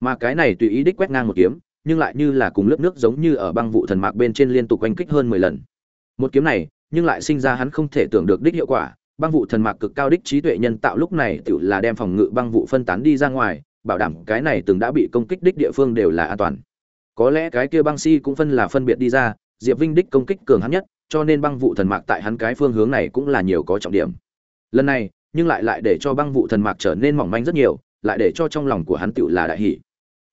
mà cái này tùy ý đích quét ngang một kiếm, nhưng lại như là cùng lớp nước giống như ở băng vụ thần mạc bên trên liên tục oanh kích hơn mười lần. Một kiếm này, nhưng lại sinh ra hắn không thể tưởng được đích hiệu quả. Băng vụ thần mạc cực cao đích trí tuệ nhân tạo lúc này tự là đem phòng ngự băng vụ phân tán đi ra ngoài, bảo đảm cái này từng đã bị công kích đích địa phương đều là an toàn. Có lẽ cái kia băng si cũng phân là phân biệt đi ra, diệp vinh đích công kích cường hắn nhất, cho nên băng vụ thần mạc tại hắn cái phương hướng này cũng là nhiều có trọng điểm. Lần này, nhưng lại lại để cho băng vụ thần mạc trở nên mỏng manh rất nhiều, lại để cho trong lòng của hắn tựu là đại hỷ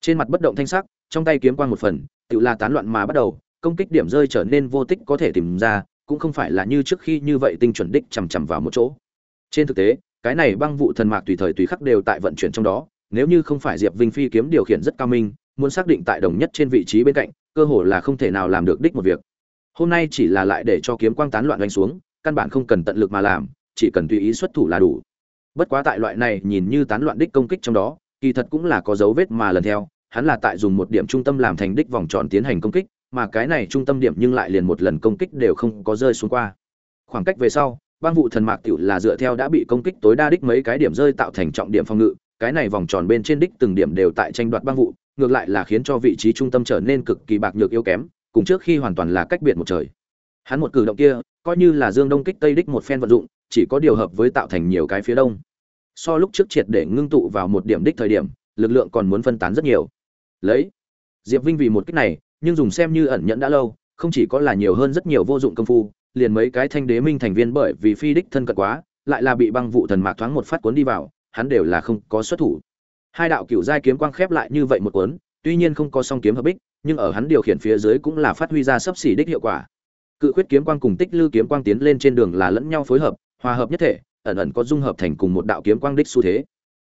trên mặt bất động thanh sắc, trong tay kiếm quang một phần tự là tán loạn mà bắt đầu, công kích điểm rơi trở nên vô tích có thể tìm ra, cũng không phải là như trước khi như vậy tinh chuẩn đích chằm chằm vào một chỗ. Trên thực tế, cái này băng vụ thần mạc tùy thời tùy khắc đều tại vận chuyển trong đó, nếu như không phải diệp vinh phi kiếm điều khiển rất cao minh, muốn xác định tại đồng nhất trên vị trí bên cạnh, cơ hồ là không thể nào làm được đích một việc. Hôm nay chỉ là lại để cho kiếm quang tán loạn đánh xuống, căn bản không cần tận lực mà làm, chỉ cần tùy ý xuất thủ là đủ. Bất quá tại loại này nhìn như tán loạn đích công kích trong đó kỳ thật cũng là có dấu vết mà lần theo, hắn là tại dùng một điểm trung tâm làm thành đích vòng tròn tiến hành công kích, mà cái này trung tâm điểm nhưng lại liền một lần công kích đều không có rơi xuống qua. Khoảng cách về sau, băng vụ thần mạc tiểu là dựa theo đã bị công kích tối đa đích mấy cái điểm rơi tạo thành trọng điểm phòng ngự, cái này vòng tròn bên trên đích từng điểm đều tại tranh đoạt băng vụ, ngược lại là khiến cho vị trí trung tâm trở nên cực kỳ bạc nhược yếu kém, cùng trước khi hoàn toàn là cách biệt một trời. Hắn một cử động kia, coi như là dương đông kích tây đích một phen vận dụng, chỉ có điều hợp với tạo thành nhiều cái phía đông so lúc trước triệt để ngưng tụ vào một điểm đích thời điểm, lực lượng còn muốn phân tán rất nhiều. Lấy, diệp vinh vì một kích này, nhưng dùng xem như ẩn nhẫn đã lâu, không chỉ có là nhiều hơn rất nhiều vô dụng công phu, liền mấy cái thanh đế minh thành viên bởi vì phi đích thân cận quá, lại là bị băng vụ thần mạc thoáng một phát cuốn đi vào, hắn đều là không có xuất thủ. Hai đạo cựu giai kiếm quang khép lại như vậy một cuốn, tuy nhiên không có song kiếm hợp bích, nhưng ở hắn điều khiển phía dưới cũng là phát huy ra sấp xỉ đích hiệu quả. Cự khuyết kiếm quang cùng tích lư kiếm quang tiến lên trên đường là lẫn nhau phối hợp, hòa hợp nhất thể ẩn ẩn có dung hợp thành cùng một đạo kiếm quang đích xu thế.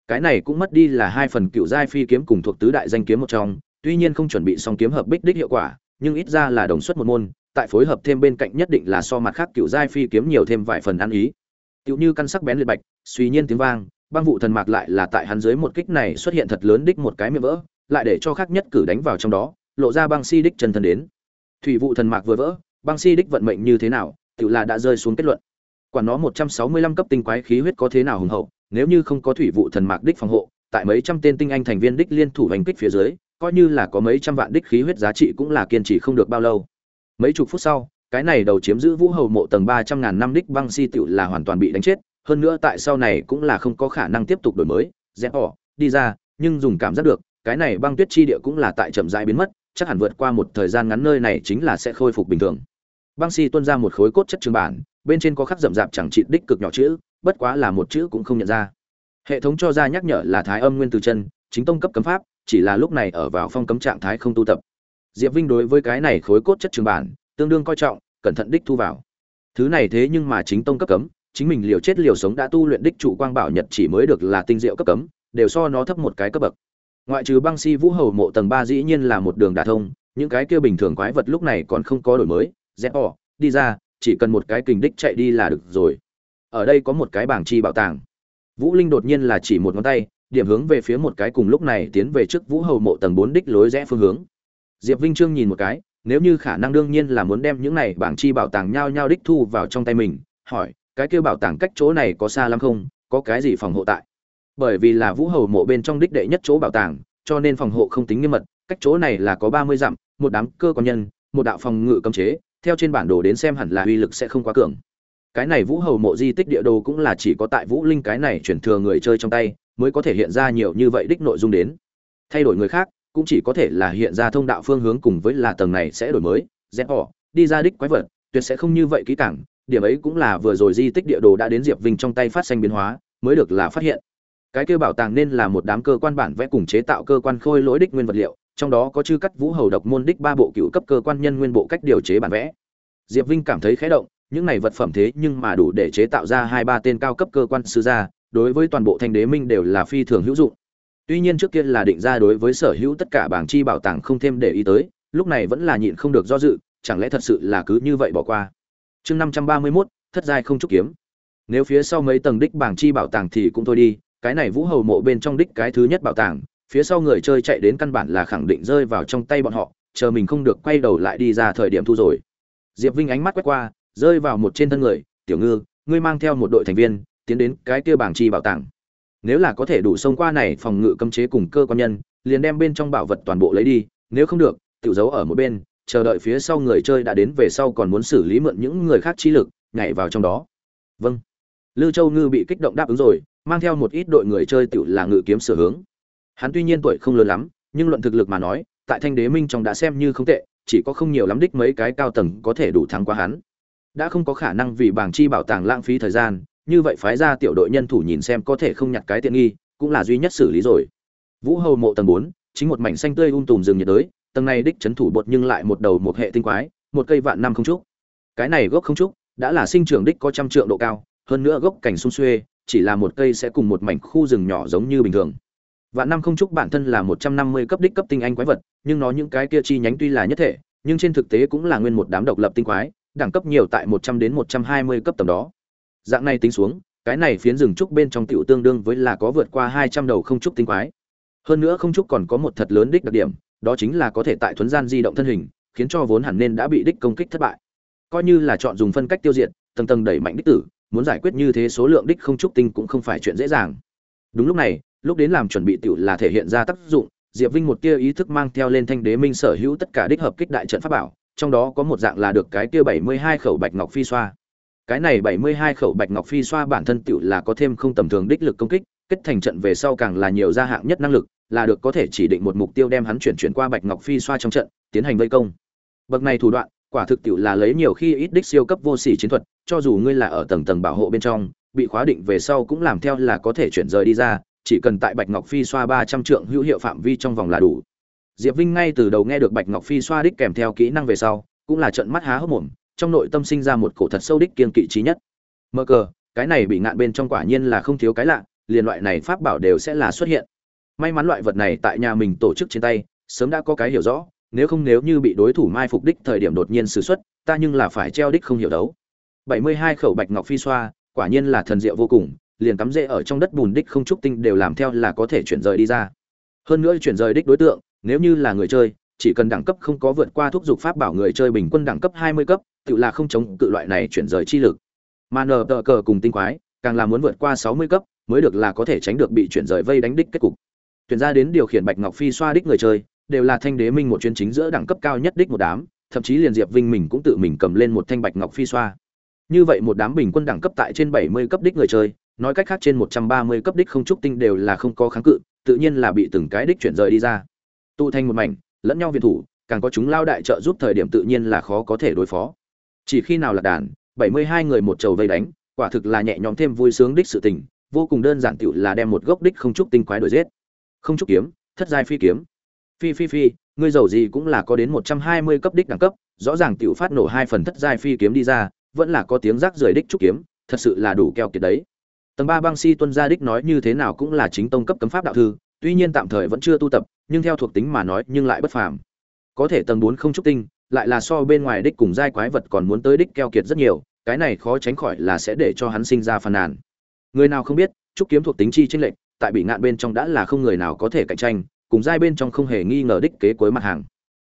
Cái này cũng mất đi là hai phần cựu giai phi kiếm cùng thuộc tứ đại danh kiếm một trong, tuy nhiên không chuẩn bị song kiếm hợp bích đích hiệu quả, nhưng ít ra là đồng xuất một môn, tại phối hợp thêm bên cạnh nhất định là so mặt khác cựu giai phi kiếm nhiều thêm vài phần ăn ý. Tựu như căn sắc bén liệt bạch, suy nhiên tiếng vang, băng vụ thần mạc lại là tại hắn dưới một kích này xuất hiện thật lớn đích một cái miệng vỡ, lại để cho khác nhất cử đánh vào trong đó, lộ ra băng si đích chân thân đến. Thủy vụ thần mạc vừa vỡ, băng si đích vận mệnh như thế nào tự là đã rơi xuống kết luận quản nó một trăm sáu mươi lăm cấp tinh quái khí huyết có thế nào hùng hậu, nếu như không có thủy vụ thần mạc đích phòng hộ, tại mấy trăm tên tinh anh thành viên đích liên thủ hành kích phía dưới, coi như là có mấy trăm vạn đích khí huyết giá trị cũng là kiên trì không được bao lâu. Mấy chục phút sau, cái này đầu chiếm giữ vũ hầu mộ tầng ba trăm ngàn năm đích băng si tiểu là hoàn toàn bị đánh chết, hơn nữa tại sau này cũng là không có khả năng tiếp tục đổi mới, dẹp bỏ, đi ra, nhưng dùng cảm giác được, cái này băng tuyết chi địa cũng là tại chậm rãi biến mất, chắc hẳn vượt qua một thời gian ngắn nơi này chính là sẽ khôi phục bình thường. Băng si tuôn ra một khối cốt chất trường bản bên trên có khắc rậm rạp chẳng trị đích cực nhỏ chữ, bất quá là một chữ cũng không nhận ra. Hệ thống cho ra nhắc nhở là thái âm nguyên từ chân, chính tông cấp cấm pháp, chỉ là lúc này ở vào phong cấm trạng thái không tu tập. Diệp vinh đối với cái này khối cốt chất trường bản, tương đương coi trọng, cẩn thận đích thu vào. Thứ này thế nhưng mà chính tông cấp cấm, chính mình liều chết liều sống đã tu luyện đích chủ quang bảo nhật chỉ mới được là tinh diệu cấp cấm, đều so nó thấp một cái cấp bậc. Ngoại trừ băng si vũ hầu mộ tầng ba dĩ nhiên là một đường đả thông, những cái kia bình thường quái vật lúc này còn không có đổi mới, dẹp bỏ, đi ra chỉ cần một cái kình đích chạy đi là được rồi. Ở đây có một cái bảng chi bảo tàng. Vũ linh đột nhiên là chỉ một ngón tay, điểm hướng về phía một cái cùng lúc này tiến về trước vũ hầu mộ tầng bốn đích lối rẽ phương hướng. Diệp vinh trương nhìn một cái, nếu như khả năng đương nhiên là muốn đem những này bảng chi bảo tàng nhao nhao đích thu vào trong tay mình, hỏi, cái kêu bảo tàng cách chỗ này có xa lắm không, có cái gì phòng hộ tại? Bởi vì là vũ hầu mộ bên trong đích đệ nhất chỗ bảo tàng, cho nên phòng hộ không tính nghiêm mật, cách chỗ này là có ba mươi dặm, một đám cơ quan nhân, một đạo phòng ngự cấm chế theo trên bản đồ đến xem hẳn là uy lực sẽ không quá cường. Cái này vũ hầu mộ di tích địa đồ cũng là chỉ có tại vũ linh cái này chuyển thừa người chơi trong tay, mới có thể hiện ra nhiều như vậy đích nội dung đến. Thay đổi người khác, cũng chỉ có thể là hiện ra thông đạo phương hướng cùng với là tầng này sẽ đổi mới, dẹp bỏ, đi ra đích quái vật, tuyệt sẽ không như vậy kỹ càng. Điểm ấy cũng là vừa rồi di tích địa đồ đã đến diệp vinh trong tay phát sinh biến hóa, mới được là phát hiện. Cái kêu bảo tàng nên là một đám cơ quan bản vẽ cùng chế tạo cơ quan khôi lỗi đích nguyên vật liệu trong đó có chư cắt vũ hầu độc môn đích ba bộ cựu cấp cơ quan nhân nguyên bộ cách điều chế bản vẽ. Diệp vinh cảm thấy khẽ động, những này vật phẩm thế nhưng mà đủ để chế tạo ra hai ba tên cao cấp cơ quan sư gia, đối với toàn bộ thanh đế minh đều là phi thường hữu dụng. Tuy nhiên trước kia là định ra đối với sở hữu tất cả bảng chi bảo tàng không thêm để ý tới, lúc này vẫn là nhịn không được do dự, chẳng lẽ thật sự là cứ như vậy bỏ qua? Chương năm trăm ba mươi mốt, thất giai không trúc kiếm. Nếu phía sau mấy tầng đích bảng chi bảo tàng thì cũng thôi đi, cái này vũ hầu mộ bên trong đích cái thứ nhất bảo tàng phía sau người chơi chạy đến căn bản là khẳng định rơi vào trong tay bọn họ chờ mình không được quay đầu lại đi ra thời điểm thu rồi. Diệp vinh ánh mắt quét qua rơi vào một trên thân người tiểu ngư ngươi mang theo một đội thành viên tiến đến cái kia bảng chi bảo tàng. Nếu là có thể đủ xông qua này phòng ngự cấm chế cùng cơ quan nhân liền đem bên trong bảo vật toàn bộ lấy đi nếu không được tự giấu ở một bên chờ đợi phía sau người chơi đã đến về sau còn muốn xử lý mượn những người khác chi lực nhảy vào trong đó. Vâng. Lưu Châu Ngư bị kích động đáp ứng rồi, mang theo một ít đội người chơi tiểu là ngự kiếm sửa hướng. Hắn tuy nhiên tuổi không lớn lắm, nhưng luận thực lực mà nói, tại Thanh Đế Minh trong đã xem như không tệ, chỉ có không nhiều lắm đích mấy cái cao tầng có thể đủ thắng qua hắn. Đã không có khả năng vì bảng chi bảo tàng lãng phí thời gian, như vậy phái ra tiểu đội nhân thủ nhìn xem có thể không nhặt cái tiện nghi, cũng là duy nhất xử lý rồi. Vũ Hầu mộ tầng 4, chính một mảnh xanh tươi um tùm rừng nhiệt đới, tầng này đích trấn thủ bột nhưng lại một đầu một hệ tinh quái, một cây vạn năm không trúc. Cái này gốc không trúc, đã là sinh trưởng đích có trăm trượng độ cao, hơn nữa gốc cảnh sung xuê, chỉ là một cây sẽ cùng một mảnh khu rừng nhỏ giống như bình thường. Vạn năm không trúc bản thân là 150 cấp đích cấp tinh anh quái vật, nhưng nó những cái kia chi nhánh tuy là nhất thể, nhưng trên thực tế cũng là nguyên một đám độc lập tinh quái, đẳng cấp nhiều tại 100 đến 120 cấp tầm đó. Dạng này tính xuống, cái này phiến rừng trúc bên trong tiểu tương đương với là có vượt qua 200 đầu không trúc tinh quái. Hơn nữa không trúc còn có một thật lớn đích đặc điểm, đó chính là có thể tại thuần gian di động thân hình, khiến cho vốn hẳn nên đã bị đích công kích thất bại. Coi như là chọn dùng phân cách tiêu diệt, tầng tầng đẩy mạnh đích tử, muốn giải quyết như thế số lượng đích không trúc tinh cũng không phải chuyện dễ dàng. Đúng lúc này, lúc đến làm chuẩn bị tiểu là thể hiện ra tác dụng, Diệp Vinh một tia ý thức mang theo lên Thanh Đế Minh sở hữu tất cả đích hợp kích đại trận pháp bảo, trong đó có một dạng là được cái kia 72 khẩu bạch ngọc phi xoa. Cái này 72 khẩu bạch ngọc phi xoa bản thân tiểu là có thêm không tầm thường đích lực công kích, kết thành trận về sau càng là nhiều gia hạng nhất năng lực, là được có thể chỉ định một mục tiêu đem hắn chuyển chuyển qua bạch ngọc phi xoa trong trận, tiến hành vây công. Bậc này thủ đoạn, quả thực tiểu là lấy nhiều khi ít đích siêu cấp vô sỉ chiến thuật, cho dù ngươi là ở tầng tầng bảo hộ bên trong, bị khóa định về sau cũng làm theo là có thể chuyển rời đi ra, chỉ cần tại Bạch Ngọc Phi xoa 300 trượng hữu hiệu phạm vi trong vòng là đủ. Diệp Vinh ngay từ đầu nghe được Bạch Ngọc Phi xoa đích kèm theo kỹ năng về sau, cũng là trợn mắt há hốc mồm, trong nội tâm sinh ra một cổ thật sâu đích kiên kỵ trí nhất. Mơ cờ, cái này bị ngạn bên trong quả nhiên là không thiếu cái lạ, liền loại này pháp bảo đều sẽ là xuất hiện. May mắn loại vật này tại nhà mình tổ chức trên tay, sớm đã có cái hiểu rõ, nếu không nếu như bị đối thủ mai phục đích thời điểm đột nhiên sử xuất, ta nhưng là phải treo đích không hiểu đấu. 72 khẩu bạch ngọc phi xoa, quả nhiên là thần diệu vô cùng, liền cắm rễ ở trong đất bùn đích không trúc tinh đều làm theo là có thể chuyển rời đi ra. Hơn nữa chuyển rời đích đối tượng, nếu như là người chơi, chỉ cần đẳng cấp không có vượt qua thuốc dục pháp bảo người chơi bình quân đẳng cấp 20 cấp, tự là không chống cự loại này chuyển rời chi lực. Mà nờ tờ cờ cùng tinh quái, càng là muốn vượt qua 60 cấp, mới được là có thể tránh được bị chuyển rời vây đánh đích kết cục. Tuyển ra đến điều khiển Bạch Ngọc Phi xoa đích người chơi, đều là thanh đế minh một chuyên chính giữa đẳng cấp cao nhất đích một đám, thậm chí liền Diệp Vinh mình cũng tự mình cầm lên một thanh Bạch Ngọc Phi xoa. Như vậy một đám bình quân đẳng cấp tại trên 70 cấp đích người chơi, nói cách khác trên 130 cấp đích không trúc tinh đều là không có kháng cự, tự nhiên là bị từng cái đích chuyển rời đi ra. Tụ thành một mảnh, lẫn nhau viện thủ, càng có chúng lao đại trợ giúp thời điểm tự nhiên là khó có thể đối phó. Chỉ khi nào là đàn, 72 người một chầu vây đánh, quả thực là nhẹ nhõm thêm vui sướng đích sự tình, vô cùng đơn giản tiểu là đem một gốc đích không trúc tinh quái đuổi giết. Không trúc kiếm, thất giai phi kiếm. Phi phi phi, ngươi giàu gì cũng là có đến 120 cấp đích đẳng cấp, rõ ràng tiểu phát nổ hai phần thất giai phi kiếm đi ra, vẫn là có tiếng rác rưởi đích trúc kiếm, thật sự là đủ keo kiệt đấy. Tầng ba băng si tuân gia đích nói như thế nào cũng là chính tông cấp cấm pháp đạo thư, tuy nhiên tạm thời vẫn chưa tu tập, nhưng theo thuộc tính mà nói nhưng lại bất phàm. Có thể tầng bốn không trúc tinh, lại là so bên ngoài đích cùng giai quái vật còn muốn tới đích keo kiệt rất nhiều, cái này khó tránh khỏi là sẽ để cho hắn sinh ra phàn nàn. Người nào không biết, trúc kiếm thuộc tính chi tranh lệch, tại bị ngạn bên trong đã là không người nào có thể cạnh tranh, cùng giai bên trong không hề nghi ngờ đích kế cuối mặt hàng.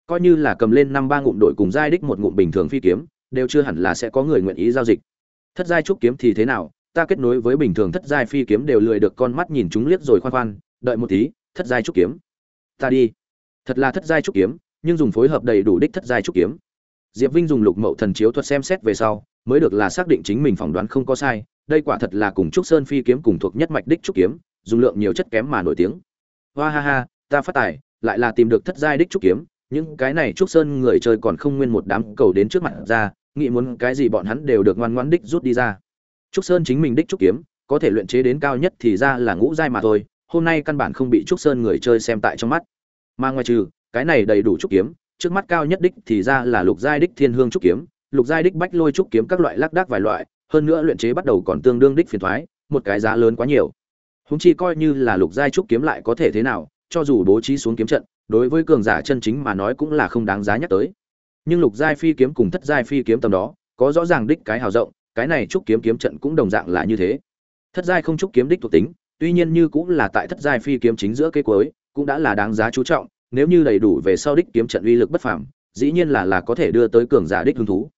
Coi như là cầm lên năm ba ngụm đội cùng giai đích một ngụm bình thường phi kiếm, đều chưa hẳn là sẽ có người nguyện ý giao dịch. Thất giai trúc kiếm thì thế nào, ta kết nối với bình thường thất giai phi kiếm đều lười được con mắt nhìn chúng liếc rồi khoan khoan, đợi một tí, thất giai trúc kiếm. Ta đi. Thật là thất giai trúc kiếm, nhưng dùng phối hợp đầy đủ đích thất giai trúc kiếm. Diệp Vinh dùng lục mậu thần chiếu thuật xem xét về sau, mới được là xác định chính mình phỏng đoán không có sai, đây quả thật là cùng trúc sơn phi kiếm cùng thuộc nhất mạch đích trúc kiếm, dùng lượng nhiều chất kém mà nổi tiếng. Hoa ha ha, ta phát tài, lại là tìm được thất giai đích trúc kiếm, những cái này trúc sơn người chơi còn không nguyên một đám cầu đến trước mặt ra, nghĩ muốn cái gì bọn hắn đều được ngoan ngoãn đích rút đi ra. Trúc Sơn chính mình đích trúc kiếm, có thể luyện chế đến cao nhất thì ra là ngũ giai mà thôi, hôm nay căn bản không bị Trúc Sơn người chơi xem tại trong mắt. Mà ngoài trừ, cái này đầy đủ trúc kiếm, trước mắt cao nhất đích thì ra là lục giai đích thiên hương trúc kiếm, lục giai đích bách lôi trúc kiếm các loại lác đác vài loại, hơn nữa luyện chế bắt đầu còn tương đương đích phiền toái, một cái giá lớn quá nhiều. Húng chi coi như là lục giai trúc kiếm lại có thể thế nào, cho dù bố trí xuống kiếm trận, đối với cường giả chân chính mà nói cũng là không đáng giá nhắc tới. Nhưng lục giai phi kiếm cùng thất giai phi kiếm tầm đó, có rõ ràng đích cái hào rộng, cái này trúc kiếm kiếm trận cũng đồng dạng là như thế. Thất giai không trúc kiếm đích thuộc tính, tuy nhiên như cũng là tại thất giai phi kiếm chính giữa cây cuối, cũng đã là đáng giá chú trọng, nếu như đầy đủ về sau đích kiếm trận uy lực bất phàm, dĩ nhiên là là có thể đưa tới cường giả đích hứng thú.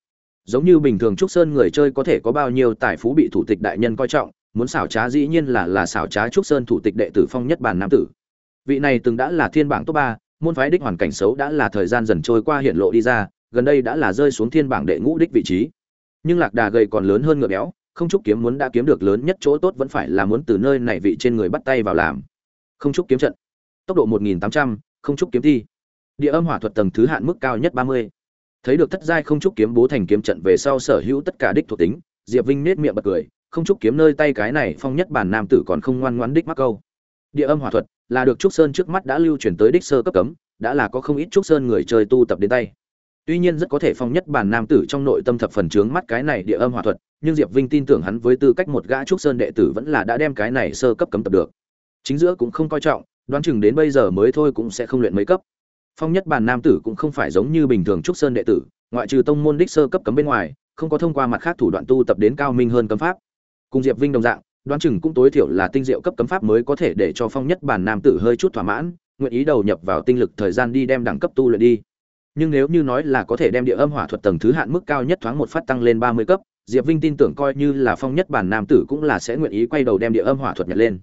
Giống như bình thường trúc sơn người chơi có thể có bao nhiêu tài phú bị thủ tịch đại nhân coi trọng, muốn xảo trá dĩ nhiên là là xảo trá trúc sơn thủ tịch đệ tử phong nhất bản nam tử vị này từng đã là thiên bảng top ba môn phái đích hoàn cảnh xấu đã là thời gian dần trôi qua hiện lộ đi ra gần đây đã là rơi xuống thiên bảng đệ ngũ đích vị trí nhưng lạc đà gầy còn lớn hơn ngựa béo không chúc kiếm muốn đã kiếm được lớn nhất chỗ tốt vẫn phải là muốn từ nơi này vị trên người bắt tay vào làm. Không chúc kiếm trận. Tốc độ 1.800, không chúc kiếm thi. Địa âm hỏa thuật tầng thứ hạn mức cao nhất 30. thấy được thất giai không chúc kiếm bố thành kiếm trận về sau sở hữu tất cả đích thuộc tính diệp vinh nết miệng bật cười không chúc kiếm nơi tay cái này phong nhất bản nam tử còn không ngoan ngoãn đích mắc câu. Địa âm hỏa thuật là được trúc sơn trước mắt đã lưu truyền tới đích sơ cấp cấm đã là có không ít trúc sơn người chơi tu tập đến tay tuy nhiên rất có thể phong nhất bản nam tử trong nội tâm thập phần trướng mắt cái này địa âm hỏa thuật, nhưng diệp vinh tin tưởng hắn với tư cách một gã trúc sơn đệ tử vẫn là đã đem cái này sơ cấp cấm tập được. Chính giữa cũng không coi trọng, đoán chừng đến bây giờ mới thôi cũng sẽ không luyện mấy cấp. Phong nhất bản nam tử cũng không phải giống như bình thường trúc sơn đệ tử, ngoại trừ tông môn đích sơ cấp cấm bên ngoài, không có thông qua mặt khác thủ đoạn tu tập đến cao minh hơn cấm pháp. Cùng diệp vinh đồng dạng, đoán chừng cũng tối thiểu là tinh diệu cấp cấm pháp mới có thể để cho phong nhất bản nam tử hơi chút thỏa mãn, nguyện ý đầu nhập vào tinh lực thời gian đi đem đẳng cấp tu luyện đi nhưng nếu như nói là có thể đem địa âm hỏa thuật tầng thứ hạn mức cao nhất thoáng một phát tăng lên ba mươi cấp, diệp vinh tin tưởng coi như là phong nhất bản nam tử cũng là sẽ nguyện ý quay đầu đem địa âm hỏa thuật nhặt lên.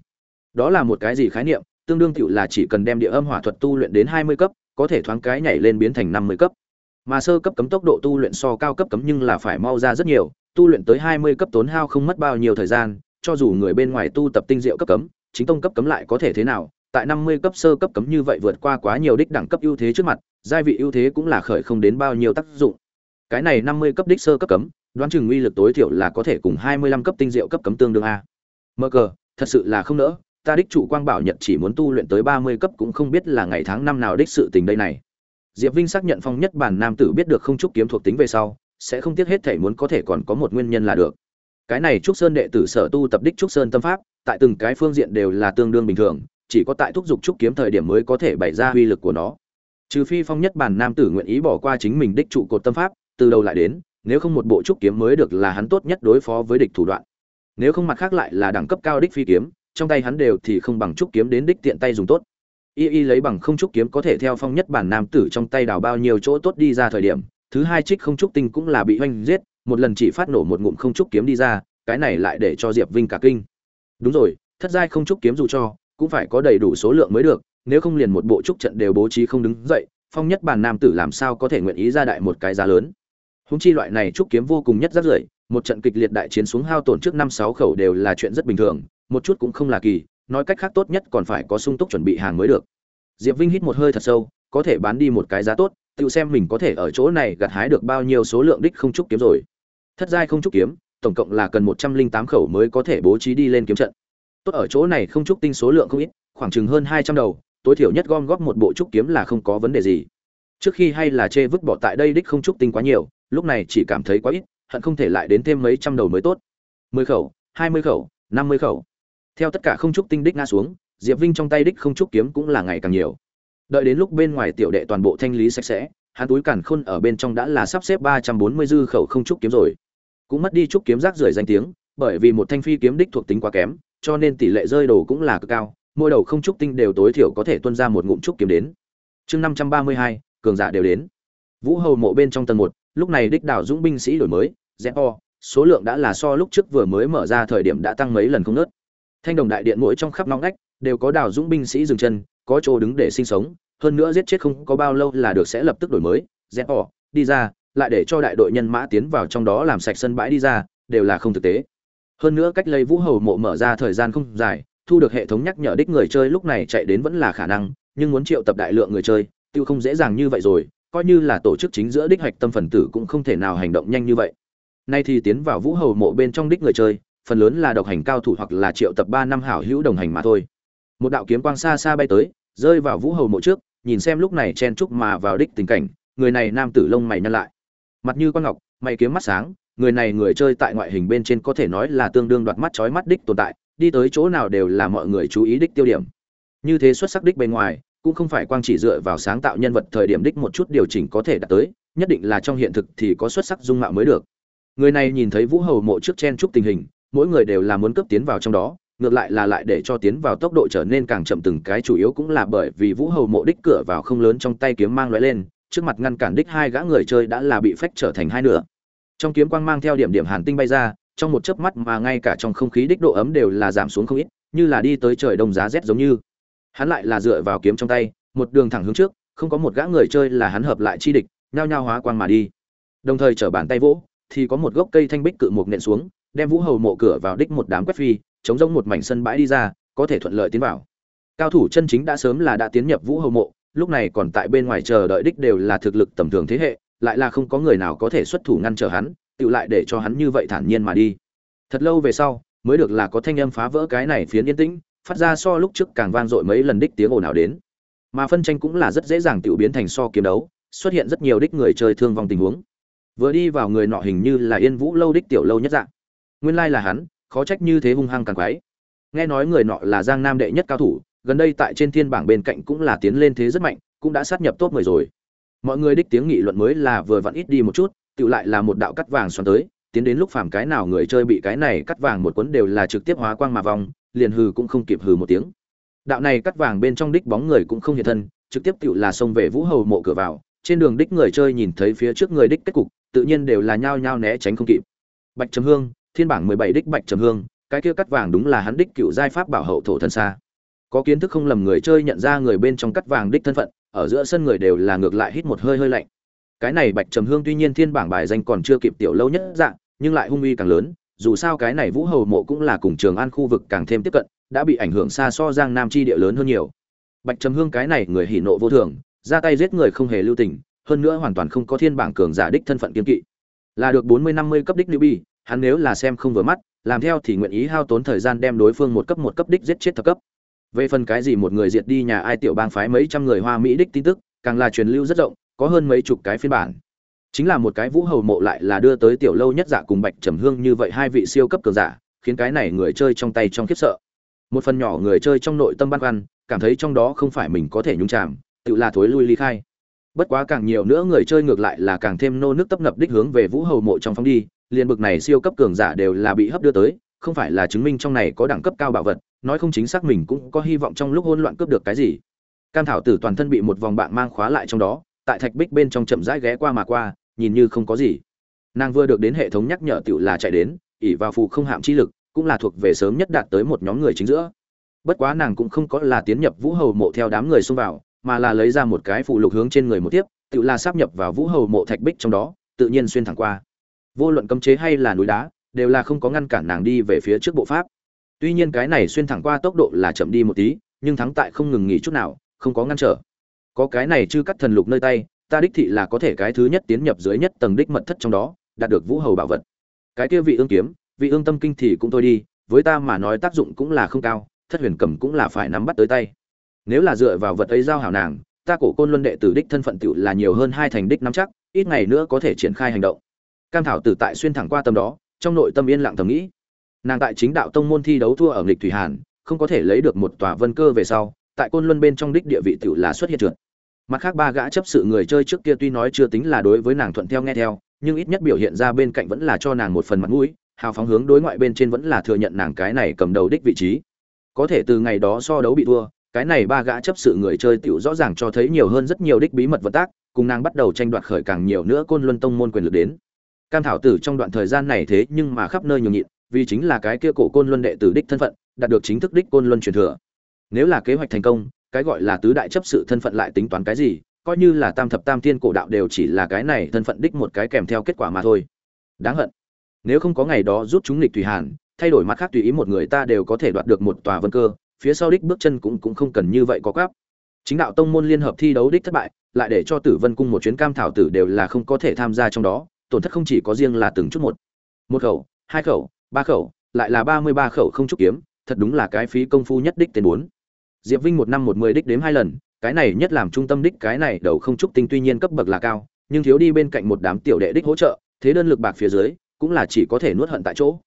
Đó là một cái gì khái niệm? Tương đương tiểu là chỉ cần đem địa âm hỏa thuật tu luyện đến hai mươi cấp, có thể thoáng cái nhảy lên biến thành năm mươi cấp. Mà sơ cấp cấm tốc độ tu luyện so cao cấp cấm nhưng là phải mau ra rất nhiều, tu luyện tới hai mươi cấp tốn hao không mất bao nhiêu thời gian, cho dù người bên ngoài tu tập tinh diệu cấp cấm, chính tông cấp cấm lại có thể thế nào? Tại năm mươi cấp sơ cấp cấm như vậy vượt qua quá nhiều đích đẳng cấp ưu thế trước mặt giai vị ưu thế cũng là khởi không đến bao nhiêu tác dụng. Cái này năm mươi cấp đích sơ cấp cấm, đoán chừng uy lực tối thiểu là có thể cùng hai mươi lăm cấp tinh diệu cấp cấm tương đương a. Mơ cờ, thật sự là không nỡ, ta đích chủ quang bảo nhật chỉ muốn tu luyện tới ba mươi cấp cũng không biết là ngày tháng năm nào đích sự tình đây này. Diệp vinh xác nhận phong nhất bản nam tử biết được không chúc kiếm thuộc tính về sau, sẽ không tiếc hết thể muốn có thể còn có một nguyên nhân là được. Cái này trúc sơn đệ tử sở tu tập đích trúc sơn tâm pháp, tại từng cái phương diện đều là tương đương bình thường, chỉ có tại thúc giục trúc kiếm thời điểm mới có thể bày ra uy lực của nó trừ phi phong nhất bản nam tử nguyện ý bỏ qua chính mình đích trụ cột tâm pháp, từ đầu lại đến, nếu không một bộ trúc kiếm mới được là hắn tốt nhất đối phó với địch thủ đoạn. Nếu không mặt khác lại là đẳng cấp cao đích phi kiếm, trong tay hắn đều thì không bằng trúc kiếm đến đích tiện tay dùng tốt. Y y lấy bằng không trúc kiếm có thể theo phong nhất bản nam tử trong tay đào bao nhiêu chỗ tốt đi ra thời điểm, thứ hai trích không trúc tinh cũng là bị oanh giết, một lần chỉ phát nổ một ngụm không trúc kiếm đi ra, cái này lại để cho diệp vinh cả kinh. Đúng rồi, thất giai không trúc kiếm dù cho, cũng phải có đầy đủ số lượng mới được nếu không liền một bộ trúc trận đều bố trí không đứng dậy, phong nhất bản nam tử làm sao có thể nguyện ý ra đại một cái giá lớn? Húng chi loại này trúc kiếm vô cùng nhất rất rưởi, một trận kịch liệt đại chiến xuống hao tổn trước năm sáu khẩu đều là chuyện rất bình thường, một chút cũng không là kỳ, nói cách khác tốt nhất còn phải có sung túc chuẩn bị hàng mới được. Diệp vinh hít một hơi thật sâu, có thể bán đi một cái giá tốt, tự xem mình có thể ở chỗ này gặt hái được bao nhiêu số lượng đích không trúc kiếm rồi. Thất giai không trúc kiếm, tổng cộng là cần một trăm linh tám khẩu mới có thể bố trí đi lên kiếm trận. Tốt ở chỗ này không trúc tinh số lượng không ít, khoảng chừng hơn hai trăm đầu tối thiểu nhất gom góp một bộ trúc kiếm là không có vấn đề gì. Trước khi hay là chê vứt bỏ tại đây đích không trúc tinh quá nhiều, lúc này chỉ cảm thấy quá ít, hận không thể lại đến thêm mấy trăm đầu mới tốt. Mười khẩu, hai mươi khẩu, năm mươi khẩu. Theo tất cả không trúc tinh đích ngã xuống, diệp vinh trong tay đích không trúc kiếm cũng là ngày càng nhiều. Đợi đến lúc bên ngoài tiểu đệ toàn bộ thanh lý sạch sẽ, hắn túi cản khôn ở bên trong đã là sắp xếp ba trăm bốn mươi dư khẩu không trúc kiếm rồi. Cũng mất đi trúc kiếm rác rưởi danh tiếng, bởi vì một thanh phi kiếm đích thuộc tính quá kém, cho nên tỷ lệ rơi đồ cũng là cực cao mỗi đầu không trúc tinh đều tối thiểu có thể tuân ra một ngụm trúc kiếm đến. Chương năm trăm ba mươi hai, cường giả đều đến. Vũ hầu mộ bên trong tầng một, lúc này đích đảo dũng binh sĩ đổi mới zepo số lượng đã là so lúc trước vừa mới mở ra thời điểm đã tăng mấy lần không nớt. Thanh đồng đại điện mỗi trong khắp nóng ngách, đều có đảo dũng binh sĩ dừng chân, có chỗ đứng để sinh sống, hơn nữa giết chết không có bao lâu là được sẽ lập tức đổi mới. Dẹp đi ra, lại để cho đại đội nhân mã tiến vào trong đó làm sạch sân bãi đi ra, đều là không thực tế. Hơn nữa cách lấy vũ hầu mộ mở ra thời gian không dài thu được hệ thống nhắc nhở đích người chơi lúc này chạy đến vẫn là khả năng, nhưng muốn triệu tập đại lượng người chơi, tiêu không dễ dàng như vậy rồi, coi như là tổ chức chính giữa đích hạch tâm phần tử cũng không thể nào hành động nhanh như vậy. Nay thì tiến vào vũ hầu mộ bên trong đích người chơi, phần lớn là độc hành cao thủ hoặc là triệu tập ba năm hảo hữu đồng hành mà thôi. Một đạo kiếm quang xa xa bay tới, rơi vào vũ hầu mộ trước, nhìn xem lúc này chen chúc mà vào đích tình cảnh, người này nam tử lông mày nhăn lại. Mặt như con ngọc, mày kiếm mắt sáng, người này người chơi tại ngoại hình bên trên có thể nói là tương đương đoạt mắt chói mắt đích tồn tại đi tới chỗ nào đều là mọi người chú ý đích tiêu điểm. Như thế xuất sắc đích bên ngoài, cũng không phải quang chỉ dựa vào sáng tạo nhân vật thời điểm đích một chút điều chỉnh có thể đạt tới, nhất định là trong hiện thực thì có xuất sắc dung mạo mới được. Người này nhìn thấy vũ hầu mộ trước chen chúc tình hình, mỗi người đều là muốn cấp tiến vào trong đó, ngược lại là lại để cho tiến vào tốc độ trở nên càng chậm từng cái chủ yếu cũng là bởi vì vũ hầu mộ đích cửa vào không lớn trong tay kiếm mang loại lên, trước mặt ngăn cản đích hai gã người chơi đã là bị phách trở thành hai nửa. Trong kiếm quang mang theo điểm điểm hàn tinh bay ra trong một chớp mắt mà ngay cả trong không khí đích độ ấm đều là giảm xuống không ít, như là đi tới trời đông giá rét giống như. Hắn lại là dựa vào kiếm trong tay, một đường thẳng hướng trước, không có một gã người chơi là hắn hợp lại chi địch, nhao nhao hóa quang mà đi. Đồng thời trở bàn tay vỗ, thì có một gốc cây thanh bích cự mục nện xuống, đem vũ hầu mộ cửa vào đích một đám quét phi, chống rông một mảnh sân bãi đi ra, có thể thuận lợi tiến vào. Cao thủ chân chính đã sớm là đã tiến nhập vũ hầu mộ, lúc này còn tại bên ngoài chờ đợi đích đều là thực lực tầm thường thế hệ, lại là không có người nào có thể xuất thủ ngăn trở hắn tự lại để cho hắn như vậy thản nhiên mà đi. Thật lâu về sau, mới được là có thanh âm phá vỡ cái này phiến yên tĩnh, phát ra so lúc trước càng vang dội mấy lần đích tiếng ồn ào đến. Mà phân tranh cũng là rất dễ dàng tự biến thành so kiếm đấu, xuất hiện rất nhiều đích người chơi thương vong tình huống. Vừa đi vào người nọ hình như là yên vũ lâu đích tiểu lâu nhất dạng. Nguyên lai là hắn, khó trách như thế hung hăng càng quái. Nghe nói người nọ là giang nam đệ nhất cao thủ, gần đây tại trên thiên bảng bên cạnh cũng là tiến lên thế rất mạnh, cũng đã sát nhập top 10 rồi. Mọi người đích tiếng nghị luận mới là vừa vặn ít đi một chút tự lại là một đạo cắt vàng xoắn tới, tiến đến lúc phàm cái nào người chơi bị cái này cắt vàng một cuốn đều là trực tiếp hóa quang mà vòng, liền hừ cũng không kịp hừ một tiếng. Đạo này cắt vàng bên trong đích bóng người cũng không hiện thân, trực tiếp tự là xông về vũ hầu mộ cửa vào, trên đường đích người chơi nhìn thấy phía trước người đích kết cục, tự nhiên đều là nhao nhao né tránh không kịp. Bạch trầm hương, thiên bảng mười bảy đích bạch trầm hương, cái kia cắt vàng đúng là hắn đích cựu giai pháp bảo hậu thổ thần xa. Có kiến thức không lầm người chơi nhận ra người bên trong cắt vàng đích thân phận, ở giữa sân người đều là ngược lại hít một hơi hơi lạnh cái này bạch trầm hương tuy nhiên thiên bảng bài danh còn chưa kịp tiểu lâu nhất dạng nhưng lại hung uy càng lớn, dù sao cái này vũ hầu mộ cũng là cùng trường an khu vực càng thêm tiếp cận, đã bị ảnh hưởng xa so giang nam chi địa lớn hơn nhiều. Bạch trầm hương cái này người hỉ nộ vô thường, ra tay giết người không hề lưu tình, hơn nữa hoàn toàn không có thiên bảng cường giả đích thân phận kiên kỵ. Là được bốn mươi năm mươi cấp đích lưu bi hắn nếu là xem không vừa mắt, làm theo thì nguyện ý hao tốn thời gian đem đối phương một cấp một cấp đích giết chết thập cấp. Về phần cái gì một người diệt đi nhà ai tiểu bang phái mấy trăm người hoa mỹ đích tin tức, càng là truyền lưu rất rộng có hơn mấy chục cái phiên bản. Chính là một cái vũ hầu mộ lại là đưa tới tiểu lâu nhất giả cùng bạch trầm hương như vậy hai vị siêu cấp cường giả, khiến cái này người chơi trong tay trong khiếp sợ. Một phần nhỏ người chơi trong nội tâm băn khoăn, cảm thấy trong đó không phải mình có thể nhúng chạm tự là thối lui ly khai. Bất quá càng nhiều nữa người chơi ngược lại là càng thêm nô nước tấp nập đích hướng về vũ hầu mộ trong phóng đi, liền bực này siêu cấp cường giả đều là bị hấp đưa tới, không phải là chứng minh trong này có đẳng cấp cao bảo vật, nói không chính xác mình cũng có hy vọng trong lúc hỗn loạn cướp được cái gì. Cam thảo tử toàn thân bị một vòng bạn mang khóa lại trong đó tại thạch bích bên trong chậm rãi ghé qua mà qua, nhìn như không có gì. Nàng vừa được đến hệ thống nhắc nhở tựu là chạy đến ỉ vào phù không hạm chi lực, cũng là thuộc về sớm nhất đạt tới một nhóm người chính giữa. Bất quá nàng cũng không có là tiến nhập vũ hầu mộ theo đám người xung vào, mà là lấy ra một cái phụ lục hướng trên người một tiếp tự là sắp nhập vào vũ hầu mộ thạch bích trong đó, tự nhiên xuyên thẳng qua. Vô luận cấm chế hay là núi đá, đều là không có ngăn cản nàng đi về phía trước bộ pháp. Tuy nhiên cái này xuyên thẳng qua tốc độ là chậm đi một tí, nhưng thắng tại không ngừng nghỉ chút nào, không có ngăn trở có cái này chư cắt thần lục nơi tay, ta đích thị là có thể cái thứ nhất tiến nhập dưới nhất tầng đích mật thất trong đó, đạt được vũ hầu bảo vật. Cái kia vị ương kiếm, vị ương tâm kinh thì cũng thôi đi, với ta mà nói tác dụng cũng là không cao, thất huyền cầm cũng là phải nắm bắt tới tay. Nếu là dựa vào vật ấy giao hảo nàng, ta cổ côn luân đệ tử đích thân phận tựu là nhiều hơn hai thành đích nắm chắc, ít ngày nữa có thể triển khai hành động. Cam thảo tử tại xuyên thẳng qua tâm đó, trong nội tâm yên lặng thầm nghĩ. Nàng tại chính đạo tông môn thi đấu thua ở nghịch thủy hàn, không có thể lấy được một tòa vân cơ về sau tại côn luân bên trong đích địa vị tiểu là xuất hiện trượt. Mặt khác ba gã chấp sự người chơi trước kia tuy nói chưa tính là đối với nàng thuận theo nghe theo, nhưng ít nhất biểu hiện ra bên cạnh vẫn là cho nàng một phần mặt mũi, hào phóng hướng đối ngoại bên trên vẫn là thừa nhận nàng cái này cầm đầu đích vị trí. Có thể từ ngày đó so đấu bị thua, cái này ba gã chấp sự người chơi tiểu rõ ràng cho thấy nhiều hơn rất nhiều đích bí mật vật tác, cùng nàng bắt đầu tranh đoạt khởi càng nhiều nữa côn luân tông môn quyền lực đến. Cam thảo tử trong đoạn thời gian này thế nhưng mà khắp nơi nhường nhịn, vì chính là cái kia cổ côn luân đệ tử đích thân phận, đạt được chính thức đích côn luân truyền thừa nếu là kế hoạch thành công, cái gọi là tứ đại chấp sự thân phận lại tính toán cái gì, coi như là tam thập tam thiên cổ đạo đều chỉ là cái này thân phận đích một cái kèm theo kết quả mà thôi. Đáng hận. Nếu không có ngày đó rút chúng lịch thủy hàn, thay đổi mặt khác tùy ý một người ta đều có thể đoạt được một tòa vân cơ, phía sau đích bước chân cũng cũng không cần như vậy có gáp chính đạo tông môn liên hợp thi đấu đích thất bại, lại để cho tử vân cung một chuyến cam thảo tử đều là không có thể tham gia trong đó, tổn thất không chỉ có riêng là từng chút một. Một khẩu, hai khẩu, ba khẩu, lại là ba mươi ba khẩu không chút kiếm, thật đúng là cái phí công phu nhất đích tên bốn diệp vinh một năm một mươi đích đếm hai lần, cái này nhất làm trung tâm đích cái này đầu không trúc tinh tuy nhiên cấp bậc là cao, nhưng thiếu đi bên cạnh một đám tiểu đệ đích hỗ trợ, thế đơn lực bạc phía dưới, cũng là chỉ có thể nuốt hận tại chỗ.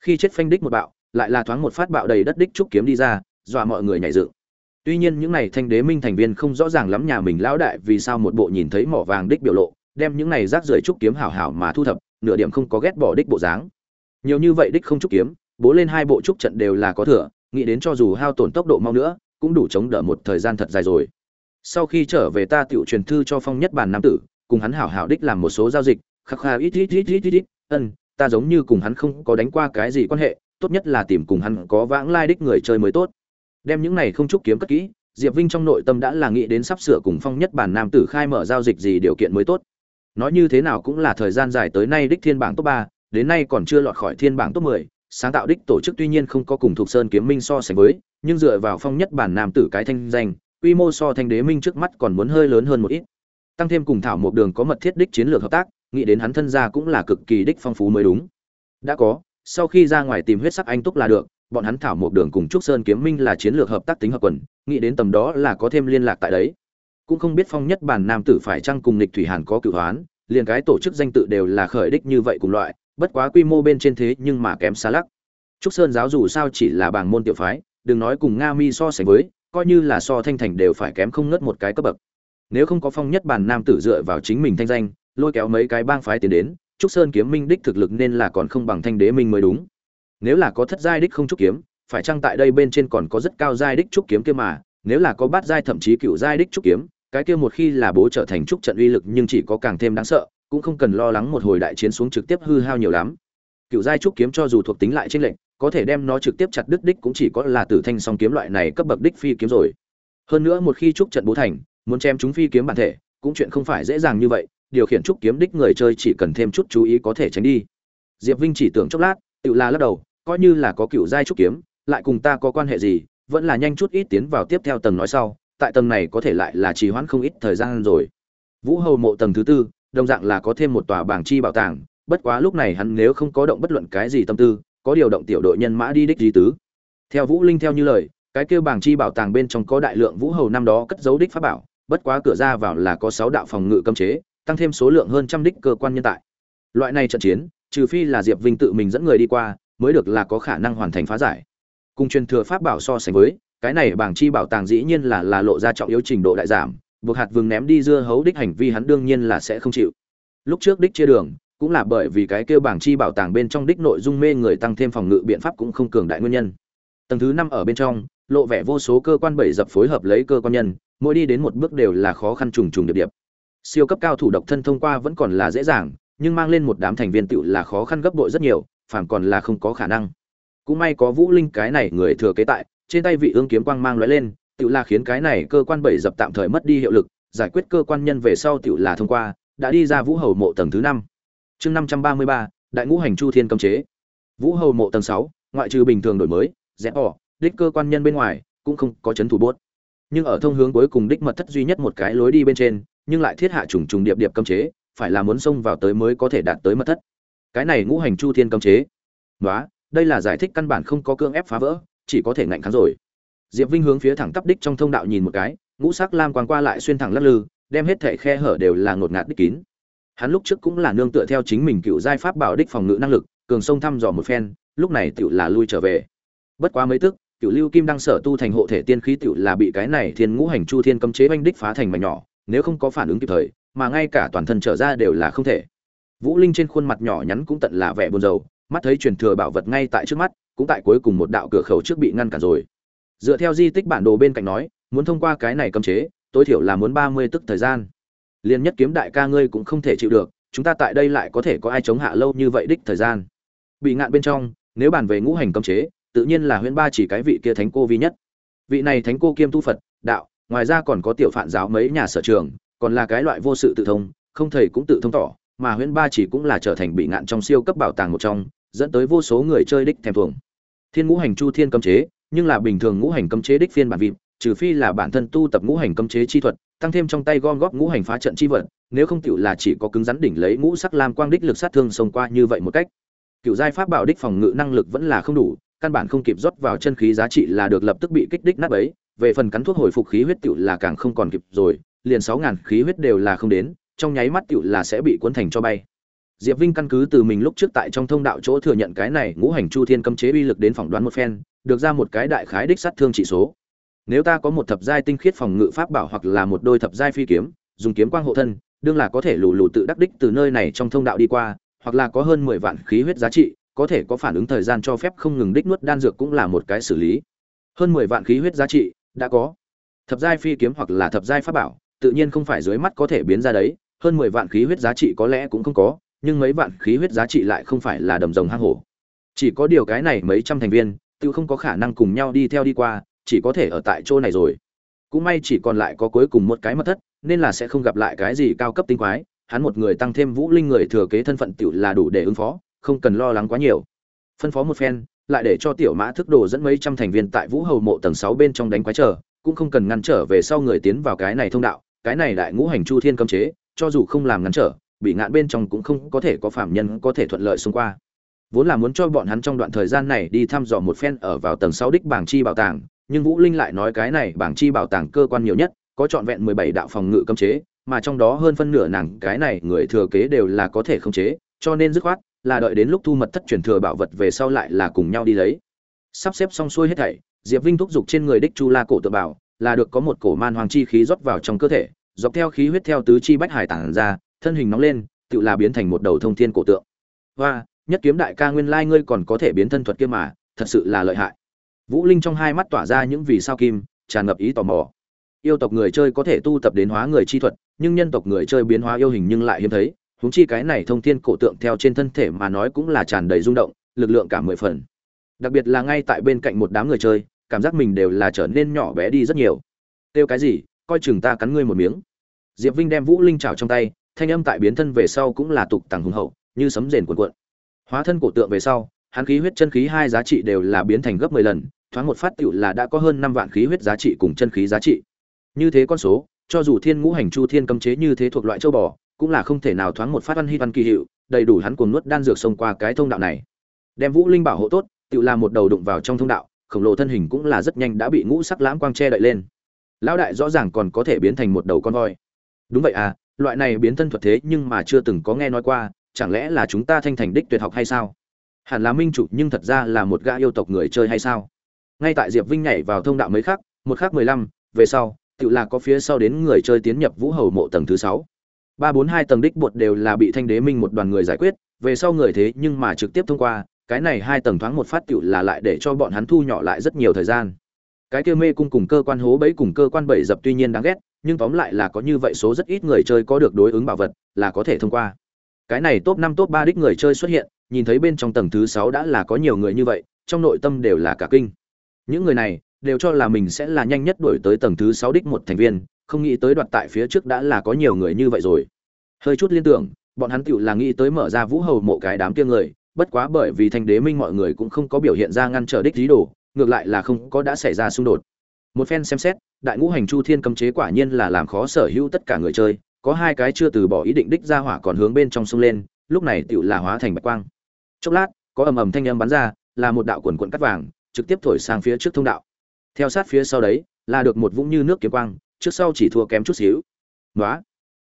Khi chết phanh đích một bạo, lại là thoáng một phát bạo đầy đất đích trúc kiếm đi ra, dọa mọi người nhảy dựng. Tuy nhiên những này thanh đế minh thành viên không rõ ràng lắm nhà mình lão đại vì sao một bộ nhìn thấy mỏ vàng đích biểu lộ, đem những này rác rưởi trúc kiếm hảo hảo mà thu thập, nửa điểm không có ghét bỏ đích bộ dáng. Nhiều như vậy đích không trúc kiếm, bố lên hai bộ trúc trận đều là có thừa, nghĩ đến cho dù hao tổn tốc độ mau nữa cũng đủ chống đỡ một thời gian thật dài rồi. Sau khi trở về ta tiểu truyền thư cho phong nhất bản nam tử, cùng hắn hảo hảo đích làm một số giao dịch, khắc kha ít ít ít ít ít ân, ta giống như cùng hắn không có đánh qua cái gì quan hệ, tốt nhất là tìm cùng hắn có vãng lai đích người chơi mới tốt. Đem những này không chúc kiếm cất kỹ, diệp vinh trong nội tâm đã là nghĩ đến sắp sửa cùng phong nhất bản nam tử khai mở giao dịch gì điều kiện mới tốt. Nói như thế nào cũng là thời gian dài tới nay đích thiên bảng top ba, đến nay còn chưa lọt khỏi thiên bảng top mười, sáng tạo đích tổ chức tuy nhiên không có cùng thuộc sơn kiếm minh so sánh với nhưng dựa vào phong nhất bản nam tử cái thanh danh, quy mô so thanh đế minh trước mắt còn muốn hơi lớn hơn một ít. Tăng thêm cùng thảo một đường có mật thiết đích chiến lược hợp tác, nghĩ đến hắn thân gia cũng là cực kỳ đích phong phú mới đúng. Đã có, sau khi ra ngoài tìm huyết sắc anh túc là được, bọn hắn thảo một đường cùng trúc sơn kiếm minh là chiến lược hợp tác tính hợp quần, nghĩ đến tầm đó là có thêm liên lạc tại đấy. Cũng không biết phong nhất bản nam tử phải chăng cùng lịch thủy hàn có cửu hoán, liền cái tổ chức danh tự đều là khởi đích như vậy cùng loại, bất quá quy mô bên trên thế nhưng mà kém xa lắc. Trúc sơn giáo dù sao chỉ là bảng môn tiểu phái đừng nói cùng nga mi so sánh với, coi như là so thanh thành đều phải kém không ngớt một cái cấp bậc. Nếu không có phong nhất bản nam tử dựa vào chính mình thanh danh, lôi kéo mấy cái bang phái tiến đến, trúc sơn kiếm minh đích thực lực nên là còn không bằng thanh đế minh mới đúng. Nếu là có thất giai đích không trúc kiếm, phải chăng tại đây bên trên còn có rất cao giai đích trúc kiếm kia mà, nếu là có bát giai thậm chí cựu giai đích trúc kiếm, cái kia một khi là bố trở thành trúc trận uy lực nhưng chỉ có càng thêm đáng sợ, cũng không cần lo lắng một hồi đại chiến xuống trực tiếp hư hao nhiều lắm. Cựu giai trúc kiếm cho dù thuộc tính lại trên lệnh có thể đem nó trực tiếp chặt đứt đích cũng chỉ có là tử thanh song kiếm loại này cấp bậc đích phi kiếm rồi. Hơn nữa một khi trúc trận bố thành, muốn chém chúng phi kiếm bản thể, cũng chuyện không phải dễ dàng như vậy, điều khiển trúc kiếm đích người chơi chỉ cần thêm chút chú ý có thể tránh đi. Diệp vinh chỉ tưởng chốc lát, tự la lắc đầu, coi như là có cựu giai trúc kiếm, lại cùng ta có quan hệ gì, vẫn là nhanh chút ít tiến vào tiếp theo tầng nói sau, tại tầng này có thể lại là trì hoãn không ít thời gian rồi. Vũ hầu mộ tầng thứ tư, đồng dạng là có thêm một tòa bảng chi bảo tàng, bất quá lúc này hắn nếu không có động bất luận cái gì tâm tư có điều động tiểu đội nhân mã đi đích di tứ. Theo vũ linh theo như lời, cái kêu bảng chi bảo tàng bên trong có đại lượng vũ hầu năm đó cất giấu đích pháp bảo, bất quá cửa ra vào là có sáu đạo phòng ngự cấm chế, tăng thêm số lượng hơn trăm đích cơ quan nhân tại. Loại này trận chiến, trừ phi là diệp vinh tự mình dẫn người đi qua, mới được là có khả năng hoàn thành phá giải. Cùng truyền thừa pháp bảo so sánh với, cái này bảng chi bảo tàng dĩ nhiên là là lộ ra trọng yếu trình độ đại giảm, buộc hạt vừng ném đi dưa hấu đích hành vi hắn đương nhiên là sẽ không chịu. Lúc trước đích chia đường cũng là bởi vì cái kêu bảng chi bảo tàng bên trong đích nội dung mê người tăng thêm phòng ngự biện pháp cũng không cường đại nguyên nhân. Tầng thứ năm ở bên trong, lộ vẻ vô số cơ quan bảy dập phối hợp lấy cơ quan nhân, mỗi đi đến một bước đều là khó khăn trùng trùng điệp điệp. Siêu cấp cao thủ độc thân thông qua vẫn còn là dễ dàng, nhưng mang lên một đám thành viên tựu là khó khăn gấp bội rất nhiều phản còn là không có khả năng. Cũng may có vũ linh cái này người thừa kế tại, trên tay vị ương kiếm quang mang lóe lên, tựu là khiến cái này cơ quan bảy dập tạm thời mất đi hiệu lực, giải quyết cơ quan nhân về sau tựu là thông qua, đã đi ra vũ hầu mộ tầng thứ năm chương năm trăm ba mươi ba, đại ngũ hành chu thiên cấm chế. Vũ hầu mộ tầng sáu, ngoại trừ bình thường đổi mới rẽ bỏ, đích cơ quan nhân bên ngoài, cũng không có chấn thủ bốt nhưng ở thông hướng cuối cùng đích mật thất duy nhất một cái lối đi bên trên, nhưng lại thiết hạ trùng trùng điệp điệp cấm chế, phải là muốn xông vào tới mới có thể đạt tới mật thất. Cái này ngũ hành chu thiên cấm chế. Nói đây là giải thích căn bản không có cương ép phá vỡ, chỉ có thể ngạnh kháng rồi. Diệp vinh hướng phía thẳng tắp đích trong thông đạo nhìn một cái, ngũ sắc lam quang qua lại xuyên thẳng lắc lư, đem hết thảy khe hở đều là ngột ngạt đích kín hắn lúc trước cũng là nương tựa theo chính mình cựu giai pháp bảo đích phòng ngự năng lực, cường sông thăm dò một phen, lúc này tựu là lui trở về. Bất quá mấy tức cựu lưu kim đang sở tu thành hộ thể tiên khí tựu là bị cái này thiên ngũ hành chu thiên cấm chế oanh đích phá thành mảnh nhỏ, nếu không có phản ứng kịp thời, mà ngay cả toàn thân trở ra đều là không thể. Vũ linh trên khuôn mặt nhỏ nhắn cũng tận là vẻ buồn rầu, mắt thấy truyền thừa bảo vật ngay tại trước mắt, cũng tại cuối cùng một đạo cửa khẩu trước bị ngăn cản rồi. Dựa theo di tích bản đồ bên cạnh nói, muốn thông qua cái này cấm chế, tối thiểu là muốn ba mươi tức thời gian liên nhất kiếm đại ca ngươi cũng không thể chịu được, chúng ta tại đây lại có thể có ai chống hạ lâu như vậy đích thời gian. Bị ngạn bên trong, nếu bàn về ngũ hành cấm chế, tự nhiên là huyễn ba chỉ cái vị kia thánh cô vi nhất. Vị này thánh cô kiêm tu phật, đạo, ngoài ra còn có tiểu phạn giáo mấy nhà sở trường, còn là cái loại vô sự tự thông, không thầy cũng tự thông tỏ, mà huyễn ba chỉ cũng là trở thành bị ngạn trong siêu cấp bảo tàng một trong, dẫn tới vô số người chơi đích thèm thuồng. Thiên ngũ hành chu thiên cấm chế, nhưng là bình thường ngũ hành cấm chế đích phiên bản vịt trừ phi là bản thân tu tập ngũ hành cấm chế chi thuật tăng thêm trong tay gom góp ngũ hành phá trận chi vật, nếu không tiểu là chỉ có cứng rắn đỉnh lấy ngũ sắc lam quang đích lực sát thương xông qua như vậy một cách. Cựu giai pháp bảo đích phòng ngự năng lực vẫn là không đủ, căn bản không kịp rót vào chân khí giá trị là được lập tức bị kích đích nát bấy. Về phần cắn thuốc hồi phục khí huyết tiểu là càng không còn kịp rồi, liền sáu ngàn khí huyết đều là không đến, trong nháy mắt tiểu là sẽ bị cuốn thành cho bay. Diệp vinh căn cứ từ mình lúc trước tại trong thông đạo chỗ thừa nhận cái này, ngũ hành chu thiên cấm chế uy lực đến phỏng đoán một phen, được ra một cái đại khái đích sát thương chỉ số nếu ta có một thập giai tinh khiết phòng ngự pháp bảo hoặc là một đôi thập giai phi kiếm, dùng kiếm quang hộ thân, đương là có thể lù lù tự đắc đích từ nơi này trong thông đạo đi qua, hoặc là có hơn mười vạn khí huyết giá trị, có thể có phản ứng thời gian cho phép không ngừng đích nuốt đan dược cũng là một cái xử lý. Hơn mười vạn khí huyết giá trị, đã có. Thập giai phi kiếm hoặc là thập giai pháp bảo, tự nhiên không phải dưới mắt có thể biến ra đấy, hơn mười vạn khí huyết giá trị có lẽ cũng không có, nhưng mấy vạn khí huyết giá trị lại không phải là đầm rồng hang hổ. Chỉ có điều cái này mấy trăm thành viên, tự không có khả năng cùng nhau đi theo đi qua chỉ có thể ở tại chỗ này rồi. Cũng may chỉ còn lại có cuối cùng một cái mật thất, nên là sẽ không gặp lại cái gì cao cấp tinh quái. Hắn một người tăng thêm vũ linh người thừa kế thân phận tiểu là đủ để ứng phó, không cần lo lắng quá nhiều. Phân phó một phen, lại để cho tiểu mã thức đồ dẫn mấy trăm thành viên tại vũ hầu mộ tầng sáu bên trong đánh quái trở, cũng không cần ngăn trở về sau người tiến vào cái này thông đạo. Cái này đại ngũ hành chu thiên cấm chế, cho dù không làm ngăn trở, bị ngạn bên trong cũng không có thể có phạm nhân có thể thuận lợi xung qua. Vốn là muốn cho bọn hắn trong đoạn thời gian này đi thăm dò một phen ở vào tầng sáu đích bảng chi bảo tàng nhưng vũ linh lại nói cái này bảng chi bảo tàng cơ quan nhiều nhất có trọn vẹn mười bảy đạo phòng ngự cấm chế mà trong đó hơn phân nửa nàng cái này người thừa kế đều là có thể khống chế cho nên dứt khoát là đợi đến lúc thu mật thất truyền thừa bảo vật về sau lại là cùng nhau đi lấy. Sắp xếp xong xuôi hết thảy diệp vinh thúc dục trên người đích chu la cổ tự bảo là được có một cổ man hoàng chi khí rót vào trong cơ thể dọc theo khí huyết theo tứ chi bách hải tản ra thân hình nóng lên tựa là biến thành một đầu thông thiên cổ tượng. Hoa, nhất kiếm đại ca nguyên lai ngươi còn có thể biến thân thuật kia mà thật sự là lợi hại vũ linh trong hai mắt tỏa ra những vì sao kim, tràn ngập ý tò mò. Yêu tộc người chơi có thể tu tập đến hóa người chi thuật, nhưng nhân tộc người chơi biến hóa yêu hình nhưng lại hiếm thấy, huống chi cái này thông thiên cổ tượng theo trên thân thể mà nói cũng là tràn đầy rung động, lực lượng cả mười phần. Đặc biệt là ngay tại bên cạnh một đám người chơi, cảm giác mình đều là trở nên nhỏ bé đi rất nhiều. Kêu cái gì, coi chừng ta cắn ngươi một miếng. Diệp vinh đem vũ linh trào trong tay, thanh âm tại biến thân về sau cũng là tục tàng hùng hậu, như sấm rền cuộn cuộn. Hóa thân cổ tượng về sau, hắn khí huyết chân khí hai giá trị đều là biến thành gấp mười lần thoáng một phát tựu là đã có hơn năm vạn khí huyết giá trị cùng chân khí giá trị. Như thế con số, cho dù thiên ngũ hành chu thiên cấm chế như thế thuộc loại châu bò, cũng là không thể nào thoáng một phát văn hy văn kỳ hiệu, đầy đủ hắn cuồng nuốt đan dược xông qua cái thông đạo này. Đem vũ linh bảo hộ tốt tự là một đầu đụng vào trong thông đạo, khổng lồ thân hình cũng là rất nhanh đã bị ngũ sắc lãng quang che đậy lên. Lão đại rõ ràng còn có thể biến thành một đầu con voi. Đúng vậy à loại này biến thân thuật thế nhưng mà chưa từng có nghe nói qua, chẳng lẽ là chúng ta thanh thành đích tuyệt học hay sao? Hẳn là minh chủ, nhưng thật ra là một gã yêu tộc người chơi hay sao? Ngay tại diệp vinh nhảy vào thông đạo mấy khắc, một khắc mười lăm, về sau, tự là có phía sau đến người chơi tiến nhập vũ hầu mộ tầng thứ sáu. Ba bốn hai tầng đích bột đều là bị thanh đế minh một đoàn người giải quyết, về sau người thế nhưng mà trực tiếp thông qua, cái này hai tầng thoáng một phát tựu là lại để cho bọn hắn thu nhỏ lại rất nhiều thời gian. Cái kia mê cung cùng cơ quan hố bẫy cùng cơ quan bẫy dập tuy nhiên đáng ghét, nhưng tóm lại là có như vậy số rất ít người chơi có được đối ứng bảo vật, là có thể thông qua. Cái này top năm, top ba đích người chơi xuất hiện, nhìn thấy bên trong tầng thứ sáu đã là có nhiều người như vậy, trong nội tâm đều là cả kinh những người này đều cho là mình sẽ là nhanh nhất đổi tới tầng thứ sáu đích một thành viên, không nghĩ tới đoạt tại phía trước đã là có nhiều người như vậy rồi. Hơi chút liên tưởng, bọn hắn tựu là nghĩ tới mở ra vũ hầu mộ cái đám kia người, bất quá bởi vì thanh đế minh mọi người cũng không có biểu hiện ra ngăn trở đích lý đồ, ngược lại là không có đã xảy ra xung đột. Một phen xem xét, đại ngũ hành chu thiên cấm chế quả nhiên là làm khó sở hữu tất cả người chơi, có hai cái chưa từ bỏ ý định đích ra hỏa còn hướng bên trong sông lên, lúc này tựu là hóa thành bạch quang. Chốc lát, có ầm ầm thanh âm bắn ra, là một đạo quần quận cắt vàng trực tiếp thổi sang phía trước thông đạo. Theo sát phía sau đấy, là được một vũng như nước kiếm quang, trước sau chỉ thua kém chút xíu. Nói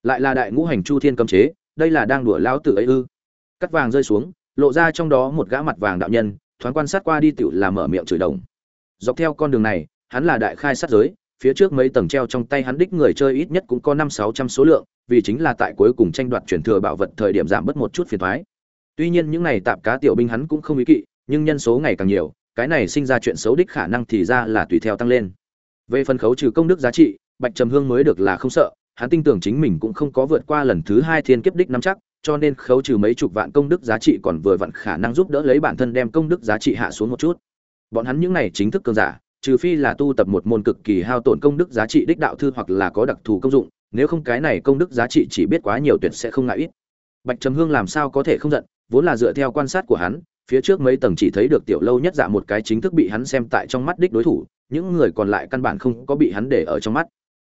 lại là đại ngũ hành chu thiên cấm chế, đây là đang đùa lão tử ấy ư. Cắt vàng rơi xuống, lộ ra trong đó một gã mặt vàng đạo nhân, thoáng quan sát qua đi tựu là mở miệng chửi đồng. Dọc theo con đường này, hắn là đại khai sát giới, phía trước mấy tầng treo trong tay hắn đích người chơi ít nhất cũng có năm sáu trăm số lượng, vì chính là tại cuối cùng tranh đoạt chuyển thừa bảo vật thời điểm giảm bớt một chút phiền thoái tuy nhiên những này tạm cá tiểu binh hắn cũng không ý kỵ, nhưng nhân số ngày càng nhiều cái này sinh ra chuyện xấu đích khả năng thì ra là tùy theo tăng lên. Về phần khấu trừ công đức giá trị, bạch trầm hương mới được là không sợ, hắn tin tưởng chính mình cũng không có vượt qua lần thứ hai thiên kiếp đích nắm chắc, cho nên khấu trừ mấy chục vạn công đức giá trị còn vừa vặn khả năng giúp đỡ lấy bản thân đem công đức giá trị hạ xuống một chút. Bọn hắn những này chính thức cường giả, trừ phi là tu tập một môn cực kỳ hao tổn công đức giá trị đích đạo thư hoặc là có đặc thù công dụng, nếu không cái này công đức giá trị chỉ biết quá nhiều tuyệt sẽ không ngại ít. Bạch trầm hương làm sao có thể không giận, vốn là dựa theo quan sát của hắn phía trước mấy tầng chỉ thấy được tiểu lâu nhất dạ một cái chính thức bị hắn xem tại trong mắt đích đối thủ, những người còn lại căn bản không có bị hắn để ở trong mắt.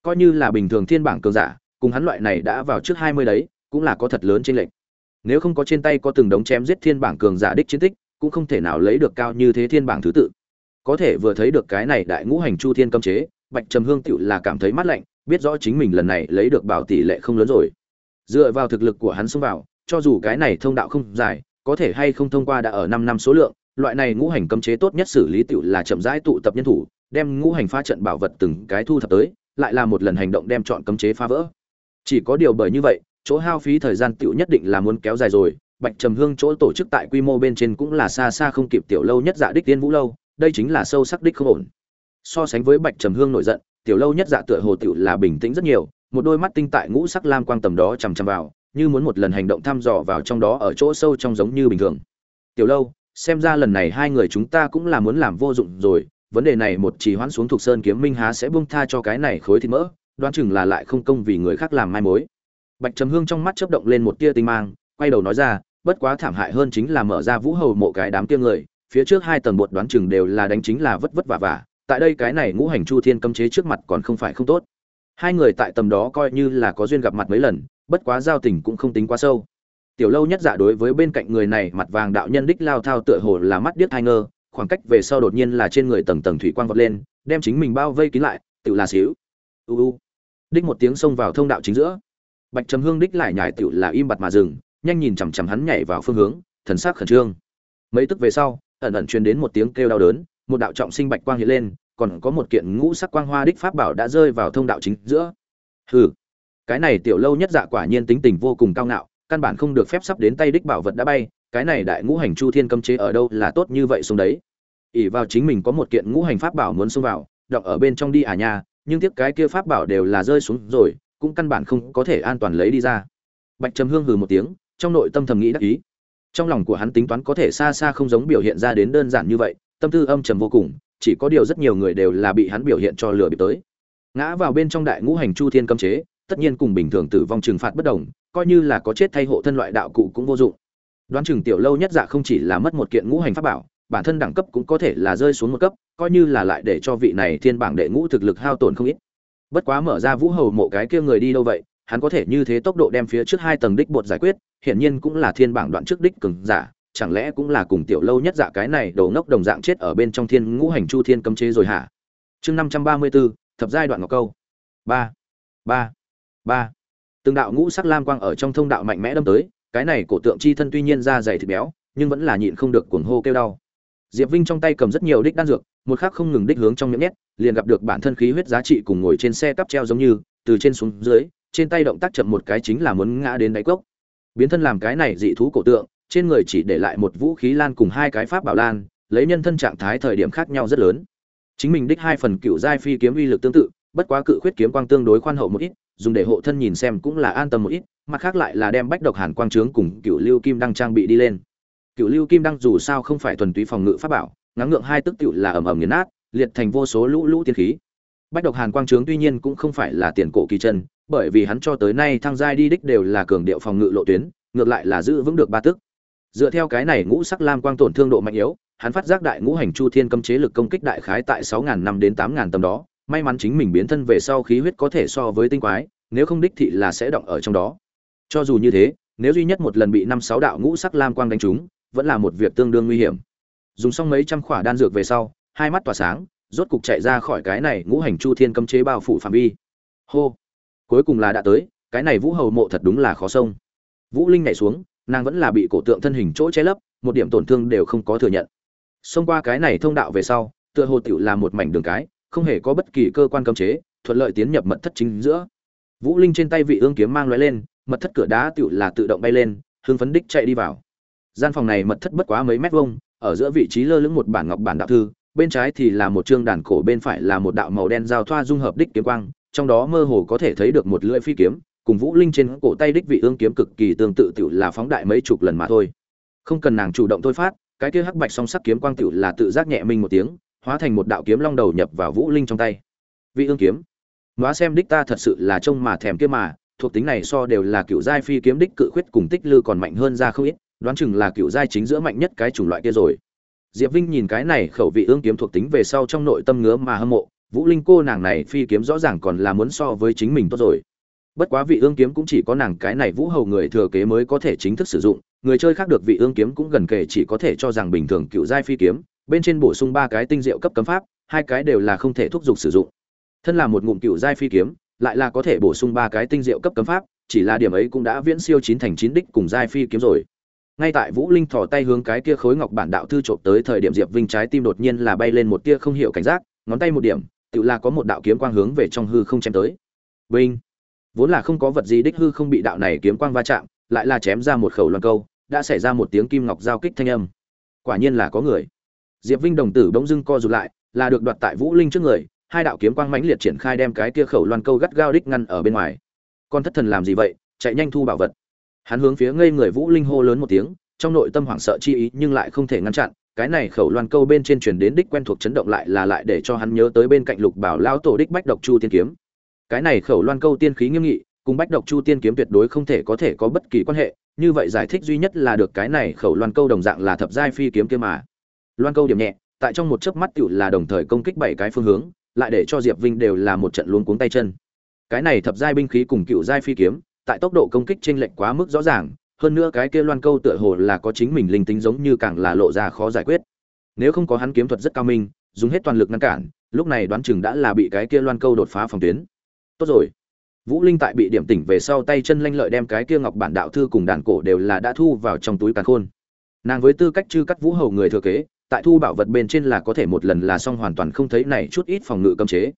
Coi như là bình thường thiên bảng cường giả, cùng hắn loại này đã vào trước hai mươi đấy, cũng là có thật lớn trên lệnh nếu không có trên tay có từng đống chém giết thiên bảng cường giả đích chiến tích, cũng không thể nào lấy được cao như thế thiên bảng thứ tự. Có thể vừa thấy được cái này đại ngũ hành chu thiên cấm chế, bạch trầm hương tựu là cảm thấy mát lạnh, biết rõ chính mình lần này lấy được bảo tỷ lệ không lớn rồi. Dựa vào thực lực của hắn xông vào, cho dù cái này thông đạo không dài có thể hay không thông qua đã ở năm năm số lượng, loại này ngũ hành cấm chế tốt nhất xử lý tiểu là chậm rãi tụ tập nhân thủ, đem ngũ hành phá trận bảo vật từng cái thu thập tới, lại là một lần hành động đem chọn cấm chế phá vỡ. Chỉ có điều bởi như vậy, chỗ hao phí thời gian tiểu nhất định là muốn kéo dài rồi, bạch trầm hương chỗ tổ chức tại quy mô bên trên cũng là xa xa không kịp tiểu lâu nhất dạ đích tiên vũ lâu, đây chính là sâu sắc đích không ổn. So sánh với bạch trầm hương nổi giận, tiểu lâu nhất dạ tựa hồ tiểu là bình tĩnh rất nhiều, một đôi mắt tinh tại ngũ sắc lam quang tầm đó chằm chằm vào như muốn một lần hành động thăm dò vào trong đó ở chỗ sâu trong giống như bình thường. Tiểu lâu, xem ra lần này hai người chúng ta cũng là muốn làm vô dụng rồi, vấn đề này một chỉ hoãn xuống thuộc sơn kiếm minh há sẽ buông tha cho cái này khối thịt mỡ, đoán chừng là lại không công vì người khác làm mai mối. Bạch trầm hương trong mắt chớp động lên một tia tinh mang, quay đầu nói ra, bất quá thảm hại hơn chính là mở ra vũ hầu mộ cái đám kia người, phía trước hai tầng bột đoán chừng đều là đánh chính là vất vất vả vả, tại đây cái này ngũ hành chu thiên cấm chế trước mặt còn không phải không tốt. Hai người tại tầm đó coi như là có duyên gặp mặt mấy lần bất quá giao tình cũng không tính quá sâu. Tiểu lâu nhất dạ đối với bên cạnh người này mặt vàng đạo nhân đích lao thao tựa hồ là mắt điếc hai ngơ, khoảng cách về sau đột nhiên là trên người tầng tầng thủy quang vọt lên, đem chính mình bao vây kín lại, tự là xíu. U u. Đích một tiếng xông vào thông đạo chính giữa. Bạch trầm hương đích lại nhải tự là im bặt mà dừng, nhanh nhìn chằm chằm hắn nhảy vào phương hướng, thần sắc khẩn trương. Mấy tức về sau, ẩn ẩn truyền đến một tiếng kêu đau đớn, một đạo trọng sinh bạch quang hiện lên, còn có một kiện ngũ sắc quang hoa đích pháp bảo đã rơi vào thông đạo chính giữa. Hừ cái này tiểu lâu nhất dạ quả nhiên tính tình vô cùng cao ngạo, căn bản không được phép sắp đến tay đích bảo vật đã bay, cái này đại ngũ hành chu thiên cấm chế ở đâu là tốt như vậy xuống đấy. ỉ vào chính mình có một kiện ngũ hành pháp bảo muốn xông vào, đọc ở bên trong đi à nha, nhưng tiếc cái kia pháp bảo đều là rơi xuống rồi, cũng căn bản không có thể an toàn lấy đi ra. Bạch trầm hương hừ một tiếng, trong nội tâm thầm nghĩ đắc ý. Trong lòng của hắn tính toán có thể xa xa không giống biểu hiện ra đến đơn giản như vậy, tâm tư âm trầm vô cùng, chỉ có điều rất nhiều người đều là bị hắn biểu hiện cho lừa bị tới. Ngã vào bên trong đại ngũ hành chu thiên cấm chế tất nhiên cùng bình thường tử vong trừng phạt bất đồng, coi như là có chết thay hộ thân loại đạo cụ cũng vô dụng. Đoán chừng tiểu lâu nhất dạ không chỉ là mất một kiện ngũ hành pháp bảo, bản thân đẳng cấp cũng có thể là rơi xuống một cấp, coi như là lại để cho vị này thiên bảng đệ ngũ thực lực hao tổn không ít. Bất quá mở ra vũ hầu mộ cái kia người đi đâu vậy, hắn có thể như thế tốc độ đem phía trước hai tầng đích bột giải quyết, hiển nhiên cũng là thiên bảng đoạn trước đích cường giả, chẳng lẽ cũng là cùng tiểu lâu nhất dạ cái này đầu ngốc đồng dạng chết ở bên trong thiên ngũ hành chu thiên cấm chế rồi hả? Chương năm trăm ba mươi bốn, thập giai đoạn ngọc câu. Ba. Ba ba. Từng đạo ngũ sắc lam quang ở trong thông đạo mạnh mẽ đâm tới, cái này cổ tượng chi thân tuy nhiên da dày thịt béo, nhưng vẫn là nhịn không được cuồng hô kêu đau. Diệp vinh trong tay cầm rất nhiều đích đan dược, một khắc không ngừng đích hướng trong miệng nhét, liền gặp được bản thân khí huyết giá trị cùng ngồi trên xe cắp treo giống như, từ trên xuống dưới, trên tay động tác chậm một cái chính là muốn ngã đến đáy cốc. Biến thân làm cái này dị thú cổ tượng, trên người chỉ để lại một vũ khí lan cùng hai cái pháp bảo lan, lấy nhân thân trạng thái thời điểm khác nhau rất lớn. Chính mình đích hai phần cựu giai phi kiếm uy lực tương tự, bất quá cự khuyết kiếm quang tương đối khoan hậu một ít dùng để hộ thân nhìn xem cũng là an tâm một ít, mặt khác lại là đem bách độc hàn quang trướng cùng cựu lưu kim đăng trang bị đi lên. Cựu lưu kim đăng dù sao không phải thuần túy phòng ngự pháp bảo, ngắn ngượng hai tức cựu là ẩm ẩm nghiền nát, liệt thành vô số lũ lũ tiên khí. Bách độc hàn quang trướng tuy nhiên cũng không phải là tiền cổ kỳ chân, bởi vì hắn cho tới nay thăng giai đi đích đều là cường điệu phòng ngự lộ tuyến, ngược lại là giữ vững được ba tức. Dựa theo cái này ngũ sắc lam quang tổn thương độ mạnh yếu, hắn phát giác đại ngũ hành chu thiên cấm chế lực công kích đại khái tại sáu ngàn năm đến tám ngàn tầm đó may mắn chính mình biến thân về sau khí huyết có thể so với tinh quái, nếu không đích thị là sẽ động ở trong đó. Cho dù như thế, nếu duy nhất một lần bị năm sáu đạo ngũ sắc lam quang đánh trúng, vẫn là một việc tương đương nguy hiểm. Dùng xong mấy trăm khỏa đan dược về sau, hai mắt tỏa sáng, rốt cục chạy ra khỏi cái này ngũ hành chu thiên cấm chế bao phủ phạm vi. Hô! Cuối cùng là đã tới, cái này vũ hầu mộ thật đúng là khó sông vũ linh nhảy xuống, nàng vẫn là bị cổ tượng thân hình chỗ che lấp, một điểm tổn thương đều không có thừa nhận. Xông qua cái này thông đạo về sau, tựa hồ tiểu là một mảnh đường cái không hề có bất kỳ cơ quan cấm chế, thuận lợi tiến nhập mật thất chính giữa. Vũ linh trên tay vị ương kiếm mang lóe lên, mật thất cửa đá tựu là tự động bay lên hương phấn đích chạy đi vào. Gian phòng này mật thất bất quá mấy mét vuông, ở giữa vị trí lơ lửng một bản ngọc bản đạo thư, bên trái thì là một chương đàn cổ, bên phải là một đạo màu đen giao thoa dung hợp đích kiếm quang, trong đó mơ hồ có thể thấy được một lưỡi phi kiếm, cùng vũ linh trên cổ tay đích vị ương kiếm cực kỳ tương tự tiểu là phóng đại mấy chục lần mà thôi. Không cần nàng chủ động thôi phát, cái kia hắc bạch song sắc kiếm quang tiểu là tự giác nhẹ mình một tiếng hóa thành một đạo kiếm long đầu nhập vào vũ linh trong tay. Vị ương kiếm. Nói xem đích ta thật sự là trông mà thèm kia mà, thuộc tính này so đều là cựu giai phi kiếm đích cự khuyết cùng tích lư còn mạnh hơn ra không ít, đoán chừng là cựu giai chính giữa mạnh nhất cái chủng loại kia rồi. Diệp vinh nhìn cái này khẩu vị ương kiếm thuộc tính về sau trong nội tâm ngứa mà hâm mộ, vũ linh cô nàng này phi kiếm rõ ràng còn là muốn so với chính mình tốt rồi. Bất quá vị ương kiếm cũng chỉ có nàng cái này vũ hầu người thừa kế mới có thể chính thức sử dụng, người chơi khác được vị ương kiếm cũng gần kể chỉ có thể cho rằng bình thường cựu giai phi kiếm bên trên bổ sung ba cái tinh diệu cấp cấm pháp, hai cái đều là không thể thúc giục sử dụng. Thân là một ngụm cựu giai phi kiếm, lại là có thể bổ sung ba cái tinh diệu cấp cấm pháp, chỉ là điểm ấy cũng đã viễn siêu chín thành chín đích cùng giai phi kiếm rồi. Ngay tại vũ linh thò tay hướng cái kia khối ngọc bản đạo thư trộm tới thời điểm diệp vinh trái tim đột nhiên là bay lên một tia không hiểu cảnh giác, ngón tay một điểm, tự là có một đạo kiếm quang hướng về trong hư không chém tới. Vinh! Vốn là không có vật gì đích hư không bị đạo này kiếm quang va chạm, lại là chém ra một khẩu loan câu, đã xảy ra một tiếng kim ngọc giao kích thanh âm. Quả nhiên là có người diệp vinh đồng tử bỗng dưng co rụt lại, là được đoạt tại vũ linh trước người, hai đạo kiếm quang mãnh liệt triển khai đem cái kia khẩu loan câu gắt gao đích ngăn ở bên ngoài. Con thất thần làm gì vậy, chạy nhanh thu bảo vật. Hắn hướng phía ngây người vũ linh hô lớn một tiếng, trong nội tâm hoảng sợ chi ý nhưng lại không thể ngăn chặn, cái này khẩu loan câu bên trên truyền đến đích quen thuộc chấn động lại là lại để cho hắn nhớ tới bên cạnh lục bảo lão tổ đích bách độc chu tiên kiếm. Cái này khẩu loan câu tiên khí nghiêm nghị, cùng bách độc chu tiên kiếm tuyệt đối không thể có thể có bất kỳ quan hệ, như vậy giải thích duy nhất là được cái này khẩu loan câu đồng dạng là thập giai phi kiếm kia mà loan câu điểm nhẹ, tại trong một chớp mắt tựu là đồng thời công kích bảy cái phương hướng, lại để cho diệp vinh đều là một trận luống cuống tay chân. Cái này thập giai binh khí cùng cựu giai phi kiếm, tại tốc độ công kích chênh lệch quá mức rõ ràng, hơn nữa cái kia loan câu tựa hồ là có chính mình linh tính giống như càng là lộ ra khó giải quyết. Nếu không có hắn kiếm thuật rất cao minh, dùng hết toàn lực ngăn cản, lúc này đoán chừng đã là bị cái kia loan câu đột phá phòng tuyến. Tốt rồi. Vũ linh tại bị điểm tỉnh về sau tay chân lanh lợi đem cái kia ngọc bản đạo thư cùng đàn cổ đều là đã thu vào trong túi càn khôn. Nàng với tư cách chư cắt vũ hầu người thừa kế tại thu bảo vật bên trên là có thể một lần là xong hoàn toàn không thấy này chút ít phòng ngự cấm chế.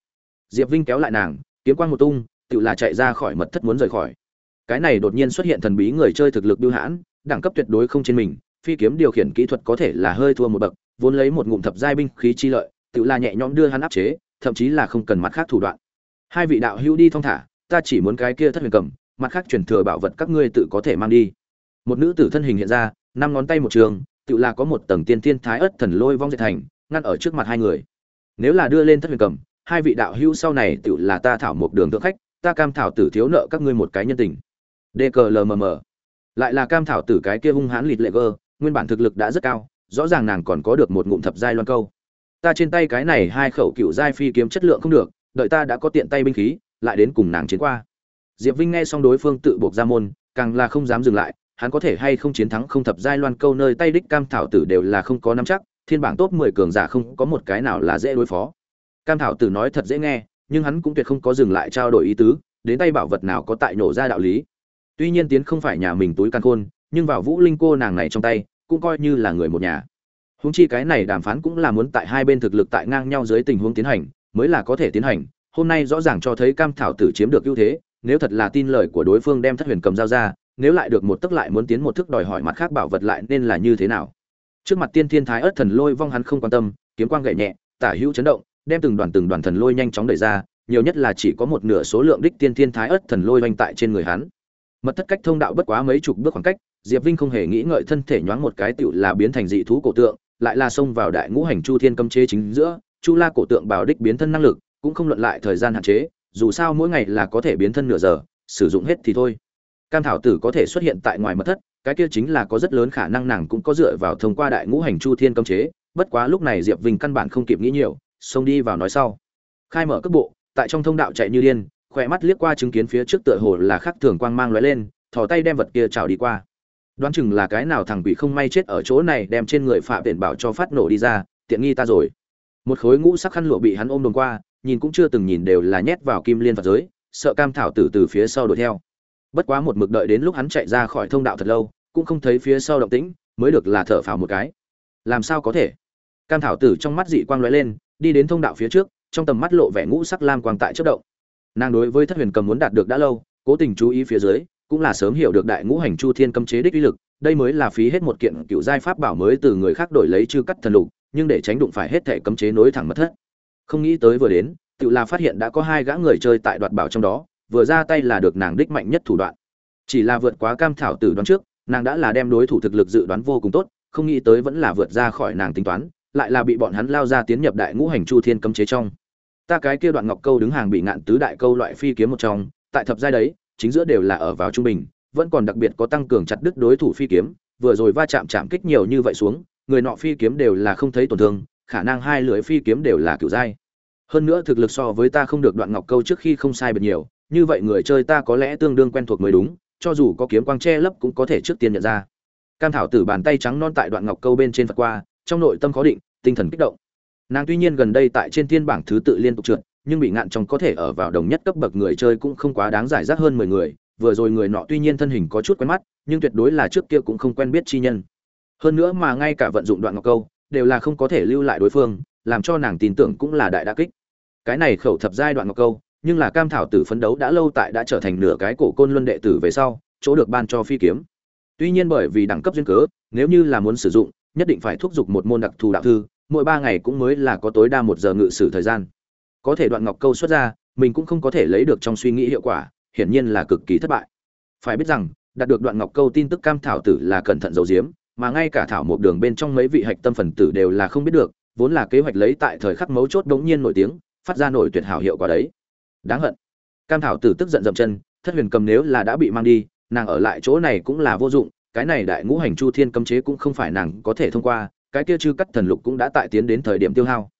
Diệp vinh kéo lại nàng, kiếm quang một tung, tự là chạy ra khỏi mật thất muốn rời khỏi. Cái này đột nhiên xuất hiện thần bí người chơi thực lực biêu hãn, đẳng cấp tuyệt đối không trên mình, phi kiếm điều khiển kỹ thuật có thể là hơi thua một bậc, vốn lấy một ngụm thập giai binh khí chi lợi, tự là nhẹ nhõm đưa hắn áp chế, thậm chí là không cần mặt khác thủ đoạn. Hai vị đạo hữu đi thong thả, ta chỉ muốn cái kia thất huyền cầm, mặt khác truyền thừa bảo vật các ngươi tự có thể mang đi. Một nữ tử thân hình hiện ra, năm ngón tay một trường tự là có một tầng tiên thiên thái ất thần lôi vong diệt thành, ngăn ở trước mặt hai người. Nếu là đưa lên thất huyền cầm, hai vị đạo hữu sau này tự là ta thảo một đường thượng khách, ta cam thảo tử thiếu nợ các ngươi một cái nhân tình. Dklmm lại là cam thảo tử cái kia hung hãn lịt lệ gơ, nguyên bản thực lực đã rất cao, rõ ràng nàng còn có được một ngụm thập giai loan câu. Ta trên tay cái này hai khẩu cựu giai phi kiếm chất lượng không được, đợi ta đã có tiện tay binh khí, lại đến cùng nàng chiến qua. Diệp vinh nghe xong đối phương tự buộc ra môn, càng là không dám dừng lại hắn có thể hay không chiến thắng không thập giai loan câu nơi tay đích cam thảo tử đều là không có nắm chắc, thiên bảng top mười cường giả không có một cái nào là dễ đối phó. Cam thảo tử nói thật dễ nghe, nhưng hắn cũng tuyệt không có dừng lại trao đổi ý tứ, đến tay bảo vật nào có tại nổ ra đạo lý. Tuy nhiên tiến không phải nhà mình túi căn khôn, nhưng vào vũ linh cô nàng này trong tay, cũng coi như là người một nhà. Húng chi cái này đàm phán cũng là muốn tại hai bên thực lực tại ngang nhau dưới tình huống tiến hành, mới là có thể tiến hành. Hôm nay rõ ràng cho thấy cam thảo tử chiếm được ưu thế, nếu thật là tin lời của đối phương đem thất huyền cầm dao ra nếu lại được một tức lại muốn tiến một thức đòi hỏi mặt khác bảo vật lại nên là như thế nào? Trước mặt tiên thiên thái ớt thần lôi vong hắn không quan tâm, kiếm quang gậy nhẹ, tả hữu chấn động, đem từng đoàn từng đoàn thần lôi nhanh chóng đẩy ra, nhiều nhất là chỉ có một nửa số lượng đích tiên thiên thái ớt thần lôi oanh tại trên người hắn. Mật thất cách thông đạo bất quá mấy chục bước khoảng cách, diệp vinh không hề nghĩ ngợi thân thể nhoáng một cái tựu là biến thành dị thú cổ tượng, lại là xông vào đại ngũ hành chu thiên cấm chế chính giữa, chu la cổ tượng bảo đích biến thân năng lực, cũng không luận lại thời gian hạn chế, dù sao mỗi ngày là có thể biến thân nửa giờ, sử dụng hết thì thôi cam thảo tử có thể xuất hiện tại ngoài mật thất, cái kia chính là có rất lớn khả năng nàng cũng có dựa vào thông qua đại ngũ hành chu thiên cấm chế, bất quá lúc này diệp vinh căn bản không kịp nghĩ nhiều, xông đi vào nói sau. Khai mở cước bộ, tại trong thông đạo chạy như điên, khỏe mắt liếc qua chứng kiến phía trước tựa hồ là khắc thường quang mang lóe lên, thò tay đem vật kia trào đi qua. Đoán chừng là cái nào thằng bị không may chết ở chỗ này đem trên người phạm tiện bảo cho phát nổ đi ra, tiện nghi ta rồi. Một khối ngũ sắc khăn lụa bị hắn ôm đồn qua, nhìn cũng chưa từng nhìn đều là nhét vào kim liên phật giới, sợ cam thảo tử từ phía sau đuổi theo bất quá một mực đợi đến lúc hắn chạy ra khỏi thông đạo thật lâu, cũng không thấy phía sau động tĩnh, mới được là thở phào một cái. Làm sao có thể? Cam thảo tử trong mắt dị quang lóe lên, đi đến thông đạo phía trước, trong tầm mắt lộ vẻ ngũ sắc lam quang tại chất động. Nàng đối với thất huyền cầm muốn đạt được đã lâu, cố tình chú ý phía dưới, cũng là sớm hiểu được đại ngũ hành chu thiên cấm chế đích uy lực, đây mới là phí hết một kiện cựu giai pháp bảo mới từ người khác đổi lấy chư cắt thần lục, nhưng để tránh đụng phải hết thể cấm chế nối thẳng mất thất. Không nghĩ tới vừa đến, tự là phát hiện đã có hai gã người chơi tại đoạt bảo trong đó vừa ra tay là được nàng đích mạnh nhất thủ đoạn. Chỉ là vượt quá cam thảo tử đoán trước, nàng đã là đem đối thủ thực lực dự đoán vô cùng tốt, không nghĩ tới vẫn là vượt ra khỏi nàng tính toán, lại là bị bọn hắn lao ra tiến nhập đại ngũ hành chu thiên cấm chế trong. Ta cái kia đoạn ngọc câu đứng hàng bị ngạn tứ đại câu loại phi kiếm một trong, tại thập giai đấy, chính giữa đều là ở vào trung bình, vẫn còn đặc biệt có tăng cường chặt đứt đối thủ phi kiếm, vừa rồi va chạm chạm kích nhiều như vậy xuống, người nọ phi kiếm đều là không thấy tổn thương, khả năng hai lưỡi phi kiếm đều là kiểu giai hơn nữa thực lực so với ta không được đoạn ngọc câu trước khi không sai biệt nhiều như vậy người chơi ta có lẽ tương đương quen thuộc mới đúng, cho dù có kiếm quang che lấp cũng có thể trước tiên nhận ra. Cam thảo tử bàn tay trắng non tại đoạn ngọc câu bên trên phật qua, trong nội tâm khó định, tinh thần kích động. Nàng tuy nhiên gần đây tại trên thiên bảng thứ tự liên tục trượt, nhưng bị ngạn trong có thể ở vào đồng nhất cấp bậc người chơi cũng không quá đáng giải rác hơn mười người, vừa rồi người nọ tuy nhiên thân hình có chút quen mắt, nhưng tuyệt đối là trước kia cũng không quen biết chi nhân. Hơn nữa mà ngay cả vận dụng đoạn ngọc câu, đều là không có thể lưu lại đối phương, làm cho nàng tin tưởng cũng là đại đa kích. Cái này khẩu thập giai đoạn ngọc câu nhưng là cam thảo tử phấn đấu đã lâu tại đã trở thành nửa cái cổ côn luân đệ tử về sau, chỗ được ban cho phi kiếm. Tuy nhiên bởi vì đẳng cấp duyên cớ, nếu như là muốn sử dụng, nhất định phải thúc giục một môn đặc thù đạo thư, mỗi ba ngày cũng mới là có tối đa một giờ ngự sử thời gian. Có thể đoạn ngọc câu xuất ra, mình cũng không có thể lấy được trong suy nghĩ hiệu quả, hiển nhiên là cực kỳ thất bại. Phải biết rằng, đạt được đoạn ngọc câu tin tức cam thảo tử là cẩn thận giấu giếm, mà ngay cả thảo một đường bên trong mấy vị hạch tâm phần tử đều là không biết được, vốn là kế hoạch lấy tại thời khắc mấu chốt đống nhiên nổi tiếng, phát ra nổi tuyệt hảo hiệu quả đấy đáng hận. Cam thảo tử tức giận dậm chân, thất huyền cầm nếu là đã bị mang đi, nàng ở lại chỗ này cũng là vô dụng, cái này đại ngũ hành chu thiên cấm chế cũng không phải nàng có thể thông qua, cái kia chư cắt thần lục cũng đã tại tiến đến thời điểm tiêu hao.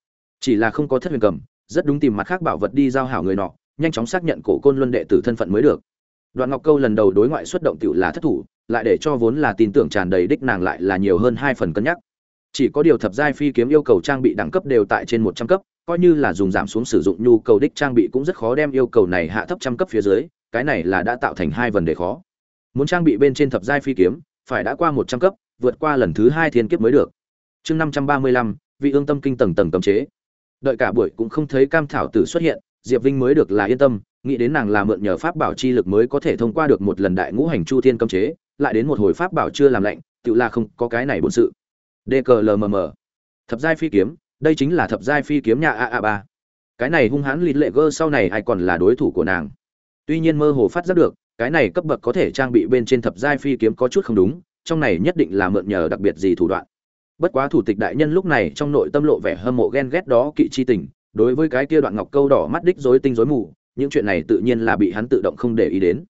Chỉ là không có thất huyền cầm, rất đúng tìm mặt khác bảo vật đi giao hảo người nọ, nhanh chóng xác nhận cổ côn luân đệ tử thân phận mới được. Đoạn ngọc câu lần đầu đối ngoại xuất động tiểu là thất thủ, lại để cho vốn là tin tưởng tràn đầy đích nàng lại là nhiều hơn hai phần cân nhắc. Chỉ có điều thập giai phi kiếm yêu cầu trang bị đẳng cấp đều tại trên một trăm cấp coi như là dùng giảm xuống sử dụng nhu cầu đích trang bị cũng rất khó đem yêu cầu này hạ thấp trăm cấp phía dưới, cái này là đã tạo thành hai vấn đề khó. Muốn trang bị bên trên thập giai phi kiếm, phải đã qua một trăm cấp, vượt qua lần thứ hai thiên kiếp mới được. Chương năm trăm ba mươi lăm, vị ương tâm kinh tầng tầng cấm chế. Đợi cả buổi cũng không thấy cam thảo tử xuất hiện, diệp vinh mới được là yên tâm, nghĩ đến nàng là mượn nhờ pháp bảo chi lực mới có thể thông qua được một lần đại ngũ hành chu thiên cấm chế, lại đến một hồi pháp bảo chưa làm lạnh, tự là không có cái này bổn sự. Dklmm thập giai phi kiếm đây chính là thập giai phi kiếm nhà a a ba. Cái này hung hãn lịt lệ gơ sau này ai còn là đối thủ của nàng? Tuy nhiên mơ hồ phát giác được, cái này cấp bậc có thể trang bị bên trên thập giai phi kiếm có chút không đúng, trong này nhất định là mượn nhờ đặc biệt gì thủ đoạn. Bất quá thủ tịch đại nhân lúc này trong nội tâm lộ vẻ hâm mộ ghen ghét đó kỵ chi tình, đối với cái kia đoạn ngọc câu đỏ mắt đích rối tinh rối mù, những chuyện này tự nhiên là bị hắn tự động không để ý đến.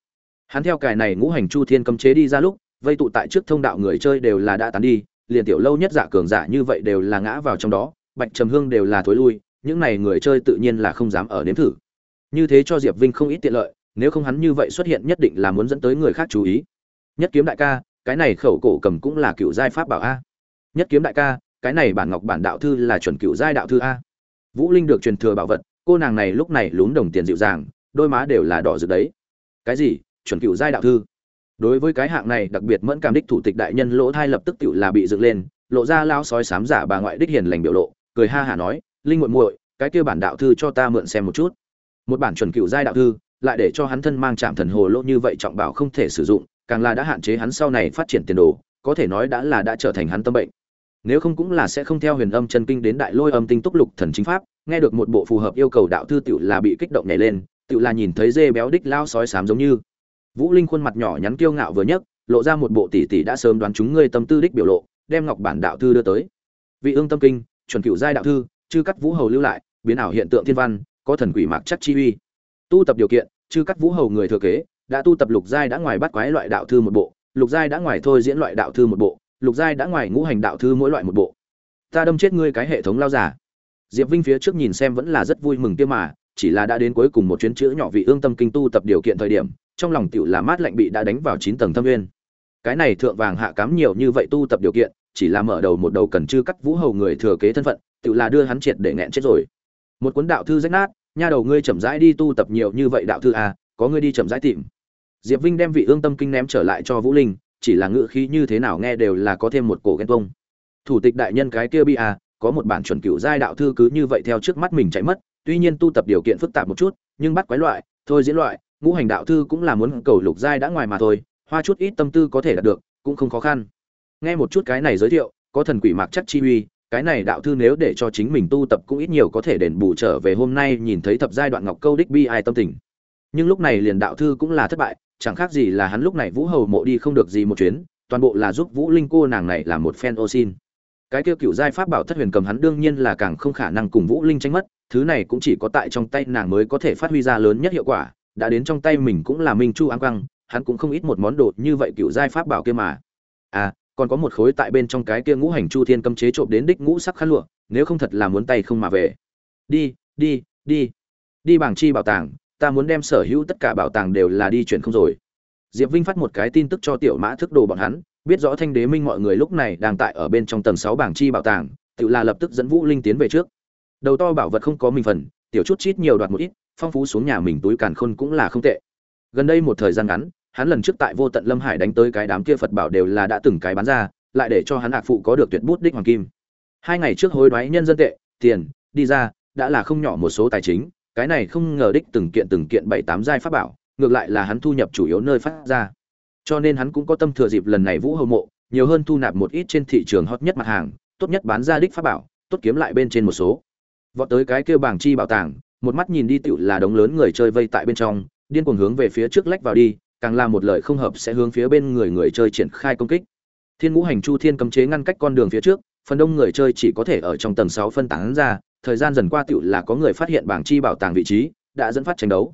Hắn theo cài này ngũ hành chu thiên cấm chế đi ra lúc, vây tụ tại trước thông đạo người chơi đều là đã tán đi, liền tiểu lâu nhất giả cường giả như vậy đều là ngã vào trong đó bạch trầm hương đều là thối lui, những này người chơi tự nhiên là không dám ở nếm thử. Như thế cho diệp vinh không ít tiện lợi, nếu không hắn như vậy xuất hiện nhất định là muốn dẫn tới người khác chú ý. Nhất kiếm đại ca, cái này khẩu cổ cầm cũng là cựu giai pháp bảo a. Nhất kiếm đại ca, cái này bản ngọc bản đạo thư là chuẩn cựu giai đạo thư a. Vũ linh được truyền thừa bảo vật, cô nàng này lúc này lún đồng tiền dịu dàng, đôi má đều là đỏ rực đấy. Cái gì? Chuẩn cựu giai đạo thư? Đối với cái hạng này, đặc biệt mẫn cảm đích thủ tịch đại nhân lỗ thai lập tức cựu là bị dựng lên, lộ ra lao sói sám giả bà ngoại đích hiền lành biểu lộ cười ha hả nói, linh muội muội, cái kia bản đạo thư cho ta mượn xem một chút. Một bản chuẩn cựu giai đạo thư, lại để cho hắn thân mang chạm thần hồ lỗ như vậy trọng bảo không thể sử dụng, càng là đã hạn chế hắn sau này phát triển tiền đồ, có thể nói đã là đã trở thành hắn tâm bệnh. Nếu không cũng là sẽ không theo huyền âm chân kinh đến đại lôi âm tinh túc lục thần chính pháp, nghe được một bộ phù hợp yêu cầu đạo thư tiểu là bị kích động nhảy lên tiểu là nhìn thấy dê béo đích lao sói sám giống như. Vũ linh khuôn mặt nhỏ nhắn kiêu ngạo vừa nhấc, lộ ra một bộ tỷ tỷ đã sớm đoán chúng ngươi tâm tư đích biểu lộ, đem ngọc bản đạo thư đưa tới. Vị ương tâm kinh chuẩn cựu giai đạo thư, chư cắt vũ hầu lưu lại, biến ảo hiện tượng thiên văn, có thần quỷ mạc chắc chi uy. Tu tập điều kiện, chư cắt vũ hầu người thừa kế, đã tu tập lục giai đã ngoài bắt quái loại đạo thư một bộ, lục giai đã ngoài thôi diễn loại đạo thư một bộ, lục giai đã ngoài ngũ hành đạo thư mỗi loại một bộ. Ta đâm chết ngươi cái hệ thống lao giả. Diệp vinh phía trước nhìn xem vẫn là rất vui mừng kia mà, chỉ là đã đến cuối cùng một chuyến chữ nhỏ vị ương tâm kinh tu tập điều kiện thời điểm, trong lòng tiểu là mát lạnh bị đã đánh vào chín tầng thâm nguyên. Cái này thượng vàng hạ cám nhiều như vậy tu tập điều kiện chỉ là mở đầu một đầu cần chư cắt vũ hầu người thừa kế thân phận, tự là đưa hắn triệt để nghẹn chết rồi. Một cuốn đạo thư rách nát, nha đầu ngươi chậm rãi đi tu tập nhiều như vậy đạo thư à có ngươi đi chậm rãi tìm. Diệp vinh đem vị ương tâm kinh ném trở lại cho vũ linh, chỉ là ngữ khí như thế nào nghe đều là có thêm một cổ ghen tuông. Thủ tịch đại nhân cái kia bi à có một bản chuẩn cựu giai đạo thư cứ như vậy theo trước mắt mình chạy mất, tuy nhiên tu tập điều kiện phức tạp một chút, nhưng bắt quái loại, thôi diễn loại, ngũ hành đạo thư cũng là muốn cầu lục giai đã ngoài mà thôi, hoa chút ít tâm tư có thể đạt được, cũng không khó khăn nghe một chút cái này giới thiệu, có thần quỷ mạc chắc chi uy, cái này đạo thư nếu để cho chính mình tu tập cũng ít nhiều có thể đền bù trở về hôm nay nhìn thấy thập giai đoạn ngọc câu đích bi ai tâm tình. Nhưng lúc này liền đạo thư cũng là thất bại, chẳng khác gì là hắn lúc này vũ hầu mộ đi không được gì một chuyến, toàn bộ là giúp vũ linh cô nàng này là một fan ô xin. Cái kêu cựu giai pháp bảo thất huyền cầm hắn đương nhiên là càng không khả năng cùng vũ linh tranh mất, thứ này cũng chỉ có tại trong tay nàng mới có thể phát huy ra lớn nhất hiệu quả, đã đến trong tay mình cũng là minh chu áng quăng hắn cũng không ít một món đồ như vậy cựu giai pháp bảo kia mà. À còn có một khối tại bên trong cái kia ngũ hành chu thiên cấm chế trộm đến đích ngũ sắc khăn lụa, nếu không thật là muốn tay không mà về. Đi đi đi. Đi bảng chi bảo tàng, ta muốn đem sở hữu tất cả bảo tàng đều là đi chuyển không rồi. Diệp vinh phát một cái tin tức cho tiểu mã thức đồ bọn hắn, biết rõ thanh đế minh mọi người lúc này đang tại ở bên trong tầng sáu bảng chi bảo tàng, tự là lập tức dẫn vũ linh tiến về trước. Đầu to bảo vật không có mình phần, tiểu chút chít nhiều đoạt một ít, phong phú xuống nhà mình túi càn khôn cũng là không tệ. Gần đây một thời gian ngắn hắn lần trước tại vô tận lâm hải đánh tới cái đám kia phật bảo đều là đã từng cái bán ra, lại để cho hắn hạc phụ có được tuyệt bút đích hoàng kim. Hai ngày trước hối đoái nhân dân tệ, tiền, đi ra, đã là không nhỏ một số tài chính, cái này không ngờ đích từng kiện từng kiện bảy tám giai pháp bảo, ngược lại là hắn thu nhập chủ yếu nơi phát ra. Cho nên hắn cũng có tâm thừa dịp lần này vũ hầu mộ, nhiều hơn thu nạp một ít trên thị trường hot nhất mặt hàng, tốt nhất bán ra đích pháp bảo, tốt kiếm lại bên trên một số. Vọt tới cái kêu bảng chi bảo tàng, một mắt nhìn đi tựu là đống lớn người chơi vây tại bên trong, điên cuồng hướng về phía trước lách vào đi càng là một lời không hợp sẽ hướng phía bên người người chơi triển khai công kích. Thiên ngũ hành chu thiên cấm chế ngăn cách con đường phía trước, phần đông người chơi chỉ có thể ở trong tầng sáu phân tán ra, thời gian dần qua tựu là có người phát hiện bảng chi bảo tàng vị trí, đã dẫn phát tranh đấu.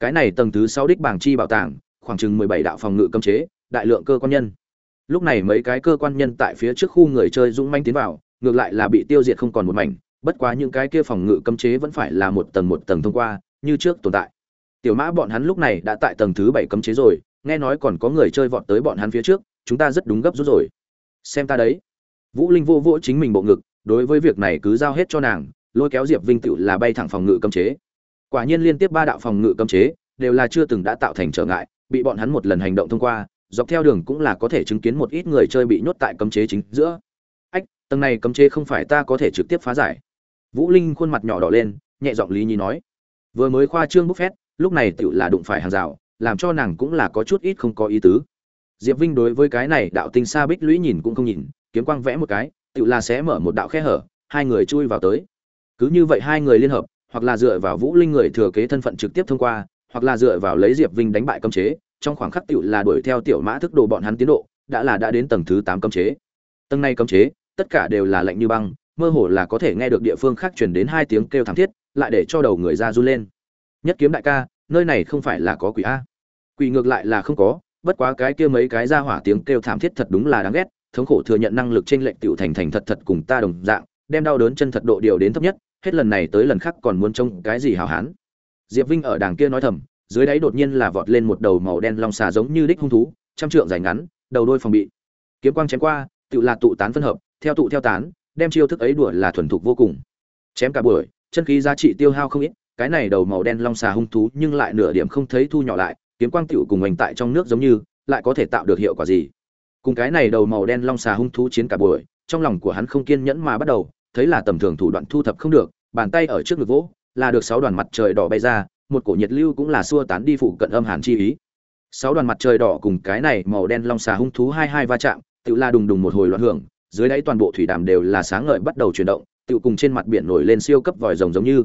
Cái này tầng thứ sáu đích bảng chi bảo tàng, khoảng chừng mười bảy đạo phòng ngự cấm chế, đại lượng cơ quan nhân. Lúc này mấy cái cơ quan nhân tại phía trước khu người chơi dũng manh tiến vào, ngược lại là bị tiêu diệt không còn một mảnh, bất quá những cái kia phòng ngự cấm chế vẫn phải là một tầng một tầng thông qua, như trước tồn tại tiểu mã bọn hắn lúc này đã tại tầng thứ bảy cấm chế rồi, nghe nói còn có người chơi vọt tới bọn hắn phía trước, chúng ta rất đúng gấp rút rồi. Xem ta đấy. Vũ linh vô vỗ chính mình bộ ngực, đối với việc này cứ giao hết cho nàng, lôi kéo diệp vinh tựu là bay thẳng phòng ngự cấm chế. Quả nhiên liên tiếp ba đạo phòng ngự cấm chế, đều là chưa từng đã tạo thành trở ngại, bị bọn hắn một lần hành động thông qua, dọc theo đường cũng là có thể chứng kiến một ít người chơi bị nhốt tại cấm chế chính giữa. Ách, tầng này cấm chế không phải ta có thể trực tiếp phá giải. Vũ linh khuôn mặt nhỏ đỏ lên, nhẹ giọng lý nhi nói. Vừa mới khoa trương bút phét lúc này tựu là đụng phải hàng rào, làm cho nàng cũng là có chút ít không có ý tứ. Diệp vinh đối với cái này đạo tinh xa bích lũy nhìn cũng không nhìn, kiếm quang vẽ một cái tựu là sẽ mở một đạo khe hở, hai người chui vào tới. Cứ như vậy hai người liên hợp, hoặc là dựa vào vũ linh người thừa kế thân phận trực tiếp thông qua, hoặc là dựa vào lấy diệp vinh đánh bại cấm chế, trong khoảng khắc tựu là đuổi theo tiểu mã thức đồ bọn hắn tiến độ, đã là đã đến tầng thứ tám cấm chế. Tầng này cấm chế, tất cả đều là lạnh như băng, mơ hồ là có thể nghe được địa phương khác truyền đến hai tiếng kêu thảm thiết, lại để cho đầu người ra run lên nhất kiếm đại ca, nơi này không phải là có quỷ a. Quỷ ngược lại là không có, bất quá cái kia mấy cái ra hỏa tiếng kêu thảm thiết thật đúng là đáng ghét, thống khổ thừa nhận năng lực trên lệnh tiểu thành thành thật thật cùng ta đồng dạng, đem đau đớn chân thật độ điều đến thấp nhất, hết lần này tới lần khác còn muốn trông cái gì hào hán. Diệp vinh ở đàng kia nói thầm, dưới đáy đột nhiên là vọt lên một đầu màu đen long xà giống như đích hung thú, trăm trượng dài ngắn, đầu đôi phòng bị. Kiếm quang chém qua, tự là tụ tán phân hợp, theo tụ theo tán, đem chiêu thức ấy đuổi là thuần thục vô cùng. Chém cả buổi, chân khí giá trị tiêu hao không ít cái này đầu màu đen long xà hung thú nhưng lại nửa điểm không thấy thu nhỏ lại, kiếm quang tựu cùng mình tại trong nước giống như, lại có thể tạo được hiệu quả gì? Cùng cái này đầu màu đen long xà hung thú chiến cả buổi, trong lòng của hắn không kiên nhẫn mà bắt đầu, thấy là tầm thường thủ đoạn thu thập không được, bàn tay ở trước ngực vỗ, là được sáu đoàn mặt trời đỏ bay ra, một cổ nhiệt lưu cũng là xua tán đi phụ cận âm hàn chi ý. Sáu đoàn mặt trời đỏ cùng cái này màu đen long xà hung thú hai hai va chạm tự la đùng đùng một hồi loạn hưởng, dưới đáy toàn bộ thủy đàm đều là sáng ngời bắt đầu chuyển động tự cùng trên mặt biển nổi lên siêu cấp vòi rồng giống như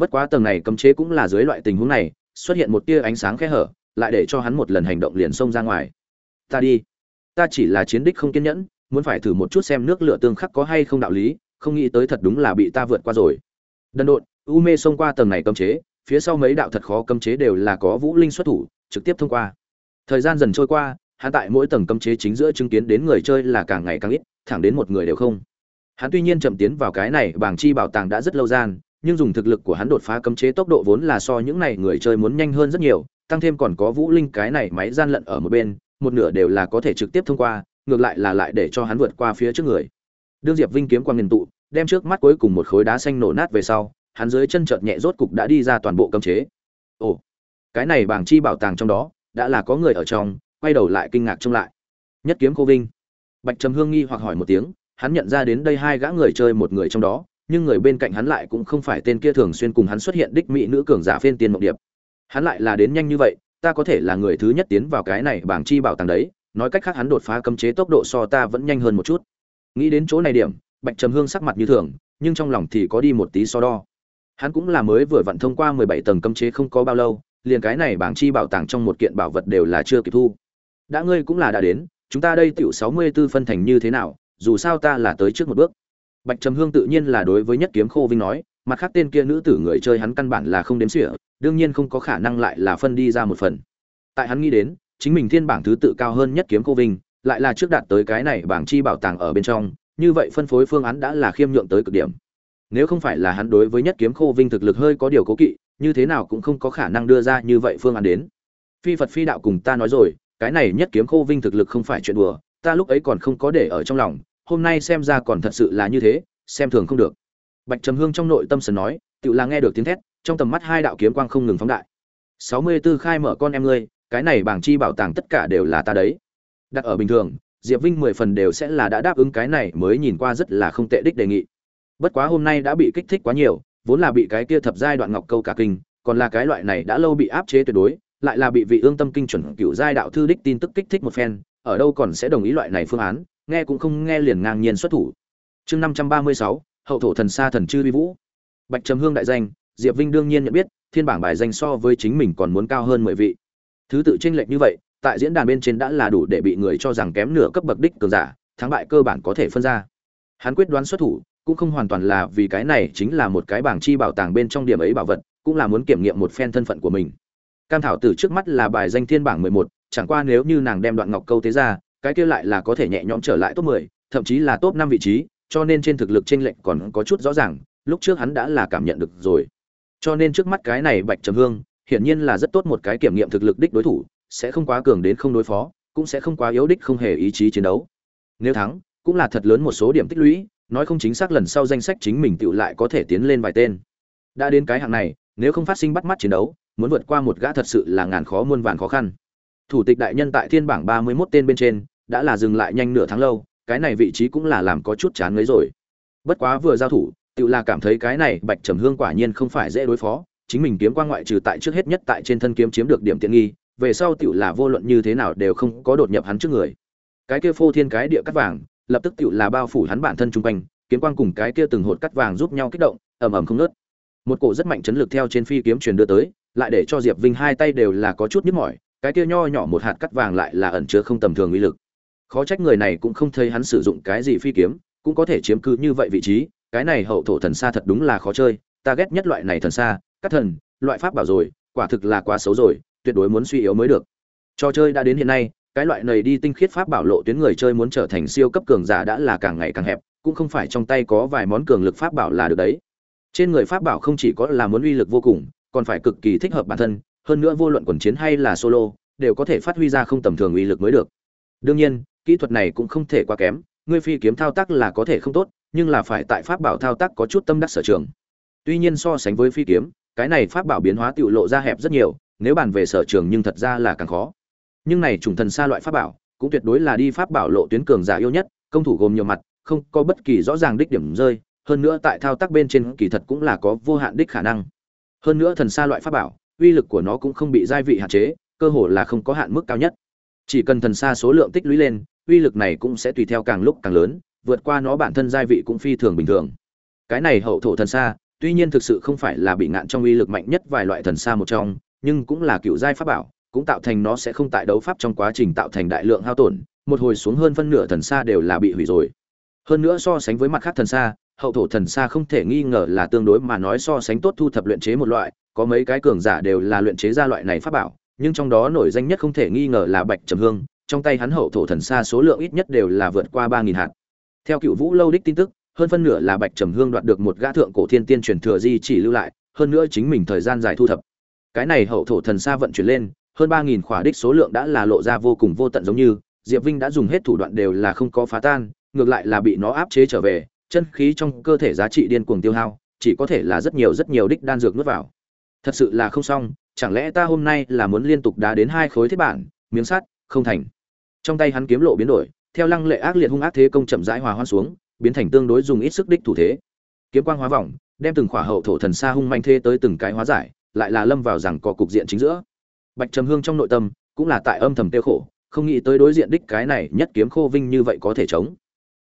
bất quá tầng này cấm chế cũng là dưới loại tình huống này, xuất hiện một tia ánh sáng khe hở, lại để cho hắn một lần hành động liền xông ra ngoài. Ta đi. Ta chỉ là chiến đích không kiên nhẫn, muốn phải thử một chút xem nước lửa tương khắc có hay không đạo lý, không nghĩ tới thật đúng là bị ta vượt qua rồi. Đần độn, u mê xông qua tầng này cấm chế, phía sau mấy đạo thật khó cấm chế đều là có vũ linh xuất thủ, trực tiếp thông qua. Thời gian dần trôi qua, hắn tại mỗi tầng cấm chế chính giữa chứng kiến đến người chơi là càng ngày càng ít, thẳng đến một người đều không. Hắn tuy nhiên chậm tiến vào cái này, bảng chi bảo tàng đã rất lâu gian nhưng dùng thực lực của hắn đột phá cấm chế tốc độ vốn là so những này người chơi muốn nhanh hơn rất nhiều, tăng thêm còn có vũ linh cái này máy gian lận ở một bên, một nửa đều là có thể trực tiếp thông qua, ngược lại là lại để cho hắn vượt qua phía trước người. Đương diệp vinh kiếm quang nghiền tụ, đem trước mắt cuối cùng một khối đá xanh nổ nát về sau, hắn dưới chân chợt nhẹ rốt cục đã đi ra toàn bộ cấm chế. Ồ, cái này bảng chi bảo tàng trong đó, đã là có người ở trong, quay đầu lại kinh ngạc trông lại. Nhất kiếm cô vinh. Bạch trầm hương nghi hoặc hỏi một tiếng, hắn nhận ra đến đây hai gã người chơi một người trong đó nhưng người bên cạnh hắn lại cũng không phải tên kia thường xuyên cùng hắn xuất hiện đích mỹ nữ cường giả phiên tiên mộng điệp. Hắn lại là đến nhanh như vậy, ta có thể là người thứ nhất tiến vào cái này bảng chi bảo tàng đấy, nói cách khác hắn đột phá cấm chế tốc độ so ta vẫn nhanh hơn một chút. Nghĩ đến chỗ này điểm, bạch trầm hương sắc mặt như thường, nhưng trong lòng thì có đi một tí so đo. Hắn cũng là mới vừa vặn thông qua mười bảy tầng cấm chế không có bao lâu, liền cái này bảng chi bảo tàng trong một kiện bảo vật đều là chưa kịp thu. Đã ngươi cũng là đã đến, chúng ta đây tiểu sáu mươi 64 phân thành như thế nào, dù sao ta là tới trước một bước bạch trầm hương tự nhiên là đối với nhất kiếm khô vinh nói, mặt khác tên kia nữ tử người chơi hắn căn bản là không đếm xỉa, đương nhiên không có khả năng lại là phân đi ra một phần. Tại hắn nghĩ đến, chính mình thiên bảng thứ tự cao hơn nhất kiếm cô vinh, lại là trước đạt tới cái này bảng chi bảo tàng ở bên trong, như vậy phân phối phương án đã là khiêm nhượng tới cực điểm. Nếu không phải là hắn đối với nhất kiếm khô vinh thực lực hơi có điều cố kỵ, như thế nào cũng không có khả năng đưa ra như vậy phương án đến. Phi phật phi đạo cùng ta nói rồi, cái này nhất kiếm khô vinh thực lực không phải chuyện đùa, ta lúc ấy còn không có để ở trong lòng hôm nay xem ra còn thật sự là như thế, xem thường không được. Bạch trầm hương trong nội tâm sần nói tự là nghe được tiếng thét, trong tầm mắt hai đạo kiếm quang không ngừng phóng đại. Sáu mươi 64 khai mở con em ngươi, cái này bảng chi bảo tàng tất cả đều là ta đấy. Đặt ở bình thường, diệp vinh mười phần đều sẽ là đã đáp ứng cái này mới nhìn qua rất là không tệ đích đề nghị. Bất quá hôm nay đã bị kích thích quá nhiều, vốn là bị cái kia thập giai đoạn ngọc câu cả kinh, còn là cái loại này đã lâu bị áp chế tuyệt đối, lại là bị vị ương tâm kinh chuẩn cựu giai đạo thư đích tin tức kích thích một phen, ở đâu còn sẽ đồng ý loại này phương án nghe cũng không nghe liền ngang nhiên xuất thủ. Chương năm trăm ba mươi sáu, hậu thổ thần sa thần chư vi vũ. Bạch trầm hương đại danh, diệp vinh đương nhiên nhận biết, thiên bảng bài danh so với chính mình còn muốn cao hơn mười vị. Thứ tự chênh lệch như vậy, tại diễn đàn bên trên đã là đủ để bị người cho rằng kém nửa cấp bậc đích cường giả, thắng bại cơ bản có thể phân ra. Hắn quyết đoán xuất thủ, cũng không hoàn toàn là vì cái này chính là một cái bảng chi bảo tàng bên trong điểm ấy bảo vật, cũng là muốn kiểm nghiệm một phen thân phận của mình. Cam thảo từ trước mắt là bài danh thiên bảng mười một, chẳng qua nếu như nàng đem đoạn ngọc câu thế ra cái kia lại là có thể nhẹ nhõm trở lại top mười, thậm chí là top năm vị trí, cho nên trên thực lực chênh lệch còn có chút rõ ràng, lúc trước hắn đã là cảm nhận được rồi. Cho nên trước mắt cái này bạch trầm hương, hiển nhiên là rất tốt một cái kiểm nghiệm thực lực đích đối thủ, sẽ không quá cường đến không đối phó, cũng sẽ không quá yếu đích không hề ý chí chiến đấu. Nếu thắng, cũng là thật lớn một số điểm tích lũy, nói không chính xác lần sau danh sách chính mình tựu lại có thể tiến lên vài tên. Đã đến cái hạng này, nếu không phát sinh bắt mắt chiến đấu, muốn vượt qua một gã thật sự là ngàn khó muôn vàn khó khăn. Thủ tịch đại nhân tại thiên bảng ba mươi 31 tên bên trên đã là dừng lại nhanh nửa tháng lâu, cái này vị trí cũng là làm có chút chán ngấy rồi. Bất quá vừa giao thủ tự là cảm thấy cái này bạch trầm hương quả nhiên không phải dễ đối phó, chính mình kiếm qua ngoại trừ tại trước hết nhất tại trên thân kiếm chiếm được điểm tiện nghi, về sau tự là vô luận như thế nào đều không có đột nhập hắn trước người. Cái kia phô thiên cái địa cắt vàng, lập tức tự là bao phủ hắn bản thân trung quanh, kiếm quang cùng cái kia từng hột cắt vàng giúp nhau kích động, ầm ầm không nớt một cổ rất mạnh chấn lực theo trên phi kiếm truyền đưa tới, lại để cho diệp vinh hai tay đều là có chút nhức mỏi, cái kia nho nhỏ một hạt cắt vàng lại là ẩn chứa không tầm thường uy lực khó trách người này cũng không thấy hắn sử dụng cái gì phi kiếm, cũng có thể chiếm cứ như vậy vị trí, cái này hậu thổ thần xa thật đúng là khó chơi, ta ghét nhất loại này thần xa các thần, loại pháp bảo rồi, quả thực là quá xấu rồi, tuyệt đối muốn suy yếu mới được. Trò chơi đã đến hiện nay, cái loại này đi tinh khiết pháp bảo lộ tuyến người chơi muốn trở thành siêu cấp cường giả đã là càng ngày càng hẹp, cũng không phải trong tay có vài món cường lực pháp bảo là được đấy. Trên người pháp bảo không chỉ có là muốn uy lực vô cùng, còn phải cực kỳ thích hợp bản thân, hơn nữa vô luận quần chiến hay là solo, đều có thể phát huy ra không tầm thường uy lực mới được. Đương nhiên kỹ thuật này cũng không thể quá kém, ngươi phi kiếm thao tác là có thể không tốt, nhưng là phải tại pháp bảo thao tác có chút tâm đắc sở trường. Tuy nhiên so sánh với phi kiếm, cái này pháp bảo biến hóa tự lộ ra hẹp rất nhiều, nếu bàn về sở trường nhưng thật ra là càng khó. Nhưng này trùng thần xa loại pháp bảo, cũng tuyệt đối là đi pháp bảo lộ tuyến cường giả yêu nhất, công thủ gồm nhiều mặt, không có bất kỳ rõ ràng đích điểm rơi, hơn nữa tại thao tác bên trên kỳ thật cũng là có vô hạn đích khả năng. Hơn nữa thần xa loại pháp bảo, uy lực của nó cũng không bị giai vị hạn chế, cơ hồ là không có hạn mức cao nhất chỉ cần thần xa số lượng tích lũy lên, uy lực này cũng sẽ tùy theo càng lúc càng lớn, vượt qua nó bản thân giai vị cũng phi thường bình thường. Cái này hậu thổ thần xa, tuy nhiên thực sự không phải là bị ngạn trong uy lực mạnh nhất vài loại thần xa một trong, nhưng cũng là cựu giai pháp bảo, cũng tạo thành nó sẽ không tại đấu pháp trong quá trình tạo thành đại lượng hao tổn, một hồi xuống hơn phân nửa thần xa đều là bị hủy rồi. Hơn nữa so sánh với mặt khác thần xa, hậu thổ thần xa không thể nghi ngờ là tương đối mà nói so sánh tốt thu thập luyện chế một loại, có mấy cái cường giả đều là luyện chế ra loại này pháp bảo nhưng trong đó nổi danh nhất không thể nghi ngờ là bạch trầm hương, trong tay hắn hậu thổ thần xa số lượng ít nhất đều là vượt qua ba nghìn hạt. Theo cựu vũ lâu đích tin tức, hơn phân nửa là bạch trầm hương đoạt được một gã thượng cổ thiên tiên truyền thừa di chỉ lưu lại, hơn nữa chính mình thời gian dài thu thập. Cái này hậu thổ thần xa vận chuyển lên, hơn ba nghìn khỏa đích số lượng đã là lộ ra vô cùng vô tận giống như, diệp vinh đã dùng hết thủ đoạn đều là không có phá tan, ngược lại là bị nó áp chế trở về, chân khí trong cơ thể giá trị điên cuồng tiêu hao, chỉ có thể là rất nhiều rất nhiều đích đan dược nuốt vào. Thật sự là không xong chẳng lẽ ta hôm nay là muốn liên tục đá đến hai khối thiết bản, miếng sắt, không thành? Trong tay hắn kiếm lộ biến đổi, theo lăng lệ ác liệt hung ác thế công chậm rãi hòa hoan xuống, biến thành tương đối dùng ít sức đích thủ thế. Kiếm quang hóa vòng, đem từng khỏa hậu thổ thần xa hung manh thê tới từng cái hóa giải, lại là lâm vào rằng có cục diện chính giữa. Bạch trầm hương trong nội tâm, cũng là tại âm thầm tiêu khổ, không nghĩ tới đối diện đích cái này nhất kiếm khô vinh như vậy có thể chống.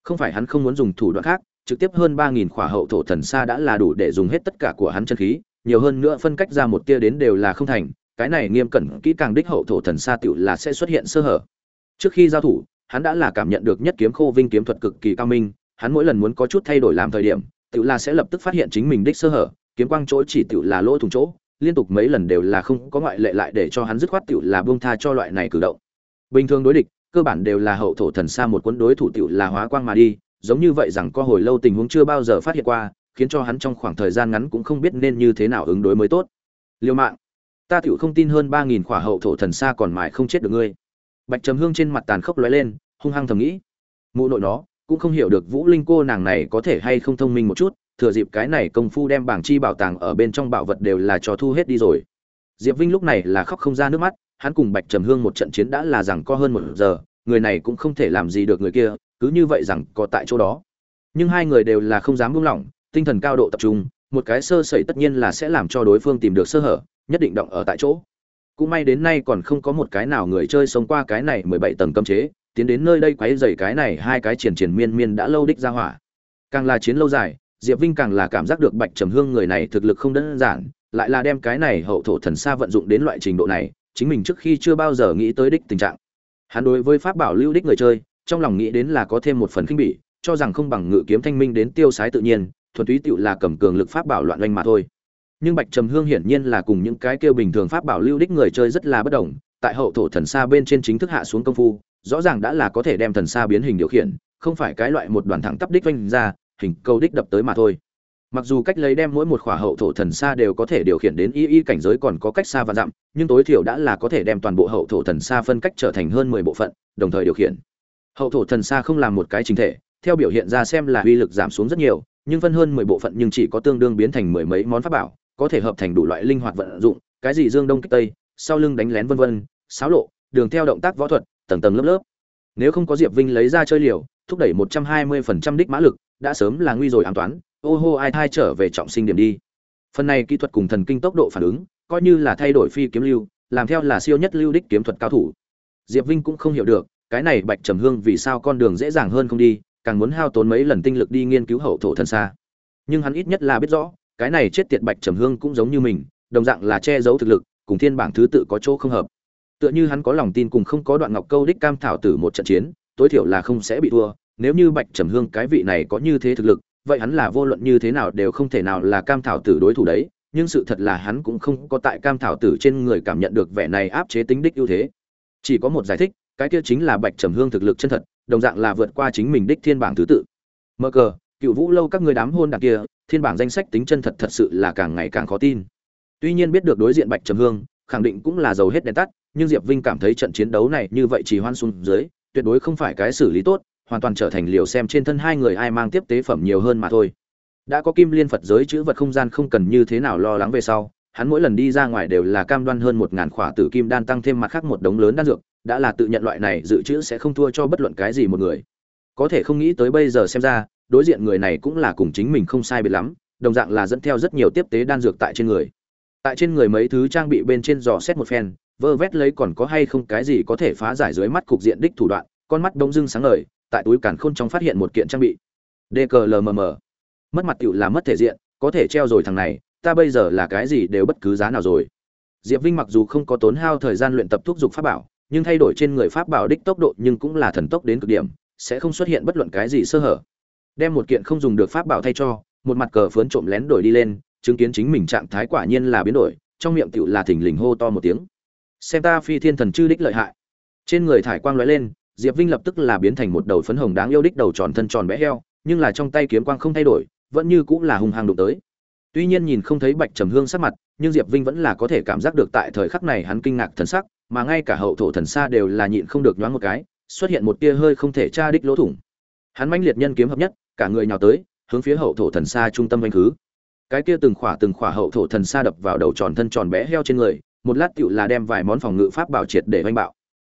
Không phải hắn không muốn dùng thủ đoạn khác, trực tiếp hơn ba nghìn khỏa hậu thổ thần xa đã là đủ để dùng hết tất cả của hắn chân khí nhiều hơn nữa phân cách ra một tia đến đều là không thành, cái này nghiêm cẩn kỹ càng đích hậu thổ thần xa tựu là sẽ xuất hiện sơ hở. Trước khi giao thủ, hắn đã là cảm nhận được nhất kiếm khô vinh kiếm thuật cực kỳ cao minh, hắn mỗi lần muốn có chút thay đổi làm thời điểm tựu là sẽ lập tức phát hiện chính mình đích sơ hở, kiếm quang chỗ chỉ tựu là lỗ thủng chỗ, liên tục mấy lần đều là không có ngoại lệ lại để cho hắn dứt khoát tựu là buông tha cho loại này cử động. Bình thường đối địch, cơ bản đều là hậu thổ thần xa một cuốn đối thủ tựu là hóa quang mà đi, giống như vậy rằng có hồi lâu tình huống chưa bao giờ phát hiện qua khiến cho hắn trong khoảng thời gian ngắn cũng không biết nên như thế nào ứng đối mới tốt. Liêu mạng, ta tựu không tin hơn ba nghìn khỏa hậu thổ thần xa còn mãi không chết được ngươi. Bạch trầm hương trên mặt tàn khốc lóe lên, hung hăng thầm nghĩ. Mụ nội nó, cũng không hiểu được vũ linh cô nàng này có thể hay không thông minh một chút, thừa dịp cái này công phu đem bảng chi bảo tàng ở bên trong bảo vật đều là cho thu hết đi rồi. Diệp vinh lúc này là khóc không ra nước mắt, hắn cùng bạch trầm hương một trận chiến đã là rằng có hơn một giờ, người này cũng không thể làm gì được người kia, cứ như vậy rằng có tại chỗ đó. Nhưng hai người đều là không dám buông lỏng tinh thần cao độ tập trung, một cái sơ sẩy tất nhiên là sẽ làm cho đối phương tìm được sơ hở, nhất định động ở tại chỗ. Cũng may đến nay còn không có một cái nào người chơi sống qua cái này mười bảy tầng cấm chế, tiến đến nơi đây quấy dày cái này hai cái triển triển miên miên đã lâu đích ra hỏa. Càng là chiến lâu dài, diệp vinh càng là cảm giác được bạch trầm hương người này thực lực không đơn giản, lại là đem cái này hậu thổ thần xa vận dụng đến loại trình độ này, chính mình trước khi chưa bao giờ nghĩ tới đích tình trạng. Hắn đối với pháp bảo lưu đích người chơi, trong lòng nghĩ đến là có thêm một phần khinh bỉ, cho rằng không bằng ngự kiếm thanh minh đến tiêu sái tự nhiên thuần túy tựu là cầm cường lực pháp bảo loạn oanh mà thôi. Nhưng bạch trầm hương hiển nhiên là cùng những cái kêu bình thường pháp bảo lưu đích người chơi rất là bất đồng, tại hậu thổ thần xa bên trên chính thức hạ xuống công phu, rõ ràng đã là có thể đem thần xa biến hình điều khiển, không phải cái loại một đoàn thẳng tắp đích oanh ra, hình câu đích đập tới mà thôi. Mặc dù cách lấy đem mỗi một khỏa hậu thổ thần xa đều có thể điều khiển đến y y cảnh giới còn có cách xa và dặm, nhưng tối thiểu đã là có thể đem toàn bộ hậu thổ thần xa phân cách trở thành hơn mười bộ phận, đồng thời điều khiển. Hậu thổ thần xa không làm một cái chính thể, theo biểu hiện ra xem là uy lực giảm xuống rất nhiều nhưng phân hơn mười bộ phận nhưng chỉ có tương đương biến thành mười mấy món pháp bảo, có thể hợp thành đủ loại linh hoạt vận dụng, cái gì dương đông kích tây, sau lưng đánh lén vân vân, xáo lộ, đường theo động tác võ thuật, tầng tầng lớp lớp. Nếu không có diệp vinh lấy ra chơi liều, thúc đẩy một trăm hai mươi phần trăm đích mã lực, đã sớm là nguy rồi ám toán, ô hô ai thai trở về trọng sinh điểm đi. Phần này kỹ thuật cùng thần kinh tốc độ phản ứng, coi như là thay đổi phi kiếm lưu, làm theo là siêu nhất lưu đích kiếm thuật cao thủ. Diệp vinh cũng không hiểu được, cái này bạch trầm hương vì sao con đường dễ dàng hơn không đi càng muốn hao tốn mấy lần tinh lực đi nghiên cứu hậu thổ thần xa. Nhưng hắn ít nhất là biết rõ, cái này chết tiệt bạch trầm hương cũng giống như mình, đồng dạng là che giấu thực lực, cùng thiên bảng thứ tự có chỗ không hợp. Tựa như hắn có lòng tin cùng không có đoạn ngọc câu đích cam thảo tử một trận chiến, tối thiểu là không sẽ bị thua, nếu như bạch trầm hương cái vị này có như thế thực lực, vậy hắn là vô luận như thế nào đều không thể nào là cam thảo tử đối thủ đấy, nhưng sự thật là hắn cũng không có tại cam thảo tử trên người cảm nhận được vẻ này áp chế tính đích ưu thế. Chỉ có một giải thích, cái kia chính là bạch trầm hương thực lực chân thật đồng dạng là vượt qua chính mình đích thiên bảng thứ tự. Mơ cờ, cựu vũ lâu các người đám hôn đặc kia, thiên bảng danh sách tính chân thật thật sự là càng ngày càng khó tin. Tuy nhiên biết được đối diện bạch trầm hương, khẳng định cũng là dầu hết đèn tắt, nhưng diệp vinh cảm thấy trận chiến đấu này như vậy chỉ hoan xuống dưới, tuyệt đối không phải cái xử lý tốt, hoàn toàn trở thành liều xem trên thân hai người ai mang tiếp tế phẩm nhiều hơn mà thôi. Đã có kim liên phật giới chữ vật không gian không cần như thế nào lo lắng về sau, hắn mỗi lần đi ra ngoài đều là cam đoan hơn một ngàn khỏa tử kim đan tăng thêm mặt khác một đống lớn đan dược đã là tự nhận loại này dự trữ sẽ không thua cho bất luận cái gì một người. Có thể không nghĩ tới bây giờ xem ra, đối diện người này cũng là cùng chính mình không sai biệt lắm, đồng dạng là dẫn theo rất nhiều tiếp tế đan dược tại trên người. Tại trên người mấy thứ trang bị bên trên dò xét một phen, vơ vét lấy còn có hay không cái gì có thể phá giải dưới mắt cục diện đích thủ đoạn, con mắt bỗng dưng sáng ngời, tại túi càn khôn trong phát hiện một kiện trang bị. Dklmm mất mặt tựu là mất thể diện, có thể treo rồi thằng này, ta bây giờ là cái gì đều bất cứ giá nào rồi. Diệp vinh mặc dù không có tốn hao thời gian luyện tập thúc giục pháp bảo nhưng thay đổi trên người pháp bảo đích tốc độ nhưng cũng là thần tốc đến cực điểm, sẽ không xuất hiện bất luận cái gì sơ hở. Đem một kiện không dùng được pháp bảo thay cho, một mặt cờ phướn trộm lén đổi đi lên, chứng kiến chính mình trạng thái quả nhiên là biến đổi, trong miệng tựu là thỉnh lình hô to một tiếng. Xem ta phi thiên thần chư đích lợi hại. Trên người thải quang lóe lên, diệp vinh lập tức là biến thành một đầu phấn hồng đáng yêu đích đầu tròn thân tròn bé heo, nhưng là trong tay kiếm quang không thay đổi, vẫn như cũng là hung hăng đụng tới. Tuy nhiên nhìn không thấy bạch trầm hương sắc mặt, nhưng diệp vinh vẫn là có thể cảm giác được tại thời khắc này hắn kinh ngạc thần sắc mà ngay cả hậu thổ thần xa đều là nhịn không được nhoáng một cái, xuất hiện một tia hơi không thể tra đích lỗ thủng. Hắn mãnh liệt nhân kiếm hợp nhất, cả người nhào tới, hướng phía hậu thổ thần xa trung tâm anh khứ cái kia từng khỏa từng khỏa hậu thổ thần xa đập vào đầu tròn thân tròn bé heo trên người, một lát tựu là đem vài món phòng ngự pháp bảo triệt để oanh bạo.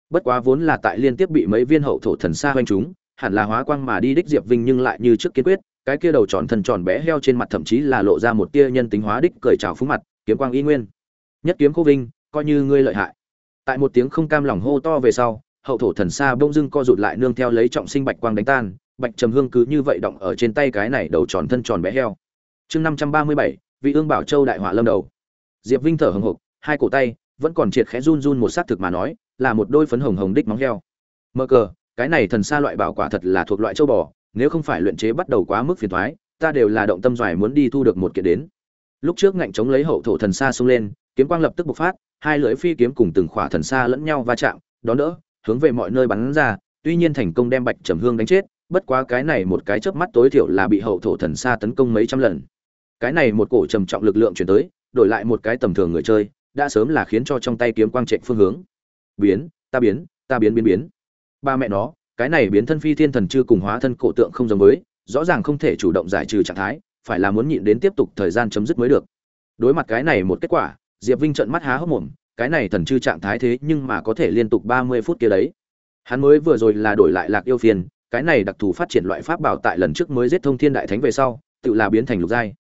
Bất quá vốn là tại liên tiếp bị mấy viên hậu thổ thần xa oanh chúng hẳn là hóa quang mà đi đích diệp vinh nhưng lại như trước kiên quyết, cái kia đầu tròn thân tròn bé heo trên mặt thậm chí là lộ ra một tia nhân tính hóa đích cười trào phúng mặt, kiếm quang y nguyên. Nhất kiếm khô vinh, coi như ngươi lợi hại tại một tiếng không cam lòng hô to về sau, hậu thổ thần xa bỗng dưng co rụt lại nương theo lấy trọng sinh bạch quang đánh tan, bạch trầm hương cứ như vậy động ở trên tay cái này đầu tròn thân tròn bé heo. Chương năm trăm ba mươi bảy, vị ương bảo châu đại họa lâm đầu. Diệp vinh thở hồng hộc hai cổ tay vẫn còn triệt khẽ run run một sát thực mà nói, là một đôi phấn hồng hồng đích móng heo. Mơ cờ, cái này thần xa loại bảo quả thật là thuộc loại châu bò, nếu không phải luyện chế bắt đầu quá mức phiền thoái, ta đều là động tâm doài muốn đi thu được một kiện đến. Lúc trước ngạnh chống lấy hậu thổ thần xa xông lên, kiếm quang lập tức bộc phát hai lưỡi phi kiếm cùng từng khỏa thần xa lẫn nhau va chạm, đón đỡ, hướng về mọi nơi bắn ra, tuy nhiên thành công đem bạch trầm hương đánh chết, bất quá cái này một cái chớp mắt tối thiểu là bị hậu thổ thần xa tấn công mấy trăm lần. Cái này một cổ trầm trọng lực lượng chuyển tới, đổi lại một cái tầm thường người chơi, đã sớm là khiến cho trong tay kiếm quang trệ phương hướng. Biến, ta biến ta biến biến biến. Ba mẹ nó, cái này biến thân phi thiên thần chưa cùng hóa thân cổ tượng không giống với, rõ ràng không thể chủ động giải trừ trạng thái, phải là muốn nhịn đến tiếp tục thời gian chấm dứt mới được. Đối mặt cái này một kết quả diệp vinh trợn mắt há hốc mồm, cái này thần chư trạng thái thế nhưng mà có thể liên tục ba mươi phút kia đấy. Hắn mới vừa rồi là đổi lại lạc yêu phiền, cái này đặc thù phát triển loại pháp bảo tại lần trước mới giết thông thiên đại thánh về sau, tự là biến thành lục giai.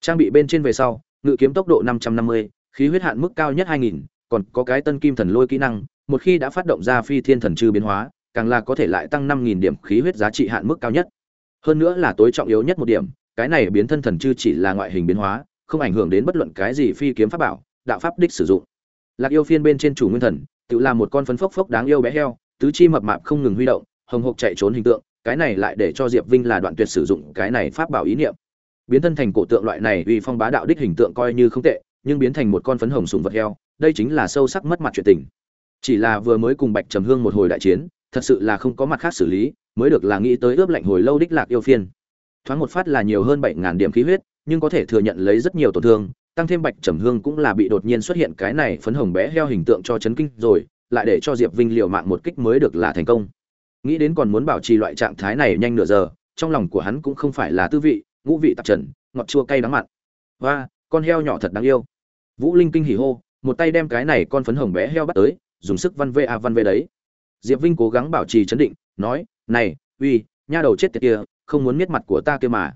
Trang bị bên trên về sau, ngự kiếm tốc độ năm trăm năm mươi, khí huyết hạn mức cao nhất hai nghìn, còn có cái tân kim thần lôi kỹ năng, một khi đã phát động ra phi thiên thần chư biến hóa, càng là có thể lại tăng năm nghìn điểm khí huyết giá trị hạn mức cao nhất. Hơn nữa là tối trọng yếu nhất một điểm, cái này biến thân thần chư chỉ là ngoại hình biến hóa, không ảnh hưởng đến bất luận cái gì phi kiếm pháp bảo đạo pháp đích sử dụng. Lạc yêu phiên bên trên chủ nguyên thần, tự là một con phấn phốc phốc đáng yêu bé heo, tứ chi mập mạp không ngừng huy động, hồng hộc chạy trốn hình tượng, cái này lại để cho diệp vinh là đoạn tuyệt sử dụng cái này pháp bảo ý niệm. Biến thân thành cổ tượng loại này uy phong bá đạo đích hình tượng coi như không tệ, nhưng biến thành một con phấn hồng sùng vật heo, đây chính là sâu sắc mất mặt chuyện tình. Chỉ là vừa mới cùng bạch trầm hương một hồi đại chiến, thật sự là không có mặt khác xử lý, mới được là nghĩ tới ướp lạnh hồi lâu đích lạc yêu phiên. Thoáng một phát là nhiều hơn bảy ngàn điểm khí huyết, nhưng có thể thừa nhận lấy rất nhiều tổn thương tăng thêm bạch trầm hương cũng là bị đột nhiên xuất hiện cái này phấn hồng bé heo hình tượng cho chấn kinh rồi, lại để cho diệp vinh liều mạng một kích mới được là thành công. Nghĩ đến còn muốn bảo trì loại trạng thái này nhanh nửa giờ, trong lòng của hắn cũng không phải là tư vị, ngũ vị tạp trần, ngọt chua cay đắng mặn. Và con heo nhỏ thật đáng yêu. Vũ linh kinh hỉ hô, một tay đem cái này con phấn hồng bé heo bắt tới, dùng sức văn vê a văn vê đấy. Diệp vinh cố gắng bảo trì chấn định, nói, này, uy, nha đầu chết tiệt kia, không muốn miết mặt của ta kia mà.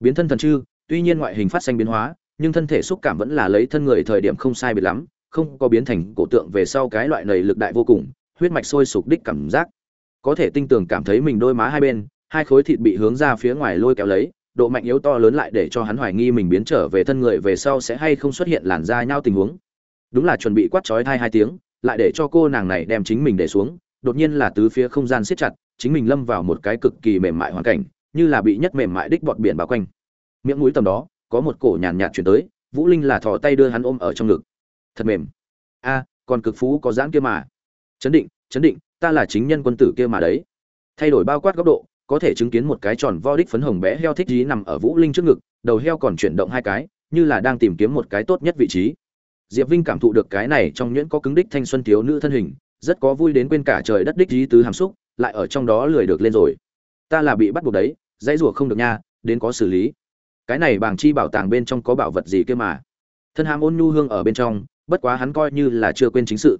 Biến thân thần chư, tuy nhiên ngoại hình phát sinh biến hóa nhưng thân thể xúc cảm vẫn là lấy thân người thời điểm không sai biệt lắm, không có biến thành cổ tượng về sau cái loại nầy lực đại vô cùng, huyết mạch sôi sục đích cảm giác. Có thể tinh tường cảm thấy mình đôi má hai bên, hai khối thịt bị hướng ra phía ngoài lôi kéo lấy, độ mạnh yếu to lớn lại để cho hắn hoài nghi mình biến trở về thân người về sau sẽ hay không xuất hiện làn da nhau tình huống. Đúng là chuẩn bị quát chói thai hai tiếng, lại để cho cô nàng này đem chính mình để xuống, đột nhiên là tứ phía không gian siết chặt, chính mình lâm vào một cái cực kỳ mềm mại hoàn cảnh, như là bị nhất mềm mại đích bọt biển bao quanh. Miệng mũi tầm đó có một cổ nhàn nhạt chuyển tới, vũ linh là thò tay đưa hắn ôm ở trong ngực. Thật mềm. A, còn cực phú có giãn kia mà. Chấn định chấn định, ta là chính nhân quân tử kia mà đấy. Thay đổi bao quát góc độ, có thể chứng kiến một cái tròn vo đích phấn hồng bé heo thích dí nằm ở vũ linh trước ngực, đầu heo còn chuyển động hai cái, như là đang tìm kiếm một cái tốt nhất vị trí. Diệp vinh cảm thụ được cái này trong nhuyễn có cứng đích thanh xuân thiếu nữ thân hình, rất có vui đến quên cả trời đất đích dí tứ hàm xúc, lại ở trong đó lười được lên rồi. Ta là bị bắt buộc đấy, dãy rủa không được nha, đến có xử lý cái này bảng chi bảo tàng bên trong có bảo vật gì kia mà? Thân hàm ôn nhu hương ở bên trong, bất quá hắn coi như là chưa quên chính sự.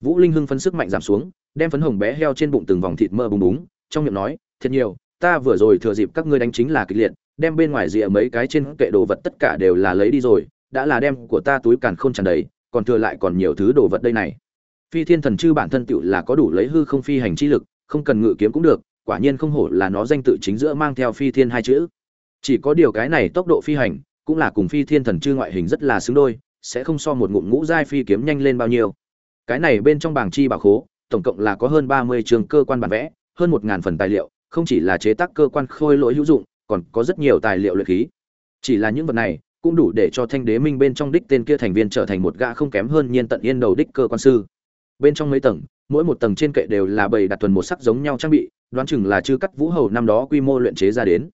Vũ linh hưng phấn sức mạnh giảm xuống, đem phấn hồng bé heo trên bụng từng vòng thịt mơ bùng búng, trong miệng nói, thiệt nhiều, ta vừa rồi thừa dịp các ngươi đánh chính là kịch liệt, đem bên ngoài rìa mấy cái trên kệ đồ vật tất cả đều là lấy đi rồi, đã là đem của ta túi càn khôn tràn đầy, còn thừa lại còn nhiều thứ đồ vật đây này. Phi thiên thần chư bản thân tựu là có đủ lấy hư không phi hành chi lực, không cần ngự kiếm cũng được, quả nhiên không hổ là nó danh tự chính giữa mang theo phi thiên hai chữ chỉ có điều cái này tốc độ phi hành, cũng là cùng phi thiên thần chư ngoại hình rất là xứng đôi, sẽ không so một ngụm ngũ giai phi kiếm nhanh lên bao nhiêu. Cái này bên trong bảng chi bảo khố, tổng cộng là có hơn ba mươi trường cơ quan bản vẽ, hơn một ngàn phần tài liệu, không chỉ là chế tác cơ quan khôi lỗi hữu dụng, còn có rất nhiều tài liệu luyện khí. Chỉ là những vật này, cũng đủ để cho thanh đế minh bên trong đích tên kia thành viên trở thành một gã không kém hơn nhiên tận yên đầu đích cơ quan sư. Bên trong mấy tầng, mỗi một tầng trên kệ đều là bầy đặt thuần một sắc giống nhau trang bị, đoán chừng là chư cắt vũ hầu năm đó quy mô luyện chế ra đến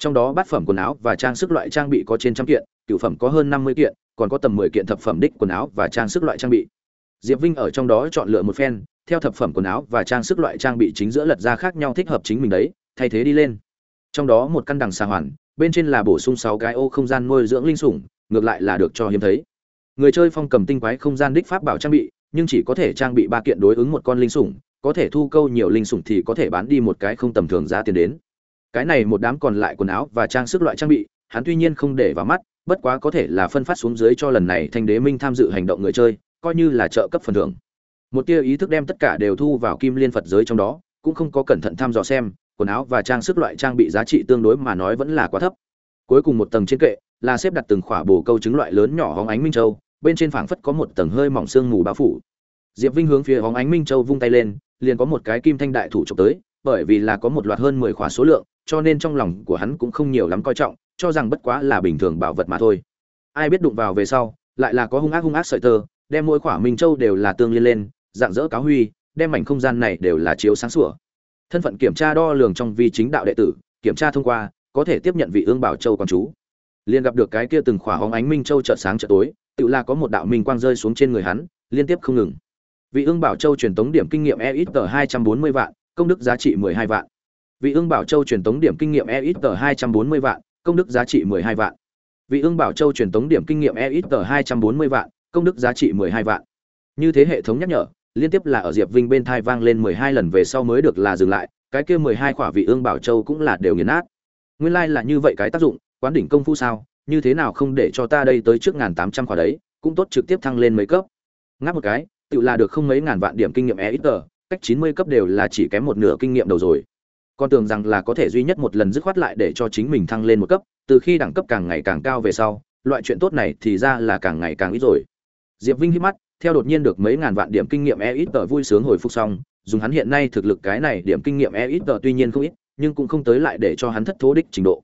trong đó bát phẩm quần áo và trang sức loại trang bị có trên trăm kiện cựu phẩm có hơn năm mươi kiện, còn có tầm mười kiện thập phẩm đích quần áo và trang sức loại trang bị. Diệp vinh ở trong đó chọn lựa một phen, theo thập phẩm quần áo và trang sức loại trang bị chính giữa lật ra khác nhau thích hợp chính mình đấy, thay thế đi lên. Trong đó một căn đằng xà hoàn, bên trên là bổ sung sáu cái ô không gian nuôi dưỡng linh sủng, ngược lại là được cho hiếm thấy. Người chơi phong cầm tinh quái không gian đích pháp bảo trang bị, nhưng chỉ có thể trang bị ba kiện đối ứng một con linh sủng, có thể thu câu nhiều linh sủng thì có thể bán đi một cái không tầm thường giá tiền đến cái này một đám còn lại quần áo và trang sức loại trang bị, hắn tuy nhiên không để vào mắt, bất quá có thể là phân phát xuống dưới cho lần này thanh đế minh tham dự hành động người chơi, coi như là trợ cấp phần thưởng. Một tia ý thức đem tất cả đều thu vào kim liên phật giới trong đó, cũng không có cẩn thận thăm dò xem, quần áo và trang sức loại trang bị giá trị tương đối mà nói vẫn là quá thấp. Cuối cùng một tầng trên kệ, là xếp đặt từng khỏa bồ câu trứng loại lớn nhỏ hóng ánh minh châu, bên trên phảng phất có một tầng hơi mỏng sương mù bao phủ. Diệp vinh hướng phía hóng ánh minh châu vung tay lên, liền có một cái kim thanh đại thủ trộm tới bởi vì là có một loạt hơn mười khóa số lượng, cho nên trong lòng của hắn cũng không nhiều lắm coi trọng, cho rằng bất quá là bình thường bảo vật mà thôi. Ai biết đụng vào về sau, lại là có hung ác hung ác sợi tơ, đem mỗi khỏa minh châu đều là tương liên lên, dạng dỡ cáo huy, đem mảnh không gian này đều là chiếu sáng sủa. Thân phận kiểm tra đo lường trong vi chính đạo đệ tử, kiểm tra thông qua, có thể tiếp nhận vị ương bảo châu con chú. Liên gặp được cái kia từng khỏa hóng ánh minh châu chợt sáng chợt tối, tự là có một đạo minh quang rơi xuống trên người hắn, liên tiếp không ngừng. Vị ương bảo châu truyền tống điểm kinh nghiệm EXP ít hai trăm bốn mươi vạn công đức giá trị mười hai vạn. Vị ương bảo châu truyền tống điểm kinh nghiệm e ít tờ hai trăm bốn mươi vạn, công đức giá trị mười hai vạn. Vị ương bảo châu truyền tống điểm kinh nghiệm e ít tờ hai trăm bốn mươi vạn, công đức giá trị mười hai vạn. Như thế hệ thống nhắc nhở, liên tiếp là ở diệp vinh bên thai vang lên mười hai lần về sau mới được là dừng lại, cái kia mười hai khỏa vị ương bảo châu cũng là đều nghiền nát. Nguyên lai là như vậy cái tác dụng, quán đỉnh công phu sao, như thế nào không để cho ta đây tới trước ngàn tám trăm khỏa đấy, cũng tốt trực tiếp thăng lên mấy cấp. Ngáp một cái, tự là được không mấy ngàn vạn điểm kinh nghiệm e ít tờ cách chín mươi cấp đều là chỉ kém một nửa kinh nghiệm đầu rồi. Con tưởng rằng là có thể duy nhất một lần dứt khoát lại để cho chính mình thăng lên một cấp, từ khi đẳng cấp càng ngày càng cao về sau, loại chuyện tốt này thì ra là càng ngày càng ít rồi. Diệp vinh hít mắt, theo đột nhiên được mấy ngàn vạn điểm kinh nghiệm e ít tờ vui sướng hồi phục xong, dùng hắn hiện nay thực lực cái này điểm kinh nghiệm e ít tờ tuy nhiên không ít, nhưng cũng không tới lại để cho hắn thất thố đích trình độ.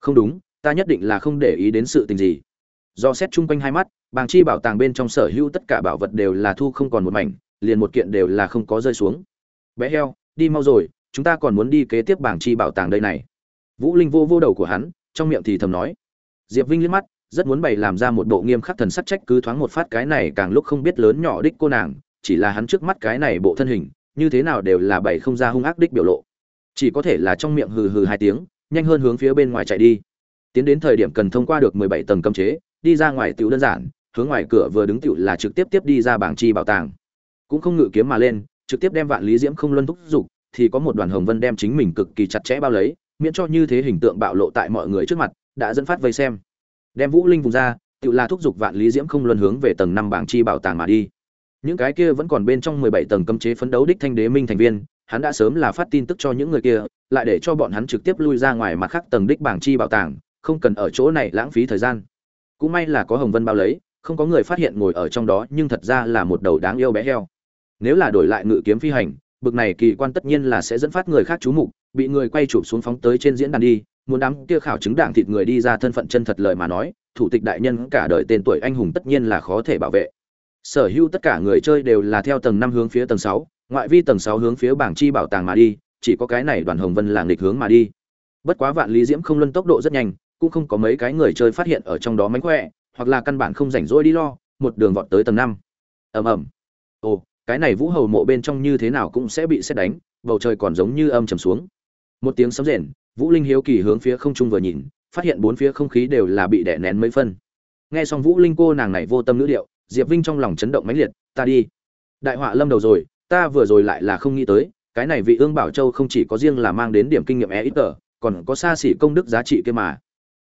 Không đúng, ta nhất định là không để ý đến sự tình gì. Do xét chung quanh hai mắt, bàng chi bảo tàng bên trong sở hữu tất cả bảo vật đều là thu không còn một mảnh liền một kiện đều là không có rơi xuống. Bé heo, đi mau rồi, chúng ta còn muốn đi kế tiếp bảng chi bảo tàng đây này. Vũ linh vô vô đầu của hắn, trong miệng thì thầm nói. Diệp vinh liếc mắt, rất muốn bày làm ra một bộ nghiêm khắc thần sắc trách cứ thoáng một phát cái này càng lúc không biết lớn nhỏ đích cô nàng, chỉ là hắn trước mắt cái này bộ thân hình, như thế nào đều là bày không ra hung ác đích biểu lộ. Chỉ có thể là trong miệng hừ hừ hai tiếng, nhanh hơn hướng phía bên ngoài chạy đi. Tiến đến thời điểm cần thông qua được mười bảy tầng cấm chế, đi ra ngoài tiểu đơn giản, hướng ngoài cửa vừa đứng tiểu là trực tiếp tiếp đi ra bảng chi bảo tàng cũng không ngự kiếm mà lên trực tiếp đem vạn lý diễm không luân thúc giục, thì có một đoàn hồng vân đem chính mình cực kỳ chặt chẽ bao lấy miễn cho như thế hình tượng bạo lộ tại mọi người trước mặt đã dẫn phát vây xem. Đem vũ linh vùng ra tự là thúc giục vạn lý diễm không luân hướng về tầng năm bảng chi bảo tàng mà đi. Những cái kia vẫn còn bên trong mười bảy tầng cấm chế phấn đấu đích thanh đế minh thành viên hắn đã sớm là phát tin tức cho những người kia lại để cho bọn hắn trực tiếp lui ra ngoài mặt khác tầng đích bảng chi bảo tàng không cần ở chỗ này lãng phí thời gian. Cũng may là có hồng vân bao lấy không có người phát hiện ngồi ở trong đó nhưng thật ra là một đầu đáng yêu bé heo nếu là đổi lại ngự kiếm phi hành, bực này kỳ quan tất nhiên là sẽ dẫn phát người khác chú mục, bị người quay chụp xuống phóng tới trên diễn đàn đi, muốn đám kia khảo chứng đảng thịt người đi ra thân phận chân thật lời mà nói, thủ tịch đại nhân cả đời tên tuổi anh hùng tất nhiên là khó thể bảo vệ. Sở hữu tất cả người chơi đều là theo tầng năm hướng phía tầng sáu, ngoại vi tầng sáu hướng phía bảng chi bảo tàng mà đi, chỉ có cái này đoàn hồng vân làng địch hướng mà đi. Bất quá vạn lý diễm không luân tốc độ rất nhanh, cũng không có mấy cái người chơi phát hiện ở trong đó mánh khỏe, hoặc là căn bản không rảnh rỗi đi lo, một đường vọt tới tầng năm. Ầm ầm. Ồ cái này vũ hầu mộ bên trong như thế nào cũng sẽ bị xét đánh, bầu trời còn giống như âm trầm xuống. Một tiếng sấm rền, vũ linh hiếu kỳ hướng phía không trung vừa nhìn, phát hiện bốn phía không khí đều là bị đè nén mấy phân. Nghe xong vũ linh cô nàng này vô tâm nữ điệu, diệp vinh trong lòng chấn động mãnh liệt, ta đi. Đại họa lâm đầu rồi, ta vừa rồi lại là không nghĩ tới, cái này vị ương bảo châu không chỉ có riêng là mang đến điểm kinh nghiệm e ít tờ, còn có xa xỉ công đức giá trị kia mà.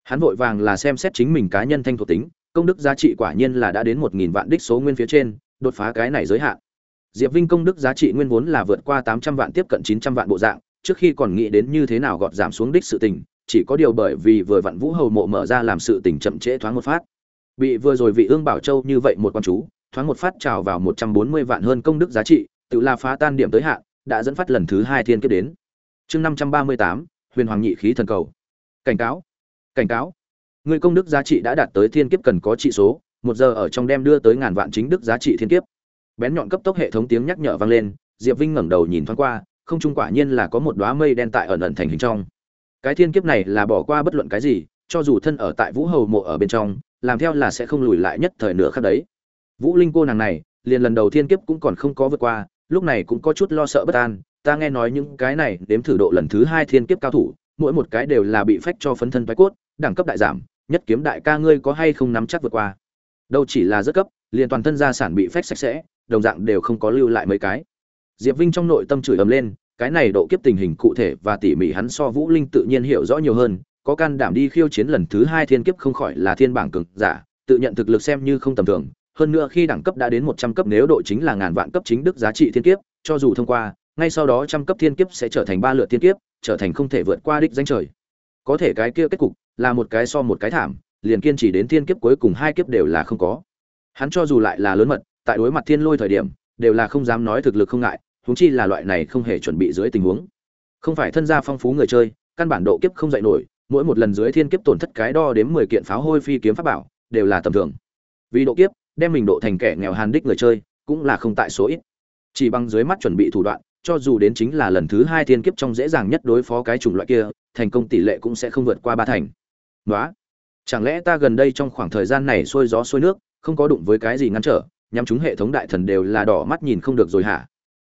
Hắn vội vàng là xem xét chính mình cá nhân thanh thuộc tính, công đức giá trị quả nhiên là đã đến một nghìn vạn đích số nguyên phía trên, đột phá cái này giới hạn diệp vinh công đức giá trị nguyên vốn là vượt qua tám trăm vạn tiếp cận chín trăm vạn bộ dạng, trước khi còn nghĩ đến như thế nào gọt giảm xuống đích sự tình, chỉ có điều bởi vì vừa vặn vũ hầu mộ mở ra làm sự tình chậm trễ thoáng một phát. Bị vừa rồi vị ương bảo châu như vậy một con chú, thoáng một phát trào vào một trăm bốn mươi vạn hơn công đức giá trị, tự là phá tan điểm tới hạn, đã dẫn phát lần thứ hai thiên kiếp đến. Chương năm trăm ba mươi tám, huyền hoàng nhị khí thần cầu. Cảnh cáo cảnh cáo, người công đức giá trị đã đạt tới thiên kiếp cần có trị số, một giờ ở trong đem đưa tới ngàn vạn chính đức giá trị thiên kiếp bén nhọn cấp tốc hệ thống tiếng nhắc nhở vang lên, diệp vinh ngẩng đầu nhìn thoáng qua, không trung quả nhiên là có một đóa mây đen tại ẩn ẩn thành hình trong. Cái thiên kiếp này là bỏ qua bất luận cái gì, cho dù thân ở tại vũ hầu mộ ở bên trong, làm theo là sẽ không lùi lại nhất thời nữa khác đấy. Vũ linh cô nàng này, liền lần đầu thiên kiếp cũng còn không có vượt qua, lúc này cũng có chút lo sợ bất an, ta nghe nói những cái này đếm thử độ lần thứ hai thiên kiếp cao thủ, mỗi một cái đều là bị phách cho phấn thân thoái cốt, đẳng cấp đại giảm, nhất kiếm đại ca ngươi có hay không nắm chắc vượt qua? Đâu chỉ là rất cấp, liền toàn thân gia sản bị phách sạch sẽ đồng dạng đều không có lưu lại mấy cái. Diệp vinh trong nội tâm chửi ầm lên, cái này độ kiếp tình hình cụ thể và tỉ mỉ hắn so vũ linh tự nhiên hiểu rõ nhiều hơn, có can đảm đi khiêu chiến lần thứ hai thiên kiếp không khỏi là thiên bảng cực giả, tự nhận thực lực xem như không tầm thường, hơn nữa khi đẳng cấp đã đến một trăm cấp nếu độ chính là ngàn vạn cấp chính đức giá trị thiên kiếp, cho dù thông qua, ngay sau đó trăm cấp thiên kiếp sẽ trở thành ba lượt thiên kiếp, trở thành không thể vượt qua đích danh trời. Có thể cái kia kết cục là một cái so một cái thảm, liền kiên trì đến thiên kiếp cuối cùng hai kiếp đều là không có. Hắn cho dù lại là lớn mật tại đối mặt thiên lôi thời điểm, đều là không dám nói thực lực không ngại, huống chi là loại này không hề chuẩn bị dưới tình huống. Không phải thân gia phong phú người chơi, căn bản độ kiếp không dạy nổi, mỗi một lần dưới thiên kiếp tổn thất cái đo đến mười kiện pháo hôi phi kiếm pháp bảo, đều là tầm thường. Vì độ kiếp, đem mình độ thành kẻ nghèo hàn đích người chơi, cũng là không tại số ít. Chỉ bằng dưới mắt chuẩn bị thủ đoạn, cho dù đến chính là lần thứ hai thiên kiếp trong dễ dàng nhất đối phó cái chủng loại kia, thành công tỷ lệ cũng sẽ không vượt qua ba thành. Đó chẳng lẽ ta gần đây trong khoảng thời gian này xuôi gió xuôi nước, không có đụng với cái gì ngăn trở nhắm chúng hệ thống đại thần đều là đỏ mắt nhìn không được rồi hả?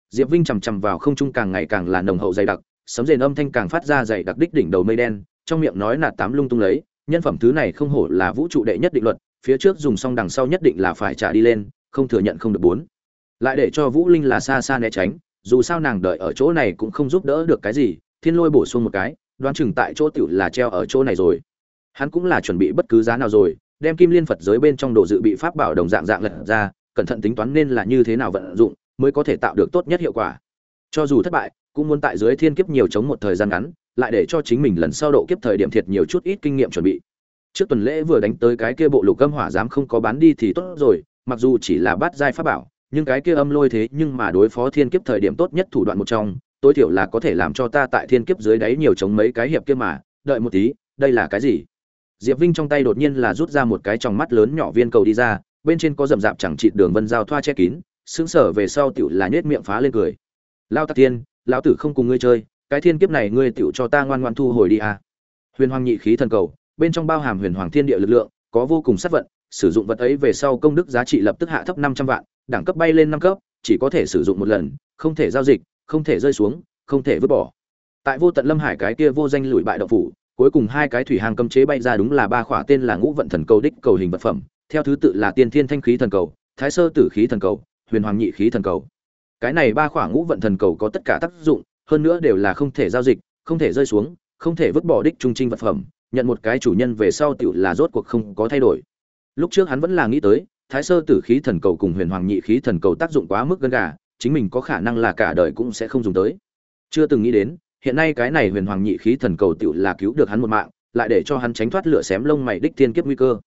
Diệp vinh chằm chằm vào không trung càng ngày càng là nồng hậu dày đặc, sấm rền âm thanh càng phát ra dày đặc đích đỉnh đầu mây đen, trong miệng nói là tám lung tung lấy, nhân phẩm thứ này không hổ là vũ trụ đệ nhất định luật, phía trước dùng xong đằng sau nhất định là phải trả đi lên, không thừa nhận không được bốn. Lại để cho vũ linh là xa xa né tránh, dù sao nàng đợi ở chỗ này cũng không giúp đỡ được cái gì, thiên lôi bổ sung một cái, đoán chừng tại chỗ tiểu là treo ở chỗ này rồi. Hắn cũng là chuẩn bị bất cứ giá nào rồi, đem kim liên phật giới bên trong đồ dự bị pháp bảo đồng dạng dạng lật ra cẩn thận tính toán nên là như thế nào vận dụng mới có thể tạo được tốt nhất hiệu quả. Cho dù thất bại, cũng muốn tại dưới thiên kiếp nhiều chống một thời gian ngắn, lại để cho chính mình lần sau độ kiếp thời điểm thiệt nhiều chút ít kinh nghiệm chuẩn bị. Trước tuần lễ vừa đánh tới cái kia bộ lục âm hỏa dám không có bán đi thì tốt rồi, mặc dù chỉ là bát giai pháp bảo, nhưng cái kia âm lôi thế nhưng mà đối phó thiên kiếp thời điểm tốt nhất thủ đoạn một trong, tối thiểu là có thể làm cho ta tại thiên kiếp dưới đáy nhiều chống mấy cái hiệp kia mà, đợi một tí, đây là cái gì? Diệp vinh trong tay đột nhiên là rút ra một cái tròng mắt lớn nhỏ viên cầu đi ra bên trên có rậm rạp chẳng trị đường vân giao thoa che kín, sững sở về sau tiểu là nhếch miệng phá lên cười. Lao tạc tiên lão tử không cùng ngươi chơi, cái thiên kiếp này ngươi tiểu cho ta ngoan ngoan thu hồi đi à. Huyền hoàng nhị khí thần cầu, bên trong bao hàm huyền hoàng thiên địa lực lượng, có vô cùng sát vận, sử dụng vật ấy về sau công đức giá trị lập tức hạ thấp năm trăm vạn, đẳng cấp bay lên năm cấp, chỉ có thể sử dụng một lần, không thể giao dịch, không thể rơi xuống, không thể vứt bỏ. Tại vô tận lâm hải cái kia vô danh lùi bại động phủ, cuối cùng hai cái thủy hàng cấm chế bay ra đúng là ba khỏa tên là ngũ vận thần cầu đích cầu hình vật phẩm theo thứ tự là tiên thiên thanh khí thần cầu, thái sơ tử khí thần cầu, huyền hoàng nhị khí thần cầu. Cái này ba khoảng ngũ vận thần cầu có tất cả tác dụng, hơn nữa đều là không thể giao dịch, không thể rơi xuống, không thể vứt bỏ đích trung trinh vật phẩm, nhận một cái chủ nhân về sau tựu là rốt cuộc không có thay đổi. Lúc trước hắn vẫn là nghĩ tới, thái sơ tử khí thần cầu cùng huyền hoàng nhị khí thần cầu tác dụng quá mức gần gà, chính mình có khả năng là cả đời cũng sẽ không dùng tới. Chưa từng nghĩ đến, hiện nay cái này huyền hoàng nhị khí thần cầu tựu là cứu được hắn một mạng, lại để cho hắn tránh thoát lửa xém lông mày đích thiên kiếp nguy cơ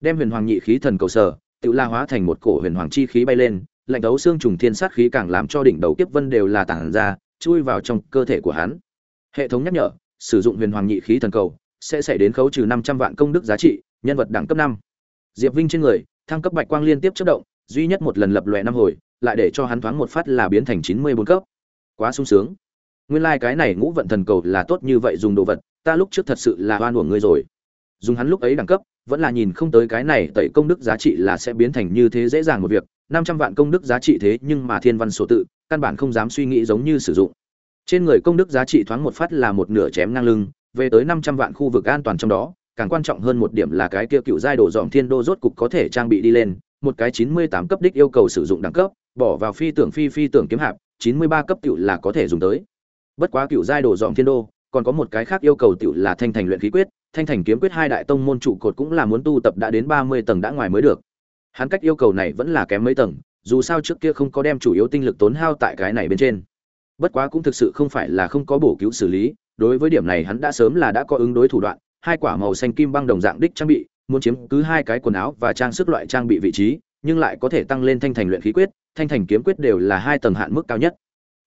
đem huyền hoàng nhị khí thần cầu sở, tự la hóa thành một cổ huyền hoàng chi khí bay lên, lạnh đấu xương trùng thiên sát khí càng làm cho đỉnh đầu kiếp vân đều là tản ra, chui vào trong cơ thể của hắn. Hệ thống nhắc nhở, sử dụng huyền hoàng nhị khí thần cầu sẽ xảy đến khấu trừ năm trăm vạn công đức giá trị, nhân vật đẳng cấp năm. Diệp vinh trên người, thăng cấp bạch quang liên tiếp chất động, duy nhất một lần lập lòe năm hồi, lại để cho hắn thoáng một phát là biến thành chín mươi bốn cấp. Quá sung sướng. Nguyên lai、like、cái này ngũ vận thần cầu là tốt như vậy dùng đồ vật, ta lúc trước thật sự là oan uổng ngươi rồi dùng hắn lúc ấy đẳng cấp vẫn là nhìn không tới cái này tẩy công đức giá trị là sẽ biến thành như thế dễ dàng một việc. Năm trăm vạn công đức giá trị thế nhưng mà thiên văn sổ tự căn bản không dám suy nghĩ giống như sử dụng. Trên người công đức giá trị thoáng một phát là một nửa chém ngang lưng về tới năm trăm vạn khu vực an toàn trong đó càng quan trọng hơn một điểm là cái kia cựu giai đồ dòm thiên đô rốt cục có thể trang bị đi lên một cái chín mươi tám cấp đích yêu cầu sử dụng đẳng cấp bỏ vào phi tưởng phi phi tưởng kiếm hạp chín mươi ba cấp cựu là có thể dùng tới. Bất quá cựu giai đồ dòm thiên đô còn có một cái khác yêu cầu tiểu là thanh thành luyện khí quyết, thanh thành kiếm quyết hai đại tông môn trụ cột cũng là muốn tu tập đã đến 30 tầng đã ngoài mới được. Hắn cách yêu cầu này vẫn là kém mấy tầng, dù sao trước kia không có đem chủ yếu tinh lực tốn hao tại cái này bên trên. Bất quá cũng thực sự không phải là không có bổ cứu xử lý, đối với điểm này hắn đã sớm là đã có ứng đối thủ đoạn, hai quả màu xanh kim băng đồng dạng đích trang bị, muốn chiếm cứ hai cái quần áo và trang sức loại trang bị vị trí, nhưng lại có thể tăng lên thanh thành luyện khí quyết, thanh thành kiếm quyết đều là hai tầng hạn mức cao nhất.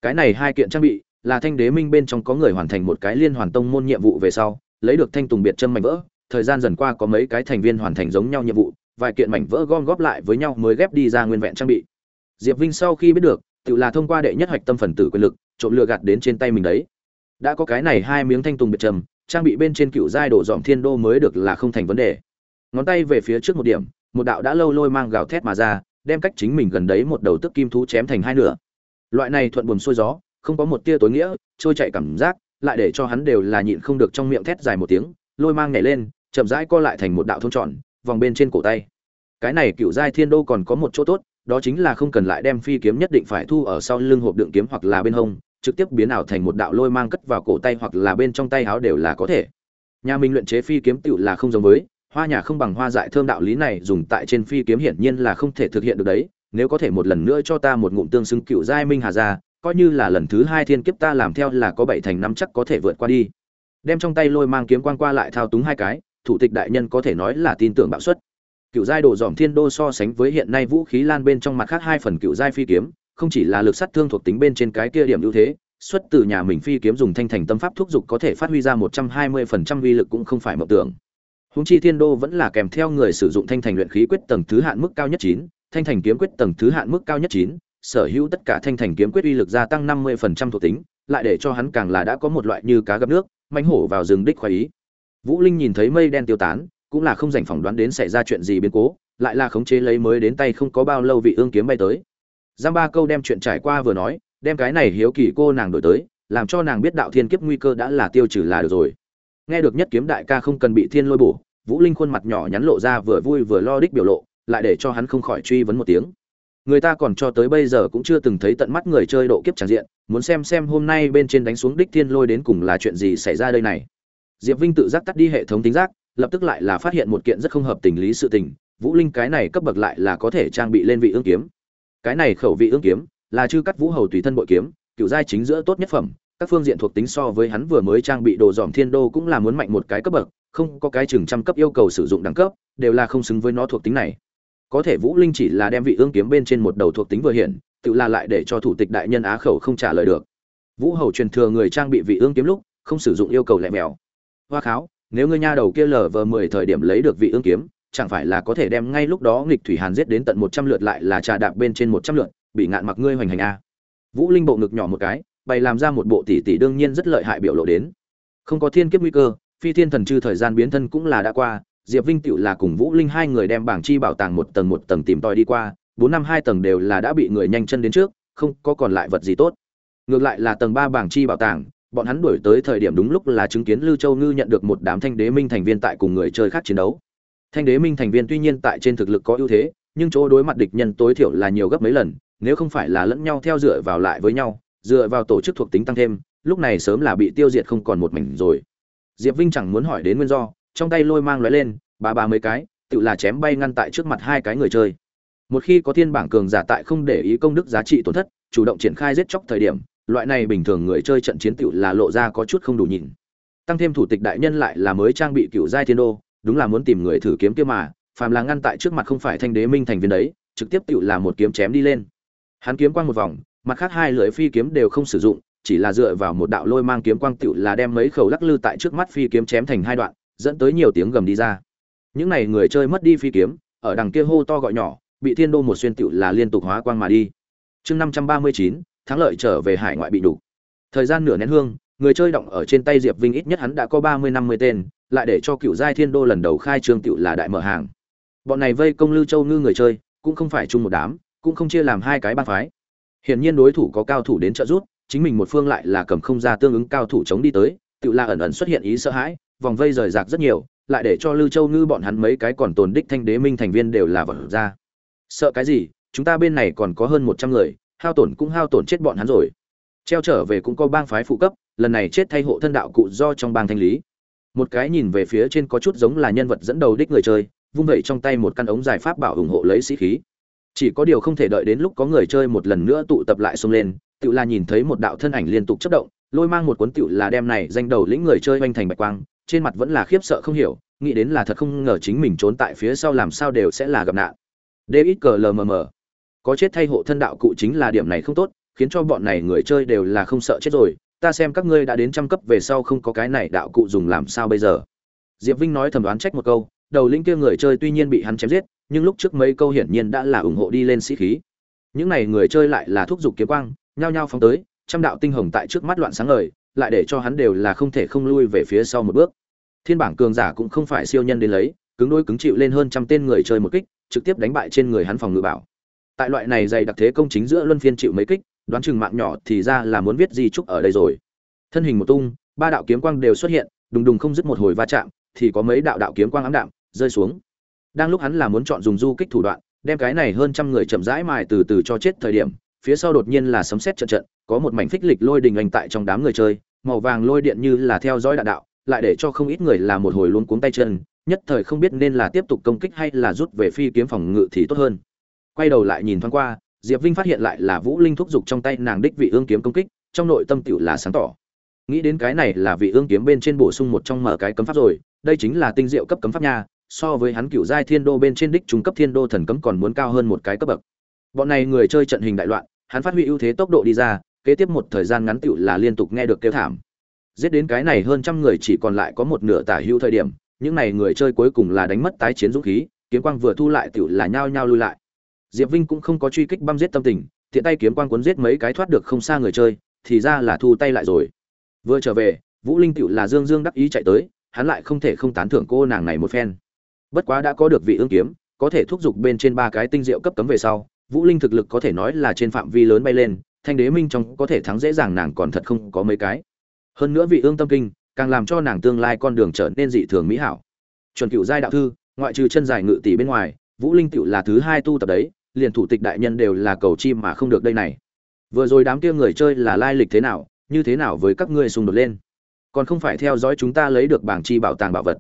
Cái này hai kiện trang bị, là thanh đế minh bên trong có người hoàn thành một cái liên hoàn tông môn nhiệm vụ về sau lấy được thanh tùng biệt châm mảnh vỡ, thời gian dần qua có mấy cái thành viên hoàn thành giống nhau nhiệm vụ, vài kiện mảnh vỡ gom góp lại với nhau mới ghép đi ra nguyên vẹn trang bị. Diệp vinh sau khi biết được, tự là thông qua đệ nhất hoạch tâm phần tử quyền lực, trộm lừa gạt đến trên tay mình đấy. Đã có cái này hai miếng thanh tùng biệt trầm trang bị bên trên cựu giai đổ dòm thiên đô mới được là không thành vấn đề. Ngón tay về phía trước một điểm, một đạo đã lâu lôi mang gào thét mà ra, đem cách chính mình gần đấy một đầu tức kim thú chém thành hai nửa. Loại này thuận buồm xuôi gió, không có một tia tối nghĩa, trôi chạy cảm giác lại để cho hắn đều là nhịn không được trong miệng thét dài một tiếng, lôi mang nhảy lên, chậm rãi co lại thành một đạo thôn tròn, vòng bên trên cổ tay. Cái này cựu giai thiên đô còn có một chỗ tốt, đó chính là không cần lại đem phi kiếm nhất định phải thu ở sau lưng hộp đựng kiếm hoặc là bên hông, trực tiếp biến ảo thành một đạo lôi mang cất vào cổ tay hoặc là bên trong tay áo đều là có thể. Nhà mình luyện chế phi kiếm tựu là không giống với, hoa nhà không bằng hoa dại thơm đạo lý này dùng tại trên phi kiếm hiển nhiên là không thể thực hiện được đấy, nếu có thể một lần nữa cho ta một ngụm tương xứng cựu giai minh hà ra coi như là lần thứ hai thiên kiếp ta làm theo là có bảy thành năm chắc có thể vượt qua đi. Đem trong tay lôi mang kiếm quang qua lại thao túng hai cái, thủ tịch đại nhân có thể nói là tin tưởng bạo suất cựu giai đồ dòm thiên đô so sánh với hiện nay vũ khí lan bên trong mặt khác hai phần cựu giai phi kiếm, không chỉ là lực sát thương thuộc tính bên trên cái kia điểm ưu thế, xuất từ nhà mình phi kiếm dùng thanh thành tâm pháp thúc giục có thể phát huy ra một trăm hai mươi phần trăm uy lực cũng không phải mộng tưởng. Húng chi thiên đô vẫn là kèm theo người sử dụng thanh thành luyện khí quyết tầng thứ hạn mức cao nhất chín, thanh thành kiếm quyết tầng thứ hạn mức cao nhất chín sở hữu tất cả thanh thành kiếm quyết uy lực gia tăng 50% thuộc tính, lại để cho hắn càng là đã có một loại như cá gặp nước, manh hổ vào rừng đích khoái ý. Vũ Linh nhìn thấy mây đen tiêu tán, cũng là không rảnh phỏng đoán đến xảy ra chuyện gì biến cố, lại là khống chế lấy mới đến tay không có bao lâu vị ương kiếm bay tới. Giang ba câu đem chuyện trải qua vừa nói, đem cái này hiếu kỳ cô nàng đổi tới, làm cho nàng biết đạo thiên kiếp nguy cơ đã là tiêu trừ là được rồi. Nghe được nhất kiếm đại ca không cần bị thiên lôi bổ, Vũ Linh khuôn mặt nhỏ nhắn lộ ra vừa vui vừa lo đích biểu lộ, lại để cho hắn không khỏi truy vấn một tiếng người ta còn cho tới bây giờ cũng chưa từng thấy tận mắt người chơi độ kiếp tràn diện, muốn xem xem hôm nay bên trên đánh xuống đích thiên lôi đến cùng là chuyện gì xảy ra đây này. Diệp vinh tự giác tắt đi hệ thống tính giác, lập tức lại là phát hiện một kiện rất không hợp tình lý sự tình, vũ linh cái này cấp bậc lại là có thể trang bị lên vị ương kiếm. Cái này khẩu vị ương kiếm, là chư cắt vũ hầu tùy thân bội kiếm cựu giai chính giữa tốt nhất phẩm, các phương diện thuộc tính so với hắn vừa mới trang bị đồ dòm thiên đô cũng là muốn mạnh một cái cấp bậc, không có cái chừng trăm cấp yêu cầu sử dụng đẳng cấp, đều là không xứng với nó thuộc tính này có thể vũ linh chỉ là đem vị ương kiếm bên trên một đầu thuộc tính vừa hiện, tự là lại để cho thủ tịch đại nhân á khẩu không trả lời được. Vũ hầu truyền thừa người trang bị vị ương kiếm lúc, không sử dụng yêu cầu lẹ mèo. Hoa kháo, nếu ngươi nha đầu kia lờ vờ mười thời điểm lấy được vị ương kiếm, chẳng phải là có thể đem ngay lúc đó nghịch thủy hàn giết đến tận một trăm lượt lại là trà đạp bên trên một trăm lượt, bị ngạn mặc ngươi hoành hành a vũ linh bộ ngực nhỏ một cái, bày làm ra một bộ tỷ tỷ đương nhiên rất lợi hại biểu lộ đến. Không có thiên kiếp nguy cơ, phi thiên thần chư thời gian biến thân cũng là đã qua diệp vinh tựu là cùng vũ linh hai người đem bảng chi bảo tàng một tầng một tầng tìm tòi đi qua, bốn năm hai tầng đều là đã bị người nhanh chân đến trước, không có còn lại vật gì tốt. Ngược lại là tầng ba bảng chi bảo tàng, bọn hắn đuổi tới thời điểm đúng lúc là chứng kiến lưu châu ngư nhận được một đám thanh đế minh thành viên tại cùng người chơi khác chiến đấu. Thanh đế minh thành viên tuy nhiên tại trên thực lực có ưu thế, nhưng chỗ đối mặt địch nhân tối thiểu là nhiều gấp mấy lần, nếu không phải là lẫn nhau theo dựa vào lại với nhau, dựa vào tổ chức thuộc tính tăng thêm, lúc này sớm là bị tiêu diệt không còn một mảnh rồi. Diệp vinh chẳng muốn hỏi đến nguyên do trong tay lôi mang lóe lên, ba ba mấy cái, tự là chém bay ngăn tại trước mặt hai cái người chơi. Một khi có thiên bảng cường giả tại không để ý công đức giá trị tổn thất, chủ động triển khai giết chóc thời điểm, loại này bình thường người chơi trận chiến tựu là lộ ra có chút không đủ nhìn. Tăng thêm thủ tịch đại nhân lại là mới trang bị cựu giai thiên đô, đúng là muốn tìm người thử kiếm kia mà, phàm là ngăn tại trước mặt không phải thanh đế minh thành viên đấy, trực tiếp tựu là một kiếm chém đi lên. Hắn kiếm quang một vòng, mặt khác hai lưỡi phi kiếm đều không sử dụng, chỉ là dựa vào một đạo lôi mang kiếm quang tựu là đem mấy khẩu lắc lư tại trước mắt phi kiếm chém thành hai đoạn dẫn tới nhiều tiếng gầm đi ra. Những này người chơi mất đi phi kiếm, ở đằng kia hô to gọi nhỏ, bị thiên đô một xuyên tựu là liên tục hóa quang mà đi. Chương năm trăm ba mươi chín, thắng lợi trở về hải ngoại bị đủ thời gian nửa nén hương, người chơi động ở trên tay diệp vinh ít nhất hắn đã có ba mươi năm mươi tên, lại để cho cựu giai thiên đô lần đầu khai trương tựu là đại mở hàng. Bọn này vây công lưu châu ngư người chơi, cũng không phải chung một đám, cũng không chia làm hai cái bang phái. Hiển nhiên đối thủ có cao thủ đến trợ giúp, chính mình một phương lại là cầm không ra tương ứng cao thủ chống đi tới tự là ẩn ẩn xuất hiện ý sợ hãi vòng vây rời rạc rất nhiều, lại để cho lưu châu ngư bọn hắn mấy cái còn tồn đích thanh đế minh thành viên đều là vật ra. Sợ cái gì, chúng ta bên này còn có hơn một trăm người, hao tổn cũng hao tổn chết bọn hắn rồi. Treo trở về cũng có bang phái phụ cấp, lần này chết thay hộ thân đạo cụ do trong bang thanh lý. Một cái nhìn về phía trên có chút giống là nhân vật dẫn đầu đích người chơi, vung vẩy trong tay một căn ống giải pháp bảo ủng hộ lấy sĩ khí. Chỉ có điều không thể đợi đến lúc có người chơi một lần nữa tụ tập lại xông lên tự là nhìn thấy một đạo thân ảnh liên tục chất động, lôi mang một cuốn tựu là đem này danh đầu lĩnh người chơi oanh thành bạch quang trên mặt vẫn là khiếp sợ không hiểu, nghĩ đến là thật không ngờ chính mình trốn tại phía sau làm sao đều sẽ là gặp nạn. David CLMM có chết thay hộ thân đạo cụ chính là điểm này không tốt, khiến cho bọn này người chơi đều là không sợ chết rồi. Ta xem các ngươi đã đến trăm cấp về sau không có cái này đạo cụ dùng làm sao bây giờ. Diệp vinh nói thầm đoán trách một câu, đầu linh kia người chơi tuy nhiên bị hắn chém giết, nhưng lúc trước mấy câu hiển nhiên đã là ủng hộ đi lên sĩ khí. Những này người chơi lại là thúc giục kiếm quang, nhao nhao phóng tới, trăm đạo tinh hồng tại trước mắt loạn sáng ngời, lại để cho hắn đều là không thể không lui về phía sau một bước thiên bảng cường giả cũng không phải siêu nhân đến lấy, cứng đôi cứng chịu lên hơn trăm tên người chơi một kích, trực tiếp đánh bại trên người hắn phòng ngự bảo. Tại loại này dày đặc thế công chính giữa luân phiên chịu mấy kích, đoán chừng mạng nhỏ thì ra là muốn viết gì chúc ở đây rồi. Thân hình một tung, ba đạo kiếm quang đều xuất hiện, đùng đùng không dứt một hồi va chạm, thì có mấy đạo đạo kiếm quang ám đạm, rơi xuống. Đang lúc hắn là muốn chọn dùng du kích thủ đoạn, đem cái này hơn trăm người chậm rãi mài từ từ cho chết thời điểm, phía sau đột nhiên là sấm sét trận trận, có một mảnh phích lịch lôi đình anh tại trong đám người chơi, màu vàng lôi điện như là theo dõi đạn đạo lại để cho không ít người là một hồi luôn cuống tay chân, nhất thời không biết nên là tiếp tục công kích hay là rút về phi kiếm phòng ngự thì tốt hơn. Quay đầu lại nhìn thoáng qua, diệp vinh phát hiện lại là vũ linh thúc dục trong tay nàng đích vị ương kiếm công kích, trong nội tâm tiểu là sáng tỏ. Nghĩ đến cái này là vị ương kiếm bên trên bổ sung một trong mở cái cấm pháp rồi, đây chính là tinh diệu cấp cấm pháp nha, so với hắn cựu giai thiên đô bên trên đích trung cấp thiên đô thần cấm còn muốn cao hơn một cái cấp bậc. Bọn này người chơi trận hình đại loạn, hắn phát huy ưu thế tốc độ đi ra, kế tiếp một thời gian ngắn tiểu là liên tục nghe được kêu thảm giết đến cái này hơn trăm người chỉ còn lại có một nửa tả hữu thời điểm, những này người chơi cuối cùng là đánh mất tái chiến dũng khí, kiếm quang vừa thu lại tựu là nhao nhao lui lại. Diệp vinh cũng không có truy kích băm giết tâm tình, tiện tay kiếm quang cuốn giết mấy cái thoát được không xa người chơi, thì ra là thu tay lại rồi. Vừa trở về, vũ linh tựu là dương dương đắc ý chạy tới, hắn lại không thể không tán thưởng cô nàng này một phen. Bất quá đã có được vị ương kiếm, có thể thúc giục bên trên ba cái tinh diệu cấp cấm về sau, vũ linh thực lực có thể nói là trên phạm vi lớn bay lên, thanh đế minh trong có thể thắng dễ dàng nàng còn thật không có mấy cái hơn nữa vị ương tâm kinh, càng làm cho nàng tương lai con đường trở nên dị thường mỹ hảo. Chuẩn cựu giai đạo thư, ngoại trừ chân dài ngự tỷ bên ngoài, vũ linh cựu là thứ hai tu tập đấy, liền thủ tịch đại nhân đều là cầu chim mà không được đây này. Vừa rồi đám kia người chơi là lai lịch thế nào, như thế nào với các ngươi xung đột lên? Còn không phải theo dõi chúng ta lấy được bảng chi bảo tàng bảo vật.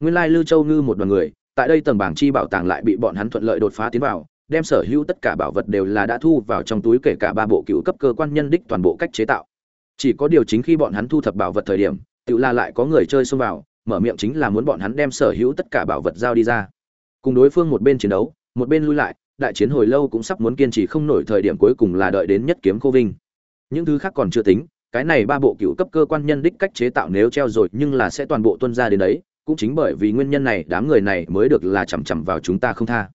Nguyên lai lưu châu ngư một đoàn người, tại đây tầng bảng chi bảo tàng lại bị bọn hắn thuận lợi đột phá tiến vào, đem sở hữu tất cả bảo vật đều là đã thu vào trong túi kể cả ba bộ cựu cấp cơ quan nhân đích toàn bộ cách chế tạo chỉ có điều chính khi bọn hắn thu thập bảo vật thời điểm tự la lại có người chơi xông vào, mở miệng chính là muốn bọn hắn đem sở hữu tất cả bảo vật giao đi ra. Cùng đối phương một bên chiến đấu, một bên lui lại, đại chiến hồi lâu cũng sắp muốn kiên trì không nổi thời điểm cuối cùng là đợi đến nhất kiếm cô vinh. Những thứ khác còn chưa tính, cái này ba bộ cựu cấp cơ quan nhân đích cách chế tạo nếu treo rồi nhưng là sẽ toàn bộ tuân ra đến đấy, cũng chính bởi vì nguyên nhân này đám người này mới được là chằm chằm vào chúng ta không tha.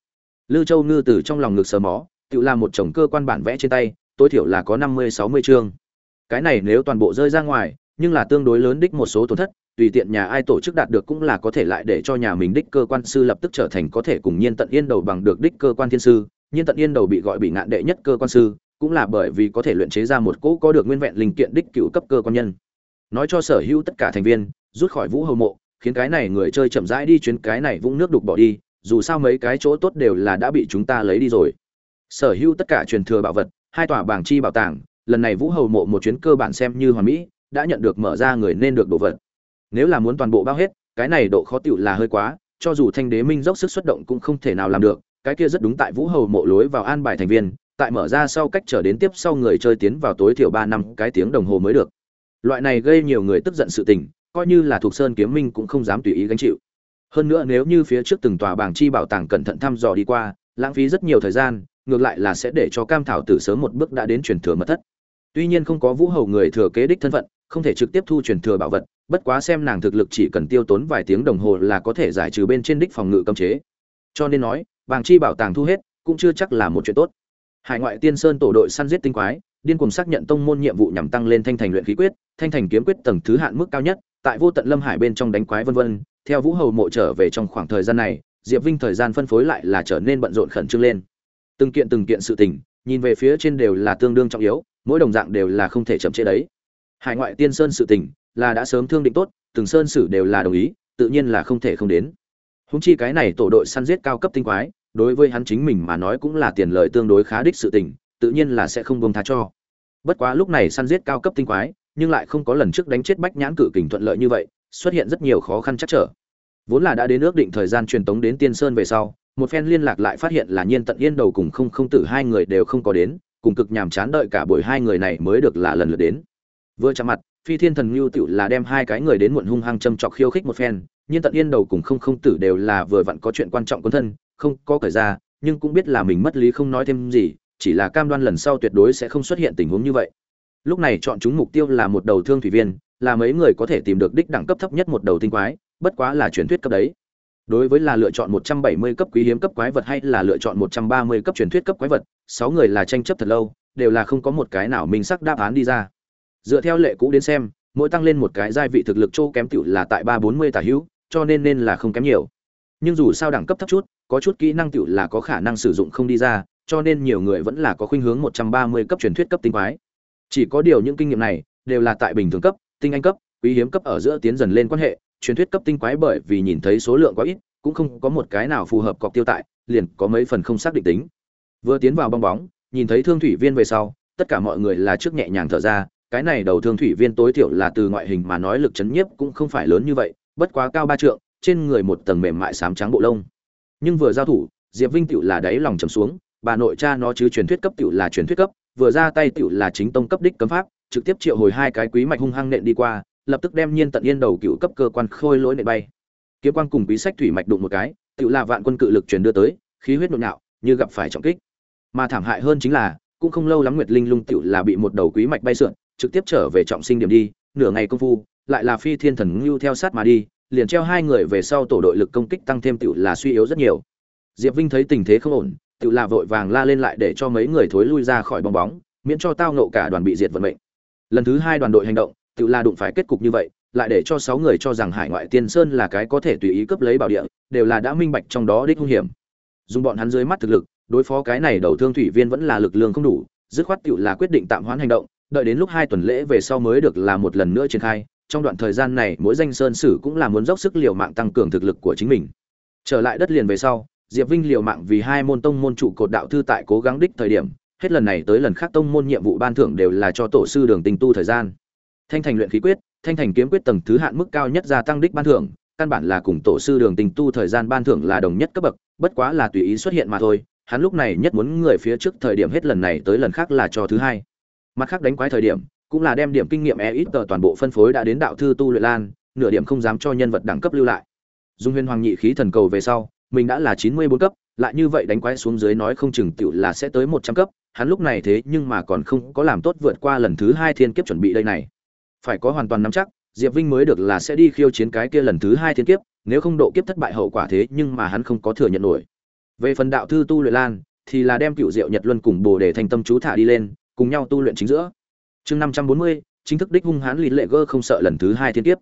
Lư châu ngư từ trong lòng ngực sờ mó tự làm một chồng cơ quan bản vẽ trên tay, tối thiểu là có năm mươi, sáu mươi chương cái này nếu toàn bộ rơi ra ngoài, nhưng là tương đối lớn đích một số tổn thất, tùy tiện nhà ai tổ chức đạt được cũng là có thể lại để cho nhà mình đích cơ quan sư lập tức trở thành có thể cùng nhiên tận yên đầu bằng được đích cơ quan thiên sư. Nhiên tận yên đầu bị gọi bị ngạn đệ nhất cơ quan sư, cũng là bởi vì có thể luyện chế ra một cỗ có được nguyên vẹn linh kiện đích cựu cấp cơ quan nhân. Nói cho sở hữu tất cả thành viên, rút khỏi vũ hầu mộ, khiến cái này người chơi chậm rãi đi chuyến cái này vũng nước đục bỏ đi, dù sao mấy cái chỗ tốt đều là đã bị chúng ta lấy đi rồi. Sở hữu tất cả truyền thừa bảo vật, hai tòa bảng chi bảo tàng lần này vũ hầu mộ một chuyến cơ bản xem như hoàn mỹ, đã nhận được mở ra người nên được đồ vật. Nếu là muốn toàn bộ bao hết, cái này độ khó tựu là hơi quá, cho dù thanh đế minh dốc sức xuất động cũng không thể nào làm được, cái kia rất đúng tại vũ hầu mộ lối vào an bài thành viên, tại mở ra sau cách trở đến tiếp sau người chơi tiến vào tối thiểu ba năm, cái tiếng đồng hồ mới được. Loại này gây nhiều người tức giận sự tình, coi như là thuộc sơn kiếm minh cũng không dám tùy ý gánh chịu. Hơn nữa nếu như phía trước từng tòa bảng chi bảo tàng cẩn thận thăm dò đi qua, lãng phí rất nhiều thời gian, ngược lại là sẽ để cho cam thảo tử sớm một bước đã đến truyền thừa mật thất tuy nhiên không có vũ hầu người thừa kế đích thân phận, không thể trực tiếp thu truyền thừa bảo vật, bất quá xem nàng thực lực chỉ cần tiêu tốn vài tiếng đồng hồ là có thể giải trừ bên trên đích phòng ngự cấm chế. Cho nên nói bảng chi bảo tàng thu hết, cũng chưa chắc là một chuyện tốt. Hải ngoại tiên sơn tổ đội săn giết tinh quái, điên cùng xác nhận tông môn nhiệm vụ nhằm tăng lên thanh thành luyện khí quyết, thanh thành kiếm quyết tầng thứ hạn mức cao nhất, tại vô tận lâm hải bên trong đánh quái vân vân. Theo vũ hầu mộ trở về trong khoảng thời gian này, diệp vinh thời gian phân phối lại là trở nên bận rộn khẩn trương lên. Từng kiện từng kiện sự tình, nhìn về phía trên đều là tương đương trọng yếu mỗi đồng dạng đều là không thể chậm trễ đấy. Hải ngoại tiên sơn sự tình là đã sớm thương định tốt, từng sơn sử đều là đồng ý, tự nhiên là không thể không đến. Húng chi cái này tổ đội săn giết cao cấp tinh quái, đối với hắn chính mình mà nói cũng là tiền lợi tương đối khá đích sự tình, tự nhiên là sẽ không bông tha cho. Bất quá lúc này săn giết cao cấp tinh quái, nhưng lại không có lần trước đánh chết bách nhãn cử kình thuận lợi như vậy, xuất hiện rất nhiều khó khăn chắc trở. Vốn là đã đến ước định thời gian truyền tống đến tiên sơn về sau, một phen liên lạc lại phát hiện là nhiên tận yên đầu cùng không không tử hai người đều không có đến cùng cực nhàm chán đợi cả buổi hai người này mới được là lần lượt đến. Vừa chạm mặt, phi thiên thần lưu tựu là đem hai cái người đến muộn hung hăng châm chọc khiêu khích một phen nhiên tận yên đầu cùng không không tử đều là vừa vặn có chuyện quan trọng quân thân, không có cởi ra, nhưng cũng biết là mình mất lý không nói thêm gì, chỉ là cam đoan lần sau tuyệt đối sẽ không xuất hiện tình huống như vậy. Lúc này chọn chúng mục tiêu là một đầu thương thủy viên, là mấy người có thể tìm được đích đẳng cấp thấp nhất một đầu tinh quái, bất quá là truyền thuyết cấp đấy. Đối với là lựa chọn 170 cấp quý hiếm cấp quái vật hay là lựa chọn 130 cấp truyền thuyết cấp quái vật sáu người là tranh chấp thật lâu, đều là không có một cái nào minh sắc đáp án đi ra. Dựa theo lệ cũ đến xem, mỗi tăng lên một cái giai vị thực lực chỗ kém tiểu là tại ba bốn mươi tả hữu, cho nên nên là không kém nhiều. Nhưng dù sao đẳng cấp thấp chút, có chút kỹ năng tiểu là có khả năng sử dụng không đi ra, cho nên nhiều người vẫn là có khuynh hướng 130 cấp truyền thuyết cấp tinh quái. Chỉ có điều những kinh nghiệm này, đều là tại bình thường cấp, tinh anh cấp, quý hiếm cấp ở giữa tiến dần lên quan hệ, truyền thuyết cấp tinh quái bởi vì nhìn thấy số lượng quá ít, cũng không có một cái nào phù hợp cọc tiêu tại, liền có mấy phần không xác định tính vừa tiến vào bong bóng, nhìn thấy thương thủy viên về sau, tất cả mọi người là trước nhẹ nhàng thở ra, cái này đầu thương thủy viên tối thiểu là từ ngoại hình mà nói lực chấn nhiếp cũng không phải lớn như vậy, bất quá cao ba trượng, trên người một tầng mềm mại sám trắng bộ lông. Nhưng vừa giao thủ, diệp vinh tựu là đáy lòng trầm xuống, bà nội cha nó chứ truyền thuyết cấp tựu là truyền thuyết cấp, vừa ra tay tựu là chính tông cấp đích cấm pháp, trực tiếp triệu hồi hai cái quý mạch hung hăng nện đi qua, lập tức đem nhiên tận yên đầu cựu cấp cơ quan khôi lỗi nện bay. Kiếm quang cùng quý sách thủy mạch đụng một cái tựu là vạn quân cự lực truyền đưa tới, khí huyết nội nạo, như gặp phải trọng kích mà thảm hại hơn chính là, cũng không lâu lắm nguyệt linh lung tựu là bị một đầu quý mạch bay sượn, trực tiếp trở về trọng sinh điểm đi, nửa ngày công phu, lại là phi thiên thần ngưu theo sát mà đi, liền treo hai người về sau tổ đội lực công kích tăng thêm tựu là suy yếu rất nhiều. Diệp vinh thấy tình thế không ổn, tựu là vội vàng la lên lại để cho mấy người thối lui ra khỏi bong bóng, miễn cho tao nộ cả đoàn bị diệt vận mệnh. Lần thứ hai đoàn đội hành động, tựu là đụng phải kết cục như vậy, lại để cho sáu người cho rằng hải ngoại tiên sơn là cái có thể tùy ý cướp lấy bảo địa, đều là đã minh bạch trong đó đích hung hiểm. Dùng bọn hắn dưới mắt thực lực đối phó cái này đầu thương thủy viên vẫn là lực lượng không đủ, dứt khoát tựu là quyết định tạm hoãn hành động, đợi đến lúc hai tuần lễ về sau mới được là một lần nữa triển khai, trong đoạn thời gian này mỗi danh sơn sử cũng là muốn dốc sức liều mạng tăng cường thực lực của chính mình. Trở lại đất liền về sau, diệp vinh liều mạng vì hai môn tông môn trụ cột đạo thư tại cố gắng đích thời điểm, hết lần này tới lần khác tông môn nhiệm vụ ban thưởng đều là cho tổ sư đường tình tu thời gian. Thanh thành luyện khí quyết, thanh thành kiếm quyết tầng thứ hạn mức cao nhất gia tăng đích ban thưởng, căn bản là cùng tổ sư đường tình tu thời gian ban thưởng là đồng nhất cấp bậc, bất quá là tùy ý xuất hiện mà thôi hắn lúc này nhất muốn người phía trước thời điểm hết lần này tới lần khác là cho thứ hai mặt khác đánh quái thời điểm cũng là đem điểm kinh nghiệm e ít tờ toàn bộ phân phối đã đến đạo thư tu luyện lan nửa điểm không dám cho nhân vật đẳng cấp lưu lại dung huyền hoàng nhị khí thần cầu về sau mình đã là chín mươi bốn cấp lại như vậy đánh quái xuống dưới nói không chừng tiểu là sẽ tới một trăm cấp, hắn lúc này thế nhưng mà còn không có làm tốt vượt qua lần thứ hai thiên kiếp chuẩn bị đây này. Phải có hoàn toàn nắm chắc, Diệp Vinh mới được là sẽ đi khiêu chiến cái kia lần thứ hai thiên kiếp, nếu không độ kiếp thất bại hậu quả thế nhưng mà hắn không có thừa nhận nổi. Về phần đạo thư tu luyện lan, thì là đem cựu diệu nhật luân cùng bồ đề thành tâm chú thả đi lên, cùng nhau tu luyện chính giữa. Chương năm trăm bốn mươi chính thức đích hung hãn lý lệ gơ không sợ lần thứ hai thiên kiếp.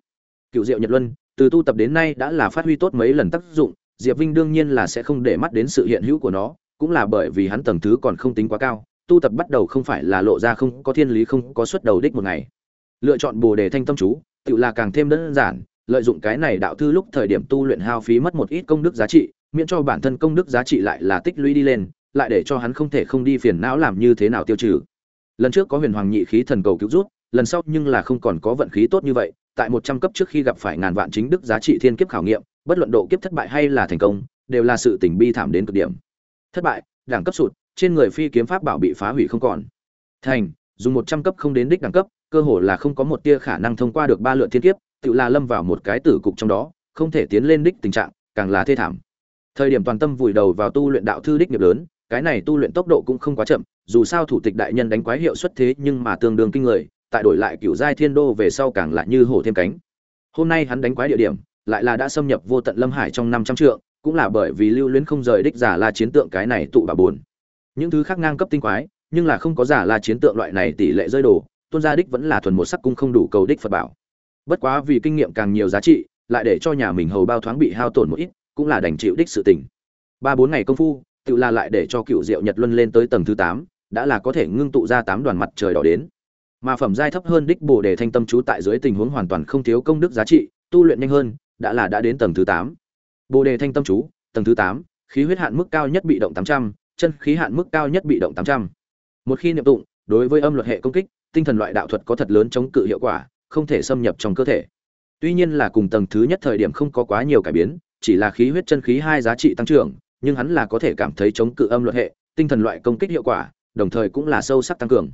Cựu diệu nhật luân, từ tu tập đến nay đã là phát huy tốt mấy lần tác dụng, Diệp Vinh đương nhiên là sẽ không để mắt đến sự hiện hữu của nó, cũng là bởi vì hắn tầng thứ còn không tính quá cao, tu tập bắt đầu không phải là lộ ra không có thiên lý không có xuất đầu đích một ngày. Lựa chọn Bồ đề thanh tâm chú, tự là càng thêm đơn giản, lợi dụng cái này đạo thư lúc thời điểm tu luyện hao phí mất một ít công đức giá trị, miễn cho bản thân công đức giá trị lại là tích lũy đi lên, lại để cho hắn không thể không đi phiền não làm như thế nào tiêu trừ. Lần trước có Huyền Hoàng Nhị khí thần cầu cứu rút, lần sau nhưng là không còn có vận khí tốt như vậy, tại một trăm cấp trước khi gặp phải ngàn vạn chính đức giá trị thiên kiếp khảo nghiệm, bất luận độ kiếp thất bại hay là thành công, đều là sự tình bi thảm đến cực điểm. Thất bại, đẳng cấp sụt, trên người phi kiếm pháp bảo bị phá hủy không còn. Thành, dùng một trăm cấp không đến đích đẳng cấp, cơ hồ là không có một tia khả năng thông qua được ba lượt thiên kiếp, tự là lâm vào một cái tử cục trong đó, không thể tiến lên đích tình trạng, càng là thê thảm. Thời điểm toàn tâm vùi đầu vào tu luyện đạo thư đích nghiệp lớn, cái này tu luyện tốc độ cũng không quá chậm, dù sao thủ tịch đại nhân đánh quái hiệu suất thế nhưng mà tương đương kinh người, tại đổi lại cửu giai thiên đô về sau càng lại như hổ thêm cánh. Hôm nay hắn đánh quái địa điểm, lại là đã xâm nhập vô tận lâm hải trong năm trăm trượng, cũng là bởi vì lưu luyến không rời đích giả la chiến tượng cái này tụ bà buồn. Những thứ khác ngang cấp tinh quái, nhưng là không có giả la chiến tượng loại này tỷ lệ rơi đồ, tôn gia đích vẫn là thuần một sắc cung không đủ cầu đích Phật bảo. Bất quá vì kinh nghiệm càng nhiều giá trị, lại để cho nhà mình hầu bao thoáng bị hao tổn một ít, cũng là đành chịu đích sự tình. Ba bốn ngày công phu, tự là lại để cho cựu diệu nhật luân lên tới tầng thứ tám, đã là có thể ngưng tụ ra tám đoàn mặt trời đỏ đến. Mà phẩm giai thấp hơn đích bổ để thanh tâm chú tại dưới tình huống hoàn toàn không thiếu công đức giá trị tu luyện nhanh hơn đã là đã đến tầng thứ tám. Bồ đề thanh tâm chú tầng thứ tám khí huyết hạn mức cao nhất bị động tám trăm chân khí hạn mức cao nhất bị động tám trăm. Một khi niệm tụng đối với âm luật hệ công kích tinh thần loại đạo thuật có thật lớn chống cự hiệu quả không thể xâm nhập trong cơ thể. Tuy nhiên là cùng tầng thứ nhất thời điểm không có quá nhiều cải biến chỉ là khí huyết chân khí hai giá trị tăng trưởng nhưng hắn là có thể cảm thấy chống cự âm luật hệ tinh thần loại công kích hiệu quả đồng thời cũng là sâu sắc tăng cường.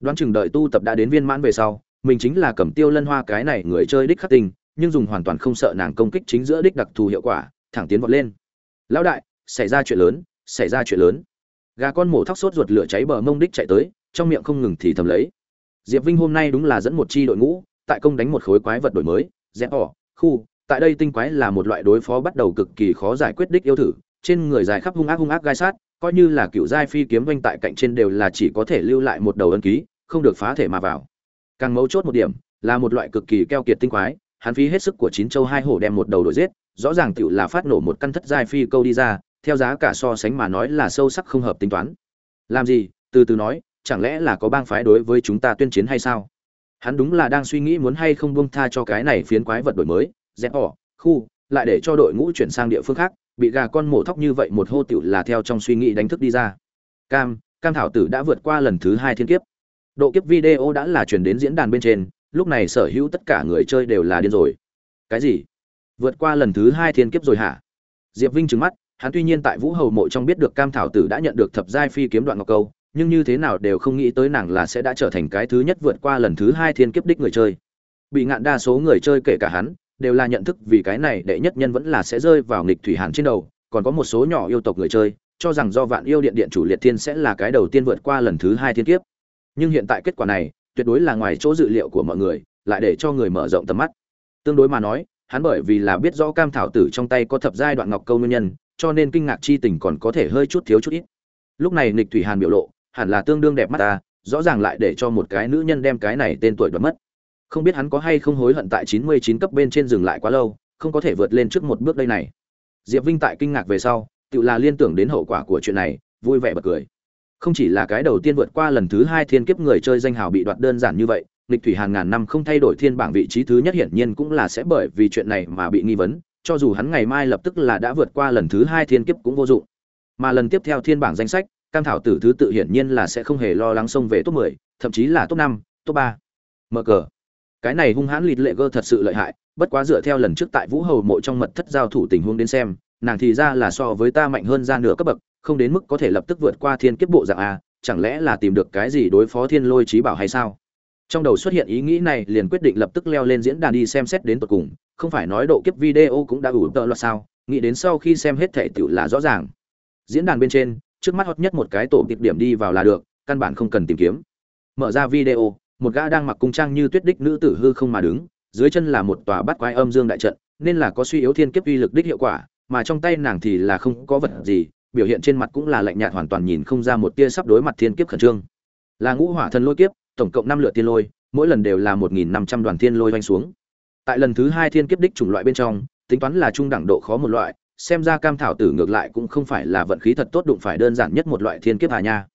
Đoán chừng đợi tu tập đã đến viên mãn về sau mình chính là cầm tiêu lân hoa cái này người chơi đích khắc tình, nhưng dùng hoàn toàn không sợ nàng công kích chính giữa đích đặc thù hiệu quả thẳng tiến vọt lên. Lão đại xảy ra chuyện lớn xảy ra chuyện lớn. Gà con mổ thóc sốt ruột lửa cháy bờ mông đích chạy tới trong miệng không ngừng thì thầm lấy. Diệp vinh hôm nay đúng là dẫn một chi đội ngũ tại công đánh một khối quái vật đổi mới dẹp ỏ khu tại đây tinh quái là một loại đối phó bắt đầu cực kỳ khó giải quyết đích yêu thử, trên người dài khắp hung ác hung ác gai sát, coi như là cựu giai phi kiếm vanh tại cạnh trên đều là chỉ có thể lưu lại một đầu ân ký, không được phá thể mà vào. Càng mấu chốt một điểm, là một loại cực kỳ keo kiệt tinh quái, hắn phí hết sức của chín châu hai hổ đem một đầu đổi giết, rõ ràng tựu là phát nổ một căn thất giai phi câu đi ra, theo giá cả so sánh mà nói là sâu sắc không hợp tính toán. Làm gì? Từ từ nói, chẳng lẽ là có bang phái đối với chúng ta tuyên chiến hay sao? Hắn đúng là đang suy nghĩ muốn hay không buông tha cho cái này phiến quái vật đổi mới dẹp bỏ khu, lại để cho đội ngũ chuyển sang địa phương khác, bị gà con mổ thóc như vậy một hô tiểu là theo trong suy nghĩ đánh thức đi ra. Cam cam thảo tử đã vượt qua lần thứ hai thiên kiếp. Độ kiếp video đã là truyền đến diễn đàn bên trên, lúc này sở hữu tất cả người chơi đều là điên rồi. Cái gì? Vượt qua lần thứ hai thiên kiếp rồi hả? Diệp vinh trừng mắt, hắn tuy nhiên tại vũ hầu mộ trong biết được cam thảo tử đã nhận được thập giai phi kiếm đoạn ngọc câu, nhưng như thế nào đều không nghĩ tới nàng là sẽ đã trở thành cái thứ nhất vượt qua lần thứ hai thiên kiếp đích người chơi. Bị ngạn đa số người chơi kể cả hắn đều là nhận thức vì cái này đệ nhất nhân vẫn là sẽ rơi vào nghịch thủy hàn trên đầu, còn có một số nhỏ yêu tộc người chơi, cho rằng do vạn yêu điện điện chủ liệt thiên sẽ là cái đầu tiên vượt qua lần thứ hai thiên kiếp. Nhưng hiện tại kết quả này, tuyệt đối là ngoài chỗ dự liệu của mọi người, lại để cho người mở rộng tầm mắt. Tương đối mà nói, hắn bởi vì là biết rõ cam thảo tử trong tay có thập giai đoạn ngọc câu nguyên nhân, cho nên kinh ngạc chi tình còn có thể hơi chút thiếu chút ít. Lúc này nịch thủy hàn biểu lộ, hẳn là tương đương đẹp mắt ta, rõ ràng lại để cho một cái nữ nhân đem cái này tên tuổi đoạt mất không biết hắn có hay không hối hận tại chín mươi chín cấp bên trên dừng lại quá lâu không có thể vượt lên trước một bước đây này diệp vinh tại kinh ngạc về sau tự là liên tưởng đến hậu quả của chuyện này vui vẻ bật cười không chỉ là cái đầu tiên vượt qua lần thứ hai thiên kiếp người chơi danh hào bị đoạt đơn giản như vậy lịch thủy hàng ngàn năm không thay đổi thiên bảng vị trí thứ nhất hiển nhiên cũng là sẽ bởi vì chuyện này mà bị nghi vấn cho dù hắn ngày mai lập tức là đã vượt qua lần thứ hai thiên kiếp cũng vô dụng mà lần tiếp theo thiên bảng danh sách cam thảo tử thứ tự hiển nhiên là sẽ không hề lo lắng xông về top 10, thậm chí là top 5, top 3. Mở cờ. Cái này hung hãn lịt lệ gơ thật sự lợi hại, bất quá dựa theo lần trước tại Vũ Hầu mộ trong mật thất giao thủ tình huống đến xem, nàng thì ra là so với ta mạnh hơn ra nửa cấp bậc, không đến mức có thể lập tức vượt qua thiên kiếp bộ dạng a chẳng lẽ là tìm được cái gì đối phó thiên lôi trí bảo hay sao? Trong đầu xuất hiện ý nghĩ này liền quyết định lập tức leo lên diễn đàn đi xem xét đến tận cùng không phải nói độ kiếp video cũng đã ủ tợ loạt sao nghĩ đến sau khi xem hết thể tựu là rõ ràng. Diễn đàn bên trên trước mắt hot nhất một cái tổ tiệp điểm đi vào là được căn bản không cần tìm kiếm. Mở ra video một gã đang mặc cung trang như tuyết đích nữ tử hư không mà đứng, dưới chân là một tòa bát quái âm dương đại trận, nên là có suy yếu thiên kiếp uy lực đích hiệu quả, mà trong tay nàng thì là không có vật gì, biểu hiện trên mặt cũng là lạnh nhạt hoàn toàn nhìn không ra một tia sắp đối mặt thiên kiếp khẩn trương. Là ngũ hỏa thần lôi kiếp, tổng cộng năm lượt tiên lôi, mỗi lần đều là một nghìn năm trăm đoàn thiên lôi vanh xuống. Tại lần thứ hai thiên kiếp đích chủng loại bên trong, tính toán là trung đẳng độ khó một loại, xem ra cam thảo tử ngược lại cũng không phải là vận khí thật tốt đụng phải đơn giản nhất một loại thiên kiếp hà nha.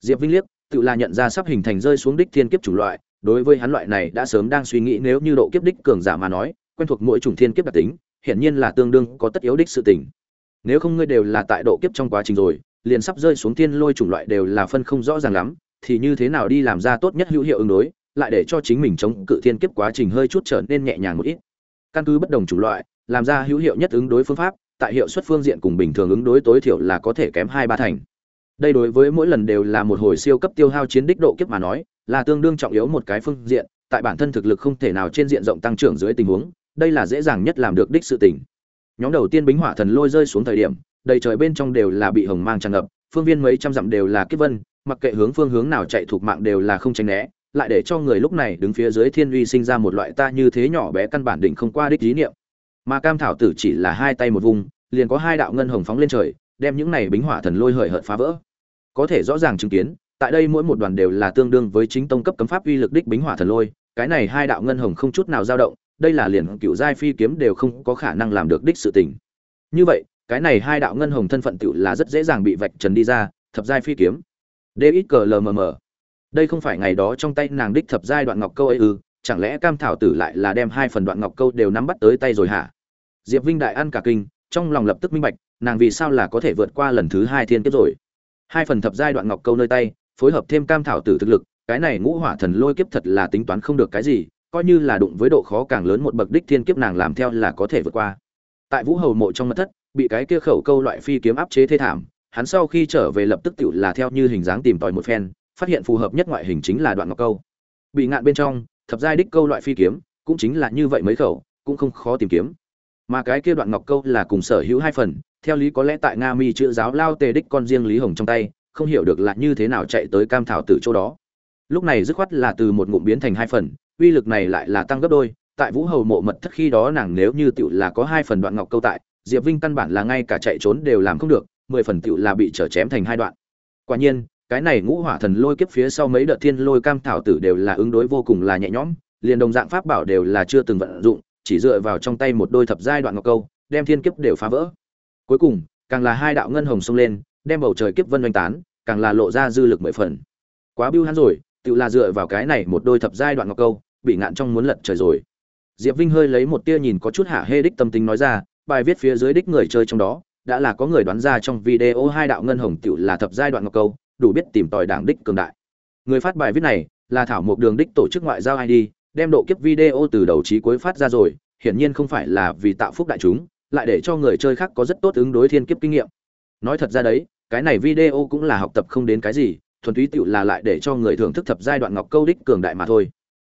Diệp vinh liếc tự là nhận ra sắp hình thành rơi xuống đích thiên kiếp chủng loại, đối với hắn loại này đã sớm đang suy nghĩ nếu như độ kiếp đích cường giả mà nói, quen thuộc mỗi chủng thiên kiếp đặc tính, hiển nhiên là tương đương có tất yếu đích sự tình. Nếu không ngươi đều là tại độ kiếp trong quá trình rồi, liền sắp rơi xuống thiên lôi chủng loại đều là phân không rõ ràng lắm, thì như thế nào đi làm ra tốt nhất hữu hiệu ứng đối, lại để cho chính mình chống cự thiên kiếp quá trình hơi chút trở nên nhẹ nhàng một ít. Căn cứ bất đồng chủng loại, làm ra hữu hiệu nhất ứng đối phương pháp, tại hiệu suất phương diện cùng bình thường ứng đối tối thiểu là có thể kém hai ba thành đây đối với mỗi lần đều là một hồi siêu cấp tiêu hao chiến đích độ kiếp mà nói, là tương đương trọng yếu một cái phương diện, tại bản thân thực lực không thể nào trên diện rộng tăng trưởng dưới tình huống, đây là dễ dàng nhất làm được đích sự tình. Nhóm đầu tiên bính hỏa thần lôi rơi xuống thời điểm, đầy trời bên trong đều là bị hồng mang tràn ngập, phương viên mấy trăm dặm đều là kiếp vân, mặc kệ hướng phương hướng nào chạy thuộc mạng đều là không tránh né, lại để cho người lúc này đứng phía dưới thiên uy sinh ra một loại ta như thế nhỏ bé căn bản định không qua đích ý niệm. Mà cam thảo tử chỉ là hai tay một vùng, liền có hai đạo ngân hồng phóng lên trời đem những này bính hỏa thần lôi hời hợt phá vỡ. Có thể rõ ràng chứng kiến, tại đây mỗi một đoàn đều là tương đương với chính tông cấp cấm pháp uy lực đích bính hỏa thần lôi, cái này hai đạo ngân hồng không chút nào dao động, đây là liền cựu giai phi kiếm đều không có khả năng làm được đích sự tình. Như vậy, cái này hai đạo ngân hồng thân phận tựu là rất dễ dàng bị vạch trần đi ra, thập giai phi kiếm. Ít cờ lmm đây không phải ngày đó trong tay nàng đích thập giai đoạn ngọc câu ấy ư, chẳng lẽ cam thảo tử lại là đem hai phần đoạn ngọc câu đều nắm bắt tới tay rồi hả? Diệp vinh đại ăn cả kinh trong lòng lập tức minh bạch, nàng vì sao là có thể vượt qua lần thứ hai thiên kiếp rồi. Hai phần thập giai đoạn ngọc câu nơi tay, phối hợp thêm cam thảo tử thực lực, cái này ngũ hỏa thần lôi kiếp thật là tính toán không được cái gì, coi như là đụng với độ khó càng lớn một bậc đích thiên kiếp nàng làm theo là có thể vượt qua. Tại vũ hầu mộ trong mật thất, bị cái kia khẩu câu loại phi kiếm áp chế thê thảm, hắn sau khi trở về lập tức tự là theo như hình dáng tìm tòi một phen, phát hiện phù hợp nhất ngoại hình chính là đoạn ngọc câu. Bị ngạn bên trong, thập giai đích câu loại phi kiếm, cũng chính là như vậy mấy khẩu, cũng không khó tìm kiếm mà cái kia đoạn ngọc câu là cùng sở hữu hai phần, theo lý có lẽ tại nga mi chữ giáo lao tề đích con riêng lý hồng trong tay, không hiểu được là như thế nào chạy tới cam thảo từ chỗ đó. Lúc này dứt khoát là từ một ngụm biến thành hai phần, uy lực này lại là tăng gấp đôi, tại vũ hầu mộ mật thất khi đó nàng nếu như tựu là có hai phần đoạn ngọc câu tại, diệp vinh căn bản là ngay cả chạy trốn đều làm không được, mười phần tựu là bị trở chém thành hai đoạn. Quả nhiên, cái này ngũ hỏa thần lôi kiếp phía sau mấy đợt thiên lôi cam thảo tử đều là ứng đối vô cùng là nhẹ nhõm, liền đồng dạng pháp bảo đều là chưa từng vận dụng chỉ dựa vào trong tay một đôi thập giai đoạn ngọc câu, đem thiên kiếp đều phá vỡ. Cuối cùng, càng là hai đạo ngân hồng xông lên, đem bầu trời kiếp vân hoành tán, càng là lộ ra dư lực mười phần. Quá biêu hắn rồi, tự là dựa vào cái này một đôi thập giai đoạn ngọc câu, bị ngạn trong muốn lật trời rồi. Diệp vinh hơi lấy một tia nhìn có chút hạ hê đích tâm tính nói ra, bài viết phía dưới đích người chơi trong đó, đã là có người đoán ra trong video hai đạo ngân hồng tiểu là thập giai đoạn ngọc câu, đủ biết tìm tòi đảng đích cường đại. Người phát bài viết này là thảo mục đường đích tổ chức ngoại giao id đem độ kiếp video từ đầu chí cuối phát ra rồi, hiển nhiên không phải là vì tạo phúc đại chúng, lại để cho người chơi khác có rất tốt ứng đối thiên kiếp kinh nghiệm. Nói thật ra đấy, cái này video cũng là học tập không đến cái gì, thuần túy tựu là lại để cho người thưởng thức thập giai đoạn ngọc câu đích cường đại mà thôi.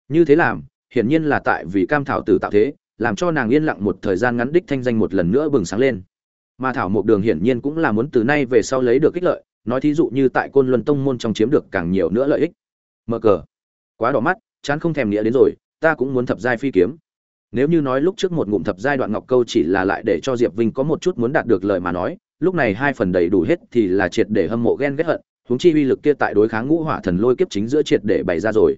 Như thế làm, hiển nhiên là tại vì cam thảo tử tạo thế, làm cho nàng yên lặng một thời gian ngắn đích thanh danh một lần nữa bừng sáng lên. Mà thảo mộc đường hiển nhiên cũng là muốn từ nay về sau lấy được kích lợi, nói thí dụ như tại côn luân tông môn trong chiếm được càng nhiều nữa lợi ích. Mở cờ. Quá đỏ mắt chán không thèm nghĩa đến rồi, ta cũng muốn thập giai phi kiếm. Nếu như nói lúc trước một ngụm thập giai đoạn ngọc câu chỉ là lại để cho diệp vinh có một chút muốn đạt được lời mà nói, lúc này hai phần đầy đủ hết thì là triệt để hâm mộ ghen ghét hận, huống chi uy lực kia tại đối kháng ngũ hỏa thần lôi kiếp chính giữa triệt để bày ra rồi.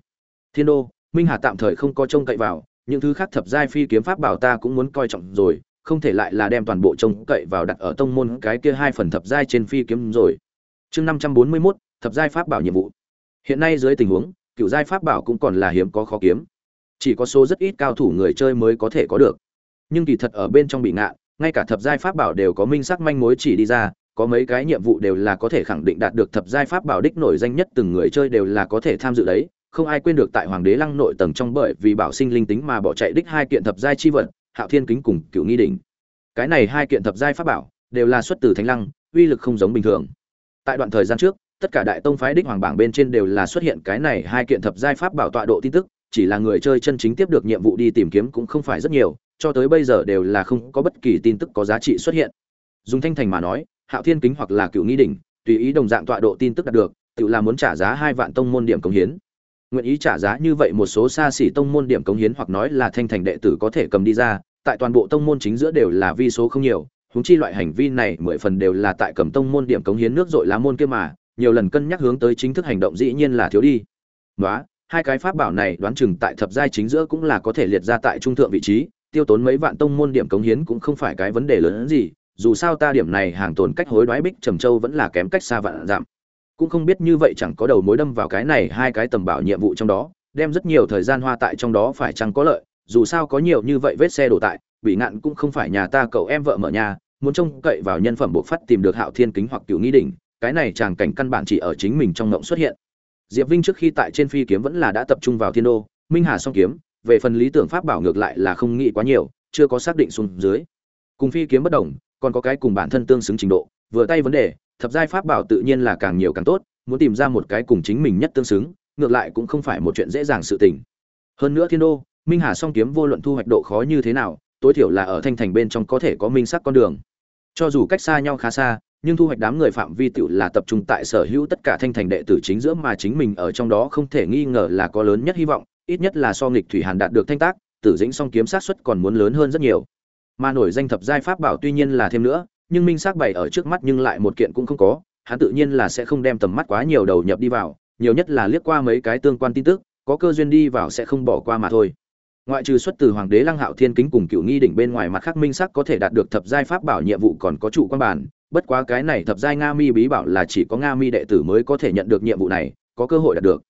Thiên đô, minh hà tạm thời không có trông cậy vào, những thứ khác thập giai phi kiếm pháp bảo ta cũng muốn coi trọng rồi, không thể lại là đem toàn bộ trông cậy vào đặt ở tông môn cái kia hai phần thập giai trên phi kiếm rồi. Chương năm trăm bốn mươi mốt, thập giai pháp bảo nhiệm vụ. Hiện nay dưới tình huống cựu giai pháp bảo cũng còn là hiếm có khó kiếm. Chỉ có số rất ít cao thủ người chơi mới có thể có được. Nhưng kỳ thật ở bên trong bị ngạn ngay cả thập giai pháp bảo đều có minh sắc manh mối chỉ đi ra, có mấy cái nhiệm vụ đều là có thể khẳng định đạt được thập giai pháp bảo đích nổi danh nhất từng người chơi đều là có thể tham dự đấy. Không ai quên được tại hoàng đế lăng nội tầng trong bởi vì bảo sinh linh tính mà bỏ chạy đích hai kiện thập giai chi vật, hạo thiên kính cùng cựu nghi đỉnh. Cái này hai kiện thập giai pháp bảo đều là xuất từ thánh lăng, uy lực không giống bình thường. Tại đoạn thời gian trước tất cả đại tông phái đích hoàng bảng bên trên đều là xuất hiện cái này hai kiện thập giai pháp bảo tọa độ tin tức, chỉ là người chơi chân chính tiếp được nhiệm vụ đi tìm kiếm cũng không phải rất nhiều, cho tới bây giờ đều là không có bất kỳ tin tức có giá trị xuất hiện. Dùng thanh thành mà nói, hạo thiên kính hoặc là cựu nghi đỉnh, tùy ý đồng dạng tọa độ tin tức đạt được, tự là muốn trả giá hai vạn tông môn điểm cống hiến. Nguyện ý trả giá như vậy một số xa xỉ tông môn điểm cống hiến hoặc nói là thanh thành đệ tử có thể cầm đi ra, tại toàn bộ tông môn chính giữa đều là vi số không nhiều, huống chi loại hành vi này mười phần đều là tại cầm tông môn điểm cống hiến nước dội lá môn kia mà nhiều lần cân nhắc hướng tới chính thức hành động dĩ nhiên là thiếu đi. Nói hai cái pháp bảo này đoán chừng tại thập giai chính giữa cũng là có thể liệt ra tại trung thượng vị trí, tiêu tốn mấy vạn tông môn điểm cống hiến cũng không phải cái vấn đề lớn hơn gì, dù sao ta điểm này hàng tồn cách hối đoái bích trầm châu vẫn là kém cách xa vạn giảm. Cũng không biết như vậy chẳng có đầu mối đâm vào cái này hai cái tầm bảo nhiệm vụ trong đó, đem rất nhiều thời gian hoa tại trong đó phải chăng có lợi, dù sao có nhiều như vậy vết xe đổ tại, bị ngạn cũng không phải nhà ta cậu em vợ mở nhà, muốn trông cậy vào nhân phẩm buộc phát tìm được hạo thiên kính hoặc cựu nghĩ đỉnh cái này chàng cảnh căn bản chỉ ở chính mình trong ngộng xuất hiện. Diệp vinh trước khi tại trên phi kiếm vẫn là đã tập trung vào thiên đô, minh hà song kiếm, về phần lý tưởng pháp bảo ngược lại là không nghĩ quá nhiều, chưa có xác định xuống dưới. Cùng phi kiếm bất đồng, còn có cái cùng bản thân tương xứng trình độ, vừa tay vấn đề, thập giai pháp bảo tự nhiên là càng nhiều càng tốt, muốn tìm ra một cái cùng chính mình nhất tương xứng, ngược lại cũng không phải một chuyện dễ dàng sự tình. Hơn nữa thiên đô, minh hà song kiếm vô luận thu hoạch độ khó như thế nào, tối thiểu là ở thanh thành bên trong có thể có minh sắc con đường. Cho dù cách xa nhau khá xa nhưng thu hoạch đám người phạm vi tựu là tập trung tại sở hữu tất cả thanh thành đệ tử chính giữa mà chính mình ở trong đó không thể nghi ngờ là có lớn nhất hy vọng, ít nhất là so nghịch thủy hàn đạt được thanh tác, tử dĩnh song kiếm sát xuất còn muốn lớn hơn rất nhiều. Mà nổi danh thập giai pháp bảo tuy nhiên là thêm nữa, nhưng minh xác bày ở trước mắt nhưng lại một kiện cũng không có, hắn tự nhiên là sẽ không đem tầm mắt quá nhiều đầu nhập đi vào, nhiều nhất là liếc qua mấy cái tương quan tin tức, có cơ duyên đi vào sẽ không bỏ qua mà thôi ngoại trừ xuất từ hoàng đế lăng hạo thiên kính cùng cựu nghi đỉnh bên ngoài mặt khác minh sắc có thể đạt được thập giai pháp bảo nhiệm vụ còn có trụ quan bản, bất quá cái này thập giai nga mi bí bảo là chỉ có nga mi đệ tử mới có thể nhận được nhiệm vụ này, có cơ hội đạt được.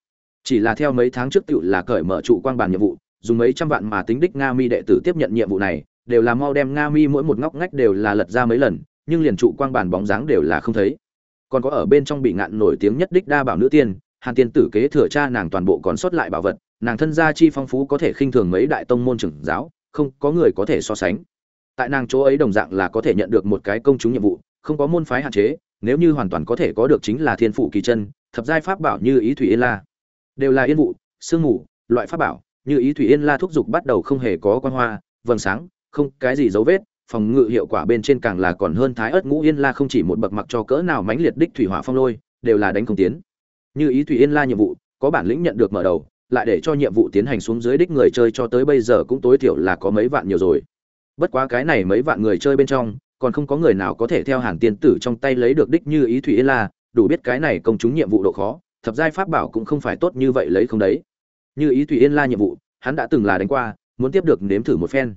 Chỉ là theo mấy tháng trước tựu là cởi mở trụ quan bản nhiệm vụ, dùng mấy trăm vạn mà tính đích nga mi đệ tử tiếp nhận nhiệm vụ này, đều là mau đem nga mi mỗi một ngóc ngách đều là lật ra mấy lần, nhưng liền trụ quang bản bóng dáng đều là không thấy. Còn có ở bên trong bị ngạn nổi tiếng nhất đích đa bảo nữ tiên, hàn tiên tử kế thừa cha nàng toàn bộ còn sót lại bảo vật nàng thân gia chi phong phú có thể khinh thường mấy đại tông môn trưởng giáo, không có người có thể so sánh. Tại nàng chỗ ấy đồng dạng là có thể nhận được một cái công chúng nhiệm vụ, không có môn phái hạn chế, nếu như hoàn toàn có thể có được chính là thiên phụ kỳ chân, thập giai pháp bảo như ý thủy yên la. Đều là yên vụ, sương mù, loại pháp bảo, như ý thủy yên la thúc giục bắt đầu không hề có quan hoa, vầng sáng, không cái gì dấu vết, phòng ngự hiệu quả bên trên càng là còn hơn thái ớt ngũ yên la không chỉ một bậc mặc cho cỡ nào mãnh liệt đích thủy hỏa phong lôi, đều là đánh không tiến. Như ý thủy yên la nhiệm vụ, có bản lĩnh nhận được mở đầu lại để cho nhiệm vụ tiến hành xuống dưới đích người chơi cho tới bây giờ cũng tối thiểu là có mấy vạn nhiều rồi. Bất quá cái này mấy vạn người chơi bên trong, còn không có người nào có thể theo hàn tiên tử trong tay lấy được đích như ý thủy yên la, đủ biết cái này công chúng nhiệm vụ độ khó, thập giai pháp bảo cũng không phải tốt như vậy lấy không đấy. Như ý thủy yên la nhiệm vụ, hắn đã từng là đánh qua, muốn tiếp được nếm thử một phen.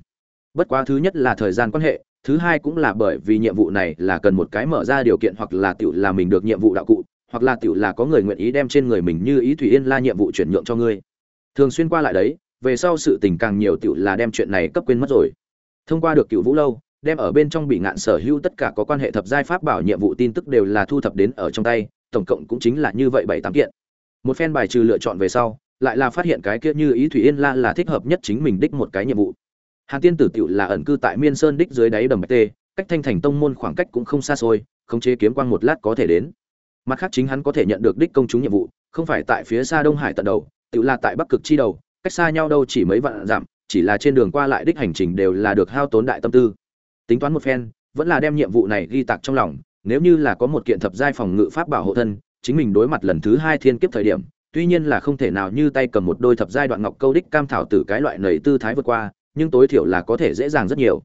Bất quá thứ nhất là thời gian quan hệ, thứ hai cũng là bởi vì nhiệm vụ này là cần một cái mở ra điều kiện hoặc là tiểu là mình được nhiệm vụ đạo cụ hoặc là tiểu là có người nguyện ý đem trên người mình như ý thủy yên la nhiệm vụ chuyển nhượng cho ngươi. Thường xuyên qua lại đấy, về sau sự tình càng nhiều tiểu là đem chuyện này cấp quên mất rồi. Thông qua được cựu vũ lâu, đem ở bên trong bị ngạn sở hữu tất cả có quan hệ thập giai pháp bảo nhiệm vụ tin tức đều là thu thập đến ở trong tay, tổng cộng cũng chính là như vậy bảy tám kiện. Một phen bài trừ lựa chọn về sau, lại là phát hiện cái kia như ý thủy yên la là thích hợp nhất chính mình đích một cái nhiệm vụ. Hàn tiên tử tiểu là ẩn cư tại miên sơn đích dưới đáy đầm bạch tê, cách thanh thành tông môn khoảng cách cũng không xa xôi, khống chế kiếm quang một lát có thể đến mặt khác chính hắn có thể nhận được đích công chúng nhiệm vụ, không phải tại phía xa đông hải tận đầu, tự là tại bắc cực chi đầu, cách xa nhau đâu chỉ mấy vạn dặm, chỉ là trên đường qua lại đích hành trình đều là được hao tốn đại tâm tư. Tính toán một phen, vẫn là đem nhiệm vụ này ghi tạc trong lòng, nếu như là có một kiện thập giai phòng ngự pháp bảo hộ thân, chính mình đối mặt lần thứ hai thiên kiếp thời điểm, tuy nhiên là không thể nào như tay cầm một đôi thập giai đoạn ngọc câu đích cam thảo tử cái loại nầy tư thái vượt qua, nhưng tối thiểu là có thể dễ dàng rất nhiều.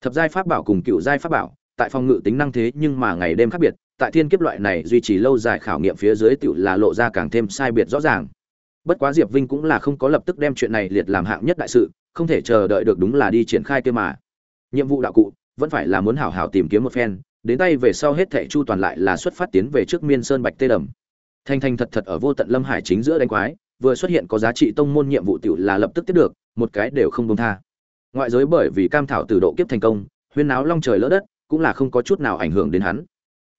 Thập giai pháp bảo cùng cựu giai pháp bảo, tại phòng ngự tính năng thế nhưng mà ngày đêm khác biệt tại thiên kiếp loại này duy trì lâu dài khảo nghiệm phía dưới tựu là lộ ra càng thêm sai biệt rõ ràng. Bất quá diệp vinh cũng là không có lập tức đem chuyện này liệt làm hạng nhất đại sự, không thể chờ đợi được đúng là đi triển khai kia mà. Nhiệm vụ đạo cụ, vẫn phải là muốn hảo hảo tìm kiếm một phen, đến tay về sau hết thảy chu toàn lại là xuất phát tiến về trước miên sơn bạch tê đầm. Thanh thanh thật thật ở vô tận lâm hải chính giữa đánh quái, vừa xuất hiện có giá trị tông môn nhiệm vụ tiểu là lập tức tiếp được, một cái đều không buông tha. Ngoại giới bởi vì cam thảo từ độ kiếp thành công, huyên náo long trời lỡ đất, cũng là không có chút nào ảnh hưởng đến hắn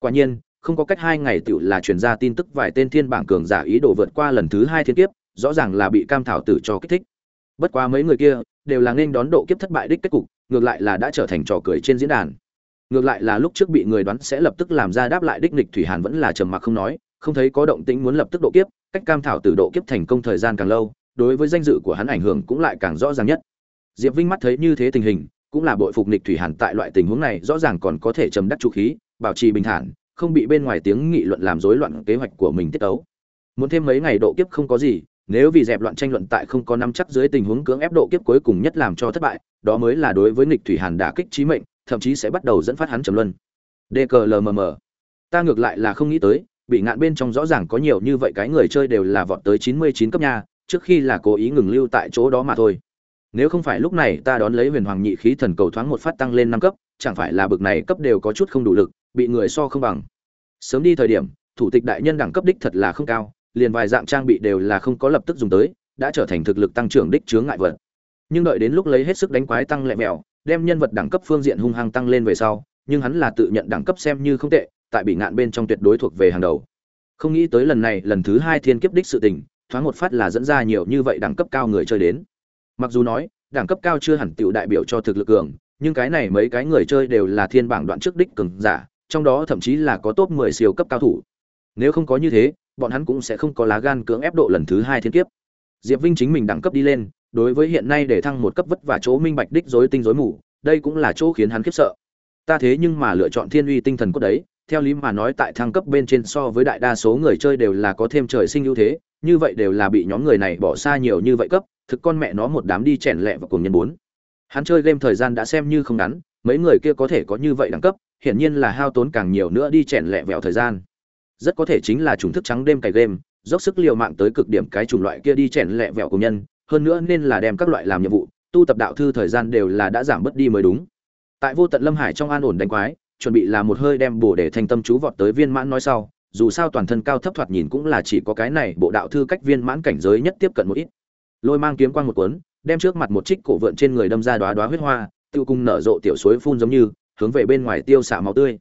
quả nhiên, không có cách hai ngày tiểu là truyền ra tin tức vài tên thiên bảng cường giả ý đồ vượt qua lần thứ hai thiên kiếp, rõ ràng là bị cam thảo tử cho kích thích. Bất quá mấy người kia đều là nên đón độ kiếp thất bại đích kết cục, ngược lại là đã trở thành trò cười trên diễn đàn. Ngược lại là lúc trước bị người đoán sẽ lập tức làm ra đáp lại đích nghịch thủy hàn vẫn là trầm mặc không nói, không thấy có động tĩnh muốn lập tức độ kiếp, cách cam thảo tử độ kiếp thành công thời gian càng lâu, đối với danh dự của hắn ảnh hưởng cũng lại càng rõ ràng nhất. Diệp vinh mắt thấy như thế tình hình, cũng là bội phục nghịch thủy hàn tại loại tình huống này rõ ràng còn có thể trầm đắc trụ khí bảo trì bình thản, không bị bên ngoài tiếng nghị luận làm rối loạn kế hoạch của mình tiết tấu. Muốn thêm mấy ngày độ kiếp không có gì, nếu vì dẹp loạn tranh luận tại không có nắm chắc dưới tình huống cưỡng ép độ kiếp cuối cùng nhất làm cho thất bại, đó mới là đối với nghịch thủy hàn đả kích trí mệnh, thậm chí sẽ bắt đầu dẫn phát hắn trầm luân. Dklmm ta ngược lại là không nghĩ tới, bị ngạn bên trong rõ ràng có nhiều như vậy cái người chơi đều là vọt tới chín mươi chín cấp nha, trước khi là cố ý ngừng lưu tại chỗ đó mà thôi. Nếu không phải lúc này ta đón lấy huyền hoàng nhị khí thần cầu thoáng một phát tăng lên năm cấp, chẳng phải là bực này cấp đều có chút không đủ lực bị người so không bằng. Sớm đi thời điểm, thủ tịch đại nhân đẳng cấp đích thật là không cao, liền vài dạng trang bị đều là không có lập tức dùng tới, đã trở thành thực lực tăng trưởng đích chướng ngại vật. Nhưng đợi đến lúc lấy hết sức đánh quái tăng lẹ mèo đem nhân vật đẳng cấp phương diện hung hăng tăng lên về sau, nhưng hắn là tự nhận đẳng cấp xem như không tệ, tại bị ngạn bên trong tuyệt đối thuộc về hàng đầu. Không nghĩ tới lần này, lần thứ hai thiên kiếp đích sự tình, thoáng một phát là dẫn ra nhiều như vậy đẳng cấp cao người chơi đến. Mặc dù nói, đẳng cấp cao chưa hẳn tiểu đại biểu cho thực lực cường, nhưng cái này mấy cái người chơi đều là thiên bảng đoạn trước đích cường giả trong đó thậm chí là có top 10 siêu cấp cao thủ. Nếu không có như thế, bọn hắn cũng sẽ không có lá gan cưỡng ép độ lần thứ hai thiên kiếp. Diệp vinh chính mình đẳng cấp đi lên, đối với hiện nay để thăng một cấp vất vả chỗ minh bạch đích rối tinh rối mù, đây cũng là chỗ khiến hắn khiếp sợ. Ta thế nhưng mà lựa chọn thiên uy tinh thần cốt đấy, theo lý mà nói tại thăng cấp bên trên so với đại đa số người chơi đều là có thêm trời sinh ưu thế, như vậy đều là bị nhóm người này bỏ xa nhiều như vậy cấp, thực con mẹ nó một đám đi chèn lẹ và cùng nhân bốn. Hắn chơi game thời gian đã xem như không ngắn, mấy người kia có thể có như vậy đẳng cấp hiển nhiên là hao tốn càng nhiều nữa đi chèn lẹ vẹo thời gian. Rất có thể chính là chủng thức trắng đêm cày game, dốc sức liều mạng tới cực điểm cái chủng loại kia đi chèn lẹ vẹo của nhân, hơn nữa nên là đem các loại làm nhiệm vụ, tu tập đạo thư thời gian đều là đã giảm bớt đi mới đúng. Tại vô tận lâm hải trong an ổn đánh quái, chuẩn bị là một hơi đem bổ để thành tâm chú vọt tới viên mãn nói sau, dù sao toàn thân cao thấp thoạt nhìn cũng là chỉ có cái này bộ đạo thư cách viên mãn cảnh giới nhất tiếp cận một ít. Lôi mang kiếm quang một cuốn, đem trước mặt một trích cổ vượn trên người đâm ra đóa đóa huyết hoa, tiêu cung nở rộ tiểu suối phun giống như hướng về bên ngoài tiêu xạ máu tươi.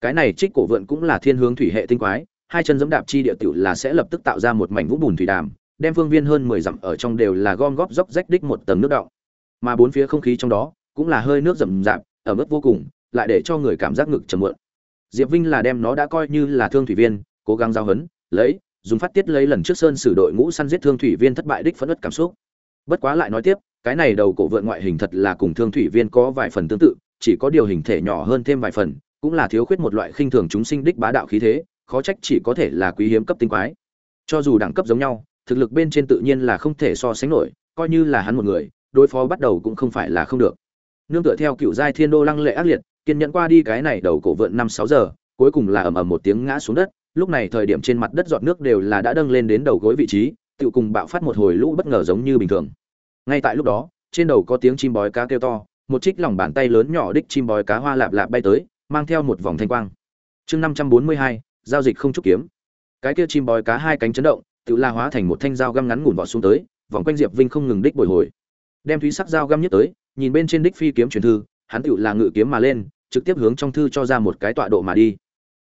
Cái này trích cổ vượn cũng là thiên hướng thủy hệ tinh quái, hai chân giẫm đạp chi địa tiểu là sẽ lập tức tạo ra một mảnh vũng bùn thủy đàm, đem phương viên hơn mười dặm ở trong đều là gom góp dốc rách đích một tầng nước động. Mà bốn phía không khí trong đó cũng là hơi nước rậm rạp, ở mức vô cùng, lại để cho người cảm giác ngực trầm mượn diệp vinh là đem nó đã coi như là thương thủy viên, cố gắng giao hấn lấy, dùng phát tiết lấy lần trước sơn sử đội ngũ săn giết thương thủy viên thất bại đích phẫn nộ cảm xúc. Bất quá lại nói tiếp, cái này đầu cổ vượn ngoại hình thật là cùng thương thủy viên có vài phần tương tự chỉ có điều hình thể nhỏ hơn thêm vài phần, cũng là thiếu khuyết một loại khinh thường chúng sinh đích bá đạo khí thế, khó trách chỉ có thể là quý hiếm cấp tinh quái. Cho dù đẳng cấp giống nhau, thực lực bên trên tự nhiên là không thể so sánh nổi, coi như là hắn một người, đối phó bắt đầu cũng không phải là không được. Nương tựa theo cựu giai thiên đô lăng lệ ác liệt, kiên nhẫn qua đi cái này đầu cổ vượn năm sáu giờ, cuối cùng là ầm ầm một tiếng ngã xuống đất, lúc này thời điểm trên mặt đất giọt nước đều là đã dâng lên đến đầu gối vị trí, tựu cùng bạo phát một hồi lũ bất ngờ giống như bình thường. Ngay tại lúc đó, trên đầu có tiếng chim bói cá kêu to một trích lòng bàn tay lớn nhỏ đích chim bói cá hoa lạp lạp bay tới, mang theo một vòng thanh quang. Chương năm trăm bốn mươi hai, giao dịch không trúc kiếm. Cái kia chim bói cá hai cánh chấn động, tự la hóa thành một thanh dao găm ngắn ngủn vọt xuống tới, vòng quanh diệp vinh không ngừng đích bồi hồi. Đem thúy sắc dao găm nhất tới, nhìn bên trên đích phi kiếm truyền thư, hắn tự là ngự kiếm mà lên, trực tiếp hướng trong thư cho ra một cái tọa độ mà đi.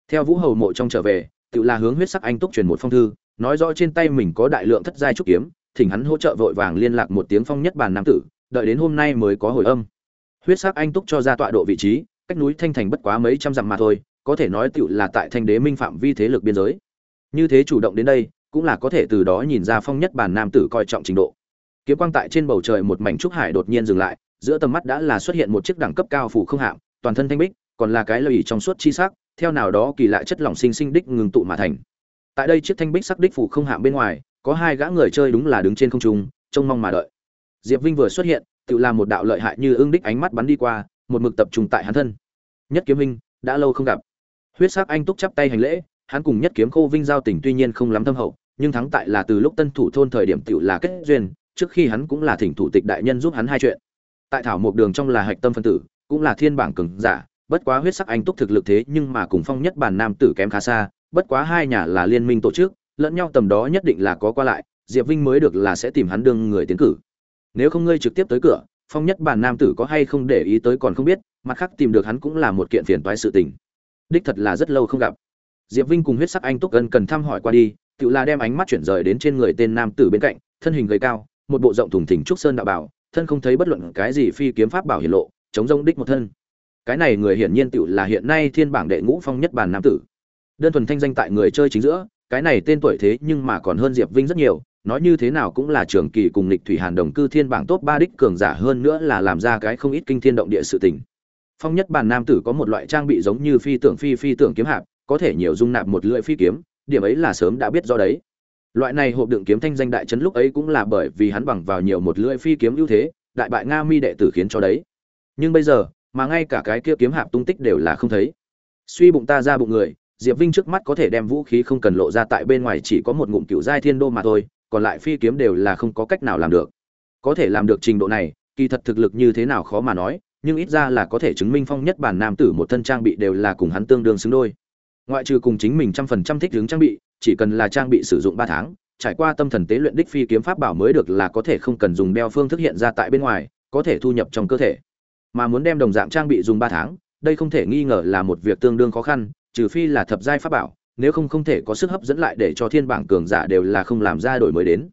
Theo vũ hầu mộ trong trở về, tự là hướng huyết sắc anh túc truyền một phong thư, nói rõ trên tay mình có đại lượng thất giai trúc kiếm, thỉnh hắn hỗ trợ vội vàng liên lạc một tiếng phong nhất bàn nam tử, đợi đến hôm nay mới có hồi âm huyết sắc anh túc cho ra tọa độ vị trí, cách núi thanh thành bất quá mấy trăm dặm mà thôi, có thể nói tựu là tại thanh đế minh phạm vi thế lực biên giới. Như thế chủ động đến đây, cũng là có thể từ đó nhìn ra phong nhất bản nam tử coi trọng trình độ. Kiếm quang tại trên bầu trời một mảnh trúc hải đột nhiên dừng lại, giữa tầm mắt đã là xuất hiện một chiếc đẳng cấp cao phủ không hạm, toàn thân thanh bích, còn là cái lợi trong suốt chi sắc, theo nào đó kỳ lạ chất lỏng sinh sinh đích ngừng tụ mà thành. Tại đây chiếc thanh bích sắc đích phủ không hạm bên ngoài, có hai gã người chơi đúng là đứng trên không trung, trông mong mà đợi. Diệp vinh vừa xuất hiện tự làm một đạo lợi hại như ương đích ánh mắt bắn đi qua, một mực tập trung tại hắn thân. Nhất kiếm minh đã lâu không gặp. Huyết sắc anh túc chắp tay hành lễ, hắn cùng nhất kiếm khô vinh giao tình tuy nhiên không lắm thâm hậu, nhưng thắng tại là từ lúc tân thủ thôn thời điểm tiểu là kết duyên, trước khi hắn cũng là thỉnh thủ tịch đại nhân giúp hắn hai chuyện. Tại thảo một đường trong là hạch tâm phân tử, cũng là thiên bảng cường giả, bất quá huyết sắc anh túc thực lực thế nhưng mà cùng phong nhất bản nam tử kém khá xa, bất quá hai nhà là liên minh tổ chức, lẫn nhau tầm đó nhất định là có qua lại, diệp vinh mới được là sẽ tìm hắn đương người tiến cử nếu không ngươi trực tiếp tới cửa, phong nhất bản nam tử có hay không để ý tới còn không biết, mặt khác tìm được hắn cũng là một kiện phiền toái sự tình. Đích thật là rất lâu không gặp. Diệp vinh cùng huyết sắc anh túc gần cần thăm hỏi qua đi, tự là đem ánh mắt chuyển rời đến trên người tên nam tử bên cạnh, thân hình gầy cao, một bộ rộng thùng thình trúc sơn đạo bảo, thân không thấy bất luận cái gì phi kiếm pháp bảo hiển lộ, chống rông đích một thân. Cái này người hiển nhiên tự là hiện nay thiên bảng đệ ngũ phong nhất bản nam tử. Đơn thuần thanh danh tại người chơi chính giữa, cái này tên tuổi thế nhưng mà còn hơn diệp vinh rất nhiều nói như thế nào cũng là trường kỳ cùng lịch thủy hàn đồng cư thiên bảng top ba đích cường giả hơn nữa là làm ra cái không ít kinh thiên động địa sự tình. Phong nhất bàn nam tử có một loại trang bị giống như phi tưởng phi phi tưởng kiếm hạp, có thể nhiều dung nạp một lưỡi phi kiếm, điểm ấy là sớm đã biết do đấy. Loại này hộp đựng kiếm thanh danh đại trấn lúc ấy cũng là bởi vì hắn bằng vào nhiều một lưỡi phi kiếm ưu thế, đại bại nga mi đệ tử khiến cho đấy. Nhưng bây giờ, mà ngay cả cái kia kiếm hạp tung tích đều là không thấy. Suy bụng ta ra bụng người, diệp vinh trước mắt có thể đem vũ khí không cần lộ ra tại bên ngoài chỉ có một ngụm cựu giai thiên đô mà thôi còn lại phi kiếm đều là không có cách nào làm được. Có thể làm được trình độ này, kỳ thật thực lực như thế nào khó mà nói, nhưng ít ra là có thể chứng minh phong nhất bản nam tử một thân trang bị đều là cùng hắn tương đương xứng đôi. Ngoại trừ cùng chính mình trăm phần trăm thích hướng trang bị, chỉ cần là trang bị sử dụng ba tháng, trải qua tâm thần tế luyện đích phi kiếm pháp bảo mới được là có thể không cần dùng đeo phương thức hiện ra tại bên ngoài, có thể thu nhập trong cơ thể. Mà muốn đem đồng dạng trang bị dùng ba tháng, đây không thể nghi ngờ là một việc tương đương khó khăn, trừ phi là thập giai pháp bảo nếu không không thể có sức hấp dẫn lại để cho thiên bảng cường giả đều là không làm ra đổi mới đến.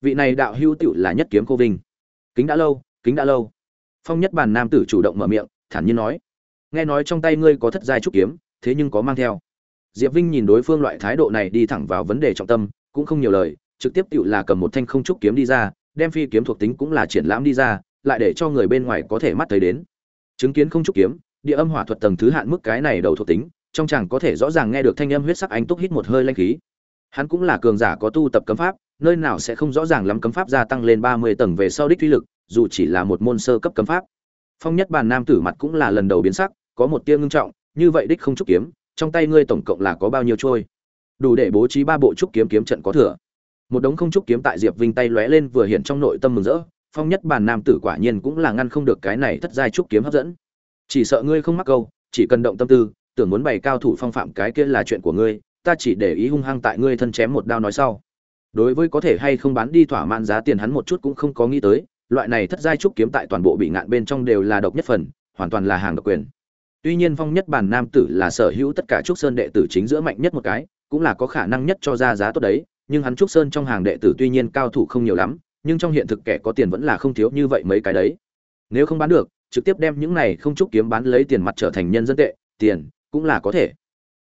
Vị này đạo hữu tựu là nhất kiếm cô vinh. Kính đã lâu, kính đã lâu. Phong nhất bàn nam tử chủ động mở miệng, thản nhiên nói. Nghe nói trong tay ngươi có thất giai trúc kiếm, thế nhưng có mang theo. Diệp vinh nhìn đối phương loại thái độ này đi thẳng vào vấn đề trọng tâm, cũng không nhiều lời, trực tiếp tựu là cầm một thanh không trúc kiếm đi ra, đem phi kiếm thuộc tính cũng là triển lãm đi ra, lại để cho người bên ngoài có thể mắt thấy đến. Chứng kiến không trúc kiếm, địa âm hỏa thuật tầng thứ hạn mức cái này đầu thuộc tính trong chàng có thể rõ ràng nghe được thanh âm huyết sắc anh túc hít một hơi lanh khí. Hắn cũng là cường giả có tu tập cấm pháp, nơi nào sẽ không rõ ràng lắm cấm pháp gia tăng lên ba mươi tầng về sau đích uy lực, dù chỉ là một môn sơ cấp cấm pháp. Phong nhất bàn nam tử mặt cũng là lần đầu biến sắc, có một tia ngưng trọng, như vậy đích không trúc kiếm, trong tay ngươi tổng cộng là có bao nhiêu trôi? Đủ để bố trí ba bộ trúc kiếm kiếm trận có thừa. Một đống không trúc kiếm tại diệp vinh tay lóe lên vừa hiện trong nội tâm mừng rỡ, phong nhất bàn nam tử quả nhiên cũng là ngăn không được cái này thất giai trúc kiếm hấp dẫn. Chỉ sợ ngươi không mắc câu, chỉ cần động tâm tư tưởng muốn bày cao thủ phong phạm cái kia là chuyện của ngươi, ta chỉ để ý hung hăng tại ngươi thân chém một đao nói sau. Đối với có thể hay không bán đi thỏa mãn giá tiền hắn một chút cũng không có nghĩ tới, loại này thất giai trúc kiếm tại toàn bộ bị ngạn bên trong đều là độc nhất phần, hoàn toàn là hàng độc quyền. Tuy nhiên phong nhất bản nam tử là sở hữu tất cả trúc sơn đệ tử chính giữa mạnh nhất một cái, cũng là có khả năng nhất cho ra giá tốt đấy, nhưng hắn trúc sơn trong hàng đệ tử tuy nhiên cao thủ không nhiều lắm, nhưng trong hiện thực kẻ có tiền vẫn là không thiếu như vậy mấy cái đấy. Nếu không bán được, trực tiếp đem những này không trúc kiếm bán lấy tiền mặt trở thành nhân dân tệ, tiền cũng là có thể.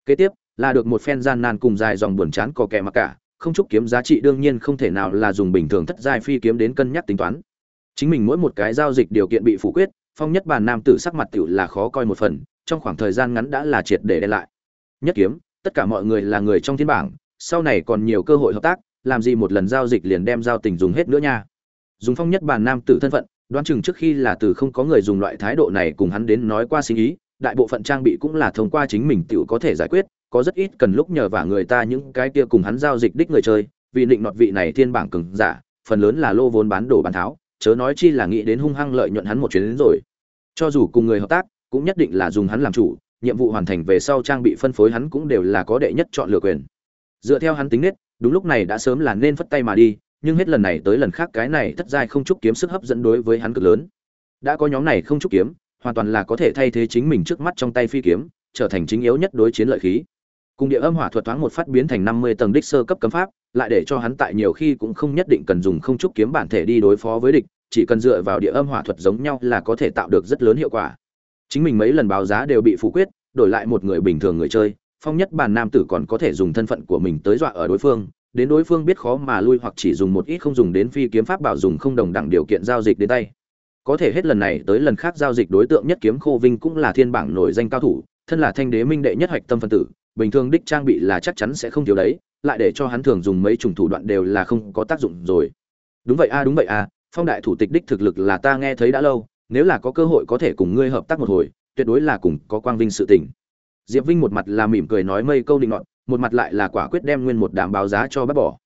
Kế tiếp, là được một phen gian nan cùng dài dòng buồn chán có kẻ mặc cả, không chúc kiếm giá trị đương nhiên không thể nào là dùng bình thường thất giai phi kiếm đến cân nhắc tính toán. Chính mình mỗi một cái giao dịch điều kiện bị phủ quyết, phong nhất bàn nam tử sắc mặt tiểu là khó coi một phần, trong khoảng thời gian ngắn đã là triệt để đen lại. Nhất kiếm, tất cả mọi người là người trong thiên bảng, sau này còn nhiều cơ hội hợp tác, làm gì một lần giao dịch liền đem giao tình dùng hết nữa nha. Dùng phong nhất bàn nam tử thân phận, đoán chừng trước khi là từ không có người dùng loại thái độ này cùng hắn đến nói qua sinh ý đại bộ phận trang bị cũng là thông qua chính mình tự có thể giải quyết, có rất ít cần lúc nhờ vả người ta những cái kia cùng hắn giao dịch đích người chơi, vì định nọt vị này thiên bảng cường giả, phần lớn là lô vốn bán đồ bán tháo, chớ nói chi là nghĩ đến hung hăng lợi nhuận hắn một chuyến đến rồi. Cho dù cùng người hợp tác, cũng nhất định là dùng hắn làm chủ, nhiệm vụ hoàn thành về sau trang bị phân phối hắn cũng đều là có đệ nhất chọn lựa quyền. Dựa theo hắn tính nết, đúng lúc này đã sớm là nên phất tay mà đi, nhưng hết lần này tới lần khác cái này thất giai không chúc kiếm sức hấp dẫn đối với hắn cực lớn. Đã có nhóm này không chúc kiếm hoàn toàn là có thể thay thế chính mình trước mắt trong tay phi kiếm, trở thành chính yếu nhất đối chiến lợi khí. Cùng địa âm hỏa thuật thoáng một phát biến thành năm mươi tầng đích sơ cấp cấm pháp, lại để cho hắn tại nhiều khi cũng không nhất định cần dùng không trúc kiếm bản thể đi đối phó với địch, chỉ cần dựa vào địa âm hỏa thuật giống nhau là có thể tạo được rất lớn hiệu quả. Chính mình mấy lần báo giá đều bị phủ quyết, đổi lại một người bình thường người chơi, phong nhất bàn nam tử còn có thể dùng thân phận của mình tới dọa ở đối phương, đến đối phương biết khó mà lui hoặc chỉ dùng một ít không dùng đến phi kiếm pháp bảo dùng không đồng đẳng điều kiện giao dịch đến tay có thể hết lần này tới lần khác giao dịch đối tượng nhất kiếm khô vinh cũng là thiên bảng nổi danh cao thủ, thân là thanh đế minh đệ nhất hoạch tâm phân tử, bình thường đích trang bị là chắc chắn sẽ không thiếu đấy, lại để cho hắn thường dùng mấy chủng thủ đoạn đều là không có tác dụng rồi. Đúng vậy a, đúng vậy a, phong đại thủ tịch đích thực lực là ta nghe thấy đã lâu, nếu là có cơ hội có thể cùng ngươi hợp tác một hồi, tuyệt đối là cùng có quang vinh sự tình. Diệp vinh một mặt là mỉm cười nói mây câu định ngọn một mặt lại là quả quyết đem nguyên một đảm báo giá cho bác bỏ.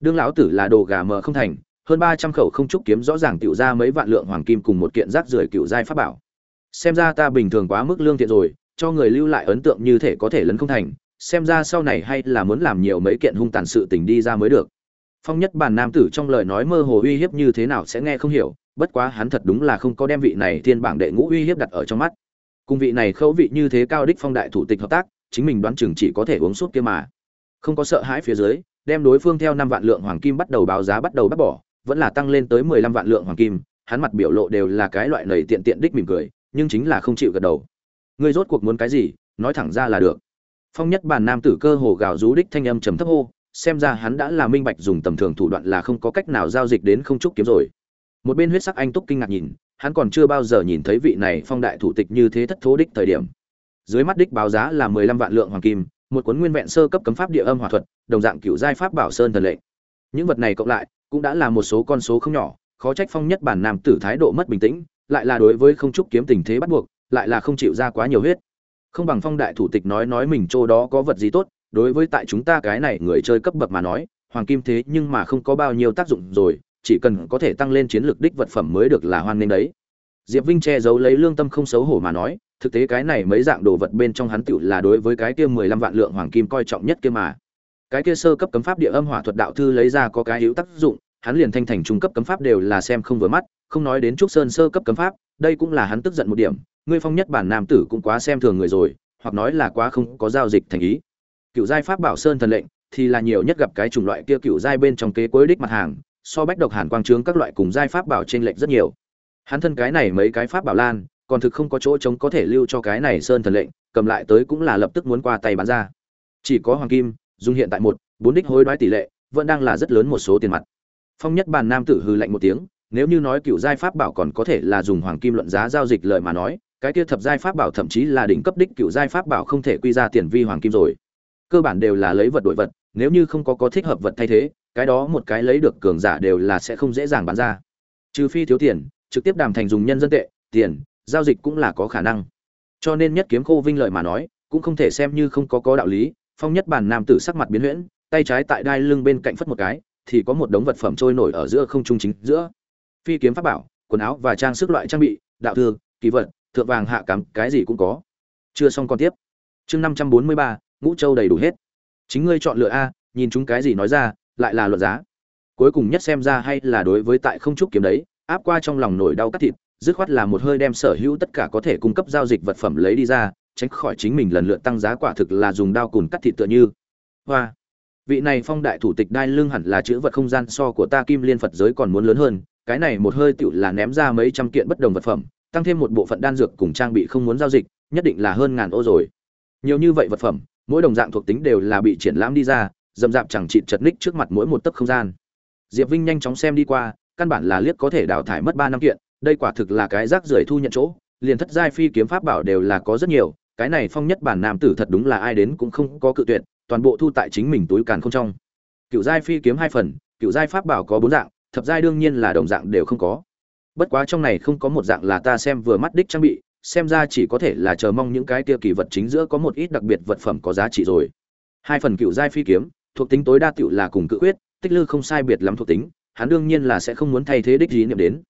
Đương lão tử là đồ gà mờ không thành hơn ba trăm khẩu không trúc kiếm rõ ràng tiểu ra mấy vạn lượng hoàng kim cùng một kiện rác rưởi cựu giai pháp bảo. Xem ra ta bình thường quá mức lương thiện rồi, cho người lưu lại ấn tượng như thể có thể lấn không thành, xem ra sau này hay là muốn làm nhiều mấy kiện hung tàn sự tình đi ra mới được. Phong nhất bản nam tử trong lời nói mơ hồ uy hiếp như thế nào sẽ nghe không hiểu, bất quá hắn thật đúng là không có đem vị này thiên bảng đệ ngũ uy hiếp đặt ở trong mắt. Cùng vị này khẩu vị như thế cao đích phong đại thủ tịch hợp tác, chính mình đoán chừng chỉ có thể uống suốt kia mà. Không có sợ hãi phía dưới, đem đối phương theo năm vạn lượng hoàng kim bắt đầu báo giá bắt đầu bắt bỏ vẫn là tăng lên tới mười lăm vạn lượng hoàng kim, hắn mặt biểu lộ đều là cái loại lời tiện tiện đích mỉm cười, nhưng chính là không chịu gật đầu. Ngươi rốt cuộc muốn cái gì, nói thẳng ra là được. Phong nhất bản nam tử cơ hồ gào rú đích thanh âm trầm thấp hô, xem ra hắn đã là minh bạch dùng tầm thường thủ đoạn là không có cách nào giao dịch đến không trúc kiếm rồi. Một bên huyết sắc anh túc kinh ngạc nhìn, hắn còn chưa bao giờ nhìn thấy vị này phong đại thủ tịch như thế thất thố đích thời điểm. Dưới mắt đích báo giá là mười lăm vạn lượng hoàng kim, một cuốn nguyên vẹn sơ cấp cấm pháp địa âm hỏa thuật, đồng dạng cựu giai pháp bảo sơn thần lệnh. Những vật này cộng lại cũng đã là một số con số không nhỏ, khó trách phong nhất bản nam tử thái độ mất bình tĩnh, lại là đối với không trúc kiếm tình thế bắt buộc, lại là không chịu ra quá nhiều huyết. Không bằng phong đại thủ tịch nói nói mình chỗ đó có vật gì tốt, đối với tại chúng ta cái này người chơi cấp bậc mà nói, hoàng kim thế nhưng mà không có bao nhiêu tác dụng rồi, chỉ cần có thể tăng lên chiến lược đích vật phẩm mới được là hoan nghênh đấy. Diệp vinh che giấu lấy lương tâm không xấu hổ mà nói, thực tế cái này mấy dạng đồ vật bên trong hắn tựu là đối với cái kia mười lăm vạn lượng hoàng kim coi trọng nhất kia mà cái kia sơ cấp cấm pháp địa âm hỏa thuật đạo thư lấy ra có cái hữu tác dụng, hắn liền thanh thành trung cấp cấm pháp đều là xem không vừa mắt, không nói đến trúc sơn sơ cấp cấm pháp, đây cũng là hắn tức giận một điểm, ngươi phong nhất bản nam tử cũng quá xem thường người rồi, hoặc nói là quá không có giao dịch thành ý. Cựu giai pháp bảo sơn thần lệnh thì là nhiều nhất gặp cái chủng loại kia cựu giai bên trong kế cuối đích mặt hàng, so bách độc hàn quang trướng các loại cùng giai pháp bảo trên lệnh rất nhiều. Hắn thân cái này mấy cái pháp bảo lan, còn thực không có chỗ trống có thể lưu cho cái này sơn thần lệnh, cầm lại tới cũng là lập tức muốn qua tay bán ra. Chỉ có hoàng kim dùng hiện tại một, bốn đích hối đoái tỷ lệ, vẫn đang là rất lớn một số tiền mặt. Phong nhất bàn nam tử hư lạnh một tiếng, nếu như nói cựu giai pháp bảo còn có thể là dùng hoàng kim luận giá giao dịch lợi mà nói, cái kia thập giai pháp bảo thậm chí là đỉnh cấp đích cựu giai pháp bảo không thể quy ra tiền vi hoàng kim rồi. Cơ bản đều là lấy vật đổi vật, nếu như không có có thích hợp vật thay thế, cái đó một cái lấy được cường giả đều là sẽ không dễ dàng bán ra. Trừ phi thiếu tiền, trực tiếp đàm thành dùng nhân dân tệ, tiền, giao dịch cũng là có khả năng. Cho nên nhất kiếm khô vinh lợi mà nói, cũng không thể xem như không có có đạo lý phong nhất bản nam tử sắc mặt biến huyễn, tay trái tại đai lưng bên cạnh phất một cái, thì có một đống vật phẩm trôi nổi ở giữa không trung chính giữa. Phi kiếm pháp bảo, quần áo và trang sức loại trang bị, đạo thư, kỳ vật, thượng vàng hạ cắm cái gì cũng có. Chưa xong còn tiếp. Chương năm trăm bốn mươi ba, ngũ châu đầy đủ hết. Chính ngươi chọn lựa a, nhìn chúng cái gì nói ra, lại là luật giá. Cuối cùng nhất xem ra hay là đối với tại không trúc kiếm đấy, áp qua trong lòng nổi đau cắt thịt, dứt khoát là một hơi đem sở hữu tất cả có thể cung cấp giao dịch vật phẩm lấy đi ra tránh khỏi chính mình lần lượt tăng giá quả thực là dùng đao cùn cắt thịt tựa như. Hoa. Vị này phong đại thủ tịch đai lưng hẳn là chữ vật không gian so của ta kim liên phật giới còn muốn lớn hơn, cái này một hơi tựu là ném ra mấy trăm kiện bất đồng vật phẩm, tăng thêm một bộ phận đan dược cùng trang bị không muốn giao dịch, nhất định là hơn ngàn ô rồi. Nhiều như vậy vật phẩm, mỗi đồng dạng thuộc tính đều là bị triển lãm đi ra dầm dạp chẳng chịt chật ních trước mặt mỗi một tấc không gian. Diệp vinh nhanh chóng xem đi qua, căn bản là liếc có thể đào thải mất ba năm kiện, đây quả thực là cái rác rưởi thu nhận chỗ, liền thất giai phi kiếm pháp bảo đều là có rất nhiều cái này phong nhất bản nam tử thật đúng là ai đến cũng không có cự tuyệt, toàn bộ thu tại chính mình túi càn không trong. Cựu giai phi kiếm hai phần, cựu giai pháp bảo có bốn dạng, thập giai đương nhiên là đồng dạng đều không có. Bất quá trong này không có một dạng là ta xem vừa mắt đích trang bị, xem ra chỉ có thể là chờ mong những cái kia kỳ vật chính giữa có một ít đặc biệt vật phẩm có giá trị rồi. Hai phần cựu giai phi kiếm, thuộc tính tối đa tựu là cùng cự quyết, tích lư không sai biệt lắm thuộc tính, hắn đương nhiên là sẽ không muốn thay thế đích gì niệm đến.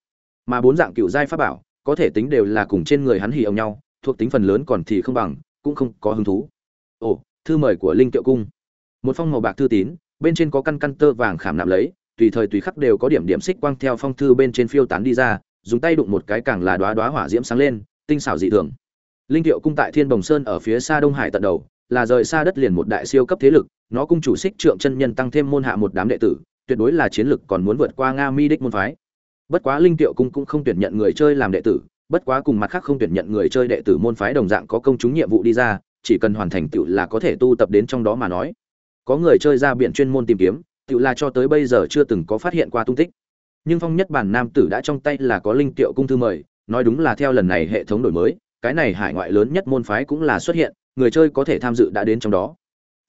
Mà bốn dạng cựu giai pháp bảo, có thể tính đều là cùng trên người hắn hì ông nhau thuộc tính phần lớn còn thì không bằng, cũng không có hứng thú. Ồ, thư mời của linh Tiệu cung. Một phong màu bạc thư tín, bên trên có căn căn tơ vàng khảm nạm lấy, tùy thời tùy khắc đều có điểm điểm xích quang theo phong thư bên trên phiêu tán đi ra, dùng tay đụng một cái càng là đoá đoá hỏa diễm sáng lên, tinh xảo dị thường. Linh Tiệu cung tại thiên bồng sơn ở phía xa đông hải tận đầu, là rời xa đất liền một đại siêu cấp thế lực, nó cung chủ xích trượng chân nhân tăng thêm môn hạ một đám đệ tử, tuyệt đối là chiến lực còn muốn vượt qua nga mi đích môn phái. Bất quá linh tiệu cung cũng không tuyển nhận người chơi làm đệ tử bất quá cùng mặt khác không tuyển nhận người chơi đệ tử môn phái đồng dạng có công chúng nhiệm vụ đi ra, chỉ cần hoàn thành tựu là có thể tu tập đến trong đó mà nói. Có người chơi ra biển chuyên môn tìm kiếm, tựu là cho tới bây giờ chưa từng có phát hiện qua tung tích. Nhưng phong nhất bản nam tử đã trong tay là có linh tiệu cung thư mời, nói đúng là theo lần này hệ thống đổi mới, cái này hải ngoại lớn nhất môn phái cũng là xuất hiện, người chơi có thể tham dự đã đến trong đó.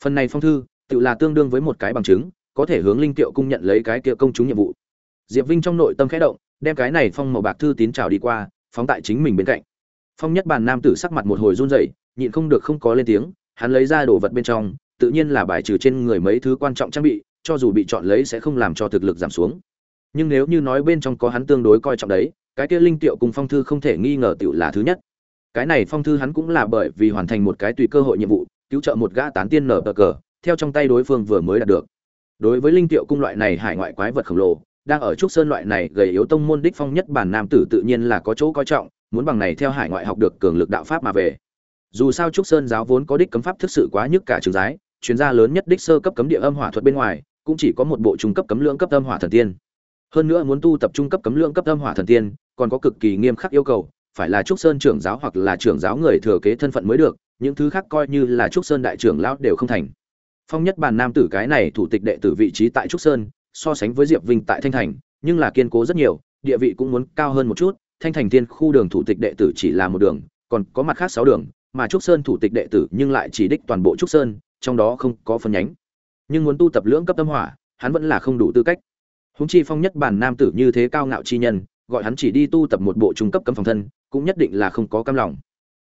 Phần này phong thư, tựu là tương đương với một cái bằng chứng, có thể hướng linh tiệu cung nhận lấy cái kia công chúng nhiệm vụ. Diệp vinh trong nội tâm khẽ động, đem cái này phong màu bạc thư tín chào đi qua phóng tại chính mình bên cạnh. Phong nhất bàn nam tử sắc mặt một hồi run rẩy, nhịn không được không có lên tiếng, hắn lấy ra đồ vật bên trong, tự nhiên là bài trừ trên người mấy thứ quan trọng trang bị, cho dù bị chọn lấy sẽ không làm cho thực lực giảm xuống. Nhưng nếu như nói bên trong có hắn tương đối coi trọng đấy, cái kia linh tiệu cùng phong thư không thể nghi ngờ tiểu là thứ nhất. Cái này phong thư hắn cũng là bởi vì hoàn thành một cái tùy cơ hội nhiệm vụ, cứu trợ một gã tán tiên nở cờ cờ theo trong tay đối phương vừa mới đạt được. Đối với linh tiệu cung loại này hải ngoại quái vật khổng lồ đang ở trúc sơn loại này gầy yếu tông môn đích phong nhất bản nam tử tự nhiên là có chỗ coi trọng, muốn bằng này theo hải ngoại học được cường lực đạo pháp mà về. Dù sao trúc sơn giáo vốn có đích cấm pháp thực sự quá nhức cả trường giái, chuyên gia lớn nhất đích sơ cấp cấm địa âm hỏa thuật bên ngoài, cũng chỉ có một bộ trung cấp cấm lượng cấp âm hỏa thần tiên. Hơn nữa muốn tu tập trung cấp cấm lượng cấp âm hỏa thần tiên, còn có cực kỳ nghiêm khắc yêu cầu, phải là trúc sơn trưởng giáo hoặc là trưởng giáo người thừa kế thân phận mới được, những thứ khác coi như là trúc sơn đại trưởng lão đều không thành. Phong nhất bàn nam tử cái này thủ tịch đệ tử vị trí tại trúc sơn so sánh với diệp vinh tại thanh thành, nhưng là kiên cố rất nhiều, địa vị cũng muốn cao hơn một chút. Thanh thành thiên khu đường thủ tịch đệ tử chỉ là một đường, còn có mặt khác sáu đường, mà trúc sơn thủ tịch đệ tử nhưng lại chỉ đích toàn bộ trúc sơn, trong đó không có phân nhánh. Nhưng muốn tu tập lưỡng cấp tâm hỏa, hắn vẫn là không đủ tư cách. Hùng chi phong nhất bản nam tử như thế cao ngạo chi nhân, gọi hắn chỉ đi tu tập một bộ trung cấp cấm phòng thân, cũng nhất định là không có cam lòng.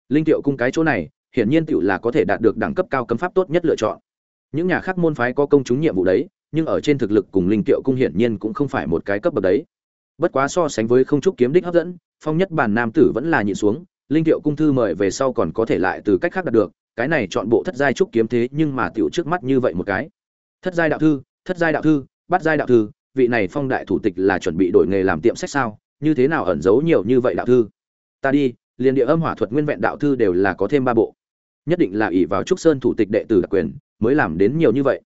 Linh tiệu cung cái chỗ này, hiển nhiên tiểu là có thể đạt được đẳng cấp cao cấm pháp tốt nhất lựa chọn. Những nhà khác môn phái có công chúng nhiệm vụ đấy nhưng ở trên thực lực cùng linh tiệu cung hiển nhiên cũng không phải một cái cấp bậc đấy. Bất quá so sánh với không trúc kiếm đích hấp dẫn, phong nhất bản nam tử vẫn là nhịn xuống, linh tiệu cung thư mời về sau còn có thể lại từ cách khác đạt được, cái này chọn bộ thất giai trúc kiếm thế nhưng mà tiểu trước mắt như vậy một cái. Thất giai đạo thư, thất giai đạo thư, bắt giai đạo thư, vị này phong đại thủ tịch là chuẩn bị đổi nghề làm tiệm sách sao, như thế nào ẩn giấu nhiều như vậy đạo thư? Ta đi, liền địa âm hỏa thuật nguyên vẹn đạo thư đều là có thêm ba bộ. Nhất định là ỷ vào trúc sơn thủ tịch đệ tử đặc quyền, mới làm đến nhiều như vậy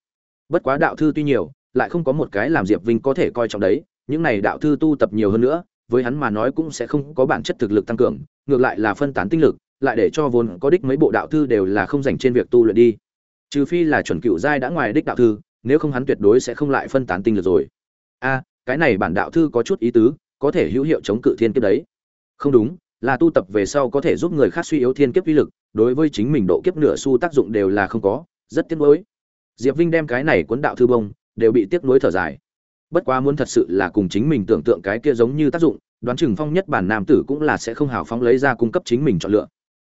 bất quá đạo thư tuy nhiều, lại không có một cái làm diệp vinh có thể coi trọng đấy, những này đạo thư tu tập nhiều hơn nữa, với hắn mà nói cũng sẽ không có bản chất thực lực tăng cường, ngược lại là phân tán tinh lực, lại để cho vốn có đích mấy bộ đạo thư đều là không dành trên việc tu luyện đi. Trừ phi là chuẩn cựu giai đã ngoài đích đạo thư, nếu không hắn tuyệt đối sẽ không lại phân tán tinh lực rồi. A, cái này bản đạo thư có chút ý tứ, có thể hữu hiệu chống cự thiên kiếp đấy. Không đúng, là tu tập về sau có thể giúp người khác suy yếu thiên kiếp uy lực, đối với chính mình độ kiếp nửa xu tác dụng đều là không có, rất tiếc nuối diệp vinh đem cái này cuốn đạo thư bông, đều bị tiếc nuối thở dài. Bất quá muốn thật sự là cùng chính mình tưởng tượng cái kia giống như tác dụng, đoán chừng phong nhất bản nam tử cũng là sẽ không hào phóng lấy ra cung cấp chính mình chọn lựa.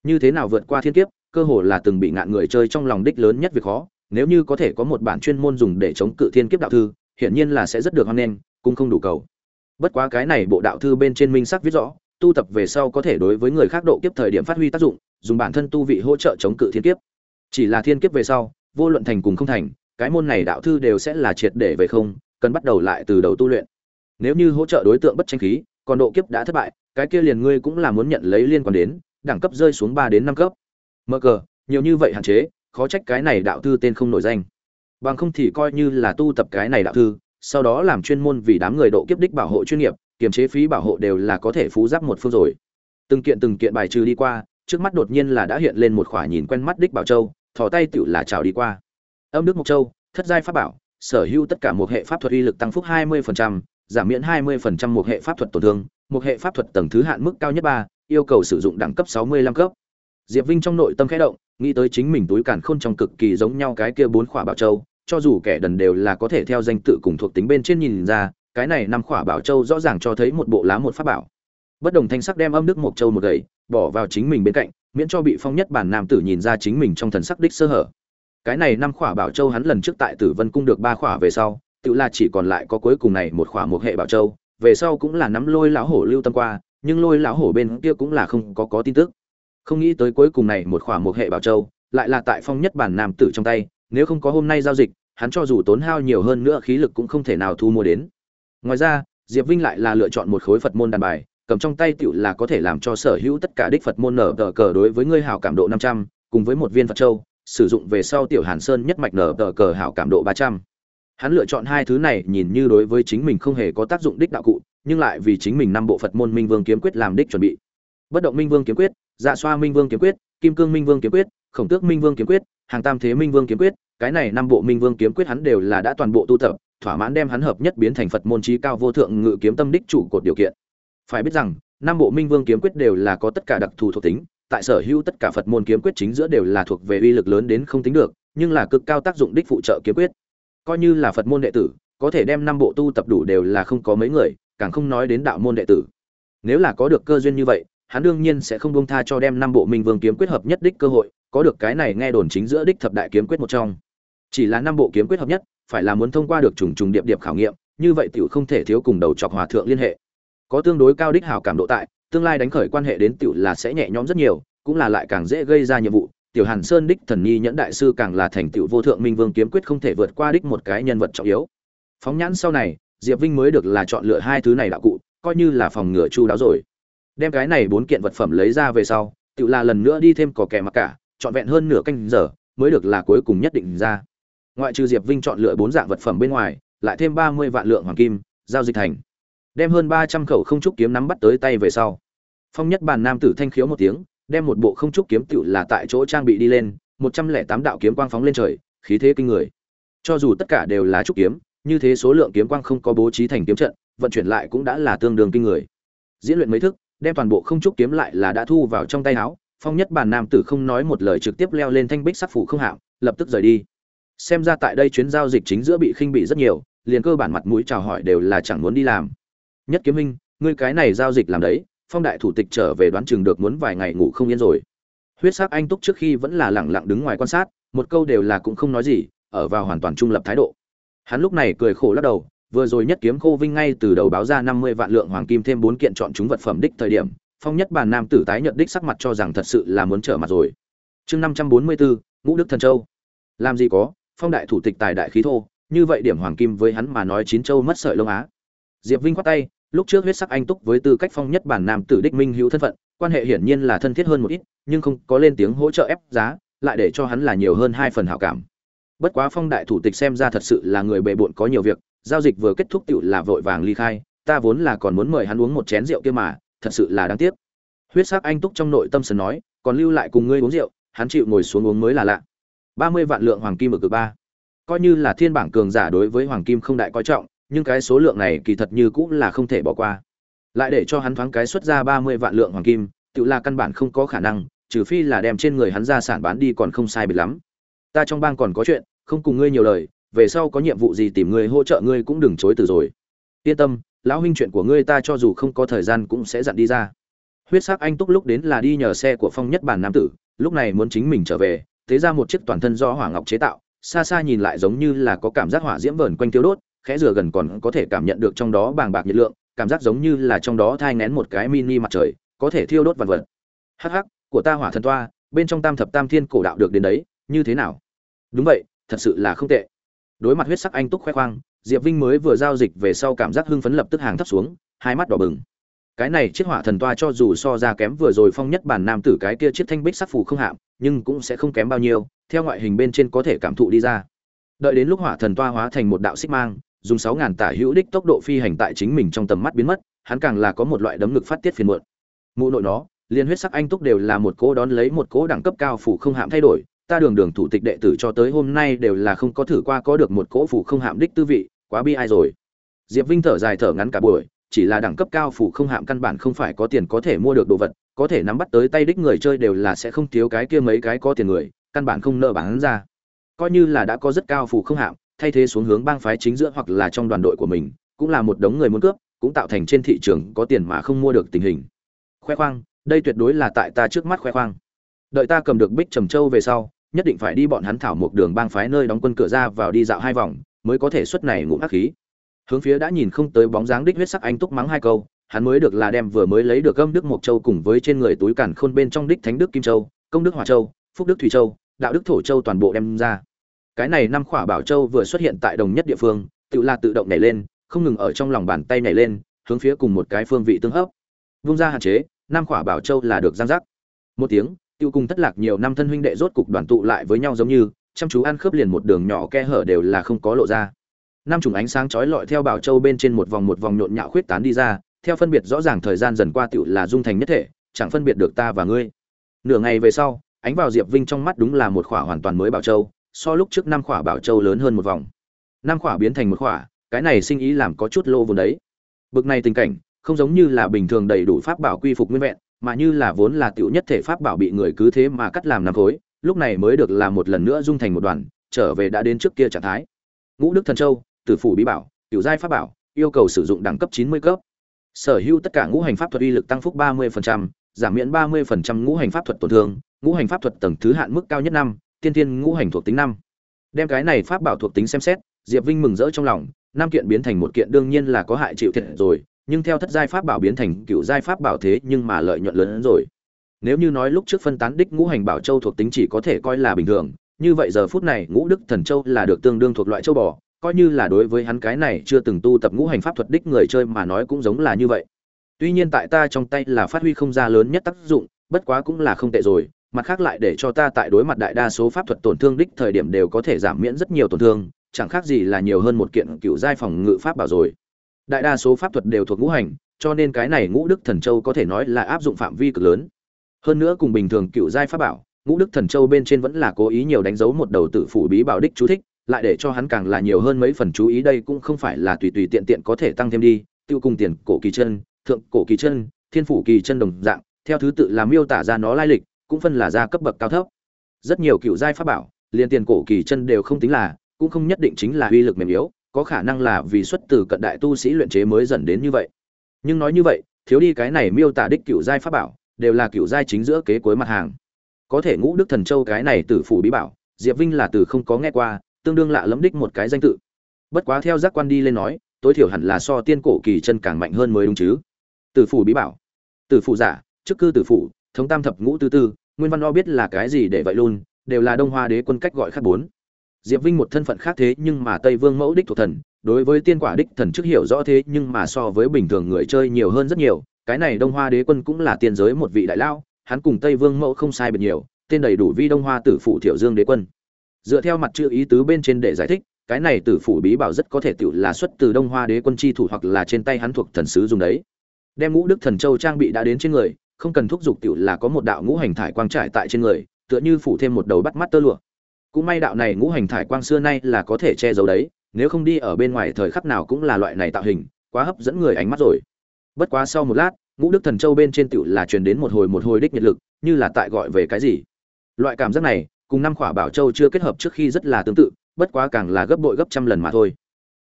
Như thế nào vượt qua thiên kiếp, cơ hồ là từng bị ngạn người chơi trong lòng đích lớn nhất việc khó, nếu như có thể có một bản chuyên môn dùng để chống cự thiên kiếp đạo thư, hiển nhiên là sẽ rất được hoan nghênh, cũng không đủ cầu. Bất quá cái này bộ đạo thư bên trên minh sắc viết rõ, tu tập về sau có thể đối với người khác độ kiếp thời điểm phát huy tác dụng, dùng bản thân tu vị hỗ trợ chống cự thiên kiếp. Chỉ là thiên kiếp về sau vô luận thành cùng không thành, cái môn này đạo thư đều sẽ là triệt để về không, cần bắt đầu lại từ đầu tu luyện. Nếu như hỗ trợ đối tượng bất tranh khí, còn độ kiếp đã thất bại, cái kia liền ngươi cũng là muốn nhận lấy liên quan đến, đẳng cấp rơi xuống ba đến năm cấp. Mơ cờ, nhiều như vậy hạn chế, khó trách cái này đạo thư tên không nổi danh. Bằng không thì coi như là tu tập cái này đạo thư, sau đó làm chuyên môn vì đám người độ kiếp đích bảo hộ chuyên nghiệp, kiềm chế phí bảo hộ đều là có thể phú giáp một phương rồi. Từng kiện từng kiện bài trừ đi qua, trước mắt đột nhiên là đã hiện lên một khỏa nhìn quen mắt đích bảo châu thò tay tựu là chào đi qua. Âm đức mộc châu thất giai pháp bảo sở hữu tất cả một hệ pháp thuật uy lực tăng phúc 20%, giảm miễn 20% một hệ pháp thuật tổn thương một hệ pháp thuật tầng thứ hạn mức cao nhất ba yêu cầu sử dụng đẳng cấp 65 cấp. Diệp vinh trong nội tâm khẽ động nghĩ tới chính mình túi càn khôn trong cực kỳ giống nhau cái kia bốn khỏa bảo châu cho dù kẻ đần đều là có thể theo danh tự cùng thuộc tính bên trên nhìn ra cái này năm khỏa bảo châu rõ ràng cho thấy một bộ lá một pháp bảo. Bất đồng thanh sắc đem âm đức một châu một gậy bỏ vào chính mình bên cạnh miễn cho bị phong nhất bản nam tử nhìn ra chính mình trong thần sắc đích sơ hở. Cái này năm khỏa bảo châu hắn lần trước tại tử vân cung được ba khỏa về sau, tự là chỉ còn lại có cuối cùng này một khỏa một hệ bảo châu, về sau cũng là nắm lôi lão hổ lưu tâm qua, nhưng lôi lão hổ bên kia cũng là không có có tin tức. Không nghĩ tới cuối cùng này một khỏa một hệ bảo châu, lại là tại phong nhất bản nam tử trong tay, nếu không có hôm nay giao dịch, hắn cho dù tốn hao nhiều hơn nữa khí lực cũng không thể nào thu mua đến. Ngoài ra, diệp vinh lại là lựa chọn một khối phật môn đàn bài cầm trong tay tựu là có thể làm cho sở hữu tất cả đích phật môn nở tờ cờ đối với ngươi hảo cảm độ năm trăm, cùng với một viên phật châu, sử dụng về sau tiểu hàn sơn nhất mạch nở tờ cờ hảo cảm độ ba trăm. Hắn lựa chọn hai thứ này nhìn như đối với chính mình không hề có tác dụng đích đạo cụ, nhưng lại vì chính mình năm bộ phật môn minh vương kiếm quyết làm đích chuẩn bị. Bất động minh vương kiếm quyết dạ xoa minh vương kiếm quyết, kim cương minh vương kiếm quyết, khổng tước minh vương kiếm quyết, hàng tam thế minh vương kiếm quyết, cái này năm bộ minh vương kiếm quyết hắn đều là đã toàn bộ tu tập, thỏa mãn đem hắn hợp nhất biến thành phật môn trí cao vô thượng ngự kiếm tâm đích chủ cột điều kiện phải biết rằng, năm bộ minh vương kiếm quyết đều là có tất cả đặc thù thuộc tính, tại sở hữu tất cả phật môn kiếm quyết chính giữa đều là thuộc về uy lực lớn đến không tính được, nhưng là cực cao tác dụng đích phụ trợ kiếm quyết. Coi như là phật môn đệ tử, có thể đem năm bộ tu tập đủ đều là không có mấy người, càng không nói đến đạo môn đệ tử. Nếu là có được cơ duyên như vậy, hắn đương nhiên sẽ không buông tha cho đem năm bộ minh vương kiếm quyết hợp nhất đích cơ hội, có được cái này nghe đồn chính giữa đích thập đại kiếm quyết một trong. Chỉ là năm bộ kiếm quyết hợp nhất, phải là muốn thông qua được trùng trùng điệp điệp khảo nghiệm, như vậy tiểu không thể thiếu cùng đầu chọc hòa thượng liên hệ có tương đối cao đích hảo cảm độ tại, tương lai đánh khởi quan hệ đến tiểu là sẽ nhẹ nhõm rất nhiều, cũng là lại càng dễ gây ra nhiệm vụ. Tiểu hàn sơn đích thần nhi nhẫn đại sư càng là thành tiểu vô thượng minh vương kiếm quyết không thể vượt qua đích một cái nhân vật trọng yếu. Phóng nhãn sau này, diệp vinh mới được là chọn lựa hai thứ này đạo cụ, coi như là phòng ngừa chu đáo rồi. Đem cái này bốn kiện vật phẩm lấy ra về sau, tiểu là lần nữa đi thêm có kẻ mặc cả, trọn vẹn hơn nửa canh giờ, mới được là cuối cùng nhất định ra. Ngoại trừ diệp vinh chọn lựa bốn dạng vật phẩm bên ngoài, lại thêm ba mươi vạn lượng hoàng kim, giao dịch thành đem hơn ba trăm khẩu không trúc kiếm nắm bắt tới tay về sau. Phong nhất bàn nam tử thanh khiếu một tiếng, đem một bộ không trúc kiếm tựu là tại chỗ trang bị đi lên, một trăm lẻ tám đạo kiếm quang phóng lên trời, khí thế kinh người. Cho dù tất cả đều là trúc kiếm, như thế số lượng kiếm quang không có bố trí thành kiếm trận, vận chuyển lại cũng đã là tương đương kinh người. Diễn luyện mấy thức, đem toàn bộ không trúc kiếm lại là đã thu vào trong tay áo, phong nhất bàn nam tử không nói một lời trực tiếp leo lên thanh bích sắc phủ không hạng, lập tức rời đi. Xem ra tại đây chuyến giao dịch chính giữa bị khinh bị rất nhiều, liền cơ bản mặt mũi chào hỏi đều là chẳng muốn đi làm nhất kiếm minh, ngươi cái này giao dịch làm đấy, phong đại thủ tịch trở về đoán chừng được muốn vài ngày ngủ không yên rồi. Huyết sắc anh túc trước khi vẫn là lẳng lặng đứng ngoài quan sát, một câu đều là cũng không nói gì, ở vào hoàn toàn trung lập thái độ. Hắn lúc này cười khổ lắc đầu, vừa rồi nhất kiếm khô vinh ngay từ đầu báo ra năm mươi vạn lượng hoàng kim thêm bốn kiện chọn chúng vật phẩm đích thời điểm, phong nhất bàn nam tử tái nhận đích sắc mặt cho rằng thật sự là muốn trở mặt rồi. Chương năm trăm bốn mươi bốn ngũ đức thần châu. Làm gì có, phong đại thủ tịch tài đại khí thô, như vậy điểm hoàng kim với hắn mà nói chín châu mất sợi lông á. Diệp vinh khoát tay lúc trước huyết sắc anh túc với tư cách phong nhất bản nam tử đích minh hữu thân phận, quan hệ hiển nhiên là thân thiết hơn một ít, nhưng không có lên tiếng hỗ trợ ép giá, lại để cho hắn là nhiều hơn hai phần hảo cảm. Bất quá phong đại thủ tịch xem ra thật sự là người bề bộn có nhiều việc, giao dịch vừa kết thúc tựu là vội vàng ly khai, ta vốn là còn muốn mời hắn uống một chén rượu kia mà, thật sự là đáng tiếc. Huyết sắc anh túc trong nội tâm sần nói, còn lưu lại cùng ngươi uống rượu, hắn chịu ngồi xuống uống mới là lạ. Ba mươi vạn lượng hoàng kim ở cực ba. Coi như là thiên bảng cường giả đối với hoàng kim không đại coi trọng nhưng cái số lượng này kỳ thật như cũng là không thể bỏ qua. Lại để cho hắn thoáng cái xuất ra ba mươi vạn lượng hoàng kim, tự là căn bản không có khả năng, trừ phi là đem trên người hắn ra sản bán đi còn không sai biệt lắm. Ta trong bang còn có chuyện, không cùng ngươi nhiều lời, về sau có nhiệm vụ gì tìm ngươi hỗ trợ ngươi cũng đừng chối từ rồi. Yên tâm, lão huynh chuyện của ngươi ta cho dù không có thời gian cũng sẽ dặn đi ra. Huyết sắc anh túc lúc đến là đi nhờ xe của phong nhất bản nam tử, lúc này muốn chính mình trở về, thế ra một chiếc toàn thân do hỏa ngọc chế tạo, xa xa nhìn lại giống như là có cảm giác hỏa diễm vờn quanh tiêu đốt khẽ rửa gần còn có thể cảm nhận được trong đó bàng bạc nhiệt lượng, cảm giác giống như là trong đó thai ngén một cái mini mặt trời, có thể thiêu đốt vạn vật. Hắc hắc, của ta hỏa thần toa, bên trong tam thập tam thiên cổ đạo được đến đấy, như thế nào? Đúng vậy, thật sự là không tệ. Đối mặt huyết sắc anh túc khoe khoang, diệp vinh mới vừa giao dịch về sau cảm giác hưng phấn lập tức hàng thấp xuống, hai mắt đỏ bừng. Cái này chiếc hỏa thần toa cho dù so ra kém vừa rồi phong nhất bản nam tử cái kia chiếc thanh bích sắc phù không hạm, nhưng cũng sẽ không kém bao nhiêu, theo ngoại hình bên trên có thể cảm thụ đi ra. Đợi đến lúc hỏa thần toa hóa thành một đạo xích mang dùng sáu ngàn tả hữu đích tốc độ phi hành tại chính mình trong tầm mắt biến mất, hắn càng là có một loại đấm ngực phát tiết phiền muộn. Mụ nội nó liên huyết sắc anh túc đều là một cố đón lấy một cố đẳng cấp cao phủ không hạm thay đổi, ta đường đường thủ tịch đệ tử cho tới hôm nay đều là không có thử qua có được một cỗ phủ không hạm đích tư vị, quá bi ai rồi. Diệp vinh thở dài thở ngắn cả buổi, chỉ là đẳng cấp cao phủ không hạm căn bản không phải có tiền có thể mua được đồ vật, có thể nắm bắt tới tay đích người chơi đều là sẽ không thiếu cái kia mấy cái có tiền người, căn bản không nợ bán ra. Coi như là đã có rất cao phủ không hạm thay thế xuống hướng bang phái chính giữa hoặc là trong đoàn đội của mình, cũng là một đống người muốn cướp, cũng tạo thành trên thị trường có tiền mà không mua được tình hình. Khoe khoang, đây tuyệt đối là tại ta trước mắt khoe khoang. Đợi ta cầm được bích trầm châu về sau, nhất định phải đi bọn hắn thảo một đường bang phái nơi đóng quân cửa ra vào đi dạo hai vòng, mới có thể xuất này ngụm ác khí. Hướng phía đã nhìn không tới bóng dáng đích huyết sắc anh túc mắng hai câu, hắn mới được là đem vừa mới lấy được gâm đức mộc châu cùng với trên người túi cản khôn bên trong đích thánh đức kim châu, công đức hỏa châu, phúc đức thủy châu, đạo đức thổ châu toàn bộ đem ra cái này năm khỏa bảo châu vừa xuất hiện tại đồng nhất địa phương tự là tự động nhảy lên, không ngừng ở trong lòng bàn tay nhảy lên, hướng phía cùng một cái phương vị tương hấp. Vung ra hạn chế, năm khỏa bảo châu là được giang giác. Một tiếng tiêu cùng thất lạc nhiều năm thân huynh đệ rốt cục đoàn tụ lại với nhau giống như, chăm chú ăn khớp liền một đường nhỏ khe hở đều là không có lộ ra. Năm chủng ánh sáng chói lọi theo bảo châu bên trên một vòng một vòng nhộn nhạo khuyết tán đi ra, theo phân biệt rõ ràng thời gian dần qua tự là dung thành nhất thể, chẳng phân biệt được ta và ngươi. Nửa ngày về sau, ánh vào diệp vinh trong mắt đúng là một khỏa hoàn toàn mới bảo châu so lúc trước năm khỏa bảo châu lớn hơn một vòng. Năm khỏa biến thành một khỏa cái này sinh ý làm có chút lô vốn đấy. Bực này tình cảnh không giống như là bình thường đầy đủ pháp bảo quy phục nguyên vẹn mà như là vốn là tiểu nhất thể pháp bảo bị người cứ thế mà cắt làm năm khối lúc này mới được làm một lần nữa dung thành một đoàn trở về đã đến trước kia trạng thái. Ngũ đức thần châu tử phủ bí bảo tiểu giai pháp bảo yêu cầu sử dụng đẳng cấp chín mươi cấp. Sở hữu tất cả ngũ hành pháp thuật uy lực tăng phúc ba 30%, giảm miễn ba 30% ngũ hành pháp thuật tổn thương ngũ hành pháp thuật tầng thứ hạn mức cao nhất năm tiên tiên ngũ hành thuộc tính năm. Đem cái này pháp bảo thuộc tính xem xét, diệp vinh mừng rỡ trong lòng, năm kiện biến thành một kiện đương nhiên là có hại chịu thiệt rồi, nhưng theo thất giai pháp bảo biến thành cựu giai pháp bảo thế nhưng mà lợi nhuận lớn hơn rồi. Nếu như nói lúc trước phân tán đích ngũ hành bảo châu thuộc tính chỉ có thể coi là bình thường, như vậy giờ phút này ngũ đức thần châu là được tương đương thuộc loại châu bò, coi như là đối với hắn cái này chưa từng tu tập ngũ hành pháp thuật đích người chơi mà nói cũng giống là như vậy. Tuy nhiên tại ta trong tay là phát huy không ra lớn nhất tác dụng, bất quá cũng là không tệ rồi mặt khác lại để cho ta tại đối mặt đại đa số pháp thuật tổn thương đích thời điểm đều có thể giảm miễn rất nhiều tổn thương, chẳng khác gì là nhiều hơn một kiện cựu giai phòng ngự pháp bảo rồi. Đại đa số pháp thuật đều thuộc ngũ hành, cho nên cái này ngũ đức thần châu có thể nói là áp dụng phạm vi cực lớn. Hơn nữa cùng bình thường cựu giai pháp bảo, ngũ đức thần châu bên trên vẫn là cố ý nhiều đánh dấu một đầu tự phủ bí bảo đích chú thích, lại để cho hắn càng là nhiều hơn mấy phần chú ý đây cũng không phải là tùy tùy tiện tiện có thể tăng thêm đi, tiêu cùng tiền, cổ kỳ chân, thượng cổ kỳ chân, thiên phủ kỳ chân đồng dạng, theo thứ tự làm miêu tả ra nó lai lịch cũng phân là ra cấp bậc cao thấp. Rất nhiều cựu giai pháp bảo, liền tiền cổ kỳ chân đều không tính là, cũng không nhất định chính là uy lực mềm yếu, có khả năng là vì xuất từ cận đại tu sĩ luyện chế mới dần đến như vậy. Nhưng nói như vậy, thiếu đi cái này miêu tả đích cựu giai pháp bảo, đều là cựu giai chính giữa kế cuối mặt hàng. Có thể ngũ đức thần châu cái này tử phủ bí bảo, diệp vinh là từ không có nghe qua, tương đương lạ lẫm đích một cái danh tự. Bất quá theo giác quan đi lên nói, tối thiểu hẳn là so tiên cổ kỳ chân càng mạnh hơn mới đúng chứ. Tử phủ bí bảo. Tử phủ giả chức cư tử phủ thống tam thập ngũ tư tư, nguyên văn lo biết là cái gì để vậy luôn, đều là đông hoa đế quân cách gọi khác bốn. Diệp vinh một thân phận khác thế nhưng mà tây vương mẫu đích thuộc thần, đối với tiên quả đích thần chức hiểu rõ thế nhưng mà so với bình thường người chơi nhiều hơn rất nhiều, cái này đông hoa đế quân cũng là tiên giới một vị đại lao, hắn cùng tây vương mẫu không sai biệt nhiều, tên đầy đủ vi đông hoa tử phụ thiểu dương đế quân. Dựa theo mặt chữ ý tứ bên trên để giải thích, cái này tử phụ bí bảo rất có thể tự là xuất từ đông hoa đế quân chi thủ hoặc là trên tay hắn thuộc thần sứ dùng đấy. Đem ngũ đức thần châu trang bị đã đến trên người không cần thúc giục tiểu là có một đạo ngũ hành thải quang trải tại trên người, tựa như phủ thêm một đầu bắt mắt tơ lụa. Cũng may đạo này ngũ hành thải quang xưa nay là có thể che giấu đấy, nếu không đi ở bên ngoài thời khắc nào cũng là loại này tạo hình, quá hấp dẫn người ánh mắt rồi. Bất quá sau một lát, ngũ đức thần châu bên trên tiểu là truyền đến một hồi một hồi đích nhiệt lực, như là tại gọi về cái gì. Loại cảm giác này, cùng năm khỏa bảo châu chưa kết hợp trước khi rất là tương tự, bất quá càng là gấp bội gấp trăm lần mà thôi.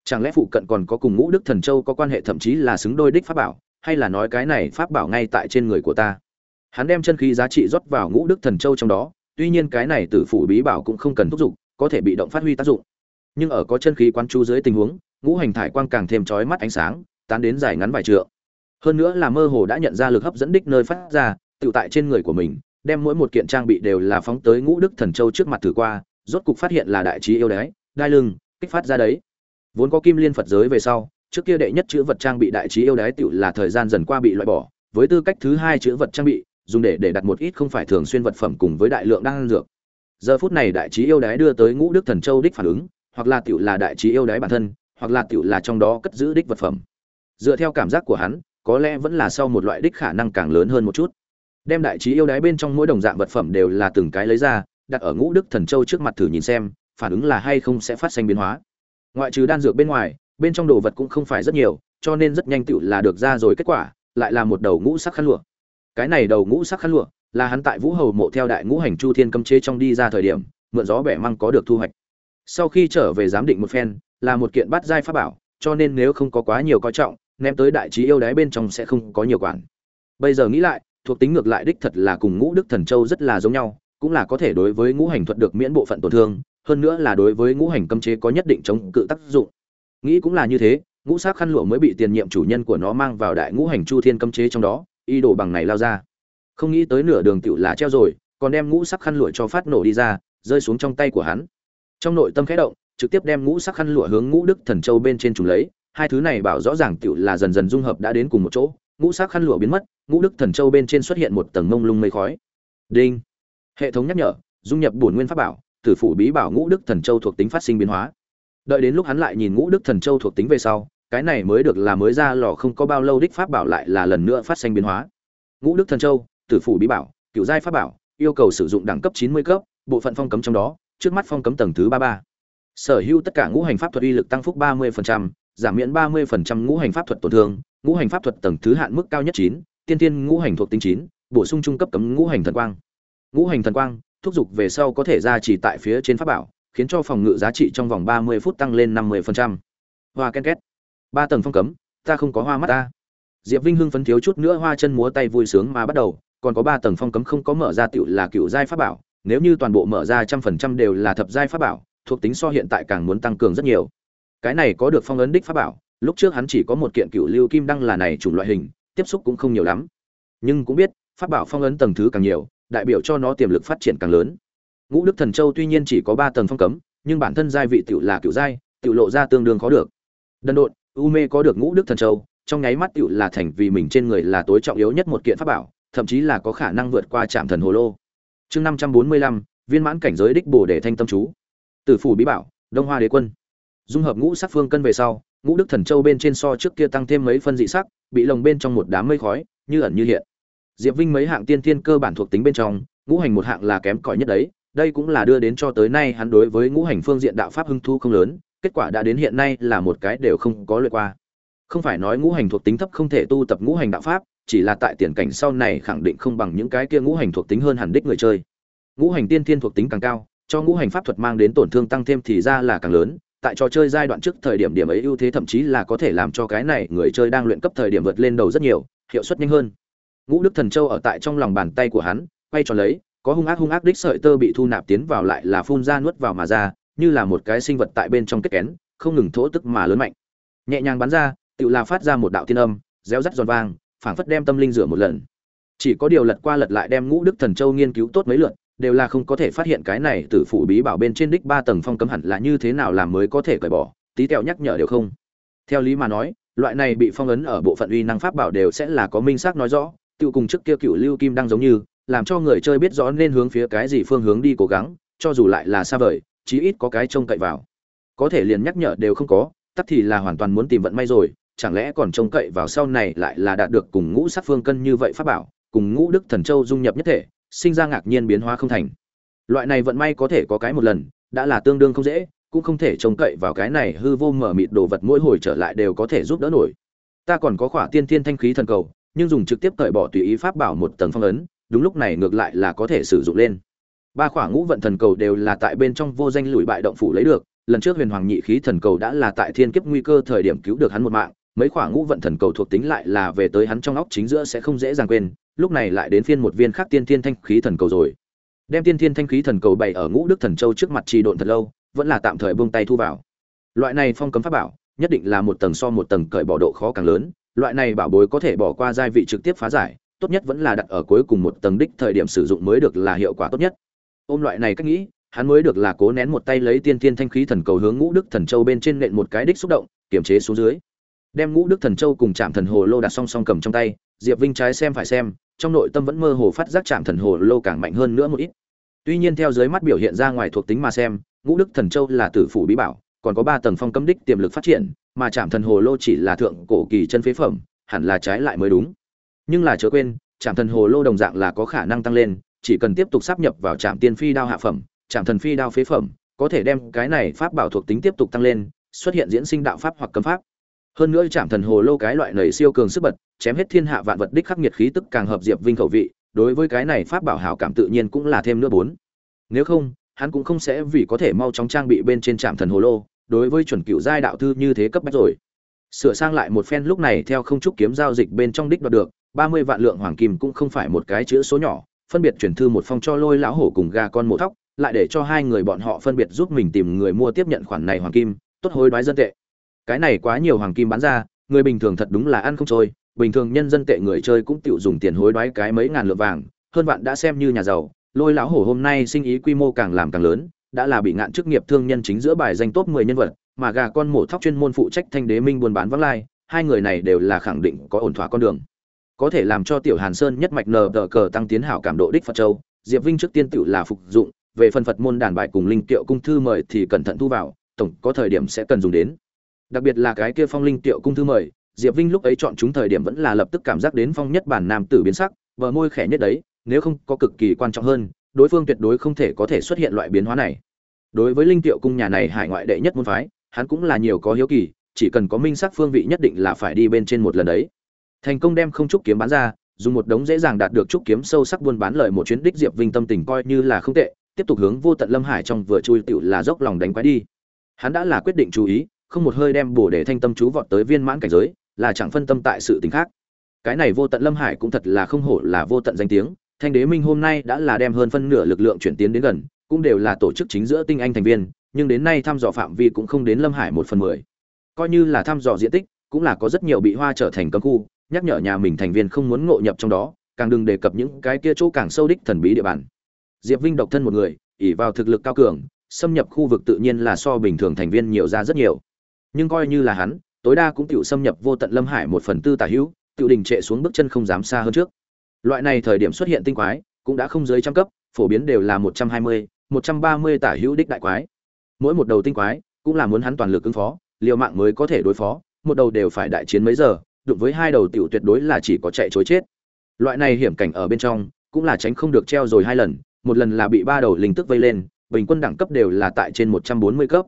Chẳng lẽ phụ cận còn có cùng ngũ đức thần châu có quan hệ thậm chí là xứng đôi đích pháp bảo? Hay là nói cái này pháp bảo ngay tại trên người của ta. Hắn đem chân khí giá trị rót vào ngũ đức thần châu trong đó, tuy nhiên cái này tử phủ bí bảo cũng không cần thúc giục, có thể bị động phát huy tác dụng. Nhưng ở có chân khí quán chú dưới tình huống, ngũ hành thải quang càng thêm chói mắt ánh sáng, tán đến dài ngắn vài trượng. Hơn nữa là mơ hồ đã nhận ra lực hấp dẫn đích nơi phát ra tự tại trên người của mình, đem mỗi một kiện trang bị đều là phóng tới ngũ đức thần châu trước mặt thử qua, rốt cục phát hiện là đại trí yêu đái, đai lưng, kích phát ra đấy. Vốn có kim liên phật giới về sau trước kia đệ nhất chữ vật trang bị đại trí yêu đái tựu là thời gian dần qua bị loại bỏ, với tư cách thứ hai chữ vật trang bị, dùng để để đặt một ít không phải thường xuyên vật phẩm cùng với đại lượng đan dược. Giờ phút này đại trí yêu đái đưa tới ngũ đức thần châu đích phản ứng, hoặc là tiểu là đại trí yêu đái bản thân, hoặc là tiểu là trong đó cất giữ đích vật phẩm. Dựa theo cảm giác của hắn, có lẽ vẫn là sau một loại đích khả năng càng lớn hơn một chút. Đem đại trí yêu đái bên trong mỗi đồng dạng vật phẩm đều là từng cái lấy ra, đặt ở ngũ đức thần châu trước mặt thử nhìn xem, phản ứng là hay không sẽ phát sinh biến hóa. Ngoại trừ đan dược bên ngoài bên trong đồ vật cũng không phải rất nhiều, cho nên rất nhanh tựu là được ra rồi kết quả, lại là một đầu ngũ sắc khăn lụa. Cái này đầu ngũ sắc khăn lụa là hắn tại vũ hầu mộ theo đại ngũ hành chu thiên cấm chế trong đi ra thời điểm, mượn gió bẻ măng có được thu hoạch. Sau khi trở về giám định một phen, là một kiện bát giai pháp bảo, cho nên nếu không có quá nhiều coi trọng, ném tới đại trí yêu đáy bên trong sẽ không có nhiều quản. Bây giờ nghĩ lại, thuộc tính ngược lại đích thật là cùng ngũ đức thần châu rất là giống nhau, cũng là có thể đối với ngũ hành thuật được miễn bộ phận tổn thương, hơn nữa là đối với ngũ hành cấm chế có nhất định chống cự tác dụng nghĩ cũng là như thế, ngũ sắc khăn lụa mới bị tiền nhiệm chủ nhân của nó mang vào đại ngũ hành chu thiên cấm chế trong đó y đổ bằng này lao ra. Không nghĩ tới nửa đường tựu là treo rồi, còn đem ngũ sắc khăn lụa cho phát nổ đi ra, rơi xuống trong tay của hắn. Trong nội tâm khẽ động, trực tiếp đem ngũ sắc khăn lụa hướng ngũ đức thần châu bên trên trùng lấy, hai thứ này bảo rõ ràng tựu là dần dần dung hợp đã đến cùng một chỗ, ngũ sắc khăn lụa biến mất, ngũ đức thần châu bên trên xuất hiện một tầng mông lung mây khói. Đinh. Hệ thống nhắc nhở, dung nhập bổn nguyên pháp bảo, tử phủ bí bảo ngũ đức thần châu thuộc tính phát sinh biến hóa đợi đến lúc hắn lại nhìn ngũ đức thần châu thuộc tính về sau, cái này mới được là mới ra lò không có bao lâu đích pháp bảo lại là lần nữa phát sinh biến hóa. Ngũ đức thần châu, tử phủ bí bảo cựu giai pháp bảo, yêu cầu sử dụng đẳng cấp chín mươi cấp, bộ phận phong cấm trong đó, trước mắt phong cấm tầng thứ ba ba. Sở hữu tất cả ngũ hành pháp thuật uy lực tăng phúc ba mươi giảm miễn ba mươi ngũ hành pháp thuật tổn thương, ngũ hành pháp thuật tầng thứ hạn mức cao nhất chín, tiên tiên ngũ hành thuộc tính chín, bổ sung trung cấp cấm ngũ hành thần quang. Ngũ hành thần quang, thúc giục về sau có thể ra chỉ tại phía trên pháp bảo khiến cho phòng ngự giá trị trong vòng ba mươi phút tăng lên năm mươi hoa ken két. Ba tầng phong cấm, ta không có hoa mắt ta. Diệp vinh hưng phấn thiếu chút nữa hoa chân múa tay vui sướng mà bắt đầu, còn có ba tầng phong cấm không có mở ra tựu là cựu giai pháp bảo, nếu như toàn bộ mở ra trăm phần trăm đều là thập giai pháp bảo, thuộc tính so hiện tại càng muốn tăng cường rất nhiều. Cái này có được phong ấn đích pháp bảo, lúc trước hắn chỉ có một kiện cựu lưu kim đăng là này chủng loại hình, tiếp xúc cũng không nhiều lắm. Nhưng cũng biết, pháp bảo phong ấn tầng thứ càng nhiều, đại biểu cho nó tiềm lực phát triển càng lớn ngũ đức thần châu tuy nhiên chỉ có ba tầng phong cấm, nhưng bản thân giai vị tựu là cựu giai tựu lộ ra tương đương khó được. Đần độn, u mê có được ngũ đức thần châu, trong nháy mắt tựu là thành vì mình trên người là tối trọng yếu nhất một kiện pháp bảo, thậm chí là có khả năng vượt qua trạm thần hồ lô. Chương năm trăm bốn mươi lăm, viên mãn cảnh giới đích bồ để thanh tâm chú. Tử phủ bí bảo, đông hoa đế quân. Dung hợp ngũ sắc phương cân về sau, ngũ đức thần châu bên trên so trước kia tăng thêm mấy phân dị sắc, bị lồng bên trong một đám mây khói, như ẩn như hiện. Diệp vinh mấy hạng tiên thiên cơ bản thuộc tính bên trong, ngũ hành một hạng là kém cỏi nhất đấy đây cũng là đưa đến cho tới nay hắn đối với ngũ hành phương diện đạo pháp hưng thu không lớn, kết quả đã đến hiện nay là một cái đều không có luyện qua. Không phải nói ngũ hành thuộc tính thấp không thể tu tập ngũ hành đạo pháp, chỉ là tại tiền cảnh sau này khẳng định không bằng những cái kia ngũ hành thuộc tính hơn hẳn đích người chơi. Ngũ hành tiên thiên thuộc tính càng cao, cho ngũ hành pháp thuật mang đến tổn thương tăng thêm thì ra là càng lớn, tại trò chơi giai đoạn trước thời điểm điểm ấy ưu thế thậm chí là có thể làm cho cái này người chơi đang luyện cấp thời điểm vượt lên đầu rất nhiều, hiệu suất nhanh hơn. Ngũ đức thần châu ở tại trong lòng bàn tay của hắn, quay tròn lấy có hung ác hung ác đích sợi tơ bị thu nạp tiến vào lại là phun ra nuốt vào mà ra, như là một cái sinh vật tại bên trong kết kén, không ngừng thổ tức mà lớn mạnh. Nhẹ nhàng bắn ra tự là phát ra một đạo tiên âm, réo rắt giòn vang, phảng phất đem tâm linh rửa một lần. Chỉ có điều lật qua lật lại đem ngũ đức thần châu nghiên cứu tốt mấy lượt, đều là không có thể phát hiện cái này từ phủ bí bảo bên trên đích ba tầng phong cấm hẳn là như thế nào làm mới có thể cởi bỏ, tí tẹo nhắc nhở đều không. Theo lý mà nói, loại này bị phong ấn ở bộ phận uy năng pháp bảo đều sẽ là có minh xác nói rõ tự cùng trước kia cựu lưu kim đang giống như làm cho người chơi biết rõ nên hướng phía cái gì phương hướng đi cố gắng, cho dù lại là xa vời, chí ít có cái trông cậy vào. Có thể liền nhắc nhở đều không có, tắt thì là hoàn toàn muốn tìm vận may rồi, chẳng lẽ còn trông cậy vào sau này lại là đạt được cùng ngũ sắc phương cân như vậy pháp bảo, cùng ngũ đức thần châu dung nhập nhất thể, sinh ra ngạc nhiên biến hóa không thành. Loại này vận may có thể có cái một lần, đã là tương đương không dễ, cũng không thể trông cậy vào cái này hư vô mở mịt đồ vật mỗi hồi trở lại đều có thể giúp đỡ nổi. Ta còn có khỏa tiên thiên thanh khí thần cầu, nhưng dùng trực tiếp cởi bỏ tùy ý pháp bảo một tầng phong ấn đúng lúc này ngược lại là có thể sử dụng lên. Ba khỏa ngũ vận thần cầu đều là tại bên trong vô danh lùi bại động phủ lấy được, lần trước huyền hoàng nhị khí thần cầu đã là tại thiên kiếp nguy cơ thời điểm cứu được hắn một mạng, mấy khỏa ngũ vận thần cầu thuộc tính lại là về tới hắn trong óc chính giữa sẽ không dễ dàng quên, lúc này lại đến phiên một viên khác tiên thiên thanh khí thần cầu rồi. Đem tiên thiên thanh khí thần cầu bày ở ngũ đức thần châu trước mặt trì độn thật lâu, vẫn là tạm thời buông tay thu vào. Loại này phong cấm pháp bảo, nhất định là một tầng so một tầng cởi bỏ độ khó càng lớn, loại này bảo bối có thể bỏ qua giai vị trực tiếp phá giải tốt nhất vẫn là đặt ở cuối cùng một tầng đích thời điểm sử dụng mới được là hiệu quả tốt nhất. Ôm loại này cách nghĩ, hắn mới được là cố nén một tay lấy tiên tiên thanh khí thần cầu hướng ngũ đức thần châu bên trên nện một cái đích xúc động, kiềm chế xuống dưới. Đem ngũ đức thần châu cùng chạm thần hồ lô đặt song song cầm trong tay, diệp vinh trái xem phải xem, trong nội tâm vẫn mơ hồ phát giác chạm thần hồ lô càng mạnh hơn nữa một ít. Tuy nhiên theo dưới mắt biểu hiện ra ngoài thuộc tính mà xem, ngũ đức thần châu là tử phủ bí bảo, còn có ba tầng phong cấm đích tiềm lực phát triển, mà chạm thần hồ lô chỉ là thượng cổ kỳ chân phế phẩm, hẳn là trái lại mới đúng nhưng là chớ quên, trạm thần hồ lô đồng dạng là có khả năng tăng lên, chỉ cần tiếp tục sắp nhập vào trạm tiên phi đao hạ phẩm, trạm thần phi đao phế phẩm, có thể đem cái này pháp bảo thuộc tính tiếp tục tăng lên, xuất hiện diễn sinh đạo pháp hoặc cấm pháp. Hơn nữa trạm thần hồ lô cái loại nầy siêu cường sức bật, chém hết thiên hạ vạn vật đích khắc nghiệt khí tức càng hợp diệp vinh khẩu vị, đối với cái này pháp bảo hảo cảm tự nhiên cũng là thêm nữa bốn. Nếu không, hắn cũng không sẽ vì có thể mau chóng trang bị bên trên trạm thần hồ lô, đối với chuẩn cựu giai đạo thư như thế cấp bách rồi. Sửa sang lại một phen lúc này theo không trúc kiếm giao dịch bên trong đích đoạt được ba mươi vạn lượng hoàng kim cũng không phải một cái chữ số nhỏ, phân biệt chuyển thư một phong cho lôi lão hổ cùng gà con mổ thóc, lại để cho hai người bọn họ phân biệt giúp mình tìm người mua tiếp nhận khoản này hoàng kim, tốt hối đoái dân tệ. Cái này quá nhiều hoàng kim bán ra, người bình thường thật đúng là ăn không trôi, bình thường nhân dân tệ người chơi cũng tự dùng tiền hối đoái cái mấy ngàn lượng vàng, hơn bạn đã xem như nhà giàu. Lôi lão hổ hôm nay sinh ý quy mô càng làm càng lớn, đã là bị ngạn chức nghiệp thương nhân chính giữa bài danh top 10 nhân vật, mà gà con mổ thóc chuyên môn phụ trách thanh đế minh buôn bán vắng lai, hai người này đều là khẳng định có ổn thỏa con đường có thể làm cho tiểu hàn sơn nhất mạch nờ đờ cờ tăng tiến hảo cảm độ đích phật châu. Diệp vinh trước tiên tự là phục dụng, về phần phật môn đàn bài cùng linh tiệu cung thư mời thì cẩn thận thu vào, tổng có thời điểm sẽ cần dùng đến. Đặc biệt là cái kia phong linh tiệu cung thư mời, diệp vinh lúc ấy chọn chúng thời điểm vẫn là lập tức cảm giác đến phong nhất bản nam tử biến sắc vợ môi khẽ nhất đấy, nếu không có cực kỳ quan trọng hơn, đối phương tuyệt đối không thể có thể xuất hiện loại biến hóa này. Đối với linh tiệu cung nhà này hải ngoại đệ nhất môn phái, hắn cũng là nhiều có hiếu kỳ, chỉ cần có minh sắc phương vị nhất định là phải đi bên trên một lần đấy thành công đem không trúc kiếm bán ra, dùng một đống dễ dàng đạt được trúc kiếm sâu sắc buôn bán lợi một chuyến đích diệp vinh tâm tình coi như là không tệ, tiếp tục hướng vô tận lâm hải trong vừa chui tựu là dốc lòng đánh quái đi. Hắn đã là quyết định chú ý, không một hơi đem bổ để thanh tâm chú vọt tới viên mãn cảnh giới, là chẳng phân tâm tại sự tình khác. Cái này vô tận lâm hải cũng thật là không hổ là vô tận danh tiếng, thanh đế minh hôm nay đã là đem hơn phân nửa lực lượng chuyển tiến đến gần, cũng đều là tổ chức chính giữa tinh anh thành viên, nhưng đến nay thăm dò phạm vi cũng không đến lâm hải một phần mười. Coi như là thăm dò diện tích, cũng là có rất nhiều bị hoa trở thành cấm khu nhắc nhở nhà mình thành viên không muốn ngộ nhập trong đó, càng đừng đề cập những cái kia chỗ càng sâu đích thần bí địa bàn. Diệp vinh độc thân một người ỉ vào thực lực cao cường, xâm nhập khu vực tự nhiên là so bình thường thành viên nhiều ra rất nhiều. Nhưng coi như là hắn, tối đa cũng tự xâm nhập vô tận lâm hải một phần tư tả hữu tự đình trệ xuống bước chân không dám xa hơn trước. Loại này thời điểm xuất hiện tinh quái, cũng đã không dưới trăm cấp, phổ biến đều là một trăm hai mươi, một trăm ba mươi tả hữu đích đại quái. Mỗi một đầu tinh quái, cũng là muốn hắn toàn lực ứng phó, liều mạng mới có thể đối phó, một đầu đều phải đại chiến mấy giờ đụng với hai đầu tiểu tuyệt đối là chỉ có chạy chối chết. Loại này hiểm cảnh ở bên trong, cũng là tránh không được treo rồi hai lần, một lần là bị ba đầu linh tức vây lên, bình quân đẳng cấp đều là tại trên một trăm bốn mươi cấp.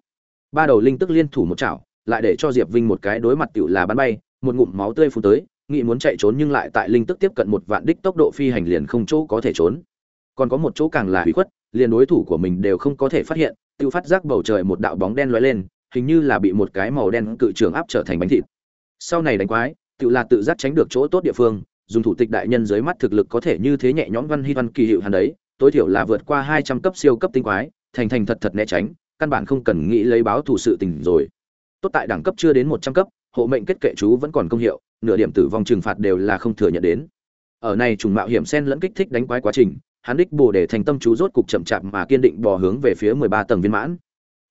Ba đầu linh tức liên thủ một chảo, lại để cho diệp vinh một cái đối mặt tiểu là bắn bay, một ngụm máu tươi phun tới, nghĩ muốn chạy trốn nhưng lại tại linh tức tiếp cận một vạn đích tốc độ phi hành liền không chỗ có thể trốn. Còn có một chỗ càng là hủy khuất, liền đối thủ của mình đều không có thể phát hiện, tiêu phát giác bầu trời một đạo bóng đen lóe lên, hình như là bị một cái màu đen cự trường áp trở thành bánh thịt. Sau này đánh quái tự là tự giác tránh được chỗ tốt địa phương, dùng thủ tịch đại nhân dưới mắt thực lực có thể như thế nhẹ nhõm văn hy văn kỳ hiệu hắn đấy, tối thiểu là vượt qua hai trăm cấp siêu cấp tinh quái, thành thành thật thật né tránh, căn bản không cần nghĩ lấy báo thủ sự tình rồi. Tốt tại đẳng cấp chưa đến một trăm cấp, hộ mệnh kết kệ chú vẫn còn công hiệu, nửa điểm tử vong trừng phạt đều là không thừa nhận đến. Ở này trùng mạo hiểm sen lẫn kích thích đánh quái quá trình, hắn đích bổ để thành tâm chú rốt cục chậm chạp mà kiên định bò hướng về phía mười ba tầng viên mãn.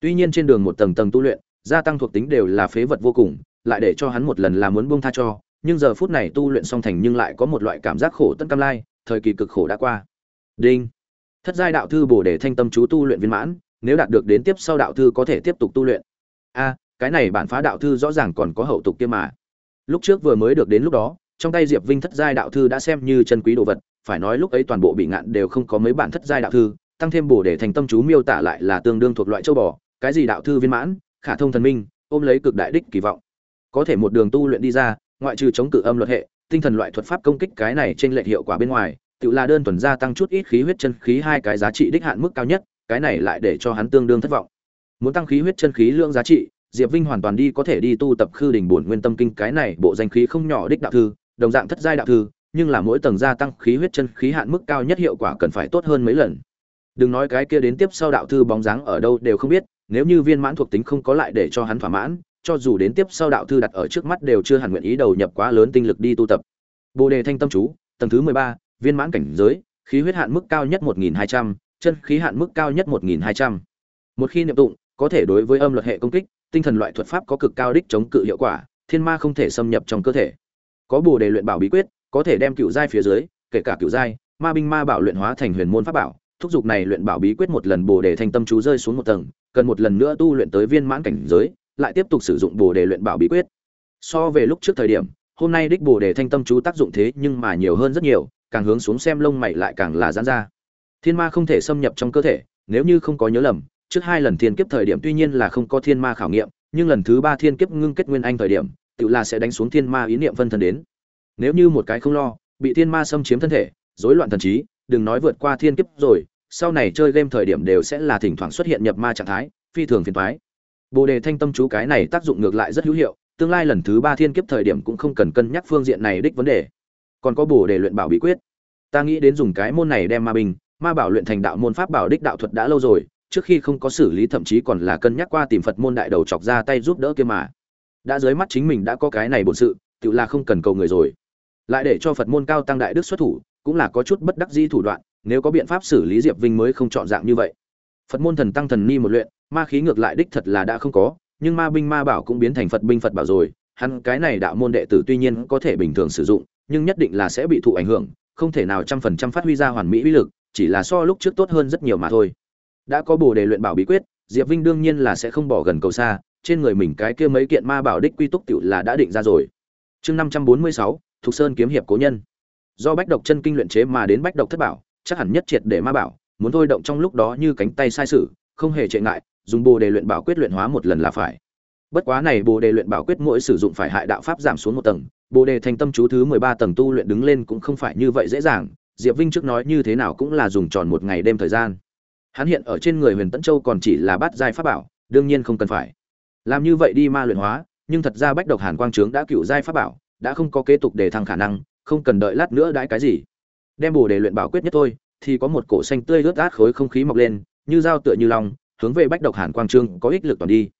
Tuy nhiên trên đường một tầng tầng tu luyện, gia tăng thuộc tính đều là phế vật vô cùng lại để cho hắn một lần là muốn buông tha cho, nhưng giờ phút này tu luyện xong thành nhưng lại có một loại cảm giác khổ tận cam lai, thời kỳ cực khổ đã qua. Đinh. Thất giai đạo thư bổ để thanh tâm chú tu luyện viên mãn, nếu đạt được đến tiếp sau đạo thư có thể tiếp tục tu luyện. A, cái này bản phá đạo thư rõ ràng còn có hậu tục kia mà. Lúc trước vừa mới được đến lúc đó, trong tay diệp vinh thất giai đạo thư đã xem như chân quý đồ vật, phải nói lúc ấy toàn bộ bị ngạn đều không có mấy bản thất giai đạo thư, tăng thêm bổ để thành tâm chú miêu tả lại là tương đương thuộc loại châu bò, cái gì đạo thư viên mãn, khả thông thần minh, ôm lấy cực đại đích kỳ vọng có thể một đường tu luyện đi ra, ngoại trừ chống cự âm luật hệ, tinh thần loại thuật pháp công kích cái này trên lệch hiệu quả bên ngoài, tự là đơn thuần gia tăng chút ít khí huyết chân khí hai cái giá trị đích hạn mức cao nhất, cái này lại để cho hắn tương đương thất vọng. Muốn tăng khí huyết chân khí lượng giá trị, diệp vinh hoàn toàn đi có thể đi tu tập khư đình bổn nguyên tâm kinh cái này bộ danh khí không nhỏ đích đạo thư, đồng dạng thất giai đạo thư, nhưng là mỗi tầng gia tăng khí huyết chân khí hạn mức cao nhất hiệu quả cần phải tốt hơn mấy lần. Đừng nói cái kia đến tiếp sau đạo thư bóng dáng ở đâu đều không biết, nếu như viên mãn thuộc tính không có lại để cho hắn thỏa mãn cho dù đến tiếp sau đạo thư đặt ở trước mắt đều chưa hẳn nguyện ý đầu nhập quá lớn tinh lực đi tu tập. Bồ đề thanh tâm chú, tầng thứ mười ba, viên mãn cảnh giới, khí huyết hạn mức cao nhất một nghìn hai trăm, chân khí hạn mức cao nhất một nghìn hai trăm. Một khi niệm tụng, có thể đối với âm luật hệ công kích, tinh thần loại thuật pháp có cực cao đích chống cự hiệu quả, thiên ma không thể xâm nhập trong cơ thể. Có bồ đề luyện bảo bí quyết, có thể đem cựu giai phía dưới, kể cả cựu giai, ma binh ma bảo luyện hóa thành huyền môn pháp bảo. Thúc dục này luyện bảo bí quyết một lần bồ đề thanh tâm chú rơi xuống một tầng, cần một lần nữa tu luyện tới viên mãn cảnh giới lại tiếp tục sử dụng bồ đề luyện bảo bí quyết. So về lúc trước thời điểm, hôm nay đích bồ đề thanh tâm chú tác dụng thế nhưng mà nhiều hơn rất nhiều, càng hướng xuống xem lông mày lại càng là giãn ra. Thiên ma không thể xâm nhập trong cơ thể, nếu như không có nhớ lầm, trước hai lần thiên kiếp thời điểm tuy nhiên là không có thiên ma khảo nghiệm, nhưng lần thứ ba thiên kiếp ngưng kết nguyên anh thời điểm, tự là sẽ đánh xuống thiên ma ý niệm phân thân đến. Nếu như một cái không lo, bị thiên ma xâm chiếm thân thể, rối loạn thần trí, đừng nói vượt qua thiên kiếp rồi, sau này chơi game thời điểm đều sẽ là thỉnh thoảng xuất hiện nhập ma trạng thái, phi thường phiền toái bồ đề thanh tâm chú cái này tác dụng ngược lại rất hữu hiệu, tương lai lần thứ ba thiên kiếp thời điểm cũng không cần cân nhắc phương diện này đích vấn đề. Còn có bồ đề luyện bảo bí quyết. Ta nghĩ đến dùng cái môn này đem ma bình ma bảo luyện thành đạo môn pháp bảo đích đạo thuật đã lâu rồi, trước khi không có xử lý thậm chí còn là cân nhắc qua tìm phật môn đại đầu chọc ra tay giúp đỡ kia mà. Đã dưới mắt chính mình đã có cái này bổn sự, tự là không cần cầu người rồi. Lại để cho phật môn cao tăng đại đức xuất thủ, cũng là có chút bất đắc di thủ đoạn, nếu có biện pháp xử lý diệp vinh mới không chọn dạng như vậy. Phật môn thần tăng thần ni một luyện ma khí ngược lại đích thật là đã không có, nhưng ma binh ma bảo cũng biến thành phật binh phật bảo rồi. Hắn, cái này đạo môn đệ tử tuy nhiên có thể bình thường sử dụng, nhưng nhất định là sẽ bị thụ ảnh hưởng, không thể nào trăm phần trăm phát huy ra hoàn mỹ uy lực, chỉ là so lúc trước tốt hơn rất nhiều mà thôi. Đã có bồ đề luyện bảo bí quyết, diệp vinh đương nhiên là sẽ không bỏ gần cầu xa, trên người mình cái kia mấy kiện ma bảo đích quy túc tiểu là đã định ra rồi. Chương năm trăm bốn mươi sáu, thục sơn kiếm hiệp cố nhân. Do bách độc chân kinh luyện chế mà đến bách độc thất bảo, chắc hẳn nhất triệt để ma bảo, muốn thôi động trong lúc đó như cánh tay sai sử, không hề trệ ngại dùng bồ đề luyện bảo quyết luyện hóa một lần là phải. Bất quá này bồ đề luyện bảo quyết mỗi sử dụng phải hại đạo pháp giảm xuống một tầng, bồ đề thành tâm chú thứ mười ba tầng tu luyện đứng lên cũng không phải như vậy dễ dàng, diệp vinh trước nói như thế nào cũng là dùng tròn một ngày đêm thời gian. Hắn hiện ở trên người huyền tẫn châu còn chỉ là bát giai pháp bảo, đương nhiên không cần phải. Làm như vậy đi ma luyện hóa, nhưng thật ra bách độc hàn quang trướng đã cựu giai pháp bảo, đã không có kế tục để thăng khả năng, không cần đợi lát nữa đãi cái gì. Đem bồ đề luyện bảo quyết nhất thôi, thì có một cổ xanh tươi ướt át khối không khí mọc lên, như dao tựa như lòng hướng về bách độc hàn quang trương có ích lực toàn đi.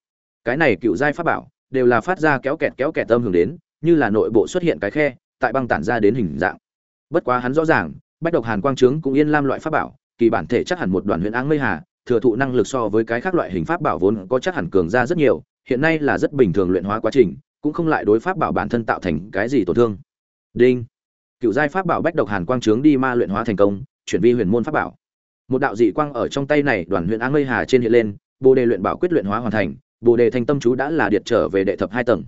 Cái này cựu giai pháp bảo đều là phát ra kéo kẹt kéo kẹt tâm hưởng đến, như là nội bộ xuất hiện cái khe, tại băng tản ra đến hình dạng. Bất quá hắn rõ ràng, bách độc hàn quang trướng cũng yên lam loại pháp bảo, kỳ bản thể chắc hẳn một đoàn huyền áng mây hà, thừa thụ năng lực so với cái khác loại hình pháp bảo vốn có chắc hẳn cường ra rất nhiều, hiện nay là rất bình thường luyện hóa quá trình, cũng không lại đối pháp bảo bản thân tạo thành cái gì tổn thương. Đinh. Cựu giai pháp bảo bách độc hàn quang trướng đi ma luyện hóa thành công, chuyển vi huyền môn pháp bảo một đạo dị quang ở trong tay này đoàn huyện áng ngây hà trên hiện lên, bồ đề luyện bảo quyết luyện hóa hoàn thành, bồ đề thành tâm chú đã là điện trở về đệ thập hai tầng.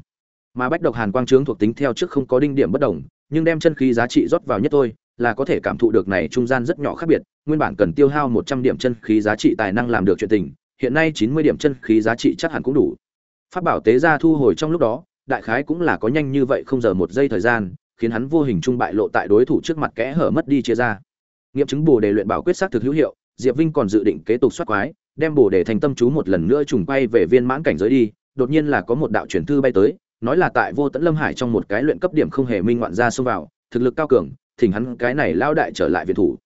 Mà bách độc hàn quang trướng thuộc tính theo trước không có đinh điểm bất đồng, nhưng đem chân khí giá trị rót vào nhất thôi, là có thể cảm thụ được này trung gian rất nhỏ khác biệt, nguyên bản cần tiêu hao một trăm điểm chân khí giá trị tài năng làm được chuyện tình, hiện nay chín mươi điểm chân khí giá trị chắc hẳn cũng đủ. Pháp bảo tế ra thu hồi trong lúc đó, đại khái cũng là có nhanh như vậy không giờ một giây thời gian, khiến hắn vô hình trung bại lộ tại đối thủ trước mặt kẽ hở mất đi chia ra nghiệm chứng bồ đề luyện bảo quyết xác thực hữu hiệu, diệp vinh còn dự định kế tục soát quái, đem bồ đề thành tâm chú một lần nữa trùng quay về viên mãn cảnh giới đi, đột nhiên là có một đạo truyền thư bay tới, nói là tại vô tận lâm hải trong một cái luyện cấp điểm không hề minh ngoạn ra xông vào, thực lực cao cường, thỉnh hắn cái này lao đại trở lại viện thủ.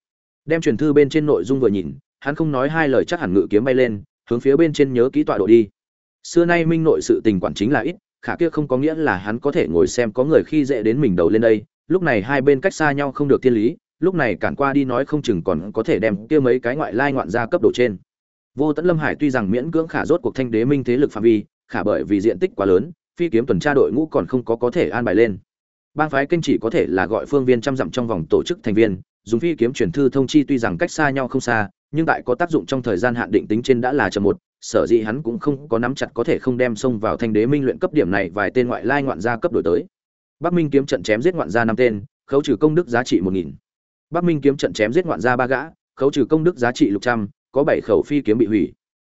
Đem truyền thư bên trên nội dung vừa nhìn, hắn không nói hai lời chắc hẳn ngự kiếm bay lên, hướng phía bên trên nhớ kỹ tọa độ đi. Xưa nay minh nội sự tình quản chính là ít, khả kia không có nghĩa là hắn có thể ngồi xem có người khi dễ đến mình đầu lên đây, lúc này hai bên cách xa nhau không được thiên lý lúc này cản qua đi nói không chừng còn có thể đem kia mấy cái ngoại lai ngoạn ra cấp độ trên. Vô tận lâm hải tuy rằng miễn cưỡng khả rốt cuộc thanh đế minh thế lực phạm vi, khả bởi vì diện tích quá lớn, phi kiếm tuần tra đội ngũ còn không có có thể an bài lên. Bang phái kênh chỉ có thể là gọi phương viên trăm dặm trong vòng tổ chức thành viên, dùng phi kiếm truyền thư thông chi tuy rằng cách xa nhau không xa, nhưng tại có tác dụng trong thời gian hạn định tính trên đã là chậm một, sở dĩ hắn cũng không có nắm chặt có thể không đem xông vào thanh đế minh luyện cấp điểm này vài tên ngoại lai ngoạn gia cấp đổi tới. Bắc minh kiếm trận chém giết ngoạn gia năm tên, khấu trừ công đức giá trị một nghìn bắc minh kiếm trận chém giết ngoạn gia ba gã, khấu trừ công đức giá trị lục trăm, có bảy khẩu phi kiếm bị hủy.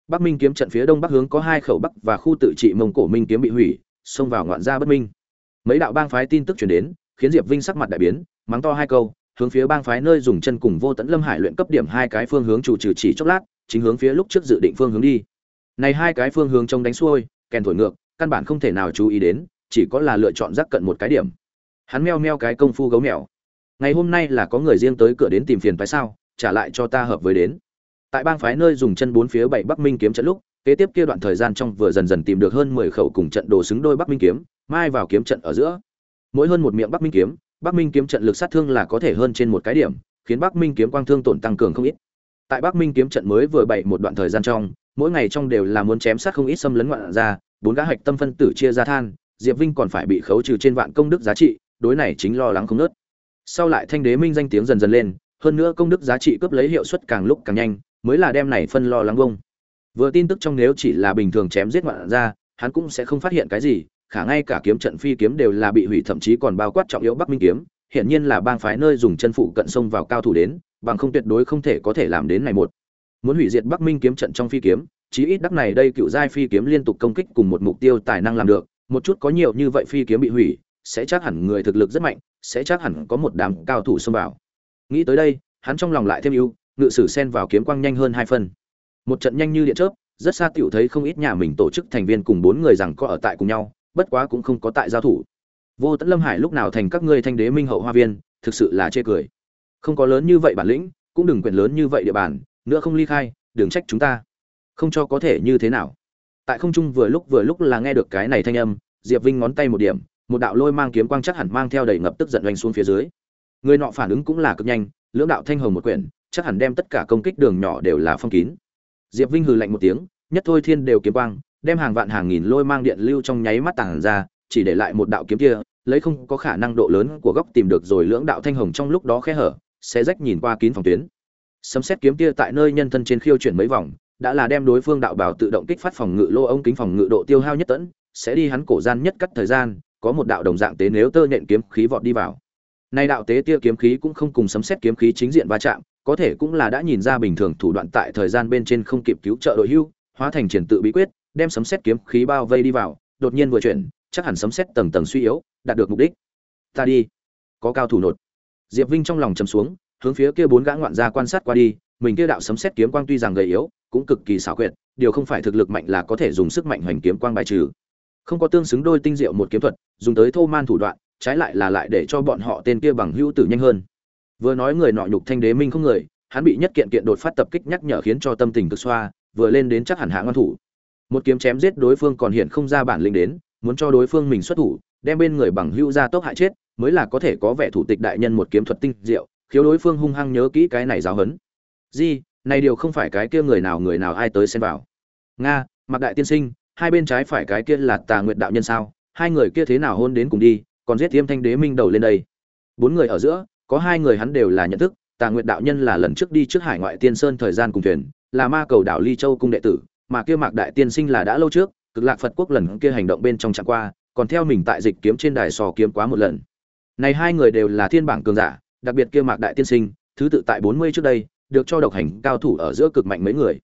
Bắc minh kiếm trận phía đông bắc hướng có hai khẩu bắc và khu tự trị mông cổ minh kiếm bị hủy, xông vào ngoạn gia bất minh. Mấy đạo bang phái tin tức truyền đến, khiến diệp vinh sắc mặt đại biến, mắng to hai câu, hướng phía bang phái nơi dùng chân cùng vô tận lâm hải luyện cấp điểm hai cái phương hướng chủ trừ chỉ chốc lát, chính hướng phía lúc trước dự định phương hướng đi. Này hai cái phương hướng trông đánh xuôi, kèn thổi ngược, căn bản không thể nào chú ý đến, chỉ có là lựa chọn rắc cận một cái điểm. Hắn meo meo cái công phu gấu mèo ngày hôm nay là có người riêng tới cửa đến tìm phiền phái sao? Trả lại cho ta hợp với đến. Tại bang phái nơi dùng chân bốn phía bảy bắc minh kiếm trận lúc, kế tiếp kia đoạn thời gian trong vừa dần dần tìm được hơn mười khẩu cùng trận đồ xứng đôi bắc minh kiếm, mai vào kiếm trận ở giữa. Mỗi hơn một miệng bắc minh kiếm, bắc minh kiếm trận lực sát thương là có thể hơn trên một cái điểm, khiến bắc minh kiếm quang thương tổn tăng cường không ít. Tại bắc minh kiếm trận mới vừa bảy một đoạn thời gian trong, mỗi ngày trong đều là muốn chém sát không ít xâm lấn ngoạn ra, bốn gã hạch tâm phân tử chia ra than, diệp vinh còn phải bị khấu trừ trên vạn công đức giá trị, đối này chính lo lắng không nớt sau lại thanh đế minh danh tiếng dần dần lên, hơn nữa công đức giá trị cướp lấy hiệu suất càng lúc càng nhanh, mới là đem này phân lo lắng bông. Vừa tin tức trong nếu chỉ là bình thường chém giết ngoạn ra hắn cũng sẽ không phát hiện cái gì, khả ngay cả kiếm trận phi kiếm đều là bị hủy, thậm chí còn bao quát trọng yếu bắc minh kiếm, hiển nhiên là bang phái nơi dùng chân phụ cận sông vào cao thủ đến, bằng không tuyệt đối không thể có thể làm đến này một. Muốn hủy diệt bắc minh kiếm trận trong phi kiếm, chí ít đắc này đây cựu giai phi kiếm liên tục công kích cùng một mục tiêu tài năng làm được, một chút có nhiều như vậy phi kiếm bị hủy sẽ chắc hẳn người thực lực rất mạnh, sẽ chắc hẳn có một đám cao thủ xông vào. Nghĩ tới đây, hắn trong lòng lại thêm ưu, ngự sử sen vào kiếm quang nhanh hơn hai phần. một trận nhanh như điện chớp, rất xa tiểu thấy không ít nhà mình tổ chức thành viên cùng bốn người rằng có ở tại cùng nhau, bất quá cũng không có tại giao thủ. Vô tận lâm hải lúc nào thành các ngươi thanh đế minh hậu hoa viên, thực sự là chê cười. Không có lớn như vậy bản lĩnh, cũng đừng quyền lớn như vậy địa bàn, nữa không ly khai, đừng trách chúng ta. Không cho có thể như thế nào. Tại không trung vừa lúc vừa lúc là nghe được cái này thanh âm, diệp vinh ngón tay một điểm một đạo lôi mang kiếm quang chắc hẳn mang theo đầy ngập tức giận oanh xuống phía dưới. Người nọ phản ứng cũng là cực nhanh, lưỡng đạo thanh hồng một quyển, chắc hẳn đem tất cả công kích đường nhỏ đều là phong kín. Diệp vinh hừ lạnh một tiếng, nhất thôi thiên đều kiếm quang, đem hàng vạn hàng nghìn lôi mang điện lưu trong nháy mắt tàng ra, chỉ để lại một đạo kiếm kia, lấy không có khả năng độ lớn của góc tìm được rồi lưỡng đạo thanh hồng trong lúc đó khe hở sẽ rách nhìn qua kín phòng tuyến. Sấm xét kiếm kia tại nơi nhân thân trên khiêu chuyển mấy vòng, đã là đem đối phương đạo bảo tự động kích phát phòng ngự lô ống kính phòng ngự độ tiêu hao nhất tẫn sẽ đi hắn cổ gian nhất cắt thời gian có một đạo đồng dạng tế nếu tơ nhện kiếm khí vọt đi vào. Nay đạo tế tia kiếm khí cũng không cùng sấm xét kiếm khí chính diện va chạm, có thể cũng là đã nhìn ra bình thường thủ đoạn tại thời gian bên trên không kịp cứu trợ đội hưu, hóa thành triển tự bí quyết, đem sấm xét kiếm khí bao vây đi vào, đột nhiên vừa chuyển, chắc hẳn sấm xét tầng tầng suy yếu, đạt được mục đích. Ta đi. Có cao thủ nột. Diệp vinh trong lòng chầm xuống, hướng phía kia bốn gã ngoạn gia quan sát qua đi, mình kia đạo sấm xét kiếm quang tuy rằng gầy yếu, cũng cực kỳ xảo quyệt, điều không phải thực lực mạnh là có thể dùng sức mạnh hoành kiếm quang bài trừ không có tương xứng đôi tinh diệu một kiếm thuật, dùng tới thô man thủ đoạn, trái lại là lại để cho bọn họ tên kia bằng hữu tử nhanh hơn. Vừa nói người nọ nhục thanh đế minh không người, hắn bị nhất kiện kiện đột phát tập kích nhắc nhở khiến cho tâm tình cực xoa, vừa lên đến chắc hẳn hạ ngon thủ. Một kiếm chém giết đối phương còn hiện không ra bản lĩnh đến, muốn cho đối phương mình xuất thủ, đem bên người bằng hữu ra tốc hại chết, mới là có thể có vẻ thủ tịch đại nhân một kiếm thuật tinh diệu, khiếu đối phương hung hăng nhớ kỹ cái này giáo hấn di, này điều không phải cái kia người nào người nào ai tới xen vào. Nga mặc đại tiên sinh hai bên trái phải cái kia là tà nguyệt đạo nhân sao? Hai người kia thế nào hôn đến cùng đi, còn giết tiêm thanh đế minh đầu lên đây. Bốn người ở giữa, có hai người hắn đều là nhận thức, tà nguyệt đạo nhân là lần trước đi trước hải ngoại tiên sơn thời gian cùng thuyền, là ma cầu đảo ly châu cung đệ tử, mà kia mạc đại tiên sinh là đã lâu trước, cực lạc phật quốc lần kia hành động bên trong trạng qua, còn theo mình tại dịch kiếm trên đài sò kiếm quá một lần. Này hai người đều là thiên bảng cường giả, đặc biệt kia mạc đại tiên sinh, thứ tự tại bốn mươi trước đây, được cho độc hành cao thủ ở giữa cực mạnh mấy người.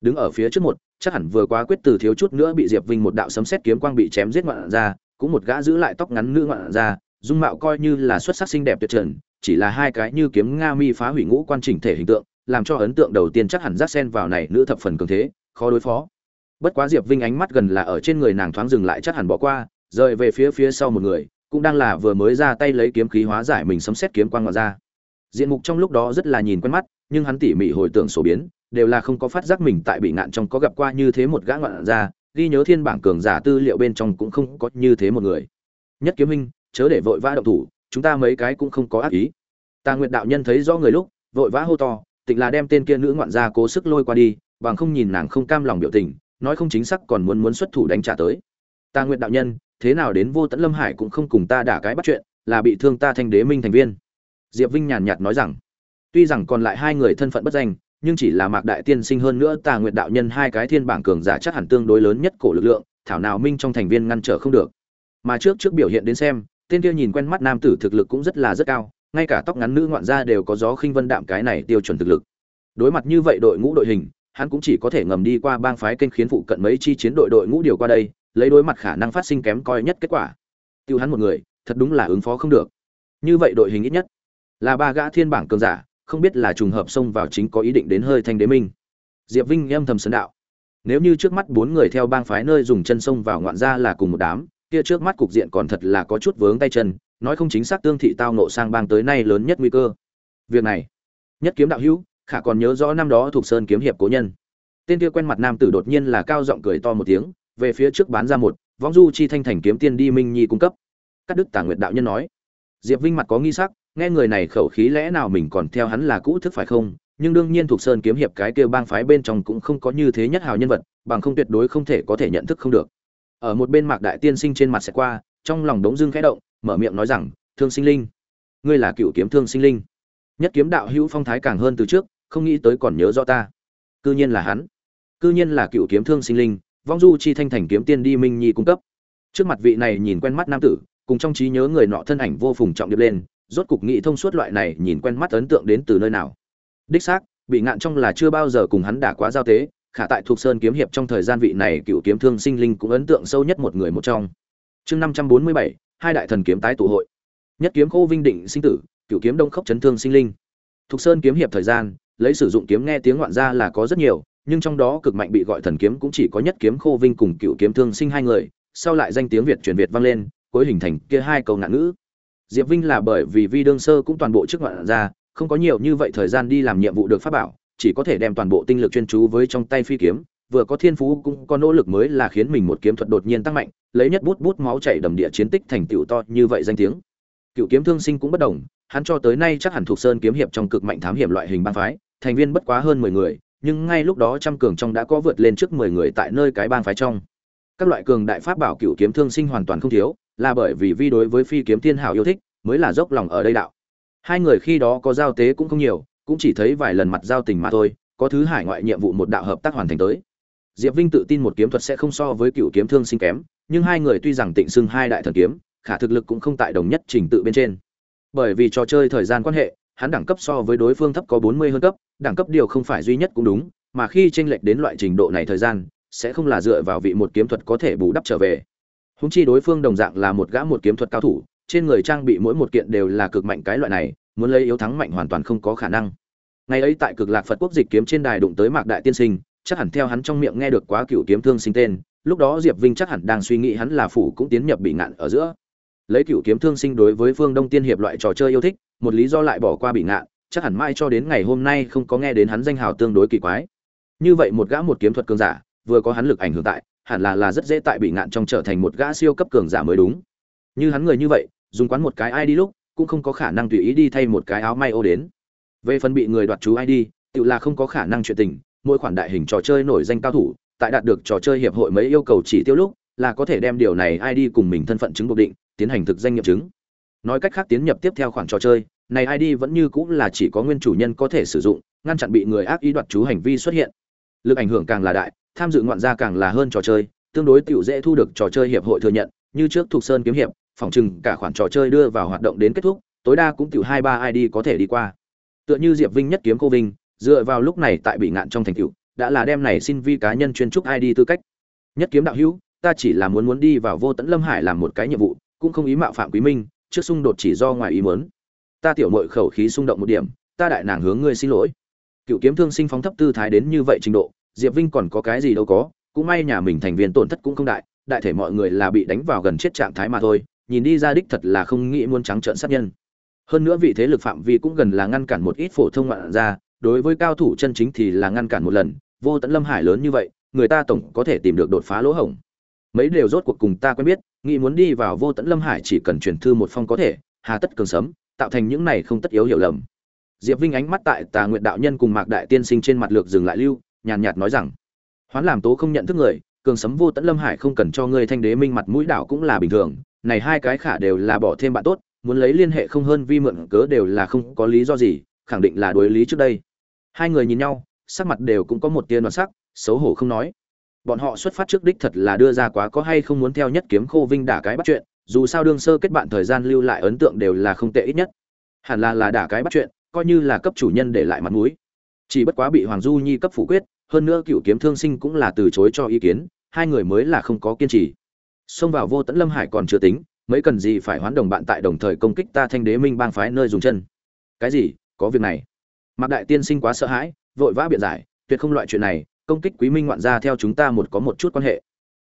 Đứng ở phía trước một chắc hẳn vừa quá quyết từ thiếu chút nữa bị diệp vinh một đạo sấm xét kiếm quang bị chém giết ngoạn ra, cũng một gã giữ lại tóc ngắn nữ ngoạn ra, dung mạo coi như là xuất sắc xinh đẹp tuyệt trần, chỉ là hai cái như kiếm nga mi phá hủy ngũ quan chỉnh thể hình tượng, làm cho ấn tượng đầu tiên chắc hẳn rác sen vào này nữ thập phần cường thế, khó đối phó. Bất quá diệp vinh ánh mắt gần là ở trên người nàng thoáng dừng lại chắc hẳn bỏ qua, rời về phía phía sau một người, cũng đang là vừa mới ra tay lấy kiếm khí hóa giải mình sấm xét kiếm quang ngoạn ra. Diện mục trong lúc đó rất là nhìn quen mắt, nhưng hắn tỉ mỉ hồi tưởng sổ biến đều là không có phát giác mình tại bị ngạn trong có gặp qua như thế một gã ngoạn gia, ghi nhớ thiên bảng cường giả tư liệu bên trong cũng không có như thế một người. Nhất kiếm minh chớ để vội vã động thủ chúng ta mấy cái cũng không có ác ý. Tà nguyệt đạo nhân thấy rõ người lúc vội vã hô to tịnh là đem tên kia nữ ngoạn gia cố sức lôi qua đi bằng không nhìn nàng không cam lòng biểu tình nói không chính xác còn muốn muốn xuất thủ đánh trả tới. Tà nguyệt đạo nhân thế nào đến vô tận lâm hải cũng không cùng ta đả cái bắt chuyện là bị thương ta thanh đế minh thành viên. Diệp vinh nhàn nhạt nói rằng tuy rằng còn lại hai người thân phận bất danh nhưng chỉ là mạc đại tiên sinh hơn nữa tà nguyệt đạo nhân hai cái thiên bảng cường giả chắc hẳn tương đối lớn nhất cổ lực lượng, thảo nào minh trong thành viên ngăn trở không được. Mà trước trước biểu hiện đến xem, tên kia nhìn quen mắt nam tử thực lực cũng rất là rất cao, ngay cả tóc ngắn nữ ngoạn gia đều có gió khinh vân đạm cái này tiêu chuẩn thực lực. Đối mặt như vậy đội ngũ đội hình, hắn cũng chỉ có thể ngầm đi qua bang phái kênh khiến phụ cận mấy chi chiến đội đội ngũ điều qua đây, lấy đối mặt khả năng phát sinh kém coi nhất kết quả. Tiêu hắn một người, thật đúng là ứng phó không được. Như vậy đội hình ít nhất là ba gã thiên bảng cường giả không biết là trùng hợp xông vào chính có ý định đến hơi thanh đế minh. Diệp vinh âm thầm sấn đạo. Nếu như trước mắt bốn người theo bang phái nơi dùng chân xông vào ngoạn ra là cùng một đám, kia trước mắt cục diện còn thật là có chút vướng tay chân, nói không chính xác tương thị tao nộ sang bang tới nay lớn nhất nguy cơ. Việc này, nhất kiếm đạo hữu, khả còn nhớ rõ năm đó thuộc sơn kiếm hiệp cố nhân. Tên kia quen mặt nam tử đột nhiên là cao giọng cười to một tiếng, về phía trước bán ra một, võng du chi thanh thành kiếm tiên đi minh nhi cung cấp. Các đức tả nguyệt đạo nhân nói. Diệp vinh mặt có nghi sắc nghe người này khẩu khí lẽ nào mình còn theo hắn là cũ thức phải không? Nhưng đương nhiên thuộc sơn kiếm hiệp cái kêu bang phái bên trong cũng không có như thế nhất hào nhân vật, bằng không tuyệt đối không thể có thể nhận thức không được. Ở một bên mạc đại tiên sinh trên mặt sẽ qua, trong lòng đống dưng khẽ động, mở miệng nói rằng, thương sinh linh, ngươi là cựu kiếm thương sinh linh. Nhất kiếm đạo hữu phong thái càng hơn từ trước, không nghĩ tới còn nhớ rõ ta. Cư nhiên là hắn. Cư nhiên là cựu kiếm thương sinh linh, vong du chi thanh thành kiếm tiên đi minh nhi cung cấp. Trước mặt vị này nhìn quen mắt nam tử, cùng trong trí nhớ người nọ thân ảnh vô phùng trọng điệp lên rốt cục nghĩ thông suốt loại này, nhìn quen mắt ấn tượng đến từ nơi nào. Đích xác, bị ngạn trong là chưa bao giờ cùng hắn đả quá giao tế, khả tại thuộc sơn kiếm hiệp trong thời gian vị này cựu kiếm thương sinh linh cũng ấn tượng sâu nhất một người một trong. Chương năm trăm bốn mươi bảy, hai đại thần kiếm tái tụ hội. Nhất kiếm khô vinh định sinh tử, cựu kiếm đông khốc chấn thương sinh linh. Thuộc sơn kiếm hiệp thời gian, lấy sử dụng kiếm nghe tiếng ngoạn ra là có rất nhiều, nhưng trong đó cực mạnh bị gọi thần kiếm cũng chỉ có nhất kiếm khô vinh cùng cựu kiếm thương sinh hai người, sau lại danh tiếng việt truyền việt vang lên, cuối hình thành kia hai câu ngạn ngữ diệp vinh là bởi vì vi đương sơ cũng toàn bộ trước ngoạn ra không có nhiều như vậy thời gian đi làm nhiệm vụ được pháp bảo, chỉ có thể đem toàn bộ tinh lực chuyên chú với trong tay phi kiếm, vừa có thiên phú cũng có nỗ lực mới là khiến mình một kiếm thuật đột nhiên tăng mạnh, lấy nhất bút bút máu chảy đầm địa chiến tích thành tựu to như vậy danh tiếng. Cựu kiếm thương sinh cũng bất đồng, hắn cho tới nay chắc hẳn thuộc sơn kiếm hiệp trong cực mạnh thám hiểm loại hình bang phái, thành viên bất quá hơn mười người, nhưng ngay lúc đó trăm cường trong đã có vượt lên trước mười người tại nơi cái bang phái trong. Các loại cường đại pháp bảo cựu kiếm thương sinh hoàn toàn không thiếu là bởi vì vi đối với phi kiếm thiên hảo yêu thích, mới là dốc lòng ở đây đạo. Hai người khi đó có giao tế cũng không nhiều, cũng chỉ thấy vài lần mặt giao tình mà thôi, có thứ hải ngoại nhiệm vụ một đạo hợp tác hoàn thành tới. Diệp vinh tự tin một kiếm thuật sẽ không so với cựu kiếm thương sinh kém, nhưng hai người tuy rằng tịnh xưng hai đại thần kiếm, khả thực lực cũng không tại đồng nhất trình tự bên trên. Bởi vì trò chơi thời gian quan hệ, hắn đẳng cấp so với đối phương thấp có bốn mươi hơn cấp, đẳng cấp điều không phải duy nhất cũng đúng, mà khi tranh lệch đến loại trình độ này thời gian, sẽ không là dựa vào vị một kiếm thuật có thể bù đắp trở về húng chi đối phương đồng dạng là một gã một kiếm thuật cao thủ, trên người trang bị mỗi một kiện đều là cực mạnh cái loại này, muốn lấy yếu thắng mạnh hoàn toàn không có khả năng. Ngày ấy tại cực lạc phật quốc dịch kiếm trên đài đụng tới mạc đại tiên sinh, chắc hẳn theo hắn trong miệng nghe được quá cựu kiếm thương sinh tên, lúc đó diệp vinh chắc hẳn đang suy nghĩ hắn là phủ cũng tiến nhập bị ngạn ở giữa. Lấy cựu kiếm thương sinh đối với phương đông tiên hiệp loại trò chơi yêu thích, một lý do lại bỏ qua bị ngạn, chắc hẳn mai cho đến ngày hôm nay không có nghe đến hắn danh hào tương đối kỳ quái. Như vậy một gã một kiếm thuật cường giả, vừa có hắn lực ảnh hưởng tại hẳn là là rất dễ tại bị ngạn trong trở thành một gã siêu cấp cường giả mới đúng. Như hắn người như vậy, dùng quán một cái ID lúc, cũng không có khả năng tùy ý đi thay một cái áo may ô đến. Về phần bị người đoạt chú ID tự là không có khả năng chuyện tình, mỗi khoản đại hình trò chơi nổi danh cao thủ, tại đạt được trò chơi hiệp hội mấy yêu cầu chỉ tiêu lúc, là có thể đem điều này ID cùng mình thân phận chứng buộc định, tiến hành thực danh nghiệm chứng. Nói cách khác tiến nhập tiếp theo khoản trò chơi, này ID vẫn như cũng là chỉ có nguyên chủ nhân có thể sử dụng, ngăn chặn bị người ác ý đoạt chú hành vi xuất hiện. Lực ảnh hưởng càng là đại tham dự ngoạn gia càng là hơn trò chơi, tương đối tiểu dễ thu được trò chơi hiệp hội thừa nhận, như trước thuộc sơn kiếm hiệp, phòng chừng cả khoản trò chơi đưa vào hoạt động đến kết thúc, tối đa cũng tiểu hai ba id có thể đi qua. Tựa như diệp vinh nhất kiếm cô vinh, dựa vào lúc này tại bị ngạn trong thành tựu, đã là đem này xin vi cá nhân chuyên trúc id tư cách. Nhất kiếm đạo hữu, ta chỉ là muốn muốn đi vào vô tận lâm hải làm một cái nhiệm vụ, cũng không ý mạo phạm quý minh, trước xung đột chỉ do ngoài ý muốn. Ta tiểu mội khẩu khí xung động một điểm, ta đại nàng hướng ngươi xin lỗi. Cựu kiếm thương sinh phóng thấp tư thái đến như vậy trình độ diệp vinh còn có cái gì đâu có, cũng may nhà mình thành viên tổn thất cũng không đại đại thể mọi người là bị đánh vào gần chết trạng thái mà thôi, nhìn đi ra đích thật là không nghĩ muốn trắng trợn sát nhân. Hơn nữa vị thế lực phạm vi cũng gần là ngăn cản một ít phổ thông ngoạn ra đối với cao thủ chân chính thì là ngăn cản một lần, vô tận lâm hải lớn như vậy, người ta tổng có thể tìm được đột phá lỗ hổng. Mấy đều rốt cuộc cùng ta quen biết, nghĩ muốn đi vào vô tận lâm hải chỉ cần truyền thư một phong có thể, hà tất cường sấm, tạo thành những này không tất yếu hiểu lầm. Diệp vinh ánh mắt tại tà nguyện đạo nhân cùng mạc đại tiên sinh trên mặt lược dừng lại lưu nhàn nhạt nói rằng, hoán làm tố không nhận thức người, cường sấm vô tận lâm hải không cần cho ngươi thanh đế minh mặt mũi đảo cũng là bình thường. Này hai cái khả đều là bỏ thêm bạn tốt, muốn lấy liên hệ không hơn vi mượn cớ đều là không có lý do gì, khẳng định là đối lý trước đây. Hai người nhìn nhau, sắc mặt đều cũng có một tia đoạt sắc, xấu hổ không nói. Bọn họ xuất phát trước đích thật là đưa ra quá có hay không muốn theo nhất kiếm khô vinh đả cái bắt chuyện, dù sao đương sơ kết bạn thời gian lưu lại ấn tượng đều là không tệ ít nhất. Hẳn là là đả cái bắt chuyện, coi như là cấp chủ nhân để lại mặt mũi chỉ bất quá bị hoàng du nhi cấp phủ quyết, hơn nữa cựu kiếm thương sinh cũng là từ chối cho ý kiến, hai người mới là không có kiên trì. Xông vào vô tẫn lâm hải còn chưa tính, mấy cần gì phải hoán đồng bạn tại đồng thời công kích ta thanh đế minh bang phái nơi dùng chân. Cái gì? Có việc này. Mạc đại tiên sinh quá sợ hãi, vội vã biện giải, tuyệt không loại chuyện này, công kích quý minh ngoạn gia theo chúng ta một có một chút quan hệ.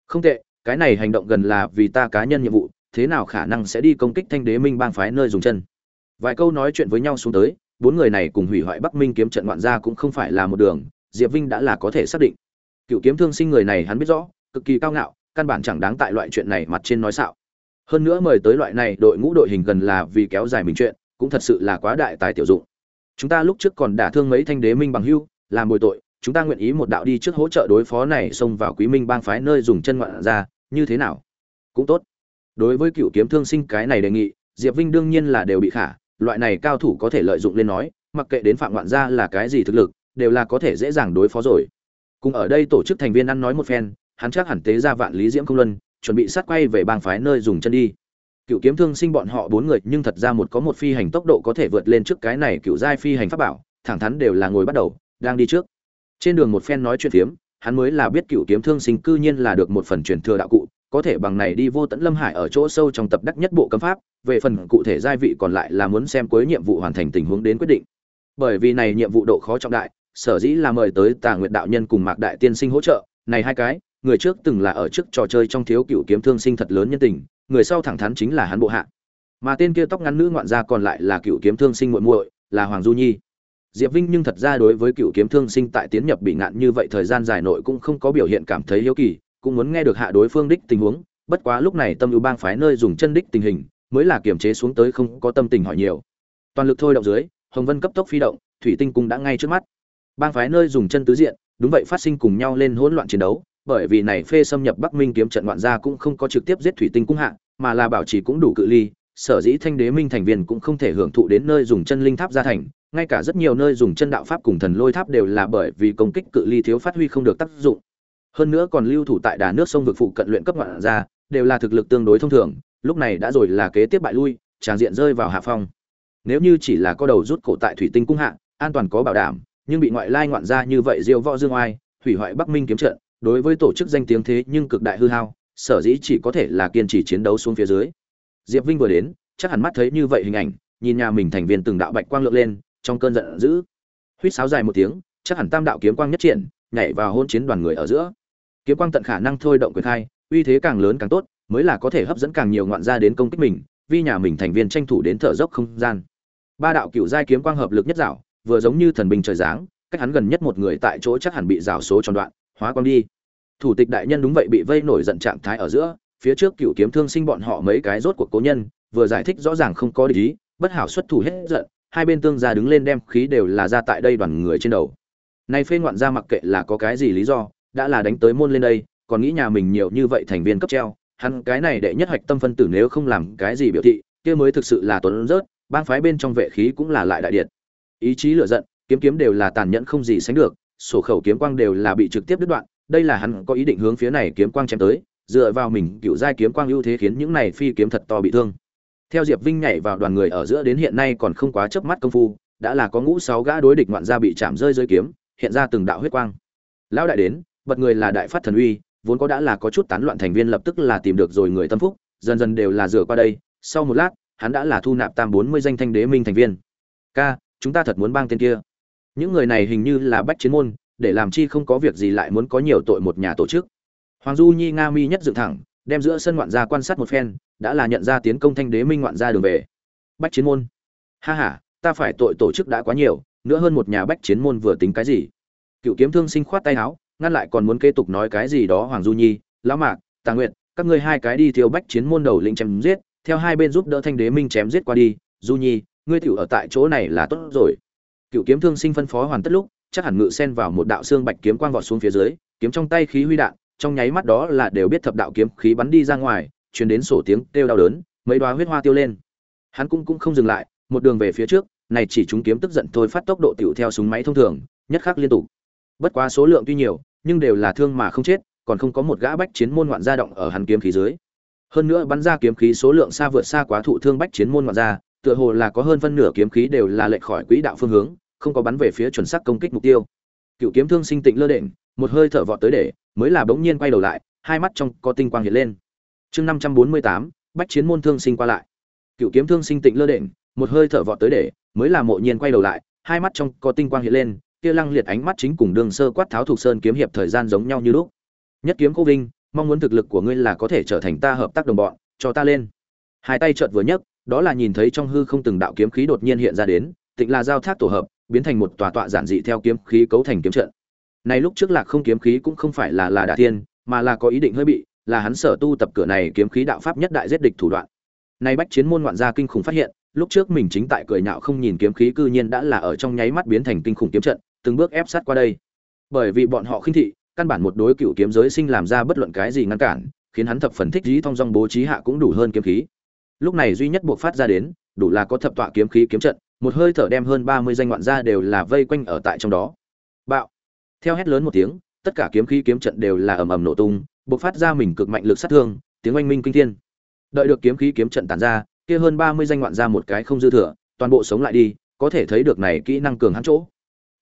Không tệ, cái này hành động gần là vì ta cá nhân nhiệm vụ, thế nào khả năng sẽ đi công kích thanh đế minh bang phái nơi dùng chân? Vài câu nói chuyện với nhau xuống tới bốn người này cùng hủy hoại bắc minh kiếm trận ngoạn gia cũng không phải là một đường, diệp vinh đã là có thể xác định. Cựu kiếm thương sinh người này hắn biết rõ, cực kỳ cao ngạo, căn bản chẳng đáng tại loại chuyện này mặt trên nói xạo. Hơn nữa mời tới loại này đội ngũ đội hình gần là vì kéo dài mình chuyện, cũng thật sự là quá đại tài tiểu dụng. Chúng ta lúc trước còn đả thương mấy thanh đế minh bằng hưu, làm bồi tội, chúng ta nguyện ý một đạo đi trước hỗ trợ đối phó này xông vào quý minh bang phái nơi dùng chân ngoạn ra như thế nào? Cũng tốt. Đối với cựu kiếm thương sinh cái này đề nghị, diệp vinh đương nhiên là đều bị khả loại này cao thủ có thể lợi dụng lên nói, mặc kệ đến phạm ngoạn gia là cái gì thực lực, đều là có thể dễ dàng đối phó rồi. Cùng ở đây tổ chức thành viên ăn nói một phen, hắn chắc hẳn tế ra vạn lý diễm không luân, chuẩn bị sát quay về bang phái nơi dùng chân đi. Cựu kiếm thương sinh bọn họ bốn người, nhưng thật ra một có một phi hành tốc độ có thể vượt lên trước cái này cựu giai phi hành pháp bảo, thẳng thắn đều là ngồi bắt đầu, đang đi trước. Trên đường một phen nói chuyện phiếm, hắn mới là biết cựu kiếm thương sinh cư nhiên là được một phần truyền thừa đạo cụ có thể bằng này đi vô tận lâm hải ở chỗ sâu trong tập đắc nhất bộ cấm pháp, về phần cụ thể giai vị còn lại là muốn xem cuối nhiệm vụ hoàn thành tình huống đến quyết định. Bởi vì này nhiệm vụ độ khó trọng đại, sở dĩ là mời tới tà nguyệt đạo nhân cùng mạc đại tiên sinh hỗ trợ, này hai cái, người trước từng là ở trước trò chơi trong thiếu cựu kiếm thương sinh thật lớn nhân tình, người sau thẳng thắn chính là hắn bộ hạ. Mà tên kia tóc ngắn nữ ngoạn gia còn lại là cựu kiếm thương sinh muội muội, là hoàng du nhi. Diệp vinh nhưng thật ra đối với cựu kiếm thương sinh tại tiến nhập bị ngạn như vậy thời gian dài nội cũng không có biểu hiện cảm thấy hiếu kỳ cũng muốn nghe được hạ đối phương đích tình huống, bất quá lúc này tâm ưu bang phái nơi dùng chân đích tình hình, mới là kiềm chế xuống tới không có tâm tình hỏi nhiều. Toàn lực thôi động dưới, hồng vân cấp tốc phi động, thủy tinh cung đã ngay trước mắt. Bang phái nơi dùng chân tứ diện, đúng vậy phát sinh cùng nhau lên hỗn loạn chiến đấu, bởi vì này phê xâm nhập bắc minh kiếm trận ngoạn gia cũng không có trực tiếp giết thủy tinh cung hạ, mà là bảo trì cũng đủ cự ly, sở dĩ thanh đế minh thành viên cũng không thể hưởng thụ đến nơi dùng chân linh tháp gia thành, ngay cả rất nhiều nơi dùng chân đạo pháp cùng thần lôi tháp đều là bởi vì công kích cự ly thiếu phát huy không được tác dụng hơn nữa còn lưu thủ tại đà nước sông vực phụ cận luyện cấp ngoạn gia, đều là thực lực tương đối thông thường, lúc này đã rồi là kế tiếp bại lui, tràng diện rơi vào hạ phong. Nếu như chỉ là có đầu rút cổ tại thủy tinh cung hạ, an toàn có bảo đảm, nhưng bị ngoại lai ngoạn gia như vậy diêu võ dương oai, hủy hoại bắc minh kiếm trận, đối với tổ chức danh tiếng thế nhưng cực đại hư hao, sở dĩ chỉ có thể là kiên trì chiến đấu xuống phía dưới. Diệp vinh vừa đến, chắc hẳn mắt thấy như vậy hình ảnh, nhìn nhà mình thành viên từng đạo bạch quang lượng lên, trong cơn giận dữ. Huýt sáo dài một tiếng, chắc hẳn tam đạo kiếm quang nhất triển, nhảy vào hôn chiến đoàn người ở giữa kiếm quang tận khả năng thôi động quyền khai, uy thế càng lớn càng tốt, mới là có thể hấp dẫn càng nhiều ngoạn gia đến công kích mình, vì nhà mình thành viên tranh thủ đến thở dốc không gian. Ba đạo cựu giai kiếm quang hợp lực nhất dạo, vừa giống như thần binh trời giáng, cách hắn gần nhất một người tại chỗ chắc hẳn bị rào số tròn đoạn, hóa quang đi. Thủ tịch đại nhân đúng vậy bị vây nổi giận trạng thái ở giữa, phía trước cựu kiếm thương sinh bọn họ mấy cái rốt cuộc cố nhân, vừa giải thích rõ ràng không có lý bất hảo xuất thủ hết giận, hai bên tương gia đứng lên đem khí đều là ra tại đây đoàn người trên đầu. Nay phê ngoạn ra mặc kệ là có cái gì lý do đã là đánh tới môn lên đây, còn nghĩ nhà mình nhiều như vậy thành viên cấp treo, hắn cái này đệ nhất hoạch tâm phân tử nếu không làm cái gì biểu thị, kia mới thực sự là tuấn rớt, bang phái bên trong vệ khí cũng là lại đại điện. Ý chí lựa giận, kiếm kiếm đều là tàn nhẫn không gì sánh được, sổ khẩu kiếm quang đều là bị trực tiếp đứt đoạn, đây là hắn có ý định hướng phía này kiếm quang chém tới, dựa vào mình cựu giai kiếm quang ưu thế khiến những này phi kiếm thật to bị thương. Theo diệp vinh nhảy vào đoàn người ở giữa đến hiện nay còn không quá chớp mắt công phu, đã là có ngũ sáu gã đối địch ngoạn gia bị chạm rơi rơi kiếm, hiện ra từng đạo huyết quang. Lão đại đến bật người là đại phát thần uy, vốn có đã là có chút tán loạn thành viên lập tức là tìm được rồi người tâm phúc, dần dần đều là rửa qua đây. Sau một lát, hắn đã là thu nạp tam bốn mươi danh thanh đế minh thành viên. Ca, chúng ta thật muốn bang tên kia. Những người này hình như là bách chiến môn, để làm chi không có việc gì lại muốn có nhiều tội một nhà tổ chức. Hoàng du nhi nga mi nhất dựng thẳng, đem giữa sân ngoạn gia quan sát một phen, đã là nhận ra tiến công thanh đế minh ngoạn gia đường về. Bách chiến môn. Ha ha, ta phải tội tổ chức đã quá nhiều, nữa hơn một nhà bách chiến môn vừa tính cái gì? Cựu kiếm thương sinh khoát tay áo ngăn lại còn muốn kế tục nói cái gì đó hoàng du nhi, lão mạc tà nguyệt, các ngươi hai cái đi thiêu bách chiến môn đầu lĩnh chém giết, theo hai bên giúp đỡ thanh đế minh chém giết qua đi, du nhi, ngươi tiểu ở tại chỗ này là tốt rồi. Cựu kiếm thương sinh phân phó hoàn tất lúc, chắc hẳn ngự xen vào một đạo xương bạch kiếm quang vọt xuống phía dưới, kiếm trong tay khí huy đạn, trong nháy mắt đó là đều biết thập đạo kiếm khí bắn đi ra ngoài, truyền đến sổ tiếng kêu đau đớn, mấy đoá huyết hoa tiêu lên. Hắn cũng cũng không dừng lại, một đường về phía trước, này chỉ chúng kiếm tức giận thôi phát tốc độ tiểu theo súng máy thông thường, nhất khắc liên tục bất quá số lượng tuy nhiều, nhưng đều là thương mà không chết, còn không có một gã bách chiến môn ngoạn gia động ở hắn kiếm khí dưới. Hơn nữa bắn ra kiếm khí số lượng xa vượt xa quá thụ thương bách chiến môn ngoạn gia, tựa hồ là có hơn phân nửa kiếm khí đều là lệch khỏi quỹ đạo phương hướng, không có bắn về phía chuẩn xác công kích mục tiêu. Cựu kiếm thương sinh tịnh lơ đễnh, một hơi thở vọt tới để, mới là bỗng nhiên quay đầu lại, hai mắt trong có tinh quang hiện lên. Chương năm trăm bốn mươi tám, bách chiến môn thương sinh qua lại. Cựu kiếm thương sinh tịnh lơ đễnh, một hơi thở vọt tới để, mới là mộ nhiên quay đầu lại, hai mắt trong có tinh quang hiện lên kia lăng liệt ánh mắt chính cùng đường sơ quát tháo thuộc sơn kiếm hiệp thời gian giống nhau như lúc. Nhất kiếm cô vinh, mong muốn thực lực của ngươi là có thể trở thành ta hợp tác đồng bọn, cho ta lên. Hai tay chợt vừa nhấc, đó là nhìn thấy trong hư không từng đạo kiếm khí đột nhiên hiện ra đến, tịnh là giao thác tổ hợp, biến thành một tòa tọa giản dị theo kiếm khí cấu thành kiếm trận. Này lúc trước lạc không kiếm khí cũng không phải là là đả thiên, mà là có ý định hơi bị, là hắn sở tu tập cửa này kiếm khí đạo pháp nhất đại giết địch thủ đoạn. Này bách chiến môn ngoạn gia kinh khủng phát hiện, lúc trước mình chính tại cười nhạo không nhìn kiếm khí cư nhiên đã là ở trong nháy mắt biến thành kinh khủng kiếm trận từng bước ép sát qua đây. Bởi vì bọn họ khinh thị, căn bản một đối cựu kiếm giới sinh làm ra bất luận cái gì ngăn cản, khiến hắn thập phần thích dí thong dong bố trí hạ cũng đủ hơn kiếm khí. Lúc này duy nhất buộc phát ra đến, đủ là có thập tọa kiếm khí kiếm trận, một hơi thở đem hơn ba mươi danh ngoạn gia đều là vây quanh ở tại trong đó. Bạo. Theo hét lớn một tiếng, tất cả kiếm khí kiếm trận đều là ầm ầm nổ tung, buộc phát ra mình cực mạnh lực sát thương, tiếng oanh minh kinh thiên. Đợi được kiếm khí kiếm trận tản ra, kia hơn ba mươi danh ngoạn gia một cái không dư thừa, toàn bộ sống lại đi, có thể thấy được này kỹ năng cường hắn chỗ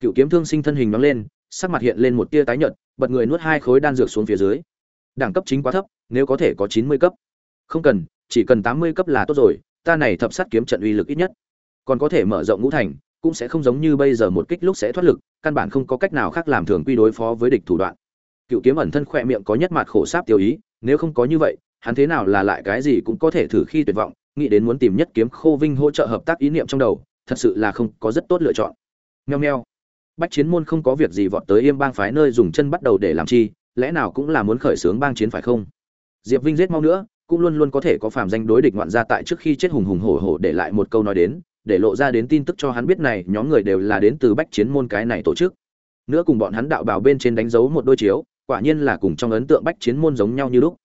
cựu kiếm thương sinh thân hình nóng lên, sắc mặt hiện lên một tia tái nhợt, bật người nuốt hai khối đan dược xuống phía dưới. Đẳng cấp chính quá thấp, nếu có thể có chín mươi cấp. Không cần, chỉ cần tám mươi cấp là tốt rồi, ta này thập sát kiếm trận uy lực ít nhất. Còn có thể mở rộng ngũ thành, cũng sẽ không giống như bây giờ một kích lúc sẽ thoát lực, căn bản không có cách nào khác làm thường quy đối phó với địch thủ đoạn. Cựu kiếm ẩn thân khỏe miệng có nhất mặt khổ sáp tiêu ý, nếu không có như vậy, hắn thế nào là lại cái gì cũng có thể thử khi tuyệt vọng, nghĩ đến muốn tìm nhất kiếm khô vinh hỗ trợ hợp tác ý niệm trong đầu, thật sự là không có rất tốt lựa chọn. Nheo nheo bách chiến môn không có việc gì vọt tới yêm bang phái nơi dùng chân bắt đầu để làm chi, lẽ nào cũng là muốn khởi xướng bang chiến phải không? Diệp vinh giết mau nữa, cũng luôn luôn có thể có phàm danh đối địch ngoạn gia tại trước khi chết hùng hùng hổ hổ để lại một câu nói đến, để lộ ra đến tin tức cho hắn biết này, nhóm người đều là đến từ bách chiến môn cái này tổ chức. Nữa cùng bọn hắn đạo bảo bên trên đánh dấu một đôi chiếu, quả nhiên là cùng trong ấn tượng bách chiến môn giống nhau như lúc.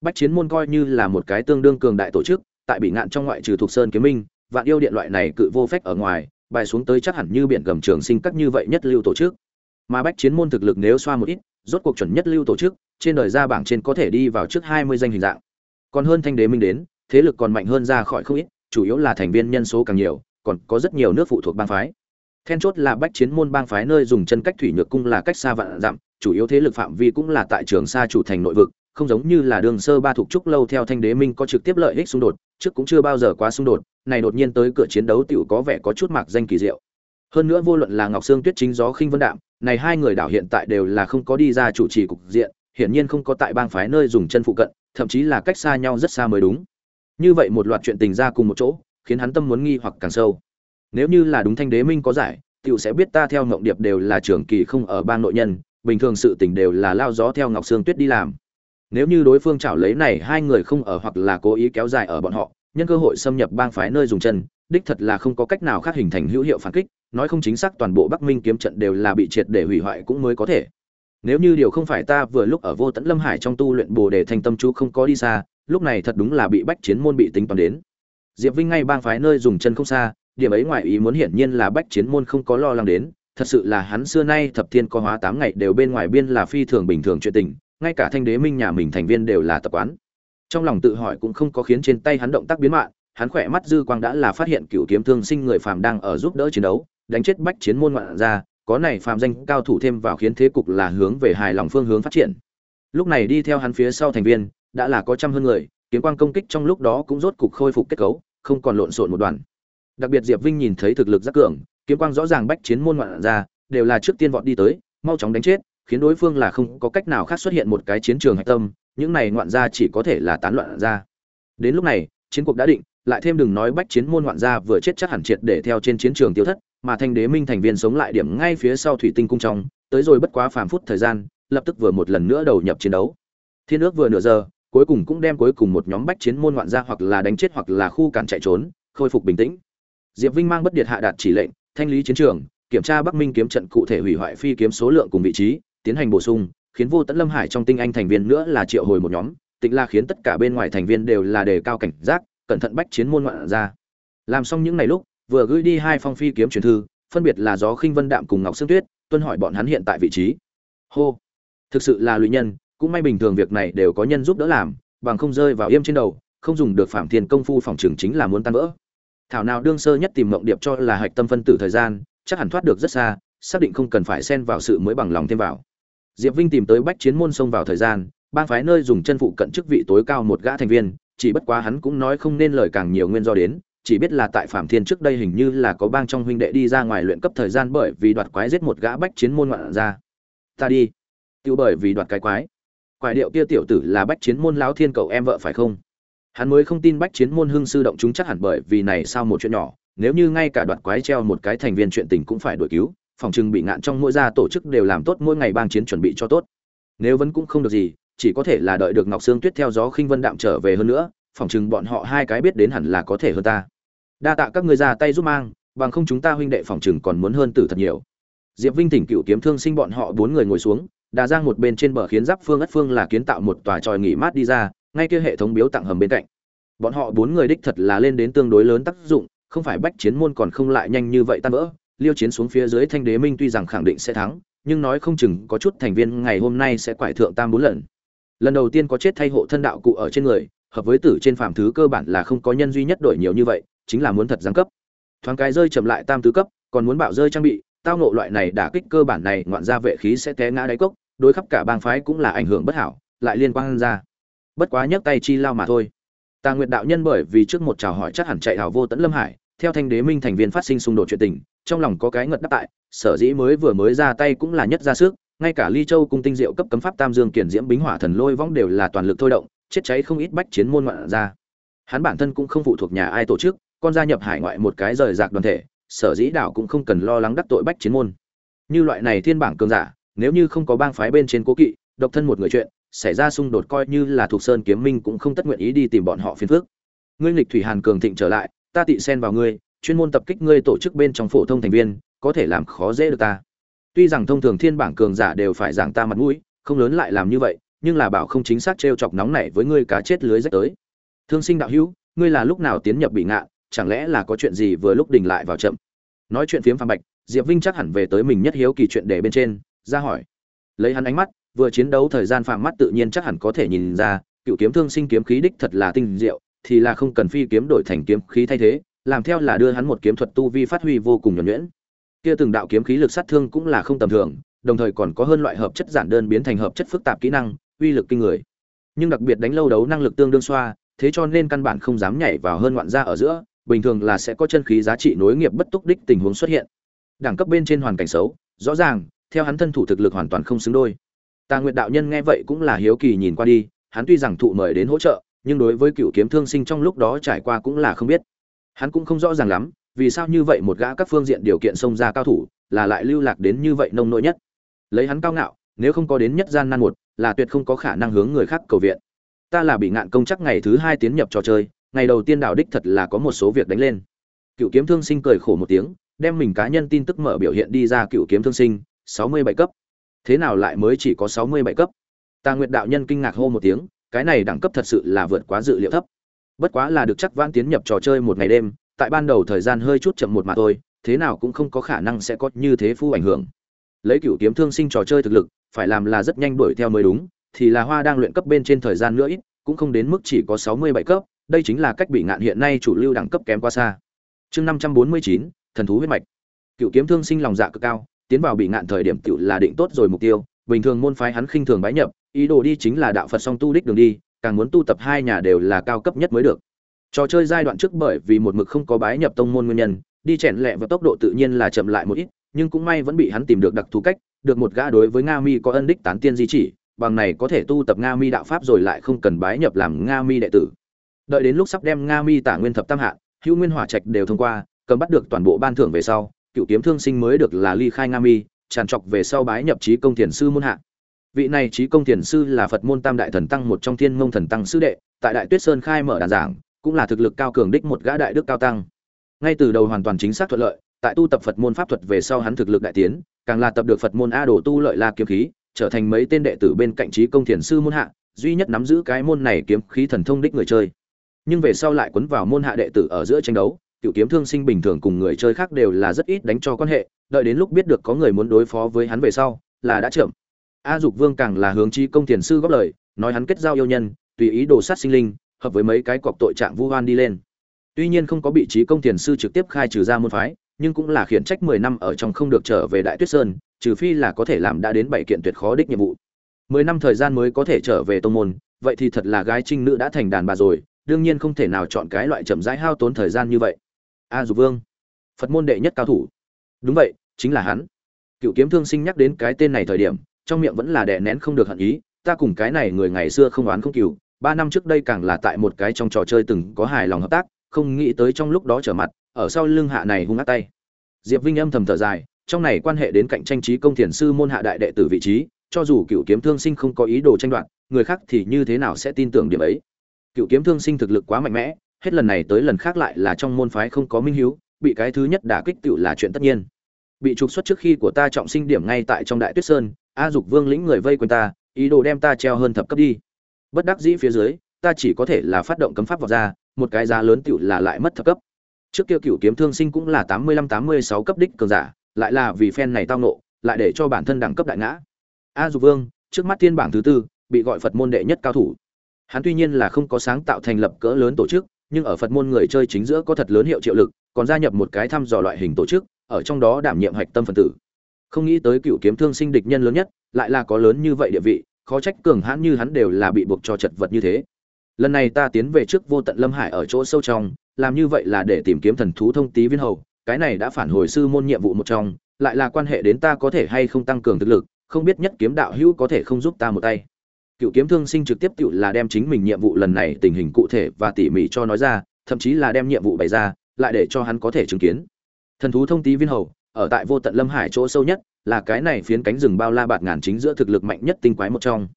Bách chiến môn coi như là một cái tương đương cường đại tổ chức, tại bị ngạn trong ngoại trừ thuộc sơn kiếm minh, vạn yêu điện loại này cự vô phách ở ngoài bài xuống tới chắc hẳn như biển gầm trường sinh các như vậy nhất lưu tổ chức. Mà bách chiến môn thực lực nếu xoa một ít, rốt cuộc chuẩn nhất lưu tổ chức, trên đời ra bảng trên có thể đi vào trước hai mươi danh hình dạng. Còn hơn thanh đế minh đến, thế lực còn mạnh hơn ra khỏi không ít, chủ yếu là thành viên nhân số càng nhiều, còn có rất nhiều nước phụ thuộc bang phái. Then chốt là bách chiến môn bang phái nơi dùng chân cách thủy nhược cung là cách xa vạn dặm, chủ yếu thế lực phạm vi cũng là tại trường sa chủ thành nội vực không giống như là đường sơ ba thuộc trúc lâu theo thanh đế minh có trực tiếp lợi ích xung đột, trước cũng chưa bao giờ quá xung đột, này đột nhiên tới cửa chiến đấu tiểu có vẻ có chút mạc danh kỳ diệu. Hơn nữa vô luận là ngọc sương tuyết chính gió khinh vân đạm, này hai người đảo hiện tại đều là không có đi ra chủ trì cục diện, hiển nhiên không có tại bang phái nơi dùng chân phụ cận, thậm chí là cách xa nhau rất xa mới đúng. Như vậy một loạt chuyện tình ra cùng một chỗ, khiến hắn tâm muốn nghi hoặc càng sâu. Nếu như là đúng thanh đế minh có giải tiểu sẽ biết ta theo ngọc điệp đều là trưởng kỳ không ở bang nội nhân, bình thường sự tình đều là lao gió theo ngọc sương tuyết đi làm nếu như đối phương chảo lấy này hai người không ở hoặc là cố ý kéo dài ở bọn họ, nhân cơ hội xâm nhập bang phái nơi dùng chân, đích thật là không có cách nào khác hình thành hữu hiệu phản kích, nói không chính xác toàn bộ bắc minh kiếm trận đều là bị triệt để hủy hoại cũng mới có thể. Nếu như điều không phải ta vừa lúc ở vô tận lâm hải trong tu luyện bồ đề thành tâm chú không có đi xa, lúc này thật đúng là bị bách chiến môn bị tính toán đến. Diệp vinh ngay bang phái nơi dùng chân không xa, điểm ấy ngoài ý muốn hiển nhiên là bách chiến môn không có lo lắng đến, thật sự là hắn xưa nay thập thiên có hóa tám ngày đều bên ngoài biên là phi thường bình thường chuyện tình ngay cả thanh đế minh nhà mình thành viên đều là tập quán. Trong lòng tự hỏi cũng không có khiến trên tay hắn động tác biến mạng, hắn khỏe mắt dư quang đã là phát hiện cựu kiếm thương sinh người phàm đang ở giúp đỡ chiến đấu, đánh chết bách chiến môn ngoạn ra có này phàm danh cao thủ thêm vào khiến thế cục là hướng về hài lòng phương hướng phát triển. Lúc này đi theo hắn phía sau thành viên, đã là có trăm hơn người, kiếm quang công kích trong lúc đó cũng rốt cục khôi phục kết cấu, không còn lộn xộn một đoàn. Đặc biệt diệp vinh nhìn thấy thực lực rất cường, kiếm quang rõ ràng bách chiến môn ngoạn ra đều là trước tiên vọt đi tới, mau chóng đánh chết khiến đối phương là không có cách nào khác xuất hiện một cái chiến trường hạch tâm, những này ngoạn ra chỉ có thể là tán loạn ra. Đến lúc này, chiến cuộc đã định, lại thêm đừng nói bách chiến môn ngoạn ra vừa chết chắc hẳn triệt để theo trên chiến trường tiêu thất, mà thanh đế minh thành viên sống lại điểm ngay phía sau thủy tinh cung trong, tới rồi bất quá phàm phút thời gian, lập tức vừa một lần nữa đầu nhập chiến đấu. Thiên ước vừa nửa giờ, cuối cùng cũng đem cuối cùng một nhóm bách chiến môn ngoạn ra hoặc là đánh chết hoặc là khu cản chạy trốn, khôi phục bình tĩnh. Diệp vinh mang bất điệt hạ đạt chỉ lệnh, thanh lý chiến trường, kiểm tra bắc minh kiếm trận cụ thể hủy hoại phi kiếm số lượng cùng vị trí tiến hành bổ sung, khiến vô tận lâm hải trong tinh anh thành viên nữa là triệu hồi một nhóm, tịnh la khiến tất cả bên ngoài thành viên đều là đề cao cảnh giác, cẩn thận bách chiến môn ngoạn ra. Làm xong những ngày lúc, vừa gửi đi hai phong phi kiếm truyền thư, phân biệt là gió khinh vân đạm cùng ngọc sương tuyết, tuân hỏi bọn hắn hiện tại vị trí. Hô. Thực sự là lụy nhân, cũng may bình thường việc này đều có nhân giúp đỡ làm, bằng không rơi vào yêm trên đầu, không dùng được phạm thiên công phu phòng trường chính là muốn tan vỡ. Thảo nào đương sơ nhất tìm mộng điệp cho là hạch tâm phân tử thời gian, chắc hẳn thoát được rất xa, xác định không cần phải xen vào sự mới bằng lòng thêm vào diệp vinh tìm tới bách chiến môn xông vào thời gian, bang phái nơi dùng chân phụ cận chức vị tối cao một gã thành viên, chỉ bất quá hắn cũng nói không nên lời càng nhiều nguyên do đến, chỉ biết là tại phạm thiên trước đây hình như là có bang trong huynh đệ đi ra ngoài luyện cấp thời gian bởi vì đoạt quái giết một gã bách chiến môn ngoạn ra. Ta đi. Tiêu bởi vì đoạt cái quái. Quái điệu kia tiểu tử là bách chiến môn lão thiên cậu em vợ phải không? Hắn mới không tin bách chiến môn hưng sư động chúng chắc hẳn bởi vì này sao một chuyện nhỏ, nếu như ngay cả đoạt quái treo một cái thành viên chuyện tình cũng phải đuổi cứu phòng trừng bị ngạn trong mỗi gia tổ chức đều làm tốt mỗi ngày bang chiến chuẩn bị cho tốt. Nếu vẫn cũng không được gì, chỉ có thể là đợi được ngọc sương tuyết theo gió khinh vân đạm trở về hơn nữa, phòng Trừng bọn họ hai cái biết đến hẳn là có thể hơn ta. Đa tạ các ngươi ra tay giúp mang, bằng không chúng ta huynh đệ phòng Trừng còn muốn hơn tử thật nhiều. Diệp vinh tỉnh cựu kiếm thương sinh bọn họ bốn người ngồi xuống, đà giang một bên trên bờ khiến giáp phương ất phương là kiến tạo một tòa tròi nghỉ mát đi ra, ngay kia hệ thống biếu tặng hầm bên cạnh. Bọn họ bốn người đích thật là lên đến tương đối lớn tác dụng, không phải bách chiến môn còn không lại nhanh như vậy tan vỡ liêu chiến xuống phía dưới thanh đế minh tuy rằng khẳng định sẽ thắng, nhưng nói không chừng có chút thành viên ngày hôm nay sẽ quải thượng tam bốn lần. Lần đầu tiên có chết thay hộ thân đạo cụ ở trên người, hợp với tử trên phạm thứ cơ bản là không có nhân duy nhất đổi nhiều như vậy, chính là muốn thật giáng cấp. Thoáng cái rơi chậm lại tam tứ cấp, còn muốn bạo rơi trang bị, tao nộ loại này đả kích cơ bản này, ngoạn ra vệ khí sẽ té ngã đáy cốc, đối khắp cả bang phái cũng là ảnh hưởng bất hảo, lại liên quan ra. Bất quá nhấc tay chi lao mà thôi. Tà nguyệt đạo nhân bởi vì trước một chào hỏi chắc hẳn chạy hảo vô tận lâm hải theo thanh đế minh thành viên phát sinh xung đột chuyện tình, trong lòng có cái ngật đáp tại, sở dĩ mới vừa mới ra tay cũng là nhất ra sức, ngay cả ly châu cung tinh diệu cấp cấm pháp tam dương kiển diễm bính hỏa thần lôi vong đều là toàn lực thôi động, chết cháy không ít bách chiến môn ngoạn ra hắn bản thân cũng không phụ thuộc nhà ai tổ chức, con gia nhập hải ngoại một cái rời rạc đoàn thể, sở dĩ đảo cũng không cần lo lắng đắc tội bách chiến môn. Như loại này thiên bảng cường giả, nếu như không có bang phái bên trên cố kỵ, độc thân một người chuyện, xảy ra xung đột coi như là thuộc sơn kiếm minh cũng không tất nguyện ý đi tìm bọn họ phiền phước ngươi nghịch thủy hàn cường thịnh trở lại ta tị xen vào ngươi, chuyên môn tập kích ngươi tổ chức bên trong phổ thông thành viên, có thể làm khó dễ được ta. Tuy rằng thông thường thiên bảng cường giả đều phải giảng ta mặt mũi, không lớn lại làm như vậy, nhưng là bảo không chính xác trêu chọc nóng nảy với ngươi cá chết lưới rách tới. Thương sinh đạo hữu, ngươi là lúc nào tiến nhập bị ngạ, chẳng lẽ là có chuyện gì vừa lúc đình lại vào chậm? Nói chuyện phiếm phàm bạch, diệp vinh chắc hẳn về tới mình nhất hiếu kỳ chuyện để bên trên, ra hỏi. Lấy hắn ánh mắt, vừa chiến đấu thời gian phạm mắt tự nhiên chắc hẳn có thể nhìn ra, cựu kiếm thương sinh kiếm khí đích thật là tinh diệu thì là không cần phi kiếm đổi thành kiếm khí thay thế, làm theo là đưa hắn một kiếm thuật tu vi phát huy vô cùng nhuần nhuyễn. Kia từng đạo kiếm khí lực sát thương cũng là không tầm thường, đồng thời còn có hơn loại hợp chất giản đơn biến thành hợp chất phức tạp kỹ năng, uy lực kinh người. Nhưng đặc biệt đánh lâu đấu năng lực tương đương xoa, thế cho nên căn bản không dám nhảy vào hơn ngoạn gia ở giữa, bình thường là sẽ có chân khí giá trị nối nghiệp bất túc đích tình huống xuất hiện. Đẳng cấp bên trên hoàn cảnh xấu, rõ ràng, theo hắn thân thủ thực lực hoàn toàn không xứng đôi. Tà nguyệt đạo nhân nghe vậy cũng là hiếu kỳ nhìn qua đi, hắn tuy rằng thụ mời đến hỗ trợ nhưng đối với cựu kiếm thương sinh trong lúc đó trải qua cũng là không biết. Hắn cũng không rõ ràng lắm, vì sao như vậy một gã các phương diện điều kiện xông ra cao thủ là lại lưu lạc đến như vậy nông nỗi nhất. Lấy hắn cao ngạo, nếu không có đến nhất gian nan một, là tuyệt không có khả năng hướng người khác cầu viện. Ta là bị ngạn công chắc ngày thứ hai tiến nhập trò chơi, ngày đầu tiên đảo đích thật là có một số việc đánh lên. Cựu kiếm thương sinh cười khổ một tiếng, đem mình cá nhân tin tức mở biểu hiện đi ra cựu kiếm thương sinh, sáu mươi bảy cấp. Thế nào lại mới chỉ có sáu mươi bảy cấp? Ta nguyệt đạo nhân kinh ngạc hô một tiếng cái này đẳng cấp thật sự là vượt quá dự liệu thấp. Bất quá là được chắc vãn tiến nhập trò chơi một ngày đêm, tại ban đầu thời gian hơi chút chậm một mà thôi, thế nào cũng không có khả năng sẽ có như thế phu ảnh hưởng. Lấy cựu kiếm thương sinh trò chơi thực lực, phải làm là rất nhanh đuổi theo mới đúng, thì là hoa đang luyện cấp bên trên thời gian nữa ít, cũng không đến mức chỉ có sáu mươi bảy cấp, đây chính là cách bị ngạn hiện nay chủ lưu đẳng cấp kém quá xa. Chương năm trăm bốn mươi chín, thần thú huyết mạch. Cựu kiếm thương sinh lòng dạ cực cao, tiến vào bị ngạn thời điểm cựu là định tốt rồi mục tiêu, bình thường môn phái hắn khinh thường bái nhập ý đồ đi chính là đạo phật song tu đích đường đi, càng muốn tu tập hai nhà đều là cao cấp nhất mới được. Trò chơi giai đoạn trước bởi vì một mực không có bái nhập tông môn nguyên nhân, đi chèn lẹ và tốc độ tự nhiên là chậm lại một ít, nhưng cũng may vẫn bị hắn tìm được đặc thù cách, được một gã đối với nga mi có ân đích tán tiên di chỉ, bằng này có thể tu tập nga mi đạo pháp rồi lại không cần bái nhập làm nga mi đệ tử. Đợi đến lúc sắp đem nga mi tả nguyên thập tam hạ, hữu nguyên hỏa trạch đều thông qua, cầm bắt được toàn bộ ban thưởng về sau, cựu kiếm thương sinh mới được là ly khai nga mi, tràn trọc về sau bái nhập trí công thiền sư môn hạ vị này trí công thiền sư là phật môn tam đại thần tăng, một trong thiên mông thần tăng sư đệ, tại đại tuyết sơn khai mở đàn giảng, cũng là thực lực cao cường đích một gã đại đức cao tăng. Ngay từ đầu hoàn toàn chính xác thuận lợi, tại tu tập phật môn pháp thuật về sau hắn thực lực đại tiến, càng là tập được phật môn a đồ tu lợi la kiếm khí, trở thành mấy tên đệ tử bên cạnh trí công thiền sư môn hạ, duy nhất nắm giữ cái môn này kiếm khí thần thông đích người chơi. Nhưng về sau lại quấn vào môn hạ đệ tử ở giữa tranh đấu, cựu kiếm thương sinh bình thường cùng người chơi khác đều là rất ít đánh cho quan hệ, đợi đến lúc biết được có người muốn đối phó với hắn về sau, là đã chậm a dục vương càng là hướng chi công thiền sư góp lời, nói hắn kết giao yêu nhân, tùy ý đồ sát sinh linh, hợp với mấy cái cọc tội trạng vu hoan đi lên. Tuy nhiên không có bị trí công thiền sư trực tiếp khai trừ ra môn phái, nhưng cũng là khiển trách mười năm ở trong không được trở về đại tuyết sơn, trừ phi là có thể làm đã đến bảy kiện tuyệt khó đích nhiệm vụ. Mười năm thời gian mới có thể trở về tông môn, vậy thì thật là gái trinh nữ đã thành đàn bà rồi, đương nhiên không thể nào chọn cái loại chậm rãi hao tốn thời gian như vậy. A dục vương, phật môn đệ nhất cao thủ. Đúng vậy, chính là hắn. Cựu kiếm thương sinh nhắc đến cái tên này thời điểm trong miệng vẫn là đè nén không được hận ý, ta cùng cái này người ngày xưa không oán không cừu, ba năm trước đây càng là tại một cái trong trò chơi từng có hài lòng hợp tác, không nghĩ tới trong lúc đó trở mặt, ở sau lưng hạ này hung ác tay. Diệp vinh âm thầm thở dài, trong này quan hệ đến cạnh tranh trí công thiền sư môn hạ đại đệ tử vị trí, cho dù cựu kiếm thương sinh không có ý đồ tranh đoạt, người khác thì như thế nào sẽ tin tưởng điểm ấy? Cựu kiếm thương sinh thực lực quá mạnh mẽ, hết lần này tới lần khác lại là trong môn phái không có minh hiếu, bị cái thứ nhất đả kích tựu là chuyện tất nhiên. Bị trục xuất trước khi của ta trọng sinh điểm ngay tại trong đại tuyết sơn a dục vương lĩnh người vây quanh ta, ý đồ đem ta treo hơn thập cấp đi. Bất đắc dĩ phía dưới, ta chỉ có thể là phát động cấm pháp vào ra, một cái giá lớn tựu là lại mất thập cấp. Trước kia cựu kiếm thương sinh cũng là tám mươi lăm, tám mươi sáu cấp đích cường giả, lại là vì phen này tao nộ lại để cho bản thân đẳng cấp đại ngã. A dục vương, trước mắt thiên bảng thứ tư, bị gọi phật môn đệ nhất cao thủ. Hắn tuy nhiên là không có sáng tạo thành lập cỡ lớn tổ chức, nhưng ở phật môn người chơi chính giữa có thật lớn hiệu triệu lực, còn gia nhập một cái thăm dò loại hình tổ chức, ở trong đó đảm nhiệm hạch tâm phần tử không nghĩ tới cựu kiếm thương sinh địch nhân lớn nhất, lại là có lớn như vậy địa vị, khó trách cường hãn như hắn đều là bị buộc cho chật vật như thế. Lần này ta tiến về trước vô tận lâm hải ở chỗ sâu trong, làm như vậy là để tìm kiếm thần thú thông tý viên hầu, cái này đã phản hồi sư môn nhiệm vụ một trong, lại là quan hệ đến ta có thể hay không tăng cường thực lực, không biết nhất kiếm đạo hữu có thể không giúp ta một tay. Cựu kiếm thương sinh trực tiếp cựu là đem chính mình nhiệm vụ lần này tình hình cụ thể và tỉ mỉ cho nói ra, thậm chí là đem nhiệm vụ bày ra, lại để cho hắn có thể chứng kiến. Thần thú thông tý viên hầu ở tại vô tận lâm hải chỗ sâu nhất, là cái này phiến cánh rừng bao la bạt ngàn chính giữa thực lực mạnh nhất tinh quái một trong.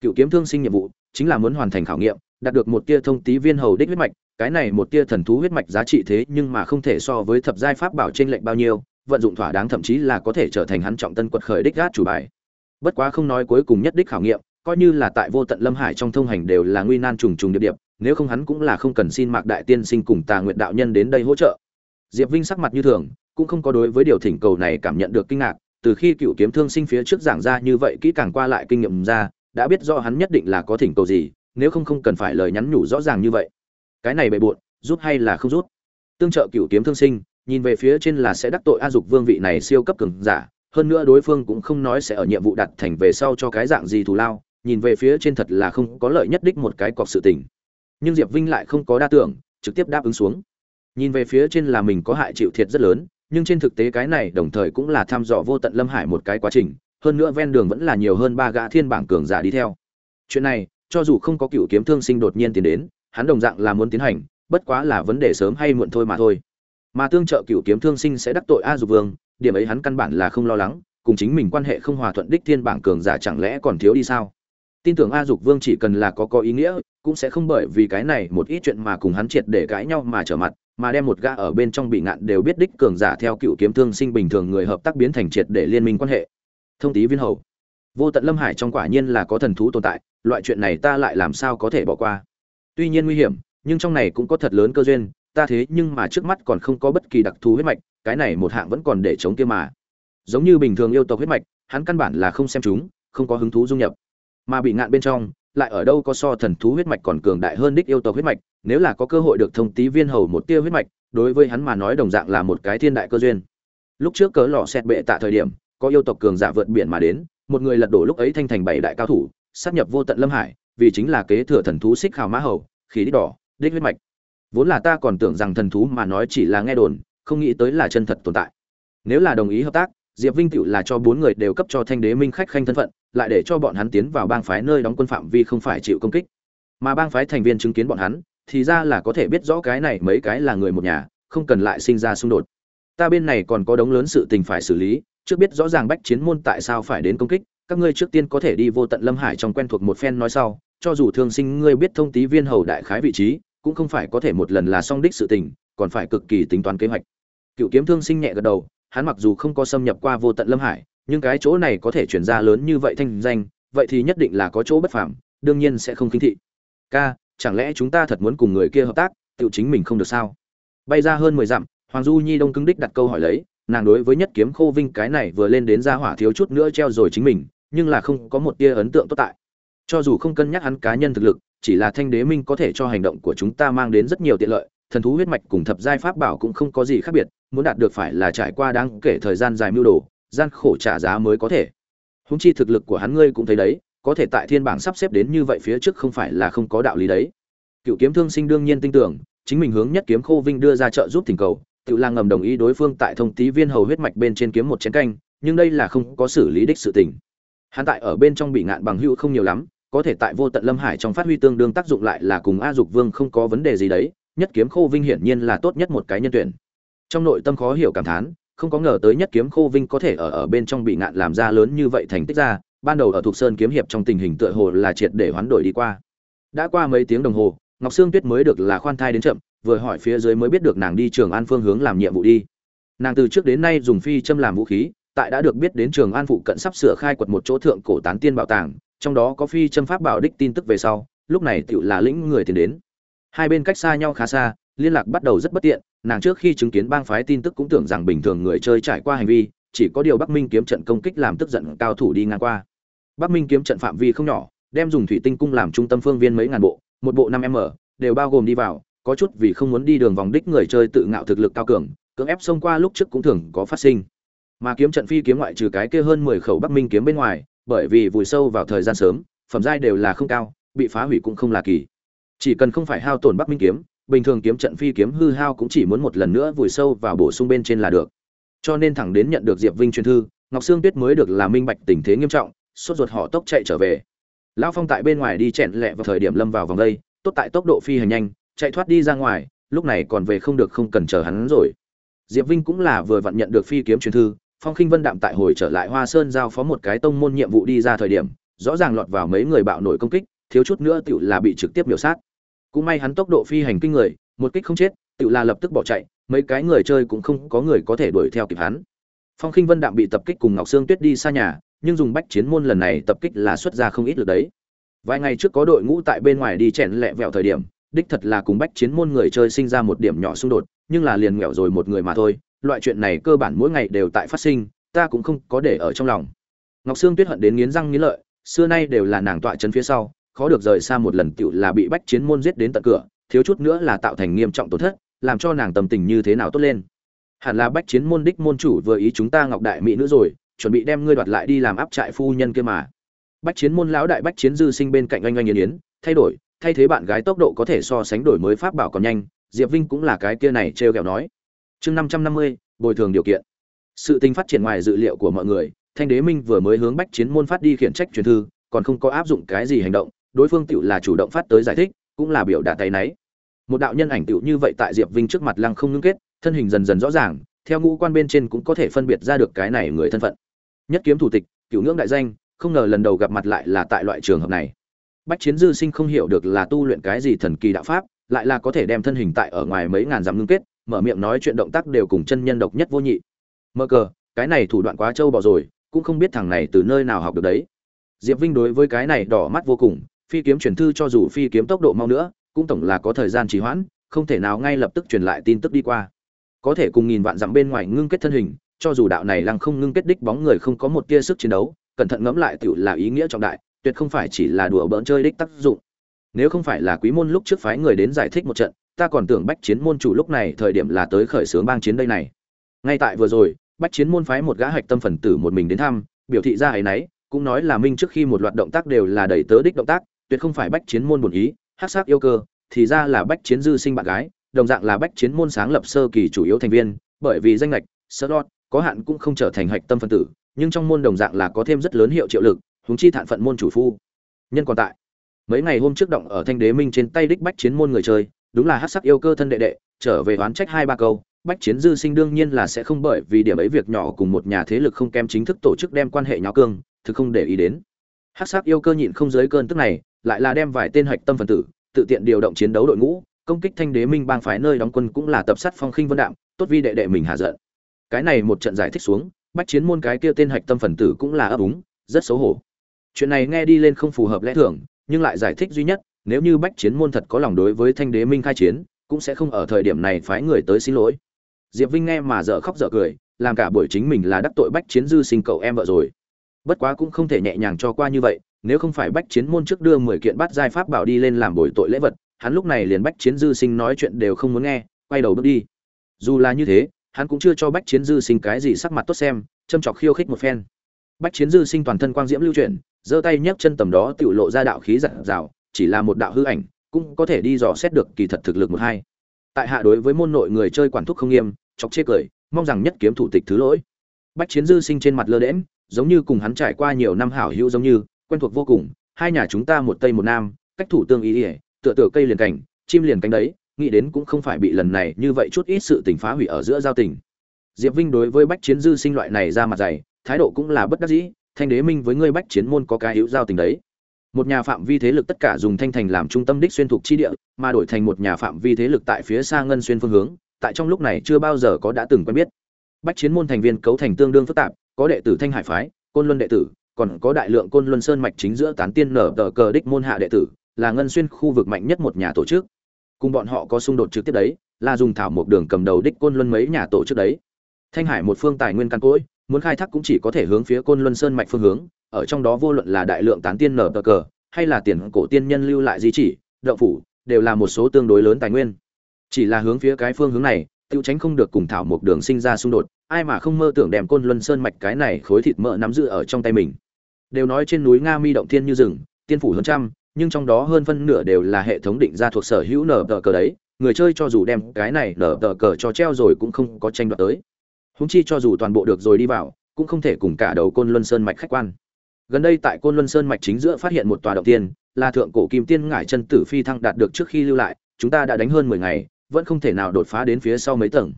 Cựu kiếm thương sinh nhiệm vụ, chính là muốn hoàn thành khảo nghiệm, đạt được một tia thông tí viên hầu đích huyết mạch, cái này một tia thần thú huyết mạch giá trị thế nhưng mà không thể so với thập giai pháp bảo trên lệnh bao nhiêu, vận dụng thỏa đáng thậm chí là có thể trở thành hắn trọng tân quật khởi đích gát chủ bài. Bất quá không nói cuối cùng nhất đích khảo nghiệm, coi như là tại vô tận lâm hải trong thông hành đều là nguy nan trùng trùng điệp điệp nếu không hắn cũng là không cần xin mạc đại tiên sinh cùng tà nguyện đạo nhân đến đây hỗ trợ. Diệp vinh sắc mặt như thường cũng không có đối với điều thỉnh cầu này cảm nhận được kinh ngạc, từ khi cựu kiếm thương sinh phía trước giảng ra như vậy kỹ càng qua lại kinh nghiệm ra, đã biết do hắn nhất định là có thỉnh cầu gì, nếu không không cần phải lời nhắn nhủ rõ ràng như vậy. Cái này bề bộn, rút hay là không rút? Tương trợ cựu kiếm thương sinh, nhìn về phía trên là sẽ đắc tội a dục vương vị này siêu cấp cường giả, hơn nữa đối phương cũng không nói sẽ ở nhiệm vụ đặt thành về sau cho cái dạng gì thù lao, nhìn về phía trên thật là không có lợi nhất đích một cái cọc sự tình. Nhưng diệp vinh lại không có đa tưởng, trực tiếp đáp ứng xuống. Nhìn về phía trên là mình có hại chịu thiệt rất lớn nhưng trên thực tế cái này đồng thời cũng là thăm dò vô tận lâm hải một cái quá trình, hơn nữa ven đường vẫn là nhiều hơn ba gã thiên bảng cường giả đi theo. Chuyện này, cho dù không có cựu kiếm thương sinh đột nhiên tiến đến, hắn đồng dạng là muốn tiến hành, bất quá là vấn đề sớm hay muộn thôi mà thôi. Mà tương trợ cựu kiếm thương sinh sẽ đắc tội a dục vương, điểm ấy hắn căn bản là không lo lắng, cùng chính mình quan hệ không hòa thuận đích thiên bảng cường giả chẳng lẽ còn thiếu đi sao? Tin tưởng a dục vương chỉ cần là có có ý nghĩa, cũng sẽ không bởi vì cái này một ít chuyện mà cùng hắn triệt để cãi nhau mà trở mặt mà đem một gã ở bên trong bị ngạn đều biết đích cường giả theo cựu kiếm thương sinh bình thường người hợp tác biến thành triệt để liên minh quan hệ. Thông tí viên hầu. Vô tận lâm hải trong quả nhiên là có thần thú tồn tại, loại chuyện này ta lại làm sao có thể bỏ qua. Tuy nhiên nguy hiểm, nhưng trong này cũng có thật lớn cơ duyên, ta thế nhưng mà trước mắt còn không có bất kỳ đặc thù huyết mạch, cái này một hạng vẫn còn để chống kia mà. Giống như bình thường yêu tộc huyết mạch, hắn căn bản là không xem chúng, không có hứng thú dung nhập. Mà bị ngạn bên trong, lại ở đâu có so thần thú huyết mạch còn cường đại hơn đích yêu tộc huyết mạch nếu là có cơ hội được thông tí viên hầu một tia huyết mạch, đối với hắn mà nói đồng dạng là một cái thiên đại cơ duyên. Lúc trước cớ lò xét bệ tạ thời điểm, có yêu tộc cường giả vượt biển mà đến, một người lật đổ lúc ấy thanh thành bảy đại cao thủ, sát nhập vô tận lâm hải, vì chính là kế thừa thần thú xích khảo mã hầu, khí đích đỏ, đích huyết mạch. Vốn là ta còn tưởng rằng thần thú mà nói chỉ là nghe đồn, không nghĩ tới là chân thật tồn tại. Nếu là đồng ý hợp tác, diệp vinh tựu là cho bốn người đều cấp cho thanh đế minh khách khanh thân phận, lại để cho bọn hắn tiến vào bang phái nơi đóng quân phạm vi không phải chịu công kích. Mà bang phái thành viên chứng kiến bọn hắn thì ra là có thể biết rõ cái này mấy cái là người một nhà, không cần lại sinh ra xung đột. Ta bên này còn có đống lớn sự tình phải xử lý, trước biết rõ ràng bách chiến môn tại sao phải đến công kích, các ngươi trước tiên có thể đi vô tận lâm hải trong quen thuộc một phen nói sau, cho dù thương sinh ngươi biết thông tí viên hầu đại khái vị trí, cũng không phải có thể một lần là song đích sự tình, còn phải cực kỳ tính toán kế hoạch. Cựu kiếm thương sinh nhẹ gật đầu, hắn mặc dù không có xâm nhập qua vô tận lâm hải, nhưng cái chỗ này có thể chuyển ra lớn như vậy thanh danh, vậy thì nhất định là có chỗ bất phàm, đương nhiên sẽ không khinh thị. Ca chẳng lẽ chúng ta thật muốn cùng người kia hợp tác tự chính mình không được sao? Bay ra hơn mười dặm, hoàng du nhi đông cứng đích đặt câu hỏi lấy, nàng đối với nhất kiếm khô vinh cái này vừa lên đến ra hỏa thiếu chút nữa treo rồi chính mình, nhưng là không có một tia ấn tượng tốt tại. Cho dù không cân nhắc hắn cá nhân thực lực, chỉ là thanh đế minh có thể cho hành động của chúng ta mang đến rất nhiều tiện lợi, thần thú huyết mạch cùng thập giai pháp bảo cũng không có gì khác biệt, muốn đạt được phải là trải qua đáng kể thời gian dài mưu đồ, gian khổ trả giá mới có thể. Húng chi thực lực của hắn ngươi cũng thấy đấy có thể tại thiên bảng sắp xếp đến như vậy phía trước không phải là không có đạo lý đấy. Cựu kiếm thương sinh đương nhiên tin tưởng, chính mình hướng nhất kiếm khô vinh đưa ra trợ giúp thỉnh cầu, tự lang ngầm đồng ý đối phương tại thông tí viên hầu huyết mạch bên trên kiếm một chén canh, nhưng đây là không có xử lý đích sự tình. Hắn tại ở bên trong bị ngạn bằng hữu không nhiều lắm, có thể tại vô tận lâm hải trong phát huy tương đương tác dụng lại là cùng a dục vương không có vấn đề gì đấy, nhất kiếm khô vinh hiển nhiên là tốt nhất một cái nhân tuyển. Trong nội tâm khó hiểu cảm thán, không có ngờ tới nhất kiếm khô vinh có thể ở ở bên trong bị ngạn làm ra lớn như vậy thành tích ra ban đầu ở thuộc sơn kiếm hiệp trong tình hình tựa hồ là triệt để hoán đổi đi qua. Đã qua mấy tiếng đồng hồ, ngọc sương tuyết mới được là khoan thai đến chậm, vừa hỏi phía dưới mới biết được nàng đi trường an phương hướng làm nhiệm vụ đi. Nàng từ trước đến nay dùng phi châm làm vũ khí, tại đã được biết đến trường an phụ cận sắp sửa khai quật một chỗ thượng cổ tán tiên bảo tàng, trong đó có phi châm pháp bảo đích tin tức về sau, lúc này tựu là lĩnh người tiền đến. Hai bên cách xa nhau khá xa, liên lạc bắt đầu rất bất tiện, nàng trước khi chứng kiến bang phái tin tức cũng tưởng rằng bình thường người chơi trải qua hành vi chỉ có điều bắc minh kiếm trận công kích làm tức giận cao thủ đi ngang qua. Bắc minh kiếm trận phạm vi không nhỏ, đem dùng thủy tinh cung làm trung tâm phương viên mấy ngàn bộ, một bộ năm m, đều bao gồm đi vào, có chút vì không muốn đi đường vòng đích người chơi tự ngạo thực lực cao cường, cưỡng ép xông qua lúc trước cũng thường có phát sinh. Mà kiếm trận phi kiếm ngoại trừ cái kia hơn mười khẩu bắc minh kiếm bên ngoài, bởi vì vùi sâu vào thời gian sớm, phẩm giai đều là không cao, bị phá hủy cũng không là kỳ. Chỉ cần không phải hao tổn bắc minh kiếm, bình thường kiếm trận phi kiếm hư hao cũng chỉ muốn một lần nữa vùi sâu vào bổ sung bên trên là được cho nên thẳng đến nhận được diệp vinh truyền thư, ngọc sương tuyết mới được là minh bạch tình thế nghiêm trọng, sốt ruột họ tốc chạy trở về. Lão phong tại bên ngoài đi chẹn lẹ vào thời điểm lâm vào vòng đây, tốt tại tốc độ phi hành nhanh, chạy thoát đi ra ngoài, lúc này còn về không được không cần chờ hắn rồi. Diệp vinh cũng là vừa vặn nhận được phi kiếm truyền thư, phong khinh vân đạm tại hồi trở lại hoa sơn giao phó một cái tông môn nhiệm vụ đi ra thời điểm, rõ ràng lọt vào mấy người bạo nổi công kích, thiếu chút nữa tựu là bị trực tiếp biểu sát. Cũng may hắn tốc độ phi hành kinh người, một kích không chết tự là lập tức bỏ chạy, mấy cái người chơi cũng không có người có thể đuổi theo kịp hắn. Phong khinh vân đạm bị tập kích cùng ngọc sương tuyết đi xa nhà, nhưng dùng bách chiến môn lần này tập kích là xuất ra không ít được đấy. Vài ngày trước có đội ngũ tại bên ngoài đi chèn lẹ vẹo thời điểm, đích thật là cùng bách chiến môn người chơi sinh ra một điểm nhỏ xung đột, nhưng là liền nghèo rồi một người mà thôi, loại chuyện này cơ bản mỗi ngày đều tại phát sinh, ta cũng không có để ở trong lòng. Ngọc sương tuyết hận đến nghiến răng nghiến lợi, xưa nay đều là nàng tọa chân phía sau, khó được rời xa một lần tựu là bị bách chiến môn giết đến tận cửa, thiếu chút nữa là tạo thành nghiêm trọng tổn thất làm cho nàng tâm tình như thế nào tốt lên. Hẳn là bách chiến môn đích môn chủ vừa ý chúng ta ngọc đại mỹ nữ rồi, chuẩn bị đem ngươi đoạt lại đi làm áp trại phu nhân kia mà. Bách chiến môn lão đại bách chiến dư sinh bên cạnh oanh oanh yến yến, thay đổi, thay thế bạn gái tốc độ có thể so sánh đổi mới pháp bảo còn nhanh, diệp vinh cũng là cái kia này trêu ghẹo nói. Chương năm trăm năm mươi, bồi thường điều kiện. Sự tình phát triển ngoài dự liệu của mọi người, thanh đế minh vừa mới hướng bách chiến môn phát đi khiển trách truyền thư, còn không có áp dụng cái gì hành động, đối phương tự là chủ động phát tới giải thích, cũng là biểu đạt tay náy một đạo nhân ảnh tựu như vậy tại diệp vinh trước mặt lăng không ngưng kết, thân hình dần dần rõ ràng, theo ngũ quan bên trên cũng có thể phân biệt ra được cái này người thân phận. Nhất kiếm thủ tịch, cựu ngưỡng đại danh, không ngờ lần đầu gặp mặt lại là tại loại trường hợp này. Bách chiến dư sinh không hiểu được là tu luyện cái gì thần kỳ đạo pháp, lại là có thể đem thân hình tại ở ngoài mấy ngàn dặm ngưng kết, mở miệng nói chuyện động tác đều cùng chân nhân độc nhất vô nhị. Mơ cờ, cái này thủ đoạn quá trâu bò rồi, cũng không biết thằng này từ nơi nào học được đấy. Diệp vinh đối với cái này đỏ mắt vô cùng, phi kiếm truyền thư cho dù phi kiếm tốc độ mau nữa cũng tổng là có thời gian trì hoãn, không thể nào ngay lập tức truyền lại tin tức đi qua. Có thể cùng nghìn vạn dặm bên ngoài ngưng kết thân hình, cho dù đạo này lăng không ngưng kết đích bóng người không có một tia sức chiến đấu, cẩn thận ngẫm lại tựu là ý nghĩa trọng đại, tuyệt không phải chỉ là đùa bỡn chơi đích tác dụng. Nếu không phải là quý môn lúc trước phái người đến giải thích một trận, ta còn tưởng bách chiến môn chủ lúc này thời điểm là tới khởi xướng bang chiến đây này. Ngay tại vừa rồi, bách chiến môn phái một gã hạch tâm phần tử một mình đến thăm, biểu thị ra ấy nấy, cũng nói là minh trước khi một loạt động tác đều là đẩy tớ đích động tác, tuyệt không phải bách chiến môn buồn ý hắc sắc yêu cơ, thì ra là bách chiến dư sinh bạn gái, đồng dạng là bách chiến môn sáng lập sơ kỳ chủ yếu thành viên, bởi vì danh lệch sơ đót có hạn cũng không trở thành hạch tâm phân tử, nhưng trong môn đồng dạng là có thêm rất lớn hiệu triệu lực húng chi thản phận môn chủ phu. Nhân còn tại. Mấy ngày hôm trước động ở thanh đế minh trên tay đích bách chiến môn người chơi, đúng là hát sắc yêu cơ thân đệ đệ, trở về oán trách hai ba câu, bách chiến dư sinh đương nhiên là sẽ không bởi vì điểm ấy việc nhỏ cùng một nhà thế lực không kém chính thức tổ chức đem quan hệ nháo cương, thực không để ý đến. Hát sắc yêu cơ nhịn không dưới cơn tức này lại là đem vài tên hạch tâm phần tử, tự tiện điều động chiến đấu đội ngũ, công kích thanh đế minh bang phái nơi đóng quân cũng là tập sát phong khinh vân đạm, tốt vi đệ đệ mình hạ giận. Cái này một trận giải thích xuống, bách chiến môn cái kia tên hạch tâm phần tử cũng là ấp úng, rất xấu hổ. Chuyện này nghe đi lên không phù hợp lẽ thường, nhưng lại giải thích duy nhất, nếu như bách chiến môn thật có lòng đối với thanh đế minh khai chiến, cũng sẽ không ở thời điểm này phái người tới xin lỗi. Diệp vinh nghe mà dở khóc dở cười, làm cả buổi chính mình là đắc tội bách chiến dư sinh cậu em vợ rồi. Bất quá cũng không thể nhẹ nhàng cho qua như vậy nếu không phải bách chiến môn trước đưa mười kiện bắt giai pháp bảo đi lên làm bồi tội lễ vật, hắn lúc này liền bách chiến dư sinh nói chuyện đều không muốn nghe, quay đầu bước đi. Dù là như thế, hắn cũng chưa cho bách chiến dư sinh cái gì sắc mặt tốt xem, châm chọc khiêu khích một phen. Bách chiến dư sinh toàn thân quang diễm lưu chuyển, giơ tay nhấc chân tầm đó tự lộ ra đạo khí giặt rào chỉ là một đạo hư ảnh, cũng có thể đi dò xét được kỳ thật thực lực một hai. Tại hạ đối với môn nội người chơi quản thúc không nghiêm, chọc chê cười, mong rằng nhất kiếm thủ tịch thứ lỗi. Bách chiến dư sinh trên mặt lơ đễm giống như cùng hắn trải qua nhiều năm hảo hữu giống như quen thuộc vô cùng, hai nhà chúng ta một tây một nam, cách thủ tương ý ỉa tựa tựa cây liền cảnh, chim liền cánh đấy, nghĩ đến cũng không phải bị lần này như vậy chút ít sự tình phá hủy ở giữa giao tình. Diệp vinh đối với bách chiến dư sinh loại này ra mặt dày, thái độ cũng là bất đắc dĩ, thanh đế minh với ngươi bách chiến môn có cái hữu giao tình đấy. Một nhà phạm vi thế lực tất cả dùng thanh thành làm trung tâm đích xuyên thuộc chi địa, mà đổi thành một nhà phạm vi thế lực tại phía xa ngân xuyên phương hướng, tại trong lúc này chưa bao giờ có đã từng quen biết. Bách chiến môn thành viên cấu thành tương đương phức tạp, có đệ tử thanh hải phái, côn luân đệ tử còn có đại lượng côn luân sơn mạch chính giữa tán tiên nở tờ cờ đích môn hạ đệ tử, là ngân xuyên khu vực mạnh nhất một nhà tổ chức. Cùng bọn họ có xung đột trực tiếp đấy, là dùng thảo một đường cầm đầu đích côn luân mấy nhà tổ chức đấy. Thanh hải một phương tài nguyên căn cỗi, muốn khai thác cũng chỉ có thể hướng phía côn luân sơn mạch phương hướng, ở trong đó vô luận là đại lượng tán tiên nở tờ cờ, hay là tiền cổ tiên nhân lưu lại di chỉ, đậu phủ, đều là một số tương đối lớn tài nguyên. Chỉ là hướng phía cái phương hướng này, tiêu tránh không được cùng thảo một đường sinh ra xung đột ai mà không mơ tưởng đem côn luân sơn mạch cái này khối thịt mỡ nắm giữ ở trong tay mình. Đều nói trên núi nga mi động thiên như rừng, tiên phủ hơn trăm, nhưng trong đó hơn phân nửa đều là hệ thống định ra thuộc sở hữu nở tờ cờ đấy, người chơi cho dù đem cái này nở tờ cờ cho treo rồi cũng không có tranh đoạt tới. Húng chi cho dù toàn bộ được rồi đi vào, cũng không thể cùng cả đầu côn luân sơn mạch khách quan. Gần đây tại côn luân sơn mạch chính giữa phát hiện một tòa động tiên, là thượng cổ kim tiên ngải chân tử phi thăng đạt được trước khi lưu lại, chúng ta đã đánh hơn mười ngày, vẫn không thể nào đột phá đến phía sau mấy tầng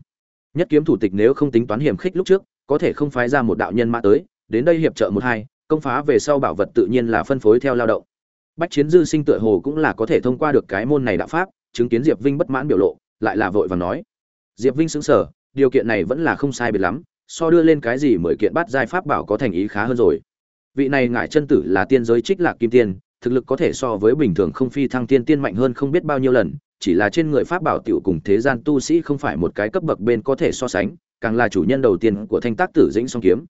nhất kiếm thủ tịch nếu không tính toán hiểm khích lúc trước, có thể không phái ra một đạo nhân mã tới, đến đây hiệp trợ một hai, công phá về sau bảo vật tự nhiên là phân phối theo lao động. Bách chiến dư sinh tựa hồ cũng là có thể thông qua được cái môn này đạo pháp, chứng kiến diệp vinh bất mãn biểu lộ, lại là vội và nói. Diệp vinh xứng sở điều kiện này vẫn là không sai biệt lắm, so đưa lên cái gì mười kiện bắt giai pháp bảo có thành ý khá hơn rồi. Vị này ngải chân tử là tiên giới trích lạc kim tiên, thực lực có thể so với bình thường không phi thăng tiên tiên mạnh hơn không biết bao nhiêu lần chỉ là trên người pháp bảo tiểu cùng thế gian tu sĩ không phải một cái cấp bậc bên có thể so sánh, càng là chủ nhân đầu tiên của thanh tác tử dĩnh song kiếm.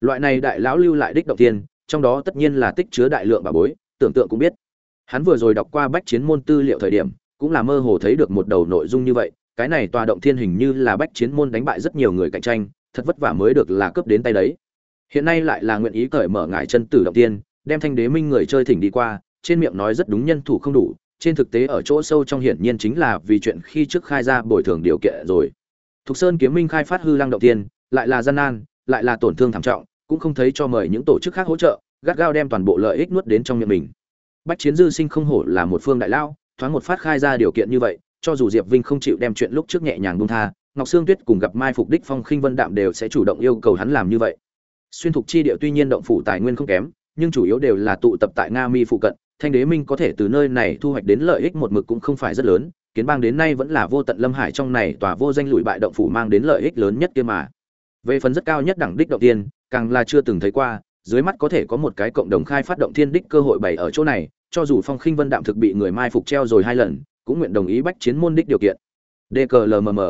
Loại này đại lão lưu lại đích động tiên, trong đó tất nhiên là tích chứa đại lượng bảo bối, tưởng tượng cũng biết. Hắn vừa rồi đọc qua bách chiến môn tư liệu thời điểm, cũng là mơ hồ thấy được một đầu nội dung như vậy, cái này tòa động thiên hình như là bách chiến môn đánh bại rất nhiều người cạnh tranh, thật vất vả mới được là cướp đến tay đấy. Hiện nay lại là nguyện ý cởi mở ngải chân tử động tiên, đem thanh đế minh người chơi thỉnh đi qua, trên miệng nói rất đúng nhân thủ không đủ trên thực tế ở chỗ sâu trong hiển nhiên chính là vì chuyện khi trước khai ra bồi thường điều kiện rồi. Thục sơn kiếm minh khai phát hư lăng động tiên, lại là gian nan, lại là tổn thương thảm trọng, cũng không thấy cho mời những tổ chức khác hỗ trợ, gắt gao đem toàn bộ lợi ích nuốt đến trong miệng mình. Bách chiến dư sinh không hổ là một phương đại lao thoáng một phát khai ra điều kiện như vậy, cho dù diệp vinh không chịu đem chuyện lúc trước nhẹ nhàng buông tha, ngọc sương tuyết cùng gặp mai phục đích phong khinh vân đạm đều sẽ chủ động yêu cầu hắn làm như vậy. Xuyên thục chi địa tuy nhiên động phủ tài nguyên không kém, nhưng chủ yếu đều là tụ tập tại nga mi phụ cận thanh đế minh có thể từ nơi này thu hoạch đến lợi ích một mực cũng không phải rất lớn, kiến bang đến nay vẫn là vô tận lâm hải trong này tòa vô danh lụi bại động phủ mang đến lợi ích lớn nhất kia mà. Về phần rất cao nhất đẳng đích động tiên, càng là chưa từng thấy qua, dưới mắt có thể có một cái cộng đồng khai phát động thiên đích cơ hội bày ở chỗ này, cho dù phong khinh vân đạm thực bị người mai phục treo rồi hai lần, cũng nguyện đồng ý bách chiến môn đích điều kiện. Dklmm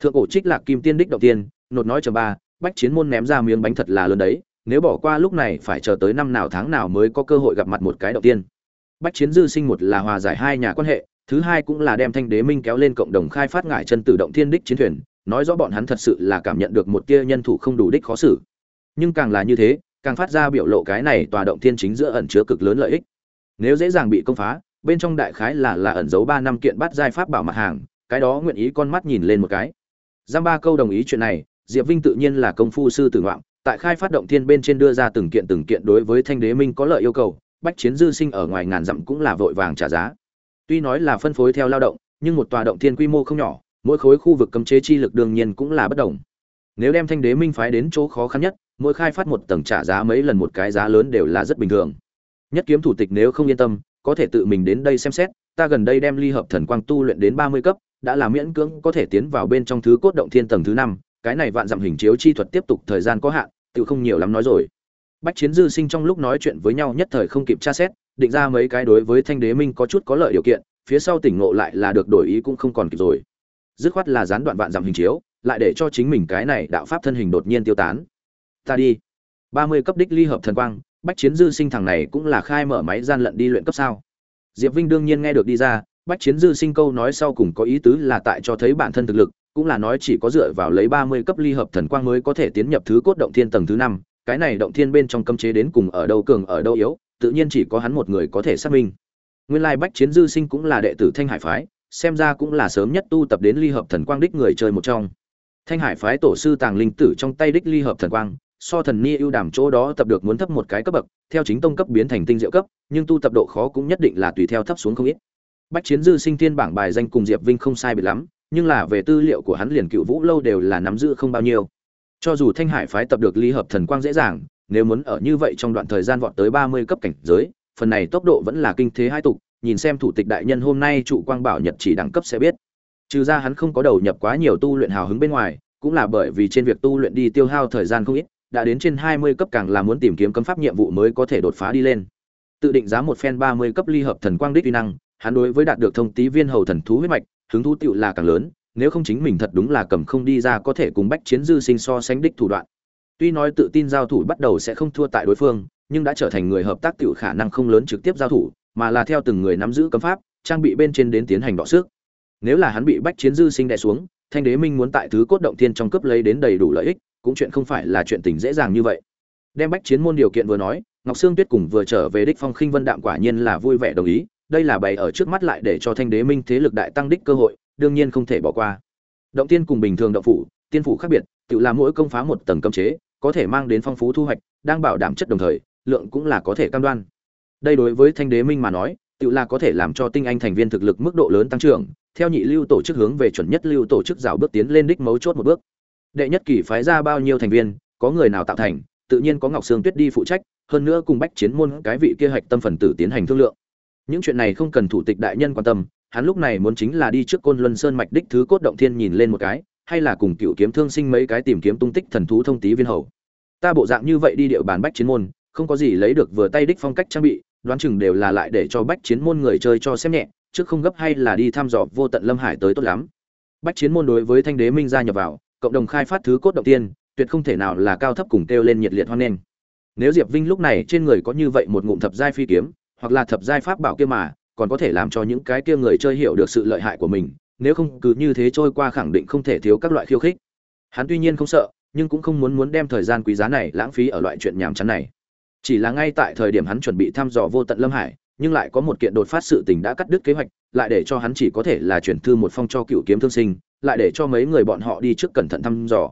thượng cổ trích lạc kim tiên đích động tiên, nột nói chờ ba, bách chiến môn ném ra miếng bánh thật là lớn đấy nếu bỏ qua lúc này phải chờ tới năm nào tháng nào mới có cơ hội gặp mặt một cái đầu tiên. Bách chiến dư sinh một là hòa giải hai nhà quan hệ, thứ hai cũng là đem thanh đế minh kéo lên cộng đồng khai phát ngải chân tự động thiên đích chiến thuyền, nói rõ bọn hắn thật sự là cảm nhận được một tia nhân thủ không đủ đích khó xử. Nhưng càng là như thế, càng phát ra biểu lộ cái này tòa động thiên chính giữa ẩn chứa cực lớn lợi ích. Nếu dễ dàng bị công phá, bên trong đại khái là là ẩn giấu ba năm kiện bắt giai pháp bảo mặt hàng, cái đó nguyện ý con mắt nhìn lên một cái. Giam ba câu đồng ý chuyện này, diệp vinh tự nhiên là công phu sư tử ngoạm tại khai phát động thiên bên trên đưa ra từng kiện từng kiện đối với thanh đế minh có lợi yêu cầu, bách chiến dư sinh ở ngoài ngàn dặm cũng là vội vàng trả giá. Tuy nói là phân phối theo lao động, nhưng một tòa động thiên quy mô không nhỏ, mỗi khối khu vực cấm chế chi lực đương nhiên cũng là bất đồng. Nếu đem thanh đế minh phái đến chỗ khó khăn nhất, mỗi khai phát một tầng trả giá mấy lần một cái giá lớn đều là rất bình thường. Nhất kiếm thủ tịch nếu không yên tâm, có thể tự mình đến đây xem xét, ta gần đây đem ly hợp thần quang tu luyện đến ba mươi cấp, đã là miễn cưỡng có thể tiến vào bên trong thứ cốt động thiên tầng thứ năm cái này vạn dặm hình chiếu chi thuật tiếp tục thời gian có hạn tự không nhiều lắm nói rồi. Bách chiến dư sinh trong lúc nói chuyện với nhau nhất thời không kịp tra xét, định ra mấy cái đối với thanh đế minh có chút có lợi điều kiện, phía sau tỉnh ngộ lại là được đổi ý cũng không còn kịp rồi. Dứt khoát là gián đoạn vạn dặm hình chiếu, lại để cho chính mình cái này đạo pháp thân hình đột nhiên tiêu tán. Ta đi. Ba mươi cấp đích ly hợp thần quang, bách chiến dư sinh thằng này cũng là khai mở máy gian lận đi luyện cấp sao? Diệp vinh đương nhiên nghe được đi ra, bách chiến dư sinh câu nói sau cùng có ý tứ là tại cho thấy bản thân thực lực cũng là nói chỉ có dựa vào lấy ba mươi cấp ly hợp thần quang mới có thể tiến nhập thứ cốt động thiên tầng thứ năm, cái này động thiên bên trong cấm chế đến cùng ở đâu cường, ở đâu yếu, tự nhiên chỉ có hắn một người có thể xác minh. Nguyên lai bách chiến dư sinh cũng là đệ tử thanh hải phái, xem ra cũng là sớm nhất tu tập đến ly hợp thần quang đích người chơi một trong. Thanh hải phái tổ sư tàng linh tử trong tay đích ly hợp thần quang, so thần ni ưu đàm chỗ đó tập được muốn thấp một cái cấp bậc, theo chính tông cấp biến thành tinh diệu cấp, nhưng tu tập độ khó cũng nhất định là tùy theo thấp xuống không ít. Bách chiến dư sinh tiên bảng bài danh cùng diệp vinh không sai biệt lắm nhưng là về tư liệu của hắn liền cựu vũ lâu đều là nắm giữ không bao nhiêu. Cho dù thanh hải phái tập được ly hợp thần quang dễ dàng, nếu muốn ở như vậy trong đoạn thời gian vọt tới ba mươi cấp cảnh giới, phần này tốc độ vẫn là kinh thế hai tục, nhìn xem thủ tịch đại nhân hôm nay trụ quang bảo nhật chỉ đẳng cấp sẽ biết. Trừ ra hắn không có đầu nhập quá nhiều tu luyện hào hứng bên ngoài, cũng là bởi vì trên việc tu luyện đi tiêu hao thời gian không ít, đã đến trên hai mươi cấp càng là muốn tìm kiếm cấm pháp nhiệm vụ mới có thể đột phá đi lên. Tự định giá một phen ba mươi cấp ly hợp thần quang đích uy năng, hắn đối với đạt được thông tí viên hầu thần thú huyết mạch hứng thú tựu là càng lớn, nếu không chính mình thật đúng là cầm không đi ra có thể cùng bách chiến dư sinh so sánh đích thủ đoạn. Tuy nói tự tin giao thủ bắt đầu sẽ không thua tại đối phương, nhưng đã trở thành người hợp tác tựu khả năng không lớn trực tiếp giao thủ, mà là theo từng người nắm giữ cấm pháp, trang bị bên trên đến tiến hành đọ sức. Nếu là hắn bị bách chiến dư sinh đè xuống, thanh đế minh muốn tại thứ cốt động thiên trong cấp lấy đến đầy đủ lợi ích, cũng chuyện không phải là chuyện tình dễ dàng như vậy. Đem bách chiến môn điều kiện vừa nói, ngọc sương tuyết cùng vừa trở về đích phong khinh vân đạm quả nhiên là vui vẻ đồng ý đây là bày ở trước mắt lại để cho thanh đế minh thế lực đại tăng đích cơ hội, đương nhiên không thể bỏ qua. Động tiên cùng bình thường động phủ, tiên phủ khác biệt, tự làm mỗi công phá một tầng cấm chế, có thể mang đến phong phú thu hoạch, đang bảo đảm chất đồng thời, lượng cũng là có thể cam đoan. Đây đối với thanh đế minh mà nói, tự là có thể làm cho tinh anh thành viên thực lực mức độ lớn tăng trưởng, theo nhị lưu tổ chức hướng về chuẩn nhất lưu tổ chức rào bước tiến lên đích mấu chốt một bước. Đệ nhất kỳ phái ra bao nhiêu thành viên, có người nào tạo thành, tự nhiên có ngọc sương tuyết đi phụ trách, hơn nữa cùng bách chiến môn cái vị kia hạch tâm phần tử tiến hành thương lượng những chuyện này không cần thủ tịch đại nhân quan tâm, hắn lúc này muốn chính là đi trước côn luân sơn mạch đích thứ cốt động thiên nhìn lên một cái, hay là cùng cựu kiếm thương sinh mấy cái tìm kiếm tung tích thần thú thông tí viên hầu. Ta bộ dạng như vậy đi địa bàn bách chiến môn, không có gì lấy được vừa tay đích phong cách trang bị, đoán chừng đều là lại để cho bách chiến môn người chơi cho xem nhẹ, chứ không gấp hay là đi thăm dò vô tận lâm hải tới tốt lắm. Bách chiến môn đối với thanh đế minh gia nhập vào, cộng đồng khai phát thứ cốt động tiên, tuyệt không thể nào là cao thấp cùng kêu lên nhiệt liệt hoan nghênh. Nếu diệp vinh lúc này trên người có như vậy một ngụm thập giai phi kiếm hoặc là thập giai pháp bảo kia mà, còn có thể làm cho những cái kia người chơi hiểu được sự lợi hại của mình, nếu không cứ như thế trôi qua khẳng định không thể thiếu các loại khiêu khích. Hắn tuy nhiên không sợ, nhưng cũng không muốn muốn đem thời gian quý giá này lãng phí ở loại chuyện nhàm chán này. Chỉ là ngay tại thời điểm hắn chuẩn bị thăm dò vô tận lâm hải, nhưng lại có một kiện đột phát sự tình đã cắt đứt kế hoạch, lại để cho hắn chỉ có thể là chuyển thư một phong cho cựu kiếm thương sinh, lại để cho mấy người bọn họ đi trước cẩn thận thăm dò.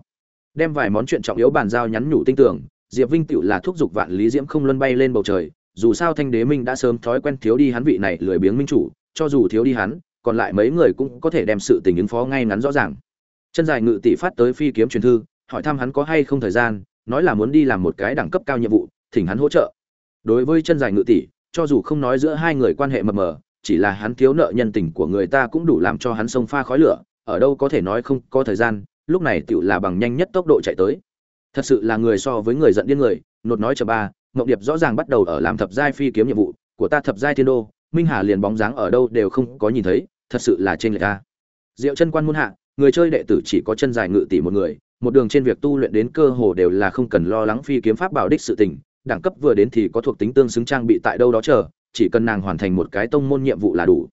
Đem vài món chuyện trọng yếu bàn giao nhắn nhủ tinh tưởng, diệp vinh tựu là thúc giục vạn lý diễm không luân bay lên bầu trời dù sao thanh đế minh đã sớm thói quen thiếu đi hắn vị này lười biếng minh chủ, cho dù thiếu đi hắn, còn lại mấy người cũng có thể đem sự tình ứng phó ngay ngắn rõ ràng. Chân dài ngự tỷ phát tới phi kiếm truyền thư, hỏi thăm hắn có hay không thời gian, nói là muốn đi làm một cái đẳng cấp cao nhiệm vụ, thỉnh hắn hỗ trợ. Đối với chân dài ngự tỷ, cho dù không nói giữa hai người quan hệ mập mờ, chỉ là hắn thiếu nợ nhân tình của người ta cũng đủ làm cho hắn sông pha khói lửa, ở đâu có thể nói không có thời gian, lúc này tựu là bằng nhanh nhất tốc độ chạy tới. Thật sự là người so với người giận điên người, nột nói chờ ba Ngộ điệp rõ ràng bắt đầu ở làm thập giai phi kiếm nhiệm vụ của ta thập giai thiên đô, minh hà liền bóng dáng ở đâu đều không có nhìn thấy, thật sự là trên lệch a. diệu chân quan muôn hạ, người chơi đệ tử chỉ có chân dài ngự tỷ một người, một đường trên việc tu luyện đến cơ hồ đều là không cần lo lắng phi kiếm pháp bảo đích sự tình, đẳng cấp vừa đến thì có thuộc tính tương xứng trang bị tại đâu đó chờ, chỉ cần nàng hoàn thành một cái tông môn nhiệm vụ là đủ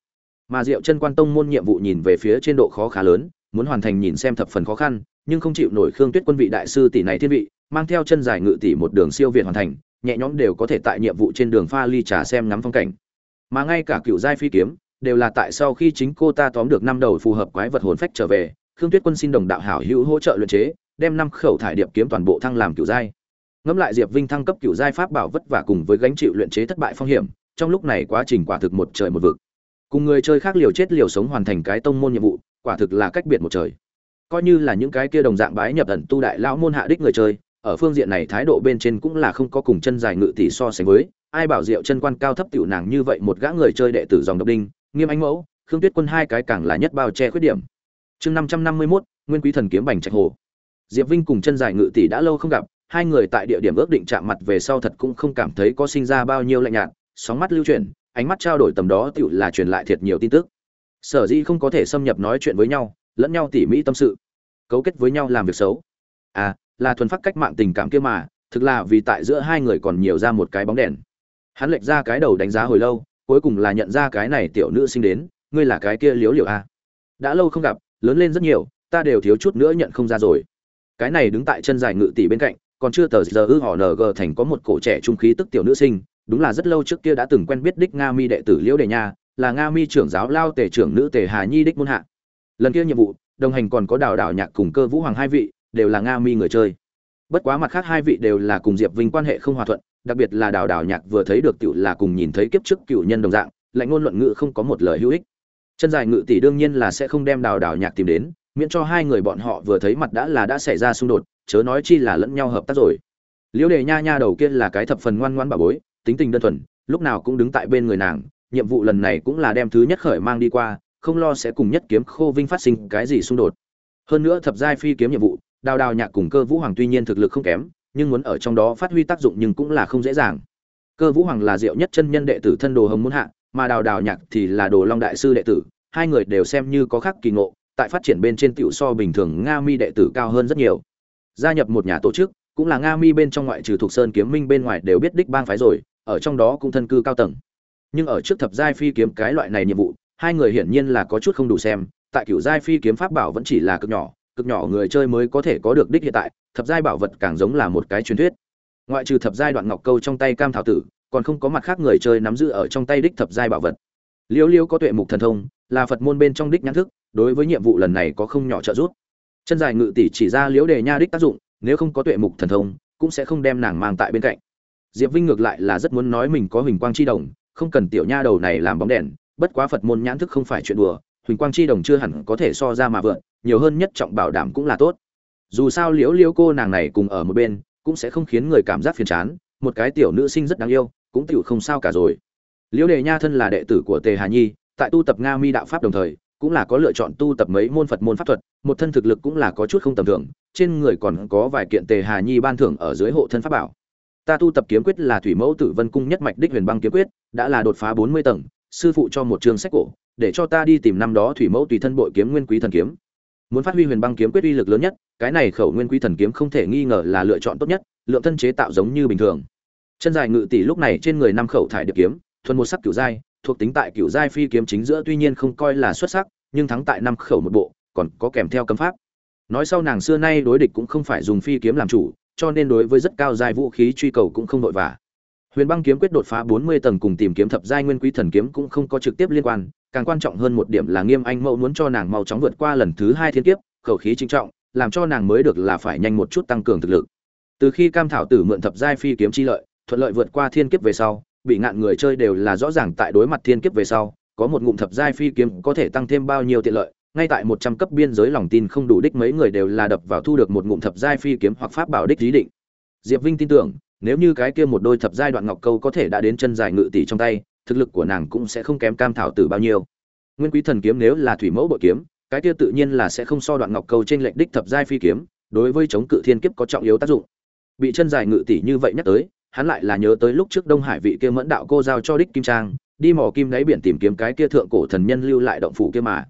mà diệu chân quan tông môn nhiệm vụ nhìn về phía trên độ khó khá lớn, muốn hoàn thành nhìn xem thập phần khó khăn, nhưng không chịu nổi khương tuyết quân vị đại sư tỷ này thiên vị, mang theo chân dài ngự tỷ một đường siêu việt hoàn thành nhẹ nhõm đều có thể tại nhiệm vụ trên đường pha ly trà xem ngắm phong cảnh. Mà ngay cả cựu giai phi kiếm, đều là tại sau khi chính cô ta tóm được năm đầu phù hợp quái vật hồn phách trở về, khương tuyết quân xin đồng đạo hảo hữu hỗ trợ luyện chế, đem năm khẩu thải điệp kiếm toàn bộ thăng làm cựu giai. Ngẫm lại diệp vinh thăng cấp cựu giai pháp bảo vất vả cùng với gánh chịu luyện chế thất bại phong hiểm, trong lúc này quá trình quả thực một trời một vực. Cùng người chơi khác liều chết liều sống hoàn thành cái tông môn nhiệm vụ, quả thực là cách biệt một trời. Coi như là những cái kia đồng dạng bái nhập ẩn tu đại lão môn hạ đích người chơi ở phương diện này thái độ bên trên cũng là không có cùng chân dài ngự tỷ so sánh với. Ai bảo diệu chân quan cao thấp tiểu nàng như vậy một gã người chơi đệ tử dòng độc đinh, nghiêm ánh mẫu, khương tuyết quân hai cái càng là nhất bao che khuyết điểm. Chương năm trăm năm mươi mốt, nguyên quý thần kiếm bành trạch hồ. Diệp vinh cùng chân dài ngự tỷ đã lâu không gặp, hai người tại địa điểm ước định chạm mặt về sau thật cũng không cảm thấy có sinh ra bao nhiêu lạnh nhạt, sóng mắt lưu chuyển, ánh mắt trao đổi tầm đó tựu là truyền lại thiệt nhiều tin tức. Sở dĩ không có thể xâm nhập nói chuyện với nhau, lẫn nhau tỉ mỹ tâm sự, cấu kết với nhau làm việc xấu. À là thuần phát cách mạng tình cảm kia mà, thực là vì tại giữa hai người còn nhiều ra một cái bóng đèn. Hắn lệch ra cái đầu đánh giá hồi lâu, cuối cùng là nhận ra cái này tiểu nữ sinh đến, ngươi là cái kia liếu liều a à? đã lâu không gặp, lớn lên rất nhiều, ta đều thiếu chút nữa nhận không ra rồi. Cái này đứng tại chân dài ngự tỷ bên cạnh, còn chưa tờ giờ ư họ ng thành có một cổ trẻ trung khí tức tiểu nữ sinh, đúng là rất lâu trước kia đã từng quen biết đích nga mi đệ tử liễu đề nha, là nga mi trưởng giáo lao tề trưởng nữ tề hà nhi đích môn hạ. Lần kia nhiệm vụ, đồng hành còn có đào đào nhạc cùng cơ vũ hoàng hai vị đều là nga mi người chơi. Bất quá mặt khác hai vị đều là cùng diệp vinh quan hệ không hòa thuận, đặc biệt là đào đào nhạc vừa thấy được cựu là cùng nhìn thấy kiếp trước cựu nhân đồng dạng lạnh ngôn luận ngữ không có một lời hữu ích. Chân dài ngự tỷ đương nhiên là sẽ không đem đào đào nhạc tìm đến, miễn cho hai người bọn họ vừa thấy mặt đã là đã xảy ra xung đột, chớ nói chi là lẫn nhau hợp tác rồi. Liễu đề nha nha đầu kia là cái thập phần ngoan ngoan bà bối, tính tình đơn thuần, lúc nào cũng đứng tại bên người nàng, nhiệm vụ lần này cũng là đem thứ nhất khởi mang đi qua, không lo sẽ cùng nhất kiếm khô vinh phát sinh cái gì xung đột. Hơn nữa thập giai phi kiếm nhiệm vụ đào đào nhạc cùng cơ vũ hoàng tuy nhiên thực lực không kém, nhưng muốn ở trong đó phát huy tác dụng nhưng cũng là không dễ dàng. Cơ vũ hoàng là diệu nhất chân nhân đệ tử thân đồ hồng muốn hạ, mà đào đào nhạc thì là đồ long đại sư đệ tử, hai người đều xem như có khác kỳ ngộ, tại phát triển bên trên tiểu so bình thường nga mi đệ tử cao hơn rất nhiều. Gia nhập một nhà tổ chức, cũng là nga mi bên trong ngoại trừ thuộc sơn kiếm minh bên ngoài đều biết đích bang phái rồi, ở trong đó cũng thân cư cao tầng. Nhưng ở trước thập giai phi kiếm cái loại này nhiệm vụ, hai người hiển nhiên là có chút không đủ xem, tại cửu giai phi kiếm pháp bảo vẫn chỉ là cực nhỏ cực nhỏ người chơi mới có thể có được đích hiện tại, thập giai bảo vật càng giống là một cái truyền thuyết. Ngoại trừ thập giai đoạn ngọc câu trong tay cam thảo tử, còn không có mặt khác người chơi nắm giữ ở trong tay đích thập giai bảo vật. Liêu liêu có tuệ mục thần thông, là phật môn bên trong đích nhãn thức, đối với nhiệm vụ lần này có không nhỏ trợ giúp. Chân dài ngự tỷ chỉ ra liễu đề nha đích tác dụng, nếu không có tuệ mục thần thông, cũng sẽ không đem nàng mang tại bên cạnh. Diệp vinh ngược lại là rất muốn nói mình có huỳnh quang chi đồng, không cần tiểu nha đầu này làm bóng đèn, bất quá phật môn nhãn thức không phải chuyện đùa, huỳnh quang chi đồng chưa hẳn có thể so ra mà vượn nhiều hơn nhất trọng bảo đảm cũng là tốt. Dù sao liễu liễu cô nàng này cùng ở một bên, cũng sẽ không khiến người cảm giác phiền chán, một cái tiểu nữ sinh rất đáng yêu, cũng tiểu không sao cả rồi. Liễu đề nha thân là đệ tử của tề hà nhi, tại tu tập nga mi đạo pháp đồng thời, cũng là có lựa chọn tu tập mấy môn phật môn pháp thuật, một thân thực lực cũng là có chút không tầm thường, trên người còn có vài kiện tề hà nhi ban thưởng ở dưới hộ thân pháp bảo. Ta tu tập kiếm quyết là thủy mẫu tử vân cung nhất mạch đích huyền băng kiếm quyết, đã là đột phá bốn mươi tầng, sư phụ cho một trường sách cổ, để cho ta đi tìm năm đó thủy mẫu tùy thân bội kiếm nguyên quý thần kiếm muốn phát huy huyền băng kiếm quyết uy lực lớn nhất, cái này khẩu nguyên quý thần kiếm không thể nghi ngờ là lựa chọn tốt nhất, lượng thân chế tạo giống như bình thường. Chân dài ngự tỷ lúc này trên người năm khẩu thải được kiếm, thuần một sắc kiểu giai, thuộc tính tại kiểu giai phi kiếm chính giữa tuy nhiên không coi là xuất sắc, nhưng thắng tại năm khẩu một bộ, còn có kèm theo cấm pháp. Nói sau nàng xưa nay đối địch cũng không phải dùng phi kiếm làm chủ, cho nên đối với rất cao giai vũ khí truy cầu cũng không vội vã. Huyền băng kiếm quyết đột phá bốn mươi tầng cùng tìm kiếm thập giai nguyên quý thần kiếm cũng không có trực tiếp liên quan càng quan trọng hơn một điểm là nghiêm anh mẫu muốn cho nàng mau chóng vượt qua lần thứ hai thiên kiếp, khẩu khí trinh trọng, làm cho nàng mới được là phải nhanh một chút tăng cường thực lực. Từ khi cam thảo tử mượn thập giai phi kiếm chi lợi, thuận lợi vượt qua thiên kiếp về sau, bị ngạn người chơi đều là rõ ràng tại đối mặt thiên kiếp về sau, có một ngụm thập giai phi kiếm có thể tăng thêm bao nhiêu tiện lợi, ngay tại một trăm cấp biên giới lòng tin không đủ đích mấy người đều là đập vào thu được một ngụm thập giai phi kiếm hoặc pháp bảo đích lý định. Diệp vinh tin tưởng, nếu như cái kia một đôi thập giai đoạn ngọc câu có thể đã đến chân dài ngự tỷ trong tay thực lực của nàng cũng sẽ không kém cam thảo tử bao nhiêu. Nguyên quý thần kiếm nếu là thủy mẫu bội kiếm, cái kia tự nhiên là sẽ không so đoạn ngọc câu trên lệnh đích thập giai phi kiếm, đối với chống cự thiên kiếp có trọng yếu tác dụng. Bị chân dài ngự tỷ như vậy nhắc tới, hắn lại là nhớ tới lúc trước đông hải vị kia mẫn đạo cô giao cho đích kim trang, đi mò kim đáy biển tìm kiếm cái kia thượng cổ thần nhân lưu lại động phủ kia mà.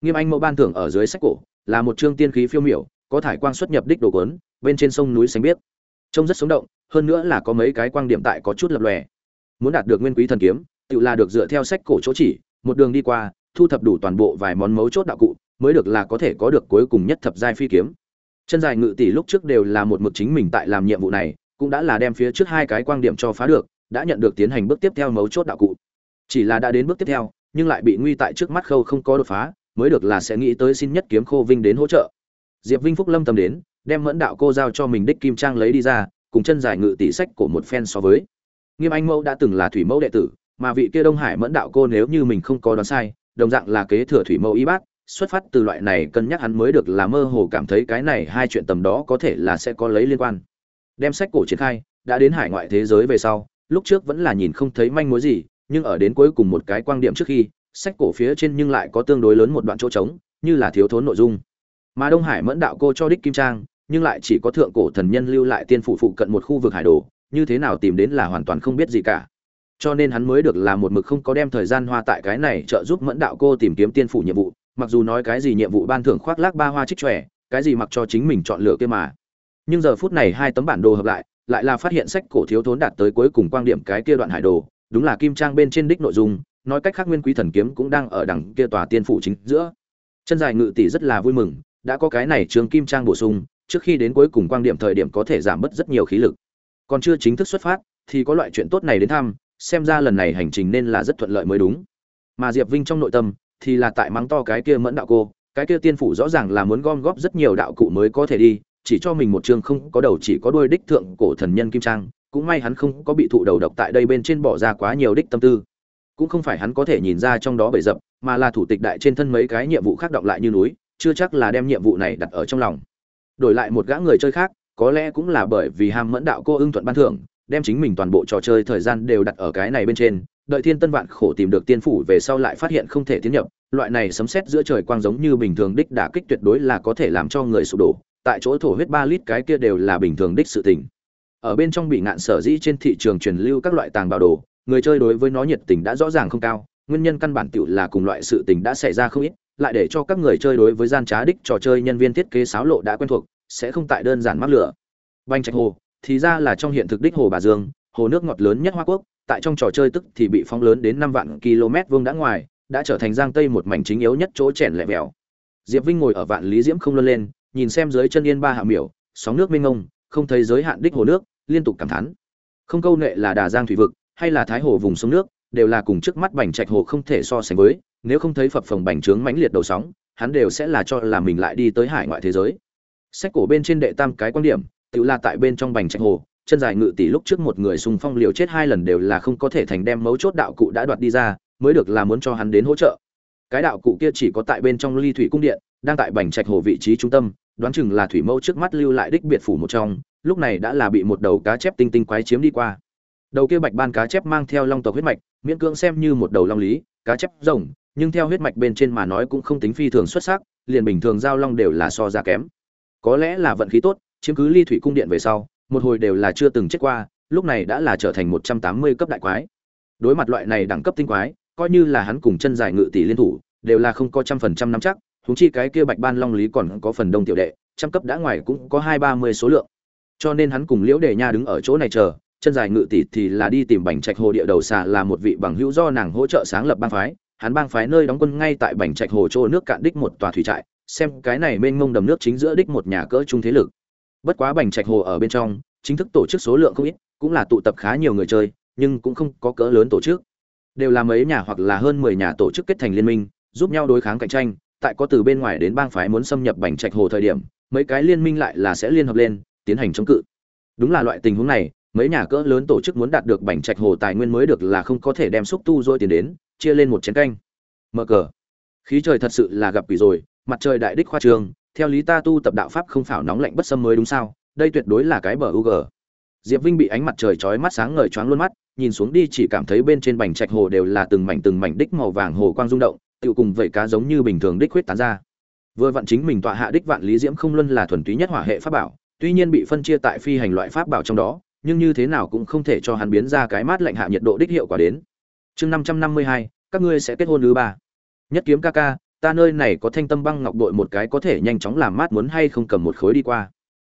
Nghiêm anh mẫu ban thưởng ở dưới sách cổ, là một chương tiên khí phiêu miểu, có thải quang xuất nhập đích đồ cuốn, bên trên sông núi xanh biếc. Trông rất sống động, hơn nữa là có mấy cái quang điểm tại có chút lập lòe. Muốn đạt được nguyên quý thần kiếm tự là được dựa theo sách cổ chỗ chỉ, một đường đi qua, thu thập đủ toàn bộ vài món mấu chốt đạo cụ, mới được là có thể có được cuối cùng nhất thập giai phi kiếm. Chân dài ngự tỷ lúc trước đều là một mực chính mình tại làm nhiệm vụ này, cũng đã là đem phía trước hai cái quang điểm cho phá được, đã nhận được tiến hành bước tiếp theo mấu chốt đạo cụ. Chỉ là đã đến bước tiếp theo, nhưng lại bị nguy tại trước mắt khâu không có đột phá, mới được là sẽ nghĩ tới xin nhất kiếm khô vinh đến hỗ trợ. Diệp vinh phúc lâm tâm đến, đem mẫn đạo cô giao cho mình đích kim trang lấy đi ra, cùng chân dài ngự tỷ sách của một phen so với. Nghiêm anh mẫu đã từng là thủy mẫu đệ tử mà vị kia đông hải mẫn đạo cô nếu như mình không có đoán sai, đồng dạng là kế thừa thủy mẫu y bác xuất phát từ loại này cân nhắc hắn mới được là mơ hồ cảm thấy cái này hai chuyện tầm đó có thể là sẽ có lấy liên quan. Đem sách cổ triển khai, đã đến hải ngoại thế giới về sau, lúc trước vẫn là nhìn không thấy manh mối gì, nhưng ở đến cuối cùng một cái quan điểm trước khi, sách cổ phía trên nhưng lại có tương đối lớn một đoạn chỗ trống, như là thiếu thốn nội dung. Mà đông hải mẫn đạo cô cho đích kim trang, nhưng lại chỉ có thượng cổ thần nhân lưu lại tiên phủ phụ cận một khu vực hải đồ, như thế nào tìm đến là hoàn toàn không biết gì cả cho nên hắn mới được là một mực không có đem thời gian hoa tại cái này trợ giúp mẫn đạo cô tìm kiếm tiên phủ nhiệm vụ, mặc dù nói cái gì nhiệm vụ ban thưởng khoác lác ba hoa trích trẻ cái gì mặc cho chính mình chọn lựa kia mà. Nhưng giờ phút này hai tấm bản đồ hợp lại lại là phát hiện sách cổ thiếu thốn đạt tới cuối cùng quan điểm cái kia đoạn hải đồ, đúng là kim trang bên trên đích nội dung, nói cách khác nguyên quý thần kiếm cũng đang ở đằng kia tòa tiên phủ chính giữa. Chân dài ngự tỷ rất là vui mừng, đã có cái này trường kim trang bổ sung, trước khi đến cuối cùng quan điểm thời điểm có thể giảm bớt rất nhiều khí lực. Còn chưa chính thức xuất phát, thì có loại chuyện tốt này đến thăm xem ra lần này hành trình nên là rất thuận lợi mới đúng. Mà diệp vinh trong nội tâm, thì là tại mắng to cái kia mẫn đạo cô, cái kia tiên phủ rõ ràng là muốn gom góp rất nhiều đạo cụ mới có thể đi, chỉ cho mình một chương không có đầu chỉ có đôi đích thượng cổ thần nhân kim trang, cũng may hắn không có bị thụ đầu độc tại đây bên trên bỏ ra quá nhiều đích tâm tư. Cũng không phải hắn có thể nhìn ra trong đó bể dập, mà là thủ tịch đại trên thân mấy cái nhiệm vụ khác động lại như núi, chưa chắc là đem nhiệm vụ này đặt ở trong lòng. Đổi lại một gã người chơi khác, có lẽ cũng là bởi vì ham mẫn đạo cô ưng thuận ban thưởng đem chính mình toàn bộ trò chơi thời gian đều đặt ở cái này bên trên, đợi thiên tân vạn khổ tìm được tiên phủ về sau lại phát hiện không thể tiến nhập, loại này sấm sét giữa trời quang giống như bình thường đích đả kích tuyệt đối là có thể làm cho người sụp đổ, tại chỗ thổ huyết ba lít cái kia đều là bình thường đích sự tình. Ở bên trong bị ngạn sở dĩ trên thị trường truyền lưu các loại tàng bảo đồ, người chơi đối với nó nhiệt tình đã rõ ràng không cao, nguyên nhân căn bản tựu là cùng loại sự tình đã xảy ra không ít, lại để cho các người chơi đối với gian trá đích trò chơi nhân viên thiết kế sáo lộ đã quen thuộc, sẽ không tại đơn giản mắc lửa. Banh trạch hồ thì ra là trong hiện thực đích hồ bà dương, hồ nước ngọt lớn nhất hoa quốc, tại trong trò chơi tức thì bị phóng lớn đến năm vạn km vuông đã ngoài, đã trở thành giang tây một mảnh chính yếu nhất chỗ chèn lẹ mèo diệp vinh ngồi ở vạn lý diễm không luân lên, nhìn xem dưới chân yên ba hạ miểu, sóng nước mênh ngông không thấy giới hạn đích hồ nước, liên tục cảm thán. Không câu nệ là đà giang thủy vực, hay là thái hồ vùng sông nước, đều là cùng trước mắt bành trạch hồ không thể so sánh với, nếu không thấy phập phồng bành trướng mãnh liệt đầu sóng, hắn đều sẽ là cho là mình lại đi tới hải ngoại thế giới. Sách cổ bên trên đệ tam cái quan điểm tự là tại bên trong bành trạch hồ, chân dài ngự tỷ lúc trước một người xung phong liều chết hai lần đều là không có thể thành đem mấu chốt đạo cụ đã đoạt đi ra, mới được là muốn cho hắn đến hỗ trợ. Cái đạo cụ kia chỉ có tại bên trong ly thủy cung điện, đang tại bành trạch hồ vị trí trung tâm, đoán chừng là thủy mẫu trước mắt lưu lại đích biệt phủ một trong, lúc này đã là bị một đầu cá chép tinh tinh quái chiếm đi qua. Đầu kia bạch ban cá chép mang theo long tộc huyết mạch, miễn cưỡng xem như một đầu long lý, cá chép rồng, nhưng theo huyết mạch bên trên mà nói cũng không tính phi thường xuất sắc, liền bình thường giao long đều là so ra kém. Có lẽ là vận khí tốt chiếm cứ ly thủy cung điện về sau, một hồi đều là chưa từng chết qua, lúc này đã là trở thành một trăm tám mươi cấp đại quái. Đối mặt loại này đẳng cấp tinh quái, coi như là hắn cùng chân dài ngự tỷ liên thủ, đều là không có trăm phần trăm nắm chắc thúng chi cái kia bạch ban long lý còn có phần đông tiểu đệ, trăm cấp đã ngoài cũng có hai ba mươi số lượng. Cho nên hắn cùng liễu đề nha đứng ở chỗ này chờ, chân dài ngự tỷ thì là đi tìm bành trạch hồ địa đầu xà là một vị bằng hữu do nàng hỗ trợ sáng lập bang phái. Hắn bang phái nơi đóng quân ngay tại bành trạch hồ chỗ nước cạn đích một tòa thủy trại, xem cái này mênh mông đầm nước chính giữa đích một nhà cỡ trung thế lực bất quá bành trạch hồ ở bên trong, chính thức tổ chức số lượng không ít, cũng là tụ tập khá nhiều người chơi, nhưng cũng không có cỡ lớn tổ chức. Đều là mấy nhà hoặc là hơn mười nhà tổ chức kết thành liên minh, giúp nhau đối kháng cạnh tranh, tại có từ bên ngoài đến bang phái muốn xâm nhập bành trạch hồ thời điểm, mấy cái liên minh lại là sẽ liên hợp lên, tiến hành chống cự. Đúng là loại tình huống này, mấy nhà cỡ lớn tổ chức muốn đạt được bành trạch hồ tài nguyên mới được là không có thể đem xúc tu dôi tiền đến, chia lên một chén canh. Mở cờ. Khí trời thật sự là gặp quỷ rồi, mặt trời đại đích khoa trường theo lý ta tu tập đạo pháp không phảo nóng lạnh bất xâm mới đúng sao? Đây tuyệt đối là cái bờ u g diệp vinh bị ánh mặt trời chói mắt sáng ngời choáng luôn mắt, nhìn xuống đi chỉ cảm thấy bên trên bành trạch hồ đều là từng mảnh từng mảnh đích màu vàng hồ quang rung động tự cùng vậy cá giống như bình thường đích huyết tán ra. Vừa vặn chính mình tọa hạ đích vạn lý diễm không luân là thuần túy nhất hỏa hệ pháp bảo, tuy nhiên bị phân chia tại phi hành loại pháp bảo trong đó, nhưng như thế nào cũng không thể cho hắn biến ra cái mát lạnh hạ nhiệt độ đích hiệu quả đến. Chương năm trăm năm mươi hai, các ngươi sẽ kết hôn thứ ba. Nhất kiếm ca ca ta nơi này có thanh tâm băng ngọc đội một cái có thể nhanh chóng làm mát muốn hay không cầm một khối đi qua.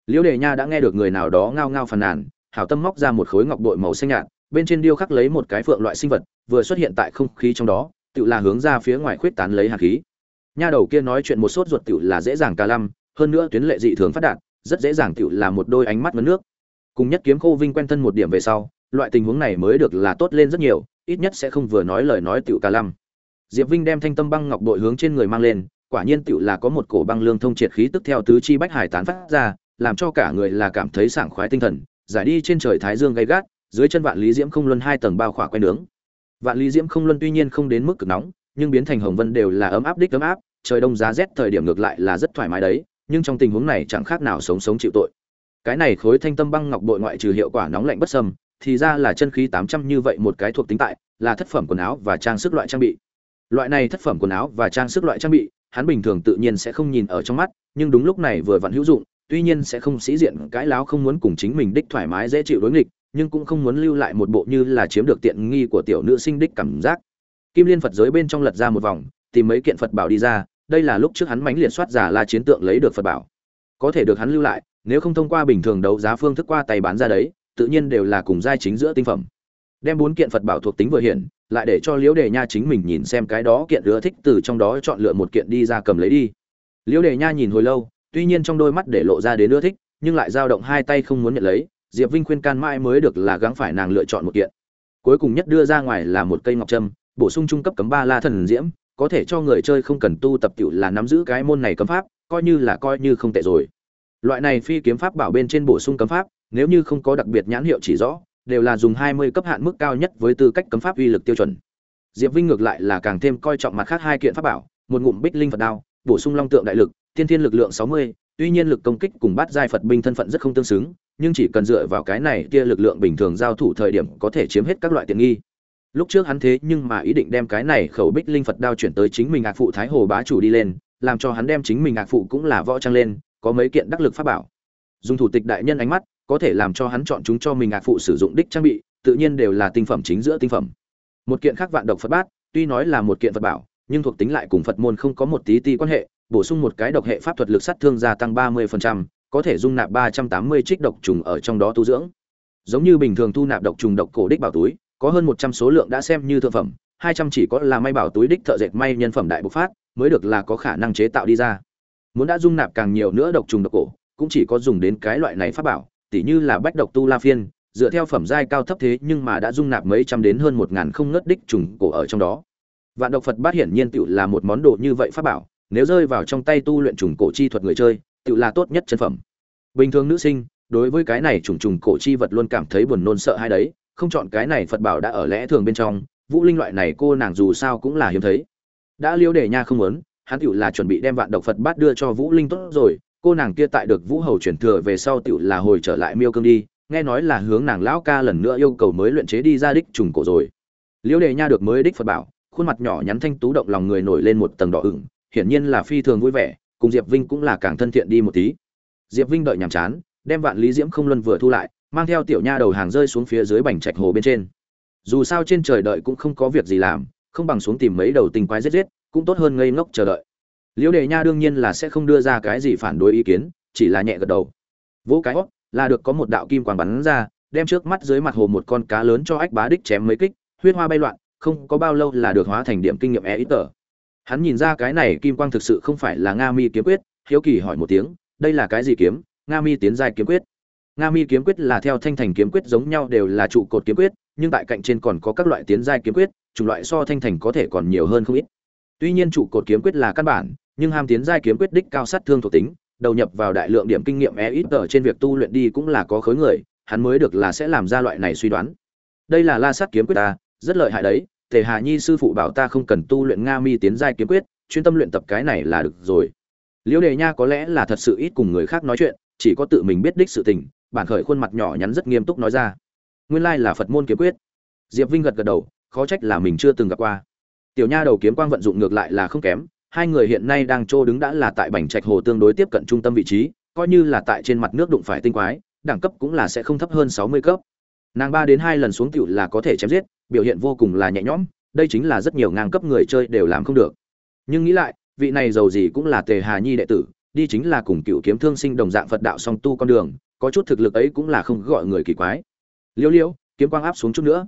Liễu đề nha đã nghe được người nào đó ngao ngao phàn nàn, hảo tâm móc ra một khối ngọc đội màu xanh nhạt, bên trên điêu khắc lấy một cái phượng loại sinh vật, vừa xuất hiện tại không khí trong đó, tự là hướng ra phía ngoài khuyết tán lấy hạt khí. Nha đầu kia nói chuyện một sốt ruột tự là dễ dàng ca lăm, hơn nữa tuyến lệ dị thường phát đạt, rất dễ dàng tự là một đôi ánh mắt vấn nước. Cùng nhất kiếm khô vinh quen thân một điểm về sau, loại tình huống này mới được là tốt lên rất nhiều, ít nhất sẽ không vừa nói lời nói tiểu ca lăm diệp vinh đem thanh tâm băng ngọc bội hướng trên người mang lên, quả nhiên tựu là có một cổ băng lương thông triệt khí tức theo tứ chi bách hải tán phát ra, làm cho cả người là cảm thấy sảng khoái tinh thần, giải đi trên trời thái dương gay gắt, dưới chân vạn lý diễm không luân hai tầng bao khỏa quay nướng. Vạn lý diễm không luân tuy nhiên không đến mức cực nóng, nhưng biến thành hồng vân đều là ấm áp đích ấm áp, trời đông giá rét thời điểm ngược lại là rất thoải mái đấy, nhưng trong tình huống này chẳng khác nào sống sống chịu tội. Cái này khối thanh tâm băng ngọc bội ngoại trừ hiệu quả nóng lạnh bất sâm thì ra là chân khí tám trăm như vậy một cái thuộc tính tại, là thất phẩm quần áo và trang sức loại trang bị loại này thất phẩm quần áo và trang sức loại trang bị, hắn bình thường tự nhiên sẽ không nhìn ở trong mắt, nhưng đúng lúc này vừa vặn hữu dụng, tuy nhiên sẽ không sĩ diện cãi láo không muốn cùng chính mình đích thoải mái dễ chịu đối nghịch, nhưng cũng không muốn lưu lại một bộ như là chiếm được tiện nghi của tiểu nữ sinh đích cảm giác. Kim liên phật giới bên trong lật ra một vòng, tìm mấy kiện phật bảo đi ra, đây là lúc trước hắn mánh liệt soát giả la chiến tượng lấy được phật bảo. Có thể được hắn lưu lại, nếu không thông qua bình thường đấu giá phương thức qua tay bán ra đấy, tự nhiên đều là cùng giai chính giữa tinh phẩm đem bốn kiện phật bảo thuộc tính vừa hiển lại để cho liễu đề nha chính mình nhìn xem cái đó kiện ưa thích từ trong đó chọn lựa một kiện đi ra cầm lấy đi. Liễu đề nha nhìn hồi lâu, tuy nhiên trong đôi mắt để lộ ra đến ưa thích, nhưng lại dao động hai tay không muốn nhận lấy, diệp vinh khuyên can mãi mới được là gắng phải nàng lựa chọn một kiện. Cuối cùng nhất đưa ra ngoài là một cây ngọc trâm, bổ sung trung cấp cấm ba la thần diễm, có thể cho người chơi không cần tu tập tiểu là nắm giữ cái môn này cấm pháp, coi như là coi như không tệ rồi. Loại này phi kiếm pháp bảo bên trên bổ sung cấm pháp, nếu như không có đặc biệt nhãn hiệu chỉ rõ đều là dùng 20 cấp hạn mức cao nhất với tư cách cấm pháp uy lực tiêu chuẩn. Diệp vinh ngược lại là càng thêm coi trọng mặt khác hai kiện pháp bảo một ngụm bích linh phật đao bổ sung long tượng đại lực tiên thiên lực lượng 60, tuy nhiên lực công kích cùng bát giai phật binh thân phận rất không tương xứng nhưng chỉ cần dựa vào cái này kia lực lượng bình thường giao thủ thời điểm có thể chiếm hết các loại tiện nghi. Lúc trước hắn thế nhưng mà ý định đem cái này khẩu bích linh phật đao chuyển tới chính mình ngạc phụ thái hồ bá chủ đi lên làm cho hắn đem chính mình ngạc phụ cũng là võ trang lên có mấy kiện đắc lực pháp bảo. Dung thủ tịch đại nhân ánh mắt có thể làm cho hắn chọn chúng cho mình ngạc phụ sử dụng đích trang bị tự nhiên đều là tinh phẩm chính giữa tinh phẩm. Một kiện khác vạn độc phật bát tuy nói là một kiện phật bảo nhưng thuộc tính lại cùng phật môn không có một tí ti quan hệ bổ sung một cái độc hệ pháp thuật lực sát thương gia tăng ba 30%, có thể dung nạp ba trăm tám mươi trích độc trùng ở trong đó tu dưỡng. Giống như bình thường thu nạp độc trùng độc cổ đích bảo túi có hơn một trăm số lượng đã xem như thượng phẩm hai trăm chỉ có là may bảo túi đích thợ dệt may nhân phẩm đại bộc phát mới được là có khả năng chế tạo đi ra. Muốn đã dung nạp càng nhiều nữa độc trùng độc cổ cũng chỉ có dùng đến cái loại này pháp bảo tỉ như là bách độc tu la phiên, dựa theo phẩm giai cao thấp thế nhưng mà đã dung nạp mấy trăm đến hơn một ngàn không ngớt đích trùng cổ ở trong đó. Vạn độc phật bát hiển nhiên tựu là một món đồ như vậy pháp bảo, nếu rơi vào trong tay tu luyện trùng cổ chi thuật người chơi, tựu là tốt nhất chân phẩm. Bình thường nữ sinh, đối với cái này trùng trùng cổ chi vật luôn cảm thấy buồn nôn sợ hay đấy, không chọn cái này phật bảo đã ở lẽ thường bên trong, vũ linh loại này cô nàng dù sao cũng là hiếm thấy. Đã liêu để nha không muốn, hắn tựu là chuẩn bị đem vạn độc phật bát đưa cho vũ linh tốt rồi cô nàng kia tại được vũ hầu chuyển thừa về sau tựu là hồi trở lại miêu cương đi, nghe nói là hướng nàng lão ca lần nữa yêu cầu mới luyện chế đi ra đích trùng cổ rồi. Liễu đề nha được mới đích phật bảo, khuôn mặt nhỏ nhắn thanh tú động lòng người nổi lên một tầng đỏ ửng, hiển nhiên là phi thường vui vẻ, cùng diệp vinh cũng là càng thân thiện đi một tí. Diệp vinh đợi nhàm chán, đem vạn lý diễm không luân vừa thu lại, mang theo tiểu nha đầu hàng rơi xuống phía dưới bành trạch hồ bên trên. Dù sao trên trời đợi cũng không có việc gì làm, không bằng xuống tìm mấy đầu tình quái giết giết, cũng tốt hơn ngây ngốc chờ đợi liễu đề nha đương nhiên là sẽ không đưa ra cái gì phản đối ý kiến, chỉ là nhẹ gật đầu. Vỗ cái hót, là được có một đạo kim quang bắn ra, đem trước mắt dưới mặt hồ một con cá lớn cho ách bá đích chém mấy kích, huyết hoa bay loạn, không có bao lâu là được hóa thành điểm kinh nghiệm e ít tờ. Hắn nhìn ra cái này kim quang thực sự không phải là nga mi kiếm quyết, hiếu kỳ hỏi một tiếng, đây là cái gì kiếm? Nga mi tiến giai kiếm quyết. Nga mi kiếm quyết là theo thanh thành kiếm quyết giống nhau đều là trụ cột kiếm quyết, nhưng tại cạnh trên còn có các loại tiến giai kiếm quyết, chủng loại so thanh thành có thể còn nhiều hơn không ít. Tuy nhiên trụ cột kiếm quyết là căn bản nhưng ham tiến giai kiếm quyết đích cao sát thương thuộc tính, đầu nhập vào đại lượng điểm kinh nghiệm e ít ở trên việc tu luyện đi cũng là có khối người, hắn mới được là sẽ làm ra loại này suy đoán. Đây là la sát kiếm quyết ta, rất lợi hại đấy, tề hà nhi sư phụ bảo ta không cần tu luyện nga mi tiến giai kiếm quyết, chuyên tâm luyện tập cái này là được rồi. Liễu đề nha có lẽ là thật sự ít cùng người khác nói chuyện, chỉ có tự mình biết đích sự tình, bản khởi khuôn mặt nhỏ nhắn rất nghiêm túc nói ra. Nguyên lai là phật môn kiếm quyết. Diệp vinh gật gật đầu, khó trách là mình chưa từng gặp qua. Tiểu nha đầu kiếm quang vận dụng ngược lại là không kém hai người hiện nay đang trô đứng đã là tại bành trạch hồ tương đối tiếp cận trung tâm vị trí, coi như là tại trên mặt nước đụng phải tinh quái, đẳng cấp cũng là sẽ không thấp hơn sáu mươi cấp. Nàng ba đến hai lần xuống cựu là có thể chém giết, biểu hiện vô cùng là nhẹ nhõm, đây chính là rất nhiều ngang cấp người chơi đều làm không được. Nhưng nghĩ lại, vị này giàu gì cũng là tề hà nhi đệ tử, đi chính là cùng cựu kiếm thương sinh đồng dạng phật đạo song tu con đường, có chút thực lực ấy cũng là không gọi người kỳ quái. Liêu liêu, kiếm quang áp xuống chút nữa.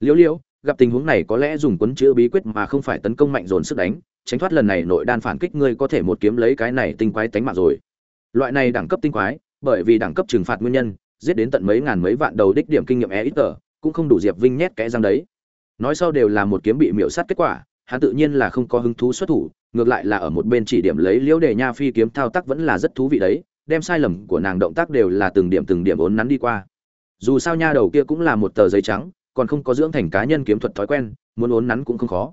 Liêu liêu, gặp tình huống này có lẽ dùng quấn chữ bí quyết mà không phải tấn công mạnh dồn sức đánh tránh thoát lần này nội đan phản kích, ngươi có thể một kiếm lấy cái này tinh quái tánh mạng rồi. Loại này đẳng cấp tinh quái, bởi vì đẳng cấp trừng phạt nguyên nhân, giết đến tận mấy ngàn mấy vạn đầu đích điểm kinh nghiệm e ít tờ cũng không đủ diệp vinh nhét kẽ răng đấy. Nói sau đều là một kiếm bị miễu sát kết quả, hắn tự nhiên là không có hứng thú xuất thủ, ngược lại là ở một bên chỉ điểm lấy liễu đề nha phi kiếm thao tác vẫn là rất thú vị đấy, đem sai lầm của nàng động tác đều là từng điểm từng điểm ốn nắn đi qua. Dù sao nha đầu kia cũng là một tờ giấy trắng, còn không có dưỡng thành cá nhân kiếm thuật thói quen, muốn ốn nắn cũng không khó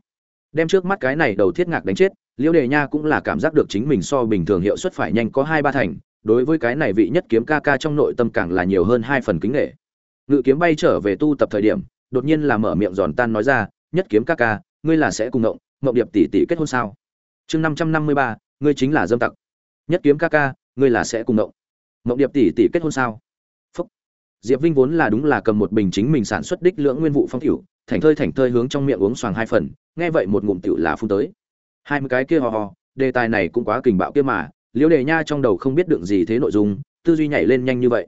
đem trước mắt cái này đầu thiết ngạc đánh chết, liễu đề nha cũng là cảm giác được chính mình so bình thường hiệu suất phải nhanh có hai ba thành, đối với cái này vị nhất kiếm ca ca trong nội tâm càng là nhiều hơn hai phần kính nghệ. Ngự kiếm bay trở về tu tập thời điểm, đột nhiên là mở miệng giòn tan nói ra, nhất kiếm ca ca, ngươi là sẽ cùng ngộng ngộng điệp tỷ tỷ kết hôn sao? Chương năm trăm năm mươi ba, ngươi chính là dâm tặc. Nhất kiếm ca ca, ngươi là sẽ cùng ngộng ngộng điệp tỷ tỷ kết hôn sao? Phúc. Diệp vinh vốn là đúng là cầm một bình chính mình sản xuất đích lưỡng nguyên vụ phong cửu thành thơi thành thơi hướng trong miệng uống xoàng hai phần, nghe vậy một ngụm tựu là phun tới. Hai mươi cái kia hò hò đề tài này cũng quá kình bạo kia mà, liễu đề nha trong đầu không biết đựng gì thế nội dung, tư duy nhảy lên nhanh như vậy.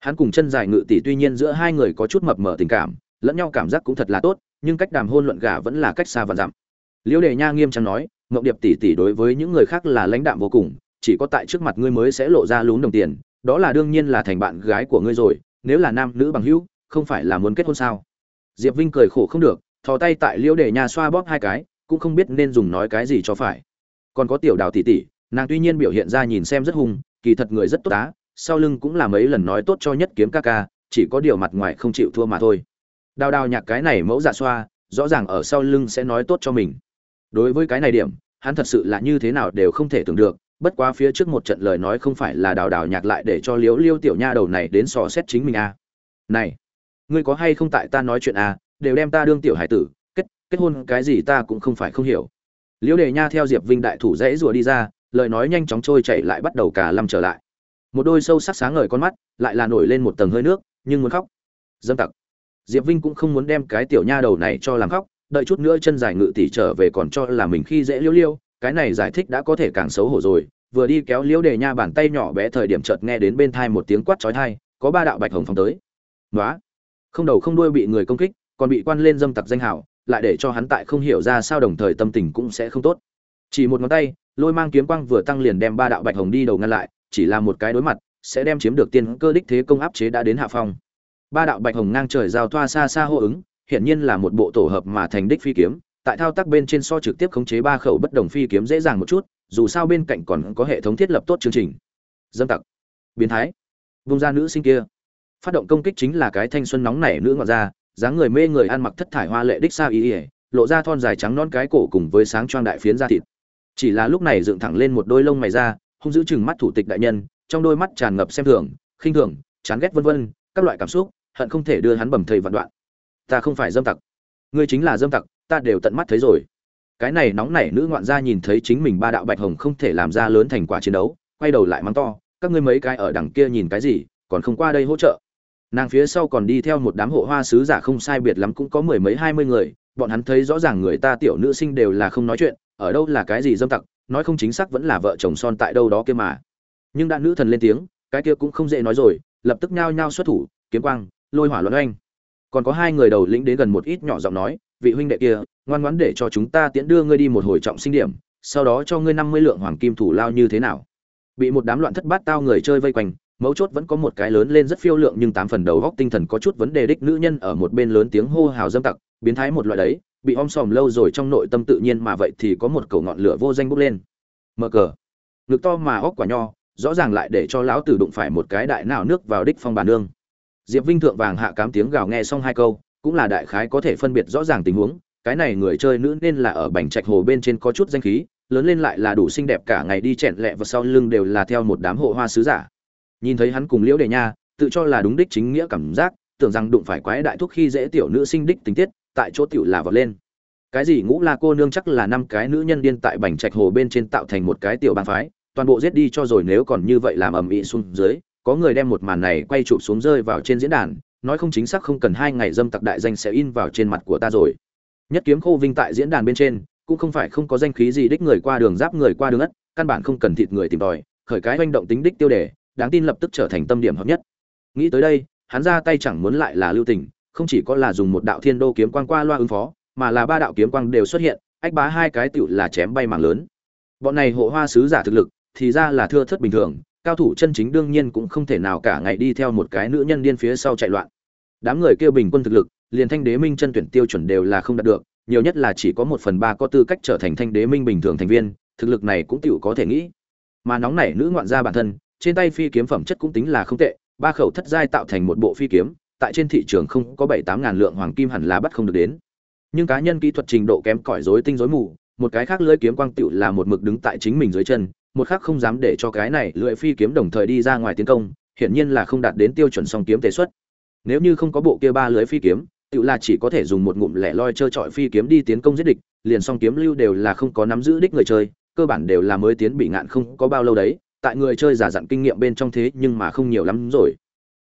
Hắn cùng chân dài ngự tỷ tuy nhiên giữa hai người có chút mập mờ tình cảm, lẫn nhau cảm giác cũng thật là tốt, nhưng cách đàm hôn luận gà vẫn là cách xa và dặm. Liễu đề nha nghiêm trang nói ngộng điệp tỷ tỷ đối với những người khác là lãnh đạm vô cùng, chỉ có tại trước mặt ngươi mới sẽ lộ ra lún đồng tiền, đó là đương nhiên là thành bạn gái của ngươi rồi, nếu là nam nữ bằng hữu, không phải là muốn kết hôn sao? Diệp vinh cười khổ không được, thò tay tại liễu đề nhà xoa bóp hai cái, cũng không biết nên dùng nói cái gì cho phải. Còn có tiểu đào tỷ tỷ, nàng tuy nhiên biểu hiện ra nhìn xem rất hung, kỳ thật người rất tốt á, sau lưng cũng là mấy lần nói tốt cho nhất kiếm ca ca, chỉ có điều mặt ngoài không chịu thua mà thôi. Đào đào nhạc cái này mẫu dạ xoa, rõ ràng ở sau lưng sẽ nói tốt cho mình. Đối với cái này điểm, hắn thật sự là như thế nào đều không thể tưởng được, bất quá phía trước một trận lời nói không phải là đào đào nhạc lại để cho liếu liêu tiểu nha đầu này đến sò xét chính mình à. này! Ngươi có hay không tại ta nói chuyện à, đều đem ta đương tiểu hải tử kết kết hôn cái gì ta cũng không phải không hiểu. Liễu đề nha theo diệp vinh đại thủ dễ rùa đi ra lời nói nhanh chóng trôi chảy lại bắt đầu cả lăm trở lại. Một đôi sâu sắc sáng ngời con mắt lại là nổi lên một tầng hơi nước nhưng muốn khóc. Dâm tặc. Diệp vinh cũng không muốn đem cái tiểu nha đầu này cho làm khóc đợi chút nữa chân dài ngự tỷ trở về còn cho là mình khi dễ liêu liêu cái này giải thích đã có thể càng xấu hổ rồi. Vừa đi kéo liễu đề nha bàn tay nhỏ bé thời điểm chợt nghe đến bên thai một tiếng quát chói thai có ba đạo bạch hồng phóng tới. Nói không đầu không đuôi bị người công kích, còn bị quan lên dâm tặc danh hảo lại để cho hắn tại không hiểu ra sao đồng thời tâm tình cũng sẽ không tốt. Chỉ một ngón tay, lôi mang kiếm quang vừa tăng liền đem ba đạo bạch hồng đi đầu ngăn lại, chỉ là một cái đối mặt, sẽ đem chiếm được tiên cơ đích thế công áp chế đã đến hạ phong. Ba đạo bạch hồng ngang trời giao thoa xa xa hô ứng, hiển nhiên là một bộ tổ hợp mà thành đích phi kiếm, tại thao tác bên trên so trực tiếp khống chế ba khẩu bất đồng phi kiếm dễ dàng một chút, dù sao bên cạnh còn có hệ thống thiết lập tốt chương trình. Dâm tặc. Biến thái. Vung ra nữ sinh kia phát động công kích chính là cái thanh xuân nóng nảy nữ ngọt ra dáng người mê người ăn mặc thất thải hoa lệ đích sa ý ỉa lộ ra thon dài trắng non cái cổ cùng với sáng choang đại phiến da thịt. Chỉ là lúc này dựng thẳng lên một đôi lông mày ra, hung giữ chừng mắt thủ tịch đại nhân, trong đôi mắt tràn ngập xem thường, khinh thường, chán ghét vân vân, các loại cảm xúc, hận không thể đưa hắn bầm thầy vạn đoạn. Ta không phải dâm tặc. Ngươi chính là dâm tặc, ta đều tận mắt thấy rồi. Cái này nóng nảy nữ ngoạn gia nhìn thấy chính mình ba đạo bạch hồng không thể làm ra lớn thành quả chiến đấu, quay đầu lại mắng to, các ngươi mấy cái ở đằng kia nhìn cái gì, còn không qua đây hỗ trợ nàng phía sau còn đi theo một đám hộ hoa sứ giả không sai biệt lắm cũng có mười mấy hai mươi người, bọn hắn thấy rõ ràng người ta tiểu nữ sinh đều là không nói chuyện, ở đâu là cái gì dâm tặc, nói không chính xác vẫn là vợ chồng son tại đâu đó kia mà. Nhưng đã nữ thần lên tiếng, cái kia cũng không dễ nói rồi, lập tức nhao nhao xuất thủ, kiếm quang, lôi hỏa luận oanh. Còn có hai người đầu lĩnh đến gần một ít nhỏ giọng nói, vị huynh đệ kia, ngoan ngoãn để cho chúng ta tiễn đưa ngươi đi một hồi trọng sinh điểm, sau đó cho ngươi năm mươi lượng hoàng kim thủ lao như thế nào. Bị một đám loạn thất bát tao người chơi vây quanh mấu chốt vẫn có một cái lớn lên rất phiêu lượng nhưng tám phần đầu góc tinh thần có chút vấn đề đích nữ nhân ở một bên lớn tiếng hô hào dâm tặc, biến thái một loại đấy, bị om sòm lâu rồi trong nội tâm tự nhiên mà vậy thì có một cầu ngọn lửa vô danh bốc lên. Mở cờ. Ngực to mà óc quả nho, rõ ràng lại để cho lão tử đụng phải một cái đại nào nước vào đích phong bàn nương. Diệp vinh thượng vàng hạ cám tiếng gào nghe xong hai câu, cũng là đại khái có thể phân biệt rõ ràng tình huống, cái này người chơi nữ nên là ở bành trạch hồ bên trên có chút danh khí, lớn lên lại là đủ xinh đẹp cả ngày đi chẹn lẹ và sau lưng đều là theo một đám hộ hoa sứ giả nhìn thấy hắn cùng liễu đề nha, tự cho là đúng đích chính nghĩa cảm giác, tưởng rằng đụng phải quái đại thúc khi dễ tiểu nữ sinh đích tình tiết, tại chỗ tiểu là vọt lên. Cái gì ngũ la cô nương chắc là năm cái nữ nhân điên tại bành trạch hồ bên trên tạo thành một cái tiểu bang phái, toàn bộ giết đi cho rồi nếu còn như vậy làm ầm ĩ xuống dưới, có người đem một màn này quay chụp xuống rơi vào trên diễn đàn, nói không chính xác không cần hai ngày dâm tặc đại danh sẽ in vào trên mặt của ta rồi. Nhất kiếm khô vinh tại diễn đàn bên trên, cũng không phải không có danh khí gì đích người qua đường giáp người qua đường ất, căn bản không cần thịt người tìm tòi, khởi cái manh động tính đích tiêu đề đáng tin lập tức trở thành tâm điểm hợp nhất. Nghĩ tới đây, hắn ra tay chẳng muốn lại là lưu tình, không chỉ có là dùng một đạo thiên đô kiếm quang qua loa ứng phó, mà là ba đạo kiếm quang đều xuất hiện, ách bá hai cái tựu là chém bay mảng lớn. Bọn này hộ hoa sứ giả thực lực, thì ra là thưa thất bình thường, cao thủ chân chính đương nhiên cũng không thể nào cả ngày đi theo một cái nữ nhân điên phía sau chạy loạn. Đám người kêu bình quân thực lực, liền thanh đế minh chân tuyển tiêu chuẩn đều là không đạt được, nhiều nhất là chỉ có một phần ba có tư cách trở thành thanh đế minh bình thường thành viên, thực lực này cũng tựu có thể nghĩ. Mà nóng nảy nữ ngoạn gia bản thân trên tay phi kiếm phẩm chất cũng tính là không tệ, ba khẩu thất giai tạo thành một bộ phi kiếm, tại trên thị trường không có bảy tám ngàn lượng hoàng kim hẳn là bắt không được đến. Nhưng cá nhân kỹ thuật trình độ kém cỏi rối tinh rối mù, một cái khác lưỡi kiếm quang tiểu là một mực đứng tại chính mình dưới chân, một khác không dám để cho cái này lưỡi phi kiếm đồng thời đi ra ngoài tiến công, hiển nhiên là không đạt đến tiêu chuẩn song kiếm tề xuất. Nếu như không có bộ kia ba lưỡi phi kiếm tiểu là chỉ có thể dùng một ngụm lẻ loi chơi chọi phi kiếm đi tiến công giết địch, liền song kiếm lưu đều là không có nắm giữ đích người chơi, cơ bản đều là mới tiến bị ngạn không có bao lâu đấy tại người chơi giả dặn kinh nghiệm bên trong thế nhưng mà không nhiều lắm rồi.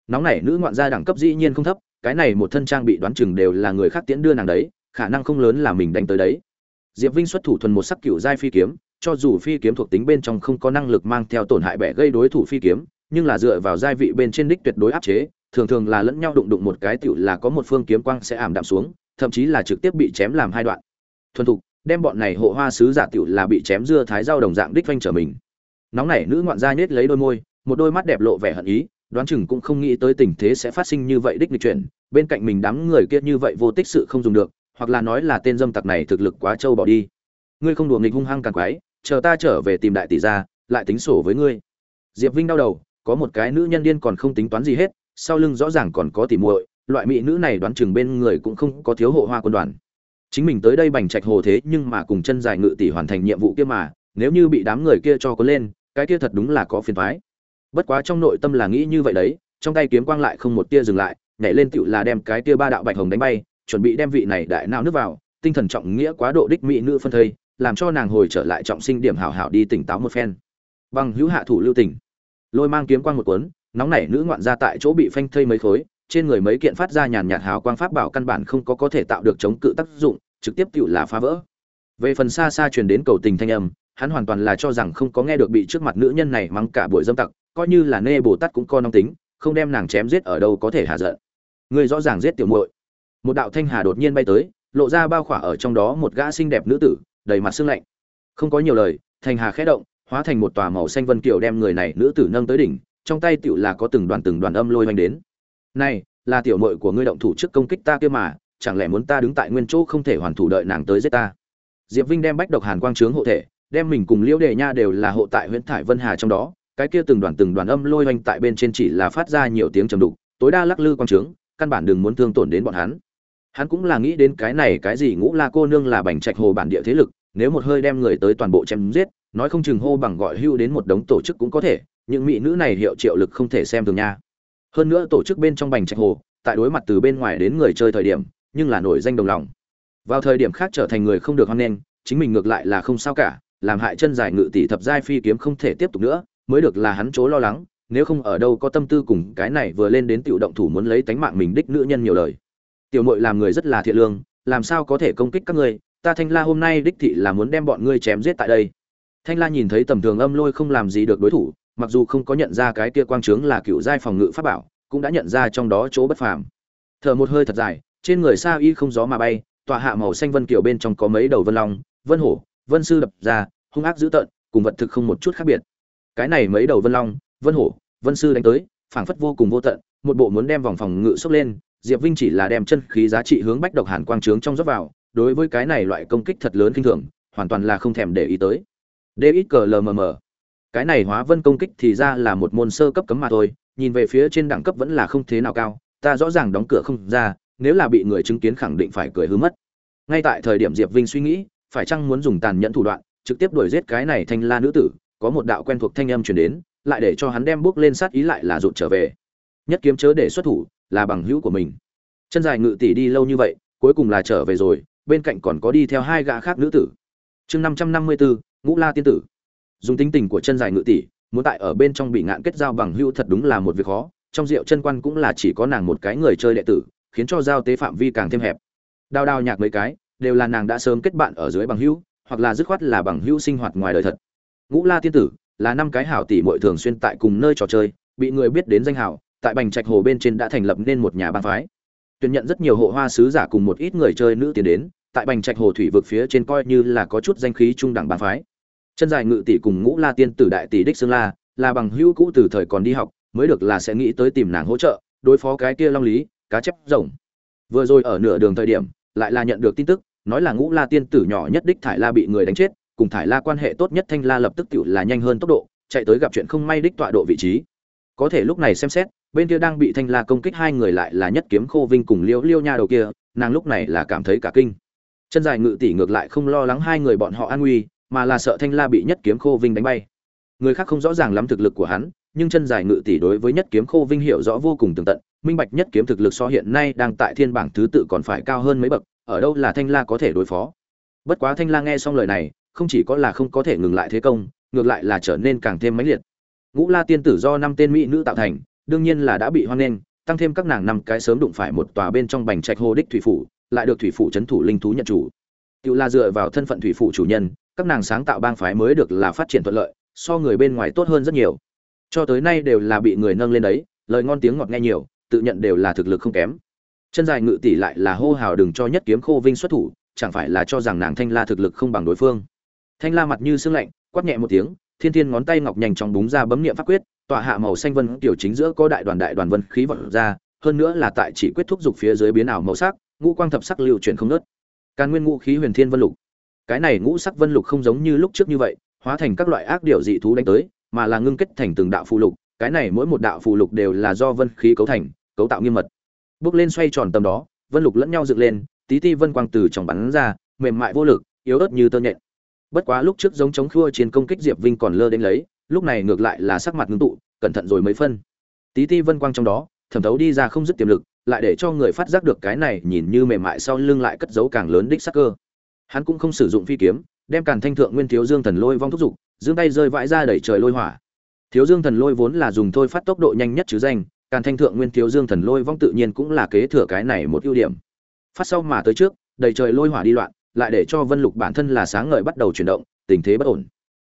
Nóng này nữ ngoạn gia đẳng cấp dĩ nhiên không thấp, cái này một thân trang bị đoán chừng đều là người khác tiễn đưa nàng đấy, khả năng không lớn là mình đánh tới đấy. Diệp vinh xuất thủ thuần một sắc cựu giai phi kiếm, cho dù phi kiếm thuộc tính bên trong không có năng lực mang theo tổn hại bẻ gây đối thủ phi kiếm, nhưng là dựa vào giai vị bên trên đích tuyệt đối áp chế, thường thường là lẫn nhau đụng đụng một cái tựu là có một phương kiếm quang sẽ ảm đạm xuống, thậm chí là trực tiếp bị chém làm hai đoạn. Thuần thục, đem bọn này hộ hoa sứ giả tựu là bị chém dưa thái dao đồng dạng đích vanh trở mình nóng nảy nữ ngoạn gia nhếch lấy đôi môi, một đôi mắt đẹp lộ vẻ hận ý, đoán chừng cũng không nghĩ tới tình thế sẽ phát sinh như vậy đích nghịch chuyển, bên cạnh mình đám người kia như vậy vô tích sự không dùng được, hoặc là nói là tên dâm tặc này thực lực quá trâu bỏ đi. Ngươi không đùa nghịch hung hăng càng quái, chờ ta trở về tìm đại tỷ gia, lại tính sổ với ngươi. Diệp vinh đau đầu, có một cái nữ nhân điên còn không tính toán gì hết, sau lưng rõ ràng còn có tỷ muội, loại mỹ nữ này đoán chừng bên người cũng không có thiếu hộ hoa quân đoàn. Chính mình tới đây bành trạch hồ thế nhưng mà cùng chân dài ngự tỷ hoàn thành nhiệm vụ kia mà nếu như bị đám người kia cho có lên, cái kia thật đúng là có phiền toái. Bất quá trong nội tâm là nghĩ như vậy đấy, trong tay kiếm quang lại không một tia dừng lại, nhảy lên tựu là đem cái tia ba đạo bạch hồng đánh bay, chuẩn bị đem vị này đại nao nước vào, tinh thần trọng nghĩa quá độ đích mỹ nữ phân thây, làm cho nàng hồi trở lại trọng sinh điểm hảo hảo đi tỉnh táo một phen. Bằng hữu hạ thủ lưu tình. Lôi mang kiếm quang một cuốn, nóng nảy nữ ngoạn ra tại chỗ bị phanh thây mấy khối, trên người mấy kiện phát ra nhàn nhạt hào quang pháp bảo căn bản không có có thể tạo được chống cự tác dụng, trực tiếp tựu là phá vỡ. Về phần xa xa truyền đến cầu tình thanh âm hắn hoàn toàn là cho rằng không có nghe được bị trước mặt nữ nhân này mắng cả buổi dâm tặc, coi như là nê bồ tát cũng co nóng tính, không đem nàng chém giết ở đâu có thể hạ giận. Người rõ ràng giết tiểu muội. Một đạo thanh hà đột nhiên bay tới, lộ ra bao khỏa ở trong đó một gã xinh đẹp nữ tử, đầy mặt sương lạnh. Không có nhiều lời, thanh hà khẽ động, hóa thành một tòa màu xanh vân kiều đem người này nữ tử nâng tới đỉnh, trong tay tiểu là có từng đoàn từng đoàn âm lôi hoành đến. Này, là tiểu muội của ngươi động thủ trước công kích ta kia mà, chẳng lẽ muốn ta đứng tại nguyên chỗ không thể hoàn thủ đợi nàng tới giết ta? Diệp vinh đem bách độc hàn quang trướng hộ thể đem mình cùng liễu đề nha đều là hộ tại huyện thải vân hà trong đó, cái kia từng đoàn từng đoàn âm lôi oanh tại bên trên chỉ là phát ra nhiều tiếng trầm đục, tối đa lắc lư quang trướng, căn bản đừng muốn thương tổn đến bọn hắn. Hắn cũng là nghĩ đến cái này, cái gì ngũ la cô nương là bành trạch hồ bản địa thế lực, nếu một hơi đem người tới toàn bộ chém giết, nói không chừng hô bằng gọi hưu đến một đống tổ chức cũng có thể, những mỹ nữ này hiệu triệu lực không thể xem thường nha. Hơn nữa tổ chức bên trong bành trạch hồ, tại đối mặt từ bên ngoài đến người chơi thời điểm, nhưng là nổi danh đồng lòng. Vào thời điểm khác trở thành người không được hoan nghênh, chính mình ngược lại là không sao cả làm hại chân dài ngự tỷ thập giai phi kiếm không thể tiếp tục nữa, mới được là hắn chỗ lo lắng, nếu không ở đâu có tâm tư cùng cái này vừa lên đến tiểu động thủ muốn lấy tánh mạng mình đích nữ nhân nhiều lời. Tiểu muội làm người rất là thiện lương, làm sao có thể công kích các ngươi, ta thanh la hôm nay đích thị là muốn đem bọn ngươi chém giết tại đây. Thanh la nhìn thấy tầm thường âm lôi không làm gì được đối thủ, mặc dù không có nhận ra cái kia quang trướng là cựu giai phòng ngự pháp bảo, cũng đã nhận ra trong đó chỗ bất phàm. Thở một hơi thật dài, trên người sa y không gió mà bay, tọa hạ màu xanh vân kiểu bên trong có mấy đầu vân long, vân hổ vân sư đập ra, hung ác dữ tợn, cùng vật thực không một chút khác biệt. Cái này mấy đầu vân long, vân hổ, vân sư đánh tới, phảng phất vô cùng vô tận, một bộ muốn đem vòng phòng ngự sốc lên, diệp vinh chỉ là đem chân khí giá trị hướng bách độc hàn quang trướng trong rót vào, đối với cái này loại công kích thật lớn kinh thường, hoàn toàn là không thèm để ý tới. David cờ lmm cái này hóa vân công kích thì ra là một môn sơ cấp cấm mà thôi, nhìn về phía trên đẳng cấp vẫn là không thế nào cao, ta rõ ràng đóng cửa không ra, nếu là bị người chứng kiến khẳng định phải cười hứa mất. Ngay tại thời điểm diệp vinh suy nghĩ phải chăng muốn dùng tàn nhẫn thủ đoạn, trực tiếp đuổi giết cái này thanh la nữ tử, có một đạo quen thuộc thanh âm truyền đến, lại để cho hắn đem bước lên sát ý lại là rụt trở về. Nhất kiếm chớ để xuất thủ, là bằng hữu của mình. Chân dài ngự tỷ đi lâu như vậy, cuối cùng là trở về rồi, bên cạnh còn có đi theo hai gã khác nữ tử. Chương năm trăm năm mươi bốn ngũ la tiên tử. Dùng tính tình của chân dài ngự tỷ, muốn tại ở bên trong bị ngạn kết giao bằng hữu thật đúng là một việc khó, trong rượu chân quan cũng là chỉ có nàng một cái người chơi đệ tử, khiến cho giao tế phạm vi càng thêm hẹp. Đao đao nhạc mấy cái đều là nàng đã sớm kết bạn ở dưới bằng hữu, hoặc là dứt khoát là bằng hữu sinh hoạt ngoài đời thật. Ngũ la tiên tử là năm cái hảo tỷ muội thường xuyên tại cùng nơi trò chơi, bị người biết đến danh hảo, tại bành trạch hồ bên trên đã thành lập nên một nhà bang phái. Tuyển nhận rất nhiều hộ hoa sứ giả cùng một ít người chơi nữ tiến đến, tại bành trạch hồ thủy vực phía trên coi như là có chút danh khí trung đẳng bang phái. Chân dài ngự tỷ cùng ngũ la tiên tử đại tỷ đích xương la là bằng hữu cũ từ thời còn đi học, mới được là sẽ nghĩ tới tìm nàng hỗ trợ, đối phó cái kia long lý, cá chép rồng. Vừa rồi ở nửa đường thời điểm, lại là nhận được tin tức nói là ngũ la tiên tử nhỏ nhất đích thải la bị người đánh chết, cùng thải la quan hệ tốt nhất thanh la lập tức tự là nhanh hơn tốc độ, chạy tới gặp chuyện không may đích tọa độ vị trí. Có thể lúc này xem xét, bên kia đang bị thanh la công kích hai người lại là nhất kiếm khô vinh cùng liêu liêu nha đầu kia, nàng lúc này là cảm thấy cả kinh. Chân dài ngự tỷ ngược lại không lo lắng hai người bọn họ an nguy, mà là sợ thanh la bị nhất kiếm khô vinh đánh bay. Người khác không rõ ràng lắm thực lực của hắn, nhưng chân dài ngự tỷ đối với nhất kiếm khô vinh hiểu rõ vô cùng tường tận, minh bạch nhất kiếm thực lực so hiện nay đang tại thiên bảng thứ tự còn phải cao hơn mấy bậc ở đâu là thanh la có thể đối phó? Bất quá thanh la nghe xong lời này, không chỉ có là không có thể ngừng lại thế công, ngược lại là trở nên càng thêm mãnh liệt. Ngũ la tiên tử do năm tên mỹ nữ tạo thành, đương nhiên là đã bị hoan nghênh, tăng thêm các nàng năm cái sớm đụng phải một tòa bên trong bành trạch hồ đích thủy phủ, lại được thủy phủ trấn thủ linh thú nhận chủ. Tự la dựa vào thân phận thủy phủ chủ nhân, các nàng sáng tạo bang phái mới được là phát triển thuận lợi, so người bên ngoài tốt hơn rất nhiều. Cho tới nay đều là bị người nâng lên đấy, lời ngon tiếng ngọt nghe nhiều, tự nhận đều là thực lực không kém chân dài ngự tỷ lại là hô hào đừng cho nhất kiếm khô vinh xuất thủ, chẳng phải là cho rằng nàng thanh la thực lực không bằng đối phương. Thanh la mặt như sương lạnh, quát nhẹ một tiếng, thiên thiên ngón tay ngọc nhanh chóng búng ra bấm niệm pháp quyết, tọa hạ màu xanh vân tiểu chính giữa có đại đoàn đại đoàn vân khí vận ra, hơn nữa là tại chỉ quyết thúc dục phía dưới biến ảo màu sắc, ngũ quang thập sắc lưu chuyển không nớt càn nguyên ngũ khí huyền thiên vân lục. Cái này ngũ sắc vân lục không giống như lúc trước như vậy, hóa thành các loại ác điệu dị thú đánh tới, mà là ngưng kết thành từng đạo phù lục, cái này mỗi một đạo phù lục đều là do vân khí cấu thành, cấu tạo nghiêm mật bước lên xoay tròn tầm đó, vân lục lẫn nhau dựng lên, tí ti vân quang từ trong bắn ra, mềm mại vô lực, yếu ớt như tơ nhện. Bất quá lúc trước giống chống khua chiến công kích diệp vinh còn lơ đến lấy, lúc này ngược lại là sắc mặt ngưng tụ, cẩn thận rồi mấy phân. Tí ti vân quang trong đó, thẩm thấu đi ra không dứt tiềm lực, lại để cho người phát giác được cái này nhìn như mềm mại sau lưng lại cất giấu càng lớn đích sắc cơ. Hắn cũng không sử dụng phi kiếm, đem càn thanh thượng nguyên thiếu dương thần lôi vong thúc dục dương tay rơi vãi ra đẩy trời lôi hỏa. Thiếu dương thần lôi vốn là dùng thôi phát tốc độ nhanh nhất chứ danh càn thanh thượng nguyên thiếu dương thần lôi vong tự nhiên cũng là kế thừa cái này một ưu điểm. Phát sau mà tới trước, đầy trời lôi hỏa đi loạn, lại để cho vân lục bản thân là sáng ngời bắt đầu chuyển động, tình thế bất ổn.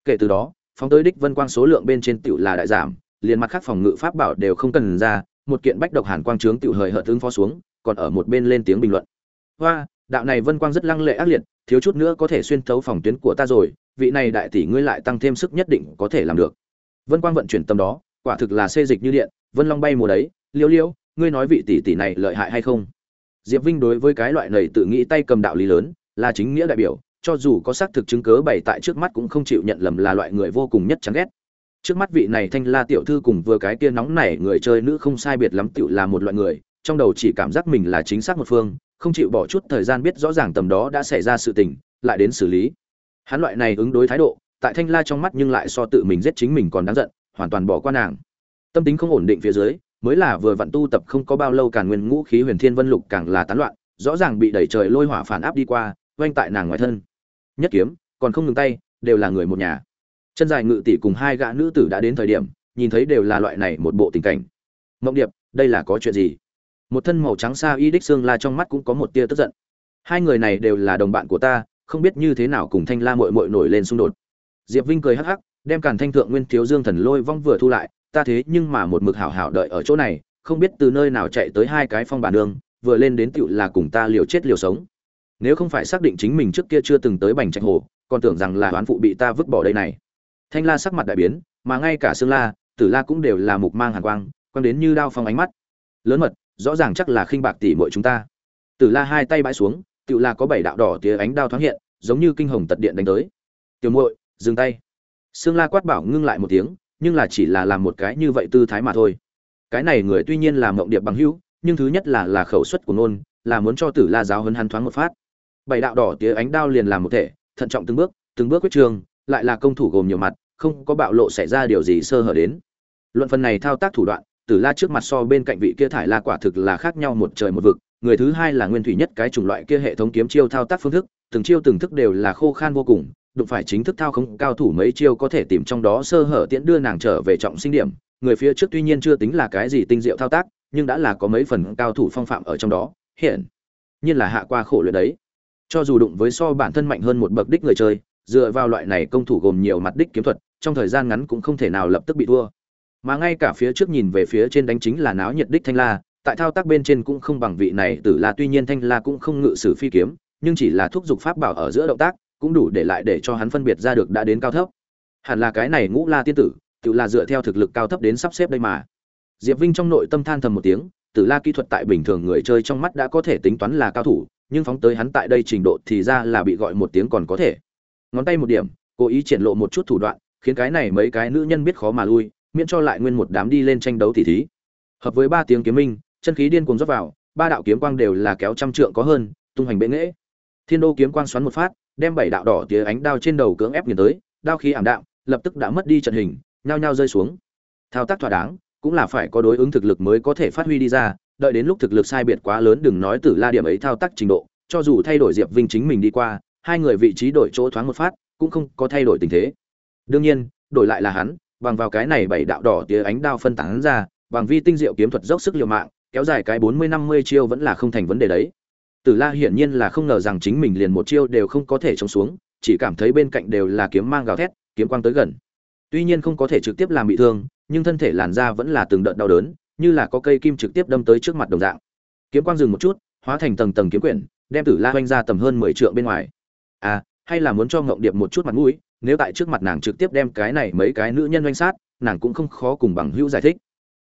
Kể từ đó, phóng tới đích vân quang số lượng bên trên tựu là đại giảm, liền mặt khác phòng ngự pháp bảo đều không cần ra, một kiện bách độc hàn quang trướng tựu hời hợt ứng phó xuống, còn ở một bên lên tiếng bình luận. Hoa, đạo này vân quang rất lăng lệ ác liệt, thiếu chút nữa có thể xuyên thấu phòng tuyến của ta rồi, vị này đại tỷ ngươi lại tăng thêm sức nhất định có thể làm được. Vân quang vận chuyển tâm đó quả thực là xê dịch như điện, vân long bay mùa đấy. Liêu liêu, ngươi nói vị tỷ tỷ này lợi hại hay không? Diệp vinh đối với cái loại này tự nghĩ tay cầm đạo lý lớn, là chính nghĩa đại biểu, cho dù có xác thực chứng cớ bày tại trước mắt cũng không chịu nhận lầm là loại người vô cùng nhất chán ghét. Trước mắt vị này thanh la tiểu thư cùng vừa cái kia nóng nảy người chơi nữ không sai biệt lắm tựu là một loại người, trong đầu chỉ cảm giác mình là chính xác một phương, không chịu bỏ chút thời gian biết rõ ràng tầm đó đã xảy ra sự tình, lại đến xử lý. Hắn loại này ứng đối thái độ, tại thanh la trong mắt nhưng lại so tự mình giết chính mình còn đáng giận hoàn toàn bỏ qua nàng. Tâm tính không ổn định phía dưới, mới là vừa vặn tu tập không có bao lâu càn nguyên ngũ khí huyền thiên vân lục càng là tán loạn, rõ ràng bị đẩy trời lôi hỏa phản áp đi qua, oanh tại nàng ngoài thân. Nhất kiếm, còn không ngừng tay, đều là người một nhà. Chân dài ngự tỷ cùng hai gã nữ tử đã đến thời điểm, nhìn thấy đều là loại này một bộ tình cảnh. Mộng điệp, đây là có chuyện gì? Một thân màu trắng xa y đích xương la trong mắt cũng có một tia tức giận. Hai người này đều là đồng bạn của ta, không biết như thế nào cùng thanh la mội mội nổi lên xung đột. Diệp vinh cười hắc hắc đem càn thanh thượng nguyên thiếu dương thần lôi vong vừa thu lại, ta thế nhưng mà một mực hảo hảo đợi ở chỗ này, không biết từ nơi nào chạy tới hai cái phong bản đường, vừa lên đến tựu là cùng ta liều chết liều sống. Nếu không phải xác định chính mình trước kia chưa từng tới bành trạch hồ, còn tưởng rằng là oán phụ bị ta vứt bỏ đây này. Thanh la sắc mặt đại biến, mà ngay cả xương la, tử la cũng đều là mục mang hàn quang quang đến như đao phong ánh mắt. Lớn mật, rõ ràng chắc là khinh bạc tỷ muội chúng ta. Tử la hai tay bãi xuống, tựu là có bảy đạo đỏ tía ánh đao thoáng hiện, giống như kinh hồng tật điện đánh tới. Tiểu muội, dừng tay. Sương la quát bảo ngưng lại một tiếng, nhưng là chỉ là làm một cái như vậy tư thái mà thôi. Cái này người tuy nhiên là mộng điệp bằng hữu, nhưng thứ nhất là là khẩu suất của nôn là muốn cho tử la giáo hấn hắn thoáng một phát. Bảy đạo đỏ tía ánh đao liền làm một thể, thận trọng từng bước từng bước quyết trường, lại là công thủ gồm nhiều mặt, không có bạo lộ xảy ra điều gì sơ hở đến. Luận phần này thao tác thủ đoạn, tử la trước mặt so bên cạnh vị kia thải la quả thực là khác nhau một trời một vực, người thứ hai là nguyên thủy nhất cái chủng loại kia hệ thống kiếm chiêu thao tác phương thức, từng chiêu từng thức đều là khô khan vô cùng đụng phải chính thức thao không cao thủ mấy chiêu có thể tìm trong đó sơ hở tiễn đưa nàng trở về trọng sinh điểm. Người phía trước tuy nhiên chưa tính là cái gì tinh diệu thao tác, nhưng đã là có mấy phần cao thủ phong phạm ở trong đó, hiện nhiên là hạ qua khổ luyện đấy. Cho dù đụng với so bản thân mạnh hơn một bậc đích người chơi, dựa vào loại này công thủ gồm nhiều mặt đích kiếm thuật, trong thời gian ngắn cũng không thể nào lập tức bị thua. Mà ngay cả phía trước nhìn về phía trên đánh chính là náo nhiệt đích thanh la, tại thao tác bên trên cũng không bằng vị này, tử la tuy nhiên thanh la cũng không ngự sử phi kiếm, nhưng chỉ là thúc giục pháp bảo ở giữa động tác cũng đủ để lại để cho hắn phân biệt ra được đã đến cao thấp. Hẳn là cái này ngũ la tiên tử, tự là dựa theo thực lực cao thấp đến sắp xếp đây mà. Diệp vinh trong nội tâm than thầm một tiếng, tử la kỹ thuật tại bình thường người chơi trong mắt đã có thể tính toán là cao thủ, nhưng phóng tới hắn tại đây trình độ thì ra là bị gọi một tiếng còn có thể. Ngón tay một điểm, cố ý triển lộ một chút thủ đoạn, khiến cái này mấy cái nữ nhân biết khó mà lui, miễn cho lại nguyên một đám đi lên tranh đấu tỉ thí. Hợp với ba tiếng kiếm minh, chân khí điên cuồng rót vào, ba đạo kiếm quang đều là kéo trăm trượng có hơn, tung hoành bệ nghễ. Thiên đô kiếm quang xoắn một phát đem bảy đạo đỏ tía ánh đao trên đầu cưỡng ép nghiền tới, đao khí ảm đạm, lập tức đã mất đi trận hình, nhao nhao rơi xuống. Thao tác thỏa đáng, cũng là phải có đối ứng thực lực mới có thể phát huy đi ra, đợi đến lúc thực lực sai biệt quá lớn đừng nói từ la điểm ấy thao tác trình độ, cho dù thay đổi diệp vinh chính mình đi qua, hai người vị trí đổi chỗ thoáng một phát, cũng không có thay đổi tình thế. Đương nhiên, đổi lại là hắn, bằng vào cái này bảy đạo đỏ tía ánh đao phân tán ra, bằng vi tinh diệu kiếm thuật dốc sức liều mạng, kéo dài cái bốn mươi năm mươi chiêu vẫn là không thành vấn đề đấy tử la hiển nhiên là không ngờ rằng chính mình liền một chiêu đều không có thể chống xuống, chỉ cảm thấy bên cạnh đều là kiếm mang gào thét, kiếm quang tới gần. Tuy nhiên không có thể trực tiếp làm bị thương, nhưng thân thể làn da vẫn là từng đợt đau đớn, như là có cây kim trực tiếp đâm tới trước mặt đồng dạng. Kiếm quang dừng một chút, hóa thành tầng tầng kiếm quyển, đem tử la hoành ra tầm hơn mười trượng bên ngoài. À hay là muốn cho ngộng điệp một chút mặt mũi, nếu tại trước mặt nàng trực tiếp đem cái này mấy cái nữ nhân hoành sát, nàng cũng không khó cùng bằng hữu giải thích.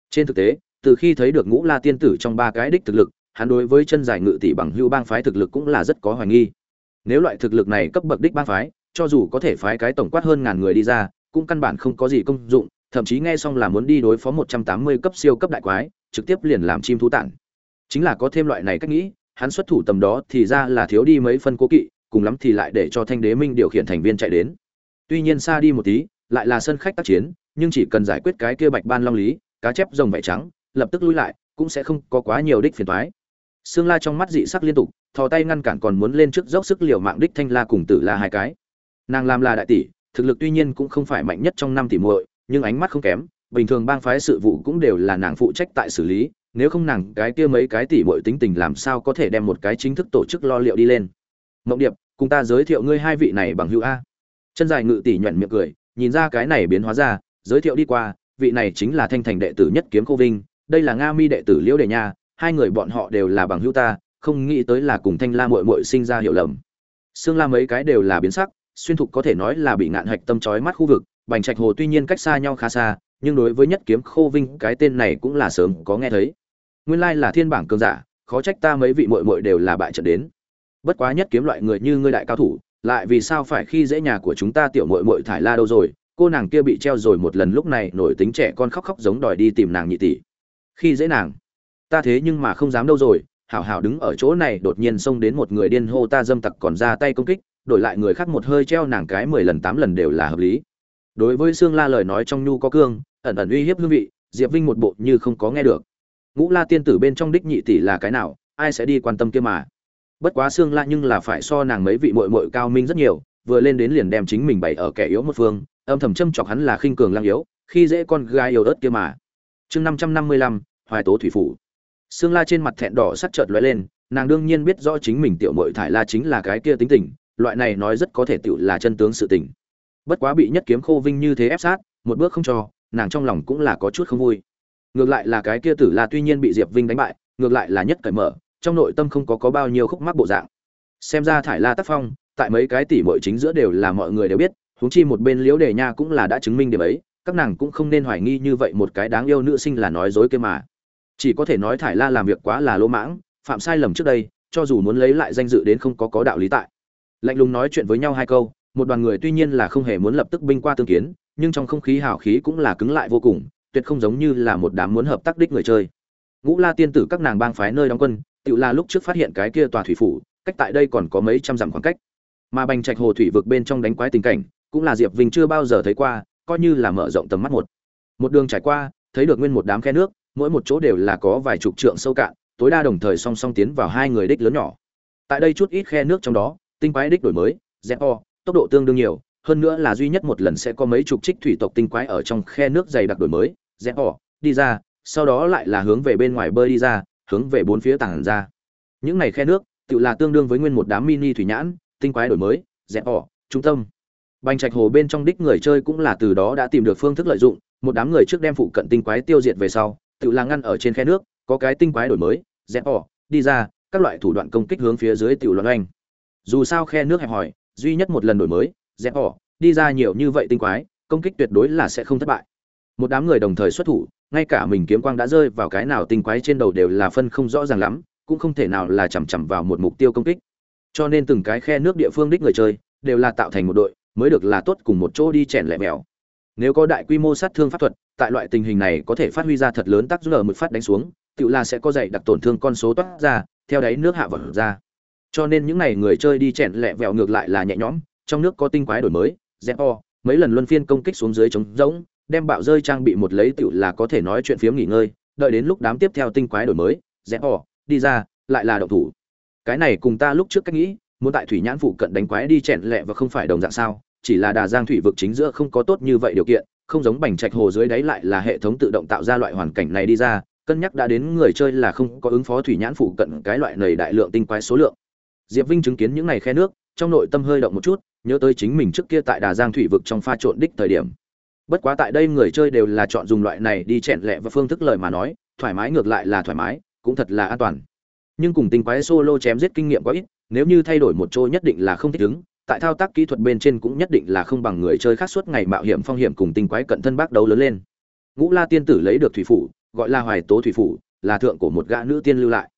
Trên thực tế, từ khi thấy được ngũ la tiên tử trong ba cái đích thực lực hắn đối với chân giải ngự tỷ bằng hưu bang phái thực lực cũng là rất có hoài nghi. Nếu loại thực lực này cấp bậc đích bang phái, cho dù có thể phái cái tổng quát hơn ngàn người đi ra, cũng căn bản không có gì công dụng, thậm chí nghe xong là muốn đi đối phó một trăm tám mươi cấp siêu cấp đại quái, trực tiếp liền làm chim thú tản. Chính là có thêm loại này cách nghĩ, hắn xuất thủ tầm đó thì ra là thiếu đi mấy phân cố kỵ, cùng lắm thì lại để cho thanh đế minh điều khiển thành viên chạy đến. Tuy nhiên xa đi một tí, lại là sân khách tác chiến, nhưng chỉ cần giải quyết cái kia bạch ban long lý, cá chép rồng vải trắng, lập tức lui lại, cũng sẽ không có quá nhiều đích phiền toái. Sương La trong mắt dị sắc liên tục, thò tay ngăn cản còn muốn lên trước dốc sức liều mạng đích Thanh La cùng Tử La hai cái. Nàng làm là đại tỷ, thực lực tuy nhiên cũng không phải mạnh nhất trong năm tỷ muội, nhưng ánh mắt không kém, bình thường bang phái sự vụ cũng đều là nàng phụ trách tại xử lý, nếu không nàng cái kia mấy cái tỷ muội tính tình làm sao có thể đem một cái chính thức tổ chức lo liệu đi lên. Mộng Điệp, cùng ta giới thiệu ngươi hai vị này bằng hữu a. Chân dài ngự tỷ nhuyễn miệng cười, nhìn ra cái này biến hóa ra, giới thiệu đi qua, vị này chính là thanh thành đệ tử nhất kiếm cô vinh, đây là Nga Mi đệ tử Liễu Đề Nha, hai người bọn họ đều là bằng hữu ta, không nghĩ tới là cùng Thanh La muội muội sinh ra hiểu lầm. xương La mấy cái đều là biến sắc, xuyên thục có thể nói là bị ngạn hạch tâm chói mắt khu vực, Bành Trạch Hồ tuy nhiên cách xa nhau khá xa, nhưng đối với nhất kiếm Khô Vinh cái tên này cũng là sớm có nghe thấy. Nguyên lai là thiên bảng cường giả, khó trách ta mấy vị muội muội đều là bại trận đến. Bất quá nhất kiếm loại người như ngươi đại cao thủ, lại vì sao phải khi dễ nhà của chúng ta tiểu muội muội thải la đâu rồi? Cô nàng kia bị treo rồi một lần lúc này nổi tính trẻ con khóc khóc giống đòi đi tìm nàng nhị tỷ. Khi dễ nàng? Ta thế nhưng mà không dám đâu rồi, hảo hảo đứng ở chỗ này, đột nhiên xông đến một người điên hô ta dâm tặc còn ra tay công kích, đổi lại người khác một hơi treo nàng cái mười lần tám lần đều là hợp lý. Đối với xương la lời nói trong nhu có cương, ẩn ẩn uy hiếp hương vị, diệp vinh một bộ như không có nghe được. Ngũ la tiên tử bên trong đích nhị tỷ là cái nào, ai sẽ đi quan tâm kia mà? Bất quá xương la nhưng là phải so nàng mấy vị mội mội cao minh rất nhiều, vừa lên đến liền đem chính mình bày ở kẻ yếu một phương, âm thầm châm chọc hắn là khinh cường lang yếu, khi dễ con gái yếu ớt kia mà. Chương năm trăm năm mươi lăm, hoài tố thủy phủ. Sương La trên mặt thẹn đỏ sắc chợt lóe lên, nàng đương nhiên biết rõ chính mình tiểu muội thải La chính là cái kia tính tình, loại này nói rất có thể tiểu là chân tướng sự tình. Bất quá bị nhất kiếm khô vinh như thế ép sát, một bước không cho, nàng trong lòng cũng là có chút không vui. Ngược lại là cái kia tử La tuy nhiên bị Diệp Vinh đánh bại, ngược lại là nhất cởi mở, trong nội tâm không có có bao nhiêu khúc mắc bộ dạng. Xem ra thải La tác phong, tại mấy cái tỷ muội chính giữa đều là mọi người đều biết, huống chi một bên Liễu Đề Nha cũng là đã chứng minh điểm ấy, các nàng cũng không nên hoài nghi như vậy một cái đáng yêu nữ sinh là nói dối kia mà chỉ có thể nói thải la làm việc quá là lỗ mãng, phạm sai lầm trước đây, cho dù muốn lấy lại danh dự đến không có có đạo lý tại. Lạnh lùng nói chuyện với nhau hai câu, một đoàn người tuy nhiên là không hề muốn lập tức binh qua tương kiến, nhưng trong không khí hào khí cũng là cứng lại vô cùng, tuyệt không giống như là một đám muốn hợp tác đích người chơi. Ngũ la tiên tử các nàng bang phái nơi đóng quân tự là lúc trước phát hiện cái kia tòa thủy phủ, cách tại đây còn có mấy trăm dặm khoảng cách. Mà bành trạch hồ thủy vực bên trong đánh quái tình cảnh, cũng là diệp vinh chưa bao giờ thấy qua, coi như là mở rộng tầm mắt một. Một đường trải qua, thấy được nguyên một đám khe nước mỗi một chỗ đều là có vài chục trượng sâu cạn, tối đa đồng thời song song tiến vào hai người đích lớn nhỏ. Tại đây chút ít khe nước trong đó, tinh quái đích đổi mới o, tốc độ tương đương nhiều, hơn nữa là duy nhất một lần sẽ có mấy chục trích thủy tộc tinh quái ở trong khe nước dày đặc đổi mới o, đi ra, sau đó lại là hướng về bên ngoài bơi đi ra, hướng về bốn phía tảng ra. Những này khe nước, tự là tương đương với nguyên một đám mini thủy nhãn, tinh quái đổi mới o, trung tâm. Bành trạch hồ bên trong đích người chơi cũng là từ đó đã tìm được phương thức lợi dụng, một đám người trước đem phụ cận tinh quái tiêu diệt về sau tự là ngăn ở trên khe nước, có cái tinh quái đổi mới, dẹp bỏ, đi ra, các loại thủ đoạn công kích hướng phía dưới tiểu loạn oanh. Dù sao khe nước hẹp hòi, duy nhất một lần đổi mới, dẹp bỏ, đi ra nhiều như vậy tinh quái, công kích tuyệt đối là sẽ không thất bại. Một đám người đồng thời xuất thủ, ngay cả mình kiếm quang đã rơi vào cái nào tinh quái trên đầu đều là phân không rõ ràng lắm, cũng không thể nào là chằm chằm vào một mục tiêu công kích. Cho nên từng cái khe nước địa phương đích người chơi, đều là tạo thành một đội, mới được là tốt cùng một chỗ đi chèn lẹ mèo. Nếu có đại quy mô sát thương pháp thuật tại loại tình hình này có thể phát huy ra thật lớn tác dụng ở một phát đánh xuống, tự là sẽ có dạy đặc tổn thương con số toát ra, theo đáy nước hạ vật ra. Cho nên những n à y người chơi đi chèn lẹ vẹo ngược lại là nhẹ nhõm, trong nước có tinh quái đổi mới dẹp o mấy lần luân phiên công kích xuống dưới trống rỗng, đem bạo rơi trang bị một lấy tựu là có thể nói chuyện phiếm nghỉ ngơi, đợi đến lúc đám tiếp theo tinh quái đổi mới dẹp o đi ra, lại là động thủ. Cái này cùng ta lúc trước cách nghĩ, muốn tại thủy nhãn phụ cận đánh quái đi chèn lẹ và không phải đồng dạng sao, chỉ là đà giang thủy vực chính giữa không có tốt như vậy điều kiện không giống bành trạch hồ dưới đáy lại là hệ thống tự động tạo ra loại hoàn cảnh này đi ra, cân nhắc đã đến người chơi là không có ứng phó thủy nhãn phụ cận cái loại nầy đại lượng tinh quái số lượng. Diệp vinh chứng kiến những này khe nước, trong nội tâm hơi động một chút, nhớ tới chính mình trước kia tại đà giang thủy vực trong pha trộn đích thời điểm. Bất quá tại đây người chơi đều là chọn dùng loại này đi chẹn lẹ và phương thức lời mà nói, thoải mái ngược lại là thoải mái, cũng thật là an toàn. Nhưng cùng tinh quái solo chém giết kinh nghiệm quá ít, nếu như thay đổi một chỗ nhất định là không thích ứng tại thao tác kỹ thuật bên trên cũng nhất định là không bằng người chơi khác suốt ngày mạo hiểm phong hiểm cùng tinh quái cận thân bác đấu lớn lên. Ngũ la tiên tử lấy được thủy phủ, gọi là hoài tố thủy phủ, là thượng của một gã nữ tiên lưu lại.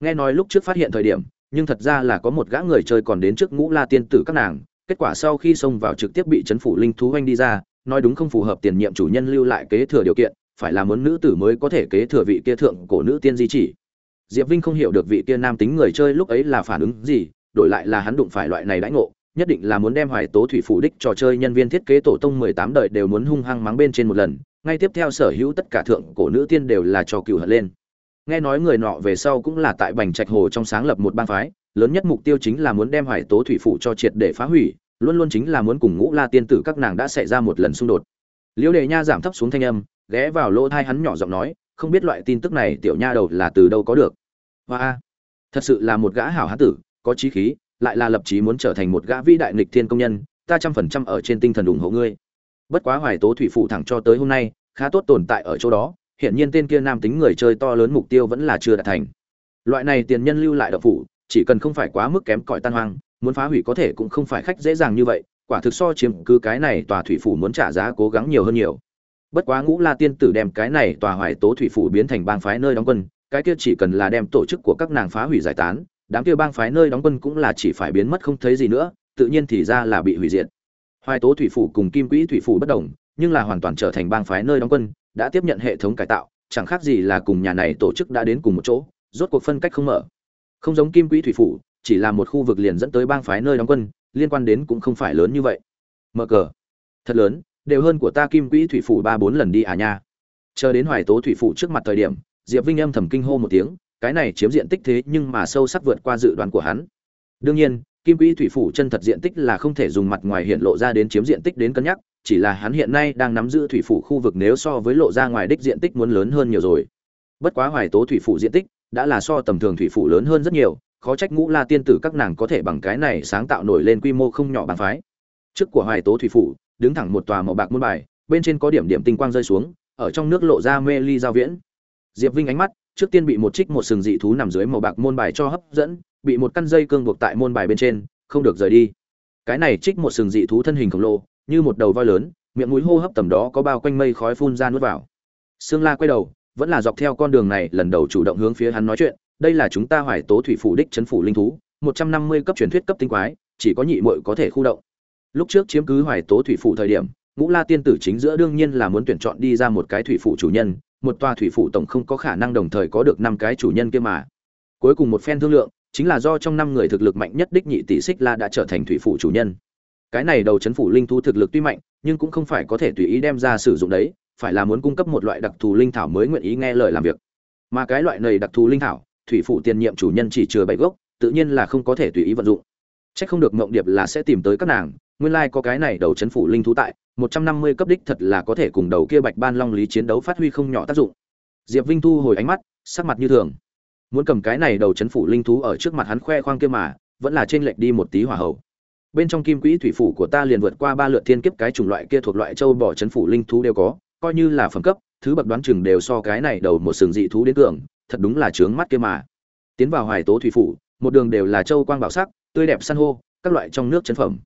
Nghe nói lúc trước phát hiện thời điểm, nhưng thật ra là có một gã người chơi còn đến trước ngũ la tiên tử các nàng, kết quả sau khi xông vào trực tiếp bị chấn phủ linh thú oanh đi ra, nói đúng không phù hợp tiền nhiệm chủ nhân lưu lại kế thừa điều kiện, phải là muốn nữ tử mới có thể kế thừa vị kia thượng cổ nữ tiên di chỉ. Diệp vinh không hiểu được vị kia nam tính người chơi lúc ấy là phản ứng gì, đổi lại là hắn đụng phải loại này đãi ngộ nhất định là muốn đem hoài tố thủy phủ đích trò chơi nhân viên thiết kế tổ tông mười tám đời đều muốn hung hăng mắng bên trên một lần, ngay tiếp theo sở hữu tất cả thượng cổ nữ tiên đều là trò cựu hận lên. Nghe nói người nọ về sau cũng là tại bành trạch hồ trong sáng lập một bang phái, lớn nhất mục tiêu chính là muốn đem hoài tố thủy phủ cho triệt để phá hủy, luôn luôn chính là muốn cùng ngũ la tiên tử các nàng đã xảy ra một lần xung đột. Liễu đề nha giảm thấp xuống thanh âm, ghé vào lỗ thai hắn nhỏ giọng nói, không biết loại tin tức này tiểu nha đầu là từ đâu có được? Hoa, thật sự là một gã hảo hán tử, có trí khí lại là lập chí muốn trở thành một gã vĩ đại nghịch thiên công nhân, ta trăm phần trăm ở trên tinh thần ủng hộ ngươi. Bất quá hoài tố thủy phụ thẳng cho tới hôm nay, khá tốt tồn tại ở chỗ đó hiện nhiên tên kia nam tính người chơi to lớn mục tiêu vẫn là chưa đạt thành. Loại này tiền nhân lưu lại độc phủ, chỉ cần không phải quá mức kém cỏi tan hoang, muốn phá hủy có thể cũng không phải khách dễ dàng như vậy, quả thực so chiếm cứ cái này tòa thủy phủ muốn trả giá cố gắng nhiều hơn nhiều. Bất quá ngũ la tiên tử đem cái này tòa hoài tố thủy phủ biến thành bang phái nơi đóng quân, cái kia chỉ cần là đem tổ chức của các nàng phá hủy giải tán đám kia bang phái nơi đóng quân cũng là chỉ phải biến mất không thấy gì nữa, tự nhiên thì ra là bị hủy diệt. Hoài tố thủy phủ cùng kim quỹ thủy phủ bất đồng, nhưng là hoàn toàn trở thành bang phái nơi đóng quân, đã tiếp nhận hệ thống cải tạo, chẳng khác gì là cùng nhà này tổ chức đã đến cùng một chỗ, rốt cuộc phân cách không mở. Không giống kim quỹ thủy phủ, chỉ là một khu vực liền dẫn tới bang phái nơi đóng quân, liên quan đến cũng không phải lớn như vậy. Mở cờ. Thật lớn, đều hơn của ta kim quỹ thủy phủ ba bốn lần đi à nha. Chờ đến hoài tố thủy phủ trước mặt thời điểm, diệp vinh âm thầm kinh hô một tiếng cái này chiếm diện tích thế nhưng mà sâu sắc vượt qua dự đoán của hắn. Đương nhiên, kim quỹ thủy phủ chân thật diện tích là không thể dùng mặt ngoài hiện lộ ra đến chiếm diện tích đến cân nhắc, chỉ là hắn hiện nay đang nắm giữ thủy phủ khu vực nếu so với lộ ra ngoài đích diện tích muốn lớn hơn nhiều rồi. Bất quá hoài tố thủy phủ diện tích đã là so tầm thường thủy phủ lớn hơn rất nhiều, khó trách ngũ la tiên tử các nàng có thể bằng cái này sáng tạo nổi lên quy mô không nhỏ bằng phái. Trước của hoài tố thủy phủ, đứng thẳng một tòa màu bạc môn bài, bên trên có điểm điểm tinh quang rơi xuống, ở trong nước lộ ra mê ly giao viễn. Diệp vinh ánh mắt trước tiên bị một trích một sừng dị thú nằm dưới màu bạc môn bài cho hấp dẫn, bị một căn dây cương buộc tại môn bài bên trên, không được rời đi. Cái này trích một sừng dị thú thân hình khổng lồ, như một đầu voi lớn, miệng mũi hô hấp tầm đó có bao quanh mây khói phun ra nuốt vào. Sương la quay đầu, vẫn là dọc theo con đường này, lần đầu chủ động hướng phía hắn nói chuyện, đây là chúng ta hoài tố thủy phủ đích chấn phủ linh thú, một trăm năm mươi cấp truyền thuyết cấp tinh quái, chỉ có nhị muội có thể khu động. Lúc trước chiếm cứ hoài tố thủy phủ thời điểm, ngũ la tiên tử chính giữa đương nhiên là muốn tuyển chọn đi ra một cái thủy phủ chủ nhân một tòa thủy phủ tổng không có khả năng đồng thời có được năm cái chủ nhân kia mà. Cuối cùng một phen thương lượng, chính là do trong năm người thực lực mạnh nhất đích nhị tỷ xích la đã trở thành thủy phủ chủ nhân. Cái này đầu chấn phủ linh thú thực lực tuy mạnh, nhưng cũng không phải có thể tùy ý đem ra sử dụng đấy, phải là muốn cung cấp một loại đặc thù linh thảo mới nguyện ý nghe lời làm việc. Mà cái loại này đặc thù linh thảo, thủy phủ tiền nhiệm chủ nhân chỉ chừa bảy gốc, tự nhiên là không có thể tùy ý vận dụng. Trách không được mộng điệp là sẽ tìm tới các nàng nguyên lai like có cái này đầu chấn phủ linh thú tại, một trăm năm mươi cấp đích thật là có thể cùng đầu kia bạch ban long lý chiến đấu phát huy không nhỏ tác dụng. Diệp vinh thu hồi ánh mắt, sắc mặt như thường. Muốn cầm cái này đầu chấn phủ linh thú ở trước mặt hắn khoe khoang kia mà, vẫn là trên lệch đi một tí hỏa hậu bên trong kim quỹ thủy phủ của ta liền vượt qua ba lượt thiên kiếp cái chủng loại kia thuộc loại châu bò chấn phủ linh thú đều có, coi như là phẩm cấp, thứ bậc đoán chừng đều so cái này đầu một sừng dị thú đến cường, thật đúng là trướng mắt kia mà. Tiến vào hoài tố thủy phủ, một đường đều là châu quang bảo sắc, tươi đẹp san hô, các loại trong nước chấn phẩm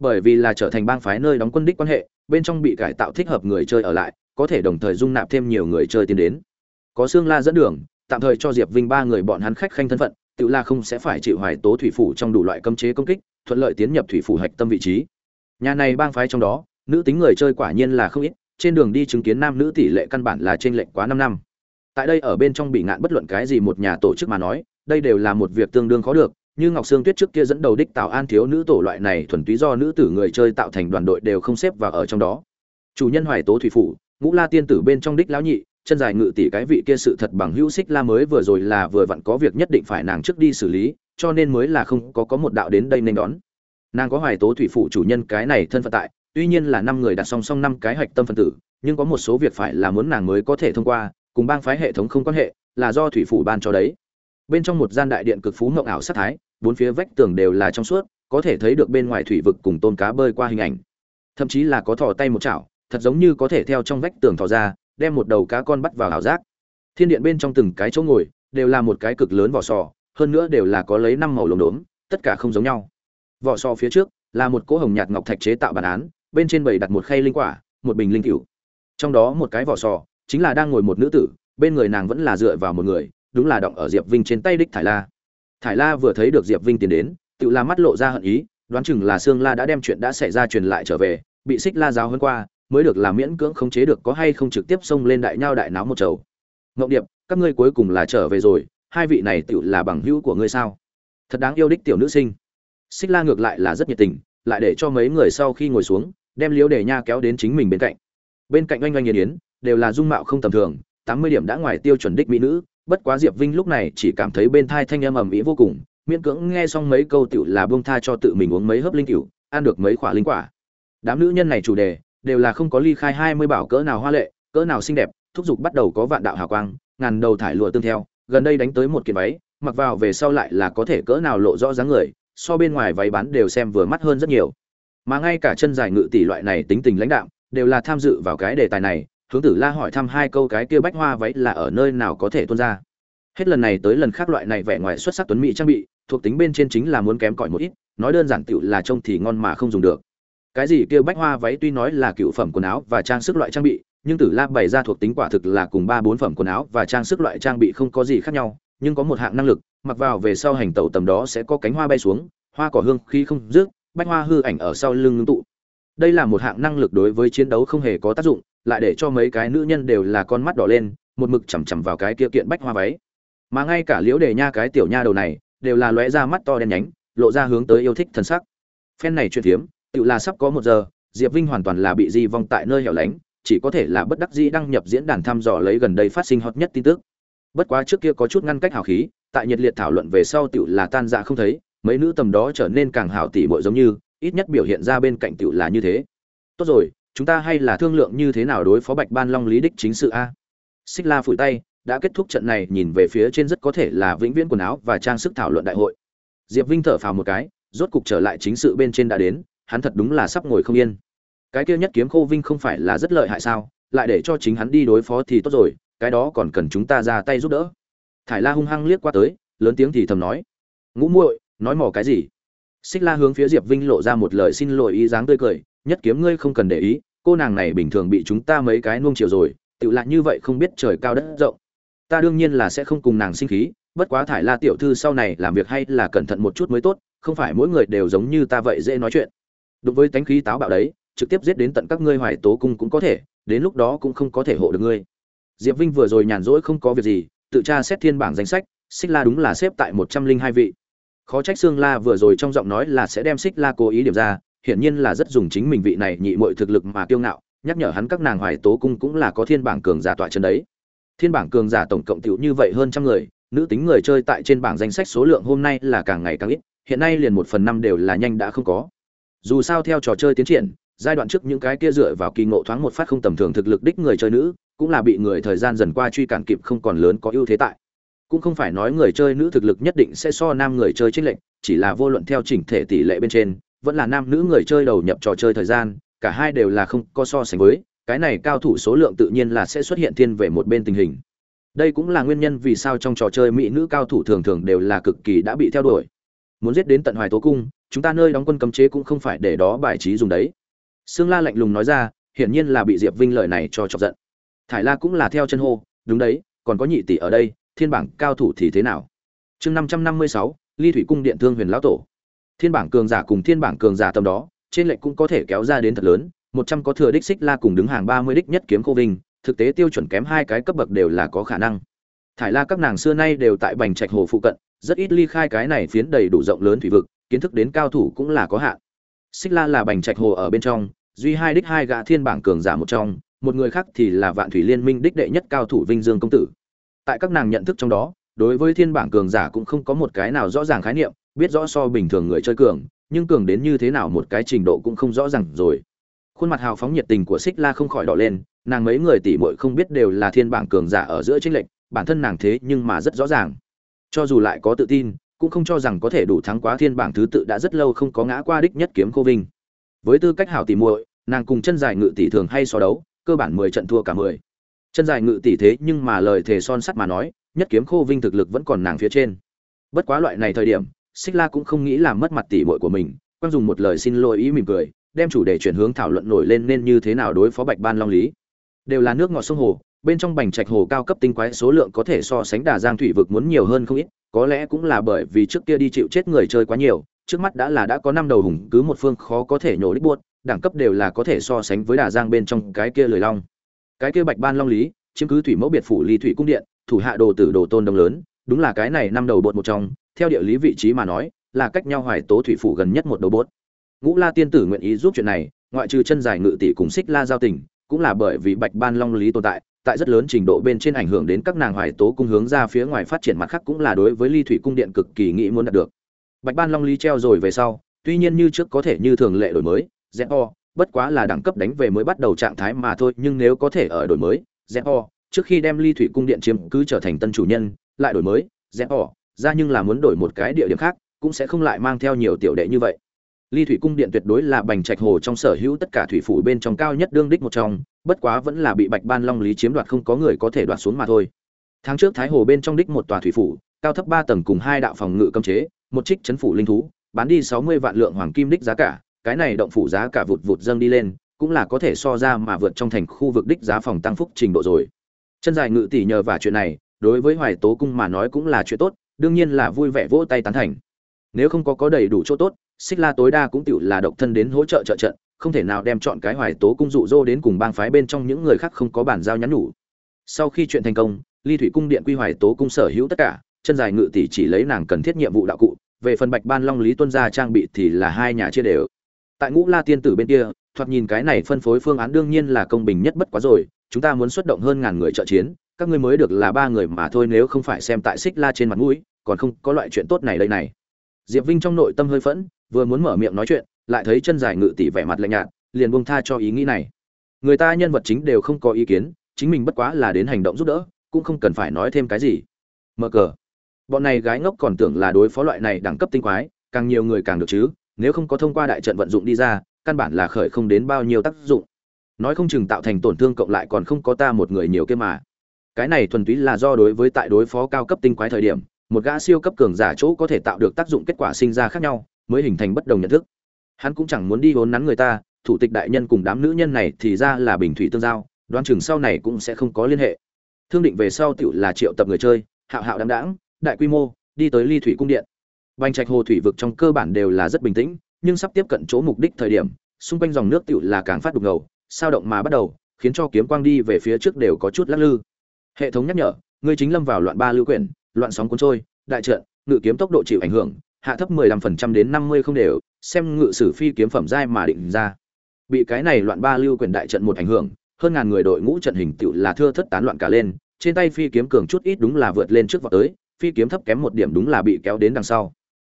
bởi vì là trở thành bang phái nơi đóng quân đích quan hệ, bên trong bị cải tạo thích hợp người chơi ở lại, có thể đồng thời dung nạp thêm nhiều người chơi tiến đến. Có xương la dẫn đường, tạm thời cho diệp vinh ba người bọn hắn khách khanh thân phận, tự la không sẽ phải chịu hoài tố thủy phủ trong đủ loại cấm chế công kích, thuận lợi tiến nhập thủy phủ hạch tâm vị trí. Nhà này bang phái trong đó, nữ tính người chơi quả nhiên là không ít, trên đường đi chứng kiến nam nữ tỷ lệ căn bản là trên lệch quá năm năm. Tại đây ở bên trong bị ngạn bất luận cái gì một nhà tổ chức mà nói, đây đều là một việc tương đương khó được như ngọc sương tuyết trước kia dẫn đầu đích tạo an thiếu nữ tổ loại này thuần túy do nữ tử người chơi tạo thành đoàn đội đều không xếp vào ở trong đó. Chủ nhân hoài tố thủy phủ, ngũ la tiên tử bên trong đích lão nhị, chân dài ngự tỷ cái vị kia sự thật bằng hữu xích la mới vừa rồi là vừa vặn có việc nhất định phải nàng trước đi xử lý, cho nên mới là không có có một đạo đến đây nên đón. Nàng có hoài tố thủy phủ chủ nhân cái này thân phận tại, tuy nhiên là năm người đặt song song năm cái hạch tâm phân tử, nhưng có một số việc phải là muốn nàng mới có thể thông qua, cùng bang phái hệ thống không quan hệ, là do thủy phủ ban cho đấy. Bên trong một gian đại điện cực phú ngộng ảo sát thái bốn phía vách tường đều là trong suốt, có thể thấy được bên ngoài thủy vực cùng tôm cá bơi qua hình ảnh. Thậm chí là có thò tay một chảo, thật giống như có thể theo trong vách tường thò ra, đem một đầu cá con bắt vào ảo giác. Thiên điện bên trong từng cái chỗ ngồi, đều là một cái cực lớn vỏ sò, hơn nữa đều là có lấy năm màu lồng đốm, tất cả không giống nhau. Vỏ sò phía trước, là một cỗ hồng nhạt ngọc thạch chế tạo bản án, bên trên bầy đặt một khay linh quả, một bình linh cửu. Trong đó một cái vỏ sò, chính là đang ngồi một nữ tử, bên người nàng vẫn là dựa vào một người, đúng là động ở diệp vinh trên tay đích thải la thải la vừa thấy được diệp vinh tiến đến, tự la mắt lộ ra hận ý, đoán chừng là sương la đã đem chuyện đã xảy ra truyền lại trở về, bị xích la giáo hơn qua, mới được làm miễn cưỡng khống chế được có hay không trực tiếp xông lên đại nhao đại náo một chầu. Ngậu điệp, các ngươi cuối cùng là trở về rồi, hai vị này tự là bằng hữu của ngươi sao? Thật đáng yêu đích tiểu nữ sinh. Xích la ngược lại là rất nhiệt tình, lại để cho mấy người sau khi ngồi xuống, đem liễu đề nha kéo đến chính mình bên cạnh. Bên cạnh oanh oanh nghiền yến, đều là dung mạo không tầm thường, tám mươi điểm đã ngoài tiêu chuẩn đích mỹ nữ bất quá diệp vinh lúc này chỉ cảm thấy bên thai thanh âm ầm ĩ vô cùng, miễn cưỡng nghe xong mấy câu tiểu là buông tha cho tự mình uống mấy hớp linh cựu ăn được mấy quả linh quả. Đám nữ nhân này chủ đề, đều là không có ly khai hai mươi bảo cỡ nào hoa lệ, cỡ nào xinh đẹp, thúc giục bắt đầu có vạn đạo hào quang, ngàn đầu thải lụa tương theo, gần đây đánh tới một kiện váy, mặc vào về sau lại là có thể cỡ nào lộ rõ dáng người, so bên ngoài váy bán đều xem vừa mắt hơn rất nhiều. Mà ngay cả chân dài ngự tỷ loại này tính tình lãnh đạo đều là tham dự vào cái đề tài này hướng tử la hỏi thăm hai câu cái kia bách hoa váy là ở nơi nào có thể tuôn ra. Hết lần này tới lần khác loại này vẻ ngoài xuất sắc tuấn mỹ trang bị, thuộc tính bên trên chính là muốn kém cỏi một ít, nói đơn giản tựu là trông thì ngon mà không dùng được. Cái gì kia bách hoa váy tuy nói là cựu phẩm quần áo và trang sức loại trang bị, nhưng tử la bày ra thuộc tính quả thực là cùng ba bốn phẩm quần áo và trang sức loại trang bị không có gì khác nhau, nhưng có một hạng năng lực, mặc vào về sau hành tẩu tầm đó sẽ có cánh hoa bay xuống, hoa cỏ hương khi không rước, bách hoa hư ảnh ở sau lưng ngưng tụ. Đây là một hạng năng lực đối với chiến đấu không hề có tác dụng lại để cho mấy cái nữ nhân đều là con mắt đỏ lên, một mực chằm chằm vào cái kia kiện bách hoa váy. Mà ngay cả liễu đề nha cái tiểu nha đầu này, đều là lóe ra mắt to đen nhánh, lộ ra hướng tới yêu thích thân sắc. Phen này chuyện thiếm tự là sắp có một giờ, diệp vinh hoàn toàn là bị di vong tại nơi hẻo lánh, chỉ có thể là bất đắc dĩ đăng nhập diễn đàn thăm dò lấy gần đây phát sinh hot nhất tin tức. Bất quá trước kia có chút ngăn cách hào khí, tại nhiệt liệt thảo luận về sau tự là tan dạ không thấy, mấy nữ tầm đó trở nên càng hảo tỉ bội giống như, ít nhất biểu hiện ra bên cạnh tự là như thế. Tốt rồi chúng ta hay là thương lượng như thế nào đối phó bạch ban long lý đích chính sự a? Xích la phủi tay, đã kết thúc trận này, nhìn về phía trên rất có thể là vĩnh viễn quần áo và trang sức thảo luận đại hội. Diệp vinh thở phào một cái, rốt cục trở lại chính sự bên trên đã đến, hắn thật đúng là sắp ngồi không yên. Cái kia nhất kiếm khô vinh không phải là rất lợi hại sao? Lại để cho chính hắn đi đối phó thì tốt rồi, cái đó còn cần chúng ta ra tay giúp đỡ. Thải la hung hăng liếc qua tới, lớn tiếng thì thầm nói. Ngũ muội, nói mỏ cái gì? Xích la hướng phía diệp vinh lộ ra một lời xin lỗi ý dáng tươi cười nhất kiếm ngươi không cần để ý, cô nàng này bình thường bị chúng ta mấy cái nuông chiều rồi tự lại như vậy không biết trời cao đất rộng. Ta đương nhiên là sẽ không cùng nàng sinh khí, bất quá thải la tiểu thư sau này làm việc hay là cẩn thận một chút mới tốt, không phải mỗi người đều giống như ta vậy dễ nói chuyện. Đối với tánh khí táo bạo đấy, trực tiếp giết đến tận các ngươi hoài tố cung cũng có thể, đến lúc đó cũng không có thể hộ được ngươi. Diệp vinh vừa rồi nhàn rỗi không có việc gì, tự tra xét thiên bảng danh sách, xích la đúng là xếp tại một trăm linh hai vị. Khó trách xương la vừa rồi trong giọng nói là sẽ đem xích la cố ý điểm ra hiển nhiên là rất dùng chính mình vị này nhị muội thực lực mà kiêu ngạo, nhắc nhở hắn các nàng Hoài Tố cung cũng là có thiên bảng cường giả tọa chân đấy. Thiên bảng cường giả tổng cộng tiểu như vậy hơn trăm người, nữ tính người chơi tại trên bảng danh sách số lượng hôm nay là càng ngày càng ít, hiện nay liền một phần năm đều là nhanh đã không có. Dù sao theo trò chơi tiến triển, giai đoạn trước những cái kia dựa vào kỳ ngộ thoáng một phát không tầm thường thực lực đích người chơi nữ, cũng là bị người thời gian dần qua truy cản kịp không còn lớn có ưu thế tại. Cũng không phải nói người chơi nữ thực lực nhất định sẽ so nam người chơi chênh lệnh, chỉ là vô luận theo chỉnh thể tỷ lệ bên trên, vẫn là nam nữ người chơi đầu nhập trò chơi thời gian, cả hai đều là không có so sánh với, cái này cao thủ số lượng tự nhiên là sẽ xuất hiện thiên về một bên tình hình. Đây cũng là nguyên nhân vì sao trong trò chơi mỹ nữ cao thủ thường thường đều là cực kỳ đã bị theo đuổi. Muốn giết đến tận hoài tố cung, chúng ta nơi đóng quân cấm chế cũng không phải để đó bài trí dùng đấy. Sương la lạnh lùng nói ra, hiển nhiên là bị diệp vinh lợi này cho chọc giận. Thải la cũng là theo chân hô, đúng đấy, còn có nhị tỷ ở đây, thiên bảng cao thủ thì thế nào? Chương năm trăm năm mươi sáu, ly thủy cung điện thương huyền lão tổ thiên bảng cường giả cùng thiên bảng cường giả tầm đó, trên lệnh cũng có thể kéo ra đến thật lớn. Một trăm có thừa đích xích la cùng đứng hàng ba mươi đích nhất kiếm cô vinh, thực tế tiêu chuẩn kém hai cái cấp bậc đều là có khả năng. Thải la các nàng xưa nay đều tại bành trạch hồ phụ cận, rất ít ly khai cái này phiến đầy đủ rộng lớn thủy vực, kiến thức đến cao thủ cũng là có hạn. Xích la là bành trạch hồ ở bên trong, duy hai đích hai gã thiên bảng cường giả một trong, một người khác thì là vạn thủy liên minh đích đệ nhất cao thủ vinh dương công tử. Tại các nàng nhận thức trong đó, đối với thiên bảng cường giả cũng không có một cái nào rõ ràng khái niệm biết rõ so bình thường người chơi cường, nhưng cường đến như thế nào một cái trình độ cũng không rõ ràng rồi. Khuôn mặt hào phóng nhiệt tình của xích la không khỏi đỏ lên, nàng mấy người tỷ muội không biết đều là thiên bảng cường giả ở giữa tranh lệch, bản thân nàng thế nhưng mà rất rõ ràng. Cho dù lại có tự tin, cũng không cho rằng có thể đủ thắng quá thiên bảng thứ tự đã rất lâu không có ngã qua đích nhất kiếm cô vinh. Với tư cách hảo tỷ muội, nàng cùng chân dài ngự tỷ thường hay so đấu, cơ bản mười trận thua cả mười. Chân dài ngự tỷ thế nhưng mà lời thề son sắt mà nói, nhất kiếm khô vinh thực lực vẫn còn nàng phía trên. Bất quá loại này thời điểm xích la cũng không nghĩ làm mất mặt tỷ muội của mình quan dùng một lời xin lỗi ý mỉm cười, đem chủ đề chuyển hướng thảo luận nổi lên nên như thế nào đối phó bạch ban long lý. Đều là nước ngọt sông hồ, bên trong bành trạch hồ cao cấp tinh quái số lượng có thể so sánh đà giang thủy vực muốn nhiều hơn không ít, có lẽ cũng là bởi vì trước kia đi chịu chết người chơi quá nhiều, trước mắt đã là đã có năm đầu hùng, cứ một phương khó có thể nhổ đích buốt, đẳng cấp đều là có thể so sánh với đà giang bên trong cái kia lười long. Cái kia bạch ban long lý, chiếm cứ thủy mẫu biệt phủ ly thủy cung điện, thủ hạ đồ tử đồ tôn đông lớn, đúng là cái này năm đầu bột một trong theo địa lý vị trí mà nói là cách nhau hoài tố thủy phủ gần nhất một đầu bốt. Ngũ la tiên tử nguyện ý giúp chuyện này ngoại trừ chân dài ngự tỷ cùng xích la giao tình cũng là bởi vì bạch ban long lý tồn tại tại rất lớn trình độ bên trên ảnh hưởng đến các nàng hoài tố cung hướng ra phía ngoài phát triển mặt khác cũng là đối với ly thủy cung điện cực kỳ nghĩ muốn đạt được. Bạch ban long lý treo rồi về sau tuy nhiên như trước có thể như thường lệ đổi mới ZO, bất quá là đẳng cấp đánh về mới bắt đầu trạng thái mà thôi nhưng nếu có thể ở đổi mới ZO, trước khi đem ly thủy cung điện chiếm cứ trở thành tân chủ nhân lại đổi mới ZO, ra nhưng là muốn đổi một cái địa điểm khác, cũng sẽ không lại mang theo nhiều tiểu đệ như vậy. Ly thủy cung điện tuyệt đối là bành trạch hồ trong sở hữu tất cả thủy phủ bên trong cao nhất đương đích một trong, bất quá vẫn là bị bạch ban long lý chiếm đoạt không có người có thể đoạt xuống mà thôi. Tháng trước thái hồ bên trong đích một tòa thủy phủ, cao thấp ba tầng cùng hai đạo phòng ngự cấm chế, một trích chấn phủ linh thú, bán đi sáu mươi vạn lượng hoàng kim đích giá cả, cái này động phủ giá cả vụt vụt dâng đi lên, cũng là có thể so ra mà vượt trong thành khu vực đích giá phòng tăng phúc trình độ rồi. Chân dài ngự tỷ nhờ và chuyện này, đối với hoài tố cung mà nói cũng là chuyện tốt đương nhiên là vui vẻ vỗ tay tán thành. Nếu không có có đầy đủ chỗ tốt, xích la tối đa cũng tựu là độc thân đến hỗ trợ trợ trận, không thể nào đem chọn cái hoài tố cung dụ dỗ đến cùng bang phái bên trong những người khác không có bản giao nhắn nhủ. Sau khi chuyện thành công, ly thủy cung điện quy hoài tố cung sở hữu tất cả, chân dài ngự tỷ chỉ lấy nàng cần thiết nhiệm vụ đạo cụ, về phần bạch ban long lý tuân gia trang bị thì là hai nhà chia đều. Tại ngũ la tiên tử bên kia, thoạt nhìn cái này phân phối phương án đương nhiên là công bình nhất bất quá rồi, chúng ta muốn xuất động hơn ngàn người trợ chiến, các ngươi mới được là ba người mà thôi nếu không phải xem tại xích la trên mặt mũi còn không có loại chuyện tốt này đây này. Diệp vinh trong nội tâm hơi phẫn, vừa muốn mở miệng nói chuyện, lại thấy chân dài ngự tỷ vẻ mặt lạnh nhạt, liền buông tha cho ý nghĩ này. Người ta nhân vật chính đều không có ý kiến, chính mình bất quá là đến hành động giúp đỡ, cũng không cần phải nói thêm cái gì. Mở cờ. Bọn này gái ngốc còn tưởng là đối phó loại này đẳng cấp tinh quái, càng nhiều người càng được chứ, nếu không có thông qua đại trận vận dụng đi ra, căn bản là khởi không đến bao nhiêu tác dụng. Nói không chừng tạo thành tổn thương cộng lại còn không có ta một người nhiều kia mà. Cái này thuần túy là do đối với tại đối phó cao cấp tinh quái thời điểm một gã siêu cấp cường giả chỗ có thể tạo được tác dụng kết quả sinh ra khác nhau, mới hình thành bất đồng nhận thức. Hắn cũng chẳng muốn đi vốn nắn người ta, thủ tịch đại nhân cùng đám nữ nhân này thì ra là bình thủy tương giao, đoán chừng sau này cũng sẽ không có liên hệ. Thương định về sau tựu là triệu tập người chơi, hạo hạo đáng đáng đại quy mô, đi tới ly thủy cung điện. Bành trạch hồ thủy vực trong cơ bản đều là rất bình tĩnh, nhưng sắp tiếp cận chỗ mục đích thời điểm, xung quanh dòng nước tựu là càng phát đục ngầu, sao động mà bắt đầu, khiến cho kiếm quang đi về phía trước đều có chút lắc lư. Hệ thống nhắc nhở, ngươi chính lâm vào loạn ba lưu quyển loạn sóng cuốn trôi, đại trận, ngự kiếm tốc độ chịu ảnh hưởng, hạ thấp 15% đến 50 không đều, xem ngự sử phi kiếm phẩm giai mà định ra. Bị cái này loạn ba lưu quyền đại trận một ảnh hưởng, hơn ngàn người đội ngũ trận hình tựu là thưa thất tán loạn cả lên, trên tay phi kiếm cường chút ít đúng là vượt lên trước vọt tới, phi kiếm thấp kém một điểm đúng là bị kéo đến đằng sau.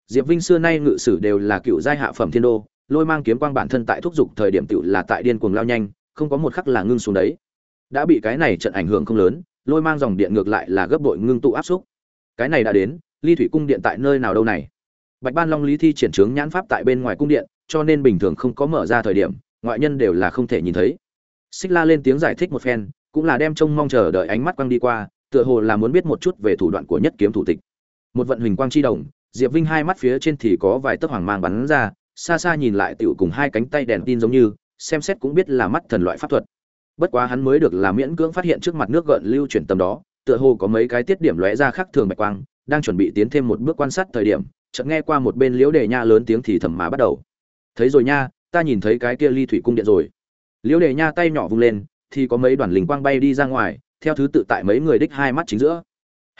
Diệp vinh xưa nay ngự sử đều là cựu giai hạ phẩm thiên đô, lôi mang kiếm quang bản thân tại thúc dục thời điểm tựu là tại điên cuồng lao nhanh, không có một khắc là ngưng xuống đấy. Đã bị cái này trận ảnh hưởng không lớn, lôi mang dòng điện ngược lại là gấp bội ngưng tụ áp xúc cái này đã đến, ly thủy cung điện tại nơi nào đâu này? Bạch ban long lý thi triển trướng nhãn pháp tại bên ngoài cung điện, cho nên bình thường không có mở ra thời điểm, ngoại nhân đều là không thể nhìn thấy. Xích la lên tiếng giải thích một phen, cũng là đem trông mong chờ đợi ánh mắt quang đi qua, tựa hồ là muốn biết một chút về thủ đoạn của nhất kiếm thủ tịch. Một vận huỳnh quang chi đồng diệp vinh hai mắt phía trên thì có vài tấc hoàng mang bắn ra, xa xa nhìn lại tựu cùng hai cánh tay đèn tin giống như, xem xét cũng biết là mắt thần loại pháp thuật. Bất quá hắn mới được là miễn cưỡng phát hiện trước mặt nước gợn lưu chuyển tầm đó tựa hồ có mấy cái tiết điểm lóe ra khác thường bạch quang, đang chuẩn bị tiến thêm một bước quan sát thời điểm, chợt nghe qua một bên liễu đề nha lớn tiếng thì thầm mà bắt đầu. Thấy rồi nha, ta nhìn thấy cái kia ly thủy cung điện rồi. Liễu đề nha tay nhỏ vung lên, thì có mấy đoàn linh quang bay đi ra ngoài, theo thứ tự tại mấy người đích hai mắt chính giữa.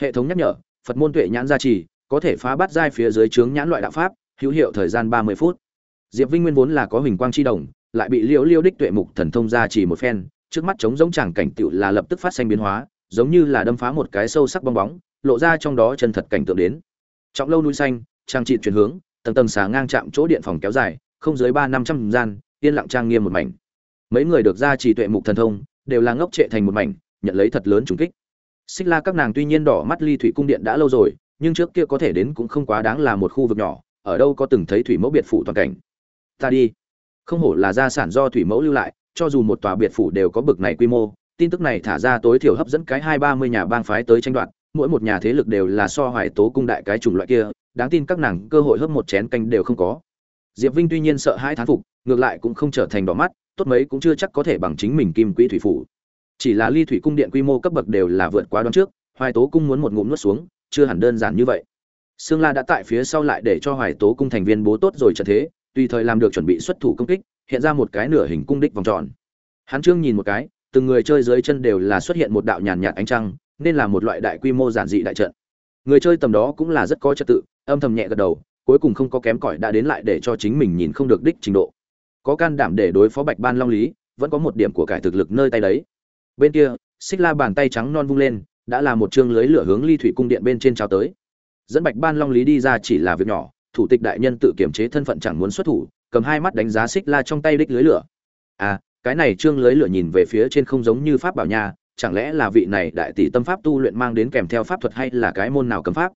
Hệ thống nhắc nhở, phật môn tuệ nhãn gia trì, có thể phá bắt giai phía dưới trướng nhãn loại đạo pháp, hữu hiệu thời gian ba mươi phút. Diệp vinh nguyên vốn là có hình quang chi đồng, lại bị liễu liễu đích tuệ mục thần thông gia trì một phen, trước mắt trống giống chẳng cảnh tựu là lập tức phát sinh biến hóa giống như là đâm phá một cái sâu sắc bong bóng, lộ ra trong đó chân thật cảnh tượng đến. Trọng lâu núi xanh, trang trị chuyển hướng, tầng tầng xà ngang chạm chỗ điện phòng kéo dài, không dưới ba năm trăm gian, yên lặng trang nghiêm một mảnh. Mấy người được ra trì tuệ mục thần thông, đều là ngốc trệ thành một mảnh, nhận lấy thật lớn trùng kích. Xích la các nàng tuy nhiên đỏ mắt ly thủy cung điện đã lâu rồi, nhưng trước kia có thể đến cũng không quá đáng là một khu vực nhỏ, ở đâu có từng thấy thủy mẫu biệt phủ toàn cảnh. Ta đi. Không hổ là gia sản do thủy mẫu lưu lại, cho dù một tòa biệt phủ đều có bực này quy mô tin tức này thả ra tối thiểu hấp dẫn cái hai ba mươi nhà bang phái tới tranh đoạt, mỗi một nhà thế lực đều là so hoài tố cung đại cái chủng loại kia, đáng tin các nàng cơ hội hấp một chén canh đều không có. Diệp vinh tuy nhiên sợ hai thán phục, ngược lại cũng không trở thành đỏ mắt, tốt mấy cũng chưa chắc có thể bằng chính mình kim quỹ thủy phủ. Chỉ là ly thủy cung điện quy mô cấp bậc đều là vượt quá đoán trước, hoài tố cung muốn một ngụm nuốt xuống, chưa hẳn đơn giản như vậy. Sương la đã tại phía sau lại để cho hoài tố cung thành viên bố tốt rồi trận thế, tùy thời làm được chuẩn bị xuất thủ công kích, hiện ra một cái nửa hình cung đích vòng tròn. Hắn trương nhìn một cái từng người chơi dưới chân đều là xuất hiện một đạo nhàn nhạt ánh trăng, nên là một loại đại quy mô giản dị đại trận. Người chơi tầm đó cũng là rất có trật tự, âm thầm nhẹ gật đầu, cuối cùng không có kém cỏi đã đến lại để cho chính mình nhìn không được đích trình độ. Có can đảm để đối phó bạch ban long lý, vẫn có một điểm của cải thực lực nơi tay đấy. Bên kia, xích la bàn tay trắng non vung lên, đã là một chương lưới lửa hướng ly thủy cung điện bên trên trao tới. Dẫn bạch ban long lý đi ra chỉ là việc nhỏ, thủ tịch đại nhân tự kiểm chế thân phận chẳng muốn xuất thủ, cầm hai mắt đánh giá xích la trong tay đích lưới lửa. À cái này trương lưới lửa nhìn về phía trên không giống như pháp bảo nha, chẳng lẽ là vị này đại tỷ tâm pháp tu luyện mang đến kèm theo pháp thuật hay là cái môn nào cấm pháp?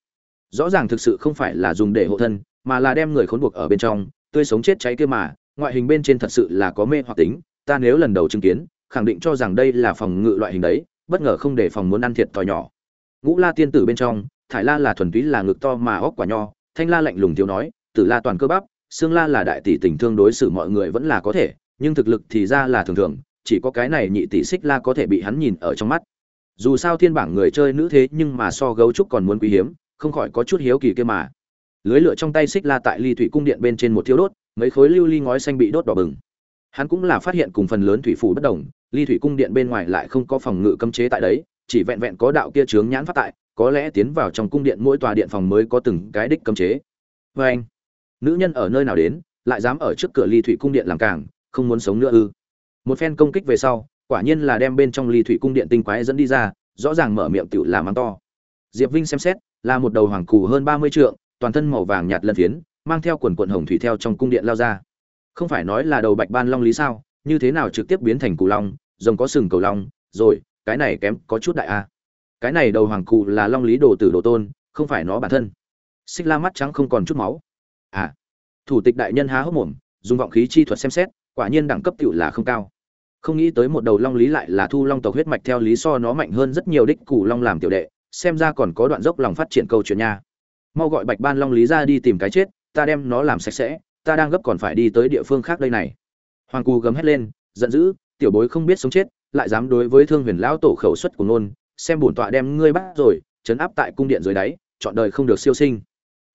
Rõ ràng thực sự không phải là dùng để hộ thân, mà là đem người khốn buộc ở bên trong, tươi sống chết cháy kia mà, ngoại hình bên trên thật sự là có mê hoặc tính, ta nếu lần đầu chứng kiến, khẳng định cho rằng đây là phòng ngự loại hình đấy, bất ngờ không để phòng muốn ăn thiệt thòi nhỏ. Ngũ la tiên tử bên trong, thải la là thuần túy là ngực to mà óc quả nho, thanh la lạnh lùng thiếu nói, tử la toàn cơ bắp xương la là đại tỷ tình thương đối xử mọi người vẫn là có thể nhưng thực lực thì ra là thường thường, chỉ có cái này nhị tỷ xích la có thể bị hắn nhìn ở trong mắt. Dù sao thiên bảng người chơi nữ thế nhưng mà so gấu trúc còn muốn quý hiếm, không khỏi có chút hiếu kỳ kia mà. Lưới lửa trong tay xích la tại ly thủy cung điện bên trên một thiếu đốt, mấy khối lưu ly ngói xanh bị đốt đỏ bừng. Hắn cũng là phát hiện cùng phần lớn thủy phủ bất đồng, ly thủy cung điện bên ngoài lại không có phòng ngự cấm chế tại đấy, chỉ vẹn vẹn có đạo kia chướng nhãn phát tại, có lẽ tiến vào trong cung điện mỗi tòa điện phòng mới có từng cái đích cấm chế. Vê anh nữ nhân ở nơi nào đến, lại dám ở trước cửa ly thủy cung điện làm càng không muốn sống nữa ư. Một phen công kích về sau, quả nhiên là đem bên trong ly thủy cung điện tinh quái dẫn đi ra, rõ ràng mở miệng tự làm mắng to. Diệp vinh xem xét, là một đầu hoàng cù hơn ba mươi trượng, toàn thân màu vàng nhạt lân phiến, mang theo quần quận hồng thủy theo trong cung điện lao ra. Không phải nói là đầu bạch ban long lý sao, như thế nào trực tiếp biến thành cù long, rồng có sừng cầu long, rồi, cái này kém có chút đại a. Cái này đầu hoàng cụ là long lý đồ tử đồ tôn, không phải nó bản thân. Xích la mắt trắng không còn chút máu. À thủ tịch đại nhân há hốc mồm, dùng vọng khí chi thuật xem xét quả nhiên đẳng cấp tựu là không cao. Không nghĩ tới một đầu long lý lại là thu long tộc huyết mạch theo lý so nó mạnh hơn rất nhiều đích cù long làm tiểu đệ, xem ra còn có đoạn dốc lòng phát triển câu chuyện nha. Mau gọi bạch ban long lý ra đi tìm cái chết, ta đem nó làm sạch sẽ, ta đang gấp còn phải đi tới địa phương khác đây này. Hoàng cù gầm hét lên, giận dữ, tiểu bối không biết sống chết, lại dám đối với thương huyền lão tổ khẩu suất của nôn xem bổn tọa đem ngươi bắt rồi chấn áp tại cung điện dưới đáy, chọn đời không được siêu sinh.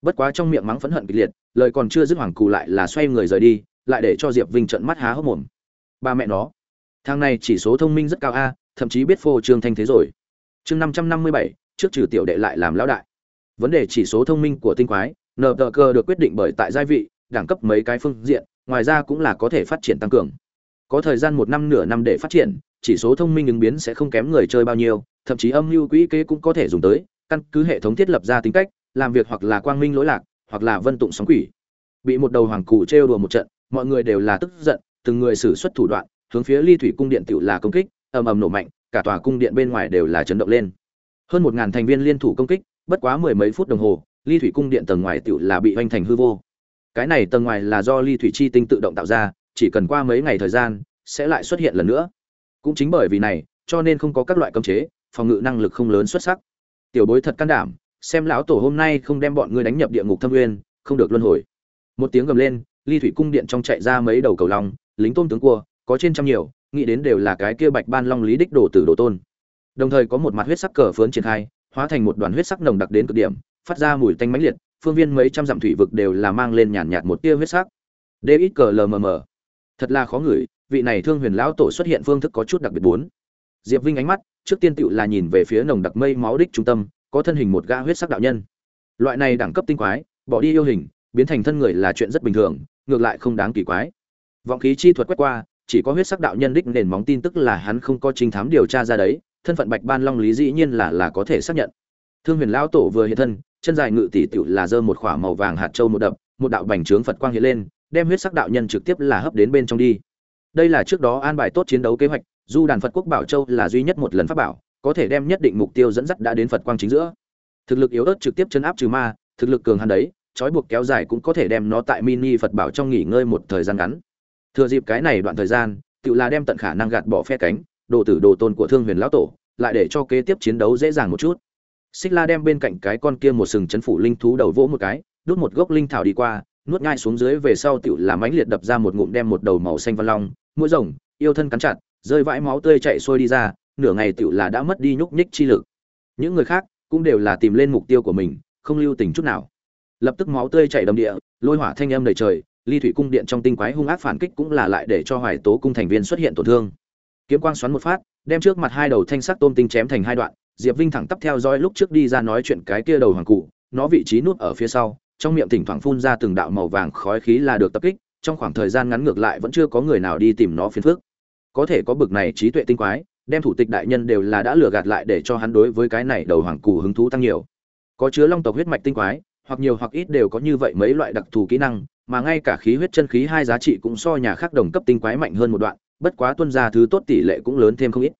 Bất quá trong miệng mắng phẫn hận kịch liệt, lời còn chưa dứt hoàng cù lại là xoay người rời đi lại để cho diệp vinh trận mắt há hốc mồm. Ba mẹ nó, thằng này chỉ số thông minh rất cao a, thậm chí biết phô trương thanh thế rồi. Chương năm trăm năm mươi bảy, trước trừ tiểu đệ lại làm lão đại. Vấn đề chỉ số thông minh của tinh quái, nờ tờ cơ được quyết định bởi tại gia vị, đẳng cấp mấy cái phương diện, ngoài ra cũng là có thể phát triển tăng cường. Có thời gian một năm nửa năm để phát triển, chỉ số thông minh ứng biến sẽ không kém người chơi bao nhiêu, thậm chí âm mưu quỹ kế cũng có thể dùng tới, căn cứ hệ thống thiết lập ra tính cách, làm việc hoặc là quang minh lỗi lạc, hoặc là vân tụng sóng quỷ. Bị một đầu hoàng cụ trêu đùa một trận mọi người đều là tức giận, từng người xử xuất thủ đoạn, hướng phía ly thủy cung điện tiểu là công kích, ầm ầm nổ mạnh, cả tòa cung điện bên ngoài đều là chấn động lên. Hơn một ngàn thành viên liên thủ công kích, bất quá mười mấy phút đồng hồ, ly thủy cung điện tầng ngoài tiểu là bị hoành thành hư vô. Cái này tầng ngoài là do ly thủy chi tinh tự động tạo ra, chỉ cần qua mấy ngày thời gian, sẽ lại xuất hiện lần nữa. Cũng chính bởi vì này, cho nên không có các loại cấm chế, phòng ngự năng lực không lớn xuất sắc. Tiểu bối thật can đảm, xem lão tổ hôm nay không đem bọn ngươi đánh nhập địa ngục thâm nguyên không được luân hồi. Một tiếng gầm lên ly thủy cung điện trong chạy ra mấy đầu cầu long, lính tôn tướng cua, có trên trăm nhiều, nghĩ đến đều là cái kia bạch ban long lý đích đồ tử đồ tôn. Đồng thời có một mặt huyết sắc cờ phướn triển khai, hóa thành một đoàn huyết sắc nồng đặc đến cực điểm, phát ra mùi tanh mãnh liệt, phương viên mấy trăm dặm thủy vực đều là mang lên nhàn nhạt một tia huyết sắc. Đê ít cờ lờ mờ mờ. Thật là khó ngửi, vị này thương huyền lão tổ xuất hiện phương thức có chút đặc biệt bốn. Diệp vinh ánh mắt, trước tiên tựu là nhìn về phía nồng đặc mây máu đích trung tâm, có thân hình một gã huyết sắc đạo nhân. Loại này đẳng cấp tinh quái, bỏ đi yêu hình, biến thành thân người là chuyện rất bình thường ngược lại không đáng kỳ quái. Vọng khí chi thuật quét qua, chỉ có huyết sắc đạo nhân đích nền móng tin tức là hắn không có trinh thám điều tra ra đấy, thân phận bạch ban long lý dĩ nhiên là là có thể xác nhận. Thương huyền lão tổ vừa hiện thân, chân dài ngự tỷ tựu là giơ một khỏa màu vàng hạt châu một đập, một đạo bành trướng phật quang hiện lên, đem huyết sắc đạo nhân trực tiếp là hấp đến bên trong đi. Đây là trước đó an bài tốt chiến đấu kế hoạch du đàn phật quốc bảo châu là duy nhất một lần pháp bảo, có thể đem nhất định mục tiêu dẫn dắt đã đến phật quang chính giữa. Thực lực yếu ớt trực tiếp chấn áp trừ ma, thực lực cường hắn đấy trói buộc kéo dài cũng có thể đem nó tại mini phật bảo trong nghỉ ngơi một thời gian ngắn. Thừa dịp cái này đoạn thời gian, tự là đem tận khả năng gạt bỏ phe cánh, đồ tử đồ tôn của thương huyền lão tổ, lại để cho kế tiếp chiến đấu dễ dàng một chút. Xích la đem bên cạnh cái con kia một sừng chấn phủ linh thú đầu vỗ một cái, đút một gốc linh thảo đi qua, nuốt ngay xuống dưới về sau tự làm mãnh liệt đập ra một ngụm đem một đầu màu xanh văn long, mũi rồng, yêu thân cắn chặt, rơi vãi máu tươi chạy xuôi đi ra, nửa ngày tự là đã mất đi nhúc nhích chi lực. Những người khác cũng đều là tìm lên mục tiêu của mình, không lưu tình chút nào lập tức máu tươi chảy đầm địa, lôi hỏa thanh âm đầy trời, ly thủy cung điện trong tinh quái hung ác phản kích cũng là lại để cho hoài tố cung thành viên xuất hiện tổn thương. Kiếm quang xoắn một phát, đem trước mặt hai đầu thanh sắc tôm tinh chém thành hai đoạn, diệp vinh thẳng tắp theo dõi lúc trước đi ra nói chuyện cái kia đầu hoàng cụ, nó vị trí nút ở phía sau, trong miệng thỉnh thoảng phun ra từng đạo màu vàng khói khí là được tập kích, trong khoảng thời gian ngắn ngược lại vẫn chưa có người nào đi tìm nó phiền phức. Có thể có bực này trí tuệ tinh quái, đem thủ tịch đại nhân đều là đã lừa gạt lại để cho hắn đối với cái này đầu hoàng cù hứng thú tăng nhiều. Có chứa long tộc huyết mạch tinh quái hoặc nhiều hoặc ít đều có như vậy mấy loại đặc thù kỹ năng, mà ngay cả khí huyết chân khí hai giá trị cũng so nhà khác đồng cấp tinh quái mạnh hơn một đoạn, bất quá tuân ra thứ tốt tỷ lệ cũng lớn thêm không ít.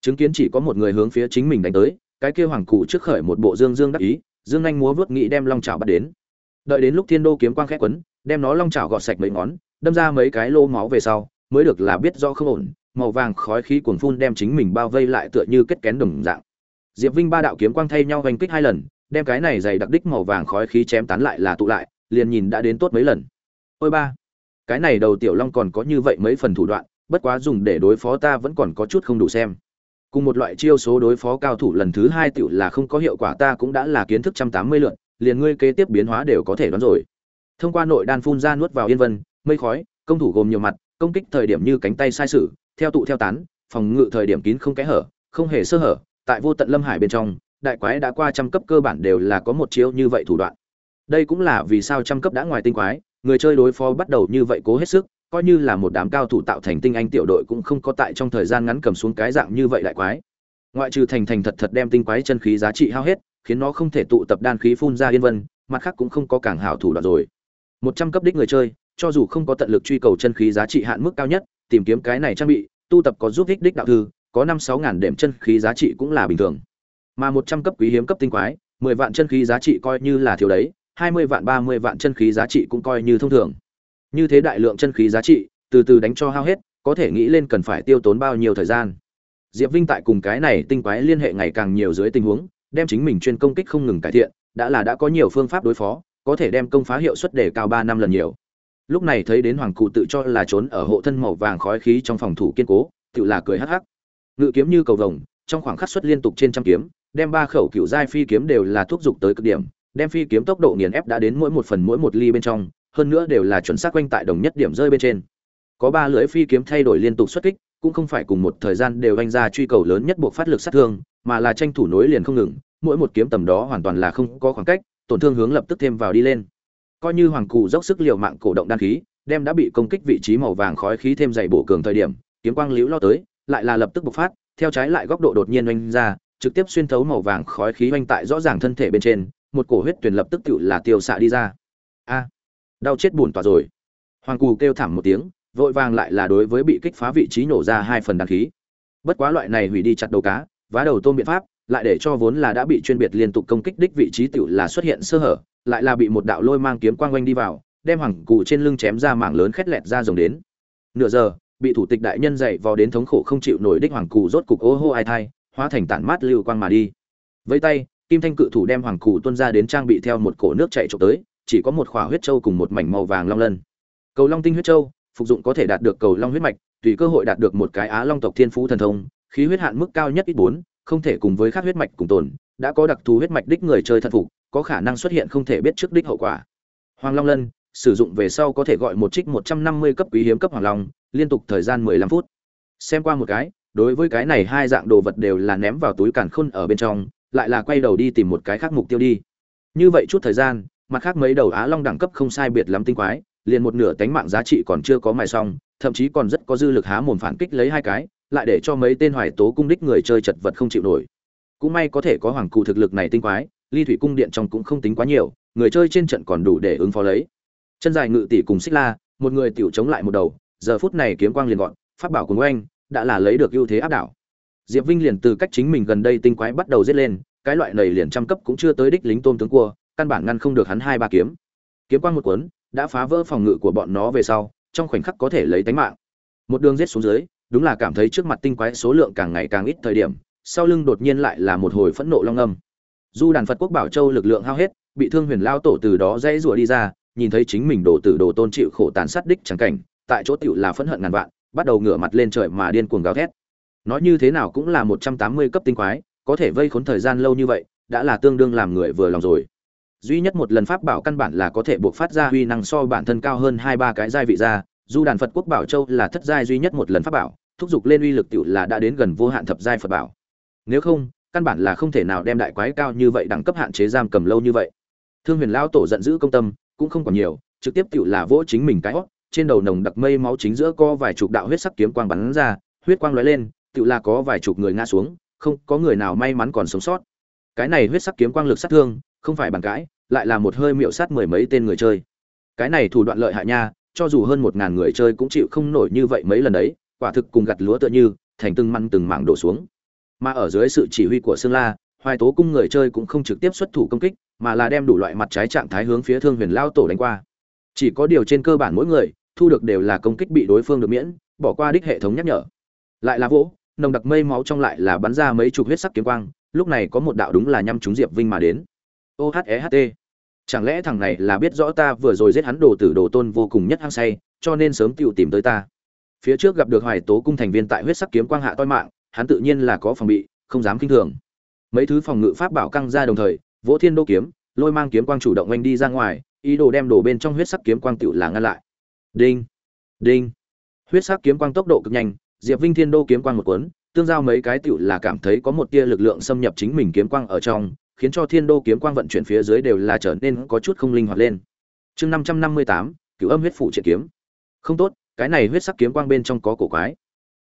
Chứng kiến chỉ có một người hướng phía chính mình đánh tới, cái kia hoàng cụ trước khởi một bộ dương dương đắc ý, dương anh múa vớt nghĩ đem long chảo bắt đến. Đợi đến lúc thiên đô kiếm quang khẽ quấn, đem nó long chảo gọt sạch mấy ngón, đâm ra mấy cái lô máu về sau, mới được là biết do không ổn, màu vàng khói khí cuồn phun đem chính mình bao vây lại tựa như kết kén đồng dạng. Diệp vinh ba đạo kiếm quang thay nhau hành kích hai lần đem cái này dày đặc đích màu vàng khói khí chém tán lại là tụ lại, liền nhìn đã đến tốt mấy lần. Ôi ba, cái này đầu tiểu long còn có như vậy mấy phần thủ đoạn, bất quá dùng để đối phó ta vẫn còn có chút không đủ xem. Cùng một loại chiêu số đối phó cao thủ lần thứ hai tiểu là không có hiệu quả, ta cũng đã là kiến thức trăm tám mươi lượn, liền ngươi kế tiếp biến hóa đều có thể đoán rồi. Thông qua nội đan phun ra nuốt vào yên vân, mây khói, công thủ gồm nhiều mặt, công kích thời điểm như cánh tay sai sử theo tụ theo tán, phòng ngự thời điểm kín không kẽ hở, không hề sơ hở, tại vô tận lâm hải bên trong đại quái đã qua trăm cấp cơ bản đều là có một chiêu như vậy thủ đoạn. Đây cũng là vì sao trăm cấp đã ngoài tinh quái, người chơi đối phó bắt đầu như vậy cố hết sức, coi như là một đám cao thủ tạo thành tinh anh tiểu đội cũng không có tại trong thời gian ngắn cầm xuống cái dạng như vậy đại quái. Ngoại trừ thành thành thật thật đem tinh quái chân khí giá trị hao hết, khiến nó không thể tụ tập đan khí phun ra yên vân, mặt khác cũng không có càng hảo thủ đoạn rồi. Một trăm cấp đích người chơi, cho dù không có tận lực truy cầu chân khí giá trị hạn mức cao nhất, tìm kiếm cái này trang bị, tu tập có giúp ích đích đạo thư, có năm sáu ngàn đệm chân khí giá trị cũng là bình thường mà một trăm cấp quý hiếm cấp tinh quái, mười vạn chân khí giá trị coi như là thiếu đấy, hai mươi vạn, ba mươi vạn chân khí giá trị cũng coi như thông thường. Như thế đại lượng chân khí giá trị, từ từ đánh cho hao hết, có thể nghĩ lên cần phải tiêu tốn bao nhiêu thời gian. Diệp vinh tại cùng cái này tinh quái liên hệ ngày càng nhiều dưới tình huống, đem chính mình chuyên công kích không ngừng cải thiện, đã là đã có nhiều phương pháp đối phó, có thể đem công phá hiệu suất để cao ba năm lần nhiều. Lúc này thấy đến hoàng cụ tự cho là trốn ở hộ thân màu vàng khói khí trong phòng thủ kiên cố, tự là cười hắc hắc. Ngự kiếm như cầu vồng, trong khoảng khắc xuất liên tục trên trăm kiếm đem ba khẩu cựu giai phi kiếm đều là thúc giục tới cực điểm, đem phi kiếm tốc độ nghiền ép đã đến mỗi một phần mỗi một ly bên trong, hơn nữa đều là chuẩn xác quanh tại đồng nhất điểm rơi bên trên. Có ba lưỡi phi kiếm thay đổi liên tục xuất kích, cũng không phải cùng một thời gian đều anh ra truy cầu lớn nhất buộc phát lực sát thương, mà là tranh thủ nối liền không ngừng, mỗi một kiếm tầm đó hoàn toàn là không có khoảng cách, tổn thương hướng lập tức thêm vào đi lên. Coi như hoàng cụ dốc sức liều mạng cổ động đan khí, đem đã bị công kích vị trí màu vàng khói khí thêm dày bổ cường thời điểm, kiếm quang liễu lo tới, lại là lập tức bộc phát, theo trái lại góc độ đột nhiên oanh ra trực tiếp xuyên thấu màu vàng khói khí oanh tại rõ ràng thân thể bên trên, một cổ huyết tuyển lập tức tự là tiêu xạ đi ra. A, đau chết buồn tỏa rồi. Hoàng cù kêu thảm một tiếng, vội vàng lại là đối với bị kích phá vị trí nổ ra hai phần đạn khí. Bất quá loại này hủy đi chặt đầu cá, vá đầu tôm biện pháp, lại để cho vốn là đã bị chuyên biệt liên tục công kích đích vị trí tiểu là xuất hiện sơ hở, lại là bị một đạo lôi mang kiếm quang quanh đi vào, đem hoàng cụ trên lưng chém ra mảng lớn khét lẹt ra rồng đến. Nửa giờ, bị thủ tịch đại nhân dạy vào đến thống khổ không chịu nổi đích hoàng cụ rốt cục ô hô ai thai hóa thành tản mát lưu quang mà đi với tay kim thanh cự thủ đem hoàng cụ tuân ra đến trang bị theo một cổ nước chạy trộm tới chỉ có một khỏa huyết châu cùng một mảnh màu vàng long lân cầu long tinh huyết châu phục dụng có thể đạt được cầu long huyết mạch tùy cơ hội đạt được một cái á long tộc thiên phú thần thông khí huyết hạn mức cao nhất ít bốn không thể cùng với các huyết mạch cùng tồn, đã có đặc thù huyết mạch đích người chơi thần phục, có khả năng xuất hiện không thể biết trước đích hậu quả. Hoàng Long Lân, sử dụng về sau có thể gọi một trích 150 cấp quý hiếm cấp Hoàng Long, liên tục thời gian 15 phút. Xem qua một cái, đối với cái này hai dạng đồ vật đều là ném vào túi càn khôn ở bên trong, lại là quay đầu đi tìm một cái khác mục tiêu đi. Như vậy chút thời gian, mặt khác mấy đầu Á Long đẳng cấp không sai biệt lắm tinh quái, liền một nửa tánh mạng giá trị còn chưa có mài xong, thậm chí còn rất có dư lực há mồm phản kích lấy hai cái, lại để cho mấy tên hoài tố cung đích người chơi chật vật không chịu nổi. Cũng may có thể có hoàng cụ thực lực này tinh quái, ly thủy cung điện trong cũng không tính quá nhiều, người chơi trên trận còn đủ để ứng phó lấy. Chân dài ngự tỷ cùng xích la, một người tiểu chống lại một đầu, giờ phút này kiếm quang liền gọn, phát bảo cùng oanh đã là lấy được ưu thế áp đảo. Diệp Vinh liền từ cách chính mình gần đây tinh quái bắt đầu giết lên, cái loại này liền trăm cấp cũng chưa tới đích lính tôm tướng cua, căn bản ngăn không được hắn hai ba kiếm. Kiếm quang một cuốn, đã phá vỡ phòng ngự của bọn nó về sau, trong khoảnh khắc có thể lấy tính mạng. Một đường giết xuống dưới, đúng là cảm thấy trước mặt tinh quái số lượng càng ngày càng ít thời điểm, sau lưng đột nhiên lại là một hồi phẫn nộ long âm. Du đàn Phật quốc bảo châu lực lượng hao hết, bị Thương Huyền lao tổ từ đó dãy rủa đi ra, nhìn thấy chính mình đổ tử đồ tôn chịu khổ tàn sát đích chẳng cảnh, tại chỗ tiểu là phẫn hận ngàn vạn, bắt đầu ngửa mặt lên trời mà điên cuồng gào thét. Nói như thế nào cũng là một trăm tám mươi cấp tinh quái, có thể vây khốn thời gian lâu như vậy, đã là tương đương làm người vừa lòng rồi. Duy nhất một lần pháp bảo căn bản là có thể buộc phát ra huy năng so bản thân cao hơn hai ba cái giai vị ra, dù đàn Phật quốc bảo châu là thất giai duy nhất một lần pháp bảo, thúc giục lên uy lực tiểu là đã đến gần vô hạn thập giai Phật bảo. Nếu không, căn bản là không thể nào đem đại quái cao như vậy đẳng cấp hạn chế giam cầm lâu như vậy. Thương Huyền lão tổ giận dữ công tâm, cũng không còn nhiều, trực tiếp tiểu là vỗ chính mình cái hốc, trên đầu nồng đặc mây máu chính giữa có vài chục đạo huyết sắc kiếm quang bắn ra, huyết quang lóe lên, tiểu là có vài chục người ngã xuống, không có người nào may mắn còn sống sót. Cái này huyết sắc kiếm quang lực sát thương, không phải bàn cãi, lại là một hơi miệu sát mười mấy tên người chơi. Cái này thủ đoạn lợi hại nha, cho dù hơn một ngàn người chơi cũng chịu không nổi như vậy mấy lần đấy, quả thực cùng gặt lúa tựa như, thành từng măng từng mảng đổ xuống. Mà ở dưới sự chỉ huy của Sương La, Hoài Tố cung người chơi cũng không trực tiếp xuất thủ công kích, mà là đem đủ loại mặt trái trạng thái hướng phía Thương Huyền lao tổ đánh qua. Chỉ có điều trên cơ bản mỗi người thu được đều là công kích bị đối phương được miễn, bỏ qua đích hệ thống nhắc nhở. Lại là vỗ, nồng đặc mây máu trong lại là bắn ra mấy chục huyết sắc kiếm quang, lúc này có một đạo đúng là nhăm trúng Diệp Vinh mà đến. O H E H T. Chẳng lẽ thằng này là biết rõ ta vừa rồi giết hắn đồ tử đồ tôn vô cùng nhất hăng say, cho nên sớm tựu tìm tới ta. Phía trước gặp được Hoài Tố cung thành viên tại huyết sắc kiếm quang hạ toi mạng, hắn tự nhiên là có phòng bị, không dám kinh thường. Mấy thứ phòng ngự pháp bảo căng ra đồng thời, Vỗ Thiên Đô kiếm, lôi mang kiếm quang chủ động anh đi ra ngoài, ý đồ đem đồ bên trong huyết sắc kiếm quang tiểu là ngăn lại. Đinh, đinh. Huyết sắc kiếm quang tốc độ cực nhanh, Diệp Vinh Thiên Đô kiếm quang một cuốn, tương giao mấy cái tiểu là cảm thấy có một tia lực lượng xâm nhập chính mình kiếm quang ở trong, khiến cho Thiên Đô kiếm quang vận chuyển phía dưới đều là trở nên có chút không linh hoạt lên. Chương năm năm mươi tám, Cửu Âm huyết phụ triệt kiếm. Không tốt, cái này huyết sắc kiếm quang bên trong có cổ quái.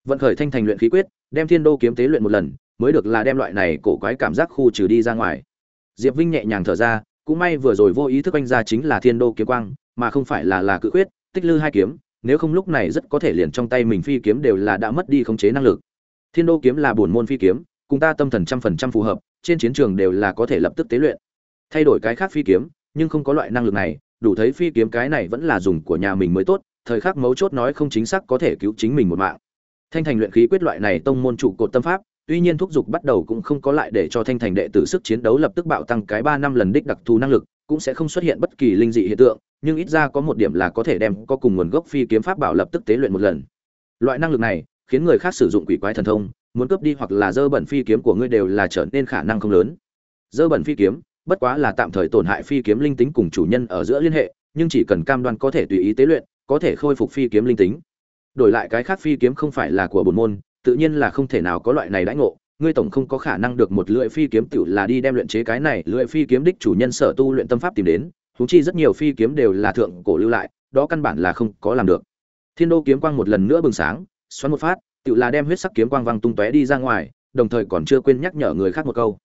Vận khởi thanh thành luyện khí quyết, đem Thiên Đô kiếm tế luyện một lần, mới được là đem loại này cổ quái cảm giác khu trừ đi ra ngoài. Diệp Vinh nhẹ nhàng thở ra, cũng may vừa rồi vô ý thức anh ra chính là Thiên Đô kiếm quang, mà không phải là là cự quyết, tích lư hai kiếm, nếu không lúc này rất có thể liền trong tay mình phi kiếm đều là đã mất đi khống chế năng lực. Thiên Đô kiếm là bổn môn phi kiếm, cùng ta tâm thần trăm phần trăm phù hợp, trên chiến trường đều là có thể lập tức tế luyện. Thay đổi cái khác phi kiếm, nhưng không có loại năng lực này, đủ thấy phi kiếm cái này vẫn là dùng của nhà mình mới tốt, thời khắc mấu chốt nói không chính xác có thể cứu chính mình một mạng. Thanh thành luyện khí quyết loại này tông môn trụ cột tâm pháp, tuy nhiên thúc dục bắt đầu cũng không có lại để cho thanh thành đệ tử sức chiến đấu lập tức bạo tăng cái ba năm lần đích đặc thù năng lực, cũng sẽ không xuất hiện bất kỳ linh dị hiện tượng, nhưng ít ra có một điểm là có thể đem có cùng nguồn gốc phi kiếm pháp bảo lập tức tế luyện một lần. Loại năng lực này, khiến người khác sử dụng quỷ quái thần thông, muốn cướp đi hoặc là dơ bẩn phi kiếm của ngươi đều là trở nên khả năng không lớn. Dơ bẩn phi kiếm, bất quá là tạm thời tổn hại phi kiếm linh tính cùng chủ nhân ở giữa liên hệ, nhưng chỉ cần cam đoan có thể tùy ý tế luyện, có thể khôi phục phi kiếm linh tính. Đổi lại cái khác phi kiếm không phải là của bổn môn, tự nhiên là không thể nào có loại này đãi ngộ, ngươi tổng không có khả năng được một lưỡi phi kiếm tiểu là đi đem luyện chế cái này, lưỡi phi kiếm đích chủ nhân sở tu luyện tâm pháp tìm đến, thú chi rất nhiều phi kiếm đều là thượng cổ lưu lại, đó căn bản là không có làm được. Thiên đô kiếm quang một lần nữa bừng sáng, xoắn một phát, tiểu là đem huyết sắc kiếm quang văng tung tóe đi ra ngoài, đồng thời còn chưa quên nhắc nhở người khác một câu.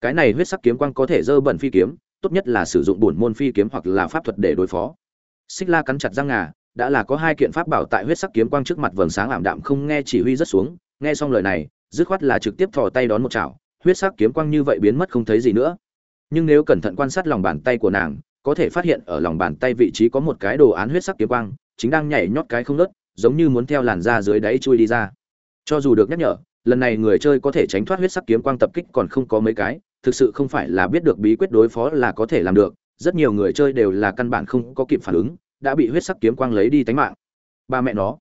Cái này huyết sắc kiếm quang có thể dơ bẩn phi kiếm, tốt nhất là sử dụng bổn môn phi kiếm hoặc là pháp thuật để đối phó. Xích La cắn chặt răng ngà, đã là có hai kiện pháp bảo tại huyết sắc kiếm quang trước mặt vầng sáng ảm đạm không nghe chỉ huy rất xuống, nghe xong lời này, dứt khoát là trực tiếp thò tay đón một chảo, huyết sắc kiếm quang như vậy biến mất không thấy gì nữa. Nhưng nếu cẩn thận quan sát lòng bàn tay của nàng, có thể phát hiện ở lòng bàn tay vị trí có một cái đồ án huyết sắc kiếm quang, chính đang nhảy nhót cái không ngớt, giống như muốn theo làn da dưới đáy chui đi ra. Cho dù được nhắc nhở, lần này người chơi có thể tránh thoát huyết sắc kiếm quang tập kích còn không có mấy cái, thực sự không phải là biết được bí quyết đối phó là có thể làm được, rất nhiều người chơi đều là căn bản không có kịp phản ứng, đã bị huyết sắc kiếm quang lấy đi tánh mạng. Ba mẹ nó,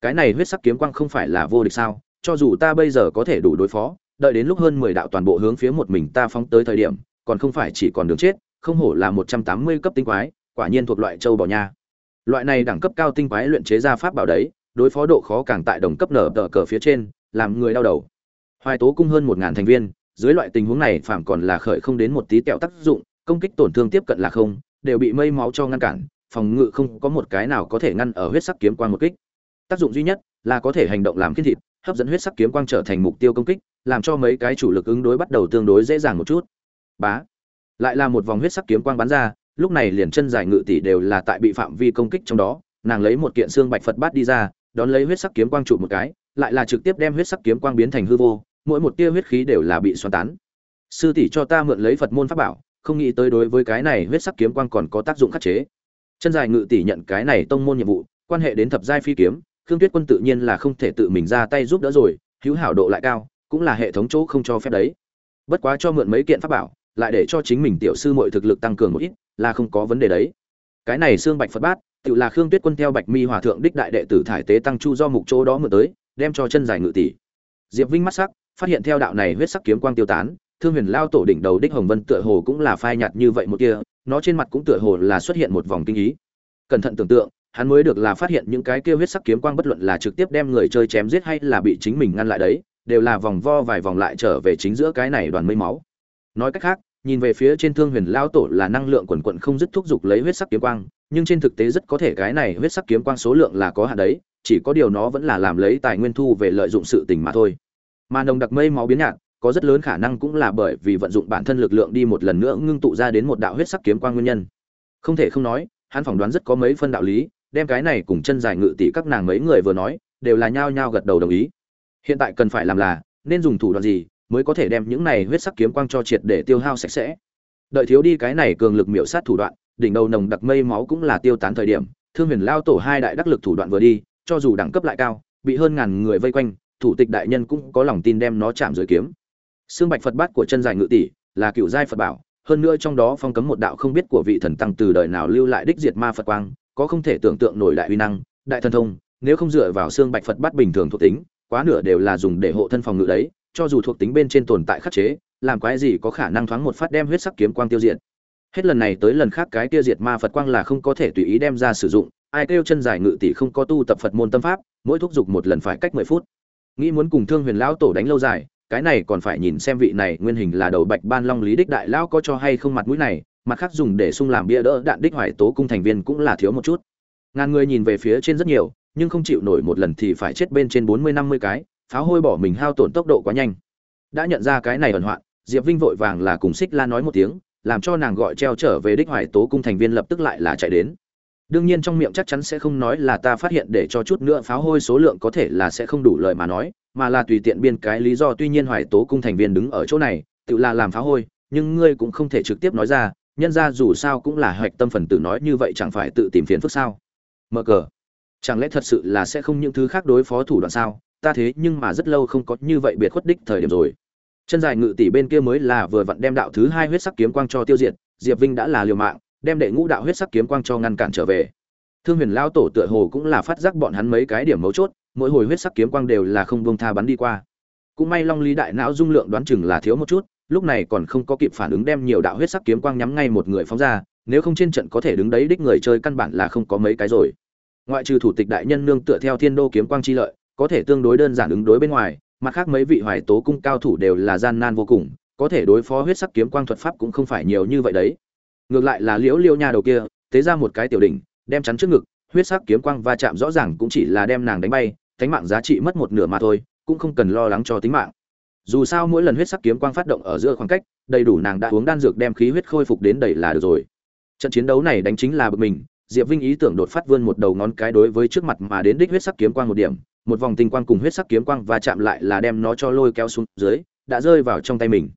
cái này huyết sắc kiếm quang không phải là vô địch sao? cho dù ta bây giờ có thể đủ đối phó đợi đến lúc hơn mười đạo toàn bộ hướng phía một mình ta phóng tới thời điểm còn không phải chỉ còn đường chết không hổ là một trăm tám mươi cấp tinh quái quả nhiên thuộc loại châu bò nha loại này đẳng cấp cao tinh quái luyện chế ra pháp bảo đấy đối phó độ khó càng tại đồng cấp nở tờ cờ phía trên làm người đau đầu hoài tố cung hơn một ngàn thành viên dưới loại tình huống này phạm còn là khởi không đến một tí tẹo tác dụng công kích tổn thương tiếp cận là không đều bị mây máu cho ngăn cản phòng ngự không có một cái nào có thể ngăn ở huyết sắc kiếm quang một kích. Tác dụng duy nhất là có thể hành động làm kiên thịt, hấp dẫn huyết sắc kiếm quang trở thành mục tiêu công kích, làm cho mấy cái chủ lực ứng đối bắt đầu tương đối dễ dàng một chút. Bá. Lại là một vòng huyết sắc kiếm quang bắn ra, lúc này liền chân dài ngự tỷ đều là tại bị phạm vi công kích trong đó, nàng lấy một kiện xương bạch phật bát đi ra, đón lấy huyết sắc kiếm quang trụ một cái, lại là trực tiếp đem huyết sắc kiếm quang biến thành hư vô, mỗi một tia huyết khí đều là bị xoắn tán. Sư tỷ cho ta mượn lấy phật môn pháp bảo, không nghĩ tới đối với cái này huyết sắc kiếm quang còn có tác dụng khắc chế chân dài ngự tỷ nhận cái này tông môn nhiệm vụ, quan hệ đến thập giai phi kiếm, khương tuyết quân tự nhiên là không thể tự mình ra tay giúp đỡ rồi, hữu hảo độ lại cao, cũng là hệ thống chỗ không cho phép đấy. Bất quá cho mượn mấy kiện pháp bảo, lại để cho chính mình tiểu sư mọi thực lực tăng cường một ít, là không có vấn đề đấy. Cái này xương bạch phật bát, tự là khương tuyết quân theo bạch mi hòa thượng đích đại đệ tử thải tế tăng chu do mục chỗ đó mượn tới, đem cho chân dài ngự tỷ. Diệp vinh mắt sắc, phát hiện theo đạo này huyết sắc kiếm quang tiêu tán, thương huyền lao tổ đỉnh đầu đích hồng vân tựa hồ cũng là phai nhạt như vậy một kia nó trên mặt cũng tựa hồ là xuất hiện một vòng kinh ý. Cẩn thận tưởng tượng, hắn mới được là phát hiện những cái kia huyết sắc kiếm quang bất luận là trực tiếp đem người chơi chém giết hay là bị chính mình ngăn lại đấy, đều là vòng vo vài vòng lại trở về chính giữa cái này đoàn mây máu. Nói cách khác, nhìn về phía trên thương huyền lao tổ là năng lượng quần quận không dứt thúc giục lấy huyết sắc kiếm quang, nhưng trên thực tế rất có thể cái này huyết sắc kiếm quang số lượng là có hạn đấy, chỉ có điều nó vẫn là làm lấy tài nguyên thu về lợi dụng sự tình mà thôi. Mà nồng đặc mây máu biến nhạt có rất lớn khả năng cũng là bởi vì vận dụng bản thân lực lượng đi một lần nữa ngưng tụ ra đến một đạo huyết sắc kiếm quang nguyên nhân. Không thể không nói, hắn phỏng đoán rất có mấy phân đạo lý, đem cái này cùng chân dài ngự tỷ các nàng mấy người vừa nói, đều là nhao nhao gật đầu đồng ý. Hiện tại cần phải làm là, nên dùng thủ đoạn gì mới có thể đem những này huyết sắc kiếm quang cho triệt để tiêu hao sạch sẽ? Đợi thiếu đi cái này cường lực miểu sát thủ đoạn, đỉnh đầu nồng đặc mây máu cũng là tiêu tán thời điểm, thương huyền lao tổ hai đại đắc lực thủ đoạn vừa đi, cho dù đẳng cấp lại cao, bị hơn ngàn người vây quanh, thủ tịch đại nhân cũng có lòng tin đem nó chạm dưới kiếm xương bạch phật bát của chân dài ngự tỷ là cựu giai phật bảo, hơn nữa trong đó phong cấm một đạo không biết của vị thần tăng từ đời nào lưu lại đích diệt ma phật quang, có không thể tưởng tượng nổi đại uy năng, đại thần thông, nếu không dựa vào xương bạch phật bát bình thường thuộc tính, quá nửa đều là dùng để hộ thân phòng ngự đấy, cho dù thuộc tính bên trên tồn tại khắc chế, làm quái gì có khả năng thoáng một phát đem huyết sắc kiếm quang tiêu diệt. Hết lần này tới lần khác cái tiêu diệt ma phật quang là không có thể tùy ý đem ra sử dụng, ai kêu chân dài ngự tỷ không có tu tập phật môn tâm pháp, mỗi thúc giục một lần phải cách mười phút. Nghĩ muốn cùng thương huyền lão tổ đánh lâu dài cái này còn phải nhìn xem vị này nguyên hình là đầu bạch ban long lý đích đại lão có cho hay không mặt mũi này, mặt khác dùng để sung làm bia đỡ đạn đích hoài tố cung thành viên cũng là thiếu một chút. Ngàn người nhìn về phía trên rất nhiều, nhưng không chịu nổi một lần thì phải chết bên trên bốn mươi năm mươi cái, pháo hôi bỏ mình hao tổn tốc độ quá nhanh. Đã nhận ra cái này ẩn hoạn, diệp vinh vội vàng là cùng xích la nói một tiếng, làm cho nàng gọi treo trở về đích hoài tố cung thành viên lập tức lại là chạy đến. Đương nhiên trong miệng chắc chắn sẽ không nói là ta phát hiện để cho chút nữa pháo hôi số lượng có thể là sẽ không đủ lời mà nói mà là tùy tiện biên cái lý do tuy nhiên hoài tố cung thành viên đứng ở chỗ này, tự là làm pháo hôi, nhưng ngươi cũng không thể trực tiếp nói ra, nhân ra dù sao cũng là hoạch tâm phần tử nói như vậy chẳng phải tự tìm phiền phức sao? Mở cờ. Chẳng lẽ thật sự là sẽ không những thứ khác đối phó thủ đoạn sao? Ta thế nhưng mà rất lâu không có như vậy biệt khuất đích thời điểm rồi. Chân dài ngự tỷ bên kia mới là vừa vặn đem đạo thứ hai huyết sắc kiếm quang cho tiêu diệt, diệp vinh đã là liều mạng, đem đệ ngũ đạo huyết sắc kiếm quang cho ngăn cản trở về. Thương huyền lao tổ tựa hồ cũng là phát giác bọn hắn mấy cái điểm mấu chốt mỗi hồi huyết sắc kiếm quang đều là không bông tha bắn đi qua. Cũng may long lý đại não dung lượng đoán chừng là thiếu một chút, lúc này còn không có kịp phản ứng đem nhiều đạo huyết sắc kiếm quang nhắm ngay một người phóng ra, nếu không trên trận có thể đứng đấy đích người chơi căn bản là không có mấy cái rồi. Ngoại trừ thủ tịch đại nhân nương tựa theo thiên đô kiếm quang chi lợi, có thể tương đối đơn giản ứng đối bên ngoài, mặt khác mấy vị hoài tố cung cao thủ đều là gian nan vô cùng, có thể đối phó huyết sắc kiếm quang thuật pháp cũng không phải nhiều như vậy đấy. Ngược lại là liễu liêu nha đầu kia thế ra một cái tiểu đỉnh, đem chắn trước ngực, huyết sắc kiếm quang va chạm rõ ràng cũng chỉ là đem nàng đánh bay tánh mạng giá trị mất một nửa mà thôi, cũng không cần lo lắng cho tính mạng. Dù sao mỗi lần huyết sắc kiếm quang phát động ở giữa khoảng cách, đầy đủ nàng đã uống đan dược đem khí huyết khôi phục đến đầy là được rồi. Trận chiến đấu này đánh chính là bực mình, diệp vinh ý tưởng đột phát vươn một đầu ngón cái đối với trước mặt mà đến đích huyết sắc kiếm quang một điểm, một vòng tinh quang cùng huyết sắc kiếm quang và chạm lại là đem nó cho lôi kéo xuống dưới, đã rơi vào trong tay mình.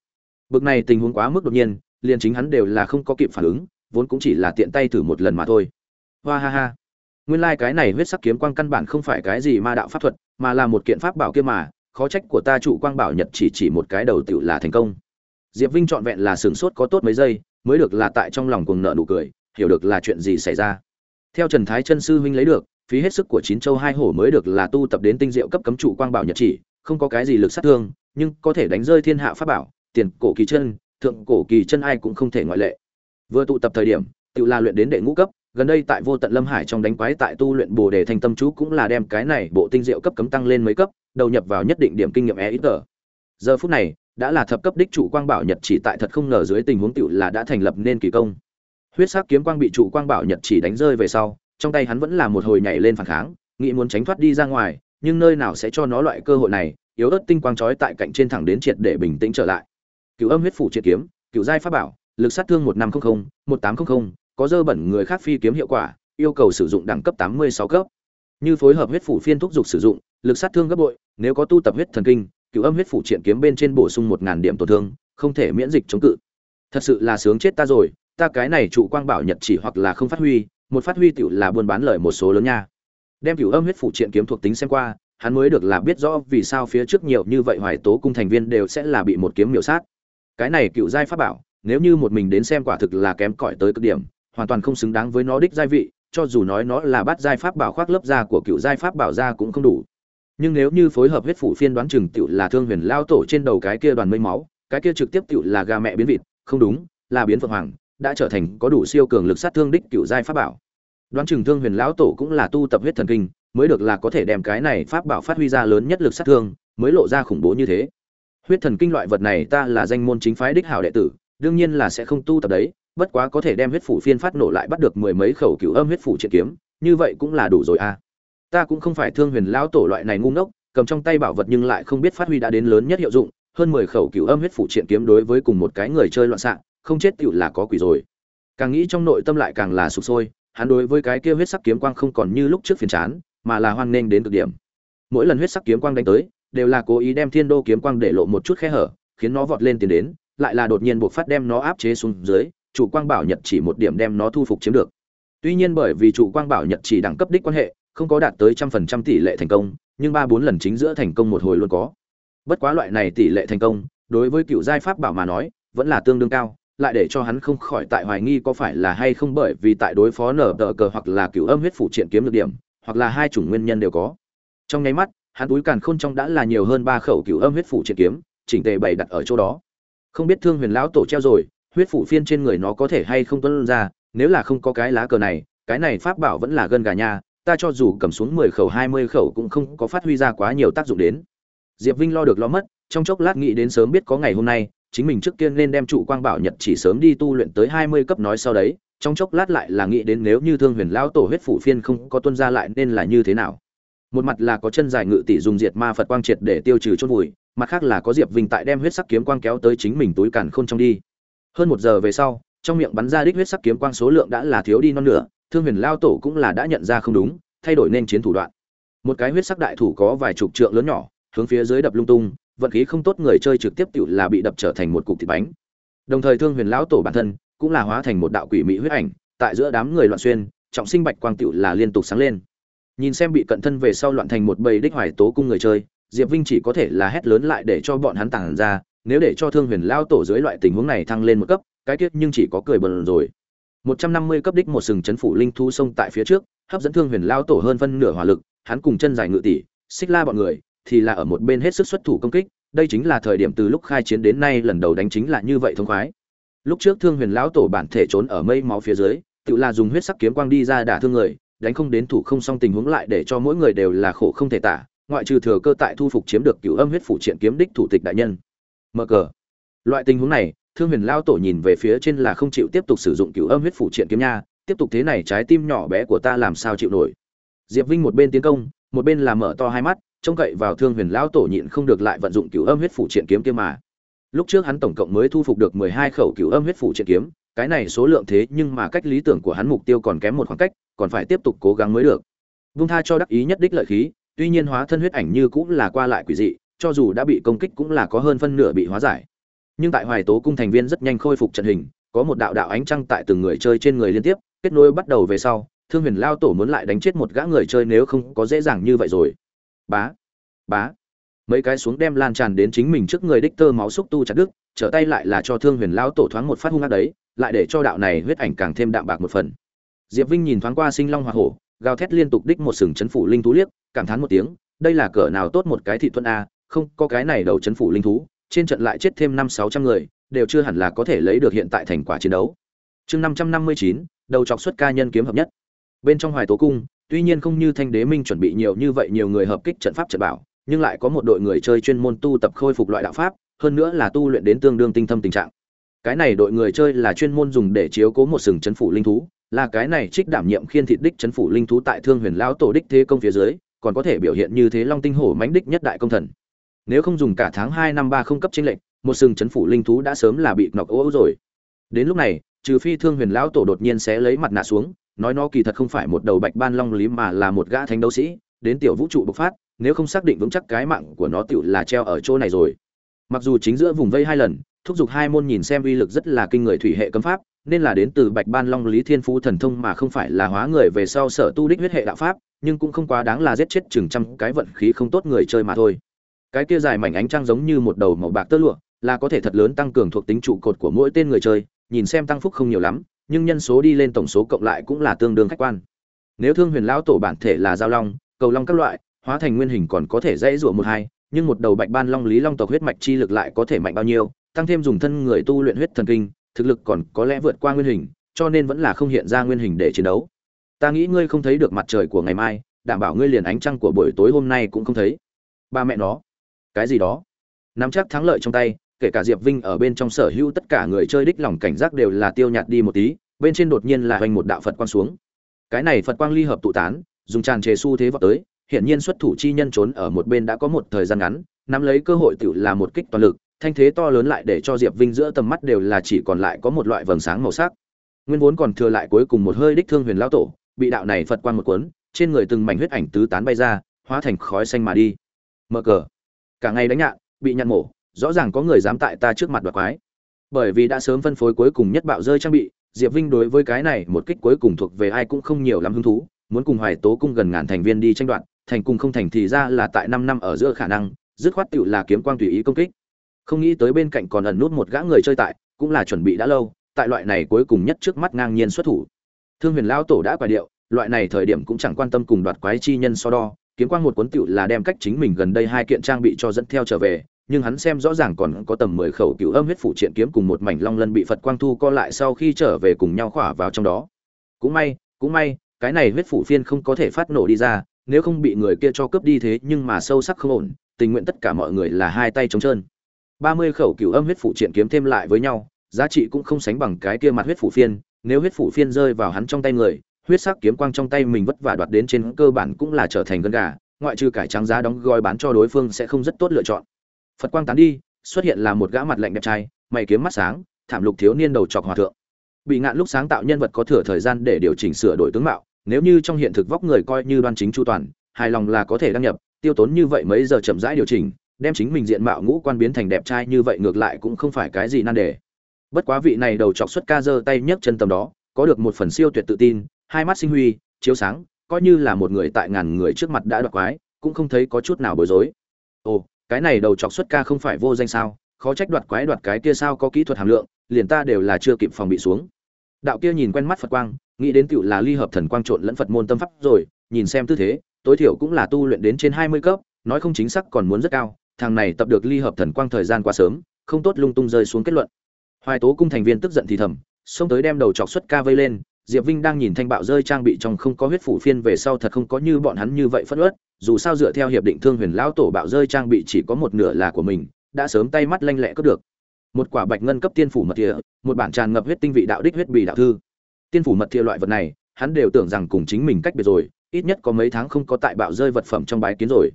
Bực này tình huống quá mức đột nhiên, liền chính hắn đều là không có kịp phản ứng, vốn cũng chỉ là tiện tay thử một lần mà thôi. Hoa ha ha nguyên lai cái này huyết sắc kiếm quang căn bản không phải cái gì ma đạo pháp thuật, mà là một kiện pháp bảo kia mà, khó trách của ta trụ quang bảo nhật chỉ chỉ một cái đầu tựu là thành công. Diệp vinh trọn vẹn là sửng sốt có tốt mấy giây, mới được là tại trong lòng cuồng nợ nụ cười, hiểu được là chuyện gì xảy ra. Theo trần thái chân sư huynh lấy được, phí hết sức của chín châu hai hổ mới được là tu tập đến tinh diệu cấp cấm trụ quang bảo nhật chỉ, không có cái gì lực sát thương, nhưng có thể đánh rơi thiên hạ pháp bảo, tiền, cổ, kỳ chân, thượng, cổ, kỳ chân ai cũng không thể ngoại lệ. Vừa tụ tập thời điểm tự la luyện đến đệ ngũ cấp gần đây tại vô tận lâm hải trong đánh quái tại tu luyện bồ đề thành tâm chú cũng là đem cái này bộ tinh diệu cấp cấm tăng lên mấy cấp, đầu nhập vào nhất định điểm kinh nghiệm e ít tờ giờ phút này, đã là thập cấp đích trụ quang bảo nhật chỉ tại thật không ngờ dưới tình huống tiểu là đã thành lập nên kỳ công. Huyết sắc kiếm quang bị trụ quang bảo nhật chỉ đánh rơi về sau, trong tay hắn vẫn là một hồi nhảy lên phản kháng, nghĩ muốn tránh thoát đi ra ngoài, nhưng nơi nào sẽ cho nó loại cơ hội này, yếu ớt tinh quang chói tại cạnh trên thẳng đến triệt để bình tĩnh trở lại. Cựu âm huyết phủ triệt kiếm cựu giai pháp bảo, lực sát thương một năm trăm linh một tám trăm linh có dơ bẩn người khác phi kiếm hiệu quả, yêu cầu sử dụng đẳng cấp tám mươi sáu cấp. Như phối hợp huyết phủ phiên thúc dục sử dụng, lực sát thương gấp bội, nếu có tu tập huyết thần kinh, cựu âm huyết phủ triển kiếm bên trên bổ sung một ngàn điểm tổn thương, không thể miễn dịch chống cự. Thật sự là sướng chết ta rồi, ta cái này trụ quang bảo nhật chỉ hoặc là không phát huy, một phát huy tiểu là buôn bán lời một số lớn nha. Đem cửu âm huyết phủ triển kiếm thuộc tính xem qua, hắn mới được là biết rõ vì sao phía trước nhiều như vậy hoài tố cung thành viên đều sẽ là bị một kiếm miểu sát. Cái này cựu giai pháp bảo, nếu như một mình đến xem quả thực là kém cỏi tới cực điểm hoàn toàn không xứng đáng với nó đích giai vị, cho dù nói nó là bát giai pháp bảo khoác lớp da của cựu giai pháp bảo ra cũng không đủ. Nhưng nếu như phối hợp huyết phủ phiên đoán chừng tiểu là thương huyền lao tổ trên đầu cái kia đoàn mây máu, cái kia trực tiếp tiểu là gà mẹ biến vịt, không đúng, là biến phượng hoàng, đã trở thành có đủ siêu cường lực sát thương đích cựu giai pháp bảo. Đoán chừng thương huyền lão tổ cũng là tu tập huyết thần kinh, mới được là có thể đem cái này pháp bảo phát huy ra lớn nhất lực sát thương, mới lộ ra khủng bố như thế. Huyết thần kinh loại vật này ta là danh môn chính phái đích hảo đệ tử, đương nhiên là sẽ không tu tập đấy bất quá có thể đem huyết phủ phiên phát nổ lại bắt được mười mấy khẩu cựu âm huyết phủ triệt kiếm, như vậy cũng là đủ rồi a à. ta cũng không phải thương huyền lão tổ loại này ngu ngốc, cầm trong tay bảo vật nhưng lại không biết phát huy đã đến lớn nhất hiệu dụng, hơn mười khẩu cựu âm huyết phủ triệt kiếm đối với cùng một cái người chơi loạn xạ, không chết cựu là có quỷ rồi càng nghĩ trong nội tâm lại càng là sụp sôi, hắn đối với cái kia huyết sắc kiếm quang không còn như lúc trước phiền chán, mà là hoan nghênh đến cực điểm mỗi lần huyết sắc kiếm quang đánh tới, đều là cố ý đem thiên đô kiếm quang để lộ một chút khe hở, khiến nó vọt lên tiến đến, lại là đột nhiên buộc phát đem nó áp chế xuống dưới chủ quang bảo nhật chỉ một điểm đem nó thu phục chiếm được. Tuy nhiên bởi vì chủ quang bảo nhật chỉ đẳng cấp đích quan hệ, không có đạt tới trăm phần trăm tỷ lệ thành công, nhưng ba bốn lần chính giữa thành công một hồi luôn có. Bất quá loại này tỷ lệ thành công, đối với cựu giai pháp bảo mà nói, vẫn là tương đương cao, lại để cho hắn không khỏi tại hoài nghi có phải là hay không bởi vì tại đối phó nở tờ cờ hoặc là cựu âm huyết phụ triện kiếm được điểm, hoặc là hai chủng nguyên nhân đều có. Trong nháy mắt, hắn túi càn khôn trong đã là nhiều hơn ba khẩu cựu âm huyết phụ triện kiếm, chỉnh tề bày đặt ở chỗ đó. Không biết thương huyền lão tổ treo rồi huyết phủ phiên trên người nó có thể hay không tuân ra, nếu là không có cái lá cờ này, cái này pháp bảo vẫn là gân gà nha, ta cho dù cầm xuống mười khẩu, hai mươi khẩu cũng không có phát huy ra quá nhiều tác dụng đến. Diệp vinh lo được lo mất, trong chốc lát nghĩ đến sớm biết có ngày hôm nay, chính mình trước tiên nên đem trụ quang bảo nhật chỉ sớm đi tu luyện tới hai mươi cấp nói sau đấy, trong chốc lát lại là nghĩ đến nếu như thương huyền lão tổ huyết phủ phiên không có tuân ra lại nên là như thế nào. Một mặt là có chân dài ngự tỷ dùng diệt ma phật quang triệt để tiêu trừ chôn vùi, mặt khác là có diệp vinh tại đem huyết sắc kiếm quang kéo tới chính mình túi càn khôn trong đi hơn một giờ về sau, trong miệng bắn ra đích huyết sắc kiếm quang số lượng đã là thiếu đi non nửa, thương huyền lao tổ cũng là đã nhận ra không đúng, thay đổi nên chiến thủ đoạn. Một cái huyết sắc đại thủ có vài chục trượng lớn nhỏ, hướng phía dưới đập lung tung, vận khí không tốt người chơi trực tiếp tự là bị đập trở thành một cục thịt bánh. Đồng thời thương huyền lão tổ bản thân cũng là hóa thành một đạo quỷ mỹ huyết ảnh, tại giữa đám người loạn xuyên, trọng sinh bạch quang tựu là liên tục sáng lên. Nhìn xem bị cận thân về sau loạn thành một bầy đích hoài tố cung người chơi, diệp vinh chỉ có thể là hét lớn lại để cho bọn hắn tản ra nếu để cho thương huyền lao tổ dưới loại tình huống này thăng lên một cấp, cái tiết nhưng chỉ có cười bần rồi. Một trăm năm mươi cấp đích một sừng chấn phủ linh thu sông tại phía trước, hấp dẫn thương huyền lao tổ hơn phân nửa hỏa lực, hắn cùng chân dài ngự tỷ, xích la bọn người, thì là ở một bên hết sức xuất thủ công kích, đây chính là thời điểm từ lúc khai chiến đến nay lần đầu đánh chính là như vậy thông khoái. Lúc trước thương huyền lão tổ bản thể trốn ở mây máu phía dưới, tự là dùng huyết sắc kiếm quang đi ra đả thương người, đánh không đến thủ không xong tình huống lại để cho mỗi người đều là khổ không thể tả, ngoại trừ thừa cơ tại thu phục chiếm được cửu âm huyết phủ triện kiếm đích thủ tịch đại nhân mở cờ. Loại tình huống này, thương huyền lao tổ nhìn về phía trên là không chịu tiếp tục sử dụng cửu âm huyết phủ triện kiếm nha, tiếp tục thế này trái tim nhỏ bé của ta làm sao chịu nổi. Diệp vinh một bên tiến công, một bên là mở to hai mắt, trông cậy vào thương huyền lão tổ nhịn không được lại vận dụng cửu âm huyết phủ triện kiếm kia mà. Lúc trước hắn tổng cộng mới thu phục được mười hai khẩu cửu âm huyết phủ triện kiếm, cái này số lượng thế nhưng mà cách lý tưởng của hắn mục tiêu còn kém một khoảng cách, còn phải tiếp tục cố gắng mới được. Vung tha cho đắc ý nhất đích lợi khí, tuy nhiên hóa thân huyết ảnh như cũng là qua lại quỷ dị cho dù đã bị công kích cũng là có hơn phân nửa bị hóa giải. Nhưng tại hoài tố cung thành viên rất nhanh khôi phục trận hình, có một đạo đạo ánh trăng tại từng người chơi trên người liên tiếp, kết nối bắt đầu về sau, thương huyền lao tổ muốn lại đánh chết một gã người chơi nếu không có dễ dàng như vậy rồi. Bá bá. Mấy cái xuống đem lan tràn đến chính mình trước người đích tơ máu xúc tu chặt đứt, trở tay lại là cho thương huyền lao tổ thoáng một phát hung ác đấy, lại để cho đạo này huyết ảnh càng thêm đạm bạc một phần. Diệp vinh nhìn thoáng qua sinh long hoa hổ, gào thét liên tục đích một sừng chấn phủ linh thú liếc, cảm thán một tiếng, đây là cỡ nào tốt một cái thị thuận a không có cái này đầu chấn phủ linh thú, trên trận lại chết thêm năm sáu trăm người, đều chưa hẳn là có thể lấy được hiện tại thành quả chiến đấu. Chương năm trăm năm mươi chín, đầu chọc xuất ca nhân kiếm hợp nhất. Bên trong hoài tố cung, tuy nhiên không như thanh đế minh chuẩn bị nhiều như vậy nhiều người hợp kích trận pháp trận bảo, nhưng lại có một đội người chơi chuyên môn tu tập khôi phục loại đạo pháp, hơn nữa là tu luyện đến tương đương tinh thâm tình trạng. Cái này đội người chơi là chuyên môn dùng để chiếu cố một sừng chấn phủ linh thú, là cái này trích đảm nhiệm khiên thịt đích chấn phủ linh thú tại thương huyền lão tổ đích thế công phía dưới, còn có thể biểu hiện như thế long tinh hổ mãnh đích nhất đại công thần nếu không dùng cả tháng hai năm ba không cấp chiến lệnh một sừng chấn phủ linh thú đã sớm là bị nọc ố rồi. Đến lúc này, trừ phi thương huyền lão tổ đột nhiên sẽ lấy mặt nạ xuống, nói nó kỳ thật không phải một đầu bạch ban long lý mà là một gã thánh đấu sĩ, đến tiểu vũ trụ bộc phát, nếu không xác định vững chắc cái mạng của nó tiểu là treo ở chỗ này rồi. Mặc dù chính giữa vùng vây hai lần, thúc giục hai môn nhìn xem uy lực rất là kinh người thủy hệ cấm pháp, nên là đến từ bạch ban long lý thiên phú thần thông mà không phải là hóa người về sau sở tu đích huyết hệ đạo pháp, nhưng cũng không quá đáng là giết chết chừng trăm cái vận khí không tốt người chơi mà thôi cái kia dài mảnh ánh trăng giống như một đầu màu bạc tơ lụa, là có thể thật lớn tăng cường thuộc tính trụ cột của mỗi tên người chơi, nhìn xem tăng phúc không nhiều lắm, nhưng nhân số đi lên tổng số cộng lại cũng là tương đương khách quan. Nếu thương huyền lão tổ bản thể là giao long, cầu long các loại, hóa thành nguyên hình còn có thể dãy rủa một hai, nhưng một đầu bạch ban long lý long tộc huyết mạch chi lực lại có thể mạnh bao nhiêu, tăng thêm dùng thân người tu luyện huyết thần kinh, thực lực còn có lẽ vượt qua nguyên hình, cho nên vẫn là không hiện ra nguyên hình để chiến đấu. Ta nghĩ ngươi không thấy được mặt trời của ngày mai, đảm bảo ngươi liền ánh trăng của buổi tối hôm nay cũng không thấy. Ba mẹ nó cái gì đó. Nắm chắc thắng lợi trong tay, kể cả diệp vinh ở bên trong sở hữu tất cả người chơi đích lòng cảnh giác đều là tiêu nhạt đi một tí, bên trên đột nhiên là hoành một đạo phật quang xuống. Cái này phật quang ly hợp tụ tán, dùng tràn trề xu thế vào tới hiện nhiên xuất thủ chi nhân trốn ở một bên đã có một thời gian ngắn, nắm lấy cơ hội tự là một kích toàn lực, thanh thế to lớn lại để cho diệp vinh giữa tầm mắt đều là chỉ còn lại có một loại vầng sáng màu sắc. Nguyên vốn còn thừa lại cuối cùng một hơi đích thương huyền lão tổ, bị đạo này phật quan một cuốn, trên người từng mảnh huyết ảnh tứ tán bay ra, hóa thành khói xanh mà đi. Mở cờ cả ngày đánh nhạn, bị nhạn mổ, rõ ràng có người dám tại ta trước mặt đoạt quái. Bởi vì đã sớm phân phối cuối cùng nhất bạo rơi trang bị, diệp vinh đối với cái này một kích cuối cùng thuộc về ai cũng không nhiều lắm hứng thú, muốn cùng hoài tố cung gần ngàn thành viên đi tranh đoạt, thành cùng không thành thì ra là tại năm năm ở giữa khả năng, dứt khoát tựu là kiếm quang tùy ý công kích. Không nghĩ tới bên cạnh còn ẩn nút một gã người chơi tại, cũng là chuẩn bị đã lâu, tại loại này cuối cùng nhất trước mắt ngang nhiên xuất thủ. Thương huyền lão tổ đã quả điệu, loại này thời điểm cũng chẳng quan tâm cùng đoạt quái chi nhân so đo kiếm quang một cuốn tựu là đem cách chính mình gần đây hai kiện trang bị cho dẫn theo trở về, nhưng hắn xem rõ ràng còn có tầm mười khẩu cựu âm huyết phủ triện kiếm cùng một mảnh long lân bị phật quang thu co lại sau khi trở về cùng nhau khỏa vào trong đó. Cũng may cũng may, cái này huyết phủ phiên không có thể phát nổ đi ra, nếu không bị người kia cho cướp đi thế nhưng mà sâu sắc không ổn, tình nguyện tất cả mọi người là hai tay trống trơn. Ba mươi khẩu cựu âm huyết phủ triện kiếm thêm lại với nhau, giá trị cũng không sánh bằng cái kia mặt huyết phủ phiên, nếu huyết phủ phiên rơi vào hắn trong tay người huyết sắc kiếm quang trong tay mình vất vả đoạt đến trên cơ bản cũng là trở thành gân gà, ngoại trừ cải trắng giá đóng gói bán cho đối phương sẽ không rất tốt lựa chọn. Phật quang tán đi, xuất hiện là một gã mặt lạnh đẹp trai, mày kiếm mắt sáng, thảm lục thiếu niên đầu chọc hòa thượng. Bị ngạn lúc sáng tạo nhân vật có thừa thời gian để điều chỉnh sửa đổi tướng mạo, nếu như trong hiện thực vóc người coi như đoan chính chu toàn, hài lòng là có thể đăng nhập, tiêu tốn như vậy mấy giờ chậm rãi điều chỉnh, đem chính mình diện mạo ngũ quan biến thành đẹp trai như vậy ngược lại cũng không phải cái gì nan đề. Bất quá vị này đầu chọc xuất ca giơ tay nhấc chân tầm đó, có được một phần siêu tuyệt tự tin hai mắt sinh huy, chiếu sáng, coi như là một người tại ngàn người trước mặt đã đoạt quái, cũng không thấy có chút nào bối rối. Ồ, cái này đầu chọc xuất ca không phải vô danh sao? Khó trách đoạt quái đoạt cái kia sao có kỹ thuật hàm lượng, liền ta đều là chưa kịp phòng bị xuống. Đạo kia nhìn quen mắt phật quang, nghĩ đến tựu là ly hợp thần quang trộn lẫn phật môn tâm pháp rồi, nhìn xem tư thế, tối thiểu cũng là tu luyện đến trên hai mươi cấp, nói không chính xác còn muốn rất cao, thằng này tập được ly hợp thần quang thời gian quá sớm, không tốt lung tung rơi xuống kết luận. Hoài tố cung thành viên tức giận thì thầm, xông tới đem đầu chọc xuất ca vây lên diệp vinh đang nhìn thanh bạo rơi trang bị trong không có huyết phủ phiên về sau thật không có như bọn hắn như vậy phất uất, dù sao dựa theo hiệp định thương huyền lão tổ bạo rơi trang bị chỉ có một nửa là của mình đã sớm tay mắt lanh lẹ cướp được. Một quả bạch ngân cấp tiên phủ mật địa, một bản tràn ngập huyết tinh vị đạo đích huyết bì đạo thư. Tiên phủ mật địa loại vật này hắn đều tưởng rằng cùng chính mình cách biệt rồi ít nhất có mấy tháng không có tại bạo rơi vật phẩm trong bái kiến rồi.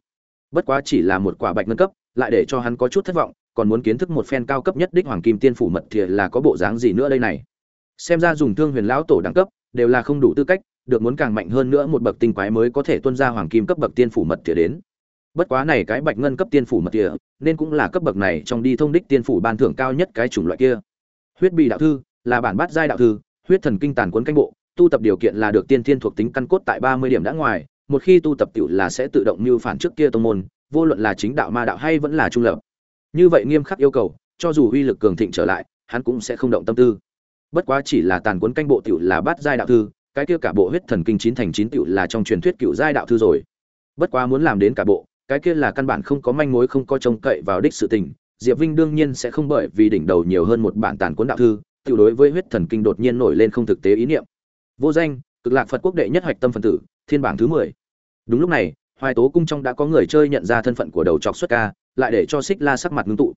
Bất quá chỉ là một quả bạch ngân cấp lại để cho hắn có chút thất vọng còn muốn kiến thức một phen cao cấp nhất đích hoàng kim tiên phủ mật địa là có bộ dáng gì nữa đây này xem ra dùng thương huyền lão tổ đẳng cấp, đều là không đủ tư cách, được muốn càng mạnh hơn nữa một bậc tinh quái mới có thể tuân ra hoàng kim cấp bậc tiên phủ mật tỉa đến. Bất quá này cái bạch ngân cấp tiên phủ mật tỉa nên cũng là cấp bậc này trong đi thông đích tiên phủ ban thưởng cao nhất cái chủng loại kia. Huyết bị đạo thư là bản bát giai đạo thư, huyết thần kinh tàn cuốn canh bộ, tu tập điều kiện là được tiên thiên thuộc tính căn cốt tại ba mươi điểm đã ngoài, một khi tu tập tiểu là sẽ tự động mưu phản trước kia tông môn, vô luận là chính đạo ma đạo hay vẫn là trung lập. Như vậy nghiêm khắc yêu cầu, cho dù uy lực cường thịnh trở lại, hắn cũng sẽ không động tâm tư bất quá chỉ là tàn cuốn canh bộ tiểu là bát giai đạo thư, cái kia cả bộ huyết thần kinh chín thành chín tiểu là trong truyền thuyết cựu giai đạo thư rồi. Bất quá muốn làm đến cả bộ, cái kia là căn bản không có manh mối, không có trông cậy vào đích sự tình. Diệp vinh đương nhiên sẽ không bởi vì đỉnh đầu nhiều hơn một bản tàn cuốn đạo thư, tiểu đối với huyết thần kinh đột nhiên nổi lên không thực tế ý niệm. Vô danh, cực lạc phật quốc đệ nhất hoạch tâm phần tử, thiên bảng thứ mười. Đúng lúc này, hoài tố cung trong đã có người chơi nhận ra thân phận của đầu trọc xuất ca, lại để cho xích la sắc mặt ngưng tụ.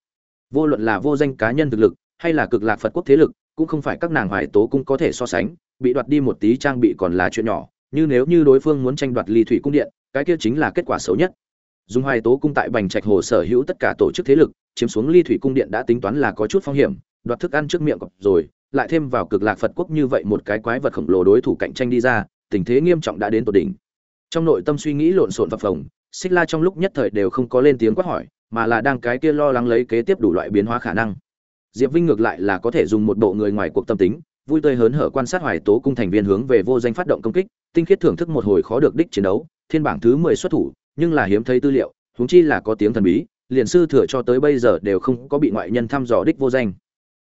Vô luận là vô danh cá nhân thực lực, hay là cực lạc phật quốc thế lực cũng không phải các nàng hoài tố cung có thể so sánh, bị đoạt đi một tí trang bị còn là chuyện nhỏ, như nếu như đối phương muốn tranh đoạt ly thủy cung điện, cái kia chính là kết quả xấu nhất. Dùng hoài tố cung tại bành trạch hồ sở hữu tất cả tổ chức thế lực, chiếm xuống ly thủy cung điện đã tính toán là có chút phong hiểm, đoạt thức ăn trước miệng cọp rồi, lại thêm vào cực lạc phật quốc như vậy một cái quái vật khổng lồ đối thủ cạnh tranh đi ra, tình thế nghiêm trọng đã đến tột đỉnh. Trong nội tâm suy nghĩ lộn xộn phập phồng, xích la trong lúc nhất thời đều không có lên tiếng quát hỏi, mà là đang cái kia lo lắng lấy kế tiếp đủ loại biến hóa khả năng diệp vinh ngược lại là có thể dùng một bộ người ngoài cuộc tâm tính, vui tươi hớn hở quan sát hoài tố cung thành viên hướng về vô danh phát động công kích, tinh khiết thưởng thức một hồi khó được đích chiến đấu, thiên bảng thứ mười xuất thủ, nhưng là hiếm thấy tư liệu, huống chi là có tiếng thần bí, liền sư thừa cho tới bây giờ đều không có bị ngoại nhân thăm dò đích vô danh.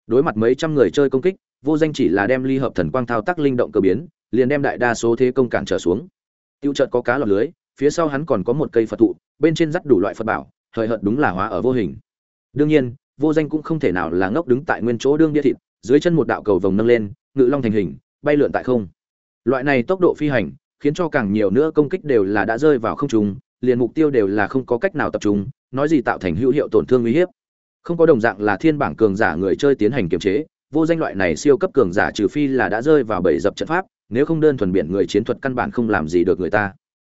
Đối mặt mấy trăm người chơi công kích, vô danh chỉ là đem ly hợp thần quang thao tác linh động cơ biến, liền đem đại đa số thế công cản trở xuống. Tiêu chợt có cá lọt lưới, phía sau hắn còn có một cây phật thụ, bên trên dắt đủ loại phật bảo thời hợt đúng là hóa ở vô hình. Đương nhiên vô danh cũng không thể nào là ngốc đứng tại nguyên chỗ đương bia thịt, dưới chân một đạo cầu vồng nâng lên, ngự long thành hình, bay lượn tại không. Loại này tốc độ phi hành, khiến cho càng nhiều nữa công kích đều là đã rơi vào không trung, liền mục tiêu đều là không có cách nào tập trung, nói gì tạo thành hữu hiệu tổn thương uy hiếp. Không có đồng dạng là thiên bảng cường giả người chơi tiến hành kiềm chế, vô danh loại này siêu cấp cường giả trừ phi là đã rơi vào bẫy dập trận pháp, nếu không đơn thuần biển người chiến thuật căn bản không làm gì được người ta.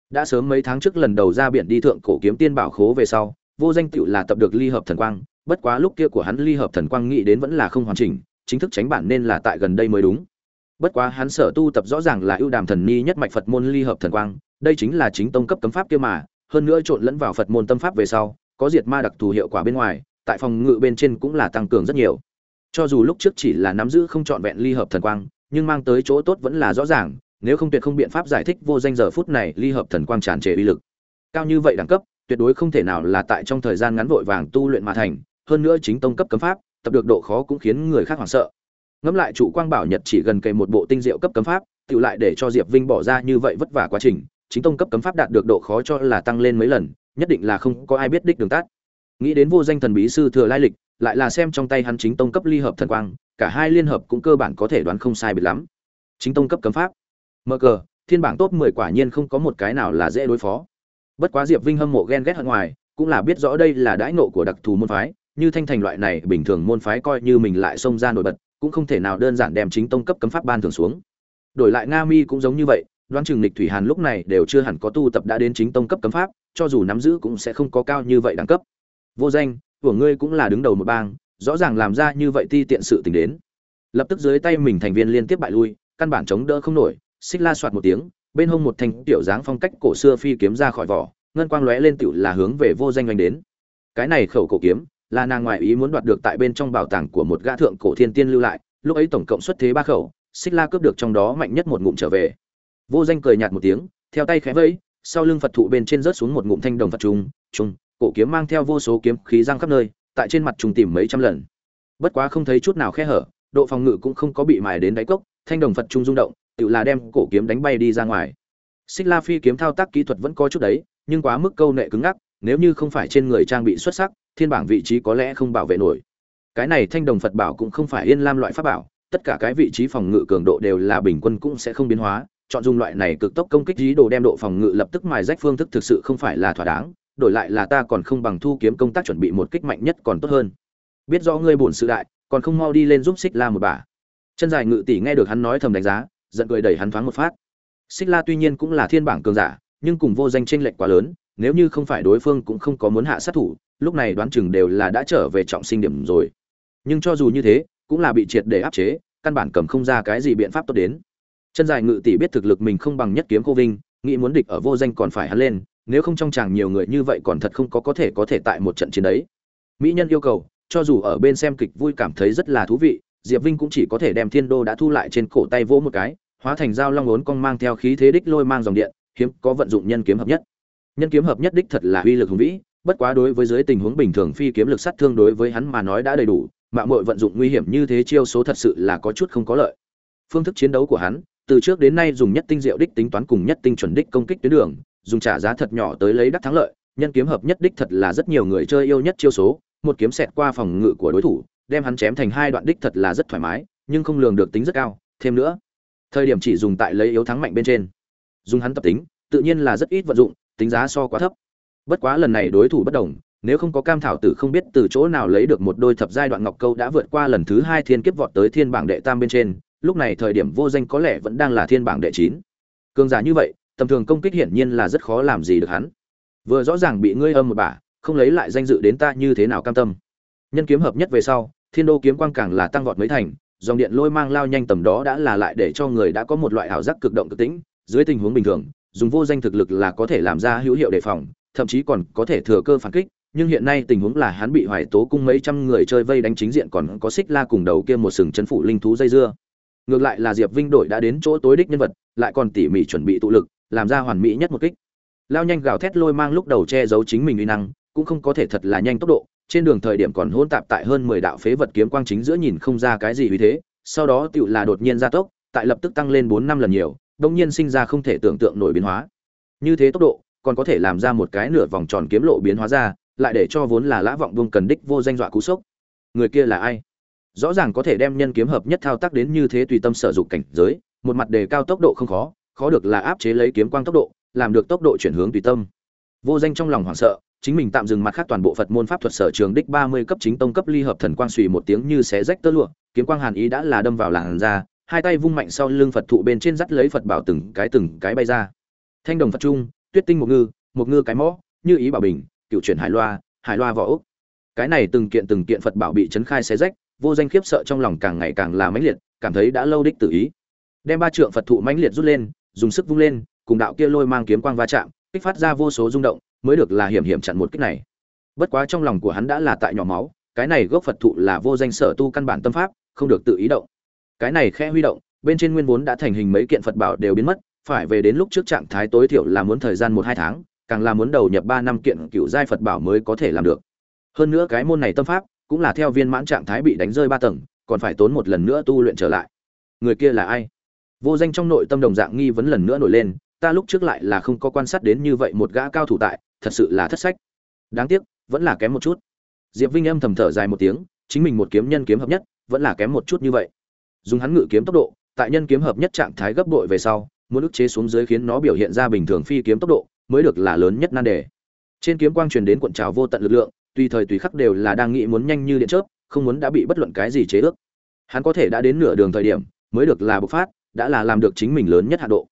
Đã sớm mấy tháng trước lần đầu ra biển đi thượng cổ kiếm tiên bảo khố về sau, vô danh tựu là tập được ly hợp thần quang bất quá lúc kia của hắn ly hợp thần quang nghĩ đến vẫn là không hoàn chỉnh, chính thức tránh bản nên là tại gần đây mới đúng. Bất quá hắn sở tu tập rõ ràng là ưu đàm thần ni nhất mạch phật môn ly hợp thần quang, đây chính là chính tông cấp cấm pháp kia mà, hơn nữa trộn lẫn vào phật môn tâm pháp về sau, có diệt ma đặc thù hiệu quả bên ngoài, tại phòng ngự bên trên cũng là tăng cường rất nhiều. Cho dù lúc trước chỉ là nắm giữ không trọn vẹn ly hợp thần quang, nhưng mang tới chỗ tốt vẫn là rõ ràng, nếu không tuyệt không biện pháp giải thích vô danh giờ phút này ly hợp thần quang tràn trề uy lực. Cao như vậy đẳng cấp, tuyệt đối không thể nào là tại trong thời gian ngắn vội vàng tu luyện mà thành hơn nữa chính tông cấp cấm pháp, tập được độ khó cũng khiến người khác hoảng sợ. Ngẫm lại chủ quang bảo nhật chỉ gần kề một bộ tinh diệu cấp cấm pháp tự lại để cho diệp vinh bỏ ra như vậy vất vả quá trình, chính tông cấp cấm pháp đạt được độ khó cho là tăng lên mấy lần, nhất định là không có ai biết đích đường tắt. Nghĩ đến vô danh thần bí sư thừa lai lịch, lại là xem trong tay hắn chính tông cấp ly hợp thần quang, cả hai liên hợp cũng cơ bản có thể đoán không sai biệt lắm. Chính tông cấp cấm pháp. Mờ cờ, thiên bảng top mười quả nhiên không có một cái nào là dễ đối phó. Bất quá diệp vinh hâm mộ ghen ghét hận ngoài, cũng là biết rõ đây là đãi nộ của đặc thù môn phái như thanh thành loại này, bình thường môn phái coi như mình lại xông ra nổi bật, cũng không thể nào đơn giản đem chính tông cấp cấm pháp ban thường xuống. Đổi lại nga mi cũng giống như vậy, đoán chừng lịch thủy hàn lúc này đều chưa hẳn có tu tập đã đến chính tông cấp cấm pháp, cho dù nắm giữ cũng sẽ không có cao như vậy đẳng cấp. Vô danh, của ngươi cũng là đứng đầu một bang, rõ ràng làm ra như vậy ti tiện sự tình đến. Lập tức dưới tay mình thành viên liên tiếp bại lui, căn bản chống đỡ không nổi, xích la soạt một tiếng, bên hông một thanh tiểu dáng phong cách cổ xưa phi kiếm ra khỏi vỏ, ngân quang lóe lên tựu là hướng về vô danh doanh đến. Cái này khẩu cổ kiếm là nàng ngoại ý muốn đoạt được tại bên trong bảo tàng của một gã thượng cổ thiên tiên lưu lại, lúc ấy tổng cộng xuất thế ba khẩu, xích la cướp được trong đó mạnh nhất một ngụm trở về. Vô danh cười nhạt một tiếng, theo tay khẽ vẫy, sau lưng phật thụ bên trên rớt xuống một ngụm thanh đồng phật trung trung, cổ kiếm mang theo vô số kiếm khí răng khắp nơi, tại trên mặt trùng tìm mấy trăm lần. Bất quá không thấy chút nào khe hở, độ phòng ngự cũng không có bị mài đến đáy cốc, thanh đồng phật trung rung động, tự là đem cổ kiếm đánh bay đi ra ngoài. Xích la phi kiếm thao tác kỹ thuật vẫn có chút đấy, nhưng quá mức câu nệ cứng ngắc, nếu như không phải trên người trang bị xuất sắc thiên bảng vị trí có lẽ không bảo vệ nổi. Cái này thanh đồng phật bảo cũng không phải yên lam loại pháp bảo, tất cả cái vị trí phòng ngự cường độ đều là bình quân cũng sẽ không biến hóa, chọn dùng loại này cực tốc công kích dí đồ đem độ phòng ngự lập tức mài rách phương thức thực sự không phải là thỏa đáng, đổi lại là ta còn không bằng thu kiếm công tác chuẩn bị một kích mạnh nhất còn tốt hơn. Biết rõ ngươi bổn sự đại, còn không mau đi lên giúp xích la một bà. Chân dài ngự tỷ nghe được hắn nói thầm đánh giá, giận cười đẩy hắn thoáng một phát. Xích la tuy nhiên cũng là thiên bảng cường giả, nhưng cùng vô danh tranh lệch quá lớn, nếu như không phải đối phương cũng không có muốn hạ sát thủ lúc này đoán chừng đều là đã trở về trọng sinh điểm rồi. Nhưng cho dù như thế, cũng là bị triệt để áp chế, căn bản cầm không ra cái gì biện pháp tốt đến. Chân dài ngự tỷ biết thực lực mình không bằng nhất kiếm cô vinh, nghĩ muốn địch ở vô danh còn phải hắn lên, nếu không trong chàng nhiều người như vậy còn thật không có có thể có thể tại một trận chiến đấy. Mỹ nhân yêu cầu, cho dù ở bên xem kịch vui cảm thấy rất là thú vị, diệp vinh cũng chỉ có thể đem thiên đô đã thu lại trên cổ tay vỗ một cái, hóa thành dao long ốn cong mang theo khí thế đích lôi mang dòng điện, hiếm có vận dụng nhân kiếm hợp nhất. Nhân kiếm hợp nhất đích thật là uy lực hùng vĩ bất quá đối với dưới tình huống bình thường phi kiếm lực sát thương đối với hắn mà nói đã đầy đủ, mạo mội vận dụng nguy hiểm như thế chiêu số thật sự là có chút không có lợi. Phương thức chiến đấu của hắn, từ trước đến nay dùng nhất tinh diệu đích tính toán cùng nhất tinh chuẩn đích công kích tuyến đường, dùng trả giá thật nhỏ tới lấy đắc thắng lợi, nhân kiếm hợp nhất đích thật là rất nhiều người chơi yêu nhất chiêu số, một kiếm xẹt qua phòng ngự của đối thủ, đem hắn chém thành hai đoạn đích thật là rất thoải mái, nhưng không lường được tính rất cao. Thêm nữa, thời điểm chỉ dùng tại lấy yếu thắng mạnh bên trên, dùng hắn tập tính, tự nhiên là rất ít vận dụng, tính giá so quá thấp bất quá lần này đối thủ bất đồng, nếu không có cam thảo tử không biết từ chỗ nào lấy được một đôi thập giai đoạn ngọc câu đã vượt qua lần thứ hai thiên kiếp vọt tới thiên bảng đệ tam bên trên, lúc này thời điểm vô danh có lẽ vẫn đang là thiên bảng đệ chín. Cường giả như vậy, tầm thường công kích hiển nhiên là rất khó làm gì được hắn. Vừa rõ ràng bị ngươi âm một bả, không lấy lại danh dự đến ta như thế nào cam tâm. Nhân kiếm hợp nhất về sau, thiên đô kiếm quang càng là tăng vọt mấy thành, dòng điện lôi mang lao nhanh tầm đó đã là lại để cho người đã có một loại ảo giác cực động cực tĩnh, dưới tình huống bình thường, dùng vô danh thực lực là có thể làm ra hữu hiệu đề phòng thậm chí còn có thể thừa cơ phản kích, nhưng hiện nay tình huống là hắn bị hoài tố cung mấy trăm người chơi vây đánh chính diện còn có xích la cùng đầu kia một sừng chân phủ linh thú dây dưa. Ngược lại là diệp vinh đội đã đến chỗ tối đích nhân vật, lại còn tỉ mỉ chuẩn bị tụ lực, làm ra hoàn mỹ nhất một kích. Lao nhanh gào thét lôi mang lúc đầu che giấu chính mình uy năng, cũng không có thể thật là nhanh tốc độ, trên đường thời điểm còn hỗn tạp tại hơn mười đạo phế vật kiếm quang chính giữa nhìn không ra cái gì vì thế, sau đó tựu là đột nhiên gia tốc, tại lập tức tăng lên bốn năm lần nhiều đông nhiên sinh ra không thể tưởng tượng nổi biến hóa. Như thế tốc độ còn có thể làm ra một cái nửa vòng tròn kiếm lộ biến hóa ra, lại để cho vốn là lã vọng vương cần đích vô danh dọa cú sốc. Người kia là ai? Rõ ràng có thể đem nhân kiếm hợp nhất thao tác đến như thế tùy tâm sở dụng cảnh giới, một mặt đề cao tốc độ không khó khó được là áp chế lấy kiếm quang tốc độ, làm được tốc độ chuyển hướng tùy tâm. Vô danh trong lòng hoảng sợ, chính mình tạm dừng mặt khác toàn bộ phật môn pháp thuật sở trường đích ba mươi cấp chính tông cấp ly hợp thần quang suy một tiếng như xé rách tơ lụa, kiếm quang hàn ý đã là đâm vào làn da, hai tay vung mạnh sau lưng phật thụ bên trên dắt lấy phật bảo từng cái từng cái bay ra. Thanh đồng phật trung tuyết tinh một ngư một ngư cái mõ, như ý bảo bình cựu chuyển hải loa hải loa võ úc. Cái này từng kiện từng kiện phật bảo bị chấn khai xé rách, vô danh khiếp sợ trong lòng càng ngày càng là mãnh liệt, cảm thấy đã lâu đích tự ý. Đem ba trượng phật thụ mãnh liệt rút lên, dùng sức vung lên, cùng đạo kia lôi mang kiếm quang va chạm, kích phát ra vô số rung động, mới được là hiểm hiểm chặn một kích này. Bất quá trong lòng của hắn đã là tại nhỏ máu, cái này gốc phật thụ là vô danh sở tu căn bản tâm pháp, không được tự ý động. Cái này khẽ huy động, bên trên nguyên vốn đã thành hình mấy kiện phật bảo đều biến mất phải về đến lúc trước trạng thái tối thiểu là muốn thời gian một hai tháng, càng là muốn đầu nhập ba năm kiện cựu giai phật bảo mới có thể làm được. Hơn nữa cái môn này tâm pháp cũng là theo viên mãn trạng thái bị đánh rơi ba tầng, còn phải tốn một lần nữa tu luyện trở lại. Người kia là ai? Vô danh trong nội tâm đồng dạng nghi vấn lần nữa nổi lên, ta lúc trước lại là không có quan sát đến như vậy một gã cao thủ tại, thật sự là thất sách. Đáng tiếc, vẫn là kém một chút. Diệp vinh âm thầm thở dài một tiếng, chính mình một kiếm nhân kiếm hợp nhất, vẫn là kém một chút như vậy. Dùng hắn ngự kiếm tốc độ, tại nhân kiếm hợp nhất trạng thái gấp bội về sau muốn ức chế xuống dưới khiến nó biểu hiện ra bình thường phi kiếm tốc độ, mới được là lớn nhất nan đề. Trên kiếm quang truyền đến cuộn trào vô tận lực lượng, tùy thời tùy khắc đều là đang nghĩ muốn nhanh như điện chớp, không muốn đã bị bất luận cái gì chế ước. Hắn có thể đã đến nửa đường thời điểm, mới được là bộc phát, đã là làm được chính mình lớn nhất hạ độ.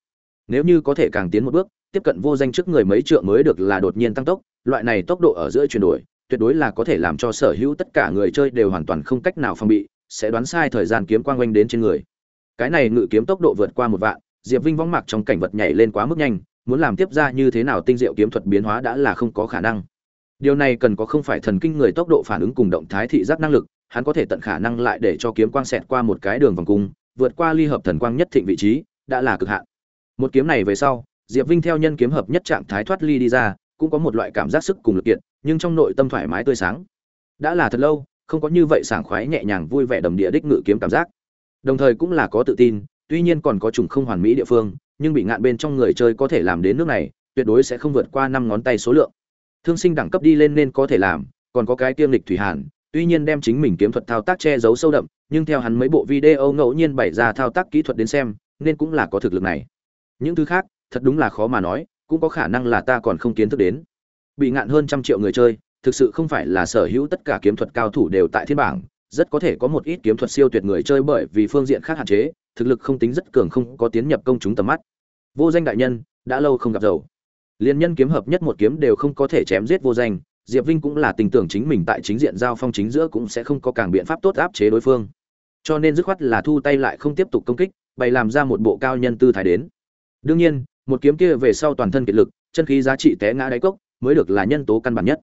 Nếu như có thể càng tiến một bước, tiếp cận vô danh trước người mấy trượng mới được là đột nhiên tăng tốc, loại này tốc độ ở giữa chuyển đổi, tuyệt đối là có thể làm cho sở hữu tất cả người chơi đều hoàn toàn không cách nào phòng bị, sẽ đoán sai thời gian kiếm quang quanh đến trên người. Cái này ngự kiếm tốc độ vượt qua một vạn diệp vinh võng mạc trong cảnh vật nhảy lên quá mức nhanh, muốn làm tiếp ra như thế nào tinh diệu kiếm thuật biến hóa đã là không có khả năng. Điều này cần có không phải thần kinh người tốc độ phản ứng cùng động thái thị giác năng lực, hắn có thể tận khả năng lại để cho kiếm quang xẹt qua một cái đường vòng cung, vượt qua ly hợp thần quang nhất thịnh vị trí, đã là cực hạn. Một kiếm này về sau, diệp vinh theo nhân kiếm hợp nhất trạng thái thoát ly đi ra, cũng có một loại cảm giác sức cùng lực kiện nhưng trong nội tâm thoải mái tươi sáng. Đã là thật lâu, không có như vậy sảng khoái nhẹ nhàng vui vẻ đầm địa đích ngự kiếm cảm giác. Đồng thời cũng là có tự tin tuy nhiên còn có trùng không hoàn mỹ địa phương, nhưng bị ngạn bên trong người chơi có thể làm đến nước này, tuyệt đối sẽ không vượt qua năm ngón tay số lượng. Thương sinh đẳng cấp đi lên nên có thể làm, còn có cái tiêm lịch thủy hàn, tuy nhiên đem chính mình kiếm thuật thao tác che giấu sâu đậm, nhưng theo hắn mấy bộ video ngẫu nhiên bày ra thao tác kỹ thuật đến xem, nên cũng là có thực lực này. Những thứ khác, thật đúng là khó mà nói, cũng có khả năng là ta còn không kiến thức đến. Bị ngạn hơn trăm triệu người chơi, thực sự không phải là sở hữu tất cả kiếm thuật cao thủ đều tại thiên bảng rất có thể có một ít kiếm thuật siêu tuyệt người chơi bởi vì phương diện khác hạn chế, thực lực không tính rất cường không có tiến nhập công chúng tầm mắt. Vô danh đại nhân, đã lâu không gặp dầu. Liên nhân kiếm hợp nhất một kiếm đều không có thể chém giết vô danh, diệp vinh cũng là tình tưởng chính mình tại chính diện giao phong chính giữa cũng sẽ không có càng biện pháp tốt áp chế đối phương. Cho nên dứt khoát là thu tay lại không tiếp tục công kích, bày làm ra một bộ cao nhân tư thái đến. Đương nhiên, một kiếm kia về sau toàn thân kiệt lực, chân khí giá trị té ngã đáy cốc, mới được là nhân tố căn bản nhất.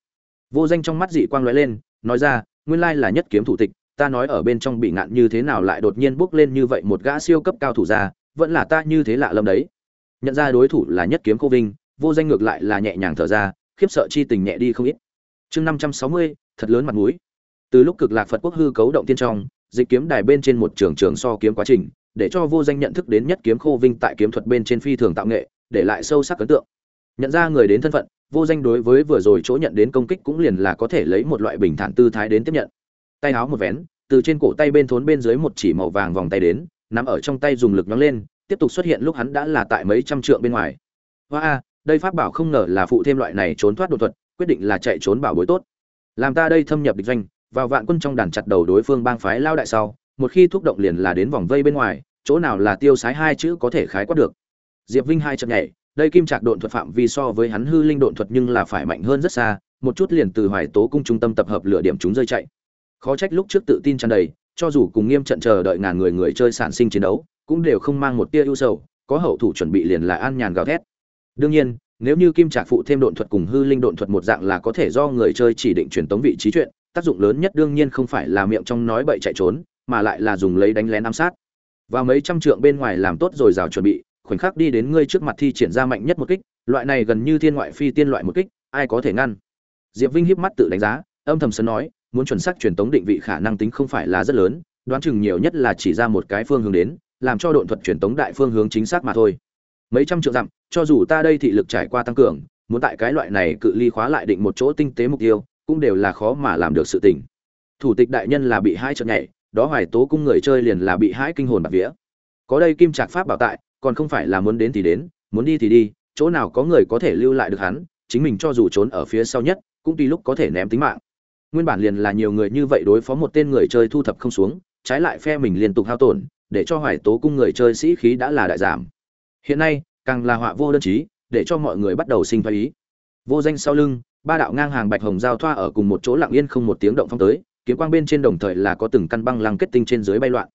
Vô danh trong mắt dị quang lóe lên, nói ra nguyên lai là nhất kiếm thủ tịch, ta nói ở bên trong bị ngạn như thế nào lại đột nhiên bước lên như vậy một gã siêu cấp cao thủ ra, vẫn là ta như thế lạ lâm đấy. Nhận ra đối thủ là nhất kiếm cô vinh, vô danh ngược lại là nhẹ nhàng thở ra, khiếp sợ chi tình nhẹ đi không ít. Chương năm trăm sáu mươi, thật lớn mặt mũi. Từ lúc cực lạc phật quốc hư cấu động tiên trong, dịch kiếm đài bên trên một trường trường so kiếm quá trình, để cho vô danh nhận thức đến nhất kiếm khô vinh tại kiếm thuật bên trên phi thường tạo nghệ, để lại sâu sắc ấn tượng nhận ra người đến thân phận, vô danh đối với vừa rồi chỗ nhận đến công kích cũng liền là có thể lấy một loại bình thản tư thái đến tiếp nhận. Tay áo một vén, từ trên cổ tay bên thốn bên dưới một chỉ màu vàng vòng tay đến, nắm ở trong tay dùng lực nhóng lên, tiếp tục xuất hiện lúc hắn đã là tại mấy trăm trượng bên ngoài. Hoa a, đây pháp bảo không ngờ là phụ thêm loại này trốn thoát đột thuật, quyết định là chạy trốn bảo bối tốt. Làm ta đây thâm nhập địch doanh, vào vạn quân trong đàn chặt đầu đối phương bang phái lao đại sau, một khi thúc động liền là đến vòng vây bên ngoài, chỗ nào là tiêu sái hai chữ có thể khái quát được. Diệp vinh hai chậm nhảy đây kim trạc độn thuật phạm vi so với hắn hư linh độn thuật nhưng là phải mạnh hơn rất xa, một chút liền từ hoài tố cung trung tâm tập hợp lửa điểm chúng rơi chạy. Khó trách lúc trước tự tin tràn đầy, cho dù cùng nghiêm trận chờ đợi ngàn người người chơi sản sinh chiến đấu, cũng đều không mang một tia ưu sầu, có hậu thủ chuẩn bị liền là an nhàn gào thét. Đương nhiên, nếu như kim trạc phụ thêm độn thuật cùng hư linh độn thuật một dạng là có thể do người chơi chỉ định truyền tống vị trí chuyện, tác dụng lớn nhất đương nhiên không phải là miệng trong nói bậy chạy trốn, mà lại là dùng lấy đánh lén ám sát. Và mấy trăm trượng bên ngoài làm tốt rồi rào chuẩn bị khoảnh khắc đi đến ngươi trước mặt thi triển ra mạnh nhất một kích, loại này gần như thiên ngoại phi tiên loại một kích, ai có thể ngăn? Diệp vinh híp mắt tự đánh giá, âm thầm sân nói, muốn chuẩn xác truyền tống định vị khả năng tính không phải là rất lớn, đoán chừng nhiều nhất là chỉ ra một cái phương hướng đến, làm cho độn thuật truyền tống đại phương hướng chính xác mà thôi. Mấy trăm triệu dặm, cho dù ta đây thị lực trải qua tăng cường, muốn tại cái loại này cự ly khóa lại định một chỗ tinh tế mục tiêu, cũng đều là khó mà làm được sự tình. Thủ tịch đại nhân là bị hai trận nhảy, đó hoài tố cung người chơi liền là bị hãi kinh hồn bạc vía. Có đây kim trạc pháp bảo tại còn không phải là muốn đến thì đến, muốn đi thì đi, chỗ nào có người có thể lưu lại được hắn, chính mình cho dù trốn ở phía sau nhất, cũng tùy lúc có thể ném tính mạng. Nguyên bản liền là nhiều người như vậy đối phó một tên người chơi thu thập không xuống, trái lại phe mình liên tục hao tổn, để cho hoài tố cung người chơi sĩ khí đã là đại giảm. Hiện nay, càng là họa vô đơn chí, để cho mọi người bắt đầu sinh thái ý. Vô danh sau lưng, ba đạo ngang hàng bạch hồng giao thoa ở cùng một chỗ lặng yên không một tiếng động phong tới, kiếm quang bên trên đồng thời là có từng căn băng lăng kết tinh trên dưới bay loạn.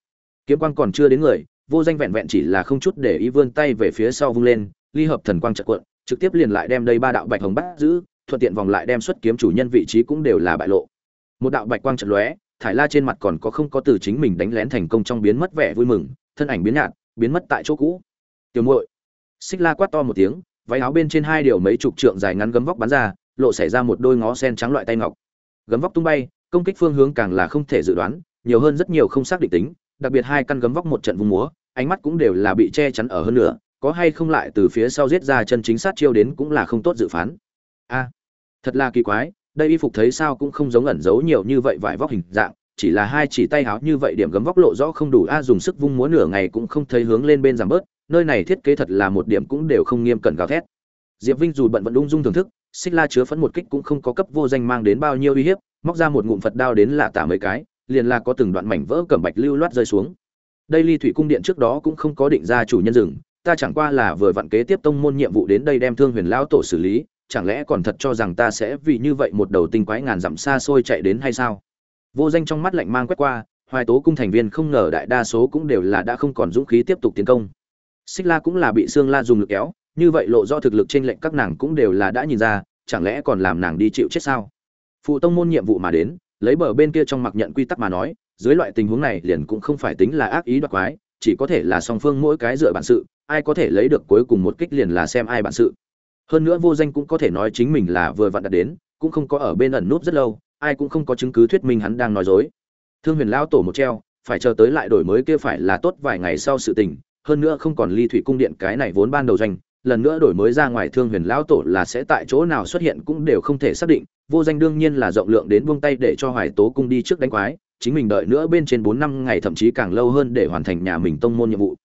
Kiếm quang còn chưa đến người vô danh vẹn vẹn chỉ là không chút để ý vươn tay về phía sau vung lên, ly hợp thần quang trợ cuộn, trực tiếp liền lại đem đây ba đạo bạch hồng bắt giữ, thuận tiện vòng lại đem xuất kiếm chủ nhân vị trí cũng đều là bại lộ. Một đạo bạch quang trận lóe, thải la trên mặt còn có không có từ chính mình đánh lén thành công trong biến mất vẻ vui mừng, thân ảnh biến nhạt, biến mất tại chỗ cũ. Tiểu muội! Xích la quát to một tiếng, váy áo bên trên hai điều mấy chục trượng dài ngắn gấm vóc bắn ra, lộ xảy ra một đôi ngó sen trắng loại tay ngọc. Gấm vóc tung bay, công kích phương hướng càng là không thể dự đoán, nhiều hơn rất nhiều không xác định tính, đặc biệt hai căn gấm vóc một trận vùng múa ánh mắt cũng đều là bị che chắn ở hơn nữa, có hay không lại từ phía sau giết ra chân chính sát chiêu đến cũng là không tốt dự phán. A, thật là kỳ quái, đây y phục thấy sao cũng không giống ẩn giấu nhiều như vậy vải vóc hình dạng, chỉ là hai chỉ tay háo như vậy điểm gấm vóc lộ rõ không đủ, a, dùng sức vung múa nửa ngày cũng không thấy hướng lên bên giảm bớt, nơi này thiết kế thật là một điểm cũng đều không nghiêm cẩn gào thét. Diệp vinh dù bận vẫn ung dung thưởng thức, xích la chứa phấn một kích cũng không có cấp vô danh mang đến bao nhiêu uy hiếp, móc ra một ngụm phật đao đến lạ tả mấy cái, liền là có từng đoạn mảnh vỡ cẩm bạch lưu loát rơi xuống đây ly thủy cung điện trước đó cũng không có định ra chủ nhân rừng, ta chẳng qua là vừa vặn kế tiếp tông môn nhiệm vụ đến đây đem thương huyền lão tổ xử lý, chẳng lẽ còn thật cho rằng ta sẽ vì như vậy một đầu tinh quái ngàn dặm xa xôi chạy đến hay sao? Vô danh trong mắt lạnh mang quét qua, hoài tố cung thành viên không ngờ đại đa số cũng đều là đã không còn dũng khí tiếp tục tiến công. Xích la cũng là bị xương la dùng lực kéo, như vậy lộ do thực lực trên lệnh các nàng cũng đều là đã nhìn ra, chẳng lẽ còn làm nàng đi chịu chết sao? Phụ tông môn nhiệm vụ mà đến, lấy bờ bên kia trong mặc nhận quy tắc mà nói dưới loại tình huống này liền cũng không phải tính là ác ý đoạt quái, chỉ có thể là song phương mỗi cái dựa bản sự, ai có thể lấy được cuối cùng một kích liền là xem ai bản sự. Hơn nữa vô danh cũng có thể nói chính mình là vừa vặn đặt đến, cũng không có ở bên ẩn núp rất lâu, ai cũng không có chứng cứ thuyết minh hắn đang nói dối. Thương huyền lao tổ một treo, phải chờ tới lại đổi mới kia phải là tốt vài ngày sau sự tình, hơn nữa không còn ly thủy cung điện cái này vốn ban đầu doanh lần nữa đổi mới ra ngoài thương huyền lão tổ là sẽ tại chỗ nào xuất hiện cũng đều không thể xác định, vô danh đương nhiên là rộng lượng đến buông tay để cho hoài tố cung đi trước đánh quái chính mình đợi nữa bên trên bốn năm ngày thậm chí càng lâu hơn để hoàn thành nhà mình tông môn nhiệm vụ.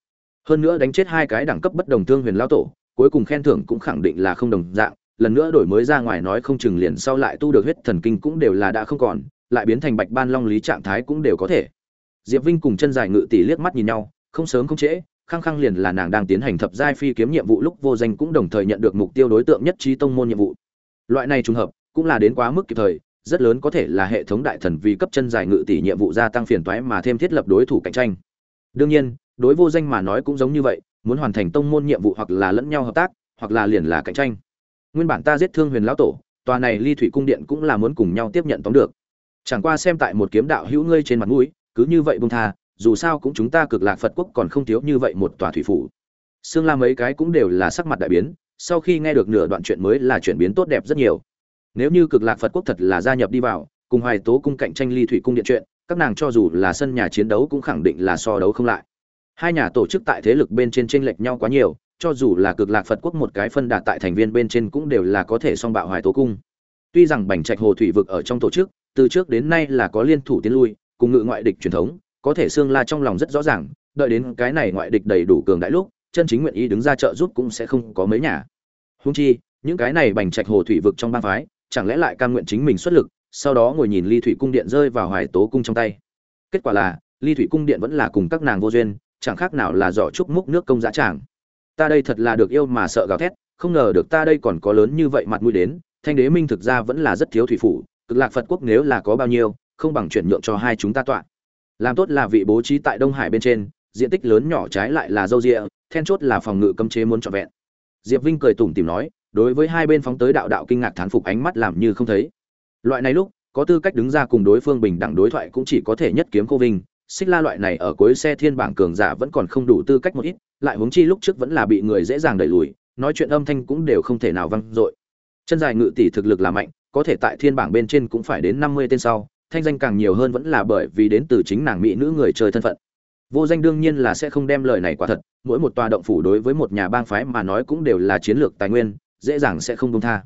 Hơn nữa đánh chết hai cái đẳng cấp bất đồng thương huyền lão tổ, cuối cùng khen thưởng cũng khẳng định là không đồng dạng, lần nữa đổi mới ra ngoài nói không chừng liền sau lại tu được huyết thần kinh cũng đều là đã không còn, lại biến thành bạch ban long lý trạng thái cũng đều có thể. Diệp vinh cùng chân dài ngự tỷ liếc mắt nhìn nhau, không sớm không trễ, khăng khăng liền là nàng đang tiến hành thập giai phi kiếm nhiệm vụ lúc vô danh cũng đồng thời nhận được mục tiêu đối tượng nhất trí tông môn nhiệm vụ. Loại này trùng hợp, cũng là đến quá mức kịp thời rất lớn có thể là hệ thống đại thần vì cấp chân dài ngự tỷ nhiệm vụ gia tăng phiền toái mà thêm thiết lập đối thủ cạnh tranh. Đương nhiên, đối vô danh mà nói cũng giống như vậy, muốn hoàn thành tông môn nhiệm vụ hoặc là lẫn nhau hợp tác, hoặc là liền là cạnh tranh. Nguyên bản ta giết thương huyền lão tổ, tòa này ly thủy cung điện cũng là muốn cùng nhau tiếp nhận tóm được. Chẳng qua xem tại một kiếm đạo hữu ngươi trên mặt mũi, cứ như vậy buông tha, dù sao cũng chúng ta cực lạc phật quốc còn không thiếu như vậy một tòa thủy phủ. Xương la mấy cái cũng đều là sắc mặt đại biến, sau khi nghe được nửa đoạn chuyện mới là chuyển biến tốt đẹp rất nhiều nếu như cực lạc phật quốc thật là gia nhập đi vào, cùng hoài tố cung cạnh tranh ly thủy cung điện chuyện, các nàng cho dù là sân nhà chiến đấu cũng khẳng định là so đấu không lại. Hai nhà tổ chức tại thế lực bên trên tranh lệch nhau quá nhiều, cho dù là cực lạc phật quốc một cái phân đạt tại thành viên bên trên cũng đều là có thể song bạo hoài tố cung. Tuy rằng bành trạch hồ thủy vực ở trong tổ chức, từ trước đến nay là có liên thủ tiến lui, cùng ngự ngoại địch truyền thống, có thể xương la trong lòng rất rõ ràng, đợi đến cái này ngoại địch đầy đủ cường đại lúc, chân chính nguyện ý đứng ra trợ giúp cũng sẽ không có mấy nhà. Húng chi, những cái này bành trạch hồ thủy vực trong bang phái chẳng lẽ lại cam nguyện chính mình xuất lực, sau đó ngồi nhìn ly thủy cung điện rơi vào hoài tố cung trong tay. Kết quả là, ly thủy cung điện vẫn là cùng các nàng vô duyên, chẳng khác nào là giỏ trúc múc nước công giá tràng. Ta đây thật là được yêu mà sợ gào thét, không ngờ được ta đây còn có lớn như vậy mặt mũi đến, thanh đế minh thực ra vẫn là rất thiếu thủy phủ, cực lạc phật quốc nếu là có bao nhiêu, không bằng chuyển nhượng cho hai chúng ta tọa. Làm tốt là vị bố trí tại đông hải bên trên, diện tích lớn nhỏ trái lại là dâu rịa then chốt là phòng ngự cấm chế muốn trọn vẹn. Diệp vinh cười tủm tìm nói đối với hai bên phóng tới đạo đạo kinh ngạc thán phục ánh mắt làm như không thấy. Loại này lúc, có tư cách đứng ra cùng đối phương bình đẳng đối thoại cũng chỉ có thể nhất kiếm cô vinh, xích la loại này ở cuối xe thiên bảng cường giả vẫn còn không đủ tư cách một ít, lại huống chi lúc trước vẫn là bị người dễ dàng đẩy lùi, nói chuyện âm thanh cũng đều không thể nào vang dội. Chân dài ngự tỷ thực lực là mạnh, có thể tại thiên bảng bên trên cũng phải đến năm mươi tên sau, thanh danh càng nhiều hơn vẫn là bởi vì đến từ chính nàng mỹ nữ người chơi thân phận. Vô danh đương nhiên là sẽ không đem lời này quả thật, mỗi một tòa động phủ đối với một nhà bang phái mà nói cũng đều là chiến lược tài nguyên dễ dàng sẽ không công tha.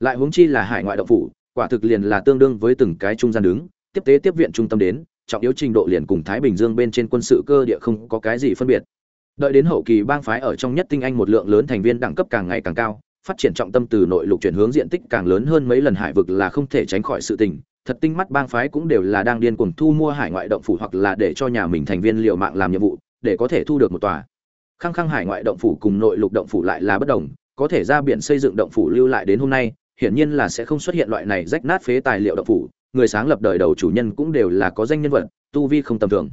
Lại huống chi là hải ngoại động phủ, quả thực liền là tương đương với từng cái trung gian đứng, tiếp tế tiếp viện trung tâm đến, trọng yếu trình độ liền cùng thái bình dương bên trên quân sự cơ địa không có cái gì phân biệt. Đợi đến hậu kỳ bang phái ở trong nhất tinh anh một lượng lớn thành viên đẳng cấp càng ngày càng cao, phát triển trọng tâm từ nội lục chuyển hướng diện tích càng lớn hơn mấy lần hải vực là không thể tránh khỏi sự tình, thật tinh mắt bang phái cũng đều là đang điên cuồng thu mua hải ngoại động phủ hoặc là để cho nhà mình thành viên liệu mạng làm nhiệm vụ, để có thể thu được một tòa. Khăng khăng hải ngoại động phủ cùng nội lục động phủ lại là bất đồng có thể ra biển xây dựng động phủ lưu lại đến hôm nay, hiển nhiên là sẽ không xuất hiện loại này rách nát phế tài liệu động phủ, người sáng lập đời đầu chủ nhân cũng đều là có danh nhân vật, tu vi không tầm thường.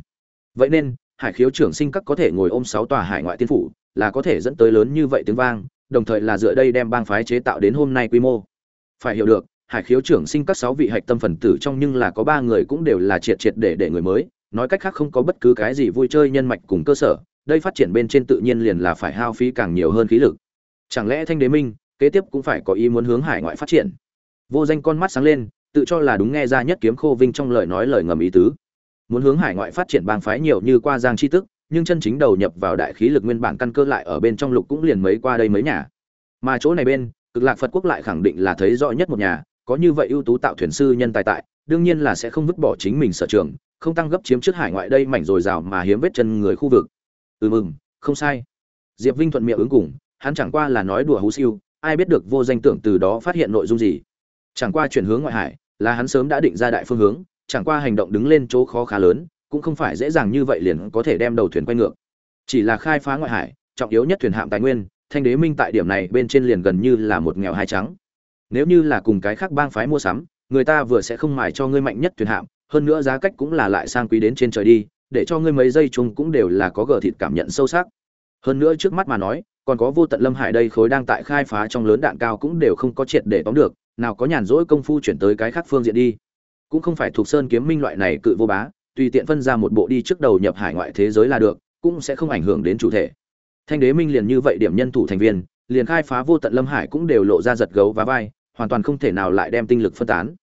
Vậy nên, hải khiếu trưởng sinh các có thể ngồi ôm sáu tòa hải ngoại tiên phủ, là có thể dẫn tới lớn như vậy tiếng vang, đồng thời là dựa đây đem bang phái chế tạo đến hôm nay quy mô. Phải hiểu được, hải khiếu trưởng sinh các sáu vị hạch tâm phần tử trong nhưng là có ba người cũng đều là triệt triệt để để người mới, nói cách khác không có bất cứ cái gì vui chơi nhân mạch cùng cơ sở, đây phát triển bên trên tự nhiên liền là phải hao phí càng nhiều hơn khí lực chẳng lẽ thanh đế minh, kế tiếp cũng phải có ý muốn hướng hải ngoại phát triển? Vô danh con mắt sáng lên, tự cho là đúng nghe ra nhất kiếm khô vinh trong lời nói lời ngầm ý tứ. Muốn hướng hải ngoại phát triển bang phái nhiều như qua giang chi tức, nhưng chân chính đầu nhập vào đại khí lực nguyên bản căn cơ lại ở bên trong lục cũng liền mấy qua đây mấy nhà. Mà chỗ này bên, cực lạc phật quốc lại khẳng định là thấy rõ nhất một nhà, có như vậy ưu tú tạo thuyền sư nhân tài tại, đương nhiên là sẽ không vứt bỏ chính mình sở trường, không tăng gấp chiếm trước hải ngoại đây mảnh dồi dào mà hiếm vết chân người khu vực. Ừ mừng, không sai. Diệp vinh thuận miệng ứng cùng hắn chẳng qua là nói đùa hú siêu, ai biết được vô danh tưởng từ đó phát hiện nội dung gì. Chẳng qua chuyển hướng ngoại hải, là hắn sớm đã định ra đại phương hướng, chẳng qua hành động đứng lên chỗ khó khá lớn, cũng không phải dễ dàng như vậy liền có thể đem đầu thuyền quay ngược. Chỉ là khai phá ngoại hải, trọng yếu nhất thuyền hạm tài nguyên, thanh đế minh tại điểm này bên trên liền gần như là một nghèo hai trắng. Nếu như là cùng cái khác bang phái mua sắm, người ta vừa sẽ không mài cho ngươi mạnh nhất thuyền hạm, hơn nữa giá cách cũng là lại sang quý đến trên trời đi, để cho ngươi mấy giây chung cũng đều là có gờ thịt cảm nhận sâu sắc. Hơn nữa trước mắt mà nói còn có vô tận lâm hải đây khối đang tại khai phá trong lớn đạn cao cũng đều không có triệt để tóm được, nào có nhàn rỗi công phu chuyển tới cái khác phương diện đi. Cũng không phải thuộc sơn kiếm minh loại này cự vô bá, tùy tiện phân ra một bộ đi trước đầu nhập hải ngoại thế giới là được, cũng sẽ không ảnh hưởng đến chủ thể. Thanh đế minh liền như vậy điểm nhân thủ thành viên, liền khai phá vô tận lâm hải cũng đều lộ ra giật gấu và vai, hoàn toàn không thể nào lại đem tinh lực phân tán.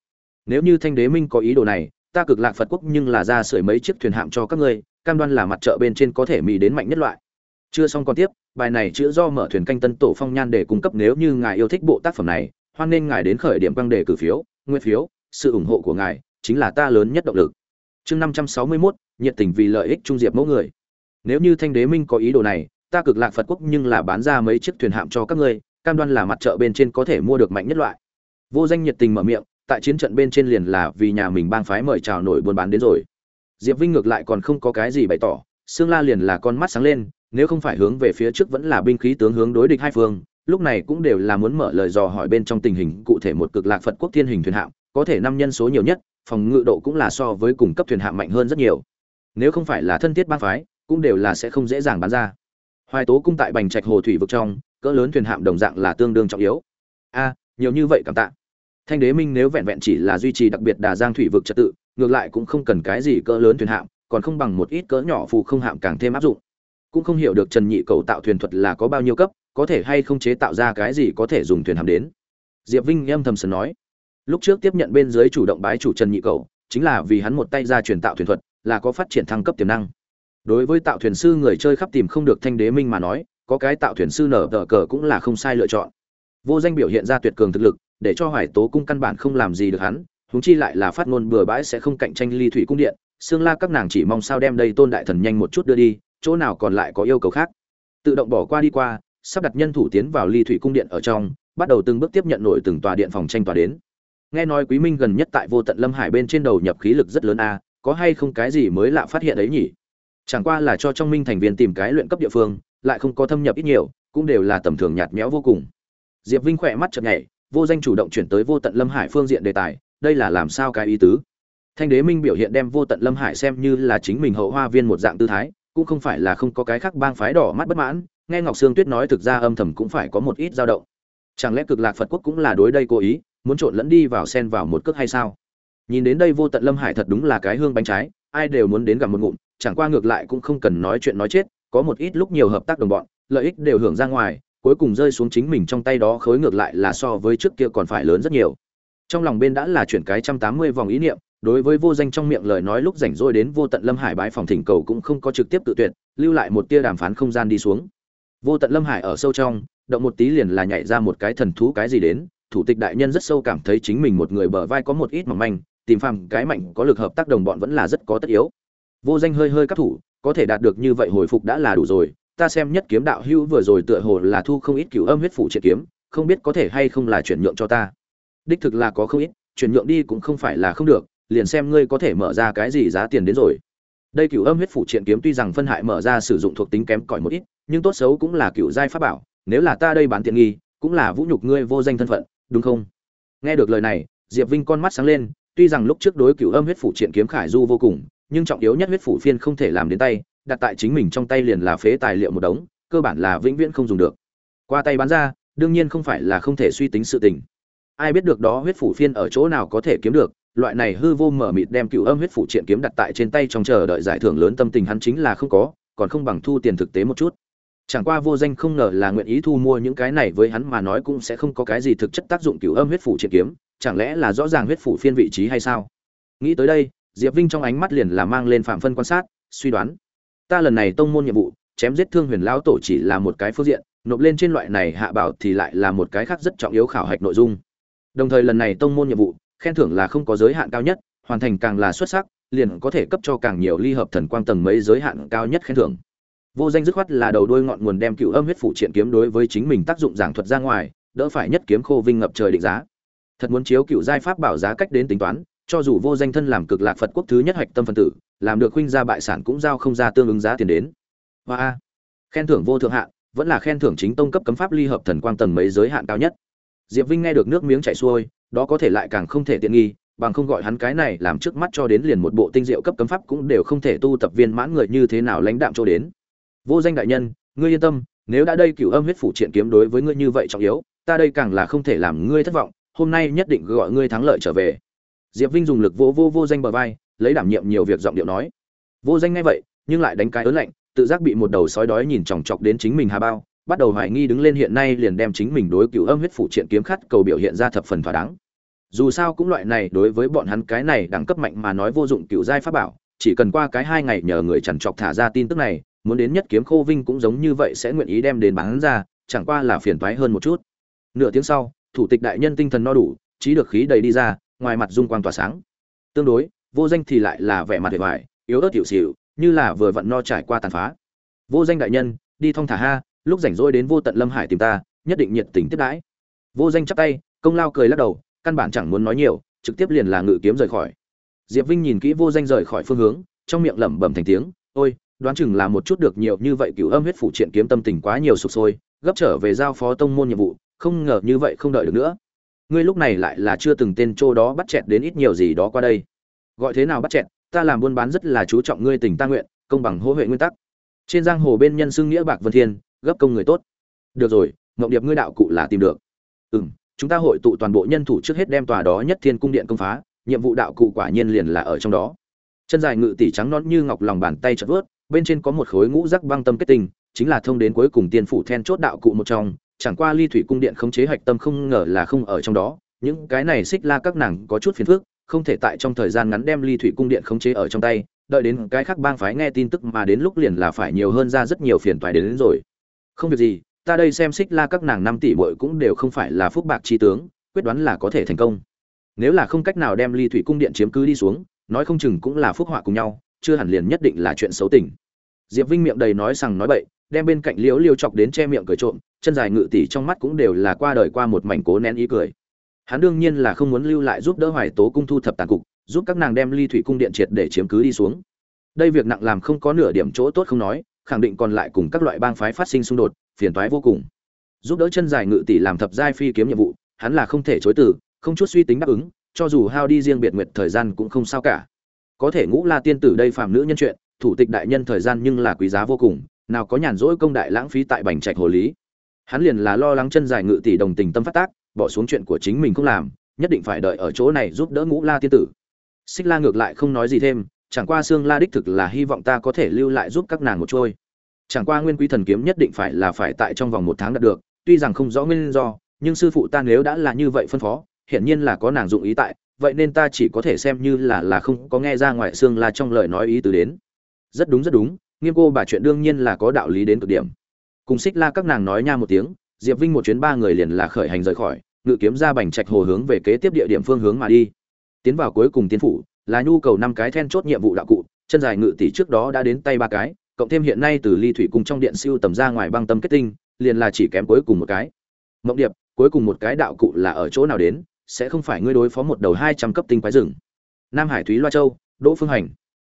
Nếu như thanh đế minh có ý đồ này, ta cực lạc phật quốc nhưng là ra sưởi mấy chiếc thuyền hạm cho các ngươi, cam đoan là mặt chợ bên trên có thể mì đến mạnh nhất loại. Chưa xong còn tiếp bài này chữ do mở thuyền canh tân tổ phong nhan để cung cấp nếu như ngài yêu thích bộ tác phẩm này hoan nên ngài đến khởi điểm băng đề cử phiếu nguyên phiếu sự ủng hộ của ngài chính là ta lớn nhất động lực. Chương năm trăm sáu mươi 561, nhiệt tình vì lợi ích trung diệp mẫu người. Nếu như thanh đế minh có ý đồ này ta cực lạc phật quốc nhưng là bán ra mấy chiếc thuyền hạm cho các ngươi cam đoan là mặt chợ bên trên có thể mua được mạnh nhất loại. Vô danh nhiệt tình mở miệng tại chiến trận bên trên liền là vì nhà mình bang phái mời chào nổi buôn bán đến rồi. Diệp vinh ngược lại còn không có cái gì bày tỏ xương la liền là con mắt sáng lên nếu không phải hướng về phía trước vẫn là binh khí tướng hướng đối địch hai phương, lúc này cũng đều là muốn mở lời dò hỏi bên trong tình hình, cụ thể một cực lạc phật quốc thiên hình thuyền hạm, có thể năm nhân số nhiều nhất, phòng ngự độ cũng là so với cùng cấp thuyền hạm mạnh hơn rất nhiều. Nếu không phải là thân thiết bang phái, cũng đều là sẽ không dễ dàng bán ra. Hoài tố cung tại bành trạch hồ thủy vực trong, cỡ lớn thuyền hạm đồng dạng là tương đương trọng yếu. A, nhiều như vậy cảm tạ. Thanh đế minh nếu vẹn vẹn chỉ là duy trì đặc biệt đà giang thủy vực trật tự, ngược lại cũng không cần cái gì cỡ lớn thuyền hạm, còn không bằng một ít cỡ nhỏ phù không hạm càng thêm áp dụng cũng không hiểu được trần nhị cầu tạo thuyền thuật là có bao nhiêu cấp, có thể hay không chế tạo ra cái gì có thể dùng thuyền hàm đến. Diệp vinh âm thầm sần nói. Lúc trước tiếp nhận bên dưới chủ động bái chủ trần nhị cầu, chính là vì hắn một tay ra truyền tạo thuyền thuật, là có phát triển thăng cấp tiềm năng. Đối với tạo thuyền sư người chơi khắp tìm không được thanh đế minh mà nói, có cái tạo thuyền sư nở tờ cờ cũng là không sai lựa chọn. Vô danh biểu hiện ra tuyệt cường thực lực, để cho hoài tố cung căn bản không làm gì được hắn, huống chi lại là phát ngôn bừa bãi sẽ không cạnh tranh ly thủy cung điện xương la các nàng chỉ mong sao đem đây tôn đại thần nhanh một chút đưa đi chỗ nào còn lại có yêu cầu khác. Tự động bỏ qua đi qua, sắp đặt nhân thủ tiến vào ly thủy cung điện ở trong, bắt đầu từng bước tiếp nhận nổi từng tòa điện phòng tranh tòa đến. Nghe nói quý minh gần nhất tại vô tận lâm hải bên trên đầu nhập khí lực rất lớn a, có hay không cái gì mới lạ phát hiện đấy nhỉ? Chẳng qua là cho trong minh thành viên tìm cái luyện cấp địa phương, lại không có thâm nhập ít nhiều, cũng đều là tầm thường nhạt nhẽo vô cùng. Diệp vinh khỏe mắt chợt nhảy, vô danh chủ động chuyển tới vô tận lâm hải phương diện đề tài, đây là làm sao cái ý tứ? Thanh đế minh biểu hiện đem vô tận lâm hải xem như là chính mình hậu hoa viên một dạng tư thái cũng không phải là không có cái khác bang phái đỏ mắt bất mãn, nghe ngọc sương tuyết nói thực ra âm thầm cũng phải có một ít dao động. Chẳng lẽ cực lạc phật quốc cũng là đối đây cố ý, muốn trộn lẫn đi vào xen vào một cước hay sao? Nhìn đến đây vô tận lâm hải thật đúng là cái hương bánh trái, ai đều muốn đến gặp một ngụm, chẳng qua ngược lại cũng không cần nói chuyện nói chết, có một ít lúc nhiều hợp tác đồng bọn, lợi ích đều hưởng ra ngoài, cuối cùng rơi xuống chính mình trong tay đó khối ngược lại là so với trước kia còn phải lớn rất nhiều. Trong lòng bên đã là chuyển cái trăm tám mươi vòng ý niệm đối với vô danh trong miệng lời nói lúc rảnh rỗi đến vô tận lâm hải bái phòng thỉnh cầu cũng không có trực tiếp tự tuyệt, lưu lại một tia đàm phán không gian đi xuống. Vô tận lâm hải ở sâu trong, động một tí liền là nhảy ra một cái thần thú cái gì đến, thủ tịch đại nhân rất sâu cảm thấy chính mình một người bờ vai có một ít mỏng manh, tìm phàm cái mạnh có lực hợp tác đồng bọn vẫn là rất có tất yếu. Vô danh hơi hơi các thủ, có thể đạt được như vậy hồi phục đã là đủ rồi, ta xem nhất kiếm đạo hữu vừa rồi tựa hồ là thu không ít cửu âm huyết phủ triệt kiếm, không biết có thể hay không là chuyển nhượng cho ta. Đích thực là có không ít, chuyển nhượng đi cũng không phải là không được liền xem ngươi có thể mở ra cái gì giá tiền đến rồi. Đây cửu âm huyết phủ triện kiếm tuy rằng phân hại mở ra sử dụng thuộc tính kém cỏi một ít, nhưng tốt xấu cũng là cửu giai pháp bảo, nếu là ta đây bán tiện nghi, cũng là vũ nhục ngươi vô danh thân phận, đúng không? Nghe được lời này, diệp vinh con mắt sáng lên, tuy rằng lúc trước đối cửu âm huyết phủ triện kiếm khải du vô cùng, nhưng trọng yếu nhất huyết phủ phiên không thể làm đến tay, đặt tại chính mình trong tay liền là phế tài liệu một đống, cơ bản là vĩnh viễn không dùng được. Qua tay bán ra, đương nhiên không phải là không thể suy tính sự tình. Ai biết được đó huyết phủ phiên ở chỗ nào có thể kiếm được loại này hư vô mở mịt đem cựu âm huyết phụ triện kiếm đặt tại trên tay trong chờ đợi giải thưởng lớn tâm tình hắn chính là không có, còn không bằng thu tiền thực tế một chút. Chẳng qua vô danh không ngờ là nguyện ý thu mua những cái này với hắn mà nói cũng sẽ không có cái gì thực chất tác dụng cựu âm huyết phủ triệt kiếm, chẳng lẽ là rõ ràng huyết phủ phiên vị trí hay sao? Nghĩ tới đây, diệp vinh trong ánh mắt liền là mang lên phạm phân quan sát, suy đoán. Ta lần này tông môn nhiệm vụ, chém giết thương huyền lão tổ chỉ là một cái phương diện, nộp lên trên loại này hạ bảo thì lại là một cái khác rất trọng yếu khảo hạch nội dung. Đồng thời lần này tông môn nhiệm vụ khen thưởng là không có giới hạn cao nhất, hoàn thành càng là xuất sắc, liền có thể cấp cho càng nhiều ly hợp thần quang tầng mấy giới hạn cao nhất khen thưởng. Vô danh dứt khoát là đầu đuôi ngọn nguồn đem cựu âm huyết phụ triện kiếm đối với chính mình tác dụng giảng thuật ra ngoài, đỡ phải nhất kiếm khô vinh ngập trời định giá. Thật muốn chiếu cựu giai pháp bảo giá cách đến tính toán, cho dù vô danh thân làm cực lạc phật quốc thứ nhất hạch tâm phân tử, làm được huynh gia bại sản cũng giao không ra tương ứng giá tiền đến. Hoa a. Khen thưởng vô thượng hạn vẫn là khen thưởng chính tông cấp cấm pháp ly hợp thần quang tầng mấy giới hạn cao nhất. Diệp vinh nghe được nước miếng chảy xuôi đó có thể lại càng không thể tiện nghi, bằng không gọi hắn cái này làm trước mắt cho đến liền một bộ tinh diệu cấp cấm pháp cũng đều không thể tu tập viên mãn người như thế nào lãnh đạm cho đến. Vô danh đại nhân, ngươi yên tâm, nếu đã đây cửu âm huyết phủ triển kiếm đối với ngươi như vậy trọng yếu, ta đây càng là không thể làm ngươi thất vọng, hôm nay nhất định gọi ngươi thắng lợi trở về. Diệp vinh dùng lực vô vô vô danh bờ vai, lấy đảm nhiệm nhiều việc giọng điệu nói. Vô danh ngay vậy, nhưng lại đánh cái ớn lạnh, tự giác bị một đầu sói đói nhìn chòng chọc đến chính mình hà bao, bắt đầu hoài nghi đứng lên hiện nay liền đem chính mình đối cựu âm huyết phủ triện kiếm khát cầu biểu hiện ra thập phần thỏa đáng dù sao cũng loại này đối với bọn hắn cái này đẳng cấp mạnh mà nói vô dụng cựu giai pháp bảo, chỉ cần qua cái hai ngày nhờ người chằn chọc thả ra tin tức này, muốn đến nhất kiếm khô vinh cũng giống như vậy sẽ nguyện ý đem đến bán ra, chẳng qua là phiền toái hơn một chút. Nửa tiếng sau, thủ tịch đại nhân tinh thần no đủ, trí được khí đầy đi ra, ngoài mặt dung quang tỏa sáng. Tương đối, vô danh thì lại là vẻ mặt hề hoài, yếu ớt hiệu xịu như là vừa vặn no trải qua tàn phá. Vô danh đại nhân, đi thong thả ha, lúc rảnh rỗi đến vô tận lâm hải tìm ta, nhất định nhiệt tình tiếp đãi. Vô danh chắp tay, công lao cười lắc đầu căn bản chẳng muốn nói nhiều, trực tiếp liền là ngự kiếm rời khỏi. Diệp vinh nhìn kỹ vô danh rời khỏi phương hướng, trong miệng lẩm bẩm thành tiếng, ôi, đoán chừng là một chút được nhiều như vậy cửu âm huyết phụ triện kiếm tâm tình quá nhiều sụp sôi, gấp trở về giao phó tông môn nhiệm vụ, không ngờ như vậy không đợi được nữa. Ngươi lúc này lại là chưa từng tên chỗ đó bắt chẹt đến ít nhiều gì đó qua đây. Gọi thế nào bắt chẹt, ta làm buôn bán rất là chú trọng ngươi tình ta nguyện, công bằng hỗ huệ nguyên tắc. Trên giang hồ bên nhân xưng nghĩa bạc vân thiên, gấp công người tốt. Được rồi ngộng điệp ngươi đạo cụ là tìm được. Ừ chúng ta hội tụ toàn bộ nhân thủ trước hết đem tòa đó nhất thiên cung điện công phá nhiệm vụ đạo cụ quả nhiên liền là ở trong đó. Chân dài ngự tỷ trắng nón như ngọc lòng bàn tay chật vớt bên trên có một khối ngũ rắc băng tâm kết tinh chính là thông đến cuối cùng tiên phủ then chốt đạo cụ một trong chẳng qua ly thủy cung điện khống chế hạch tâm không ngờ là không ở trong đó những cái này xích la các nàng có chút phiền phức không thể tại trong thời gian ngắn đem ly thủy cung điện khống chế ở trong tay đợi đến cái khác bang phái nghe tin tức mà đến lúc liền là phải nhiều hơn ra rất nhiều phiền toái đến, đến rồi. Không việc gì ta đây xem xích la các nàng năm tỷ bội cũng đều không phải là phúc bạc chi tướng, quyết đoán là có thể thành công. Nếu là không cách nào đem ly thủy cung điện chiếm cứ đi xuống, nói không chừng cũng là phúc họa cùng nhau, chưa hẳn liền nhất định là chuyện xấu tình. Diệp vinh miệng đầy nói rằng nói bậy, đem bên cạnh liễu liêu chọc đến che miệng cười trộm, chân dài ngự tỷ trong mắt cũng đều là qua đời qua một mảnh cố nén ý cười. Hắn đương nhiên là không muốn lưu lại giúp đỡ hoài tố cung thu thập tàn cục, giúp các nàng đem ly thủy cung điện triệt để chiếm cứ đi xuống. Đây việc nặng làm không có nửa điểm chỗ tốt không nói, khẳng định còn lại cùng các loại bang phái phát sinh xung đột phiền toái vô cùng. Giúp đỡ chân dài ngự tỷ làm thập giai phi kiếm nhiệm vụ, hắn là không thể chối từ, không chút suy tính đáp ứng, cho dù hao đi riêng biệt nguyệt thời gian cũng không sao cả. Có thể ngũ la tiên tử đây phàm nữ nhân chuyện, thủ tịch đại nhân thời gian nhưng là quý giá vô cùng, nào có nhàn rỗi công đại lãng phí tại bành trạch hồ lý. Hắn liền là lo lắng chân dài ngự tỷ đồng tình tâm phát tác, bỏ xuống chuyện của chính mình không làm, nhất định phải đợi ở chỗ này giúp đỡ ngũ la tiên tử. Xích la ngược lại không nói gì thêm, chẳng qua xương la đích thực là hy vọng ta có thể lưu lại giúp các nàng một trôi chẳng qua nguyên quý thần kiếm nhất định phải là phải tại trong vòng một tháng đạt được, tuy rằng không rõ nguyên do, nhưng sư phụ ta nếu đã là như vậy phân phó, hiển nhiên là có nàng dụng ý tại, vậy nên ta chỉ có thể xem như là là không có nghe ra ngoại xương là trong lời nói ý từ đến. Rất đúng rất đúng, nghiêm cô bà chuyện đương nhiên là có đạo lý đến cực điểm. Cùng xích la các nàng nói nha một tiếng, diệp vinh một chuyến ba người liền là khởi hành rời khỏi, ngự kiếm ra bành trạch hồ hướng về kế tiếp địa điểm phương hướng mà đi. Tiến vào cuối cùng tiến phủ, là nhu cầu năm cái then chốt nhiệm vụ đạo cụ, chân dài ngự tỷ trước đó đã đến tay ba cái cộng thêm hiện nay từ ly thủy cung trong điện siêu tầm ra ngoài băng tâm kết tinh, liền là chỉ kém cuối cùng một cái. Mộng điệp, cuối cùng một cái đạo cụ là ở chỗ nào đến, sẽ không phải ngươi đối phó một đầu hai trăm cấp tinh quái rừng. Nam hải thúy loa châu, đỗ phương hành.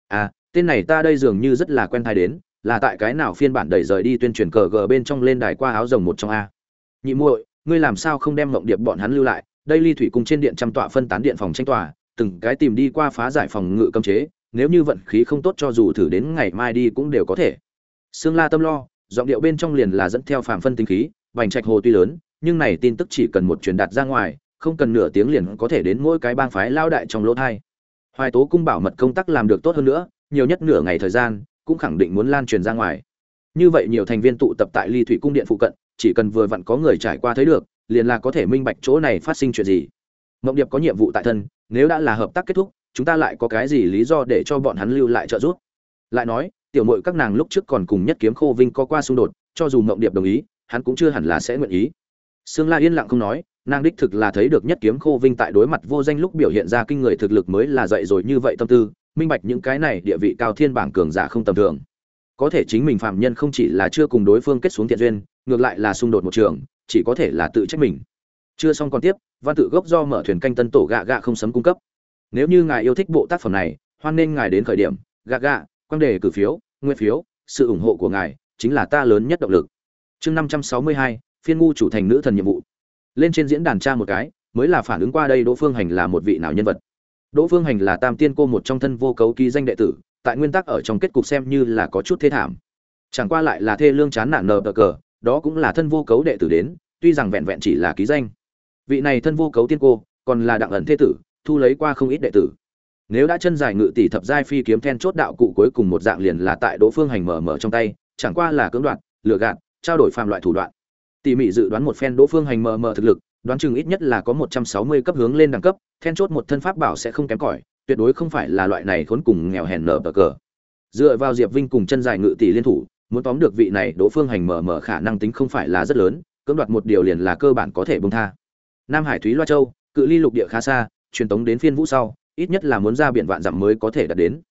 À tên này ta đây dường như rất là quen thai đến, là tại cái nào phiên bản đẩy rời đi tuyên truyền cờ gờ bên trong lên đài qua áo rồng một trong a. Nhị muội, ngươi làm sao không đem mộng điệp bọn hắn lưu lại? Đây ly thủy cung trên điện trăm tọa phân tán điện phòng tranh tòa, từng cái tìm đi qua phá giải phòng ngự cấm chế nếu như vận khí không tốt cho dù thử đến ngày mai đi cũng đều có thể Sương La tâm lo, giọng điệu bên trong liền là dẫn theo phàm phân tinh khí, vành trạch hồ tuy lớn, nhưng này tin tức chỉ cần một truyền đạt ra ngoài, không cần nửa tiếng liền có thể đến mỗi cái bang phái lao đại trong lỗ thai. Hoài Tố cung bảo mật công tác làm được tốt hơn nữa, nhiều nhất nửa ngày thời gian, cũng khẳng định muốn lan truyền ra ngoài. Như vậy nhiều thành viên tụ tập tại Ly Thủy cung điện phụ cận, chỉ cần vừa vặn có người trải qua thấy được, liền là có thể minh bạch chỗ này phát sinh chuyện gì. Mộng Điệp có nhiệm vụ tại thân, nếu đã là hợp tác kết thúc, chúng ta lại có cái gì lý do để cho bọn hắn lưu lại trợ giúp? Lại nói, tiểu muội các nàng lúc trước còn cùng nhất kiếm khô vinh có qua xung đột, cho dù Mộng Điệp đồng ý, hắn cũng chưa hẳn là sẽ nguyện ý. Sương La yên lặng không nói, nàng đích thực là thấy được nhất kiếm khô vinh tại đối mặt vô danh lúc biểu hiện ra kinh người thực lực mới là dậy rồi như vậy tâm tư, minh bạch những cái này địa vị cao thiên bảng cường giả không tầm thường. Có thể chính mình phạm nhân không chỉ là chưa cùng đối phương kết xuống thiện duyên, ngược lại là xung đột một trường, chỉ có thể là tự trách mình. Chưa xong còn tiếp, văn tự gốc do mở thuyền canh tân tổ gạ gạ không sấm cung cấp. Nếu như ngài yêu thích bộ tác phẩm này, hoan nên ngài đến khởi điểm, gạ gạ, quan đề cử phiếu, nguyên phiếu, sự ủng hộ của ngài chính là ta lớn nhất động lực. Chương 562, phiên ngu chủ thành nữ thần nhiệm vụ. Lên trên diễn đàn tra một cái, mới là phản ứng qua đây Đỗ Phương Hành là một vị nào nhân vật. Đỗ Phương Hành là Tam Tiên cô một trong thân vô cấu ký danh đệ tử, tại nguyên tắc ở trong kết cục xem như là có chút thế thảm. Chẳng qua lại là thê lương chán nản nờ cờ, đó cũng là thân vô cấu đệ tử đến, tuy rằng vẹn vẹn chỉ là ký danh. Vị này thân vô cấu tiên cô, còn là đặng ẩn thế tử, thu lấy qua không ít đệ tử. Nếu đã chân dài ngự tỷ thập giai phi kiếm then chốt đạo cụ cuối cùng một dạng liền là tại Đỗ Phương Hành mở mở trong tay, chẳng qua là cưỡng đoạt, lừa gạt, trao đổi phàm loại thủ đoạn. Tỷ mỉ dự đoán một phen Đỗ Phương Hành mở mở thực lực, đoán chừng ít nhất là có 160 cấp hướng lên đẳng cấp, then chốt một thân pháp bảo sẽ không kém cỏi, tuyệt đối không phải là loại này khốn cùng nghèo hèn nở cờ. Dựa vào Diệp Vinh cùng chân dài ngự tỷ liên thủ, muốn tóm được vị này Đỗ Phương Hành mở mở khả năng tính không phải là rất lớn, cưỡng đoạt một điều liền là cơ bản có thể buông tha. Nam Hải Thúy Loa Châu, cự ly lục địa khá xa, truyền tống đến phiên vũ sau, ít nhất là muốn ra biển vạn dặm mới có thể đạt đến.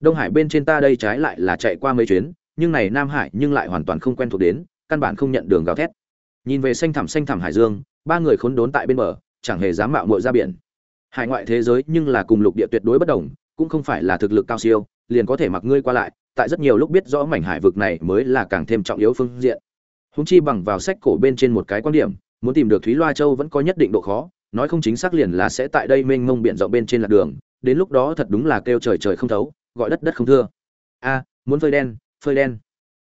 Đông Hải bên trên ta đây trái lại là chạy qua mấy chuyến, nhưng này Nam Hải nhưng lại hoàn toàn không quen thuộc đến, căn bản không nhận đường gào thét. Nhìn về xanh thẳm xanh thẳm hải dương, ba người khốn đốn tại bên bờ, chẳng hề dám mạo muội ra biển. Hải ngoại thế giới nhưng là cùng lục địa tuyệt đối bất đồng, cũng không phải là thực lực cao siêu, liền có thể mặc ngươi qua lại, tại rất nhiều lúc biết rõ mảnh hải vực này mới là càng thêm trọng yếu phương diện. Húng chi bằng vào sách cổ bên trên một cái quan điểm, muốn tìm được Thúy Loa Châu vẫn có nhất định độ khó, nói không chính xác liền là sẽ tại đây mênh mông biển rộng bên trên lạc đường, đến lúc đó thật đúng là kêu trời trời không thấu, gọi đất đất không thưa. A, muốn phơi đen, phơi đen.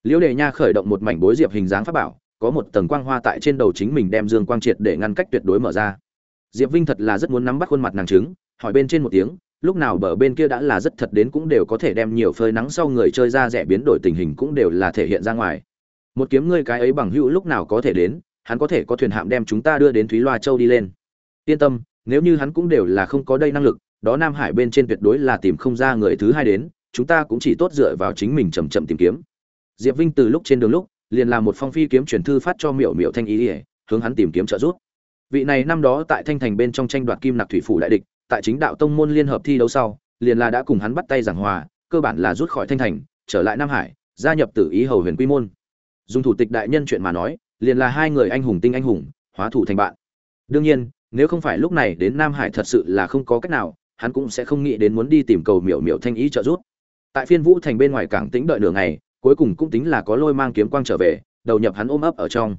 Liễu Đề Nha khởi động một mảnh bối diệp hình dáng pháp bảo, có một tầng quang hoa tại trên đầu chính mình đem dương quang triệt để ngăn cách tuyệt đối mở ra. Diệp Vinh thật là rất muốn nắm bắt khuôn mặt nàng trứng, hỏi bên trên một tiếng, lúc nào bờ bên kia đã là rất thật đến cũng đều có thể đem nhiều phơi nắng sau người chơi ra rẻ biến đổi tình hình cũng đều là thể hiện ra ngoài. Một kiếm ngươi cái ấy bằng hữu lúc nào có thể đến, hắn có thể có thuyền hạm đem chúng ta đưa đến Thúy Loa Châu đi lên. Yên tâm, nếu như hắn cũng đều là không có đây năng lực, đó Nam Hải bên trên tuyệt đối là tìm không ra người thứ hai đến, chúng ta cũng chỉ tốt dựa vào chính mình chậm chậm tìm kiếm. Diệp Vinh từ lúc trên đường lúc, liền làm một phong phi kiếm truyền thư phát cho miểu miểu thanh ý ỉa hướng hắn tìm kiếm trợ giúp. Vị này năm đó tại thanh thành bên trong tranh đoạt kim nặc thủy phủ đại địch tại chính đạo tông môn liên hợp thi đấu sau liền là đã cùng hắn bắt tay giảng hòa cơ bản là rút khỏi thanh thành trở lại nam hải gia nhập tử ý hầu huyền quy môn. Dùng thủ tịch đại nhân chuyện mà nói liền là hai người anh hùng tinh anh hùng hóa thủ thành bạn. Đương nhiên nếu không phải lúc này đến nam hải thật sự là không có cách nào, hắn cũng sẽ không nghĩ đến muốn đi tìm cầu miểu miểu thanh ý trợ giúp. Tại phiên vũ thành bên ngoài cảng tĩnh đợi nửa ngày, cuối cùng cũng tính là có lôi mang kiếm quang trở về, đầu nhập hắn ôm ấp ở trong.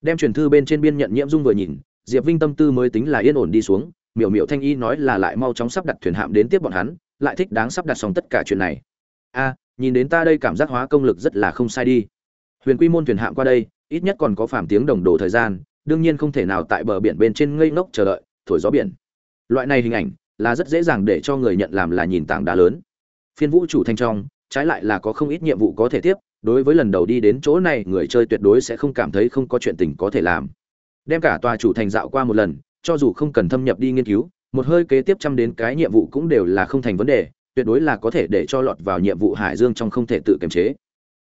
Đem truyền thư bên trên biên nhận nhiễm dung vừa nhìn, diệp vinh tâm tư mới tính là yên ổn đi xuống, miểu miểu thanh y nói là lại mau chóng sắp đặt thuyền hạm đến tiếp bọn hắn, lại thích đáng sắp đặt xong tất cả chuyện này. A, nhìn đến ta đây cảm giác hóa công lực rất là không sai đi. Huyền quy môn thuyền hạm qua đây, ít nhất còn có phàm tiếng đồng đồ thời gian đương nhiên không thể nào tại bờ biển bên trên ngây ngốc chờ đợi, thổi gió biển. Loại này hình ảnh là rất dễ dàng để cho người nhận làm là nhìn tảng đá lớn. Phiên vũ chủ thanh trong, trái lại là có không ít nhiệm vụ có thể tiếp, đối với lần đầu đi đến chỗ này, người chơi tuyệt đối sẽ không cảm thấy không có chuyện tình có thể làm. Đem cả tòa chủ thành dạo qua một lần, cho dù không cần thâm nhập đi nghiên cứu, một hơi kế tiếp chăm đến cái nhiệm vụ cũng đều là không thành vấn đề, tuyệt đối là có thể để cho lọt vào nhiệm vụ hải dương trong không thể tự kiềm chế.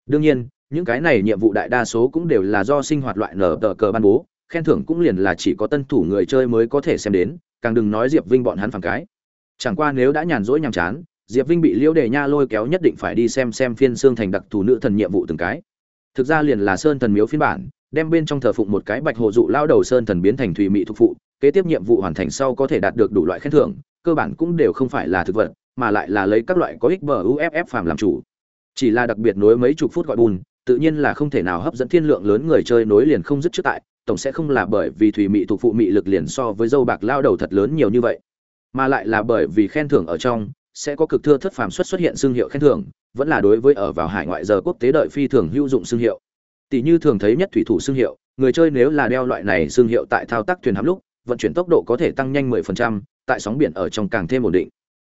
Đương nhiên, những cái này nhiệm vụ đại đa số cũng đều là do sinh hoạt loại nở tờ cờ ban bố khen thưởng cũng liền là chỉ có tân thủ người chơi mới có thể xem đến, càng đừng nói diệp vinh bọn hắn phản cái. Chẳng qua nếu đã nhàn rỗi nhàm chán, diệp vinh bị liễu đề nha lôi kéo nhất định phải đi xem xem phiên xương thành đặc thù nữ thần nhiệm vụ từng cái. Thực ra liền là sơn thần miếu phiên bản, đem bên trong thờ phụng một cái bạch hồ dụ lao đầu sơn thần biến thành thùy mị thục phụ, kế tiếp nhiệm vụ hoàn thành sau có thể đạt được đủ loại khen thưởng, cơ bản cũng đều không phải là thực vật, mà lại là lấy các loại có ích bờ uff phàm làm chủ. Chỉ là đặc biệt nối mấy chục phút gọi bùn, tự nhiên là không thể nào hấp dẫn thiên lượng lớn người chơi nối liền không dứt trước tại tổng sẽ không là bởi vì thủy mị thuộc phụ mị lực liền so với dâu bạc lao đầu thật lớn nhiều như vậy mà lại là bởi vì khen thưởng ở trong sẽ có cực thưa thất phàm xuất xuất hiện xương hiệu khen thưởng vẫn là đối với ở vào hải ngoại giờ quốc tế đợi phi thường hữu dụng xương hiệu. Tỷ như thường thấy nhất thủy thủ xương hiệu người chơi nếu là đeo loại này xương hiệu tại thao tác thuyền hạm lúc vận chuyển tốc độ có thể tăng nhanh 10%, tại sóng biển ở trong càng thêm ổn định.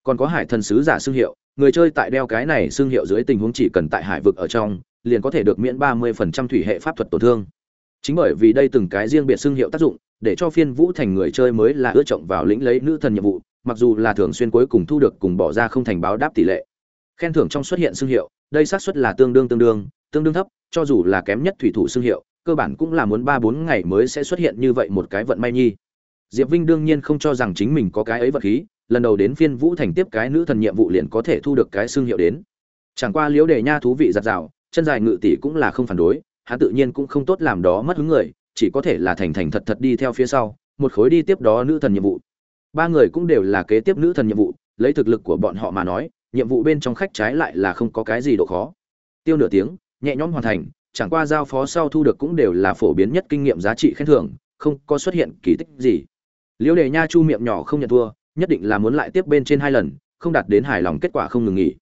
Còn có hải thần sứ giả xương hiệu người chơi tại đeo cái này xương hiệu dưới tình huống chỉ cần tại hải vực ở trong liền có thể được miễn 30% thủy hệ pháp thuật tổn thương chính bởi vì đây từng cái riêng biệt xưng hiệu tác dụng, để cho phiên vũ thành người chơi mới là ưa trọng vào lĩnh lấy nữ thần nhiệm vụ, mặc dù là thường xuyên cuối cùng thu được cùng bỏ ra không thành báo đáp tỷ lệ. Khen thưởng trong xuất hiện xưng hiệu, đây xác suất là tương đương tương đương tương đương thấp, cho dù là kém nhất thủy thủ xưng hiệu, cơ bản cũng là muốn ba bốn ngày mới sẽ xuất hiện như vậy một cái vận may nhi. Diệp vinh đương nhiên không cho rằng chính mình có cái ấy vật khí, lần đầu đến phiên vũ thành tiếp cái nữ thần nhiệm vụ liền có thể thu được cái xưng hiệu đến. Chẳng qua liễu đề nha thú vị giặt rào chân dài ngự tỷ cũng là không phản đối hắn tự nhiên cũng không tốt làm đó mất hứng người, chỉ có thể là thành thành thật thật đi theo phía sau, một khối đi tiếp đó nữ thần nhiệm vụ. Ba người cũng đều là kế tiếp nữ thần nhiệm vụ, lấy thực lực của bọn họ mà nói, nhiệm vụ bên trong khách trái lại là không có cái gì độ khó. Tiêu nửa tiếng, nhẹ nhõm hoàn thành, chẳng qua giao phó sau thu được cũng đều là phổ biến nhất kinh nghiệm giá trị khen thưởng, không có xuất hiện kỳ tích gì. Liễu đề nha chu miệng nhỏ không nhận thua, nhất định là muốn lại tiếp bên trên hai lần, không đạt đến hài lòng kết quả không ngừng nghỉ.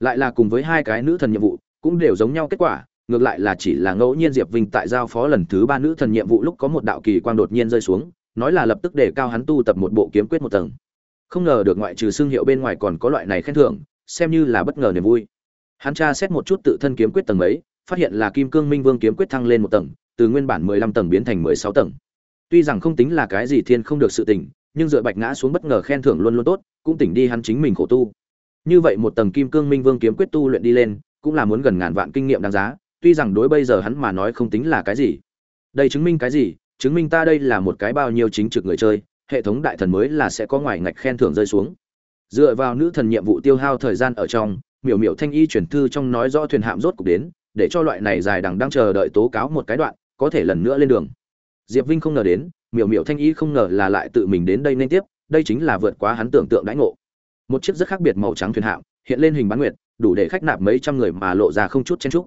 Lại là cùng với hai cái nữ thần nhiệm vụ, cũng đều giống nhau kết quả ngược lại là chỉ là ngẫu nhiên diệp vinh tại giao phó lần thứ ba nữ thần nhiệm vụ lúc có một đạo kỳ quang đột nhiên rơi xuống, nói là lập tức để cao hắn tu tập một bộ kiếm quyết một tầng. Không ngờ được ngoại trừ xương hiệu bên ngoài còn có loại này khen thưởng, xem như là bất ngờ niềm vui. Hắn tra xét một chút tự thân kiếm quyết tầng mấy, phát hiện là kim cương minh vương kiếm quyết thăng lên một tầng, từ nguyên bản mười lăm tầng biến thành mười sáu tầng. Tuy rằng không tính là cái gì thiên không được sự tỉnh nhưng dựa bạch ngã xuống bất ngờ khen thưởng luôn luôn tốt, cũng tỉnh đi hắn chính mình khổ tu. Như vậy một tầng kim cương minh vương kiếm quyết tu luyện đi lên, cũng là muốn gần ngàn vạn kinh nghiệm đáng giá tuy rằng đối bây giờ hắn mà nói không tính là cái gì. Đây chứng minh cái gì? Chứng minh ta đây là một cái bao nhiêu chính trực người chơi, hệ thống đại thần mới là sẽ có ngoài ngạch khen thưởng rơi xuống. Dựa vào nữ thần nhiệm vụ tiêu hao thời gian ở trong, miểu miểu thanh y chuyển thư trong nói rõ thuyền hạm rốt cục đến, để cho loại này dài đằng đang chờ đợi tố cáo một cái đoạn, có thể lần nữa lên đường. Diệp vinh không ngờ đến, miểu miểu thanh y không ngờ là lại tự mình đến đây nên tiếp, đây chính là vượt quá hắn tưởng tượng đãi ngộ. Một chiếc rất khác biệt màu trắng thuyền hạm, hiện lên hình bán nguyệt, đủ để khách nạp mấy trăm người mà lộ ra không chút chen trúc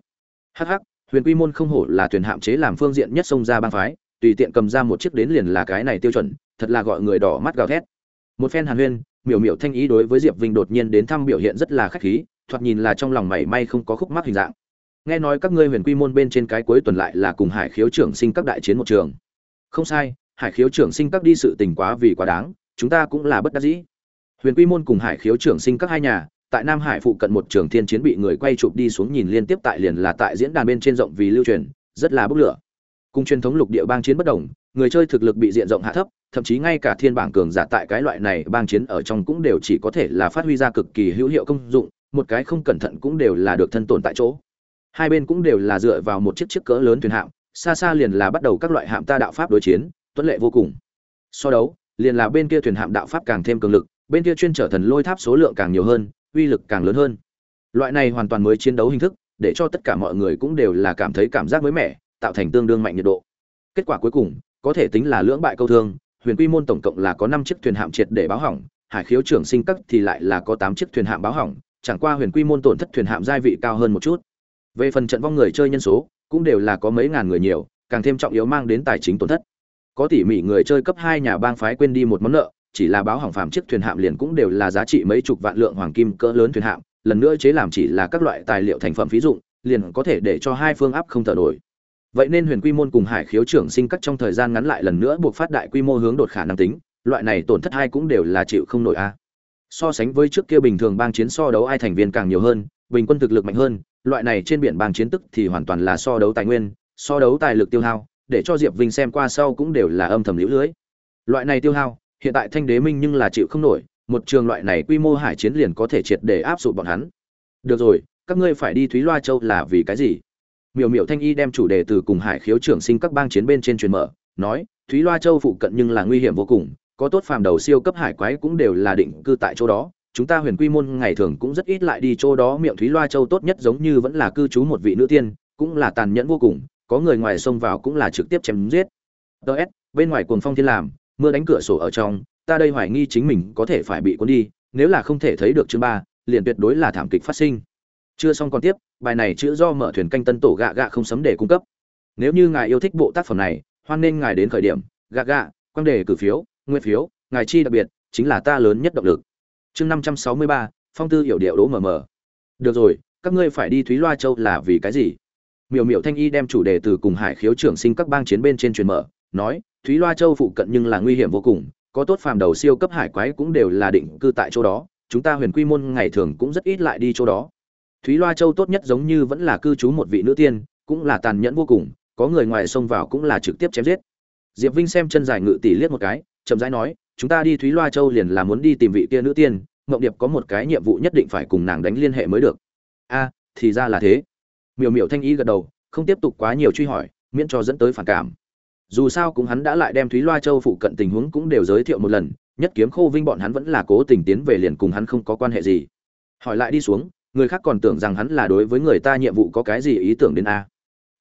hắc hắc, huyền quy môn không hổ là thuyền hạm chế làm phương diện nhất sông ra bang phái, tùy tiện cầm ra một chiếc đến liền là cái này tiêu chuẩn, thật là gọi người đỏ mắt gào thét. Một phen hàn huyên, miểu miểu thanh ý đối với diệp vinh đột nhiên đến thăm biểu hiện rất là khách khí, thoạt nhìn là trong lòng mảy may không có khúc mắc hình dạng. Nghe nói các ngươi huyền quy môn bên trên cái cuối tuần lại là cùng hải khiếu trưởng sinh các đại chiến một trường. Không sai, hải khiếu trưởng sinh các đi sự tình quá vì quá đáng, chúng ta cũng là bất đắc dĩ. Huyền quy môn cùng hải khiếu trưởng sinh các hai nhà tại nam hải phụ cận một trường thiên chiến bị người quay chụp đi xuống nhìn liên tiếp tại liền là tại diễn đàn bên trên rộng vì lưu truyền, rất là bốc lửa. Cùng truyền thống lục địa bang chiến bất đồng, người chơi thực lực bị diện rộng hạ thấp, thậm chí ngay cả thiên bảng cường giả tại cái loại này bang chiến ở trong cũng đều chỉ có thể là phát huy ra cực kỳ hữu hiệu công dụng, một cái không cẩn thận cũng đều là được thân tồn tại chỗ. Hai bên cũng đều là dựa vào một chiếc chiếc cỡ lớn thuyền hạm, xa xa liền là bắt đầu các loại hạm ta đạo pháp đối chiến, tuấn lệ vô cùng. So đấu, liền là bên kia thuyền hạm đạo pháp càng thêm cường lực, bên kia chuyên trở thần lôi tháp số lượng càng nhiều hơn uy lực càng lớn hơn. Loại này hoàn toàn mới chiến đấu hình thức, để cho tất cả mọi người cũng đều là cảm thấy cảm giác mới mẻ, tạo thành tương đương mạnh nhiệt độ. Kết quả cuối cùng, có thể tính là lưỡng bại câu thương, huyền quy môn tổng cộng là có năm chiếc thuyền hạm triệt để báo hỏng, hải khiếu trưởng sinh cấp thì lại là có tám chiếc thuyền hạm báo hỏng, chẳng qua huyền quy môn tổn thất thuyền hạm gia vị cao hơn một chút. Về phần trận vong người chơi nhân số, cũng đều là có mấy ngàn người nhiều, càng thêm trọng yếu mang đến tài chính tổn thất. Có tỉ mỉ người chơi cấp hai nhà bang phái quên đi một món nợ chỉ là báo hỏng phàm chiếc thuyền hạm liền cũng đều là giá trị mấy chục vạn lượng hoàng kim cỡ lớn thuyền hạm, lần nữa chế làm chỉ là các loại tài liệu thành phẩm ví dụ liền có thể để cho hai phương áp không thở nổi. Vậy nên huyền quy môn cùng hải khiếu trưởng sinh cắt trong thời gian ngắn lại lần nữa buộc phát đại quy mô hướng đột khả năng tính, loại này tổn thất hai cũng đều là chịu không nổi a. So sánh với trước kia bình thường bang chiến so đấu ai thành viên càng nhiều hơn, bình quân thực lực mạnh hơn, loại này trên biển bang chiến tức thì hoàn toàn là so đấu tài nguyên, so đấu tài lực tiêu hao, để cho diệp vinh xem qua sau cũng đều là âm thầm liễu lưới. Loại này tiêu hao hiện tại thanh đế minh nhưng là chịu không nổi, một trường loại này quy mô hải chiến liền có thể triệt để áp dụng bọn hắn. Được rồi, các ngươi phải đi thúy loa châu là vì cái gì? Miểu miểu thanh y đem chủ đề từ cùng hải khiếu trưởng sinh các bang chiến bên trên truyền mở, nói, thúy loa châu phụ cận nhưng là nguy hiểm vô cùng, có tốt phàm đầu siêu cấp hải quái cũng đều là định cư tại chỗ đó, chúng ta huyền quy môn ngày thường cũng rất ít lại đi chỗ đó, miệng thúy loa châu tốt nhất giống như vẫn là cư trú một vị nữ tiên, cũng là tàn nhẫn vô cùng, có người ngoài xông vào cũng là trực tiếp chém giết. Ts bên ngoài cuồng phong thiên làm mưa đánh cửa sổ ở trong, ta đây hoài nghi chính mình có thể phải bị cuốn đi, nếu là không thể thấy được chương ba, liền tuyệt đối là thảm kịch phát sinh. Chưa xong còn tiếp, bài này chữ do mở thuyền canh tân tổ gạ gạ không sấm để cung cấp. Nếu như ngài yêu thích bộ tác phẩm này, hoan nên ngài đến khởi điểm, gạ gạ quan đề cử phiếu nguyên phiếu, ngài chi đặc biệt, chính là ta lớn nhất động lực. Chương năm trăm sáu mươi ba, phong tư hiểu điệu đố mờ mờ. Được rồi, các ngươi phải đi thúy loa châu là vì cái gì? Miểu miểu thanh y đem chủ đề từ cùng hải khiếu trưởng sinh các bang chiến bên trên truyền mở, nói thúy loa châu phụ cận nhưng là nguy hiểm vô cùng, có tốt phàm đầu siêu cấp hải quái cũng đều là định cư tại chỗ đó, chúng ta huyền quy môn ngày thường cũng rất ít lại đi chỗ đó. Thúy loa châu tốt nhất giống như vẫn là cư trú một vị nữ tiên, cũng là tàn nhẫn vô cùng, có người ngoài xông vào cũng là trực tiếp chém giết. Diệp vinh xem chân dài ngự tỷ liếc một cái, chậm rãi nói, chúng ta đi thúy loa châu liền là muốn đi tìm vị kia nữ tiên, mộng điệp có một cái nhiệm vụ nhất định phải cùng nàng đánh liên hệ mới được. A, thì ra là thế. Miểu miểu thanh ý gật đầu, không tiếp tục quá nhiều truy hỏi, miễn cho dẫn tới phản cảm dù sao cũng hắn đã lại đem thúy loa châu phụ cận tình huống cũng đều giới thiệu một lần, nhất kiếm khô vinh bọn hắn vẫn là cố tình tiến về liền cùng hắn không có quan hệ gì. Hỏi lại đi xuống, người khác còn tưởng rằng hắn là đối với người ta nhiệm vụ có cái gì ý tưởng đến a?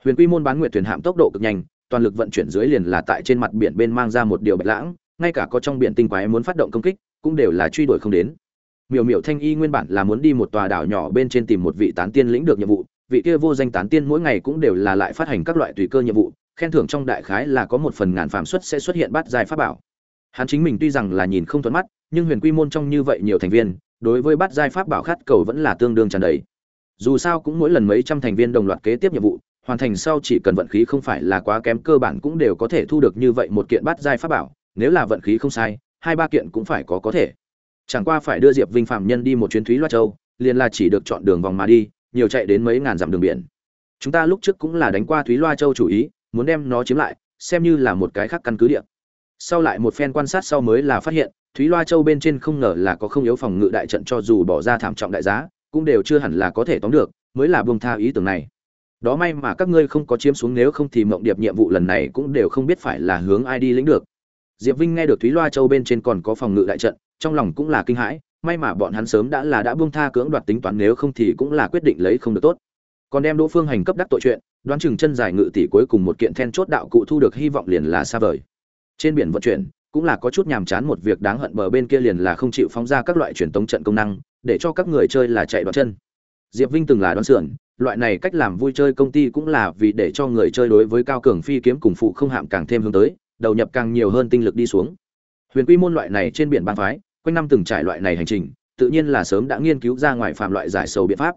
Huyền quy môn bán Nguyện thuyền hạm tốc độ cực nhanh, toàn lực vận chuyển dưới liền là tại trên mặt biển bên mang ra một điều bạch lãng, ngay cả có trong biển tinh quái muốn phát động công kích, cũng đều là truy đuổi không đến. Miểu miểu thanh y nguyên bản là muốn đi một tòa đảo nhỏ bên trên tìm một vị tán tiên lĩnh được nhiệm vụ, vị kia vô danh tán tiên mỗi ngày cũng đều là lại phát hành các loại tùy cơ nhiệm vụ khen thưởng trong đại khái là có một phần ngàn phạm suất sẽ xuất hiện bát giai pháp bảo. Hắn chính mình tuy rằng là nhìn không thuận mắt, nhưng huyền quy môn trong như vậy nhiều thành viên, đối với bát giai pháp bảo khát cầu vẫn là tương đương tràn đầy. Dù sao cũng mỗi lần mấy trăm thành viên đồng loạt kế tiếp nhiệm vụ, hoàn thành sau chỉ cần vận khí không phải là quá kém cơ bản cũng đều có thể thu được như vậy một kiện bát giai pháp bảo, nếu là vận khí không sai, hai ba kiện cũng phải có có thể. Chẳng qua phải đưa diệp vinh phạm nhân đi một chuyến thúy loa châu, liền là chỉ được chọn đường vòng mà đi, nhiều chạy đến mấy ngàn dặm đường biển. Chúng ta lúc trước cũng là đánh qua thúy loa châu chủ ý muốn đem nó chiếm lại, xem như là một cái khác căn cứ địa. Sau lại một phen quan sát sau mới là phát hiện, thúy loa châu bên trên không ngờ là có không yếu phòng ngự đại trận cho dù bỏ ra thảm trọng đại giá, cũng đều chưa hẳn là có thể tóm được, mới là buông tha ý tưởng này. Đó may mà các ngươi không có chiếm xuống nếu không thì mộng điệp nhiệm vụ lần này cũng đều không biết phải là hướng ai đi lĩnh được. Diệp vinh nghe được thúy loa châu bên trên còn có phòng ngự đại trận, trong lòng cũng là kinh hãi, may mà bọn hắn sớm đã là đã buông tha cưỡng đoạt tính toán, nếu không thì cũng là quyết định lấy không được tốt còn đem đỗ phương hành cấp đắc tội chuyện, đoán chừng chân dài ngự tỷ cuối cùng một kiện then chốt đạo cụ thu được hy vọng liền là xa vời. Trên biển vận chuyển, cũng là có chút nhàm chán một việc đáng hận bờ bên kia liền là không chịu phóng ra các loại truyền tống trận công năng, để cho các người chơi là chạy đoạn chân. Diệp vinh từng là đoán sườn, loại này cách làm vui chơi công ty cũng là vì để cho người chơi đối với cao cường phi kiếm cùng phụ không hạm càng thêm hướng tới, đầu nhập càng nhiều hơn tinh lực đi xuống. Huyền quy môn loại này trên biển bang phái, quanh năm từng trải loại này hành trình, tự nhiên là sớm đã nghiên cứu ra ngoài phạm loại giải sầu biện pháp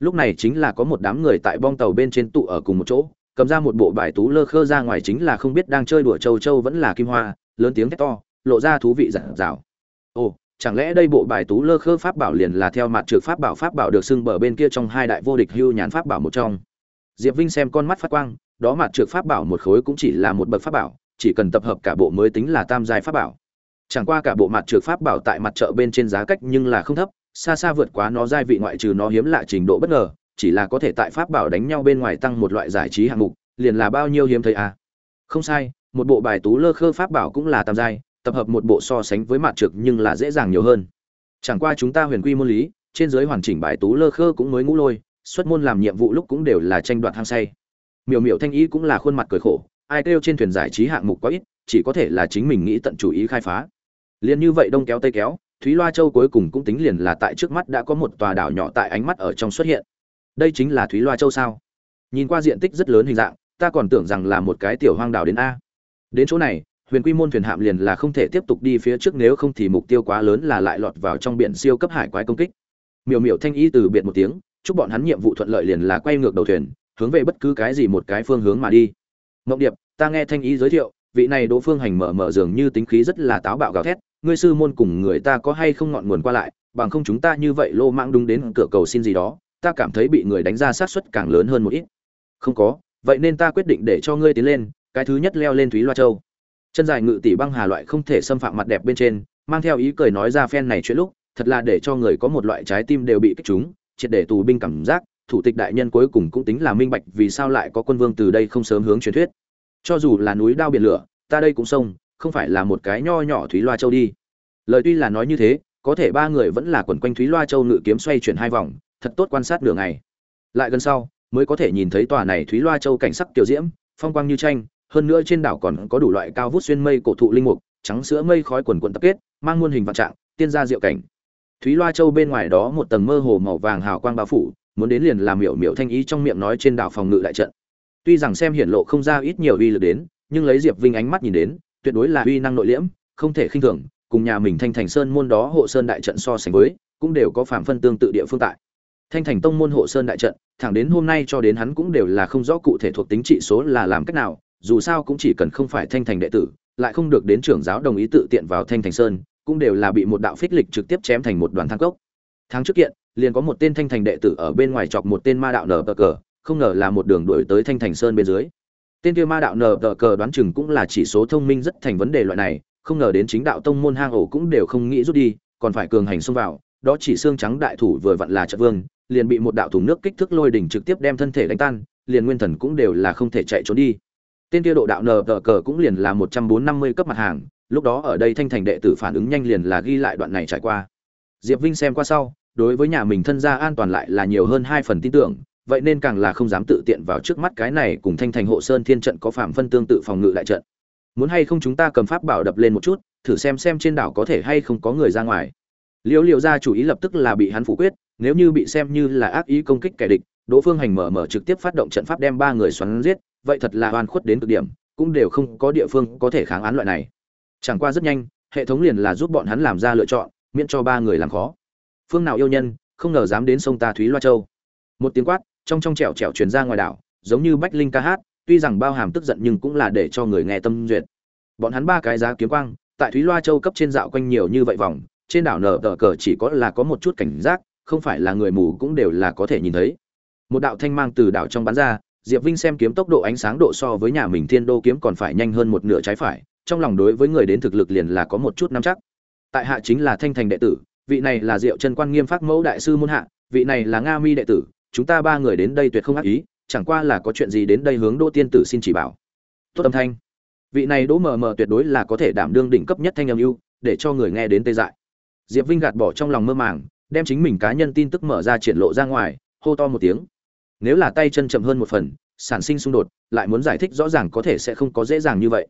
lúc này chính là có một đám người tại bong tàu bên trên tụ ở cùng một chỗ, cầm ra một bộ bài tú lơ khơ ra ngoài chính là không biết đang chơi đùa châu châu vẫn là kim hoa, lớn tiếng thét to, lộ ra thú vị giản rào. ồ, chẳng lẽ đây bộ bài tú lơ khơ pháp bảo liền là theo mặt trượt pháp bảo pháp bảo được xưng bờ bên kia trong hai đại vô địch hưu nhán pháp bảo một trong diệp vinh xem con mắt phát quang, đó mặt trượt pháp bảo một khối cũng chỉ là một bậc pháp bảo, chỉ cần tập hợp cả bộ mới tính là tam giai pháp bảo chẳng qua cả bộ mặt trượt pháp bảo tại mặt chợ bên trên giá cách nhưng là không thấp xa xa vượt quá nó giai vị ngoại trừ nó hiếm lạ trình độ bất ngờ, chỉ là có thể tại pháp bảo đánh nhau bên ngoài tăng một loại giải trí hạng mục, liền là bao nhiêu hiếm thấy à? Không sai, một bộ bài tú lơ khơ pháp bảo cũng là tam giai, tập hợp một bộ so sánh với mặt trực nhưng là dễ dàng nhiều hơn. Chẳng qua chúng ta huyền quy môn lý, trên giới hoàn chỉnh bài tú lơ khơ cũng mới ngũ lôi, xuất môn làm nhiệm vụ lúc cũng đều là tranh đoạt hang say. Miểu miểu thanh ý cũng là khuôn mặt cười khổ, ai kêu trên thuyền giải trí hạng mục quá ít, chỉ có thể là chính mình nghĩ tận chủ ý khai phá. Liền như vậy đông kéo tây kéo thúy loa châu cuối cùng cũng tính liền là tại trước mắt đã có một tòa đảo nhỏ tại ánh mắt ở trong xuất hiện. Đây chính là thúy loa châu sao? Nhìn qua diện tích rất lớn hình dạng, ta còn tưởng rằng là một cái tiểu hoang đảo đến a. Đến chỗ này, huyền quy môn thuyền hạm liền là không thể tiếp tục đi phía trước nếu không thì mục tiêu quá lớn là lại lọt vào trong biển siêu cấp hải quái công kích. Miểu miểu thanh y từ biệt một tiếng, chúc bọn hắn nhiệm vụ thuận lợi liền là quay ngược đầu thuyền, hướng về bất cứ cái gì một cái phương hướng mà đi. Mộng điệp, ta nghe thanh y giới thiệu, vị này đỗ phương hành mở mở dường như tính khí rất là táo bạo gào thét ngươi sư môn cùng người ta có hay không ngọn nguồn qua lại, bằng không chúng ta như vậy lô mạng đúng đến cửa cầu xin gì đó, ta cảm thấy bị người đánh ra sát suất càng lớn hơn một ít. Không có, vậy nên ta quyết định để cho ngươi tiến lên, cái thứ nhất leo lên thúy loa châu. Chân dài ngự tỷ băng hà loại không thể xâm phạm mặt đẹp bên trên, mang theo ý cười nói ra phen này chuyện lúc, thật là để cho người có một loại trái tim đều bị kích chúng triệt để tù binh cảm giác, thủ tịch đại nhân cuối cùng cũng tính là minh bạch vì sao lại có quân vương từ đây không sớm hướng truyền thuyết. Cho dù là núi đao biển lửa, ta đây cũng sông không phải là một cái nho nhỏ thúy loa châu đi. Lời tuy là nói như thế, có thể ba người vẫn là quần quanh thúy loa châu ngự kiếm xoay chuyển hai vòng, thật tốt quan sát nửa ngày. Lại gần sau, mới có thể nhìn thấy tòa này thúy loa châu cảnh sắc tiểu diễm, phong quang như tranh, hơn nữa trên đảo còn có đủ loại cao vút xuyên mây cổ thụ linh mục, trắng sữa mây khói quần quần tập kết, mang muôn hình vạn trạng, tiên gia diệu cảnh. Thúy loa châu bên ngoài đó một tầng mơ hồ màu vàng hào quang bao phủ, muốn đến liền làm miểu miểu thanh ý trong miệng nói trên đảo phòng ngự đại trận. Tuy rằng xem hiển lộ không ra ít nhiều uy lực đến, nhưng lấy diệp vinh ánh mắt nhìn đến tuyệt đối là uy năng nội liễm, không thể khinh thường, cùng nhà mình thanh thành sơn môn đó hộ sơn đại trận so sánh với, cũng đều có phạm phân tương tự địa phương tại. Thanh thành tông môn hộ sơn đại trận, thẳng đến hôm nay cho đến hắn cũng đều là không rõ cụ thể thuộc tính trị số là làm cách nào, dù sao cũng chỉ cần không phải thanh thành đệ tử, lại không được đến trưởng giáo đồng ý tự tiện vào thanh thành sơn, cũng đều là bị một đạo phích lịch trực tiếp chém thành một đoàn thang cốc. Tháng trước kiện, liền có một tên thanh thành đệ tử ở bên ngoài chọc một tên ma đạo nở cờ, không ngờ là một đường đuổi tới thanh thành sơn bên dưới tên kia ma đạo nờ tờ cờ đoán chừng cũng là chỉ số thông minh rất thành vấn đề loại này, không ngờ đến chính đạo tông môn hang ổ cũng đều không nghĩ rút đi, còn phải cường hành xông vào, đó chỉ xương trắng đại thủ vừa vặn là trận vương, liền bị một đạo thùng nước kích thước lôi đỉnh trực tiếp đem thân thể đánh tan, liền nguyên thần cũng đều là không thể chạy trốn đi. Tên kia độ đạo nờ tờ cờ cũng liền là một trăm bốn năm mươi cấp mặt hàng, lúc đó ở đây thanh thành đệ tử phản ứng nhanh liền là ghi lại đoạn này trải qua. Diệp vinh xem qua sau, đối với nhà mình thân gia an toàn lại là nhiều hơn hai phần tin tưởng vậy nên càng là không dám tự tiện vào trước mắt cái này cùng thanh thành hộ sơn thiên trận có phạm phân tương tự phòng ngự đại trận. Muốn hay không chúng ta cầm pháp bảo đập lên một chút, thử xem xem trên đảo có thể hay không có người ra ngoài. Liễu liễu ra chủ ý lập tức là bị hắn phủ quyết, nếu như bị xem như là ác ý công kích kẻ địch, đỗ phương hành mở mở trực tiếp phát động trận pháp đem ba người xoắn giết, vậy thật là oan khuất đến cực điểm, cũng đều không có địa phương có thể kháng án loại này. Chẳng qua rất nhanh, hệ thống liền là giúp bọn hắn làm ra lựa chọn, miễn cho ba người làm khó. Phương nào yêu nhân, không ngờ dám đến sông ta thúy loa châu. Một tiếng quát trong trong trẻo trẻo truyền ra ngoài đảo, giống như bách linh ca hát, tuy rằng bao hàm tức giận nhưng cũng là để cho người nghe tâm duyệt. Bọn hắn ba cái giá kiếm quang, tại thúy loa châu cấp trên dạo quanh nhiều như vậy vòng, trên đảo nở tờ cờ chỉ có là có một chút cảnh giác, không phải là người mù cũng đều là có thể nhìn thấy. Một đạo thanh mang từ đảo trong bắn ra, diệp vinh xem kiếm tốc độ ánh sáng độ so với nhà mình thiên đô kiếm còn phải nhanh hơn một nửa trái phải, trong lòng đối với người đến thực lực liền là có một chút nắm chắc. Tại hạ chính là thanh thành đệ tử, vị này là diệu chân quan nghiêm pháp mẫu đại sư môn hạ, vị này là nga mi đệ tử chúng ta ba người đến đây tuyệt không ác ý, chẳng qua là có chuyện gì đến đây hướng đỗ tiên tử xin chỉ bảo. Tốt âm thanh. Vị này đỗ mờ mờ tuyệt đối là có thể đảm đương đỉnh cấp nhất thanh âm ưu, để cho người nghe đến tê dại. Diệp vinh gạt bỏ trong lòng mơ màng, đem chính mình cá nhân tin tức mở ra triển lộ ra ngoài, hô to một tiếng. Nếu là tay chân chậm hơn một phần, sản sinh xung đột, lại muốn giải thích rõ ràng có thể sẽ không có dễ dàng như vậy.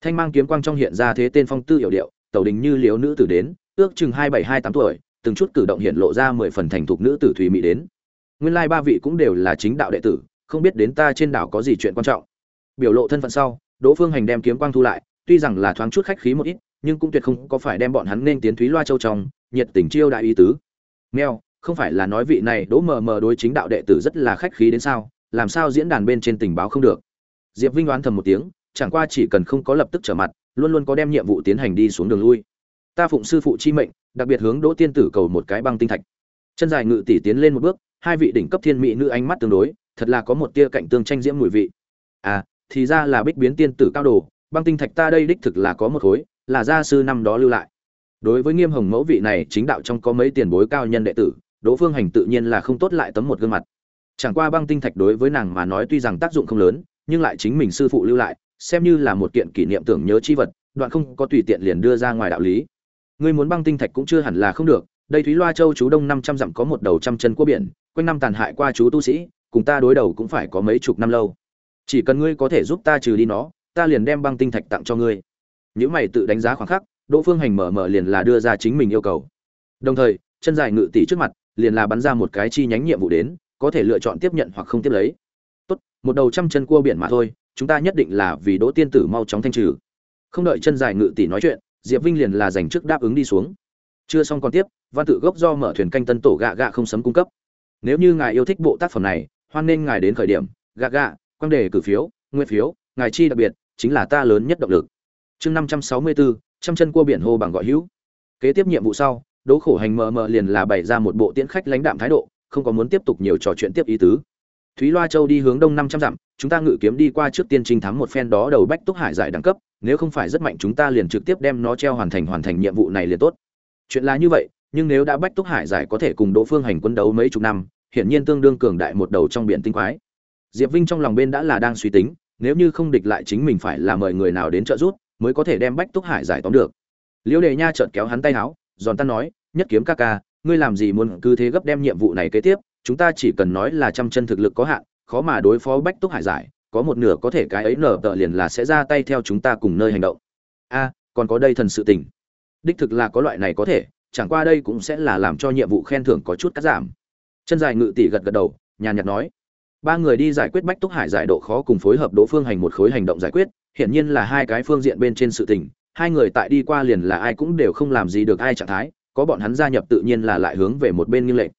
Thanh mang kiếm quang trong hiện ra thế tên phong tư hiểu điệu, tẩu đình như liếu nữ tử đến, ước chừng hai bảy hai tám tuổi, từng chút cử động hiện lộ ra mười phần thành thục nữ tử thùy mỹ đến nguyên lai ba vị cũng đều là chính đạo đệ tử, không biết đến ta trên đảo có gì chuyện quan trọng. Biểu lộ thân phận sau, đỗ phương hành đem kiếm quang thu lại, tuy rằng là thoáng chút khách khí một ít, nhưng cũng tuyệt không có phải đem bọn hắn nên tiến thúy loa châu trong, nhiệt tình chiêu đại ý tứ. Meo không phải là nói vị này đỗ mờ mờ đối chính đạo đệ tử rất là khách khí đến sao, làm sao diễn đàn bên trên tình báo không được? Diệp vinh đoán thầm một tiếng, chẳng qua chỉ cần không có lập tức trở mặt, luôn luôn có đem nhiệm vụ tiến hành đi xuống đường lui. Ta phụng sư phụ chi mệnh, đặc biệt hướng đỗ tiên tử cầu một cái băng tinh thạch. Chân dài ngự tỷ tiến lên một bước hai vị đỉnh cấp thiên mỹ nữ ánh mắt tương đối, thật là có một tia cạnh tương tranh diễm mùi vị. À thì ra là bích biến tiên tử cao đồ, băng tinh thạch ta đây đích thực là có một khối, là gia sư năm đó lưu lại. Đối với nghiêm hồng mẫu vị này, chính đạo trong có mấy tiền bối cao nhân đệ tử, đỗ phương hành tự nhiên là không tốt lại tấm một gương mặt. Chẳng qua băng tinh thạch đối với nàng mà nói tuy rằng tác dụng không lớn, nhưng lại chính mình sư phụ lưu lại, xem như là một kiện kỷ niệm tưởng nhớ chi vật, đoạn không có tùy tiện liền đưa ra ngoài đạo lý. Ngươi muốn băng tinh thạch cũng chưa hẳn là không được đây thúy loa châu chú đông năm trăm dặm có một đầu trăm chân cua biển, quanh năm tàn hại qua chú tu sĩ, cùng ta đối đầu cũng phải có mấy chục năm lâu. Chỉ cần ngươi có thể giúp ta trừ đi nó, ta liền đem băng tinh thạch tặng cho ngươi. Những mày tự đánh giá khoảng khắc, đỗ phương hành mở mở liền là đưa ra chính mình yêu cầu. Đồng thời, chân dài ngự tỷ trước mặt, liền là bắn ra một cái chi nhánh nhiệm vụ đến, có thể lựa chọn tiếp nhận hoặc không tiếp lấy. Tốt, một đầu trăm chân cua biển mà thôi, chúng ta nhất định là vì đỗ tiên tử mau chóng thanh trừ. Không đợi chân dài ngự tỷ nói chuyện, diệp vinh liền là dành trước đáp ứng đi xuống. Chưa xong còn tiếp văn tự gốc do mở thuyền canh tân tổ gạ gạ không sấm cung cấp. Nếu như ngài yêu thích bộ tác phẩm này, hoan nên ngài đến khởi điểm. Gạ gạ quan đề cử phiếu nguyên phiếu, ngài chi đặc biệt, chính là ta lớn nhất động lực. Chương năm trăm sáu mươi bốn trăm chân cua biển hô bằng gọi hữu. Kế tiếp nhiệm vụ sau, đỗ khổ hành mờ mờ liền là bày ra một bộ tiễn khách lãnh đạm thái độ, không có muốn tiếp tục nhiều trò chuyện tiếp ý tứ. Thúy loa châu đi hướng đông năm trăm dặm, chúng ta ngự kiếm đi qua trước tiên trinh thắng một phen đó đầu bách túc hải giải đẳng cấp, nếu không phải rất mạnh chúng ta liền trực tiếp đem nó treo hoàn thành hoàn thành nhiệm vụ này liền tốt. Chuyện là như vậy nhưng nếu đã bách túc hải giải có thể cùng đỗ phương hành quân đấu mấy chục năm, hiển nhiên tương đương cường đại một đầu trong biển tinh quái. Diệp vinh trong lòng bên đã là đang suy tính, nếu như không địch lại chính mình phải là mời người nào đến trợ giúp, mới có thể đem bách túc hải giải tóm được. Liễu đề nha chợt kéo hắn tay áo, giòn tan nói, nhất kiếm ca ca, ngươi làm gì muốn cứ thế gấp đem nhiệm vụ này kế tiếp, chúng ta chỉ cần nói là trăm chân thực lực có hạn, khó mà đối phó bách túc hải giải, có một nửa có thể cái ấy nở tợ liền là sẽ ra tay theo chúng ta cùng nơi hành động. A, còn có đây thần sự tình. Đích thực là có loại này có thể chẳng qua đây cũng sẽ là làm cho nhiệm vụ khen thưởng có chút cắt giảm. Chân dài ngự tỷ gật gật đầu, nhàn nhạt nói. Ba người đi giải quyết bách túc hải giải độ khó cùng phối hợp đỗ phương hành một khối hành động giải quyết, hiển nhiên là hai cái phương diện bên trên sự tình, hai người tại đi qua liền là ai cũng đều không làm gì được ai trạng thái, có bọn hắn gia nhập tự nhiên là lại hướng về một bên như lệnh.